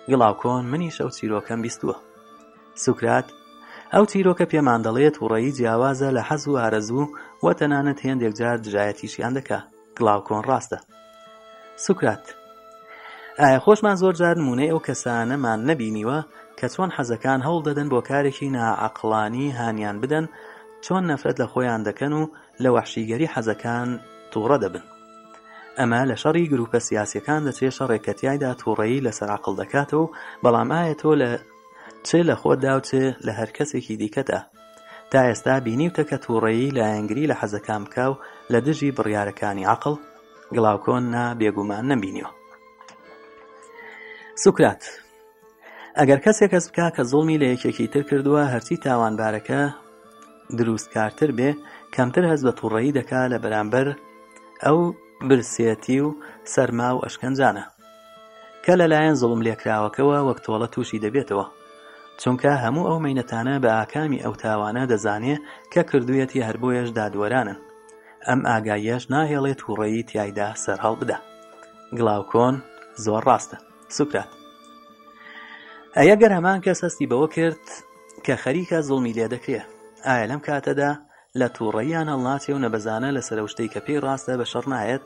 [SPEAKER 1] گڵاوکۆن منی شەو چیرۆکەم بیستووە سوکرات ئەو چیرۆکە پێماندەڵێت وڕێی جیاوازە لە حەز و ئارەزوو وە تەنانەت هێندێک جار درایەتیشیان دەکا گڵاوکۆن ڕاستە سوکرات ئایا خۆشمان زۆر جار نمونەی ئەو کەسانەمان نەبینیوە کە چۆن حەزەکان هەوڵ دەدەن بۆ کارێکی ناعقلانی هانیان بدەن چۆن نەفرەت لە خۆیان دەکەن و لە وحشیگەری حەزەکان تووڕە دەبن ئەمە لە شەڕی گروپە سیاسەکان دەچێت شەڕێکەتیایدا تووڕێی لەسەر عقل دەکاتەوە بەڵام ئاەتۆ لە چێ لە خۆدا و چێ لە هەر کەسێکی دیکەدا تا ئێستا بینیوتە کە تووڕێی لە ئەنگری لە حەزەکان بکە و لە دژی بڕیارەکانی عقل گڵاوکۆن نا بێگومان نەبینیوە سوکرات ئەگەر کەسێک کەس بک کە زڵمی لە یەکێکی تر کردووە هەرچی تاوانبارەکە دروستکارتر بێ کەمتر هەز بە تووڕێی دەکا لە بەرامبەر ئەو برسێتی و سەرما و ئەشکەنجانە کە لەلایەن زڵم لێکراوەکەەوە وەک تۆڵە تووشی دەبێتەوە چونکە هەموو ئەو مینەتانە بە ئاکامی ئەو تاوانە دەزانێ کە کردویەتی هەربۆیەش دادوەرانن ئەم ئاگایەش ناهێڵێت وڕێی تایدا سەرهەڵ بدە گڵاوکۆن زۆر ڕاستە سوکرات ئەیە گەر هەمان کەس هەستی بەوە کرد کە خەریکە زڵمی لێ دەکرێ ئایا لەم کاتەدا لە تووڕەیان هەڵناچێ و نەبەزانە لە سەرە شتەی کە پێی ڕاستە بە شەڕ نایەت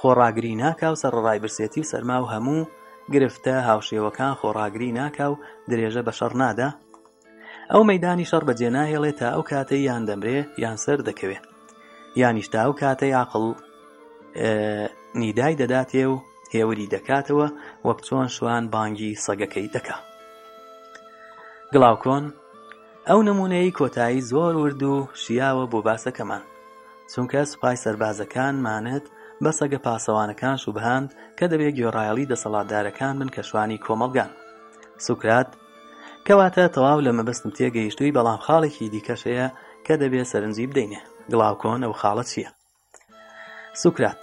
[SPEAKER 1] خۆڕاگری ناکاو سەرڕای برسێتی و سەرما و هەموو گرفتە هاوشێوەکان خۆڕاگری ناکا و درێژە بە شەڕ نادا ئەو مەدانی شەڕ بەجێ ناهێڵێت تا ئەو کاتە یان دەمرێ یان سەر دەکەوێت یانیشتا ئەو کاتە یاقڵ نیدای دەداتێ و هێوری دەکاتەوە وەک چۆن شوان بانگی سەگەکەی دەکا گڵاوکۆن ئەو نمونەی کۆتایی زۆر ورد و شیاوە بۆ باسەکەمان چونکە سوپای سربازەکانمانەت بە سەگە پاسەوانەکان شوبهاند کە دەبێت گۆڕایەڵی دەسەڵاتدارەکان بن کەشوانی کۆمەڵگان سوکرات کەواتە تەواو لە مەبەستم تێگەیشتووی بەڵام خاڵێکی دیکەشەیە کە دەبێت سەرنجی بدەینێ گڵاوکۆن ئەو خاڵە چییە سوکرات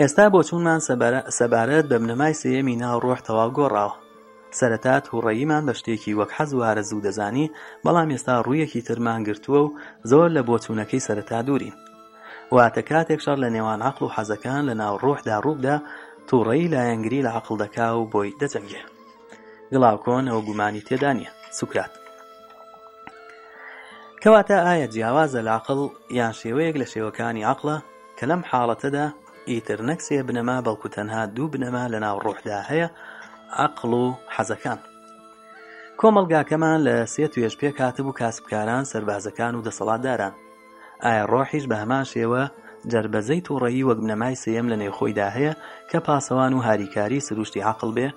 [SPEAKER 1] ئێستا بۆ چونمان سەبارەت بە بنەمای سەیەمی ناو ڕۆح تەواو گۆڕاوە سەرەتات هوڕەییمان بە شتێکی وەک حەز وارە زوو دەزانی بەڵام ئێستا ڕوویەکی ترمان گرتووە و زۆر لە بۆچوونەکەی سەرەتا دوورین واتە کاتێک شەڕ لە نێوان عقل و حەزەکان لە ناو ڕۆحدا ڕوودا تووڕەی لایەنگری لە عقل دەکا و بۆی دەجەنگێ گڵاوکۆن ئەو گومانی تێدا نیە سوکرات کەواتە ئایا جیاوازە لاقل یان شێوەیەک لە شێوەکانی عقلە کە لەم حاڵەتەدا ئیتر نەکسێ بنەما بەڵکو تەنها دوو بنەما لە ناو ڕۆحدا هەیە عقل و حەزەکان کۆمەلگاکەمان لە سێ توێژ پێ کاتب و کاسبکاران سربازەکان و دەسەڵاتداران ئایا ڕۆحیش بە هەمان شێوە جربەزەی تووڕەیی وەک بنەمای سێم لە نێوخۆیدا هەیە کە پاسەوان و هاریکاری سروشتی عقل بێ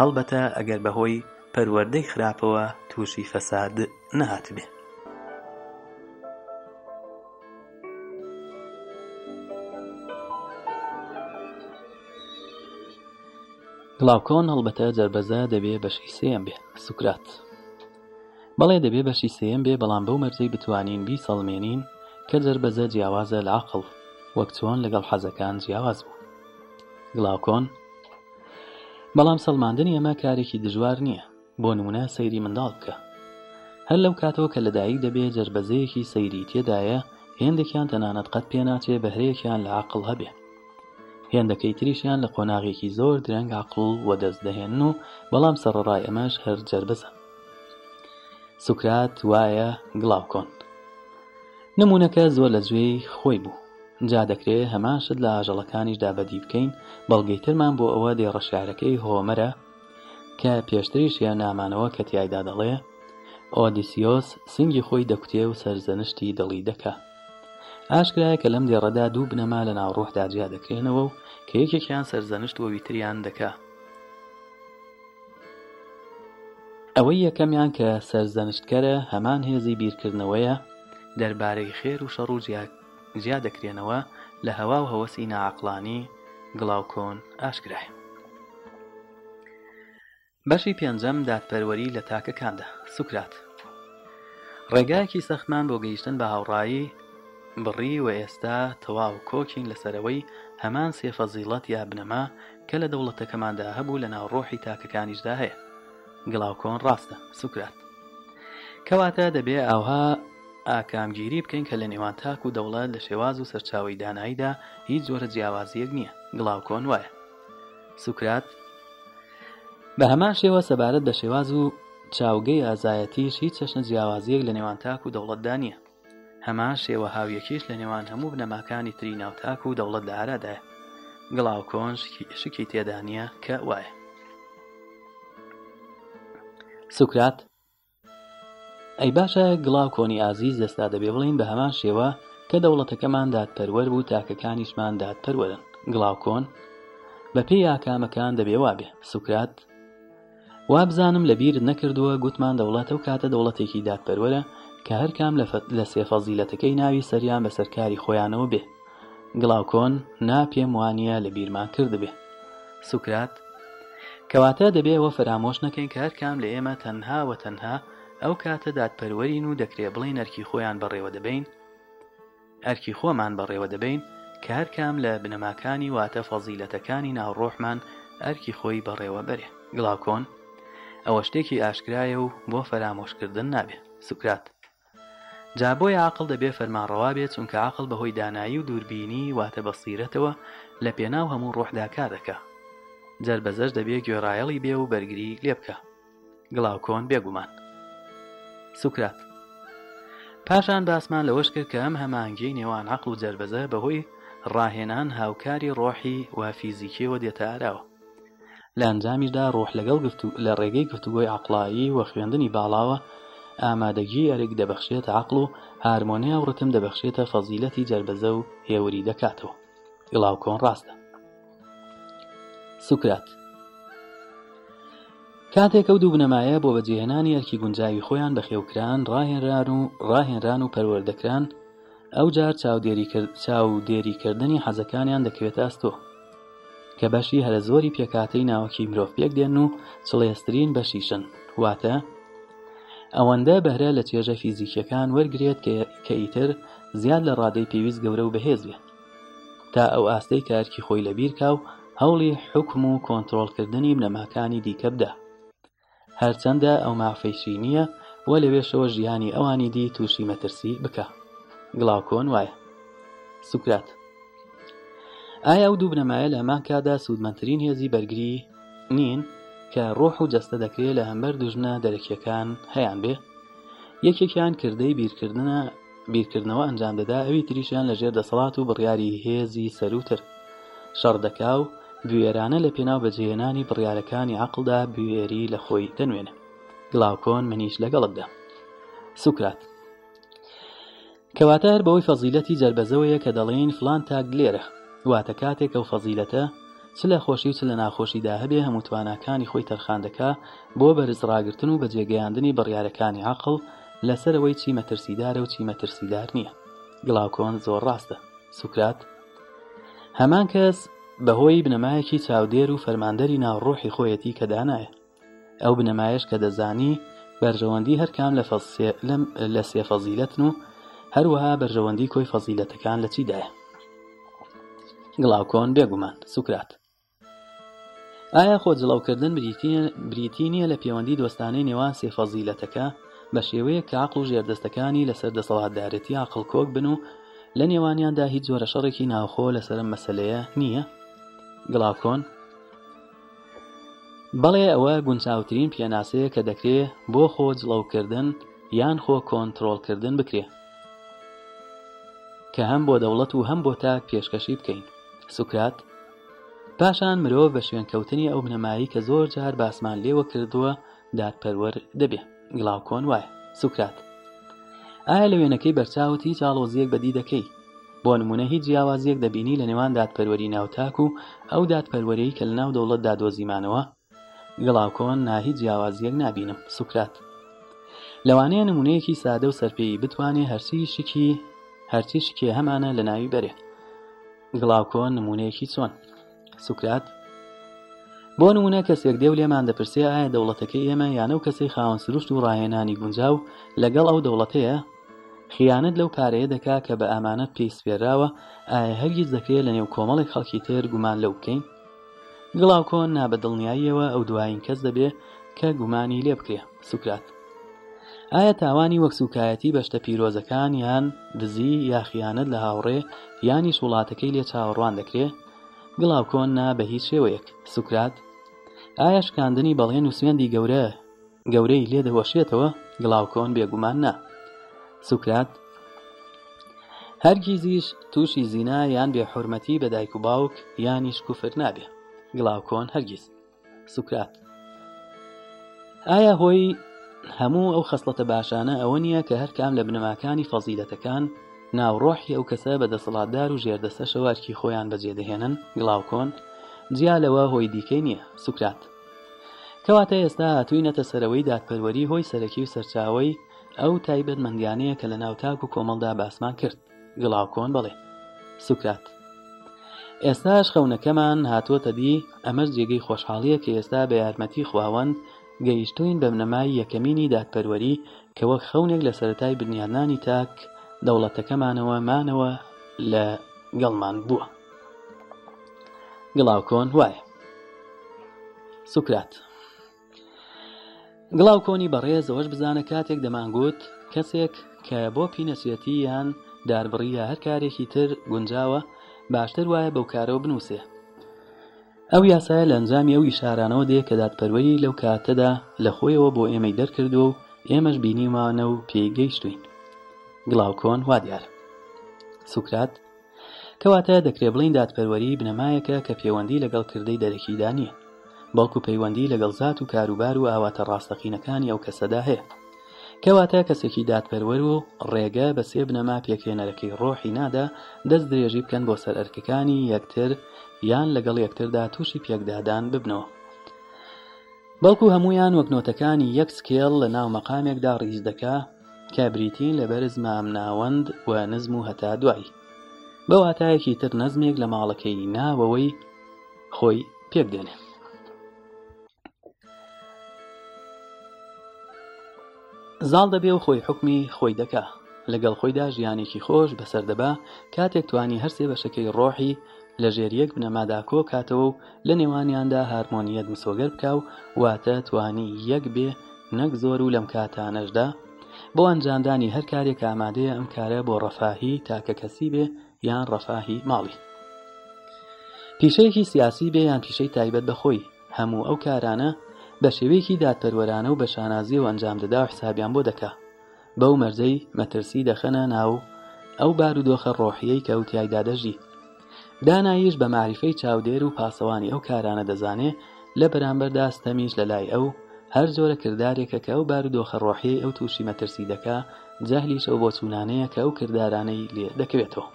[SPEAKER 1] هەڵبەتە ئەگەر بەهۆی پەروەردەی خراپەوە تووشی فەساد نەهات بێ. گڵاوکۆن هەڵبەتە جربەزە دەبێ بەشی سێم بێ سوکرات. بەڵێ دەبێ بەشی سێم بێ بەڵام بەو مەرزەی بتوانین بی سەڵمێنین کە جربەزە جیاوازە لە عقڵ وەک چۆن لەگەڵ حەزەکان جیاواز بوو گڵاوکۆن بەڵام سەلماندنی ئەمە کارێکی دژوار نییە بۆ نمونە سەیری منداڵ بکە هەر لەو کاتەوە کە لەدایک دەبێت جربەزەیەکی سەیری تێدایە هێندێکیان تەنانەت قەت پێناچێ بەهرەیەکیان لە عقل هەبێ هێندەکەی تریشیان لە قۆناغێکی زۆر درەنگ عقل و دەستدەهێن و بەڵام سەرڕای ئەمەش هەر جربەزە سوکرات وایە گڵاو کۆن نمونونەکە زۆر لە زوێی خۆی بوو جا دەکرێت هەماشت لە ئاژەڵەکانیشدا بەدی بکەین بەڵگەیترمان بۆ ئەوە دێڕەشارەکەی هۆمەرە کە پێشتریش یا نامانەوە کە تایدا دەڵێ ئۆدیسیۆس سنگی خۆی دەکوتێ و سەرزەنشتی دڵی دەکە ئاشکرایە کە لەم دێڕەدا دوو بنەما لە ناوڕۆحدا جیا دەکرێنەوە و کە یەکێکیان سەرزەنشت و ویتریان دەکە ئەوەی یەکەمیان کە سەرزەنشتکەرە هەمان هێزی بیرکردنەوەیە دەربارەی خێر و شەڕ و زیاد دەکرێنەوە لە هەوا و هەوەسی ناعقلانی گڵاوکۆن ئاشکرای بەشی پێنجەم دادپەروەری لە تاکەکاندا سوکرات ڕێگایەکی سەخمان بۆ گەیشتن بە هاوڕایی بڕی و ئێستا تەواو کۆکین لەسەرەوەی هەمان سێفەزیڵەت یا بنەما کە لە دەوڵەتەکەماندا هەبوو لە ناوڕۆحی تاکەکانیشدا هەیە گڵاوکۆن ڕاستە سوکرات کەواتە دەبێ ئەوها ئاکامگیری بکەین کە لە نێوان تاک و دەوڵات لە شێواز و سەرچاوی داناییدا هیچ جۆرە جیاوازیەک نییە گڵاوکۆن وایە سوکرات بە هەمان شێوە سەبارەت بە شێواز و چاوگەی ئازایەتیش هیچ چەشنە جیاوازیەک لە نێوان تاک و دەوڵەتدا نییە هەمان شێوە هاویەکیش لە نێوان هەموو بنەماکانی تری ناوتاک و دەوڵەت لە عرادایە گڵاو کۆنج شکی تێدانە کە وایە سوکرات ئەی باشە گڵاو کۆنی ئازیز دەستا دەبێ بڵین بە هەمان شێوە کە دەوڵەتەکەمان دادپەروەەر بوو تاکەکانیشمان دادپەروەرن گڵاو کۆن بە پێی ئاکامەکان دەبێوا بێ سوکرات وابزانم لە بیر نەکردووە گوتمان دەوڵاتە و کاتە دەوڵەتێکی دادپەروەرە کە هەر کام لە سێفەزیلەتەکەی ناوی سەریان بە سەرکاری خۆیانەوە بێ گڵاوکۆن ناپێم وانە لە بیرمان کردبێ سوکرات کەواتە دەبێەوە فرامۆش نەکەین کە هەر کام لە ئێمە تەنها و تەنها ئەو کاتە دادپەروەرین و دەکرێ بڵین ئەرکی خۆیان بەڕێوە دەبین ئەرکی خۆمان بەڕێوە دەبین کە هەر کام لە بنەماکانی واتە فەزیلەتەکانی ناوڕۆحمان ئەرکی خۆی بەڕێوە بەرێ گڵاوکۆن ئەوە شتێکی ئاشکرایە و بۆ فەرامۆشکردن نابێ سوکرات جا بۆی عقل دەبێ فەرمانڕەوا بێت چونکە عقل بەهۆی دانایی و دووربینی واتە بەسیرەتەوە لە پێناو هەموو ڕۆحدا کار دەکە جەر بەزەش دەبێت گوێڕایەڵی بێ و بەرگری لێ بکە گڵاوکۆن بێگومان سوکرات پاشان باسمان لەوەش کرد کە ئەم هەمانگی نێوان عقل و جربەزە بەهۆی ڕاهێنان هاوکاری ڕۆحی و فیزیکیەوە دێتە ئاراوە لە ئەنجامیشدا ڕۆح لەگەڵ لە ڕێگەی گفتوگۆی عقلایی وە خوێندنی باڵاوە ئامادەگی ئەرێک دەبەخشێت عقل و هارمۆنیا و ڕتم دەبەخشێتە فەزیلەتی جربەزە و هێوری دەکاتەوە گڵاو کۆن ڕاستە سوکرات کاتێک ئەو دوو بنەمایە بۆ بەجێهێنانی ئەرکی گونجاوی خۆیان بەخێوکران ڕاهێنران و ڕاهێنران و پەروەردەکران ئەو جار چاودێریکردنی حەزەکانیان دەکەوێت ئاستۆ کە بەشی هەرە زۆری پێکاتەی ناوەکی مرۆڤ پێک دێن و سڵێسترین بەشیشن واتە ئەوەندە بەهرە لە چێژە فیزیکیەکان وەرگێت کە ئیتر زیاد لە ڕادەی پێویست گەورە و بەهێز بێت تا ئەو ئاستەی کارکی خۆی لەبیرکاو هەوڵی حکم و کۆنتترۆلکردنی بنەماکانی دیکە بدە هەرچەندە ئەو مافەیشی نییە وە لەوێشەوە ژیانی ئەوانی دی تووشی مەترسی بکە گڵاوکۆن وایە سوکرات ئایا ئەو دوو بنەمایە لە ئەمان کادا سوودمەترین هێزی بەرگری نین کە ڕۆح و جەستە دەکرێت لە هەمبەر دوژنە دەرەکیەکان هەیان بێ یەکێکیان کردەی بیرکردنە بیرکردنەوە ئەنجام دەدا ئەوی تریشیان لەژێر دەسەڵات و بڕیاری هێزی سەروتر شەڕدەکا و گوێرانە لە پێناو بەجێهێنانی بڕیارەکانی عقلدا بوێری لە خۆی دەنوێنە گڵاوکۆن منیش لەگەڵتدا سوکرات کەواتار بەوەی فەزیلەتی جربەزەوەیە کە دەڵێن فلان تاک لێرە واتە کاتێک ئەو فەزیلەتە چ لە خۆشی و چ لە ناخۆشیدا هەبێ هەموو توانەکانی خۆی تەرخاندەکە بۆ بەرزڕاگرتن و بەجێگەیاندنی بڕیارەکانی عقل لەسەرەوەی چی مەترسیدارە و چی مەترسیدار نییە گڵاوکۆن زۆر ڕاستە سوکرات هەمان کەس بەهۆی بنەمایەکی چاودێر و فەرماندەری ناوڕۆحی خۆیەتی کە دانایە ئەو بنەمایش کە دەزانی بەرژەوەندی هەرکام لە سێ فەزیلەتن و هەروەها بەرژەوەندی کۆی فەزیلەتەکان لە چیدایە گڵاوکۆن بێگومان سوکرات ئایا خۆ جڵاوکردن بریتی نییە لە پەیوەندی دۆستانەی نێوان سێفەزیلەتەکە بە شێوەیە کە عقل و ژێردەستەکانی لەسەر دەسەڵاتدارەتی عقلکۆک بن و لە نێوانیاندا هیچ جۆرە شەڕێکی ناوخۆ لەسەر مەسلەیە نییە گڵاوکۆن بەڵێ ئەوە گونجاوترین پێناسەیە کە دەکرێت بۆ خۆ جڵەوکردن یان خۆ کۆنتترۆلکردن بکرێ کە هەم بۆ دەوڵەت و هەم بۆ تاک پێشکەشی بکەین سوکرات پاشان مرۆڤ بە شوێنکەوتنی ئەو بنەمایی کە زۆر جار باسمان لێوە کردووە دادپەروەەر دەبێ گڵاوکۆن وایە سوکرات ئایا لە وێنەکەی بەرچاوتی چاڵۆزیەک بەدی دەکەی بۆ نمونە هیچ جیاوازیەک دەبینی لە نێوان دادپەروەری ناوتاک و ئەو دادپەروەرەی کە لە ناو دەوڵەت دادۆزیمانەوە گڵاوکۆن ناهی جیاوازیەک نبینم سوکرات لەوانەیە نمونەیەکی سادە و سەرپێی بتوانێت هەرسی شکی هەرچی شکێ هەمانە لە ناوی بەرێ گڵاوکۆ نمونەیەکی چۆن سوکرات بۆ نمونە کەسێک دێو لێمان دەپرسێ ئایا دەوڵەتەکەی ئێمە یانە و کەسی خاوەن سروشت و ڕاهێنانی گونجاو لەگەڵ ئەو دەوڵەتەیە خیانەت لەو پارەیە دەکا کە بە ئەمانەت پێی سپێراوە ئایا هەرگیز دەکرێت لە نێو کۆمەڵێک خەڵکی تر گومان لەو بکەین گڵاوکۆن نابەدڵنیاییەوە ئەو دوایین کەس دەبێ کە گومانی لێ بکرێ سوکرات ئایا تاوانی وەکسوکایەتی بەشتە پیرۆزەکان یان دزی یا خیانەت لە هاوڕێ یانیش وڵاتەکەی لێ چاوەڕوان دەکرێت گڵاوکۆن نا بە هیچ شێوەیەک سوکرات ئایا شکاندنی بەڵێن و سوێندی گەورە گەورەی لێ دەهۆشێتەوە گڵاوکۆن بێگومان نا سوکرات هەرگیزیش تووشی زینا یان بێحرمەتی بە دایک و باوک یانیش کوفر نابێ گڵاوکۆن هەرگیز سوکرات ئایا هۆی هەموو ئەو خەسڵەتە باشانە ئەوە نییە کە هەر کام لە بنەماکانی فەزیلەتەکان ناوڕۆحی ئەو کەسە بە دەسەڵاتدار و ژێردەسە شەوارکی خۆیان بەجێدەهێنن گڵاوکۆن جیا لەوە هۆی دیکەی نییە سوکرات کەواتە ئێستا هاتووی نەتە سەرەوەی دادپەروەری هۆی سەرەکی و سەرچاوی ئەو تایبەت مندیانەیە کە لە ناوتاک و کۆمەڵدا باسمان کرد گڵاوکۆن بڵێ سوکرات ئێستاش خەونەکەمان هاتووەتە دی ئەمەش جێگەی خۆشحاڵیە کە ئێستا بە یارمەتی خواوەند گەیشتوین بەمنەمای یەکەمینی دادپەروەری کەوە خەونێک لە سەتای بنیانانی تاک دەوڵەتەکەمانەوە مانەوە لە گەڵمان بووە گڵاوکۆن وایە سوکرات گڵاو کۆنی بەڕێز ئەوەش بزانە کاتێک دەمانگووت کەسێک کە بۆ پینەسوەتی یان داربڕیە هەر کارێکی تر گونجاوە باشتر وایە بەو کارەوە بنووسێ ئەو یاسایە لە ئەنجامی ئەو ئیشارانەوە دێ کە دادپەروەری لەو کاتەدا لە خۆیەوە بۆ ئێمەی دەرکردو و ئێمەش بینیمانە و پێگەیشتوین گڵاوکۆن وا دیار سوکرات کەواتە دەکرێ بڵین دادپەروەری بنەمایەکە کە پەیوەندی لەگەڵ کردەی دەرەکیدا نیە بەڵکو پەیوەندی لەگەڵ زات و کاروبار و ئاواتە ڕاستەقینەکانی ئەو کەسەدا هەیە کەواتە کەسێکی دادپەروەر و ڕێگە بە سێ بنەما پێکێنەرەکەی ڕۆحی نادا دەست درێژی بکەن بۆ سەر ئەرکەکانی یەکتر یان لەگەڵ یەکتردا تووشی پێکدادان ببنەوە بەڵکو هەمویان وەکنۆتەکانی یەک سکێل لە ناو مەقامێکدا ڕیز دەکا کە بریتین لە بەرز مامناوەند و نزم و هەتا دوایی بەو هاتایەکی تر نەزمێک لە ماڵەکەی ناوەوەی خۆی پێک دێنێت زاڵ دەبێ و خۆی حکمی خۆی دەکا لەگەڵ خۆیدا ژیانێکی خۆش بەسەردەبا کاتێک توانی هەرسێ بەشەکەی ڕۆحی لە ژێریەک بنەماداکۆ کاتەوە و لە نێوانیاندا هارمۆنیەت مسۆگەر بکاو واتە توانی یەک بێ نەک زۆر و لەم کاتانەشدا بۆ ئەنجامدانی هەر کارێک ئامادەیە ئەم کارە بۆ ڕەفاهی تاکە کەسی بێ یان ڕەفاهی ماڵی پیشەیەکی سیاسی بێ یان پیشەی تایبەت بەخۆی هەموو ئەو کارانە بە شێوەیەکی دادپەروەرانە و بە شانازی و ئەنجام دەدا و حسابیان بۆ دەکا بەو مەرجەی مەترسی دەخەنە ناو ئەو بارودۆخە ڕۆحیەی کە وتیایدا دەژی دانایش بە معریفەی چاودێر و پاسەوانی ئەو کارانە دەزانێ لە بەرامبەردا ستەمیش لەلای ئەو هەر جۆرە کردارێکە کە ئەو بارودۆخە ڕۆحیەی ئەو تووشی مەترسی دەکا جاهلیش ئەو بۆ چوونانەیە کە ئەو کردارانەی لێ دەکەوێتەوە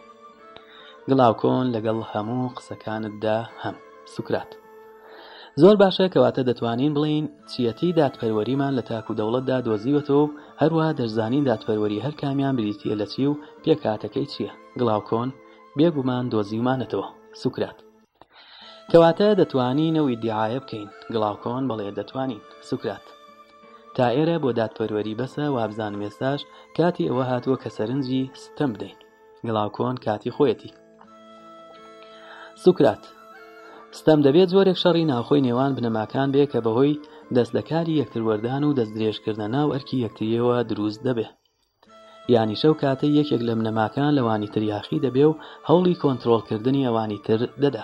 [SPEAKER 1] گڵاوکۆن لەگەڵ هەموو قسەکانتدا هەم سوکرات. زۆر باشە کەواتە دەتوانین بڵین چیەتی دادپەروەریمان لە تاکو دەوڵەتدا دۆزیوەتەوە و هەروە دەرزانین دادپەروەری هەر کامیان بریتە لە چی و پێکاتەکەی چییە گڵاوکۆن بێگومان دۆزیمانەتەوە سوکرات کەواتە دەتوانینەوەی دیعاە بکەین گڵاوکۆن بەڵێ دەتوانین سوکرات تا ئێرە بۆ دادپەروەری بەسە وابزان مێستاش کاتی ئەوە هاتووە کە سەرنجی ستەم بدەین گڵاوکۆن کاتی خۆیەتی سوکرات ستەم دەبێت زۆرێک شەڕی ناوخۆی نێوان بنەماکان بێ کە بەهۆی دەستدەکاری یەکتروەردان و دەست درێژکردە ناو ئەرکی یەکتریەوە دروست دەبێ یانی شەو کاتە یەکێک لە منەماکان لەوانی تریاخی دەبێ و هەوڵی کۆنتترۆلکردنی ئەوانی تر دەدا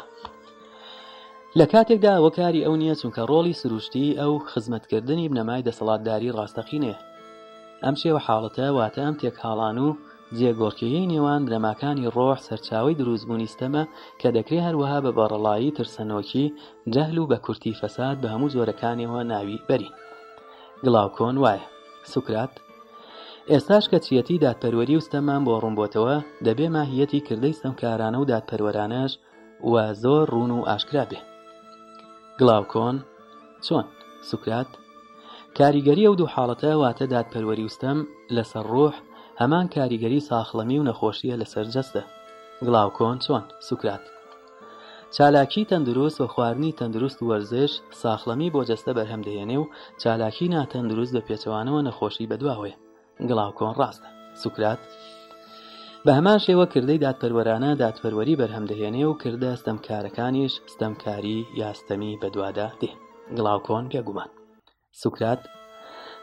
[SPEAKER 1] لە کاتێکدا ئەوە کاری ئەو نییە چونکە ڕۆڵی سروشتی ئەو خزمەتکردنی بنەمای دەسەڵاتداری ڕاستەقینێ ئەم شێوە حاڵەتە واتە ئەم تێک هاڵان و جێگۆڕکێی نێوان درەماکانی ڕۆح سەرچاوی دروستبوونی ستەمە کە دەکرێت هەروەها بە بەڕەڵایی ترسەنۆکی جەهل و بە کورتی فەساد بە هەموو زۆرەکانیەوە ناوی بەرین گڵاوکۆن وایە سوکرات ئێستاش کەچەتی دادپەروەری وستەمان بۆ ڕومبۆتەوە دەبێ ماهیەتی کردەی سەمکارانە و دادپەروەرانەش و زۆر ڕوون و ئاشکرا بێ گڵاوکۆن چۆن سوکرات کاریگەری ئەو دوو حاڵەتە واتە دادپەروەری وستەم لەسەر ڕۆح هەمان کاریگەری ساخڵەمی و نەخۆشیە لەسەر جەستە گڵاوکۆن چۆن سوکرات چالاکی تەندروست و خواردنی تەندروست وەرزش ساخڵەمی بۆ جەستە بەرهەمدەێنێ و چالاکی ناتەندروست لە پێچەوانەوە نەخۆشی بەدواوێ گڵاوکۆن ڕاستە سوکرات بە هەمان شێوە کردەی دادپەروەرانە دادپەروەری بەرهەمدەهێنێ و کردە ستەمکارەکانیش ستەمکاری یاستەمی بەدوادا دێ گڵاوکۆن پێگومان سوکرات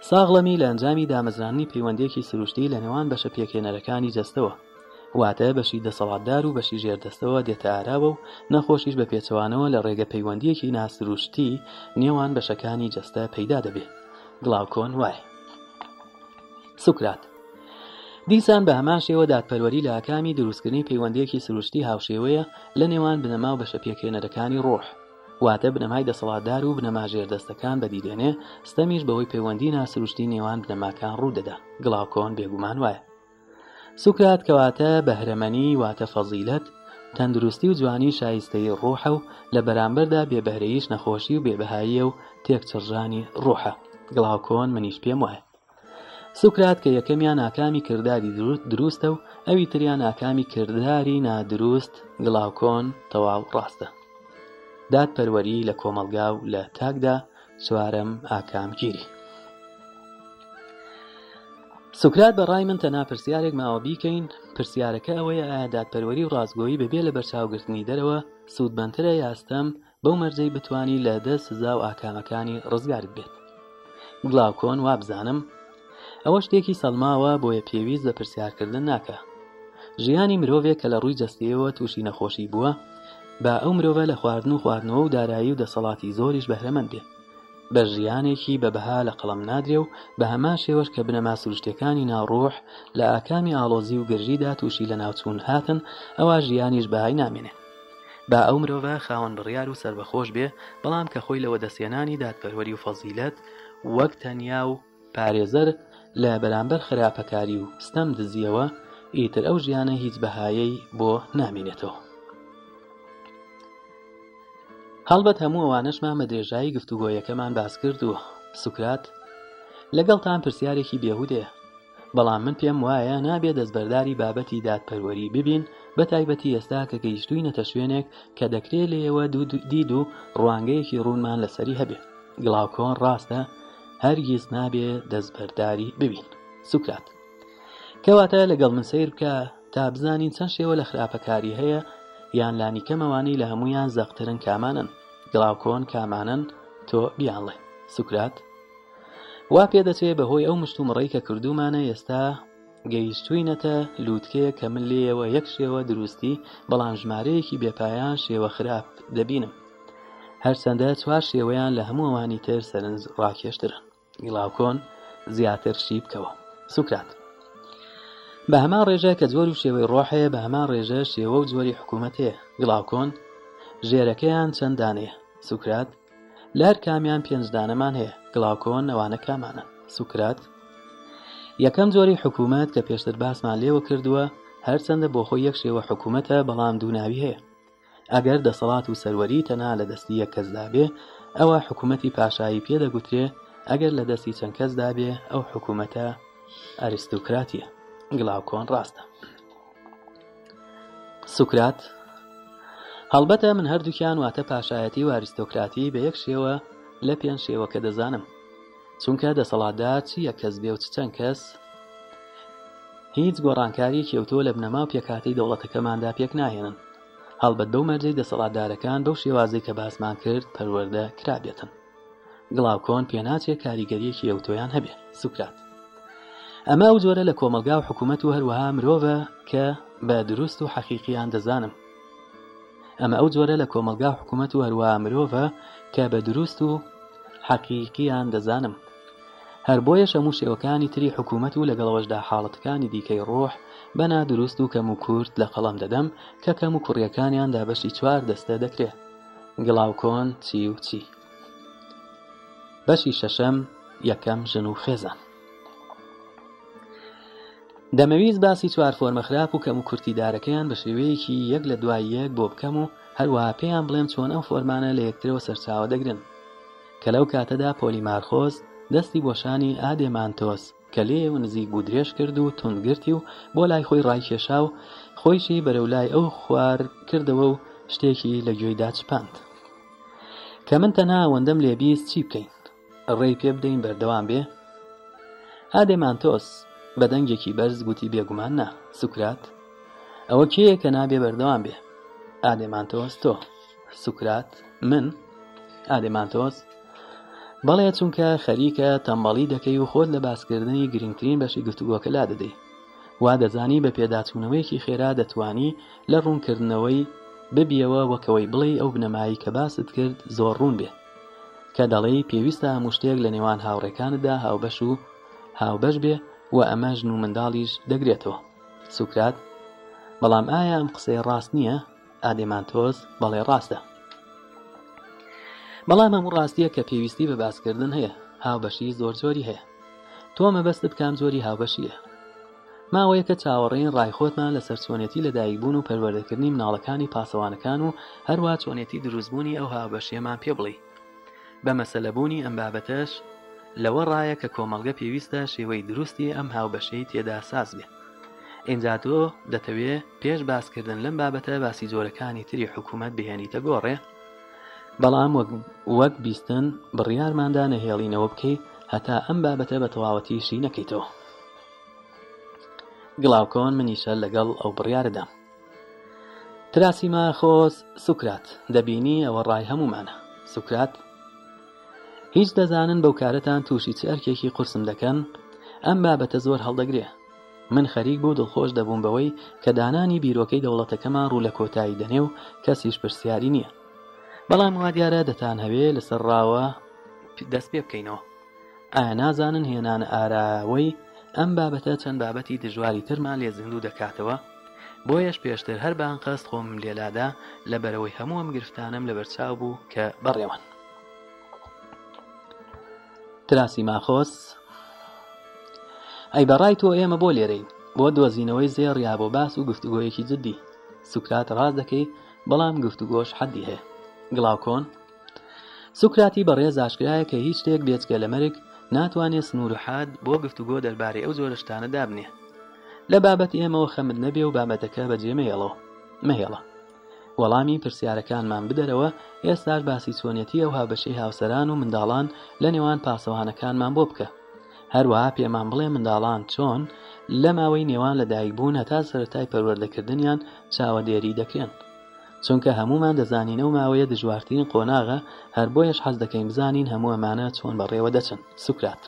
[SPEAKER 1] ساغڵەمی لە ئەنجامی دامەزرانی پەیوەندێکی سروشتی لە نێوان بەشە پێکێنەرەکانی جەستەوە واتە بەشی دەسەڵاتدار و بەشی ژێردەستەوە دێتە ئاراوە و نەخۆشیش بە پێچەوانەوە لە ڕێگە پەیوەندیەکی ناسروشتی نێوان بەشەکانی جەستە پەیدا دەبێت گڵاوکۆن وای سوکرات دیسان بە هەمان شێوە دادپەروەری لە ئاکامی دروستکردنی پەیوەندێکی سروشتی هاوشێوەیە لە نێوان بنەما و بەشە پێکێنەرەکانی ڕۆح واتە بنەمای دەسەڵاتدار و بنەماژێر دەستەکان بەدیدێنێ ستەمیش بەوەی پەیوەندی ناسروشتی نێوان بنەماکان ڕوودەدا گڵاوکۆن بێگومان وایە سوکرات کەواتە بەهرەمەنی واتە فەزیلت تەندروستی و جوانی شایستەی ڕۆحە و لە بەرامبەردا بێبهرەیش نەخۆشی و بێبهاییە و تێکچڕژانی ڕۆحە گڵاوکۆن منیش پێم وایە سوکرات کە یەکەمیان ناکامی کردداری دروستە و ئەوی تریان ناکامی کردداری نادروست گڵاوکۆن تەواو ڕاستە دادپەروەری لە کۆمەلگا و لە تاکدا سوارم ئاکامگیری سوکرات بەڕای من تەنا پرسیارێک ماوە بیکەین پرسیارەکە ئەوەیە ئایا دادپەروەری و ڕازگۆیی بەبێ لە بەرچاوگرتنی دەرەوە سوودبندترە یاستەم بەو مەرجەی بتانی لە دە سزا و ئاکامەکانی ڕزگارت بێت گڵاوکۆن وابزانم ئەوە شتێکی سەلماوە بۆیە پێویست بە پرسیارکردن ناکە ژیانی مرۆڤێک کە لە ڕووی جەستیەوە تووشی نەخۆشی بووە با ئەو مرۆڤە لە خواردن و خواردنەوە و دارایی و دەسەڵاتی زۆریش بەهرەمەند بێ بە ژیانێکی بە بەها لە قەڵم نادرێ و بە هەما شێوەش کە بنەما سروشتەکانی ناوڕۆح لە ئاکامی ئالۆزی و گەژیدا تووشی لە ناوچوون هاتن ئەوە ژیانیش بەهای نامێنێ با ئەو مرۆڤە خاوەن بڕیار و سربەخۆش بێ بەڵام کە خۆی لەوە دەسێنانی دادپەروەری و فەزیلەت وەک تەنیا و پارێزەر لە بەرامبەر خراپەکاری و ستەم دزیەوە ئیتر ئەو ژیانە هیچ بەهایەی بۆ نامینێتەوە هەڵبەت هەموو ئەوانشمان بە درێژایی گفتوگۆیەکەمان باس کرد و سوکرات لەگەڵتان پرسیارێکی بێهودێ بەڵام من پێم وایە نابێت دەستبەرداری بابەتی دادپەروەری ببین بە تایبەتی ئێستا کە گەیشتوینەتە شوێنێک کە دەکرێت لێەوە دید و ڕوانگەیەکی ڕوونمان لەسەری هەبێ گڵاوکۆن ڕاستە هەرگیز نابێت دەستبەرداری ببین سوکرات کەواتە لەگەڵ من سیر بکە تا بزانین چەند شێوە لە خراپەکاری هەیە یان لانیکەمەوانەی لە هەمویان زەخترن کامانن گڵاوکۆن کامانن تۆ بیانڵێ سوکرات وا پێ دەچێت بەهۆی ئەو مشتومڕێی کە کردومانە ئێستا گەیشتوینەتە لووتکەیە کە من لێەوە یەک شێوە دروستی بەڵام ژمارەیەکی بێپایان شێوە خراپ دەبینم هەرچەندە چوار شێوەیان لە هەموو ئەوانی تر سەرنج ڕاکێشترن گڵاوکۆن زیاتر شی بکەوە سوکرات بە هەمان ڕێژە کە زۆر و شێوەی ڕۆحەیە بە هەمان ڕێژە شێوە و جۆری حکوومەتەیە گڵاوکۆن ژێرەکەیان چەندانەیە سوکرات لار کامیان پێنجدانەمان هەیە گڵاوکۆن ئەوانە کامانە سوکرات یەکەم جۆری حکوومەت کە پێشتر باسمان لێوە کردووە هەرچەندە بۆ خۆی یەکشێوە حکوومەتە بەڵام دووناوی هەیە ئەگەر دەسەڵات و سەروەری تەنا لە دەستی یەک کەسدابێ ئەوە حکوومەتی پاشایی پێدەگوترێ ئەگەر لە دەستی چەند کەسدابێ ئەو حکوومەتە ئەریستوکراتیە گڵاوکۆن ڕاستە سوکرات هەڵبەتە من هەردووکیان واتە پاشایەتی واریستۆکراتی بە یەک شێوە لە پێنج شێوە کە دەزانم چونکە دەسەڵاتدا چییە کەس بێ و چەند کەس هیچ گۆڕانکاری کێوتۆ لە بنەما و پێکاتی دەوڵەتەکەماندا پێک ناهێنن هەڵبەت دو مەرجەی دەسەڵاتدارەکان بەو شێوازەی کە باسمان کرد پەروەەردە کرابێتن گڵاوکۆن پێناچێت کاریگەریەکی ئەوتۆیان هەبێ سوکرات ئەمە و جۆرە لە کۆمەلگا و حکوومەت و هەروەها مرۆڤە کە بە دروست و حەقیقییان دەزانم ئەمە ئەو جۆرە لە کۆمەلگا حکوومەت و هەروە مرۆڤە کە بە دروست و حەقیقییان دەزانم هەر بۆیە هەموو شێوەکانی تری حکوومەت و لەگەڵەوەشدا حاڵەتەکانی دیکەی ڕۆح بەنا دروست و کەم و کورت لە قەڵم دەدەم کە کەم و کوڕیەکانیان دابەشی چوار دەستە دەکرێت گڵاوکۆن چی و چی بەشی شەشەم یەکەم ژن و خێزان دەمەویست باسی چوار فۆرمە خراپ و کەم و کورتیدارەکەیان بە شێوەیەکی یەک لە دوای یەک بۆ بکەم و هەروەها پێیان بڵێم چۆن ئەم فۆرمانە لە یەکترەوە سەرچاوە دەگرن کە لەو کاتەدا پۆلیمارخۆز دەستی بۆشانی ئادێمانتۆس کە لێو نزیک بوو درێژ کرد و تونگرتی و بۆ لای خۆی ڕایکێشا و خۆیشی بەرەولای ئەو خوار کردەوە و شتێکی لە گوێیدا چپاند کە من تەنها وەندەم لێبیست چی بکەین ڕێی پێ بدەین بەردەوام بێ ئادێمان تۆس بە دەنگێکی بەرز گوتی بێگومان نا سوکرات ئەوە کێیە کە نابێ بەردەوام بێ ئادێمانتەوەست تۆ سوکرات من ئادێمانتۆس بەڵێ چونکە خەریکە تەمبەڵی دەکەی و خۆت لە باسکردنی گرنگترین بەشی گفتوگۆکە لا دەدەی وا دەزانی بە پێداچوونەوەیەکی خێرا دەتوانی لە ڕوونکردنەوەی ببیەوە وەکەوەی بڵێ ئەو بنەمایی کە باست کرد زۆر ڕوون بێ کە دەڵێ پێویستە هەموو شتێک لە نێوان هاوڕێکاندا هاوبەش و هاوبەش بێ و ئەمە ژن و منداڵیش دەگرێتەوە سوکرات بەڵام ئایا ئەم قسەی ڕاست نییە ئادێمانتۆس بەڵێ ڕاستە بەڵام هەموو ڕاستیە کە پێویستی بە باسکردن هەیە هاوبەشی زۆر زۆری هەیە تۆ مەبەست بکام زۆری هاوبەشیە ماوەیە کە چاوەڕێن ڕایخۆتمان لە سەرچۆنێتی لە دایکبوون و پەروەردەکردنی مناڵەکانی پاسەوانەکان و هەروە چۆنێتی دروستبوونی ئەو هاوبەشیەمان پێ بڵێ بە مەسەلەبوونی ئەم بابەتەش لەوە ڕایە کە کۆمەڵگە پێویستە شێوەی دروستی ئەم هاوبەشەی تێدا ساز بێت ئینجا تۆ دەتەوێت پێش باسکردن لەم بابەتە باسی زۆرەکانی تری حکوومەت بهێنیتە گۆڕێ بەڵام وەک بیستن بڕیارماندا نەهێڵینەوە بکەیت هەتا ئەم بابەتە بە تەواوەتیشی نەکەیتەوە گڵاوکۆن منیشە لەگەڵ ئەو بڕیاردام تراسیما خۆز سوکرات دەبینی ئەوە ڕای هەمومانە سوکرات هیچ دەزانن بەو کارەتان تووشی چ ئەرکێکی قرسم دەکەن ئەم بابەتە زۆر هەڵدەگرێ من خەریک بۆ دڵخۆش دەبووم بەوەی کە دانانی بیرۆکەی دەوڵەتەکەمان ڕوو لە کۆتایی دەنێ و کەسیش پرسیاری نییە بەڵام وا دیارە دەتان هەوێ لەسەرڕاوە دەست پێ بکەینەوە ئایا نازانن هێنان ئاراوەی ئەم بابەتە چەند بابەتی دژواری ترمان لێ زیندوو دەکاتەوە بۆیەش پێشتر هەر بان قەست خۆم لێلادا لەبەرەوەی هەمووەم گرفتانم لە بەرچاو بوو کە بەڕێوان تراسی ماخۆس ئەی بەڕای تۆ ئێمە بۆ لێرەی بۆ دۆزینەوەی زێر یا بۆ باس و گفتوگۆیەکی جددی سوکرات ڕاز دەکەی بەڵام گفتوگۆش حەدی هەیە گڵاوکۆن سوکراتی بەڕێز ئاشکرایە کە هیچ شتێک بێچکە لە مەرگ ناتوانێت سنوور حاد بۆ گفتوگۆ دەربارەی ئەو زۆرشتانە دابنێ لە بابەت ئێمەوە خەمت نەبێ و بابەتەکە بەجێمەهێڵەوە مەهێڵە وەڵامی پرسیارەکانمان بدەرەوە ئێستاش باسی چۆنیەتی ئەو هابەشەی هاوسەران و منداڵان لە نێوان پاسەوانەکانمان بۆ بکە هەروەها پێمان بڵێ منداڵان چۆن لە ماوەی نێوان لە دایکبوون هەتا سەرەتای پەروەردەکردنیان چاوەدێری دەکەن چونکە هەمومان دەزانین ئەو ماوەیە دژوارترین قۆناغە هەر بۆیەش حەز دەکەین بزانین هەموو ئەمانە چۆن بەڕێوە دەچن سوکرات.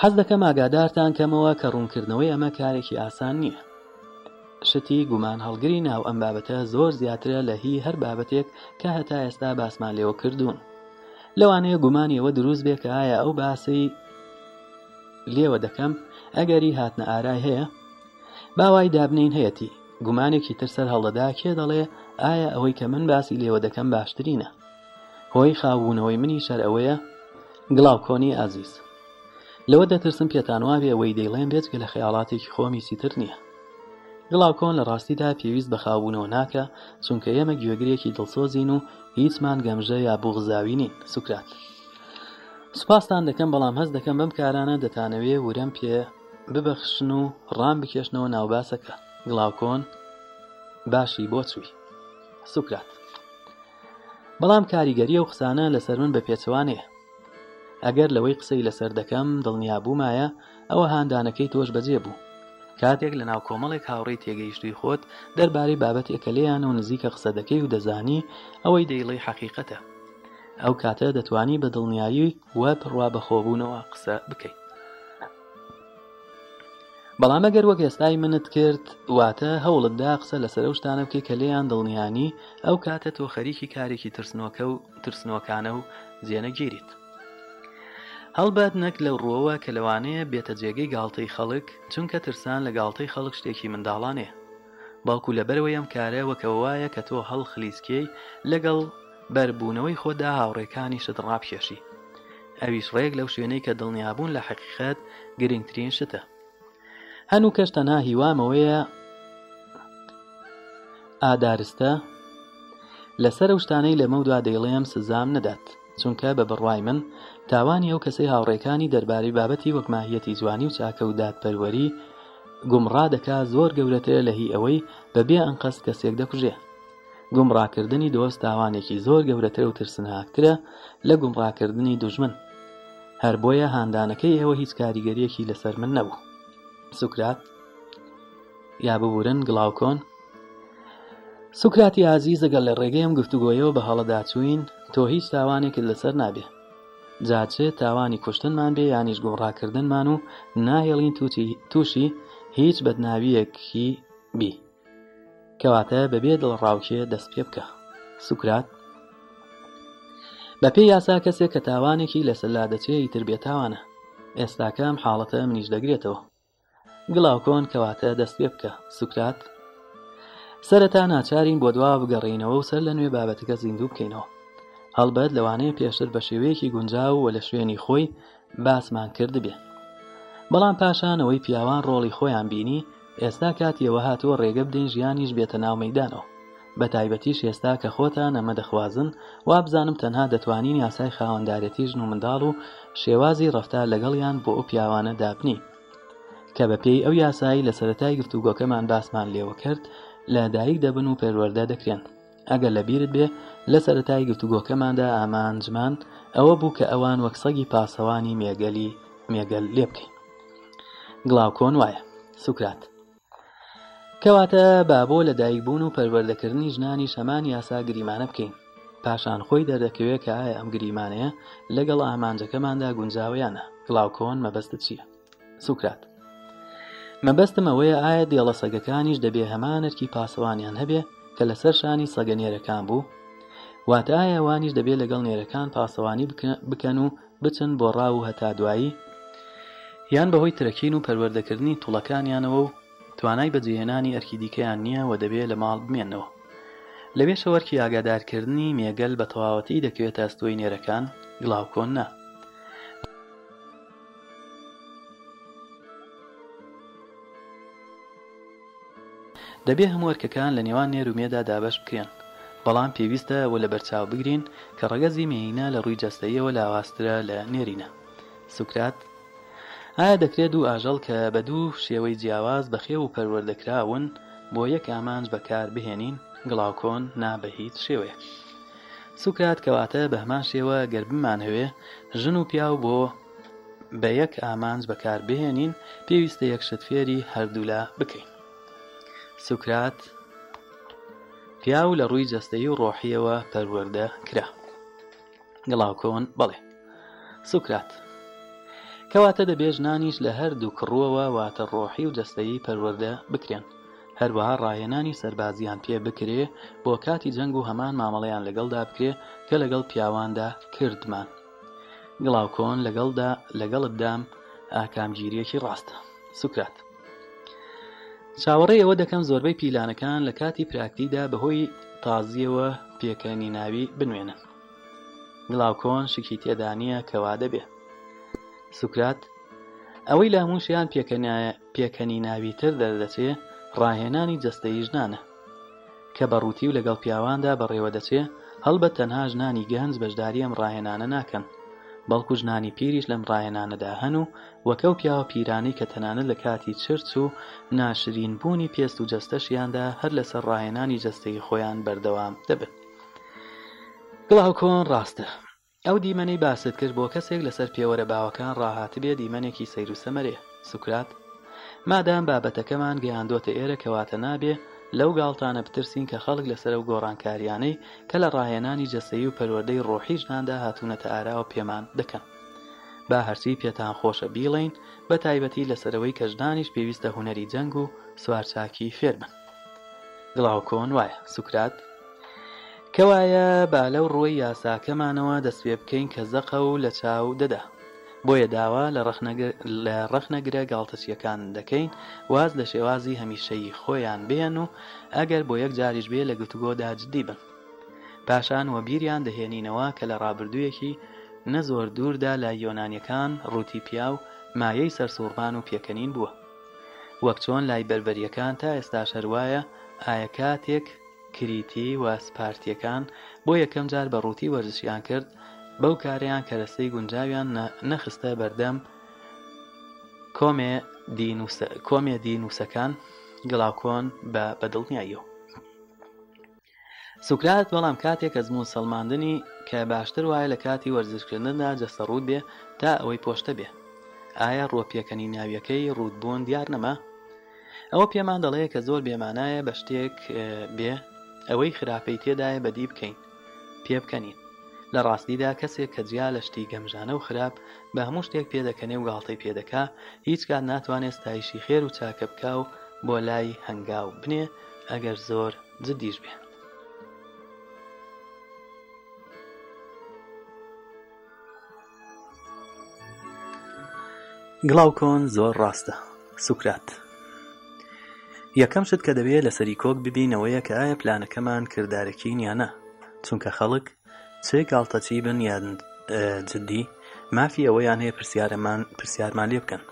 [SPEAKER 1] حەز دەکەم ئاگادارتان کەمەوە کە ڕوونکردنەوەی ئەمە کارێکی ئاسان نییە. شتی گومان هەڵگری ناو ئەم بابەتە زۆر زیاترە لە هی هەر بابەتێک کە هەتا ئێستا باسمان لێوە کردوون لەوانەیە گومانیەوە دروست بێ کە ئایا ئەو باسی لێوە دەکەم ئەگەری هاتنە ئارای هەیە باوای دابنین هەیەی گومانێکی ترسەر هەڵەدا کێ دەڵێ ئایا ئەوەی کە من باسی لێوە دەکەم باشترینە هۆی خاوبوونەوەی منی شەر ئەوەیە گڵاوکۆنی ئازیز لەوە دەترسم پێتانوا بێ ئەوەی دەیڵێن بێت کە لە خەیاڵاتێکی خۆمی سیتر نییە گڵاو کۆن لە ڕاستیدا پێویست بە خاوبوونەوە ناکە چونکە ئێمە گوێگرێکی دڵسۆزین و هیچمان گەمژە یا بوغزاوینین سوکرات سوپاسان دەکەم بەڵام هەست دەکەم بەم کارانە دەتانەوێ ورەم پێ ببەخشن و ڕام بکێشنەوە ناوباسەکە گڵاوکۆن باشی بۆ چووی سوکرات بەڵام کاریگەریە و قسانە لەسەر من بە پێچوانێ ئەگەر لەوەی قسەی لەسەر دەکەم دڵنیابوومایە ئەوە هاندانەکەی تۆش بەجێ بوو کاتێک لە ناو کۆمەڵێک هاوڕێی تێگەیشتوی خۆت دەربارەی بابەتێکە لێیان و نزیکە قسە دەکەی و دەزانی ئەوەی دەیڵی حەقیقەتە ئەو کاتە دەتوانی بە دڵنیایی وە پڕوا بەخۆبوونەوە قسە بکەیت بەڵام ئەگەر وەک ئێستای منت کرد واتە هەوڵتدا قسە لەسەر شتانە بکەی کە لێیان دڵنیانی ئەو کاتە تۆ خەریکی کارێکی ترسنۆکە و ترسنۆکانە و زیێنە گیریت هەڵبات نەک لەو ڕۆوە کە لەوانەیە بێتە جێگەی گاڵتەی خەڵک چونکە ترسان لە گاڵتەی خەڵک شتێکی منداڵانێ باوکو لەبەرەوەی ئەم کارە وەکەوایە کە تۆ هەڵ خلیسکەی لەگەڵ بەربوونەوەی خۆدا هاوڕێکانی شت ڕابکێشی ئەویش ڕێک لەو شوێنەی کە دڵنیابوون لە حەقیقەت گرنگترین شتە هەنوو کەش تەنها هیوامەوەیە ئادارستە لەسەر شتانەی لەمەودا دەیڵێم سزام ندات چونکە بە بڕوای من تاوانی ئەو کەسەی هاوڕێکانی دەربارەی بابەتی وەکماهیەتی جوانی و چاکە و دادپەروەری گومڕا دەکا زۆر گەورەتەیە لە هی ئەوەی بەبێ ئەنقەست کەسێک دەکوژێ گومڕاکردنی دۆست تاوانێکی زۆر گەورەتر و ترسناکترە لە گومڕاکردنی دوژمن هەر بۆیە هاندانەکەی ئێوە هیچ کاریگەریەکی لەسەر من نەبوو سوکرات یا ببورن گڵاوکۆن سوکراتی ئازی زەگەل لە ڕێگەیم گفتوگۆیەوە بە هەڵەداچوین تۆ هیچ تاوانێکت لەسەر نابێ جاچێ تاوانی کوشتنمان بێ یانیش گۆڕاکردنمان و ناهێڵین تووشی هیچ بەدناویەکی بی کەواتە بەبێ دڵڕاوکێ دەست پێ بکە سوکرات بە پێی یاسا کەسێک کە تاوانێکی لە سەلادەچێ ئیتر بێتاوانە ئێستاکەم حاڵەتە منیش دەگرێتەوە گڵاوکۆن کەواتە دەست پێ بکە سوکرات سەرەتا ناچارین بۆ دوا بگەڕینەوە و سەر لە نوێ بابەتەکە زیندوو بکەینەوە هەڵبەت لەوانەیە پێشتر بە شێوەیەکی گونجاو و لە شوێنی خۆی باسمان کرد بێ بەڵام پاشانەوەی پیاوان ڕۆڵی خۆیان بینی ئێستا کاتیەوە هاتووە ڕێگە بدەین ژیانیش بێتە ناومەدانەوە بە تایبەتیش ئێستا کە خۆتان ئەمە دەخوازن وا بزانم تەنها دەتوانین یاسای خاوەنددارەتی ژن و منداڵ و شێوازی ڕفتار لەگەڵیان بۆ ئەو پیاوانە دابنی کە بە پێی ئەو یاسایی لە سەتای گفتوگۆکەمان باسمان لێوە کرد لە دایک دەبن و پەروەەردە دەکرێن ئەگەر لە بیرت بێ لە سەتای گفتوگۆکەماندا ئامانجمان ئەوە بوو کە ئەوان وەکسەگی پاسەوانی مێگەلی مێگەل لێ بکەین گڵاوکۆن وایە سوکرات کەواتە بابۆ لە دایکبوون و پەروەردەکردنی ژنانی شەمان یاسا گریمانە بکەین پاشان خۆی دەردەکەوێت کە ئایا ئەم گریمانەیە لەگەڵ ئامانجەکەماندا گونجاویانە گڵاوکۆن مەبەستت چییە سوکرات مەبەستم ئەوەیە ئایا دێڵە سەگەکانیش دەبێ هەمانەتکی پاسەوانیان هەبێ کە لەسەر شانی سەگەنێرەکان بوو واتە ئایا وانیش دەبێت لەگەڵ نێرەکان پاسەوانی بکەن و بچن بۆ ڕاو و هەتا دوایی یان بەهۆی ترەکین و پەروەردەکردنی توڵەکانیانەوە و توانای بەجێهێنانی ئەرکی دیکەیان نییە و دەبێت لە ماڵ بمێنەوە لەوێشەوەرکی ئاگادارکردنی مێگەل بە تەواوەتی دەکەوێت ئەستۆی نێرەکان گڵاوکۆن نە دەبێ هەمووەرکەکان لە نێوان نێرومێدا دابش بکرێن بەڵام پێویستەوە لە بەرچاو بگرین کە ڕگەزی مێینا لە ڕووی جەستەیەوە لاوااسترا لە نێرینە سوکرات ئایا دەکرێت دوو ئاژەڵ کە بە دوو شێوەی جیاواز بەخێو و پەروەردەکراون بۆ یەک ئامانج بەکار بهێنین گڵاوکۆن نابە هیچ شێوەیە سوکرات کەواتە بەهمان شێوە گەربمان هەوێ ژن و پیاو بۆ بە یەک ئامانج بەکار بهێنین پێویستە یەکشت فێری هەردوولا بکەین سوکرات پیاو لە ڕووی جەستەی و ڕۆحیەوە پەروەەردە کرا گڵاوکۆن بڵێ سوکرات کەواتە دەبێژنانیش لە هەردوو کڕوەوە واتە ڕۆحی و جەستەی پەروەەردە بکرێن هەروەها ڕاهێنانی سەربازیان پێ بکرێ بۆ کاتی جەنگ و هەمان مامەڵەیان لەگەڵدا بکرێ کە لەگەڵ پیاواندا کردمان گڵاوکۆن لەگەڵدا لەگەڵت دام ئاکامگیریەکی ڕاستە سوکرات چاوەڕێ ئەوە دەکەم زۆربەی پیلانەکان لە کاتی پراکتیدا بەهۆی تازیەوە پێکەنی ناوی بنوێنە گڵاوکۆن شکی تێدانە کەوا دەبێ سوکرات ئەوەی لاموشیان پێکەنی ناوی تر دەردەچێ ڕاهێنانی جەستەی ژنانە کە بە ڕووتی و لەگەڵ پیاواندا بەڕێوە دەچێ هەڵ بە تەنها ژنانی گەنج بەشداری ئەم ڕاهێنانە ناکەن بەڵکو ژنانی پیریش لەم ڕایەنانەدا هەن و وەکەو پیاوە پیرانی کە تەنانە لە کاتی چرچ و ناشرین بوونی پێست و جەستەشیاندا هەر لەسەر ڕایەنانی جەستەی خۆیان بەردەوام دەبن گڵاوکۆن ڕاستە ئەو دیمەنەی باست کرد بۆ کەسێک لەسەر پێوەرە باوەکان ڕاهاتبێ دیمەنێکی سەیر و سەمەرێ سوکرات مادام بابەتەکەمان گەیاندۆتە ئێرە کەواتە نابێ لەو گاڵتانە بترسین کە خەڵک لەسەر و گۆڕانکاریانەی کە لە ڕاهێنانی جەسەی و پەروەدەی ڕۆحی ژناندا هاتوونەتە ئاراوە پێمان دەکەن با هەرچی پێتان خۆشە بیڵین بە تایبەتی لەسەرەوەی کەژدانیش پێویستە هوەری جەنگ و سوارچاکی فێرمن گڵاو کۆن وایە سوکرات کەوایە با لەو ڕووی یاساکەمانەوە دەست پێ بکەین کە زەقە و لە چاو دەدا بۆیە داوا لە ڕەخنەگرە گاڵتەچیەکان دەکەین واز لە شێوازی هەمیشەی خۆیان بێن و ئەگەر بۆ یەک جاریش بێ لە گفتوگۆدا جدی بن پاشان وە بیریان دەهێنینەوە کە لە ڕابردوویەکی نەزۆر دووردا لە یۆنانیەکان ڕووتی پیا و مایەی سەرسووربان و پێکەنین بووە وەک چۆن لای بەربەریەکان تا ئێستا شەروایە ئایا کاتێک کریتی و سپارتیەکان بۆ یەکەم جار بە ڕووتی وەرزشیان کرد بەو کاریان کە دەستەی گونجاویان نەخستە بەردەم کۆمێ دینووسەکان گڵاوکۆن بە بەدڵنیاییەوە سوکرات بەڵام کاتێک کە زمون سەلماندنی کە باشتر وایە لە کاتی وەرزشکردندا جەسەڕوود بێ تا ئەوەی پۆشتە بێ ئایا ڕۆپیەکەنی ناویەکەی ڕوودبوون دیار نەما ئەوە پێمان دەڵەیە کە زۆر بێمانایە بە شتێک بێ ئەوەی خراپەی تێدایە بەدی بکەین پێ بکەنین لە ڕاستیدا کەسێک کە جیا لە شتی گەمژانە و خراپ بە هەموو شتێک پێدەکەنێ و گاڵتەی پێدەکا هیچکات ناتوانێت تایشی خێر و چاکە بکا و بۆ لای هەنگاو بنێ ئەگەر زۆر جدیش بێن گڵاوکۆن زۆر ڕاستە سوکرات یەکەم شت کە دەبێت لە سەری کۆک ببینەوەیە کە ئایا پلانەکەمان کردارەکەین یانە چونکە خەڵک سێ گاڵتەچی بن یان جددی مافی ئەوەیان هەیە پرسیارەمان پرسیارمان لێ بکەن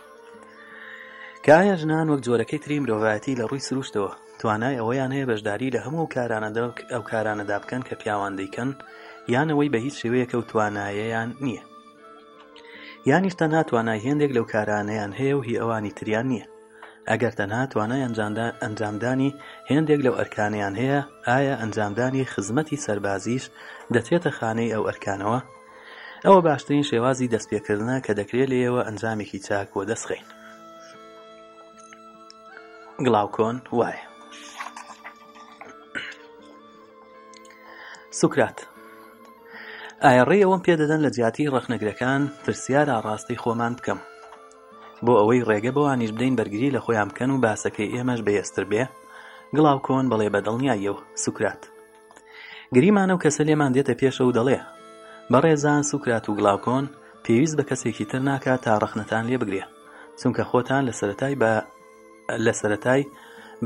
[SPEAKER 1] کایە ژنان وەک جۆرەکەی تری مرۆڤایەتی لە ڕووی سروشتەوە توانای ئەوەیان هەیە بەشداری لە هەموو کارانەدا ئەو کارانەدا بکەن کە پیاوان دەیکەن یان ئەوەی بە هیچ شێوەیەکە و توانایەیان نییە یانیشتە ناتوانای هێندێک لەو کارانەیان هەیە و هی ئەوانی تریان نییە ئەگەر تەنها توانای ئەنجامدانی هێندێک لەو ئەرکانیان هەیە ئایا ئەنجامدانی خزمەتی سەربازیش دەچێتە خانەی ئەو ئەرکانەوە ئەوە باشترین شێوازی دەستپێکردنە کە دەکرێت لێەوە ئەنجامێکی چاک بۆ دەستخین گڵاوکۆن وایە سوکرات ئایا ڕێ ئەوەم پێدەدەن لە جیاتی ڕەخنەگرەکان پرسیار ئاڕاستی خۆمان بکەم بۆ ئەوەی ڕێگە بەوانیش بدەین بەرگری لە خۆیان بکەن و باسەکەی ئێمەش بەهێستر بێ گڵاو کۆن بەڵێ بەدڵنیایە و سوکرات گریمانە و کەسە لێمان دێتە پێشە و دەڵێ بەڕێزان سوکرات و گڵاوکۆن پێویست بە کەسێکی تر ناکات تا ڕەخنەتان لێ بگرێ چونکە خۆتان لە سەتای بە لە سەتای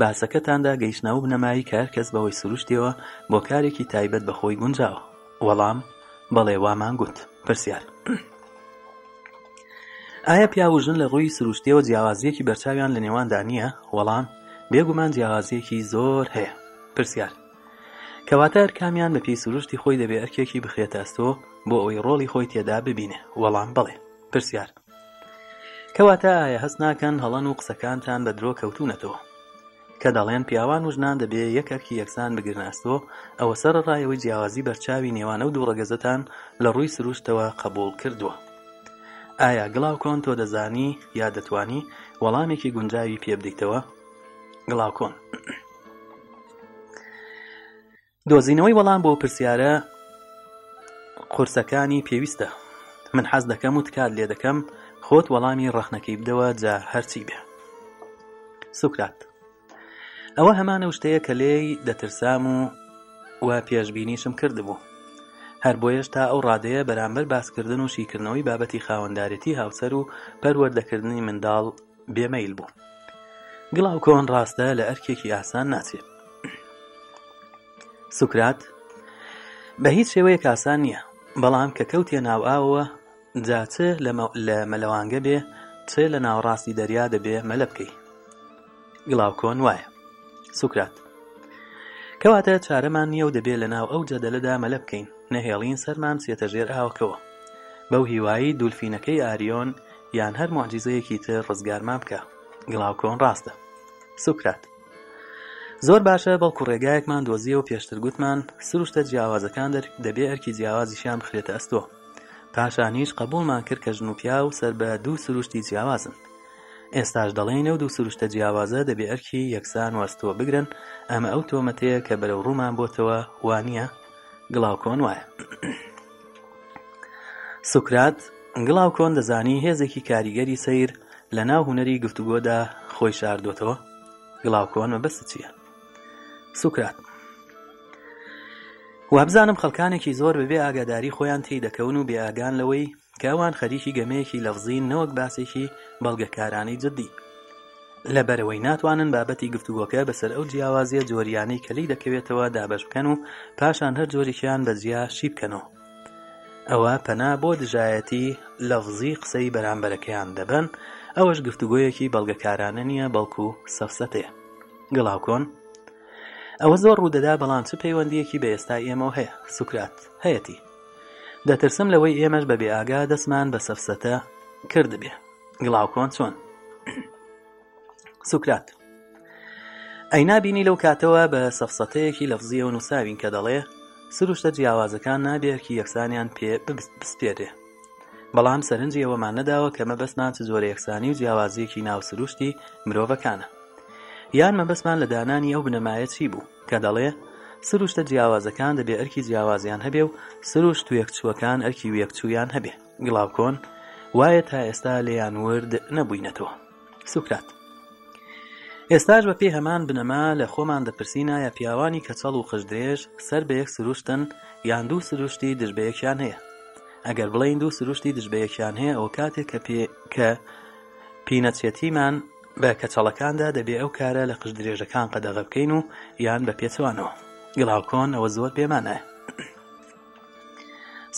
[SPEAKER 1] باسەکەتاندا گەیشتنەوە بنەمایی کار کەس بەوەی سروشتیەوە بۆ کارێکی تایبەت بەخۆی گونجاوە وەڵام بەڵێ وامان گوت پرسیار ئایا پیاوژن لە ڕووی سروشتەوە جیاوازیەکی بەرچاویان لە نێواندا نییە وەڵام بێگومان جیاوازیەکی زۆر هەیە پرسیار کەواتە ئەرکامیان بە پێی سروشتی خۆی دەبێ ئەرکێکی بخێتە ئەستۆ بۆ ئەوی ڕۆڵی خۆی تێدا ببینێ وەڵام بڵێ پرسیار کەواتە ئایا هەست ناکەن هەڵەن و قسەکانتان بە درۆ کەوتونەتەوە کە دەڵێن پیاوان و ژنان دەبێ یەکەرکی یەکسان بگرناستۆ ئەوە سەر ڕایەوەی جیاوازی بەرچاوی نێوانە و دوو ڕەگەزتان لە ڕووی سروشتەوە قبول کردووە ئایا گڵاوکۆن تۆ دەزانی یا دەتانی وەڵامێکی گونجاوی پێ بدەیتەوە گڵاوکۆن دۆزینەوەی وەڵام بۆ پرسیارە قرسەکانی پێویستە من حەز دەکەم و تکات لێ دەکەم خۆت وەڵامی ڕەخنەکەی بدەوە جا هەرچی بێ سوکرات ئەوە هەمانە شتەیە کە لێی دەترسام و وا پێشببینیشم کردبوو هەر بۆ هێشتا ئەو ڕادەیە بەرامبەر باسکردن و شیکردنەوەی بابەتی خاوەنددارەتی هاوسەر و پەروەردەکردنی منداڵ بێمەیل بوو گڵاو کۆن ڕاستە لە ئەرکێکی ئاسان ناچێت سوکرات بە هیچ شێوەیەک ئاسان نییە بەڵام کە کەوتێ ناوئاوەوە جاچە لە مەلەوانگە بێ چێ لە ناوڕاستی دەریا دەبێ مەلە بکەی گڵاوکۆن وایە سوکرات کەواتە چارەمان نییە و دەبێت لە ناو ئەو جەدەلەدا مەلە بکەین نەهێڵین سەرمان سێتە ژێر ئاوکەوە بەو هیوایی دولفینەکەی ئاریۆن یان هەر معجززەیەکی تر ڕزگارمان بکە گڵاوکۆن ڕاستە سوکرات زۆر باشە بەڵکو ڕێگایەکمان دۆزیە و پێشتر گوتمان سروشتە جیاوازەکان دەبێ ئەرکی جیاوازیشیان بخرێتە ئەستۆ پاشانیش قبولمان کرد کە ژنوپیا و سەر بە دوو سروشتی جیاوازن ئێستاش دەڵێنە و دوو سروشتە جیاوازە دەبێ ئەرکی یەکسان وەستەوە بگرن ئەمە ئەو تۆمەتەیە کە بەرەو ڕوومان بۆتەوە وانە گڵاوکۆن وایە سوکرات گڵاوکۆن دەزانی هێزێکی کاریگەری سیر لە ناو هوەری گفتوگۆدا خۆی شاردوتەوە گڵاوکۆن مەبەست چییە سوکرات وابزانم خەڵکانێکی زۆر بەبێ ئاگاداری خۆیان تی دەکەون و بێئگان لەوەی کاوان خەریکی گەمەیەکی لەفزین نەوەک باسێکی بەڵگەکارانەی جددی لەبەرەوەی ناتوانن بابەتی گفتوگۆکە بەسەر ئەو جیاوازیە جۆریانەی کەلی دەکەوێتەوە دابش بکەن و پاشان هەر جۆریکیان بە جیاشی بکەنەوە ئەوە پەنا بۆ دژایەتی لەڤزی قسەی بەرامبەرەکەیان دەبن ئەوەش گفتوگویەکی بەڵگەکارانە نییە بەڵکو سەفسەتەیە گڵاوکۆن ئەوە زۆر ڕوودەدا بەڵام چ پەیوەندیەکی بە ئێستا ئێمە هەیە سوکرات هەیەی دەترسم لەوەی ئێمەش بە بێئگا دەسمان بە سەفسەتە کردبێ گڵاوکۆن چۆن سوکرات ئەی نبینی لەو کاتەوە بە سەفسەتەیەکی لەفزیە و نووساوین کە دەڵێ سروشتە جیاوازەکان نابێکی یەکسانیان پێ بسپێرێ بەڵام سەرنجی ئەوەمان نەداوە کەمە بەسمان چ زۆر یەکسانی و جیاوازیەکی ناوسروشتی مرۆڤەکانە یان مەبەسمان لە دانانی ئەو بنەمایە چی بوو کە دەڵێ سروشتە جیاوازەکان دەبێ ئەرکی جیاوازیان هەبێ و سروش تو یەکچووەکان ئەرکی وەکچوویان هەبێ گڵاوکۆن وایە تا ئێستا لێیان ورد نەبووینەتەوە سوکرات ئێستاش بە پێی هەمان بنەما لە خۆمان دەپرسینا یا پیاوانی کەچەڵ و خشدێژ سەر بە یەک سروشتن یان دوو سروشتی دژبەیەکیان هەیە ئەگەر بڵین دوو سروشتی دژبەیەکیان هەیە ئەو کاتێک کە کە پینەچێتیمان بە کەچەڵەکاندا دەبێ ئەو کارە لە قش درێژەکان قەدەغە بکەین و یان بە پێچوانەوە گڵاوکۆن ئەوە زۆر پێمانە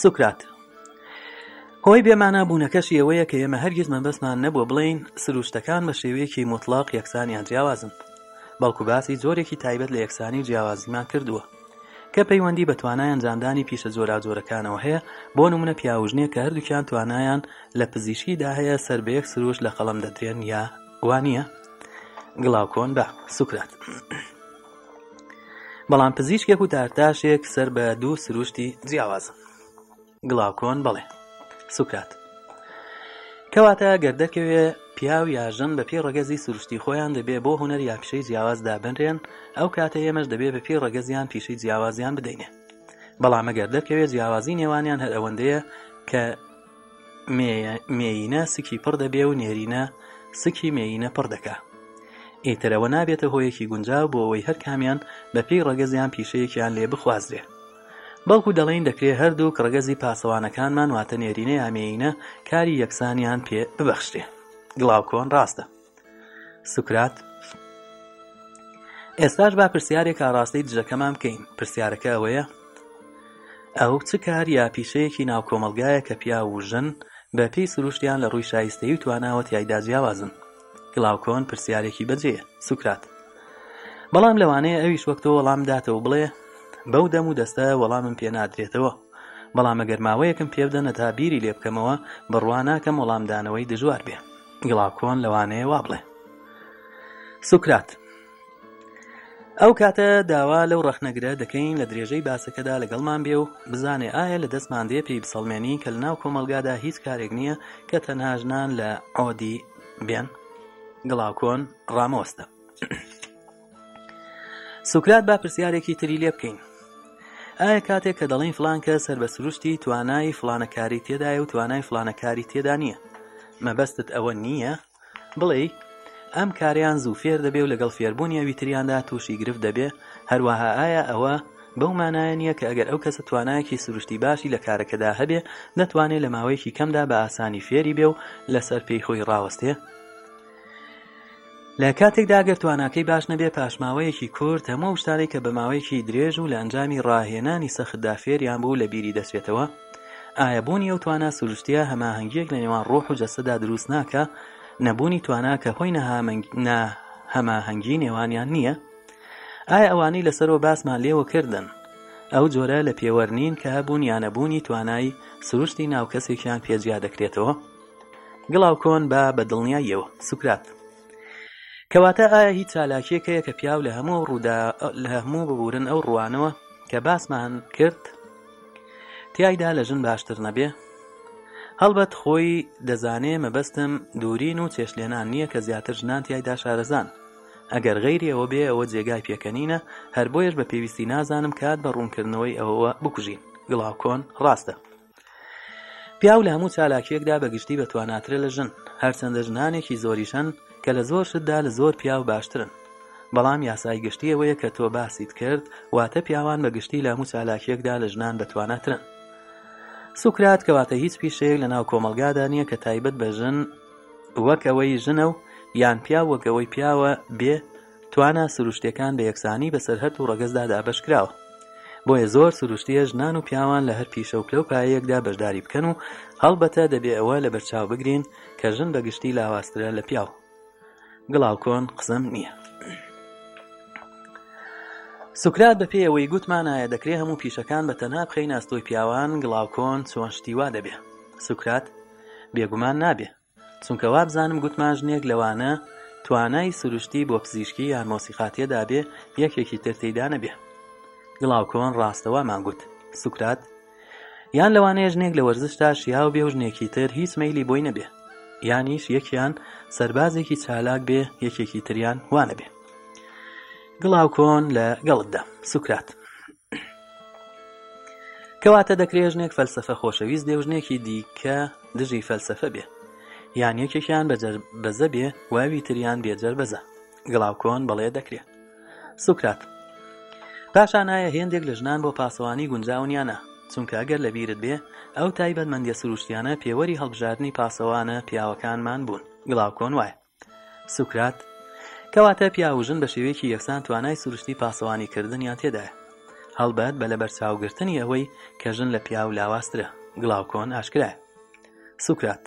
[SPEAKER 1] سوکرات هۆی بێمانە بوونەکەشی ئەوەیە کە ئێمە هەرگیز مەبەستمان نەبووە بڵین سروشتەکان بە شێوەیەکی مطلاق یەکسانیان جیاوازن بەڵکو باسی زۆرێکی تایبەت لە یەکسانی جیاوازیمان کردووە کە پەیوەندی بە توانایان جاندانی پیشە زۆرا زۆرەکانەوە هەیە بۆ نمونە پیاوژنیە کە هەردووکیان توانایان لە پزیشکیدا هەیە سربەیەک سروش لە قەڵم دەدرێن یا وانە گڵاوکۆن بە سوکرات. بەڵام پزیشکێک و تارتاشێک سەر بە دوو سروشتی جیاوازن گڵاوکۆن بڵێ سوکات کەواتە گەردەکەوێ پیاو یاژەم بە پێی ڕگەزی سروشتی خۆیان دەبێ بۆ هوەر یا پیشەی جیاواز دابنرێن ئەو کاتە ئێمەش دەبێ بە پێی ڕگەزیان پیشەی جیاوازیان بدەینێ بەڵام ئەگەر دەکەوێت جیاوازی نێوانیان هەر ئەوەندەیە کە مێینە سکی پڕ دەبێ و نێرینە سکی مێینە پڕ دەکا ئیترەوە نابێتە هۆیەکی گونجاو بۆ ئەوەی هەر کامیان بە پێی ڕگەزیان پیشەیەکیان لێ بخوازرێ بەڵکو دەڵین دەکرێت هەردوو کڕگەزی پاسەوانەکانمان واتە نێرینە ئامێینە کاری یەکسانیان پێ ببەخشێ گڵاوکۆن ڕاستە سوکرات ئێستاش با پرسیارێک ئاڕاستی دژەکەمان بکەین پرسیارەکە ئەوەیە ئەو چ کار یا پیشەیەکی ناوکۆمەلگایە کە پیا و ژن بە پێی سروشتیان لە ڕووی شایستەی و تواناوە تایدا جیاوازن گڵاوکۆن پرسیارێکی بەجێ سوکرات بەڵام لەوانەیە ئەویش وەکتۆ وەڵام داتەوە بڵێ بەو دەم و دەستە وەڵامم پێ نادرێتەوە بەڵامە گەرماوەیەکم پێبدەنە تا بیری لێ بکەمەوە بڕواناکەم وەڵامدانەوەی دژوار بێ گڵاکۆن لەوانەیە وا بڵێ سوکرات ئەو کاتە داوا لەو ڕەخنەگرە دەکەین لە درێژەی باسەکەدا لەگەڵمان بێ و بزانێ ئایا لە دەستمان دێ پێی بسەڵمێنی کە لە ناو کۆمەلگادا هیچ کارێک نییە کە تەنهاژنان لە ئۆدی بێن گڵاکۆن ڕامۆستە سوکرات با پرسیارێکی تری لێ بکەین ئایا کاتێک کە دەڵین فلان کە سەر بە سروشتی توانای فلانەکاری تێدایە و توانای فلانەکاری تێدا نییە مەبەستت ئەوە نییە بڵێ ئەم کاریان زوو فێر دەبێ و لەگەڵ فێربوونیە ویتریاندا تووشی گرفت دەبێ هەروەها ئایا ئەوە بەو مانایە نییە کە ئەگەر ئەو کەسە توانایەکی سروشتی باشی لە کارەکەدا هەبێ دەتوانێت لە ماوەیەکی کەمدا بە ئاسانی فێری بێ و لەسەر پێی خۆی ڕاوەستێ لە کاتێکدا گەر توانەکەی باش نەبێ پاشماوەیەکی کورد هەموو شتارێک کە بە ماوەیەکی درێژ و لە ئەنجامی ڕاهێنانی سەخدا فێریان بوو لە بیری دەسوێتەوە ئایەبوونی ئەو توانە سروشتیە هەماهنگگیەک لە نێوان ڕۆح و جەسەدا دروست ناکە نەبوونی توانە کە هۆی هەماهنگگی نێوانیان نییە ئایا ئەوانەی لەسەرەوە باسمان لێوە کردنن ئەو جۆرە لە پێوەرنین کە هەبوون یانەبوونی توانایی سروشتی ناو کەسێکیان پێجیا دەکرێتەوە گڵاو کۆن با بە دڵنیایەوە سوکرات کەواتە ئایا هیچ چالاکیەکەیە کە پیاو لە هەموو ڕوودا لە هەموو ببورن ئەو ڕوانەوە کە باسمان کرد تایدا لە ژن باشتر نەبێ هەڵبەت خۆی دەزانێ مەبەستم دوورین و چێشلێنان نییە کە زیاتر ژنان تایدا شارەزان ئەگەر غیری ئەوە بێ ئەوە جێگای پێکەنینە هەر بۆیش بە پێویستی نازانم کات بە ڕوونکردنەوەی ئەوەوە بکوژین گڵاوکۆن ڕاستە پیاو لە هەموو چالاکیەکدا بەگشتی بەتواناترێ لە ژن هەرچەندە ژنانێکی زۆریشەن کە لە زۆر شتدا لە زۆر پیاو باشترن بەڵام یاسای گشتی ئەوەیە کە تۆ باسیت کرد واتە پیاوان بە گشتی لە موچالاکیەکدا لە ژنان دەتواناترن سوکرات کەواتە هیچ پیشەیەک لە ناو کۆمەلگادا نییە کە تایبەت بە ژن وەکەوەی ژنە و یان پیا وەکەوەی پیاوە بێ توانە سروشتەکان بە یەکسانی بەسەر هەت و ڕەگەزدا دابش کراوە بۆیە زۆر سروشتیە ژنان و پیاوان لە هەر پیشە و کلەو پایەکدا بەشداری بکەن و هەڵبەتە دەبێ ئەوە لە بەرچاو بگرین کە ژن بەگشتی لاوااسترە لە پیاوە گڵاوکۆن قسم نییە سوکرات بە پێەوەی گوتمانایە دەکرێ هەموو پیشەکان بە تەنها بخەی ناستۆی پیاوان گڵاوکۆن چۆن شتیوا دەبێ سوکرات بێگومان نابێ چونکەوا بزانم گوتمان ژنێک لەوانە توانای سروشتی بۆ پزیشکی یان مۆسیقاتیە دابێ یەکێکی تر تێدا نەبێ گڵاوکۆن ڕاستەوە ماگووت سوکرات یان لەوانەیە ژنێک لە وەرزشتا شیاو بێ و ژنێکی تر هیچ مەلی بۆی نەبێت یانیش یەکیان سربازێکی چالاک بێ یەکێکی تریان وانە بێ گڵاو کۆن لە گەڵتدا سوکرات کەواتە دەکرێژنێک فەلسفە خۆشەویست دێژنێکی دیکە دژی فەلسفە بێ یان یەکێکیان بەزە بێ واوی تریان بێجەر بەزە گڵاوکۆن بەڵێ دەکرێت سوکرات پاشانایە هێندێک لە ژنان بۆ پاسەوانی گونجاونیانە چونکە ئەگەر لەبیرت بێ ئەو تایبەتمەندیە سروشتیانە پێوەری هەڵبژاردننی پاسەوانە پیاوەکانمان بوون گڵاوکۆن وایە سوکرات کەواتە پیاوژن بە شێوەیەکی یەکسان توانای سروشتی پاسەوانی کردنیان تێدایە هەڵبەت بە لە بەرچاوگرتنی ئەوەی کەژن لە پیا و لاواسترە گڵاوکۆن ئاشکرای سوکرات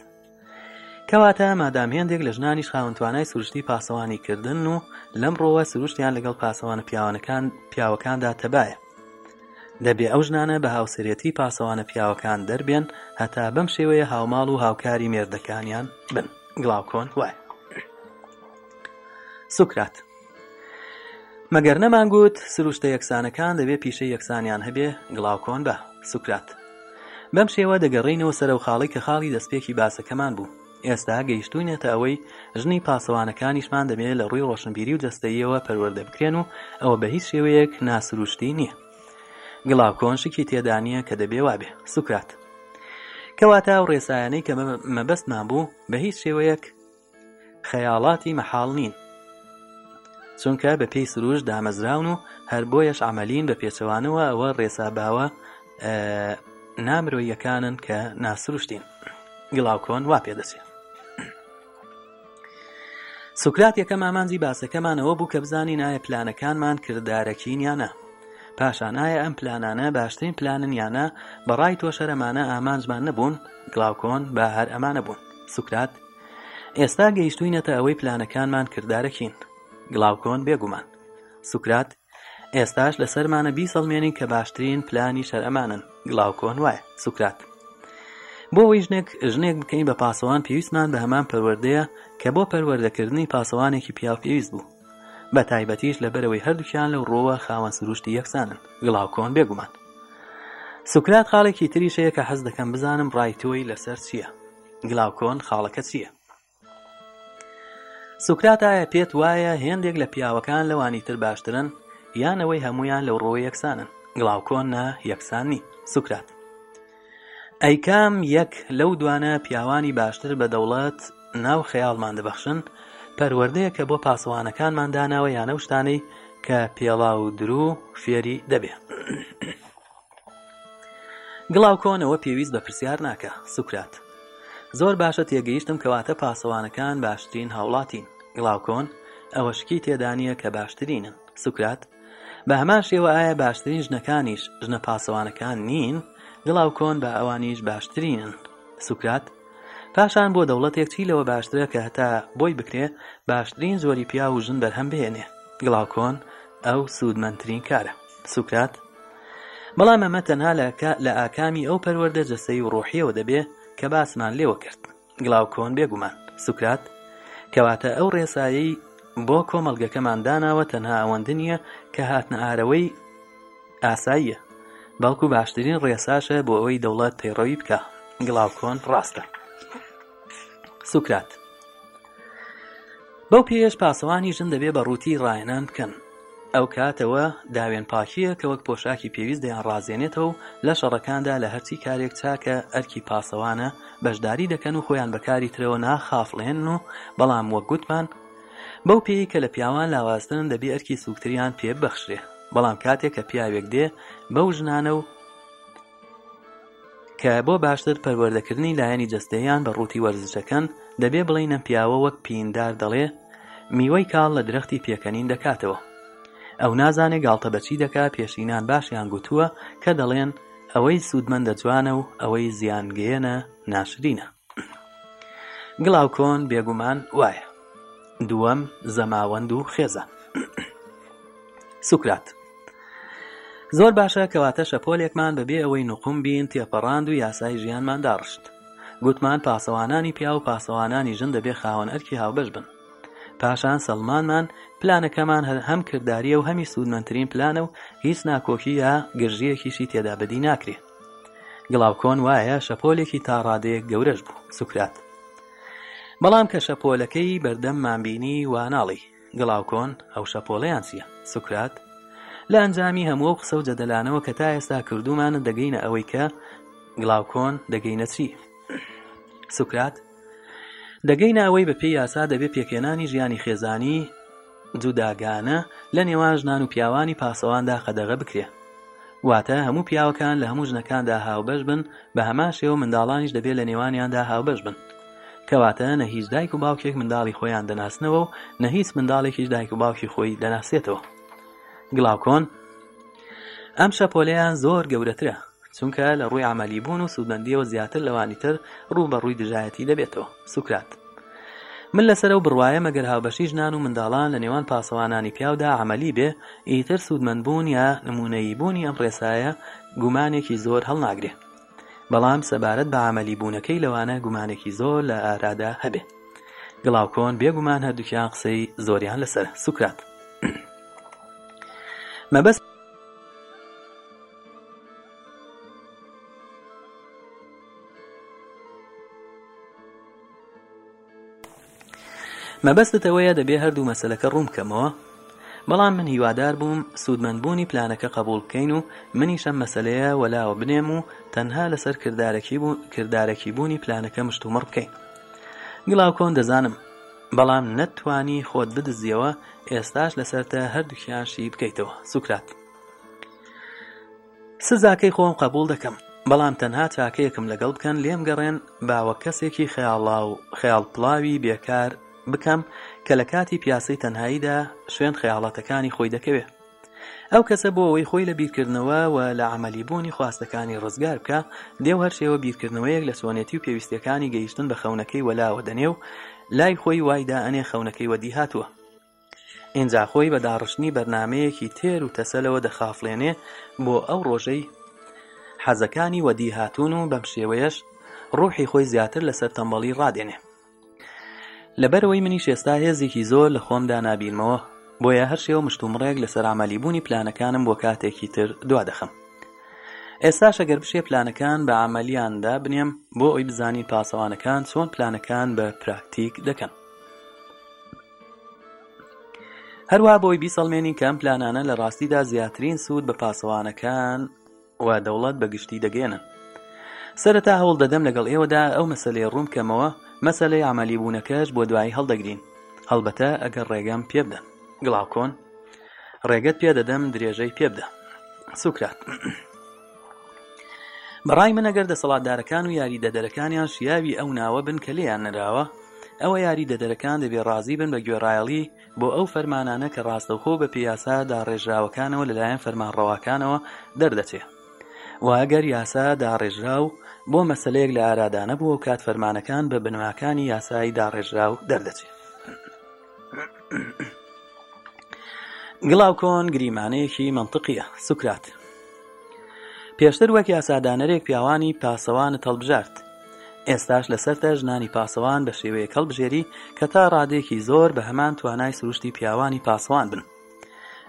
[SPEAKER 1] کەواتە مادام هێندێک لە ژنانی خاونتوانای سروشتی پاسەوانی کردن و لەمڕۆوە سروشتیان لەگەڵ پاسەوانە پیاوانەکان پیاوەکاندا تەبایە دەبێ ئەو ژنانە بە هاوسەرەتی پاسەوانە پیاوەکان دەربێن هەتا بەم شێوەیە هاوماڵ و هاوکاری مێردەکانیان بن گڵاوکۆن وای سوکرات مەگەر نەمان گوت سروشتە یەکسانەکان دەبێت پیشەی یەکسانیان هەبێ گڵاوکۆن بە سوکرات بەم شێوە دەگەڕینەوە سەرە و خاڵی کە خاڵی دەستپێکی باسەکەمان بوو ئێستا گەیشتوینێتە ئەوەی ژنی پاسەوانەکانیشمان دەبێت لە ڕووی ڕۆشنبیری و جەستەیەوە پەروەەردە بکرێن و ئەوە بە هیچ شێوەیەک ناسروشتی نییە گڵاوکۆنشکی تێدانە کە دەبێ وابێ سوکرات کەواتە و ڕێسایانەی کە مەبەستمان بوو بە هیچ شێوەیەک خەیاڵاتی مەحاڵ نین چونکە بە پێی سروش دامەزراون و هەر بۆیەش ئەعملین بە پێچەوانەوە ئەوە ڕێساباوە نامرۆیەکانن کە ناسروشتین گڵاوکۆن وا پێدەچێت سوکرات یەکەم ئامانجی باسەکەمانەوە بوو کە بزانی نایە پلانەکانمان کردارەکینیانە پاشان ئایا ئەم پلانانە باشترین پلانن یانە بەڕای تۆ شەرەمانە ئامانزمان نەبوون گڵاوکۆن با هەر ئەمانە بوون سوکرات ئێستا گەیشتوینەتە ئەوەی پلانەکانمان کردارەکین گڵاوکۆن بێگومان سوکرات ئێستاش لەسەرمانە بی سەڵمێنین کە باشترین پلانی شەرەمانن گڵاوکۆن وایە سوکرات بۆەوەی ژنێک ژنێک بکەین بە پاسەوان پێویستمان بە هەمان پەروەردەیە کە بۆ پەروەردەکردنی پاسەوانێکی پیاپێویست بوو بە تایبەتیش لەبەرەوەی هەردووکیان لەو ڕۆوە خاوەن سروشتی یەکسانن گڵاو کۆن بێگومان سوکرات خاڵێکی تریشەیە کە حەز دەکەم بزانم ڕایتۆی لەسەر چییە گلااوکۆن خاڵەکە چییە سوکرات ئایا پێت وایە هێندێک لە پیاوەکان لەوانی تر باشترن یانەوەی هەمویان لەو ڕۆی یەکسانن گڵاوکۆن نە یەکسانی سوکرات ئەیکام یەک لەو دوانە پیاوانی باشتر بە دەوڵەت ناو خەیاڵمان دەبەخشن پەروەردەیە کە بۆ پاسەوانەکانمانداناوە یانە شتانەی کە پێڵا و درو فێری دەبێ گڵاو کۆنەوە پێویست بە پرسیار ناکە سوکرات زۆر باشە تێگەیشتم کەواتە پاسەوانەکان باشترین هاوڵاتین گڵاوکۆن ئەوەشکی تێدانە کە باشترینە سوکرات بە هەمان شێوە ئایا باشترین ژنەکانیش ژنە پاسەوانەکان نین گڵاو کۆن بە ئەوانیش باشترینن سوکرات پاشان بۆ دەوڵەتێک چیلەوە باشترە کە هەتا بۆی بکرێ باشترین زۆری پیا و ژن بەرهەم بهێنێ گڵاوکۆن ئەو سوودمەندترین کارە سوکرات بەڵام ئەمە تەنها لە ئاکامی ئەو پەروەەردە جەسەی و ڕۆحیەوە دەبێ کە باسمان لێوە کرد گڵاوکۆن بێگومان سوکرات کەواتە ئەو ڕێسایی بۆ کۆمەلگەکەمان داناوە تەنها ئەوەندە نیە کە هاتنە ئارەوەی ئاساییە باوکو باشترین ڕێساشە بۆ ئەوەی دەوڵەت تێڕەوی بکە گڵاوکۆن ڕاستە سوکرات بەو پێش پاسەوانی ژن دەبێ بە ڕووتی ڕایەنان بکەن ئەو کاتەوە داوێن پاکیە کە وەک پۆشاکی پێویست دەیان ڕازێنێتەوە لە شەڕەکاندا لە هەرچی کارێک چاکە ئەرکی پاسەوانە بەشداری دەکەن و خۆیان بەکاری ترەوە ناخافڵێن و بەڵام وەک گوتمان بەو پێی کە لە پیاوان لاواستن دەبی ئەرکی سوکتریان پێبەخشرێ بەڵام کاتێک کە پیاوێک دێ بەو ژنانە و کە بۆ باشتر پەروەردەکردنی لایەنی جەستەیان بە ڕووتی وەرزشەکەن دەبێ بڵێنە پیاوە وەک پیندار دەڵێ میوەی کاڵ لە درەختی پێکەنین دەکاتەوە ئەو نازانێ گاڵتە بەچی دەکا پێشینان باشیان گوتووە کە دەڵێن ئەوەی سوودمەندە جوانە و ئەوەی زیانگەیەنە ناشرینە گڵاوکۆن بێگومان وایە دووەم زەماوەند و خێزان سوکرات زۆر باشە کەواتە شەپۆلێکمان بەبێ ئەوەی نوقم بین تێپەڕاند و یاسای ژیانمان داڕشت گوتمان پاسەوانانی پیا و پاسەوانانی ژن دەبێ خاوەن ئەرکی هاوبەش بن پاشان سەلمانمان پلانەکەمان هەر هەم کردداریە و هەمی سوودمەندترین پلانە و هیچ ناکۆکی یا گرژیەکیشی تێدا بەدی ناکرێ گڵاوکۆن وایە شەپۆلێکی تاڕادەیەک گەورەش بوو سوکرات بەڵام کە شەپۆلەکەی بەردەممان بینی واناڵی گڵاوکۆن ئەو شەپۆڵەیان چیە سوکرات لە ئەنجامی هەموو قسە و جەدەلانەوە کە تا ئێستا کردومانە دەگەینە ئەوەی کە گڵاوکۆن دەگەینە چی سوکرات دەگەینە ئەوەی بە پێی یاسا دەبێت پێکێنانی ژیانی خێزانی جوداگانە لە نێوان ژنان و پیاوانی پاسەواندا خەدەغە بکرێ واتە هەموو پیاوەکان لە هەموو ژنەکاندا هاوبەش بن بە هەماشێەوە منداڵانیش دەبێت لە نێوانیاندا هاوبەش بن کەواتە نە هیچ دایک و باوکێک منداڵی خۆیان دەناسنەوە و نە هیچ منداڵێکیش دایک و باوکی خۆی دەناسێتەوە گڵاوکۆن ئەم شەپۆلیان زۆر گەورەترە چونکە لە ڕووی عملی بوون و سوودەندیەوە زیاتر لەوانی تر ڕوو بە ڕووی دژایەتی دەبێتەوە سوکرات من لەسەر و بڕواایە مەگەر هاوبەشی ژنان و منداڵان لە نێوان پاسەوانانی پیادا عملی بێ ئیتر سوودمەندبوون یا نمونەیی بوونی ئەم ڕێسایە گومانێکی زۆر هەڵناگرێ بەڵام سەبارەت بە عملی بوونەکەی لەوانە گومانێکی زۆر لە ئارادا هەبێ گڵاوکۆن بێگومان هەردووکیان قسەی زۆریان لەسەر سوکرات. مەبەست مەبەستت ئەوەیە دەبێ هەردوو مەسلەکە ڕوون بکەمەوە بەڵام من هیوادار بووم سوودمەندبوونی پلانەکە قبول بکەین و منیشەم مەسلەیە وەلاوە بنێم و تەنها لەسەر کردارەکی بوونی پلانەکە مشتومڕ بکەین گڵاوکۆن دەزانم بەڵام نەتوانی خۆت بدزیەوە ئێستاش لەسەرتە هەردووکیان شی بکەیتەوە سوکرات سزاکەی خۆم قبول دەکەم بەڵام تەنها چاکەیەکم لەگەڵ بکەن لێم گەڕێن باوە کەسێکی خەیاڵاو خەیاڵ پڵاوی بێکار بکەم کە لە کاتی پیاسی تەنهاییدا شوێن خەیاڵەتەکانی خۆی دەکەوێت ئەو کەسە بۆ ئەوەی خۆی لە بیرکردنەوە و لە عملیبوونی خواستەکانی ڕزگار بکە دێو هەرشێوە بیرکردنەوەیەک لە سوانێتی و پێویستەکانی گەیشتن بە خەونەکەی وەلاوە دەنێو لای خۆی وایدا ئەنێ خەونەکەی وەدی هاتووە ئینجا خۆی بە داڕشتنی بەرنمەیەکی تێر و تەسەلەوە دەخافڵێنێ بۆ ئەو ڕۆژەی حەزەکانی وەدی هاتوون و بەم شێوەیەش ڕوحی خۆی زیاتر لەسەر تەمبەڵی ڕادێنێ لەبەرەوەی منی شێستا هێزێکی زۆر لە خۆمدا نبیینمەوە بۆیە هەر شێوە مشتومڕێک لەسەر ئامەلیبوونی پلانەکانم بۆ کاتێکی تر دوادەخم ئێستا شەگەر بشێ پلانەکان بە ئامەلیاندا بنێم بۆ ئەوی بزانی پاسەوانەکان چۆن پلانەکان بە پراکتیک دەکەن هەروە بۆی بیسەڵمێنی کەم پلانانە لە ڕاستیدا زیاترین سوود بە پاسەوانەکان وا دەوڵەت بەگشتی دەگەێنن سەرەتا هەوڵ دەدەم لەگەڵ ئێوەدا ئەو مەسلەی ڕوم کەمەوە مەسلەی عملی بوونەکەش بۆ دوایی هەڵدەگرین هەڵبەتە ئەگەر ڕێگەم پێ بدەن گڵاوکۆن ڕێگەت پێ دەدەم درێژەی پێ بدە سوکرات بەڕای منەگەر دەسەڵاتدارەکان و یاریدەدەرەکانیان شیاوی ئەو ناوە بن کە لێیان نراوە ئەوە یاری دەدەرەکان دەبێ ڕازی بن بە گوێڕایەڵی بۆ ئەو فەرمانانە کە ڕاستەوخۆ بە پیاسادا ڕێژراوەکانەوە لەلایەن فەرمانڕەوەکانەوە دەردەچێ واگەر یاسا داڕێژراو بۆ مەسلەیەک لە ئارادانە بووە کات فەرمانەکان بە بنواکانی یاسایی داڕێژراو دەردەچێت گڵاو کۆن گریمانەیەکی منطقیە سوکرات پێشتر وەک یاسادانەرێک پیاوانی پاسەوانت هەڵبژارد ئێستاش لەسەرتە ژنانی پاسەوان بە شێوەیە کەڵبژێری کە تا ڕادێکی زۆر بە هەمان توانای سروشتی پیاوانی پاسەوان بن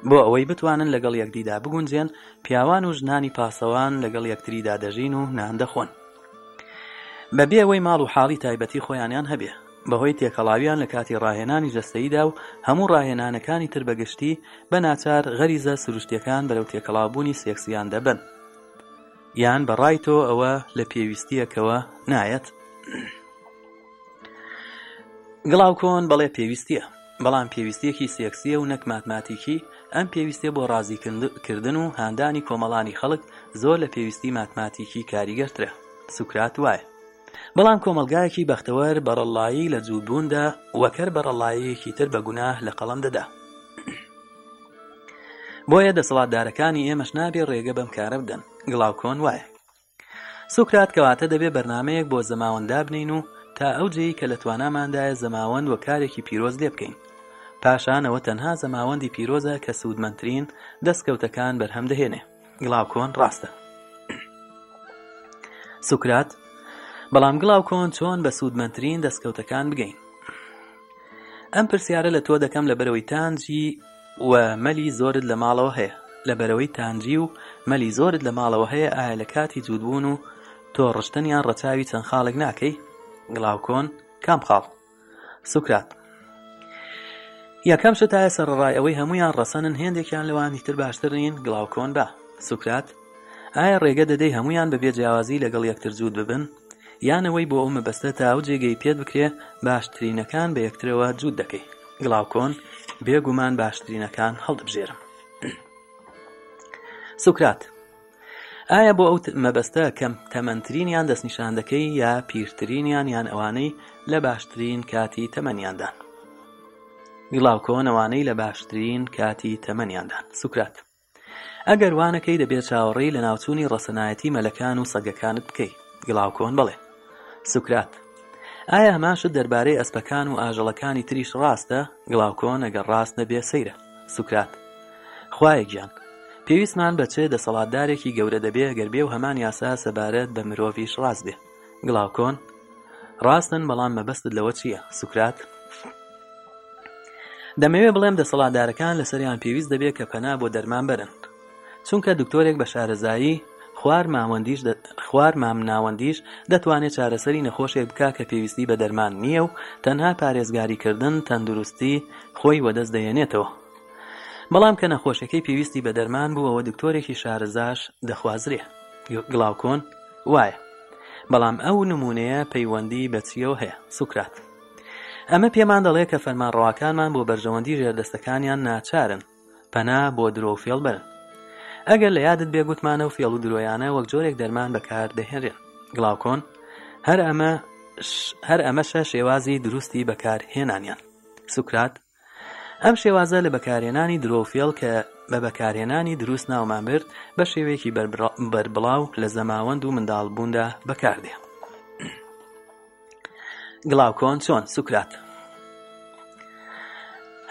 [SPEAKER 1] بۆ ئەوەی بتوانن لەگەڵ یەکدیدا بگونجێن پیاوان و ژنانی پاسەوان لەگەڵ یەکتریدا دەژین و ناندەخۆن بەبێ ئەوەی ماڵ و حاڵی تایبەتی خۆیانیان هەبێ بەهۆی تێکەڵاویان لە کاتی ڕاهێنانی جەستەییدا و هەموو ڕاهێنانەکانی تر بەگشتی بە ناچار غەریزە سروشتیەکان بەرەو تێکەڵاوبوونی سێکسیان دەبن یان بەڕای تۆ ئەوە لە پێویستیەکەوە نایەت گڵاو کۆن بەڵێ پێویستیە بەڵام پێویستیەکی سێکسیە و نەک ماتماتیکی ئەم پێویستێ بۆ ڕازیکردن و هاندانی کۆمەڵانی خەڵک زۆر لە پێویستی ماتماتیکی کاریگەرترە سوکرات وایە بەڵام کۆمەلگایەکی بەختەوەر بەرەڵایی لە جوودبووندا وەکەر بەرەڵایەکی تر بە گوناه لە قەڵم دەدا بۆیە دەسەڵاتدارەکانی ئێمەش نابێ ڕێگە بەم کارە بدەن گڵاوکۆن وایە سوکرات کەواتە دەبێ بەرنمەیەک بۆ زەماوەندا بنین و تا ئەو جێی کە لە تواناماندایە زەماوەند وە کارێکی پیرۆز لێ بکەین پاشانەوە تەنها زەماوەندی پیرۆزە کە سوودمەندترین دەستکەوتەکان بەرهەم دەهێنێ گڵاوکۆن ڕاستە سوکرات بەڵام گڵاوکۆن چۆن بە سوودمەندترین دەستکەوتەکان بگەین ئەم پرسیارە لە تۆ دەکەم لە بەرەوەی تانجی وە مەلی زۆرت لە ماڵەوە هەیە لەبەرەوەی تانجی و مەلی زۆرت لە ماڵەوە هەیە ئایا لە کاتی جوودبوون و تۆ ڕشتنیان ڕەچاوی چەند خاڵک ناکەی گڵاوکۆن کام خاڵ سوکرات یەکەم شتایە سەرڕای ئەوەی هەمویان ڕەسەنن هێندێکیان لەوانی تر باشتر نین گڵاوکۆن بە سوکرات ئایا ڕێگە دەدەی هەمویان بەبێ جیاوازی لەگەڵ یەکتر جوود ببن یانەوەی بۆ ئەومە بەستە تاو جێگەی پێت بکرێ باشترینەکان بە یەکترەوە جوود دەکەی گڵاوکۆن بێگومان باشترینەکان هەڵدەبژێرم سوکرات ئایا بۆ ئەو مەبەستە کەم تەمەندترینیان دەستنیشاندەکەی یا پیرترینیان یان ئەوانەی لە باشترین کاتی تەمەنیاندان گڵاو کۆنەوانەی لە باشترین کاتی تەمەنیاندان سوکرات ئەگەر وانەکەی دەبێت چاوەڕێی لە ناوچوونی ڕەسەنایەتی مەلەکان و سەگەکانت بکەیت گڵاوکۆن بڵێ سوکرات ئایا هەماشت دەربارەی ئەسپەکان و ئاژەڵەکانی تریش ڕاستە گڵاوکۆن ئەگەر ڕاست نەبێ سەیرە سوکرات خوایە گیان پێویستمان بەچێ دەسەڵاتدارێکی گەورە دەبێ گەر بێ و هەمان یاسا سەبارەت بە مرۆڤیش ڕاست بێ گڵاوکۆن ڕاستن بەڵام مەبەستت لەوە چییە سوکرات دەمەوێت بڵێم دەسەڵاتدارەکان لەسەریان پێویست دەبێت کە پەنا بۆ دەرمان بەرن چونکە دکتۆرێک بە شارەزایی خوار مام ناوەندیش دەتوانێت چارەسەری نەخۆشێک بک کە پێویستی بە دەرمان نییە و تەنها پارێزگاریکردن تەندروستی خۆی وەدەست دەیەنێتەوە. بەڵام کە نەخۆشەکەی پێویستی بە دەرمان بووەوە دکتۆرێکی شارەزاش دەخوازرێ گڵاوکۆن وایە. بەڵام ئەو نمونەیە پەیوەندی بەچیەوە هەیە سوکرات. ئەمە پێمان دەڵێ کە فەرمانڕواکانمان بۆ بەرژەوەندی ژێردەستەکانیان ناچارن پەنا بۆ درۆفێڵ بەرن ئەگەر لە یادت بێگوتمانە و فێڵ و درۆیانە وەک جۆرێک دەرمان بەکار دەهێنرێن گڵاوکۆن هەر ئەمە هەر ئەمەشە شێوازی دروستی بەکارهێنانیان سوکرات ئەم شێوازە لە بەکارهێنانی درۆفێڵ کە بە بەکارهێنانی دروست ناومان برد بە شێوەیەکی بربڵاو لە زەماوەند و منداڵبووندا بەکاردێ گڵاوکۆن چۆن سوکرات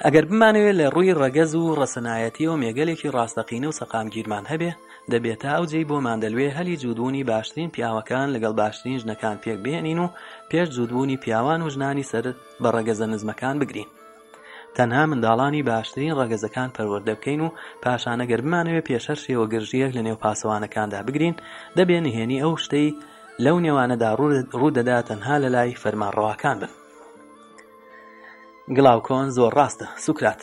[SPEAKER 1] ئەگەر بمانەوێت لە ڕووی ڕەگەز و ڕەسەنایەتیەوە مێگەلێکی ڕاستەقینە و سەقامگیرمان هەبێ دەبێتە ئەو جێی بۆ مادەلوێ هەلی جوودبوونی باشترین پیاوەکان لەگەڵ باشترین ژنەکان پێک بێنین و پێش جوودبوونی پیاوان و ژنانی سەر بە ڕەگەزە نزمەکان بگرین. تەنها منداڵانی باشترین ڕەگەزەکان پەروەەردە بکەین و پاشانەگەر بمانەوێت پێشەر شێوە گرژیەک لە نێوپاسەوانەکاندا بگرین دەبێن نهێنی ئەو شتەی لەو نێوانەدا ڕوودەدا تەنها لە لای فەرمانڕەوەکان بن. گڵاوکۆن زۆر ڕاستە سوکرات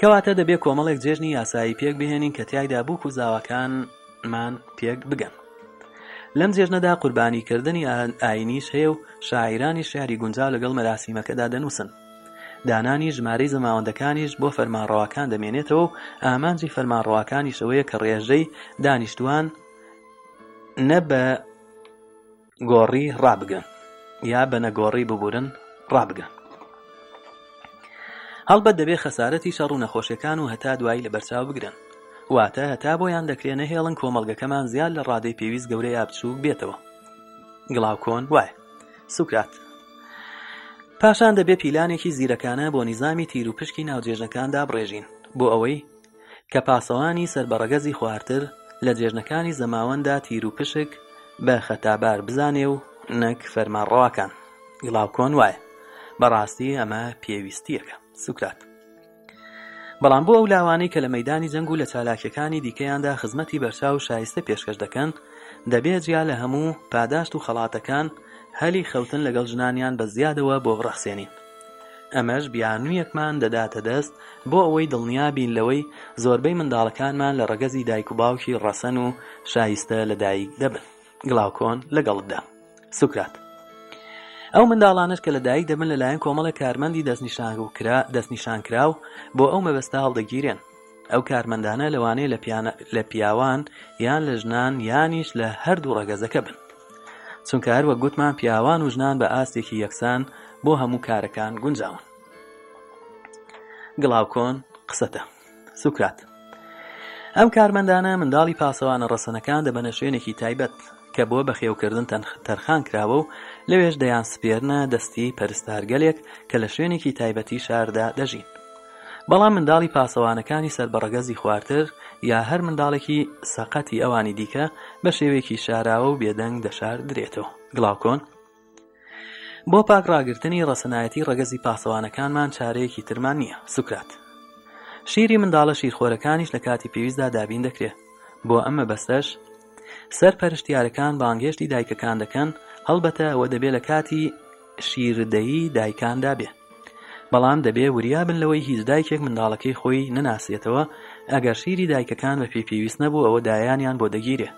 [SPEAKER 1] کەواتە دەبێت کۆمەڵێک جێژنی یاسایی پێک بهێنین کە تایدا بووک و زاواکانمان پێک بگەن لەم جێژنەدا قوربانیکردنی ئاینیش هەیە و شاعرانی شاری گونجاو لەگەڵ مەراسیمەکەدا دەنووسن دانانی ژمارەی زەماوەندەکانیش بۆ فەرمانڕەوەکان دەمێنێتەوە و ئامانجی فەرمانڕەوەکانی شەوەیە کە ڕێژەی دانیشتوان نە بە گۆڕی ڕابگەن یا بە نەگۆڕی ببورن ڕابگەن هەڵبەت دەبێت خەسارەتی شەڕ و نەخۆشیەکان و هەتا دوایی لە بەرچاو بگرن واتە هەتا بۆیان دەکرێنە هێڵن کۆمەلگەکەمان زیاد لە ڕادەی پێویست گەورە یابچوو بێتەوە گڵاوکۆن وایە سوکرات پاشان دەبێت پیلانێکی زیرەکانە بۆ نیزامی تیر و پشکی ناوجێژەکاندا بڕێژین بۆ ئەوەی کە پاسەوانی سربەڕەگەزی خوارتر لە جێژنەکانی زەماوەندا تیر و پشک بە خەتابار بزانێ و نەک فەرمانڕواکان گڵاوکۆن وایە بەڕاستی ئەمە پێویستیەکە سوکرات بەڵام بۆ ئەو لاوانەی کە لە مەدانی جەنگ و لە چالاکیەکانی دیکەیاندا خزمەتی بەرچا و شایستە پێشکەش دەکەن دەبێت جیا لە هەموو پاداشت و خەڵاتەکان هەلی خەوتن لەگەڵ ژنانیان بە زیادەوە بۆ بڕەخسێنین ئەمەش بیانویەکمان دەداتە دەست بۆ ئەوەی دڵنیا بین لەوەی زۆربەی منداڵەکانمان لە ڕگەزی دایک و باوکی ڕەسەن و شایستە لە دایک دەبن گڵاوکۆن لەگەڵدا سوکرات ئەو منداڵانش کە لەدایک دەبن لەلایەن کۆمەڵە کارمەندی دەستنیشان کراو بۆ ئەو مەبەستا هەڵدەگیرێن ئەو کارمەندانە لەوانەیە لە پیاوان یان لە ژنان یانیش لە هەردوو ڕەگەزەکە بن چونکە هەروە گوتمان پیاوان و ژنان بە ئاستێکی یەکسان بۆ هەموو کارەکان گونجاون گڵاوکۆن قسەتە سوکرات ئەم کارمەندانە منداڵی پاسەوانە ڕەسەنەکان دەبەنە شوێنێکی تایبەت کە بۆ بەخێوکردن تەرخان کراوە و لەوێش دەیان سپێرنە دەستی پەرستارگەلێک کە لە شوێنێکی تایبەتی شاردا دەژین بەڵام منداڵی پاسەوانەکانی سربەڕگەزی خواردتر یا هەر منداڵێکی سەقەتی ئەوانی دیکە بە شێوێکی شاراوە و بێدەنگ دەشار درێتەوە گڵاوکۆن بۆ پاکڕاگررتنی ڕسەنایەتی ڕگەزی پاسەوانەکانمان چارەیەکی ترمان نییە سوکرات شیری منداڵە شیرخۆرەکانیش لە کاتی پێویستدا دابین دەکرێت بۆ ئەمە بەستەش سەر پەرشتیارەکان بانگێشتی دایکەکان دەکەن هەڵبەتە ئەوە دەبێت لە کاتی شیردەیی دایکاندا بێ بەڵام دەبێ وریا بن لەوەی هیچ دایکێک منداڵەکەی خۆی نەناسێتەوە ئەگەر شیری دایکەکان بە پێپیویست نەبوو ئەوە دایانیان بۆ دەگیرێ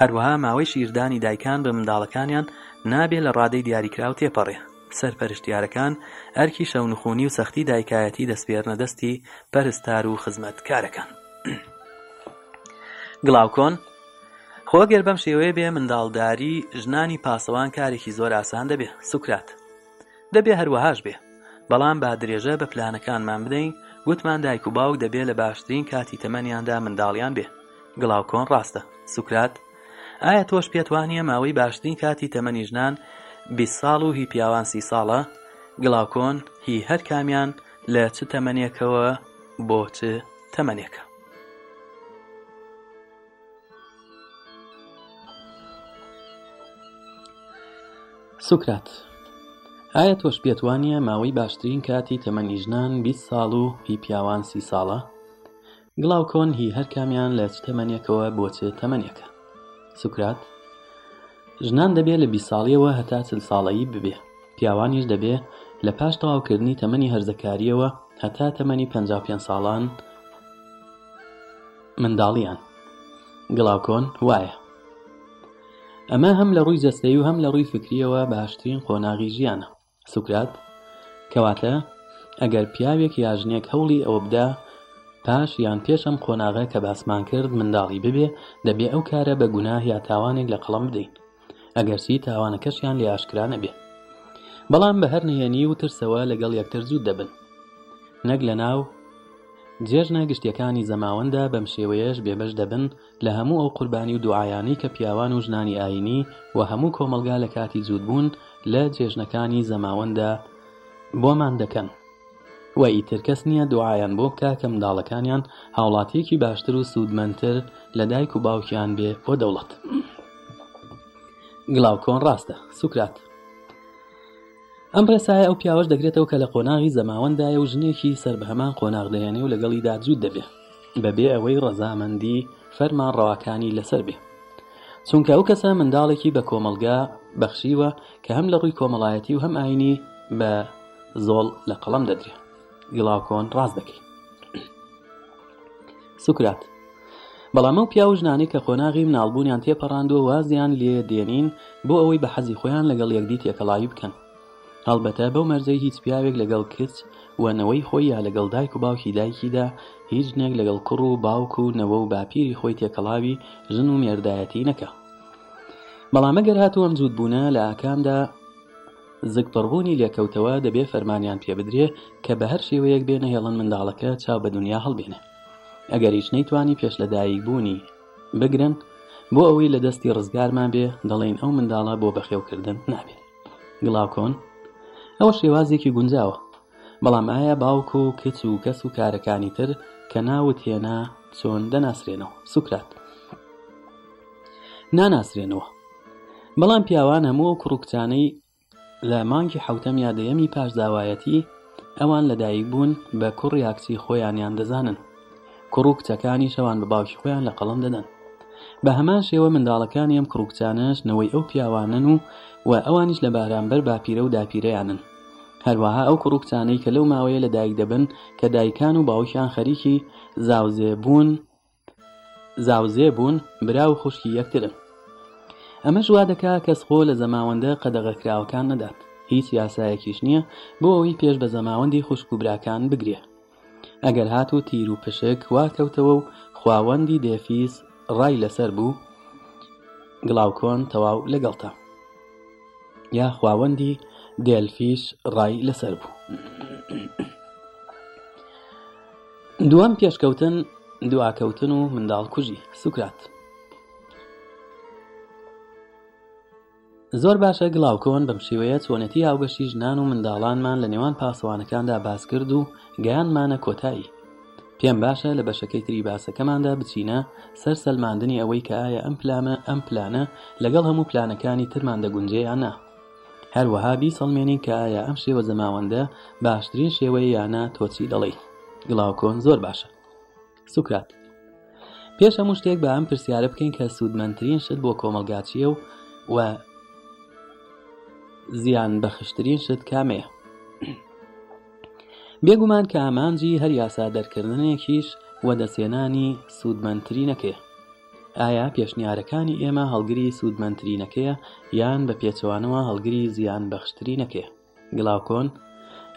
[SPEAKER 1] هەروەها ماوەی شیردانی دایکان بە منداڵەکانیان نابێ لە ڕادەی دیاریکرااو تێپەڕێ سەرپەرشتیارەکان ئەرکی شەونخونی و سەختی دایکایەتی دەستپێرنە دەستی پەرستار و
[SPEAKER 2] خزمەتکارەکان
[SPEAKER 1] گڵاوکۆن خۆگەر بەم شێوەیە بێ منداڵداری ژنانی پاسەوان کارێکی زۆر ئاسان دەبێ سوکرات دەبێ هەروەهاش بێ بەڵام با درێژە بە پلانەکانمان بدەین گوتمان دایک و باوک دەبێت لە باشترین کاتی تەمەنیاندا منداڵیان بێ گڵاوکۆن ڕاستە سوکرات ئایا تۆش پێتوانیە ماوەی باشترین کاتی تەمەنی ژنان بی ساڵ و هی پیاوان سی ساڵە گڵاوکۆن هی هەر کامیان لە چ تەمەنێکەوە بۆ چ تەمەنێکە سوکرات ئایا تۆش پێتوانە ماوەی باشترین کاتی تەمەنیژنان 20 ساڵ و هی پیاوان سی ساڵە گڵاوکۆن هی هەر کامیان لە چ تەمەنێکەوە بۆچێ تەمەنێکە سوکرات ژنان دەبێت لە بی ساڵیەوە هەتا چل ساڵایی ببێ پیاوانیش دەبێ لە پاش تەواوکردنی تەمەنی هەرزەکاریەوە هەتا تەمەنی 55 ساڵان منداڵیان گڵاوکۆن وایە ئەمە هەم لە ڕووی جەستەی و هەم لە ڕووی فکریەوە باشترین خۆناغی ژیانە سوکرات کەواتە ئەگەر پیاوێک یاژنێک هەوڵی ئەوە بدا پاش یان پێشم خۆناغە کە باسمان کرد منداڵی ببێ دەبێ ئەو کارە بە گوناه یا تاوانێک لە قەڵم بدەین ئەگەرسی تاوانەکەشیان لە یاشکرانە بێ بەڵام بە هەر نهێنی و ترسەوە لەگەڵ یەکتر زوو دەبن نەک لە ناو جێژنە گشتیەکانی زەماوەندا بەم شێوەیەش بێبەش دەبن لە هەموو ئەو قوربانی و دوعاایانی کە پیاوان و ژنانی ئاینی و هەموو کۆمەلگا لە کاتی جوودبوون لە جێژنەکانی زەماوەندا بۆمان دەکەن و ئیتر کەس نییە دوعاەن بۆ بکە کە منداڵەکانیان هاوڵاتیەکی باشتر و سوودمەندتر لە دایک و باوکیان بێ بۆ دەوڵەت گڵاوکۆن ڕاستە سوکرات ئەم پرسایە ئەو پیاوەش دەگرێتەوە کە لە قۆناغی زەماوەندایە و ژنێکی سەر بەهەمان قۆناغ دەیانێ و لەگەڵیدا جوود دەبێ بەبێ ئەوەی ڕەزامەندی فەرمان ڕەواکانی لەسەر بێ چونکە ئەو کەسە منداڵێکی بە کۆمەلگا بەخشیوە کە هەم لە ڕووی کۆمەڵایەتی و هەم ئاینی بە زۆڵ لە قەڵم دەدرێ گڵاوکۆن ڕاست دەکەی سوکرات بەڵام ئەو پیا و ژنانی کە خۆناغی مناڵبوونیان تێپەڕاندوە وازیان لێ دێنین بۆ ئەوەی بە حەزی خۆیان لەگەڵ یەکدی تێکەڵایی بکەن هەڵبەتە بەو مەرزەی هیچ پیاوێک لەگەڵ کچ وەنەوەی خۆی یا لەگەڵ دایک و باوکی دایکیدا هیچ نێک لەگەڵ کوڕ و باوک و نەوە و باپیری خۆی تێکەڵاوی ژن و مێردایەتی نەکە بەڵام ئەگەر هاتووەم جوود بوونە لە ئاکامدا زگپڕبوونی لێکەوتەوە دەبێ فەرمانیان پێبدرێ کە بە هەر شێوەیەک بێنە هێڵن منداڵەکە چاو بە دنیا هەڵبێنە ئەگەر هیچ نەیتوانی پێش لەدایک بوونی بگرن بۆ ئەوەی لە دەستی ڕزگارمان بێ دەڵێن ئەو منداڵە بۆ بەخێوکردن نابێت گڵاوکۆن ئەوە شێوازێکی گونجاوە بەڵام ئایا باوکو و کچ و کەس و کارەکانی تر کە ناوت هێنا چۆن دەناسرێنەوە سوکرات ناناسرێنەوە بەڵام پیاوان هەموو کوڕکچانەی لە مانگی حوتەم یادەیەمی پاشداوایەتی ئەوان لەدایک بوون بە کوڕ یاکسی خۆیانیان دەزانن کوڕکچەکانی شەوان بە باوکی خۆیان لە قەڵم دەدەن بە هەمان شێوە منداڵەکانی ئەم کوڕکچانش نەوەی ئەو پیاوانن و و ئەوانیش لە بارانبەر باپیرە و داپیرەیانن هەروەها ئەو کوڕکچانەی کە لەو ماوەیە لە دایک دەبن کە دایکان و باوشیان خەریکی زاوزێبوون زاوزێ بوون برا و خوشکی یەکترن ئەمە ژوا دەکا کەس خۆ لە زەماوەندە قەدەغەکراوەکان نەدات هیچ یاسایەکیش نییە بۆ ئەوی پێش بە زەماوەندی خوشک و براکان بگرێ ئەگەر هات و تیر و پشک واکەوتەوە و خواوەندی دێفیس ڕای لەسەر بوو گڵاوکۆن تەواو لەگەڵتە یا خواوەندی دێلفیش ڕای لەسەر بوو دوام پێشکەوتن دواکەوتن و منداڵکوژی سوکرات زۆر باشە گڵاوکەوەن بەم شێوەیە چۆنەتی هاوگەشتی ژنان و منداڵانمان لە نێوان پاسەوانەکاندا باس کرد و گەیانمانە کۆتایی پێم باشە لە بەشەکەی تری باسەکەماندا بچینە سەر سەلماندنی ئەوەی کە ئایا ئەم پلانە ئەم پلانە لەگەڵ هەموو پلانەکانی ترمان دەگونجێیان نا هەروەها بیسەڵمێنین کە ئایا ئەم شێوە زەماوەندە باشترین شێوەی یانە تۆچی دەڵی گڵاوکۆن زۆر باشە سوکرات پێش هەموو شتێک بە ئەم پرسیارە بکەین کە سوودمەندترین شت بۆ کۆمەلگاچیە و و زیان بەخشترین شت کامەیە بێگومان کە ئامانجی هەر یاسا دەرکردنێکیش وەدەسێنانی سوودمەندترینەکەی ئایا پێشنیارەکانی ئێمە هەڵگری سوودمەندترینەکەیە یان بە پێچوانەوە هەڵگری زیان بەخشترینەکەیە گڵاوکۆن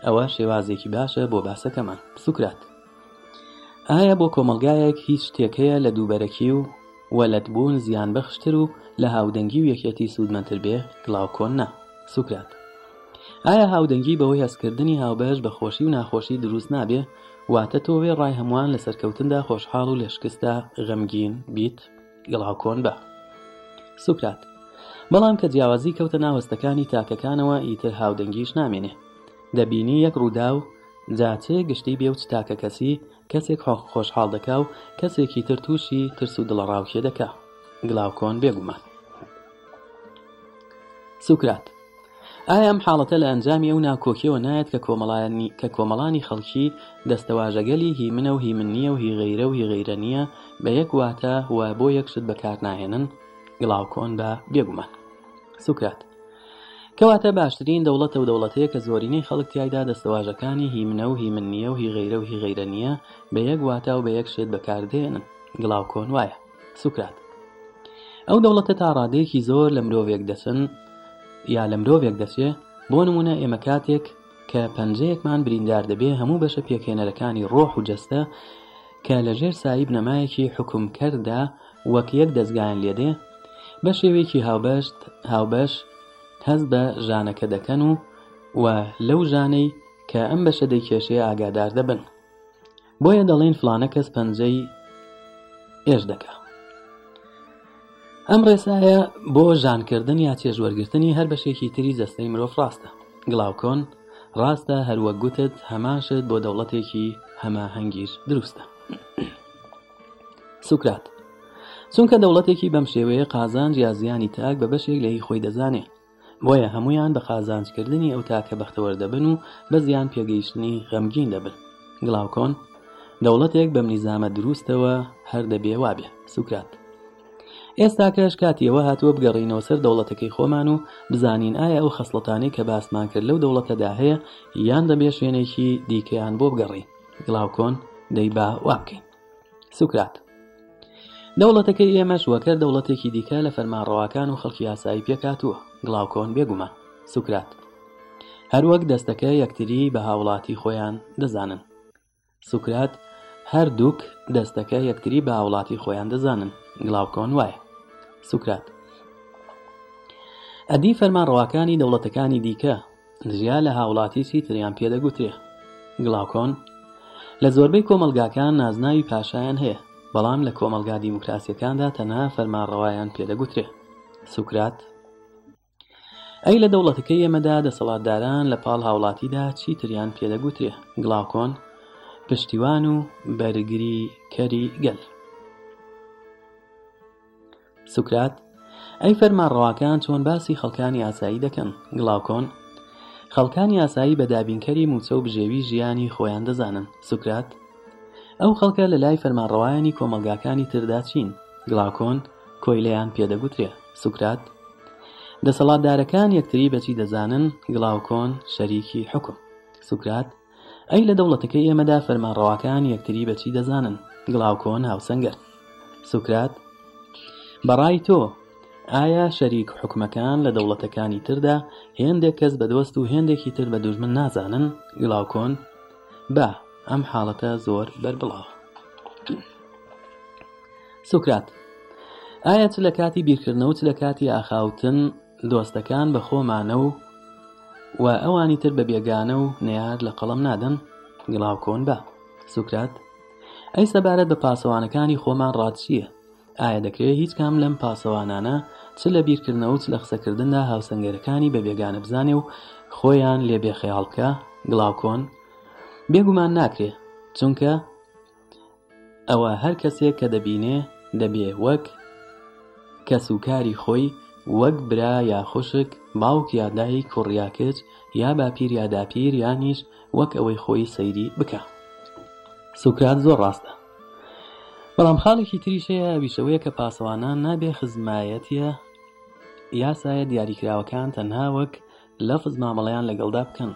[SPEAKER 1] ئەوە شێوازێکی باشە بۆ باسەکەمان سوکرات ئایا بۆ کۆمەلگایەک هیچ شتێکەیە لە دووبەرەکی و وەلەتبوون زیان بەخشتر و لە هاودەنگی و یەکێتی سوودمەتر بێ گڵاوکۆن نا سوکرات ئایا هاودەنگی بەوەی هەستکردنی هاوبەش بە خۆشی و ناخۆشی دروست نابێ واتە تۆ وێ ڕای هەمووان لە سەرکەوتندا خۆشحاڵ و لە شکستا غەمگین بیت گڵاوکۆن بە سوکرات بەڵام کە جیاوازی کەوتە ناوەستەکانی تاکەکانەوە ئیتر هاودەنگیش نامێنێ دەبینی یەک ڕوودا و جاچێ گشتی بێوت تاکە کەسی کەسێک خۆشحاڵ دەکا و کەسێکی تر تووشی ترس و دڵەڕاوکێ دەکا گڵاوکۆن بێگومان سوکرات ئایام حاڵەتە لە ئەنجامی ئەو ناکۆکیەوە نایەت کە کۆمەڵانی کە کۆمەڵانی خەڵکی دەستەواژەگەلی هیمنە و هیمن نییە و هی غەیرە و هی غەیرە نییە بە یەک واتە وا بۆ یەکشت بەکار ناهێنن گڵاوکۆن بە بێگومان سوکات کەواتە باشترین دەوڵەتە و دەوڵەتەیە کە زۆرینەی خەڵک تایدا دەستەواژەکانی هیمنە و هیمن نییە و هی غەیرە و هی غەیرە نییە بە یەک واتە و بە یەک شێت بەکاردێنن گڵاوکۆن وایە سوکات ئەو دەوڵەتە تا ڕادەیەکی زۆر لە مرۆڤێک دەچن یا لە مرۆڤێک دەسێ بۆ نمونە ئێمە کاتێک کە پەنجەیەکمان بریندار دەبێ هەموو بەشە پێکێنەرەکانی ڕۆح و جەستە کە لەژێر سایب نەمایەکی حکومکەردا وەک یەک دەستگایان لێدێ بە شێوەیەکی هاوبەشت هاوبەش هەز بە ژانەکە دەکەن و و لەو ژانەی کە ئەم بەشە دەیکێشەیە ئاگادار دەبن بۆیە دەڵێن فلانە کەس پەنجەی ئێش دەکە ئەم ڕێسایە بۆ ژانکردن یا چێژوەرگرتنی هەر بەشێکی تری جەستەی مرۆڤ ڕاستە گڵاوکۆن ڕاستە هەروە گوتت هەماشت بۆ دەوڵەتێکی هەماهەنگیر دروستە سوکرات چونکە دەوڵەتێکی بەم شێوەیە قازانج یا زیانی تاک بە بەشێک لەی خۆی دەزانێ بۆیە هەمویان بە قازانجکردنی ئەو تاکە بەختەوەردەبن و بە زیان پێگەیشتنی غەمگین دەبن گڵاوکۆن دەوڵەتێک بەم نیزامە دروستەوە هەر دەبێ وابێ سوکرات ئێستا کەش کاتیەوە هاتووە بگەڕینەوە سەر دەوڵەتەکەی خۆمان و بزانین ئایا ئەو خەسڵەتانی کە باسمان کرد لەو دەوڵەتەدا هەیە یان دەبێ شوێنێکی دیکەیان بۆ بگەڕی گڵاوکۆن دەی با وابکەین سوکرات دەوڵەتەکەی ئێمەش وەکە دەوڵەتێکی دیکە لە فەرمانڕەوەکان و خەڵکی یاسایی پێکاتوە گڵاوکۆن بێگومان سوکرات هەروەک دەستەکە یەکتری بە هاوڵاتی خۆیان دەزانن سوکرات هەردووک دەستەکە یەکتری بە هاوڵاتی خۆیان دەزانن گڵاوکۆن وایە سوکرات ئەدی فەرمانڕەوەکانی دەوڵەتەکانی دیکە ژیا لە هاوڵاتیسی تریان پێدەگوترێ گڵاوکۆن لە زۆربەی کۆمەلگاکان نازناوی پاشایان هەیە بەڵام لە کۆمەلگا دیموکراسیەکاندا تەنها فەرمانڕەوایان پێدەگوترێ سوکرات ئەی لە دەوڵەتەکەی ئێمەدا دەسەڵاتداران لە پاڵ هاوڵاتیدا چی تریان پێدەگوترێ گڵاوکۆن پشتیوان و بەرگری کەری گەل سوکرات ئەی فەرمان ڕەواکان چۆن باسی خەڵکانی ئاسایی دەکەن گڵاوکۆن خەڵکانی ئاسایی بە دابینکەری موچە و بژێوی ژیانی خۆیان دەزانن سوکرات ئەو خەڵکە لە لای فەرمانڕەوایانی کۆمەلگاکانی تردا چین گڵاوکۆن کۆی لەیان پێدەگوترێ سوکرات دەسەڵاتدارەکان یەکتری بەچی دەزانن گڵاوکۆن شەریکی حکم سوکرات ئەی لە دەوڵەتەکەی ئێمەدا فەرمانڕەواکان یەکتری بەچی دەزانن گڵاوکۆن هاوسەنگەر سوکرات بەڕای تۆ ئایا شەریک حکومەکان لە دەوڵەتەکانی تردا هێندێک کەس بە دۆست و هێندێکی تر بە دوژمن نازانن گڵاوکۆن با ئەم حاڵەتە زۆر بەربڵاو سوکرات ئایا چ لە کاتی بیرکردنەوە چ لە کاتی ئاخاوتن دۆستەکان بە خۆمانە و و ئەوانی تر بە بێگانە و نەیاد لە قەڵم نادەن گڵاوکۆن بە سوکرات ئەی سەبارەت بە پاسەوانەکانی خۆمان ڕاتچیە ئایا دەکرێت هیچ کام لەم پاسەوانانە چ لە بیرکردنەوە چ لە قسەکردندا هاوسنگەرەکانی بە بێگانە بزانێ و خۆیان لێ بێخەیاڵکە گڵاوکۆن بێگومان ناکرێ چونکە ئەوە هەر کەسێک کە دەبینێ دەبێ وەک کەسوکاری خۆی وەک برا یا خوشک باوک یادایی کوڕیاکەج یا باپیر یاداپیر یانیش وەک ئەوەی خۆی سەیری بکە سوکرات زۆر ڕاستە بەڵام خاڵێکی تریش هەیە ویشەوەیە کە پاسەوانان نابێ خزمایەتە یاسایە دیاریکراوەکان تەنها وەک لەفز مامەڵەیان لەگەڵدا بکەن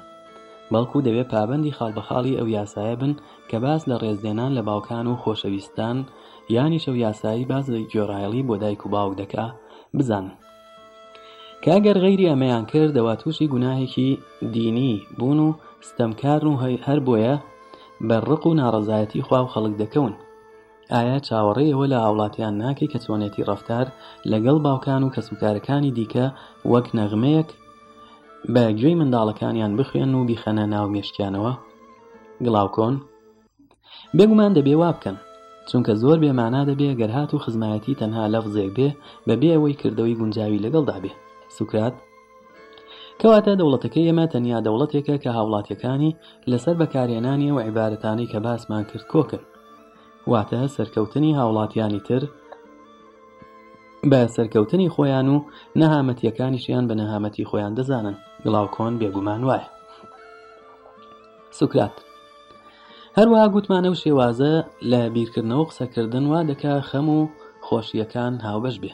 [SPEAKER 1] بەڵکو دەوێت پابندی خاڵبەخاڵی ئەو یاسایە بن کە باس لە ڕێزدێنان لە باوکان و خۆشەویستان یانی شەو یاسایی باز گۆڕایلی بۆ دایک و باوک دەکا بزانن کاگەر غەیری ئەمەیان کرد دەوا تووشی گوناهێکی دینی بوون و ستەمکار و هەر بۆیە بەڕق و ناڕزایەتی خوا و خەڵک دەکەون ئایا چاوەڕێەوە لە هاوڵاتیان ناکەی کە چۆنێتی ڕفتار لەگەڵ باوکان و کەسوکارەکانی دیکە وەک نەغمەیەک بە گوێی منداڵەکانیان بخوێن و بیخەنە ناو مێشکیانەوە گڵاوکۆن بێگومان دەبێ وا بکەن چونکە زۆر بێمانا دەبێ گەرهات و خزمایەتی تەنها لەفزێک بێ بەبێ ئەوەی کردەوەی گونجاوی لەگەڵدا بێ سوکرات کەواتە دەوڵەتەکەی ئێمە تەنیا دەوڵەتێکە کە هاوڵاتیەکانی لەسەر بەکارێنانی و عیبارەتانی کە باسمان کرد کۆ کرد واتە سەرکەوتنی هاوڵاتیانی تر بە سەرکەوتنی خۆیان و نەهامەتیەکانیشیان بە نەهامەتی خۆیان دەزانن گڵاوکۆن بێگومان وایە سوکرات هەروەها گوتمانە و شێوازە لە بیرکردنەوە قسەکردن وا دەکا خەم و خۆشیەکان هاوبەش بێ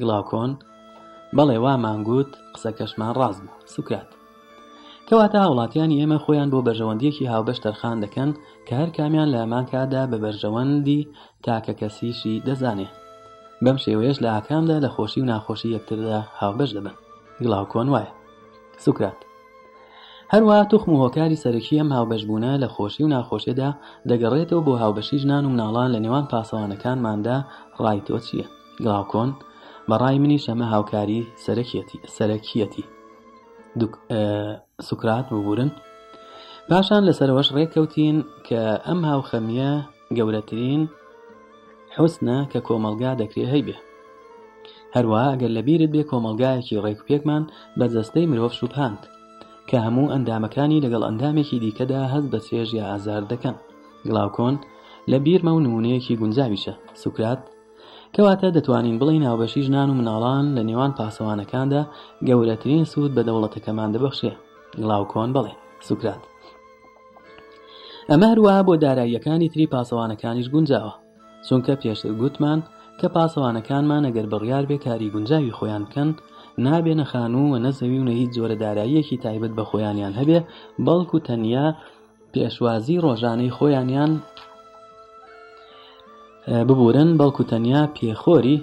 [SPEAKER 1] گڵاوکۆن بەڵێ وا مانگووت قسە کەشمان ڕاز بوو سوکات کەواتە هاوڵاتیانی ئێمە خۆیان بۆ بەرژەوەندیەکی هاوبەش تەرخان دەکەن کە هەر کامیان لە ئەمان کادا بە بەرژەوەندی تاکە کەسیشی دەزانێ بەم شێوەیەش لە ئاکامدا لە خۆشی و ناخۆشی یەکتردا هاوبەش دەبن گڵاوکۆن وایە سوکرات هەروە توخم و هۆکاری سەرەکی ئەم هاوبەشبوونە لە خۆشی و ناخۆشیدا دەگەڕێتەوە بۆ هاوبەشی ژنان و مناڵان لە نێوان پاسەوانەکانماندا ڕای تۆ چییە گڵاوکۆن بەڕای منی شەمە هاوکاری سەرەکیەتی سەرەکیەتی سوکرات وبورن پاشان لەسەرەوەش ڕێککەوتین کە ئەم هاوخەمیە گەورەترین حوسنە کە کۆمەلگا دەکرێت هەی بێ هەروە ئەگەر لەبیرت بێ کۆمەلگایەکی ڕێکپێکمان بە جەستەی مرۆڤ شوپاند کە هەموو ئەندامەکانی لەگەڵ ئەندامێکی دیکەدا هەست بە سێژ یا ئازار دەکەن گڵاوکۆن لە بیرمە و نمونەیەکی گونجاویشە سوکرات کەواتە دەتوانین بڵین ناوبەشی ژنان و مناڵان لە نێوان پاسەوانەکاندا گەورەترین سوود بە دەوڵەتەکەمان دەبەخشێ لاوکۆن بڵێ سوکرات ئەمە هەروە بۆ داراییەکانی تری پاسەوانەکانیش گونجاوە چونکە پێشتر گوتمان کە پاسەوانەکانمان ئەگەر بڕیار بێ کاری گونجاوی خۆیان بکەن نابێنە خانوو و نەزەوی و نە هیچ جۆرە داراییەکی تایبەت بە خۆیانیان هەبێ بەڵکو تەنیا پێشوازی ڕۆژانەی خۆیانیان ببورن بەڵکو تەنیا پێخۆری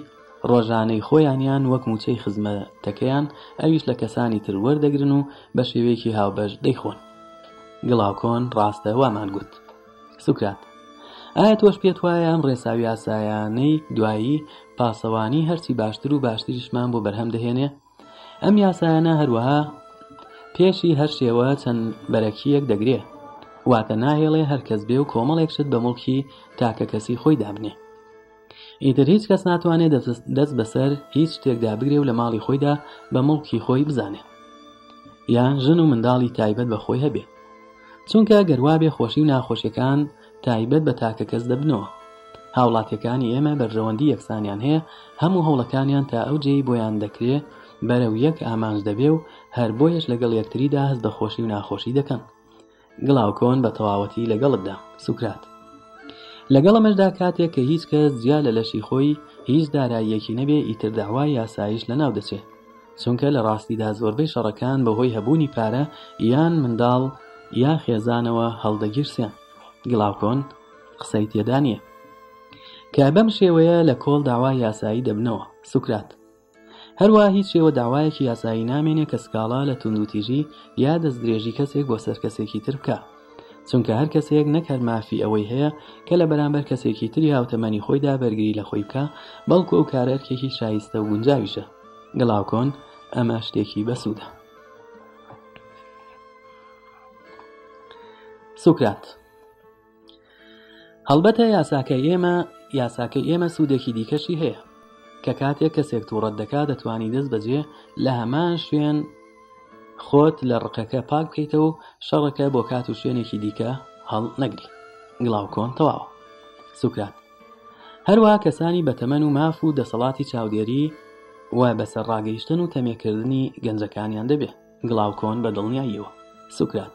[SPEAKER 1] ڕۆژانەی خۆیانیان وەک موچەی خزمەتەکەیان ئەویش لە کەسانی تر وەردەگرن و بە شێوەیەکی هاوبەش دەیخۆن گڵاوکۆن ڕاستە وامان گوت سوکرات ئایا تۆش پێت وایە ئەم ڕێساوی ئاسایانەی دوایی پاسەوانی هەرچی باشتر و باشتریشمان بۆ بەرهەم دەهێنێ ئەم یاسایانە هەروەها پێشی هەر شێوە چەند بەرەکیەک دەگرێ واتە ناهێڵێ هەرکەس بێ و کۆمەڵێک شت بە مڵکی تاکە کەسی خۆی دابنێ ئیتر هیچ کەس ناتوانێت دەست بەسەر هیچ شتێکدا بگرێ و لە ماڵی خۆیدا بە مڵکی خۆی بزانێ یان ژن و منداڵی تایبەت بە خۆی هەبێ چونکە گەروابێ خۆشی و ناخۆشیەکان تایبەت بە تاکە کەس دەبنەوە هاوڵاتیەکانی ئێمە بەرژەوەندی یەکسانیان هەیە هەموو هەوڵەکانیان تا ئەو جێی بۆیان دەکرێ بەرەو یەک ئامانج دەبێ و هەر بۆیەش لەگەڵ یەکتریدا هەست بە خۆشی و ناخۆشی دەکەن گڵاوکۆن بە تەواوەتی لەگەڵتدا سوکرات لەگەڵ ئەمەشدا کاتێک کە هیچ کەس جیا لە لەشی خۆی هیچ داراییەکی نەبێ ئیتر داوای یاسایش لە ناو دەچێت چونکە لە ڕاستیدا زۆربەی شەڕەکان بەهۆی هەبوونی پارە یان منداڵ یا خێزانەوە هەڵدەگیرسێ گڵاوکۆن قسەی تێدا نیە کە بەم شێوەیە لە کۆڵ داوای یاسایی دەبنەوە سوکرات هەروە هیچ شێوە داوایەکی یاسایی نامێنێ کە سکاڵا لە توندوتیژی یا دەست درێژی کەسێک بۆ سەر کەسێکی تر بکە چونکە هەر کەسەیەک نەکەر مافی ئەوەی هەیە کە لە بەرامبەر کەسێکی تری هاوتەمەنی خۆیدا بەرگری لە خۆی بکە بەڵکو ئەو کارەرکێکی شایستە و گونجاویشە گڵاوکۆن ئەمە شتێکی بەسوودە سوکرات هەڵبەتە یاساکە ئێمە یاساکە ئێمە سوودێکی دیکەشی هەیە کە کاتێک کەسێک تووڕەت دەکات دەتوانی دەست بەجێ لە هەمان شوێن خۆت لە ڕقەکە پاک بکەیتەوە شەڕەکە بۆ کات و شوێنێکی دیکە هەڵ نەگری گڵاو کۆن تەواوە سوکرات هەروە کەسانی بەتەمەن و ماف و دەسەڵاتی چاودێری وای بەسەر ڕاگەیشتن و تەمێکردنی گەنجەکانیان دەبێ گڵاوکۆن بە دڵنیاییەوە سوکرات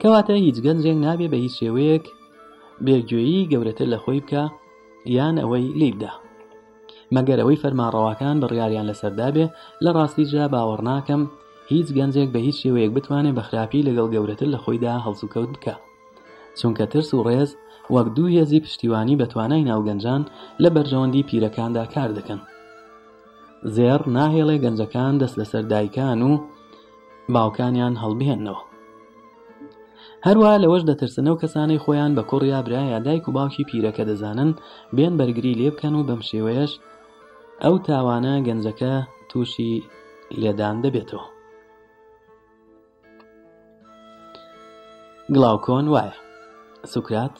[SPEAKER 1] کەواتە هیچ گەنجێک نابێ بە هیچ شێوەیەک بێگوێیی گەورەتر لە خۆی بکە یان ئەوەی لیبدا مەگەر ئەوەی فەرمانڕەوەکان بڕیاریان لەسەردابێ لە ڕاستیجا باوەڕ ناکەم هیچ گەنجێک بە هیچ شێوەیەک بتوانێت بە خراپی لەگەڵ گەورەتر لە خۆیدا هەڵسوکەوت بکە چونکە ترس و ڕێز وەک دوو هێزی پشتیوانی بە توانای ناوگەنجان لە بەرژەوەندی پیرەکاندا کار دەکەن زێر ناهێڵێ گەنجەکان دەست لەسەر دایکان و باوکانیان هەڵبهێننەوە هەروە لەوەش دەترسنەوە کەسانەی خۆیان بە کوڕیا برایە دایک و باوکی پیرەکە دەزانن بێن بەرگری لێ بکەن و بەم شێوەیەش ئەو تاوانە گەنجەکە تووشی لێدان دەبێتەوە گڵاوکۆن وایە سوکرات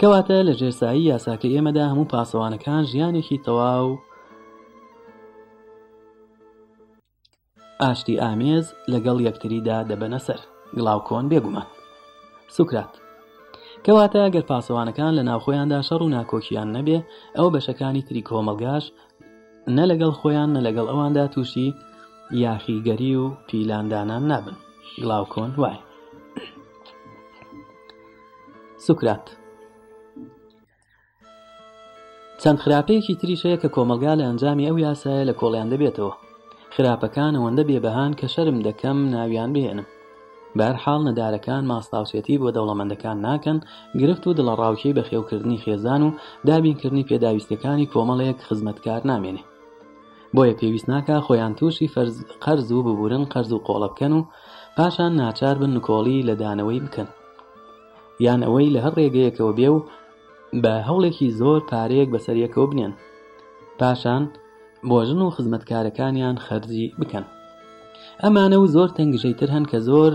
[SPEAKER 1] کەواتە لە ژێرسایی یاساکە ئێمەدا هەموو پاسەوانەکان ژیانێکی تەواو ئاشتی ئامێز لەگەڵ یەکتریدا دەبەنە سەر گڵاوکۆن بێگومان سوکرات کەواتە گەر پاسەوانەکان لە ناوخۆیاندا شەڕ و ناکۆکیان نەبێ ئەو بەشەکانی تری کۆمەلگاش نە لەگەڵ خۆیان نە لەگەڵ ئەواندا تووشی یاخیگەری و پیلاندانان نابن گڵاوکۆن وایە سوکرات چەند خراپەیەکی تریشەیە کە کۆمەلگا لە ئەنجامی ئەو یاسایە لە کۆڵیان دەبێتەوە خراپەکان ئەوەندە بێبەهان کە شەرم دەکەم ناویان بهێنم بارحاڵ نەدارەکان ماستاوسێتی بۆ دەوڵەمەندەکان ناکەن گرفت و دڵە ڕاوکەی بە خێوکردنی خێزان و دابینکردنی پێداویستەکانی کۆمەڵەیەک خزمەتکار نامێنێ بۆیە پێویست ناکە خۆیان تووشی قەرز و ببورن قەرز و قۆڵە بکەن و پاشان ناچار بن نکۆڵی لە دانەوەی بکەن یان ئەوەی لە هەر ڕێگەیەکەوە بێ و بە هەوڵێکی زۆر پارەیەک بەسەریەکەوە بنێن پاشان بۆژن و خزمەتکارەکانیان خەرجی بکەن ئەمانە و زۆر تەنگژەیتر هەن کە زۆر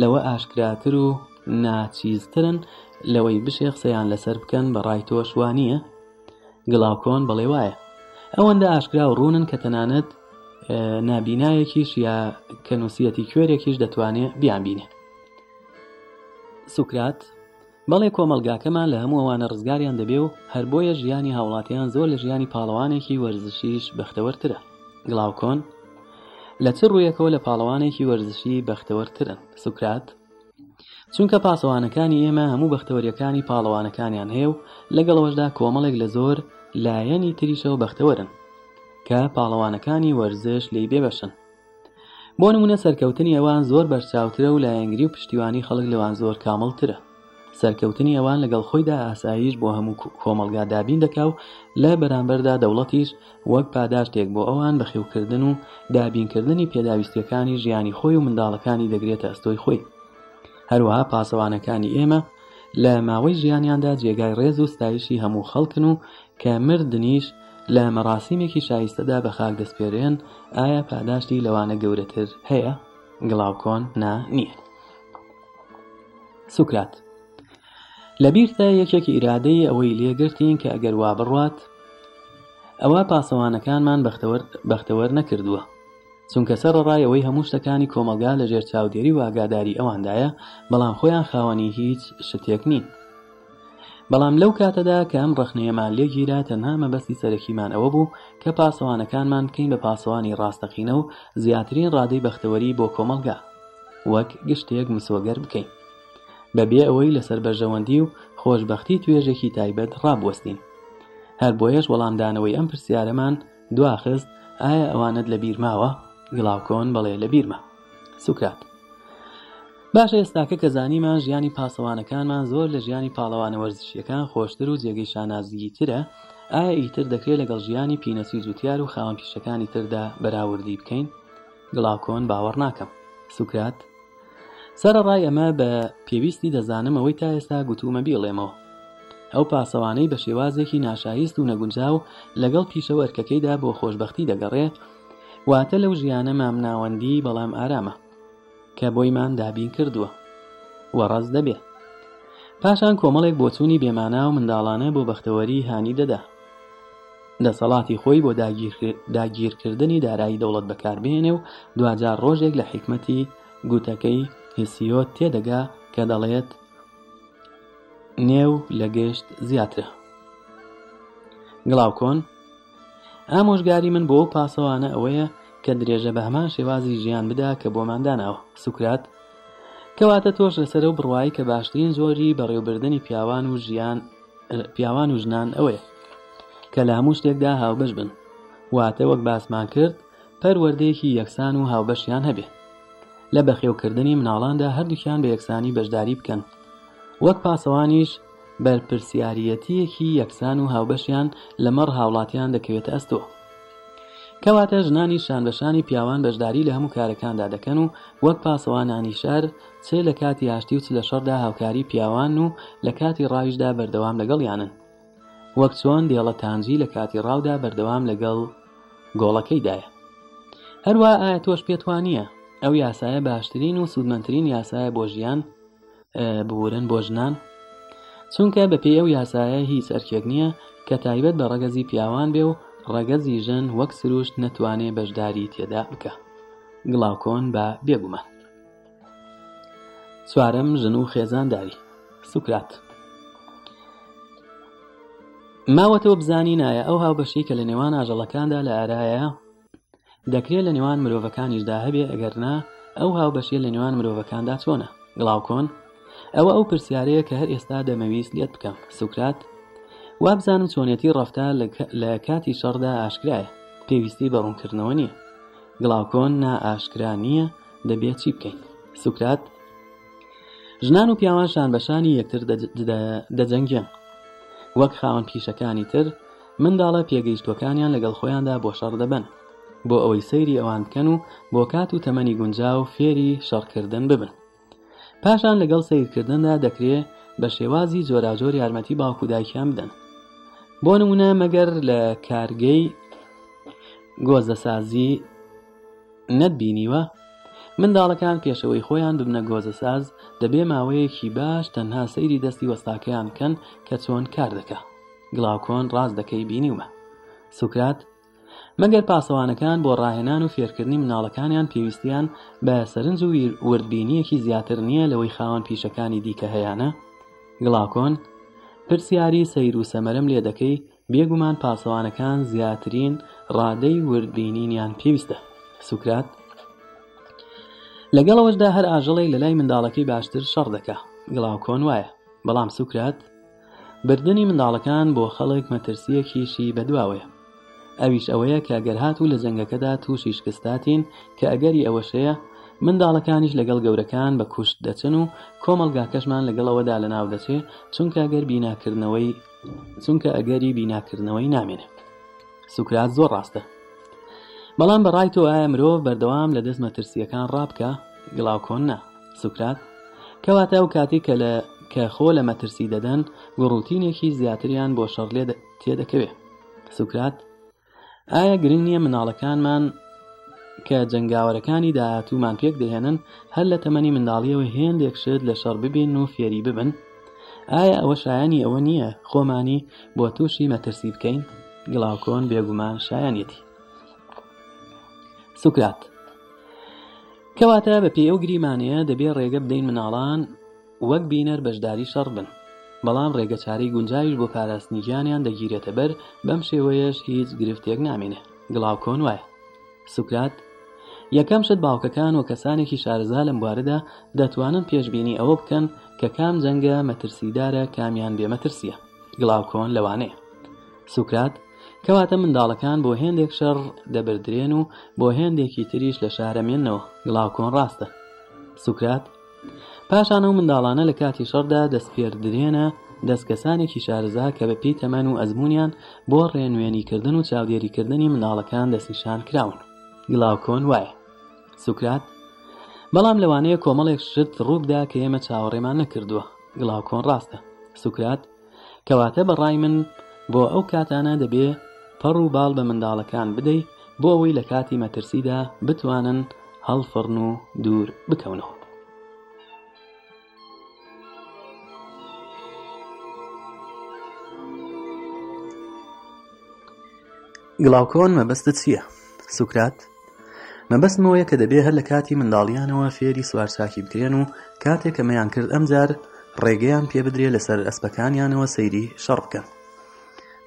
[SPEAKER 1] لەوە ئاشکراتر و ناچیزترن لەوەی بشێ قسەیان لەسەر بکەن بە ڕای تۆشوانیە گڵاوکۆن بەڵێ وایە ئەوەندە ئاشکرا و ڕوونن کە تەنانەت نابینایەکیش یا کەنووسەتی کوێرێکیش دەتوانێت بیان بینێت سوکرات بەڵێ کۆمەلگاکەمان لە هەموو ئەوانە ڕزگاریان دەبێ و هەر بۆیە ژیانی هاوڵاتیان زۆر لە ژیانی پاڵەوانێکی وەرزشیش بەختەوەرترە گڵاوکۆن لە چ ڕوویەکەوە لە پاڵەوانێکی وەرزشی بەختەوەرترن سوکرات چونکە پاسەوانەکانی ئێمە هەموو بەختەوەریەکانی پاڵەوانەکانیان هەیە و لەگەڵەوەشدا کۆمەڵێک لە زۆر لایەنی تریشەوە بەختەوەرن کە پاڵەوانەکانی وەرزش لی بێبەشن بۆ نمونە سەرکەوتنی ئەوان زۆر بەرچاوترە و لایەنگری و پشتیوانی خەڵک لەوان زۆر کامەڵترە سەرکەوتنی ئەوان لەگەڵ خۆیدا ئاساییش بۆ هەموو کۆمەلگا دابین دەکا و لە بەرامبەردا دەوڵەتیش وەک پاداشتێک بۆ ئەوان بەخێوکردن و دابینکردنی پێداویستەکانی ژیانی خۆی و منداڵەکانی دەگرێتە ئەستۆی خۆی هەروەها پاسەوانەکانی ئێمە لە ماوەی ژیانیاندا جێگای ڕێز و ستایشی هەموو خەڵکن و کە مردنیش لە مەڕاسیمێکی شایستەدا بە خاک دەستپێرێن ئایا پاداشتی لەوانە گەورەتر هەیە گڵاوکۆن نا نییە سوکرات لەبییرتە یەکێکی ئیرادەی ئەوەی لێگرتین کە ئەگەر وا بڕوات ئەوە پاسەوانەکانمان بەختەوەر نەکردووە چونکە سەر ڕایەوەی هەموو شتەکانی کۆمەلگا لە ژێر چاودێری و ئاگاداری ئەواندایە بەڵام خۆیان خاوەنی هیچ شتێک نین بەڵام لەو کاتەدا کە ئەم ڕخنێمان لێگیرا تەنها مەبەستی سەرەکیمان ئەوە بوو کە پاسەوانەکانمان بکەین بە پاسەوانی ڕاستەقینە و زیاترین ڕادەی بەختەوەری بۆ کۆمەلگا وەک گشتێک مسۆگەر بکەین بەبێ ئەوەی لەسەر بەرژەوەندی و خۆشببختی توێژێکی تایبەت ڕابوەستین هەر بۆیەش وەڵامدانەوەی ئەم پرسیارەمان دواخست ئایا ئەوانت لە بیرماوە گڵاوکۆن بەڵێ لە بیرمە سوکات باشە ئێستاکە کە زانیمان ژیانی پاسەوانەکانمان زۆر لە ژیانی پاڵەوانە وەرزشیەکان خۆشتر و جێگەی شانازیی ترە ئایا ئیتر دەکرێت لەگەڵ ژیانی پینەسی جووتار و خاوەن پیشەکانی تردا بەراوردی بکەین گڵاوکۆن باوەڕ ناکەم سوکرات سەرڕای ئەمە بە پێویستی دەزانم ئەوەی تا ئێستا گوتومە بیڵێمەوە ئەو پاسەوانەی بە شێوازێکی ناشایست و نەگونجاو لەگەڵ پیشەوەرکەکەیدا بۆ خۆشببختی دەگەڕێت واتە لەو ژیانە مامناوەندی بەڵام ئارامە کە بۆیمان دابین کردووە وە ڕاست دەبێ پاشان کۆمەڵێک بۆچوونی بێمانە و منداڵانە بۆ بەختەوەری هانی دەدا دەسەڵاتی خۆی بۆ داگیرکردنی دارایی دەوڵەت بەکاربێنێ و دوجار ڕۆژێک لە حیکمەتی گوتەکەی هسیۆ تێدەگا کە دەڵێت نێو لە گەشت زیاترە گڵاوکۆن ئامۆژگاری من بۆ پاسەوانە ئەوەیە کە درێژە بە هەمان شێوازی ژیان بدا کە بۆمانداناوە سوکرات کەواتە تۆش لەسەرە و بڕواایی کە باشترین زۆری بە ڕێوبردننی پیاوان و ژیان پیاوان و ژنان ئەوەیە کە لە هەموو شتێکدا هاوبەش بن واتە وەک باسمان کرد پەروەردەیەکی یەکسان و هاوبەشیان هەبێ لە بەخێوکردنی مناڵاندا هەردووکیان بە یەکسانی بەشداری بکەن وەک پاسەوانیش بەرپرسیارەتیەکی یەکسان و هاوبەشیان لەمەڕ هاوڵاتیان دەکەوێتە ئەستۆ کەواتە ژنانی شانبەشانی پیاوان بەشداری لە هەموو کارەکاندا دەکەن و وەک پاسەوانانی شار چێ لە کاتی یاشتی و چ لە شەردا هاوکاری پیاوان و لە کاتی ڕاویشدا بەردەوام لەگەڵیانن وەک چۆن دێڵە تانجی لە کاتی ڕاودا بەردەوام لەگەڵ گۆڵەکەیدایە هەروە ئایا تۆش پێتوانیە ئەو یاسایە باشترین و سوودمەندترین یاسایە بۆ ژیان بورن بۆ ژنان چونکە بەپێی ئەو یاسایە هیچ ئەرکێک نییە کە تایبەت بە ڕەگەزی پیاوان بێ و ڕەگەزی ژن وەک سروشت نەتوانێ بەشداری تێدا بکە گڵاوکۆن بە بێگومان سوارم ژن و خێزانداری سوکرات ماوەتەوە بزانی نایە ئەو هاوبەشی کە لە نێوان ئاژەڵەکاندا لە ئارایە دەکرێت لە نێوان مرۆڤەکانیشدا هەبێ ئەگەرنا ئەو هاوبەشی لە نێوان مرۆڤەکاندا چۆنە گڵاوکۆن ئەوە ئەو پرسیارەیە کە هەر ئێستا دەمەویست لێت بکەم سوکرات وابزانم چۆنێتی ڕفتار لە کاتی شەڕدا ئاشکرایە پێویستی بە ڕوونکردنەوە نییە گڵاوکۆن نا ئاشکرا نییە دەبێت چی بکەین سوکرات ژنان و پیاوانشان بەشانی یەکتر دەجەنگیان وەک خاوەن پیشەکانی تر منداڵە پێگەیشتوەکانیان لەگەڵ خۆیاندا بۆ شەڕ دەبن بۆ ئەوەی سەیری ئەوان بکەن و بۆ کات و تەمەنی گونجاو فێری شەڕکردن ببن پاشان لەگەڵ سیرکردندا دەکرێت بە شێوازی جۆراجۆر یارمەتی باوکوداکیان بدەن بۆ نمونە مەگەر لە کارگەی گۆزەسازی نەتبینیوە منداڵەکان پێشەوەی خۆیان ببنە گۆزەساز دەبێ ماوەیەکی باش تەنها سەیری دەستی وەستاکەیان بکەن کە چۆن کار دەکە گڵاوکۆن ڕاست دەکەی بینیومە سوکرات مەگەر پاسەوانەکان بۆ ڕاهێنان و فێرکردنی مناڵەکانیان پێویستیان بە سەرنج و وردبینیەکی زیاتر نییە لەوەی خاوەن پیشەکانی دیکە هەیەە گڵاوکۆن پرسیاری سەیر و سەمەرم لێ دەکەی بێگومان پاسەوانەکان زیاترین ڕادەی وردبینینیان پێویستە سوکرات لەگەڵەوەشدا هەر ئاژەڵی لە لای منداڵەکەی باشتر شەڕ دەکە گڵاوکۆن وایە بەڵام سوکرات بردننی منداڵەکان بۆ خەڵک مەترسیەکیشی بەدواوەیە ئەویش ئەوەیە کە ئەگەر هات و لە جەنگەکەدا تووشی شکستاتین کە ئەگەری ئەوەشەیە منداڵەکانیش لەگەڵ گەورەکان بە کوشت دەچن و کۆمەلگاکەشمان لەگەڵەوەدا لە ناو دەچێت چونکە ئەگەر بیناکردنەوەی چونکە ئەگەری بیناکردنەوەی نامێنێ سوکرات زۆر ڕاستە بەڵام بەڕای تۆ ئایا مرۆڤ بەردەوام لە دەست مەترسیەکان ڕابکە گڵاوکۆننا سوکرات کەواتە ئەو کاتی کە لە کە خۆ لە مەترسی دەدەن گوڕوتینێکی زیاتریان بۆ شەڕلێ تێدەکەوێت سوکرات ئایا گرنگ نییە مناڵەکانمان کە جنگاوەرەکانی داهاتوومان پێک دەهێنن هەر لە تەمەنی منداڵیەوە هێندێک شت لە شەڕ ببین و فێری ببن ئایا ئەوە شایانی ئەوە نییە خۆمانی بۆ تووشی مەترسی بکەین گڵاوکۆن بێگومان شایانێتی سوکرات کەواتە بە پێ ئەو گریمانەیە دەبێت ڕێگە بدەین مناڵان وەک بینەر بەشداری شەڕ بن بەڵام ڕێگە چارەی گونجاویش بۆ پاراستنی ژیانیان دەگیرێتە بەر بەم شێوەیەش هیچ گرفتێک نامێنێ گڵاوکۆن وایە سوکرات یەکەم شت باوکەکان و کەسانێکی شارزا لەم بوارەدا دەتوانن پێشببینی ئەوە بکەن کە کام جەنگە مەترسیدارە کامیان بێمەترسیە گڵاوکۆن لەوانەیە سوکرات کەواتە منداڵەکان بۆ هێندێک شەڕ دەبدرێن و بۆ هێندێکی تریش لە شارەمێنەوە گڵاوکۆن ڕاستە سوکرات پاشانە و منداڵانە لە کاتی شەردا دەستپێردرێنە دەستکەسانێکی شارزا کە بە پێی تەمەەن و ئەزمونیان بۆ ڕێنوێنیکردن و چاودێریکردنی مناڵەکان دەستیشان کراون گڵاوکۆن وایە سوکرات بەڵام لەوانەیە کۆمەڵێک شت ڕووبدا کە ئێمە چاوەڕێمان نەکردووە گڵاوکۆن ڕاستە سوکرات کەواتە بەڕای من بۆ ئەو کاتانە دەبێ پەڕ و باڵ بە منداڵەکان بدەیت بۆ ئەوەی لە کاتی مەترسیدا بتوانن هەڵفڕن و دوور بکەونەوە گڵاوکۆن مەبەستە چییە؟ سوکرات؟ مەبەستمەوەیە کە دەبێ هەر لە کاتی منداڵیانەوە فێری سوارچاکی بکرێن و کاتێک کەمەیان کرد ئەمجار ڕێگەیان پێ بدرێ لەسەر ئەسپەکانیانەوە سەیری شەڕ بکەن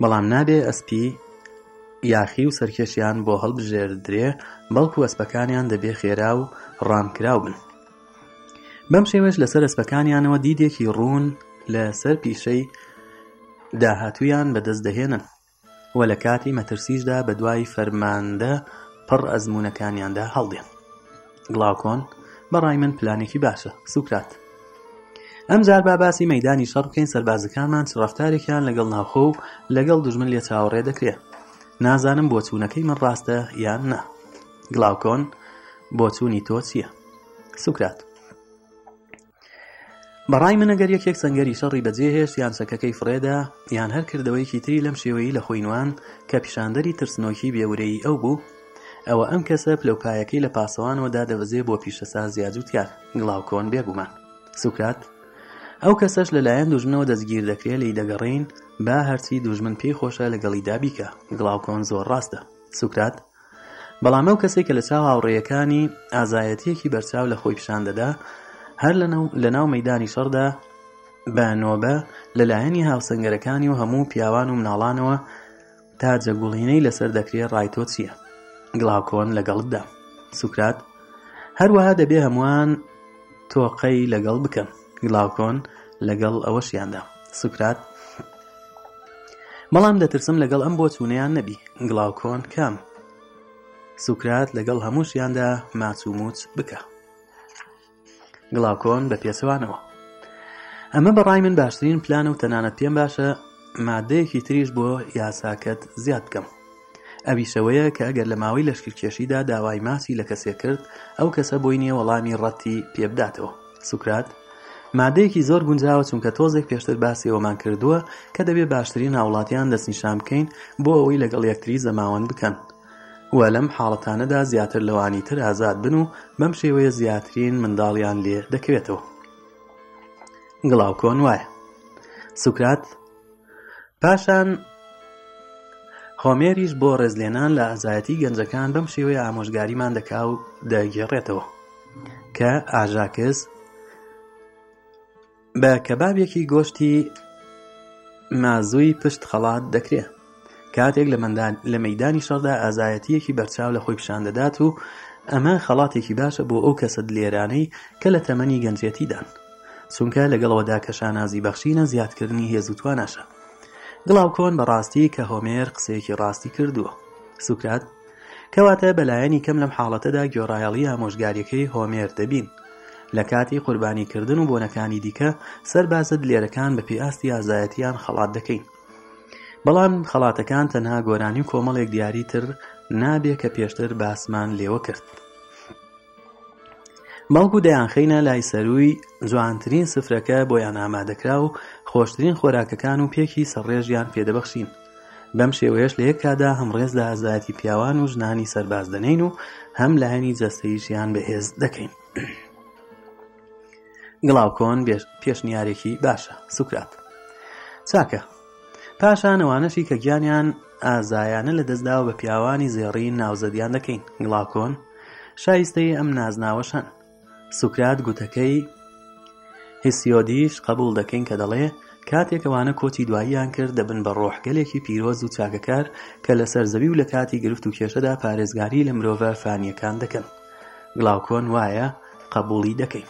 [SPEAKER 1] بەڵام نابێ ئەسپی یاخی و سەرکێشیان بۆ هەڵبژێردرێ بەڵکو ئەسپەکانیان دەبێ خێرا و ڕامکراو بن بەم شێوەش لەسەر ئەسپەکانیانەوە دیدێکی ڕوون لە سەر پیشەی داهاتویان بەدەست دەهێنن وە لە کاتی مەترسیشدا بە دوای فەرماندە پڕ ئەزمونونەکانیاندا هەڵدێن گڵاوکۆن بەڕای من پلانێکی باشە سوکرات ئەمجار باباسی مەدانی شەڕ بکەین سەربازەکانمان ڕفتارێکیان لەگەڵ ناوخۆ و لەگەڵ دژمن لێ چاوەڕێ دەکرێت نازانم بۆ چوونەکەی من ڕاستە یان نا گڵاوکۆن بۆ چوونی تۆ چییە سوکرات بەڕای منەگەر یەکێک سەنگەری شەڕی بەجێهێش یان سەکەکەی فرێدا یان هەر کردەوەیکی تری لەم شێوەی لە خۆینوان کە پیشاندەری ترسنۆکی بێورەی ئەو بوو ئەوە ئەم کەسە پلەکایەکەی لە پاسەوانەوەدا دەبەزێ بۆ پیشەسا زیادوتکار گڵاوکۆن بێگومان سوکرات ئەو کەسەش لەلایەن دوژمنەوە دەستگیر دەکرێت لی دەگەڕین با هەرچی دوژمن پێی خۆشە لەگەڵی دابیکە گڵاوکۆن زۆر ڕاستە سوکرات بەڵام ئەو کەسێک کە لە چاو هاوڕێیەکانی ئازایەتیەکی بەرچاو لە خۆی پیشان دەدا هەر لە ناو مەدانی شەڕدا بە نۆبە لەلایەنی هاوسەنگەرەکانی و هەموو پیاوان و مناڵانەوە تا جەگوڵینەی لەسەر دەکرێت ڕایتۆ چییە گڵاوکۆن لەگەڵتدا سوکرات هەروەها دەبێ هەمووان تۆقەی لەگەڵ بکەن گڵاوکۆن لەگەڵ ئەوەشیاندا سوکرات بەڵام دەترسم لەگەڵ ئەم بۆ چوونیان نەبی گڵاوکۆن کام سوکرات لەگەڵ هەمووشیاندا ماچوموچ بکە گڵاوکۆن بە پێسەوانەوە ئەمە بەڕای من باشترین پلانە و تەنانەت پێم باشە مادەیەکی تریش بۆ یاساکەت زیاد بکەم ئەویشەوەیە کە ئەگەر لە ماوەی لەشکرکێشیدا داوای ماسی لە کەسێ کرد ئەو کەسە بۆی نیە وەڵامی ڕەتی پێبداتەوە سوکرات مادەیەکی زۆر گونجاوە چونکە تۆزێک پێشتر باسیەوەمان کردووە کە دەبێت باشترین هاوڵاتیان دەستنیشان بکەین بۆ ئەوەی لەگەڵ یەکتری زەماوەند بکەن وە لەم حاڵەتانەدا زیاتر لەوانی تر ئازاد بن و بەم شێوەیە زیاترین منداڵیان لێ دەکەوێتەوە گڵاو کۆن وایە سوکرات پاشان هۆمێریش بۆ ڕێزلێنان لە ئازایەتی گەنجەکان بەم شێوەیە ئامۆژگاریمان دەکا و دەگێڕێتەوە کە ئاژاکس بە کەبابێکی گۆشتی مازووی پشت خەڵات دەکرێت کاتێک لە مەدانی شەڕدا ئازایەتیەکی بەرچاو لە خۆی پیشان دەدات و ئەمە خەڵاتێکی باشە بۆ ئەو کەسە لێرانەی کە لە تەمەنی گەنجێتیدان چونکە لەگەڵەوەدا کەشانازی بەخشینە زیادکردنی هێزوتوانەشە گڵاوکۆن بەڕاستی کە هۆمێر قسەیەکی ڕاستی کردووە سوکرات کەواتە بەلایەنی کەم لەم حاڵەتەدا گۆڕایەڵی ئامۆژگاریەکەی هۆمێر دەبین لە کاتی قوربانیکردن و بۆنەکانی دیکە سەربازت لێرەکان بە پێاستی ئازایەتیان خەڵات دەکەین بەڵام خەڵاتەکان تەنها گۆرانی و کۆمەڵێک دیاریتر نابێ کە پێشتر باسمان لێوە کرد. بەڵکو دەیانخینە لای سەروی جوانترین سفرەکە بۆیان ئامادەکرا و خۆشترین خۆراکەکان و پێکی سەڕێژیان پێدەبەخشین بەم شێوەیەش لە یەککادا هەمڕێز لە ئازایەتی پیاوان و ژنانی سەرباز دەنین و هەم لایەنی جەستەیشیان بەهێز دەکەین گڵاوکۆن پێشنیارێکی باشە سوکرات چاکە پاشانەوانەشی کە گیانیان ئازایانە لە دەستدا و بە پیاوانی زێڕی ناوزەدیان دەکەین گڵاوکۆن شایستەی ئەم نازناوەشان سوکرات گوتەکەی هیسیۆدیش قبول دەکەین کە دەڵێ کاتێکەوانە کۆتی دواییان کرد دەبن بە ڕۆحگەلێکی پیرۆز و چاکەکار کە لەسەر زەوی و لە کاتی گرفت و کێشەدا پارێزگاری لە مرۆڤە فانیەکان دەکەن گڵاوکۆن وایە قبولی دەکەین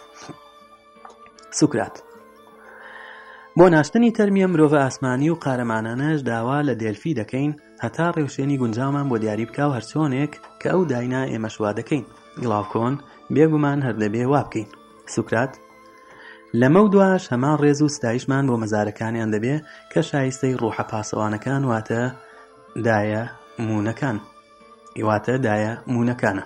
[SPEAKER 1] سوکرات بۆ ناشتنی تەرمیە مرۆڤ ئاسمانی و قارەمانانەش داوا لە دێلفی دەکەین هەتا ڕێوشێنی گونجامان بۆ دیاری بکە و هەرچۆنێک کە ئەو داینا ئێمەشوا دەکەین گڵاوکۆن بێگومان هەر دەبێ وا بکەین سوکرات لەمە و دواش هەمان ڕێز و ستایشمان بۆ مەزارەکانیان دەبێ کە شایستەی ڕوحە پاسەوانەکان واتە دایە مونەکان ئیواتە دایە مونەکانە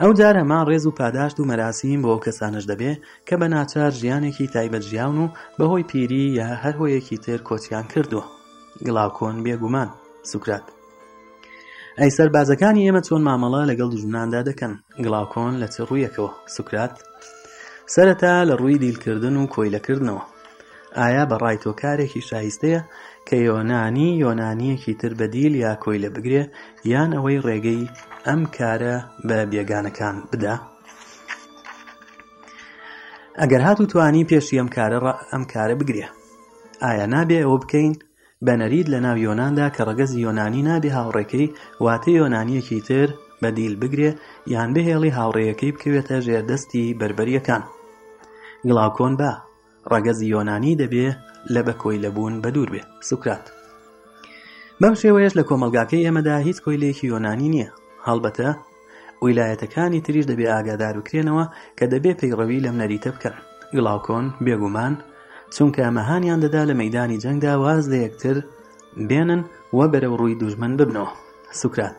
[SPEAKER 1] ئەو جار هەمان ڕێز و پاداشت و مەراسیم بۆ کەسانش دەبێ کە بە ناچار ژیانێکی تایبەتژیان و بەهۆی پیری یا هەر هۆیەکی تر کۆچیان کردووە گڵاوکۆن بێگومان سوکرات ئەی سەربازەکانی ئێمە چۆن مامەڵە لەگەڵ دژمناندا دەکەن گڵاوکۆن لە چ ڕوویەکەوە سوکرات سەرەتا لە ڕووی دیلکردن و کۆیلەکردنەوە ئایا بەڕای تۆ کارێکی شایستەیە کە یۆنانی یۆنانیەکی تر بەدیل یا کۆی لە بگرێ یان ئەوەی ڕێگەی ئەم کارە بە بێگانەکان بدا ئەگەر هات و توانی پێشی ئەم کارە ئەم کارە بگرێ ئایا نابێ ئەوە بکەین بەنەرید لە ناو یۆناندا کە ڕگەزی یۆنانی نابێ هاوڕێکەی واتە یۆنانیەکی تر بە دیل بگرێ یان بهێڵی هاوڕێیەکەی بکەوێتە ژێردەستی بربەریەکان گڵاوکۆن با ڕگەزی یۆنانی دەبێ لە بە کۆی لەبوون بە دوور بێ سوکرات بەم شێوەیەش لە کۆمەلگاکەی ئەمەدا هیچ کۆیلێکی یۆنانی نییە هەڵبەتە ویلایەتەکانی تریش دەبێ ئاگادار بکرێنەوە کە دەبێ پەیڕەوی لەم نەریتە بکەن گڵاوکۆن بێگومان و چونکە ئەمەهانیان دەدا لە مەدانی جەنگدا واز لە یەکتر بێنن وە بەرەو ڕووی دوژمن ببنەوە سوکرات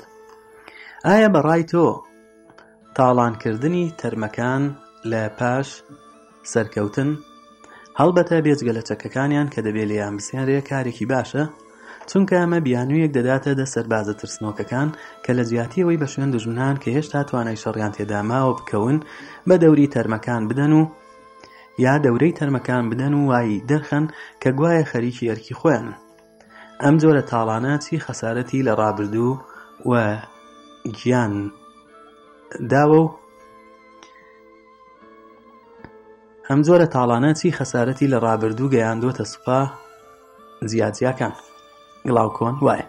[SPEAKER 1] ئایا بەڕای تۆ تاڵانکردنی تەرمەکان لە پاش سەرکەوتن هەڵبەتە بێجگە لە چەکەکانیان کە دەبێت لە یان بسیارەیە کارێکی باشە چونکە ئەمە بیانویەک دەداتە دە سەربازە ترسنۆکەکان کە لە زیاتیەوەی بە شوێن دژمنان کە هێشتا توانای شەڕیان تێداماوە بکەون بە دەوری تەرمەکان بدەن و یا دەورەی تەرمەکان بدەن و وایی دەرخەن کە گوایە خەریکی ئەرکی خۆیانە ئەم جۆرە تاڵانە چی خەسارەتی لە ڕابردوو و گیان داوە و ئەم جۆرە تاڵانە چی خەسارەتی لە ڕابردوو گەیاندۆتە سوپا زیاتیاکان گڵاوکۆن وایە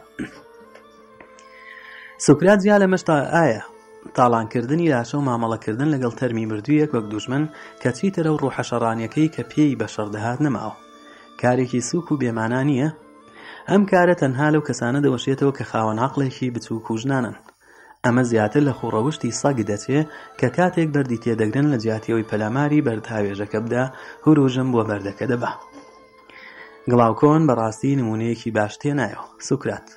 [SPEAKER 1] سوکرات زیاد لە مەشتا ئایا تاڵانکردنی لاشە و مامەڵەکردن لەگەڵ تەرمی مردوویەک وەک دوژمن کە چیتەرە و ڕوحەشەڕانیەکەی کە پێی بە شەردەهات نەماوە کارێکی سوک و بێمانە نییە ئەم کارە تەنها لەو کەسانە دەوەشێتەوە کە خاوەن عقلێکی بچووک و ژنانن ئەمە زیاتر لە خوڕەوشتی سەگ دەچێت کە کاتێک بەردی تێدەگرن لە جیاتیەوەی پەلاماری بەرتاوێژەکە بدا هورۆژم بۆ بەردەکە دەبا گڵاوکۆن بەڕاستی نمونەیەکی باش تێنایەوە سوکرات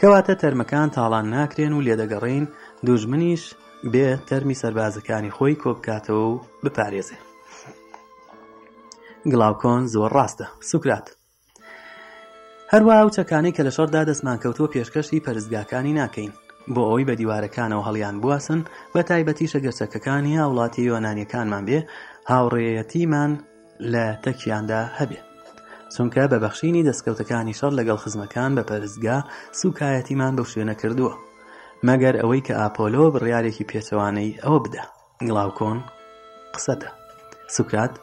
[SPEAKER 1] کەواتە تەرمەکان تاڵان ناکرێن و لێدەگەڕین دوژمنیش بێ تەرمی سەربازەکانی خۆی کۆبکاتەوە و بپارێزێ گڵاوکۆن زۆر ڕاستە سوکرات هەروە ئەو چەکانەی کە لە شەردا دەستمان کەوتووە پێشکەشی پەرزگاکانی ناکەین بۆ ئەوی بە دیوارەکانەوە هەڵیان بواسن بە تایبەتی شەگەرچەکەکانی هاوڵاتی یۆنانیەکانمان بێ هاوڕێیەتیمان لە تەکیاندا هەبێ چونکە بەبەخشینی دەستکەوتەکانی شەڕ لەگەڵ خزمەکان بە پەرزگا سوکایەتیمان بەو شوێنە کردووە مەگەر ئەوەی کە ئاپۆلۆ بڕیارێکی پێچەوانەی ئەوە بدە گڵاوکۆن قسەدە سوکرات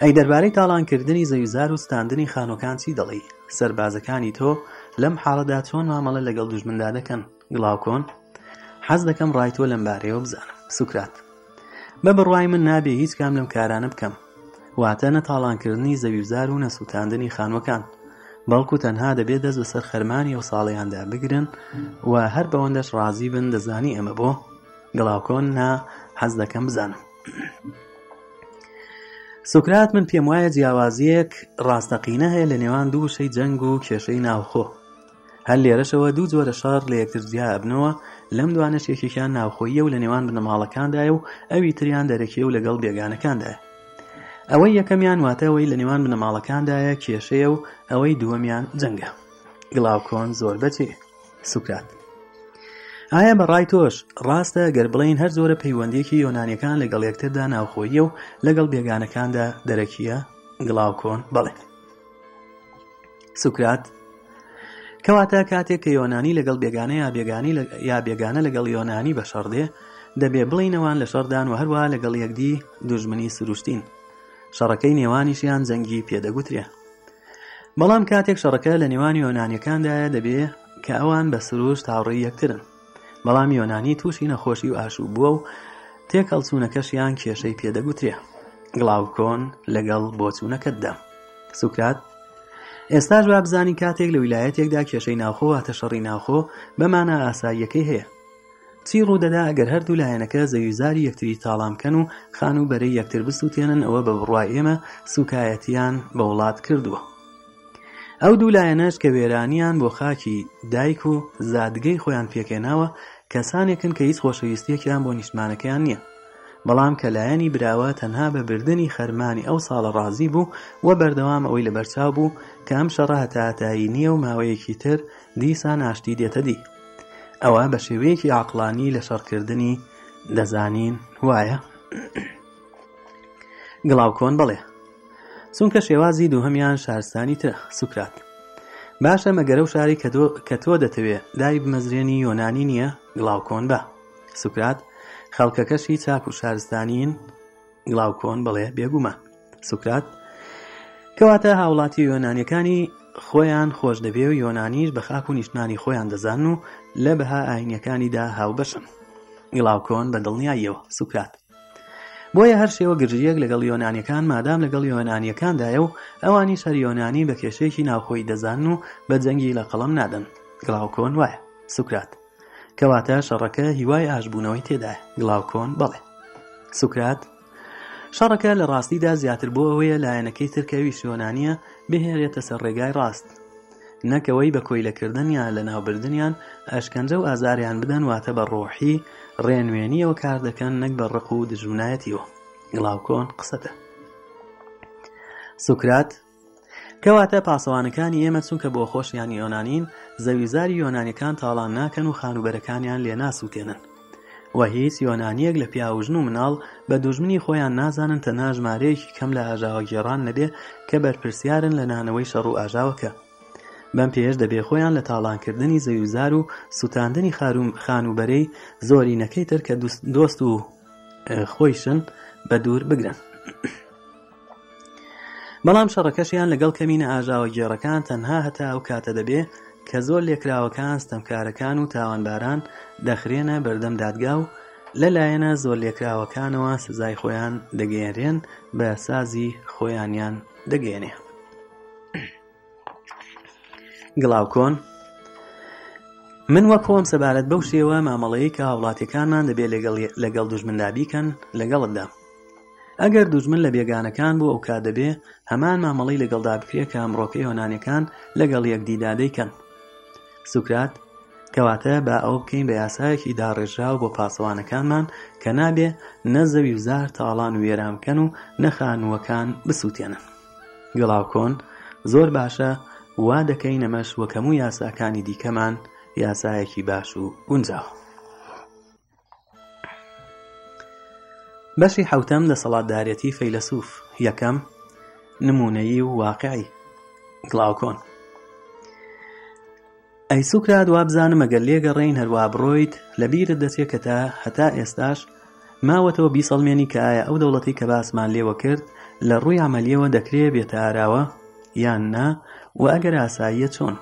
[SPEAKER 1] ئەی دەربارەی تاڵانکردنی زەویزار و ستاندنی خانۆکان چی دەڵی سربازەکانی تۆ لەم حاڵەدا چۆن مامەڵە لەگەڵ دوژمندا دەکەن گڵاوکۆن حەز دەکەم ڕای تۆ لەم بارەیەوە بزانم سوکرات بە بڕوای من نابێ هیچ کام لەم کارانە بکەم واتە نەتاڵانکردنی زەویزار و نەسووتاندنی خانوەکان بەڵکو تەنها دەبێت دەست بەسەر خەرمانی و ساڵیاندا بگرن و هەر بەوەندەش ڕازی بن دەزانی ئەمە بۆ گڵاوکۆن نا حەز دەکەم بزانم. سوکرات من پێم وایە جیاوازیەک ڕاستەقینە هەیە لە نێوان دوو شەی جەنگ و کێشەی ناوخۆ هەر لێرەشەوە دوو جۆرە شار لە یەکتر جیابنەوە لەم دوانەشێکیان ناوخۆیە و لە نێوان بنەماڵەکاندایە و ئەوی تریان دەرەکیە و لەگەڵ بێگانەکاندایە ئەوەی یەکەمیان واتەوەی لە نێوان بنەماڵەکاندایە کێشەیە و ئەوەی دووەمیان جەنگە گڵاوکۆن زۆر بەچێ سوکرات ئایا بەڕای تۆش ڕاستە گەر بڵین هەر زۆرە پەیوەندێکی یۆنانیەکان لەگەڵ یەکتردا ناوخۆیە و لەگەڵ بێگانەکاندا دەرەکیە گڵاوکۆن بڵێ سوکرات کەواتە کاتێک کە یۆنانی لەگەڵ بێگانە یا بێگانی یا بێگانە لەگەڵ یۆنانی بە شەڕدێ دەبێ بڵینەوان لە شەردان و هەروە لەگەڵ یەکدی دوژمنی سروشتین شەڕەکەی نێوانیشیان جەنگی پێدەگوترێ بەڵام کاتێک شەڕەکە لە نێوان یۆنانیەکاندایە دەبێ کە ئەوان بە سروش تاڕی یەکترن بەڵام یۆنانی تووشی نەخۆشی و ئاشوو بووە و تێک هەڵچوونەکەشیان کێشەی پێدەگوترێ گڵاوکۆن لەگەڵ بۆچوونەکەتدا سوکرات ئێستاش وابزانی کاتێک لە ویلایەتێکدا کێشەی ناوخۆ واتە شەڕی ناوخۆ بەمانە ئاساییەکەی هەیە چی ڕوودەدا ئەگەر هەردوو لایەنەکە زەویزاری یەکتری تاڵامکەن و خان و بەرەی یەکتر بسووتێنن ئەوە بە بڕوای ئێمە سوکایەتیان بە وڵات کردووە ئەو دوو لایەنەس کە وێرانیان بۆ خاکی دایک و زادگەی خۆیان پێکێناوە کەسانێکن کە هیچ خۆشەویستیەکیان بۆ نیشتمانەکەیان نییە بەڵام کەلایەنی براوە تەنها بە بردننی خەرمانی ئەو ساڵە ڕازی بوو وە بەردەوام ئەوی لە بەرچاو بوو کە ئەم شەڕە هەتاتایی نییە و ماوەیەکی تر دیسان ناشتی دێتە دی ئەوە بە شێوەیەکی عقلانی لە شەڕکردنی دەزانین وایە گڵاوکۆن بڵێ سونکە شێوازی دووهمیان شارستانی تر سوکرات باشە مەگەرە و شاری کە تۆ دەتەوێت دای بمەزرێنی یۆنانی نییە گڵاوکۆن بە سوکرات خەڵکەکەشی چاک و شارستانین گڵاوکۆن بڵێ بێگومە سوکرات کەواتە هاوڵاتی یۆنانیەکانی خۆیان خۆش دەبێ و یۆنانیش بە خاک و نیشتانی خۆیان دەزان و لە بەها ئاینەکانیدا هاوبەشن گڵاوکۆن بە دڵنیاییەوە سوکرات بۆیە هەر شێوە گرژیەک لەگەڵ یۆنانیەکان مادام لەگەڵ یۆنانیەکاندایە و ئەوانی سەر یۆنانی بە کێشەیەکی ناوخۆی دەزان و بە جەنگی لە قەڵم نادەن گڵاوکۆن وایە سوکرات کەواتە شەڕەکە هیوای ئاشبوونەوەی تێدا گڵاوکۆن بڵێ سوکرات شەڕەکە لە ڕاستیدا زیاتر بۆ ئەوەیە لایەنەکەی ترکەوی شۆنانیە بهێرێتە سەر ڕێگای ڕاست نەکەوەی بە کۆیلەکردن یان لە ناوبردنیان ئەشکەنجە و ئازاریان بدەن واتە بە ڕۆحی ڕێنوێنیەوە کار دەکەن نەک بە ڕق و دژمنایەتیەوە گڵاوکۆن قسەدە سوکرات کەواتە پاسەوانەکانی ئێمە چونکە بۆ خۆشیان یۆنانین زەویزاری یۆنانیەکان تاڵان ناکەن و خانوبەرەکانیان لێ ناسووتێنن وە هیچ یۆنانیەک لە پیاوژن و مناڵ بە دوژمنی خۆیان نازانن تەناژمارەیەکی کەم لە ئاژاوە گێڕان نەبێ کە بەرپرسیارن لە نانەوەی شەڕ و ئاژاوەکە بەم پێش دەبێ خۆیان لە تاڵانکردنی زەویزار و سووتاندنی خانوبەرەی زۆرینەکەی تر کە دۆست و خۆیشن بە دوور بگرن. بەڵام شەڕەکەشیان لەگەڵ کەمینە ئاژاوە گێڕەکان تەنها هەتا ئەو کاتە دەبێ کە زۆر لێکراوەکان ستەمکارەکان و تاوانباران دەخرێنە بەردەم دادگا و لەلایەنە زۆر لێکراوەکانەوە سزای خۆیان دەگەێنرێن بە سازی خۆیانیان دەگەێنێ. گڵاوکۆن من وەک خۆم سەبارەت بەو شێوە مامەڵەیە کە وڵاتەکانمان دەبێت لەگەڵ دوژمندابیکەن لەگەڵتدا ئەگەر دوژمن لە بێگانەکان بوو ئەو کا دەبێ هەمان مامەڵی لەگەڵدا بکرێت کە ئەمڕۆکەی هۆنانەکان لەگەڵ یەکدیدادەیکەن سوکرات کەواتە با ئەو بکەین بە یاسایەکی داڕێژراو بۆ پاسەوانەکانمان کە نابێ نەزەوی وزار تاڵان و وێرامکەن و نەخانووەکان بسووتێنن گڵاوکۆن زۆر باشە وا دەکەینەمەش وە کەموو یاساکانی دیکەمان یاسایەکی باش و گونجاوە بەشی حوتەم لە سەڵاتدارەتی فەیلسوف یەکەم نمونەیی و واقعی گڵاوکۆن ئەی سوکرات وا بزانم ئەگەر لێگەڕێین هەروە بڕۆیت لە بیرت دەچێت کە تا هەتا ئێستاش ماوەتەوە بیسەڵمێنی کە ئایا ئەو دەوڵەتی کە باسمان لێوە کرد لە ڕووی ئەمەلیەوە دەکرێت بێتە ئاراوە یان نا و ئەگەر ئاساییە چۆن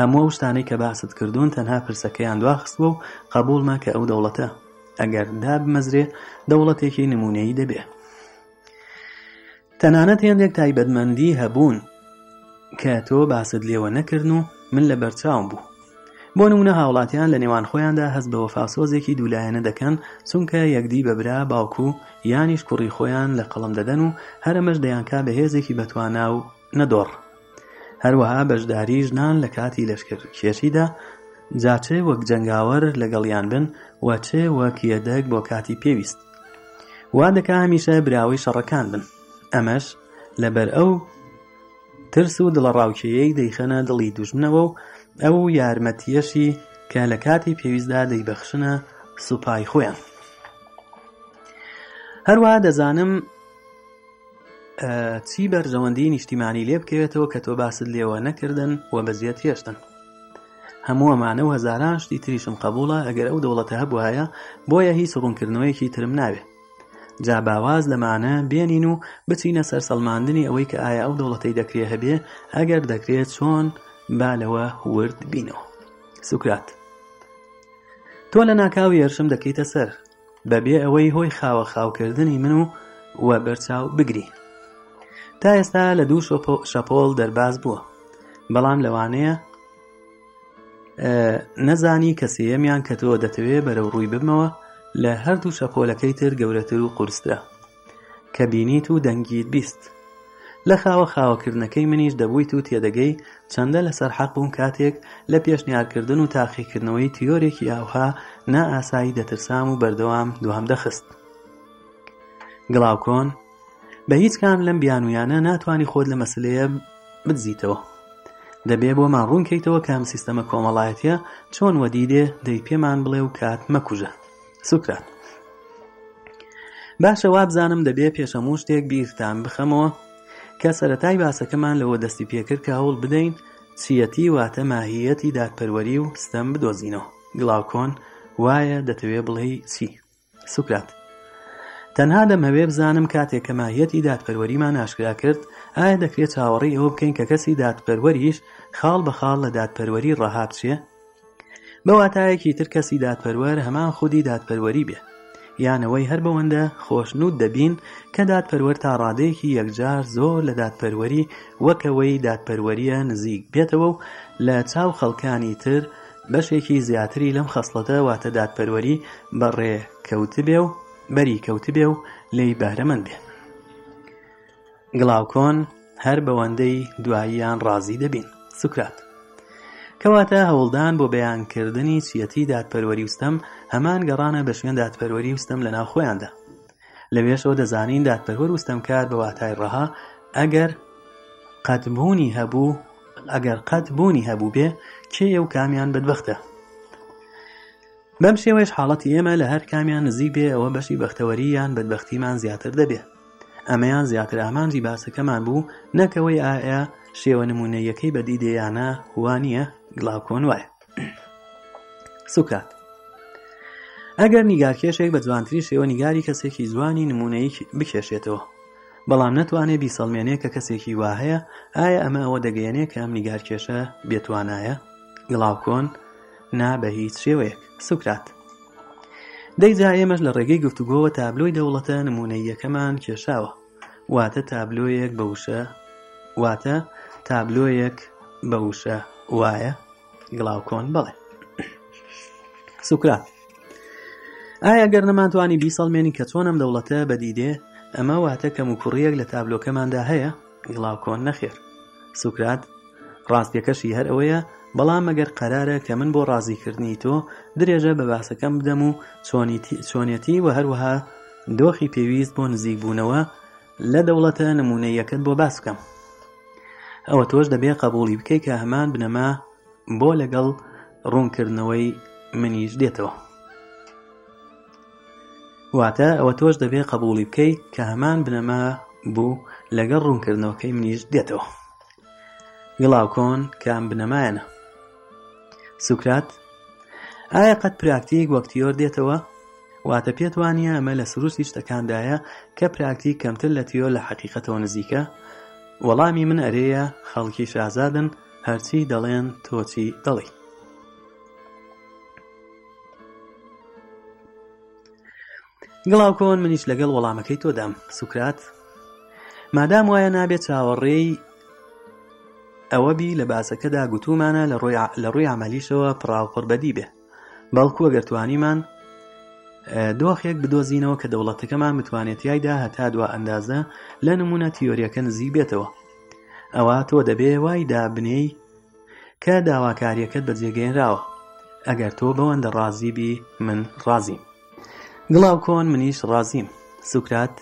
[SPEAKER 1] هەموو شتانەی کە باست کردوون تەنها پرسەکەیان دواخستوە و قبولمە کە ئەو دەوڵەتە ئەگەر دا بمەزرێ دەوڵەتێکی نمونەی دەبێ تەنانەت هێندێک تایبەتمەندی هەبوون کە تۆ باست لێوە نەکردن و من لە بەرچاوم بوو بۆ نمونە هاوڵاتیان لە نێوان خۆیاندا هەست بە وەفاسۆزێکی دوولایەنە دەکەن چونکە یەکدی بەبرا باوکو یانیش کوڕی خۆیان لە قەڵم دەدەن و هەرەمەش دەیانکا بەهێزێکی بەتوانا و نەدۆڕ هەروەها بەشداری ژنان لە کاتی لەشکێشیدا جاچێ وەک جەنگاوەر لەگەڵیان بن وە چێ وەک یەدەک بۆ کاتی پێویست وا دەکا هەمیشە براوی شەڕەکان بن ئەمەش لەبەر ئەو ترس و دڵەڕاوکیەیەک دەیخەنە دڵی دوژمنەوە و ئەو یارمەتیەشی کە لە کاتی پێویستدا دەیبەخشنە سوپای خۆیان هەروە دەزانم چی بەرژەوەندی نیشتیمانی لێ بکەوێتەوە کە تۆ باست لێوە نەکردن و بەزیەت هێشتن هەمووەمانە و هەزاران شتی تریشم قبولە ئەگەر ئەو دەوڵەتە هەبووایە بۆیە هیچ ڕوونکردنەوەیەکی ترم ناوێت جا باواز لەمانە بێنین و بچینە سەر سەلماندنی ئەوەی کە ئایا ئەو دەوڵەتەی دەکرێ هەبێ ئەگەر دەکرێت چۆن بالەوە ورد بینەوە سوکرات تۆ لە ناکاوی هێرشم دەکەیتە سەر بەبێ ئەوەی هۆی خاوە خاوکردنی من و وە بەرچاو بگری تا ئێستا لە دوو شەپۆڵ دەرباز بووە بەڵام لەوانەیە نەزانی کەسەیەمیان کە تۆ دەتەوێت بەرەو ڕووی بمەوە لە هەردوو شەپۆلەکەی تر گەورەتر و قورسترا کە بینیت و دەنگیت بیست لە خاوە خاوەکردنەکەی منیش دەبوویت و تێدەگەی چەندە لەسەر حەق بووم کاتێک لە پێشنیارکردن و تاقیکردنەوەی تیۆرێکی ئاوها نائاسایی دەترسام و بەردەوام دوام دەخست گڵاوکۆن بە هیچ کام لەم بیانویانە ناتوانانی خۆت لە مەسلەیە بزییتەوە دەبێ بۆ مان ڕوونکەیتەوە کام سیستەمە کۆمەڵایەتە چۆن وەدیدێ دەی پێمان بڵێ و کات مەکوژە سوکرات باشە وابزانم دەبێ پێشەمو شتێک بیرتان بخەمەوە کە سەتای باسەکەمان لەوە دەستی پێکرد کە هەوڵ بدەین چیەتی واتە ماهیەتی دادپەروەری و ستەم بدۆزینەوە گڵاوکۆن وایە دەتەوێ بڵێ چی سوکرات تەنها دەمەوێ بزانم کاتێک کە ماهیەتی دادپەروەریمان ئاشکرا کرد ئایا دەکرێت چاوەڕی ئەوە بکەین کە کەسی دادپەروەریش خاڵ بە خاڵ لە دادپەروەری ڕەهات چێ بەواتایەکی تر کەسی دادپەروەر هەمان خودی دادپەروەری بێ یانەوەی هەر بەوەندە خۆشنوود دەبین کە دادپەروەر تا ڕادەیەکی یەکجار زۆر لە دادپەروەری وەکەوەی دادپەروەریە نزیک بێتەوە و لە چاو خەڵکانی تر بەشێکی زیاتری لەم خەسڵەتە واتە دادپەروەری بەڕێ کەوتبێ و بەری کەوتبێ و لی بەرەمەند بێ گڵاوکۆن هەر بەوەندەی دواییان ڕازی دەبین سوکرات کەواتە هەوڵدان بۆ بەیانکردنی چەتی دادپەروەری وستەم هەمان گەڕانە بە شوێن دادپەروەری وستەم لە ناو خۆیاندا لەوێشەوە دەزانین دادپەروەر وستەم کار بە واتای ڕەها ئەگەر قەتبوونی هەبوو ئەگەر قەت بوونی هەبوو بێ کێ ئەو کامیان بدبختە بەم شێوەیەش حاڵەتی ئێمە لە هەر کامیان نزیک بێ ئەوە بەشی بەختەوەریان بەدبختیمان زیاتر دەبێ ئەمەیان زیاتر ئامانجی باسەکەمان بوو نەکەوەی ئایا شێوە نمونەیەکەی بەدی دێیانە هوانیە گڵاوکۆن وایە سوکات ئەگەر نیگارکێشێک بە جوانتری شێوە نیگاری کەسێکی جوانی نمونەیەک بکێشێتەوە بەڵام نەتوانێت بیسەڵمێنێ کە کەسێکی وا هەیە ئایا ئەمە ئەوە دەگەیەنێ کە ئەم نیگارکێشە بێتوانایە گڵاوکۆن نابە هیچ شێوەیەک سوکرات دەیجا ئێمەش لە ڕێگەی گفتوگۆوە تابلۆی دەوڵەتە نمونەی یەکەمان کێشاوە واتە تابلۆیەک بە وشە واتە تابلۆیەک بە وشە وایە گڵاوکۆن بڵێ سوکرات ئایا گەر نەمانتوانی بی ساڵمێنی کە چۆنم دەوڵەتە بەدیدێ ئەمە واتە کەم و کوڕیەک لە تابلۆکەماندا هەیە گڵاوکۆن نەخێر سوکرات ڕاستیەکەشی هەر ئەوەیە بەڵام ئەگەر قەرارە کە من بۆ ڕازیکردنی تۆ درێژە بە باسەکەم بدەم و چۆنیتی و هەروەها دۆخی پێویست بۆ نزیکبوونەوە لە دەوڵەتە نمونەیەکت بۆ باس بکەم ئەوە تۆش دەبێ قبولی بکەیت کە هەمان بنەما بۆ لەگەڵ ڕوونکردنەوەی منیش دێتەوە واتە ئەوە تۆش دەبێ قبولی بکەیت کە هەمان بنەما بوو لەگەڵ ڕوونکردنەوەکەی منیش دێتەوە گڵاو کۆن کام بنەمایەنە سوکرات ئایا قەت پراکتیک وەکتیۆر دێتەوە واتە پێتوانە ئەمە لە سروشی شتەکاندایە کە پراکتیک کەمتر لە تیۆر لە حەقیقەتەوە نزیکە وەڵامی من ئەرەیە خەڵکی شازادن هەرچی دەڵێن تۆچی دەڵی گڵاو کۆن منیش لەگەڵ وەڵامەکەی تۆدام سوکرات مادام وایە نابێت چاوەڕێی ئەوە بی لە باسەکەدا گوتومانە لە ڕووی عملیشەوە پراوقربەدی بێ بەڵکو ئەگەرتوانیمان دۆخێک بدۆزینەوە کە دەوڵەتەکەمان متوانێتیایدا هەتا دو ئەندازە لە نمونە تیۆریەکە نزی بێتەوە ئەوە تۆ دەبێ وای دابنەی کە داواکاریەکەت بەجێگەێنراوە ئەگەر تۆ بەوەندە ڕازیبی من ڕازیم گڵاو کۆن منیش ڕازیم سوکرات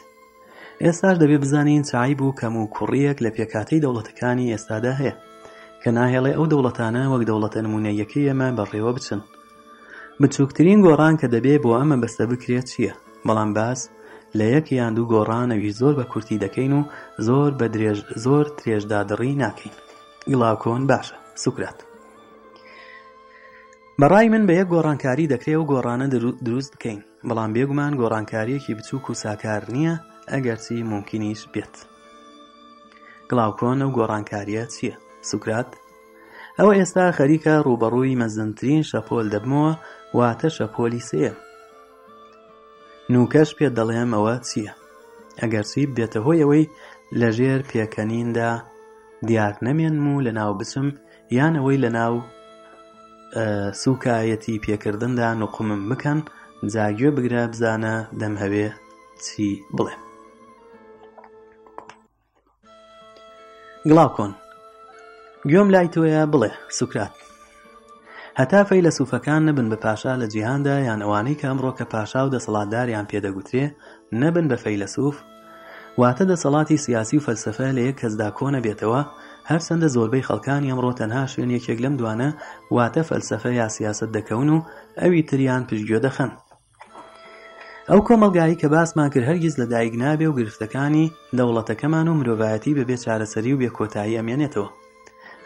[SPEAKER 1] ئێستاش دەبێ بزانین چایب و کەم و کوڕیەک لە پێکاتی دەوڵەتەکانی ئێستادا هەیە کە ناهێڵێ ئەو دەوڵەتانە وەک دەوڵەتە نمونەیەکی ئەمە بەڕێوە بچن بچووکترین گۆڕان کە دەبێ بۆ ئەمە بەستە بکرێت چییە بەڵام باس لە یەک یان دوو گۆڕانەوی زۆر بە کورتی دەکەین و زۆر بە درێژ زۆر درێژدادڕی ناکەین گڵاوکۆن باشە سوکرات بەڕای من بە یەک گۆڕانکاری دەکرێت و گۆڕانە دروست بکەین بەڵام بێگومان گۆڕانکاریەکی بچووک و ساکار نییە ئەگەرچی ممکنیش بێت گڵاوکۆن و گۆڕانکاریە چییە سوکرات ئەوە ئێستا خەریکە ڕوبەڕووی مەزنترین شەپۆل دەبمەوە واتە شەپۆلی سەیە نوکەش پێ دەڵێم ئەوە چییە ئەگەرچی بێتە هۆی ئەوەی لەژێر پێکەنیندا دیار نەمێنم و لە ناو بچم یان ئەوەی لە ناو سوکایەتی پێکردندا نوقمم بکەن جاگوێ بگرە بزانە دەم هەوێ چی بڵێم گڵاو کۆن گوێم لای تۆیە بڵێ سوکرات هەتافەی لە سوفەکان نەبن بە پاشا لە جیهاندا یان ئەوانەی کە ئەمڕۆ کە پاشا و دەسەڵاتداریان پێدەگوترێ نەبن بە فەیلسوف واتە دەسەڵاتی سیاسی و فەلسفە لە یەک کەسدا کۆنە بێتەوە هەرچەندە زۆربەی خەڵکانی ئەمڕۆ تەنها شوێن یەکێک لەم دوانە واتە فەلسفە یا سیاست دەکەون و ئەوی تریان پشتگوێ دەخەن ئەو کۆمەلگایی کە باسمان کرد هەرگیز لە دایک نابێ و گرفتەکانی دەوڵەتەکەمان و مرۆڤایەتی بەبێ چارەسەری و بێکۆتایی ئەمێنێتەوە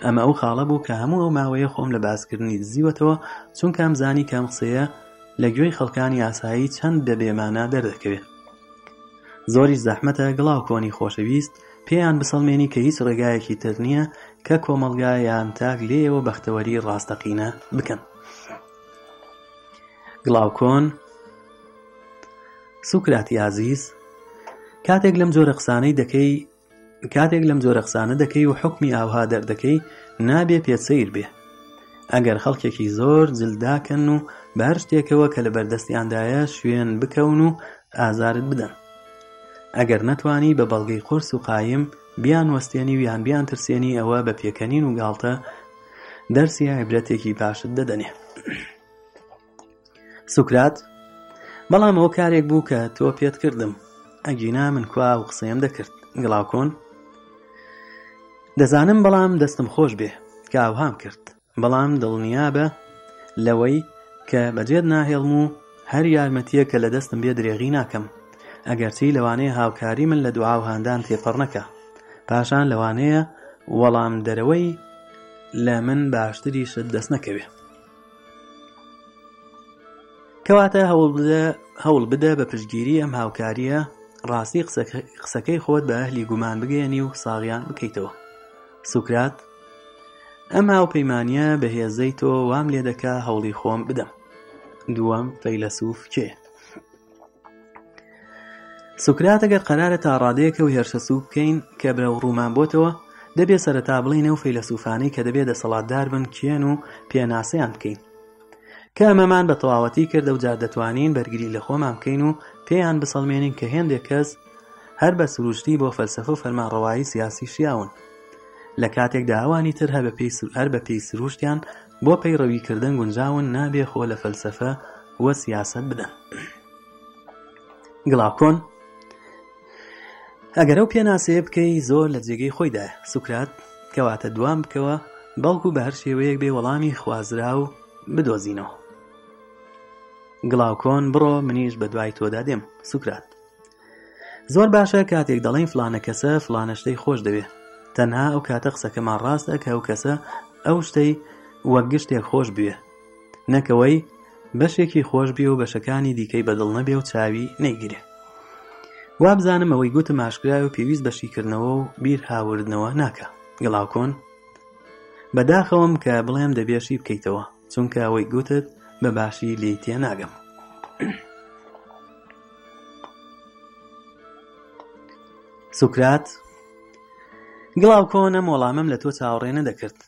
[SPEAKER 1] ئەمە ئەو خاڵە بوو کە هەموو ئەو ماوەیە خۆم لە باسکردنی دزیوەتەوە چونکە ئەم زانی کەم قسەیە لە گوێی خەڵکانی ئاسایی چەند دەبێمانە دەردەکەوێت زۆری زەحمەتە گڵاو کۆنی خۆشەویست پێیان بسەڵمێنی کە هیچ ڕێگایەکی تر نییە کە کۆمەلگایان تاک لێەوە بەختەوەری ڕاستەقینە بکەن گڵاوکۆن سوکراتی عزیز کاتێک لەم جۆرە قسانەی دەکەی کاتێک لەم جۆرە قسانە دەکەی و حکمی ئاوها دەردەکەی نابێ پێسەیر بێ ئەگەر خەڵکێکی زۆر جلداکەن و بەر شتێکەوە کە لە بەردەستیاندایە شوێن بکەون و ئازارت بدەن ئەگەر نەتوانی بە بەڵگەی قرس و قایم بیان وەستێنی ویان بیان ترسێنی ئەوە بە پێکەنین و گاڵتە دەرسی عیبرەتێکی باشت دەدەنێ سوکرات بەڵام ئەو کارێک بوو کە تۆ پێت کردم ئەگینا من کوا و قسەیەم دەکرد گڵاوکۆن دەزانم بەڵام دەستم خۆش بێ کاوهام کرد بەڵام دڵنیا بە لەوەی کە بەجێت ناهێڵم و هەر یارمەتیە کە لە دەستم بێ درێغی ناکەم ئەگەرچی لەوانەیە هاوکاری من لە دوعاوهاندان تێپەڕنەکە پاشان لەوانەیە وەڵام دەرەوەی لە من باشتریشت دەست نەکەوێت کەواتە هەوڵ بدە هەوڵ بدە بە پشگیری ئەم هاوکاریە ڕاستی قسەکەی خۆت بە ئەهلی گومان بگەێنی و ساغیان بکەیتەوە سوکرات ئەم هاوپەیمانە بە هێزەی تۆ وام لێ دەکا هەوڵی خۆم بدەم دووەم فەیلسوف کێ سوکرات ئەگەر قەرارە تا ڕادەیەکە و هێرشەسوو بکەین کە بە ڕوومان بۆتەوە دەبێت سەرتا بڵینە و فەیلسوفانەی کە دەبێت دەسەڵاتدار بن کێن و پێناسەیان بکەین کە ئەمەمان بە تەواوەتی کردە و جار دەتوانین بەرگری لە خۆمان بکەین و پێیان بسەڵمێنین کە هێندێک کەس هەر بە سروشتی بۆ فەلسفە و فەرمانڕەوایی سیاسی شیاون لە کاتێکدا ئەوانی تر هە بە پێی هەر بە پێی سروشتیان بۆ پەیڕەویکردن گونجاون نابێ خۆ لە فەلسفە وە سیاست بدەن گڵاکۆن ئەگەر ئەو پێناسێ بکەی زۆر لە جێگەی خۆیدا سوکرات کەواتە دوام بکەوە بەڵکو بە هەر شێوەیەک بێ وەڵامی خوازرا و بدۆزینەوە گڵاوکۆن بڕۆ منیش بە دوای تۆدا دێم سوکرات زۆر باشە کاتێک دەڵین فلانە کەسە فلانەشتەی خۆش دەوێ تەنها ئەو کاتە قسەکەمان ڕاستە کە ئەو کەسە ئەو شتەی وەگشتێک خۆش بێ نەکەوەی بەشێکی خۆش بی و بەشەکانی دیکەی بەدڵ نەبێ و چاوی نەیگیرێ وابزانم ئەوەی گوتم ئاشکرای و پێویست بەشیکردنەوە و بیر هاوردنەوە ناکە گڵاوکۆن بەداخەوەم کە بڵێم دەبێشی بکەیتەوە چونکە ئەوەی گوتت بەباشی لی تێناگەم سوکرات گڵاو کۆنە مۆڵامم لە تۆ چاوڕێنە دەکرد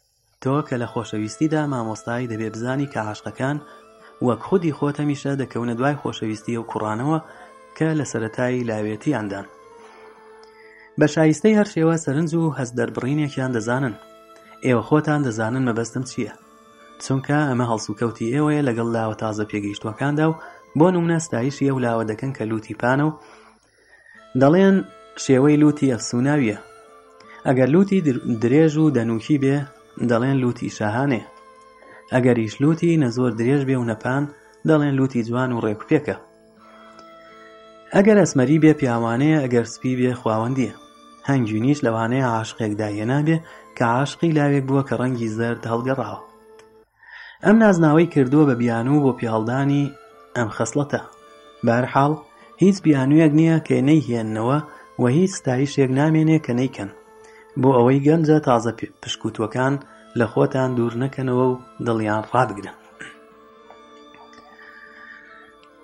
[SPEAKER 1] تۆ کە لە خۆشەویستیدا مامۆستایی دەبێ بزانی کە عاشقەکان وەک خودی خۆتە میشە دەکەونە دوای خۆشەویستی و کوڕانەوە کە لە سەتایی لاوێتیاندان بە شایستەی هەر شێوە سەرنج و هەست دەربڕینێکیان دەزانن ئێوە خۆتان دەزانن مەبەستم چییە چونکە ئەمە هەڵسوکەوتی ئێوەیە لەگەڵ لاوە تازە پێگەیشتوەکاندا و بۆ نومنەستایشی ئەو لاوە دەکەن کە لوتی پانە و دەڵێن شێوەی لوتی ئەفسوناویە ئەگەر لوتی درێژ و دەنوکی بێ دەڵێن لوتی شاهانێ ئەگەریش لوتی نەزۆر درێژ بێ و نەپان دەڵێن لوتی جوان و ڕێکوپێکە ئەگەر ئەسمەری بێ پیاوانەیە ئەگەر سپی بێ خواوەندیە هەنگوینیش لەوانەیە عاشقێک داهێنا بێ کە عاشقی لاوێک بووە کە ڕەنگی زەرد هەڵگەڕاوە ئەم نازناوەی کردووە بە بیانوو بۆ پیاڵدانی ئەم خەسڵەتە بارحاڵ هیچ بیانویەک نییە کە نەیهێننەوە و هیچ ستایشێک نامێنێ کە نەیکەن بۆ ئەوەی گەنجە تازە پشکوتوەکان لە خۆتان دوور نەکەنەوە و دڵیان ڕادگرن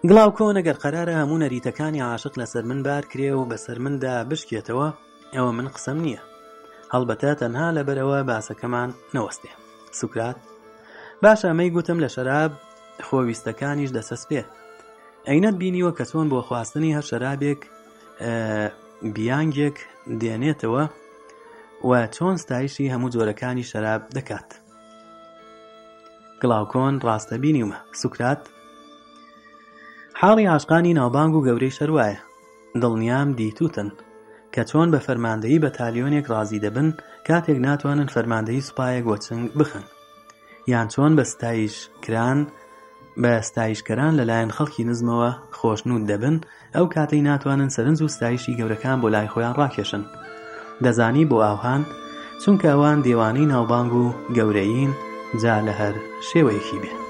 [SPEAKER 1] گڵاو کۆ نەگەر قەرارە هەموو نەریتەکانی عاشق لەسەر من بار کرێ و بەسەر مندا بشکێتەوە ئەوە من قسەم نییە هەڵبەتە تەنها لەبەرەوە باسەکەمان نەوەستێ سوکرات باش ئەمەی گوتم لە شەراب خۆویستەکانیش دەسەس پێ ئەینەت بینیوە کە چۆن بۆ خواستنی هەر شەرابێک بیانگێک دێنێتەوە و چۆن ستایشی هەموو جۆرەکانی شەراب دەکات گڵاوکۆن ڕاستە بینیمە سوکرات حاڵی عاشقانی ناوبانگ و گەورەی شەروایە دڵنیام دیتوتن کە چۆن بە فەرماندەی بەتالیۆنێک ڕازی دەبن کاتێک ناتوانن فەرماندەی سوپایەک وەچنگ بخن یان چۆن بەستایش کران بە ستایشکەران لەلایەن خەڵکی نزمەوە خۆشنود دەبن ئەو کاتەی ناتوانن سەرنج و ستایشی گەورەکان بۆ لای خۆیان ڕاکێشن دەزانی بۆ ئاوهان چونکە ئەوان دێوانی ناوبانگ و گەورەیین جا لە هەر شێوەیەکی بێت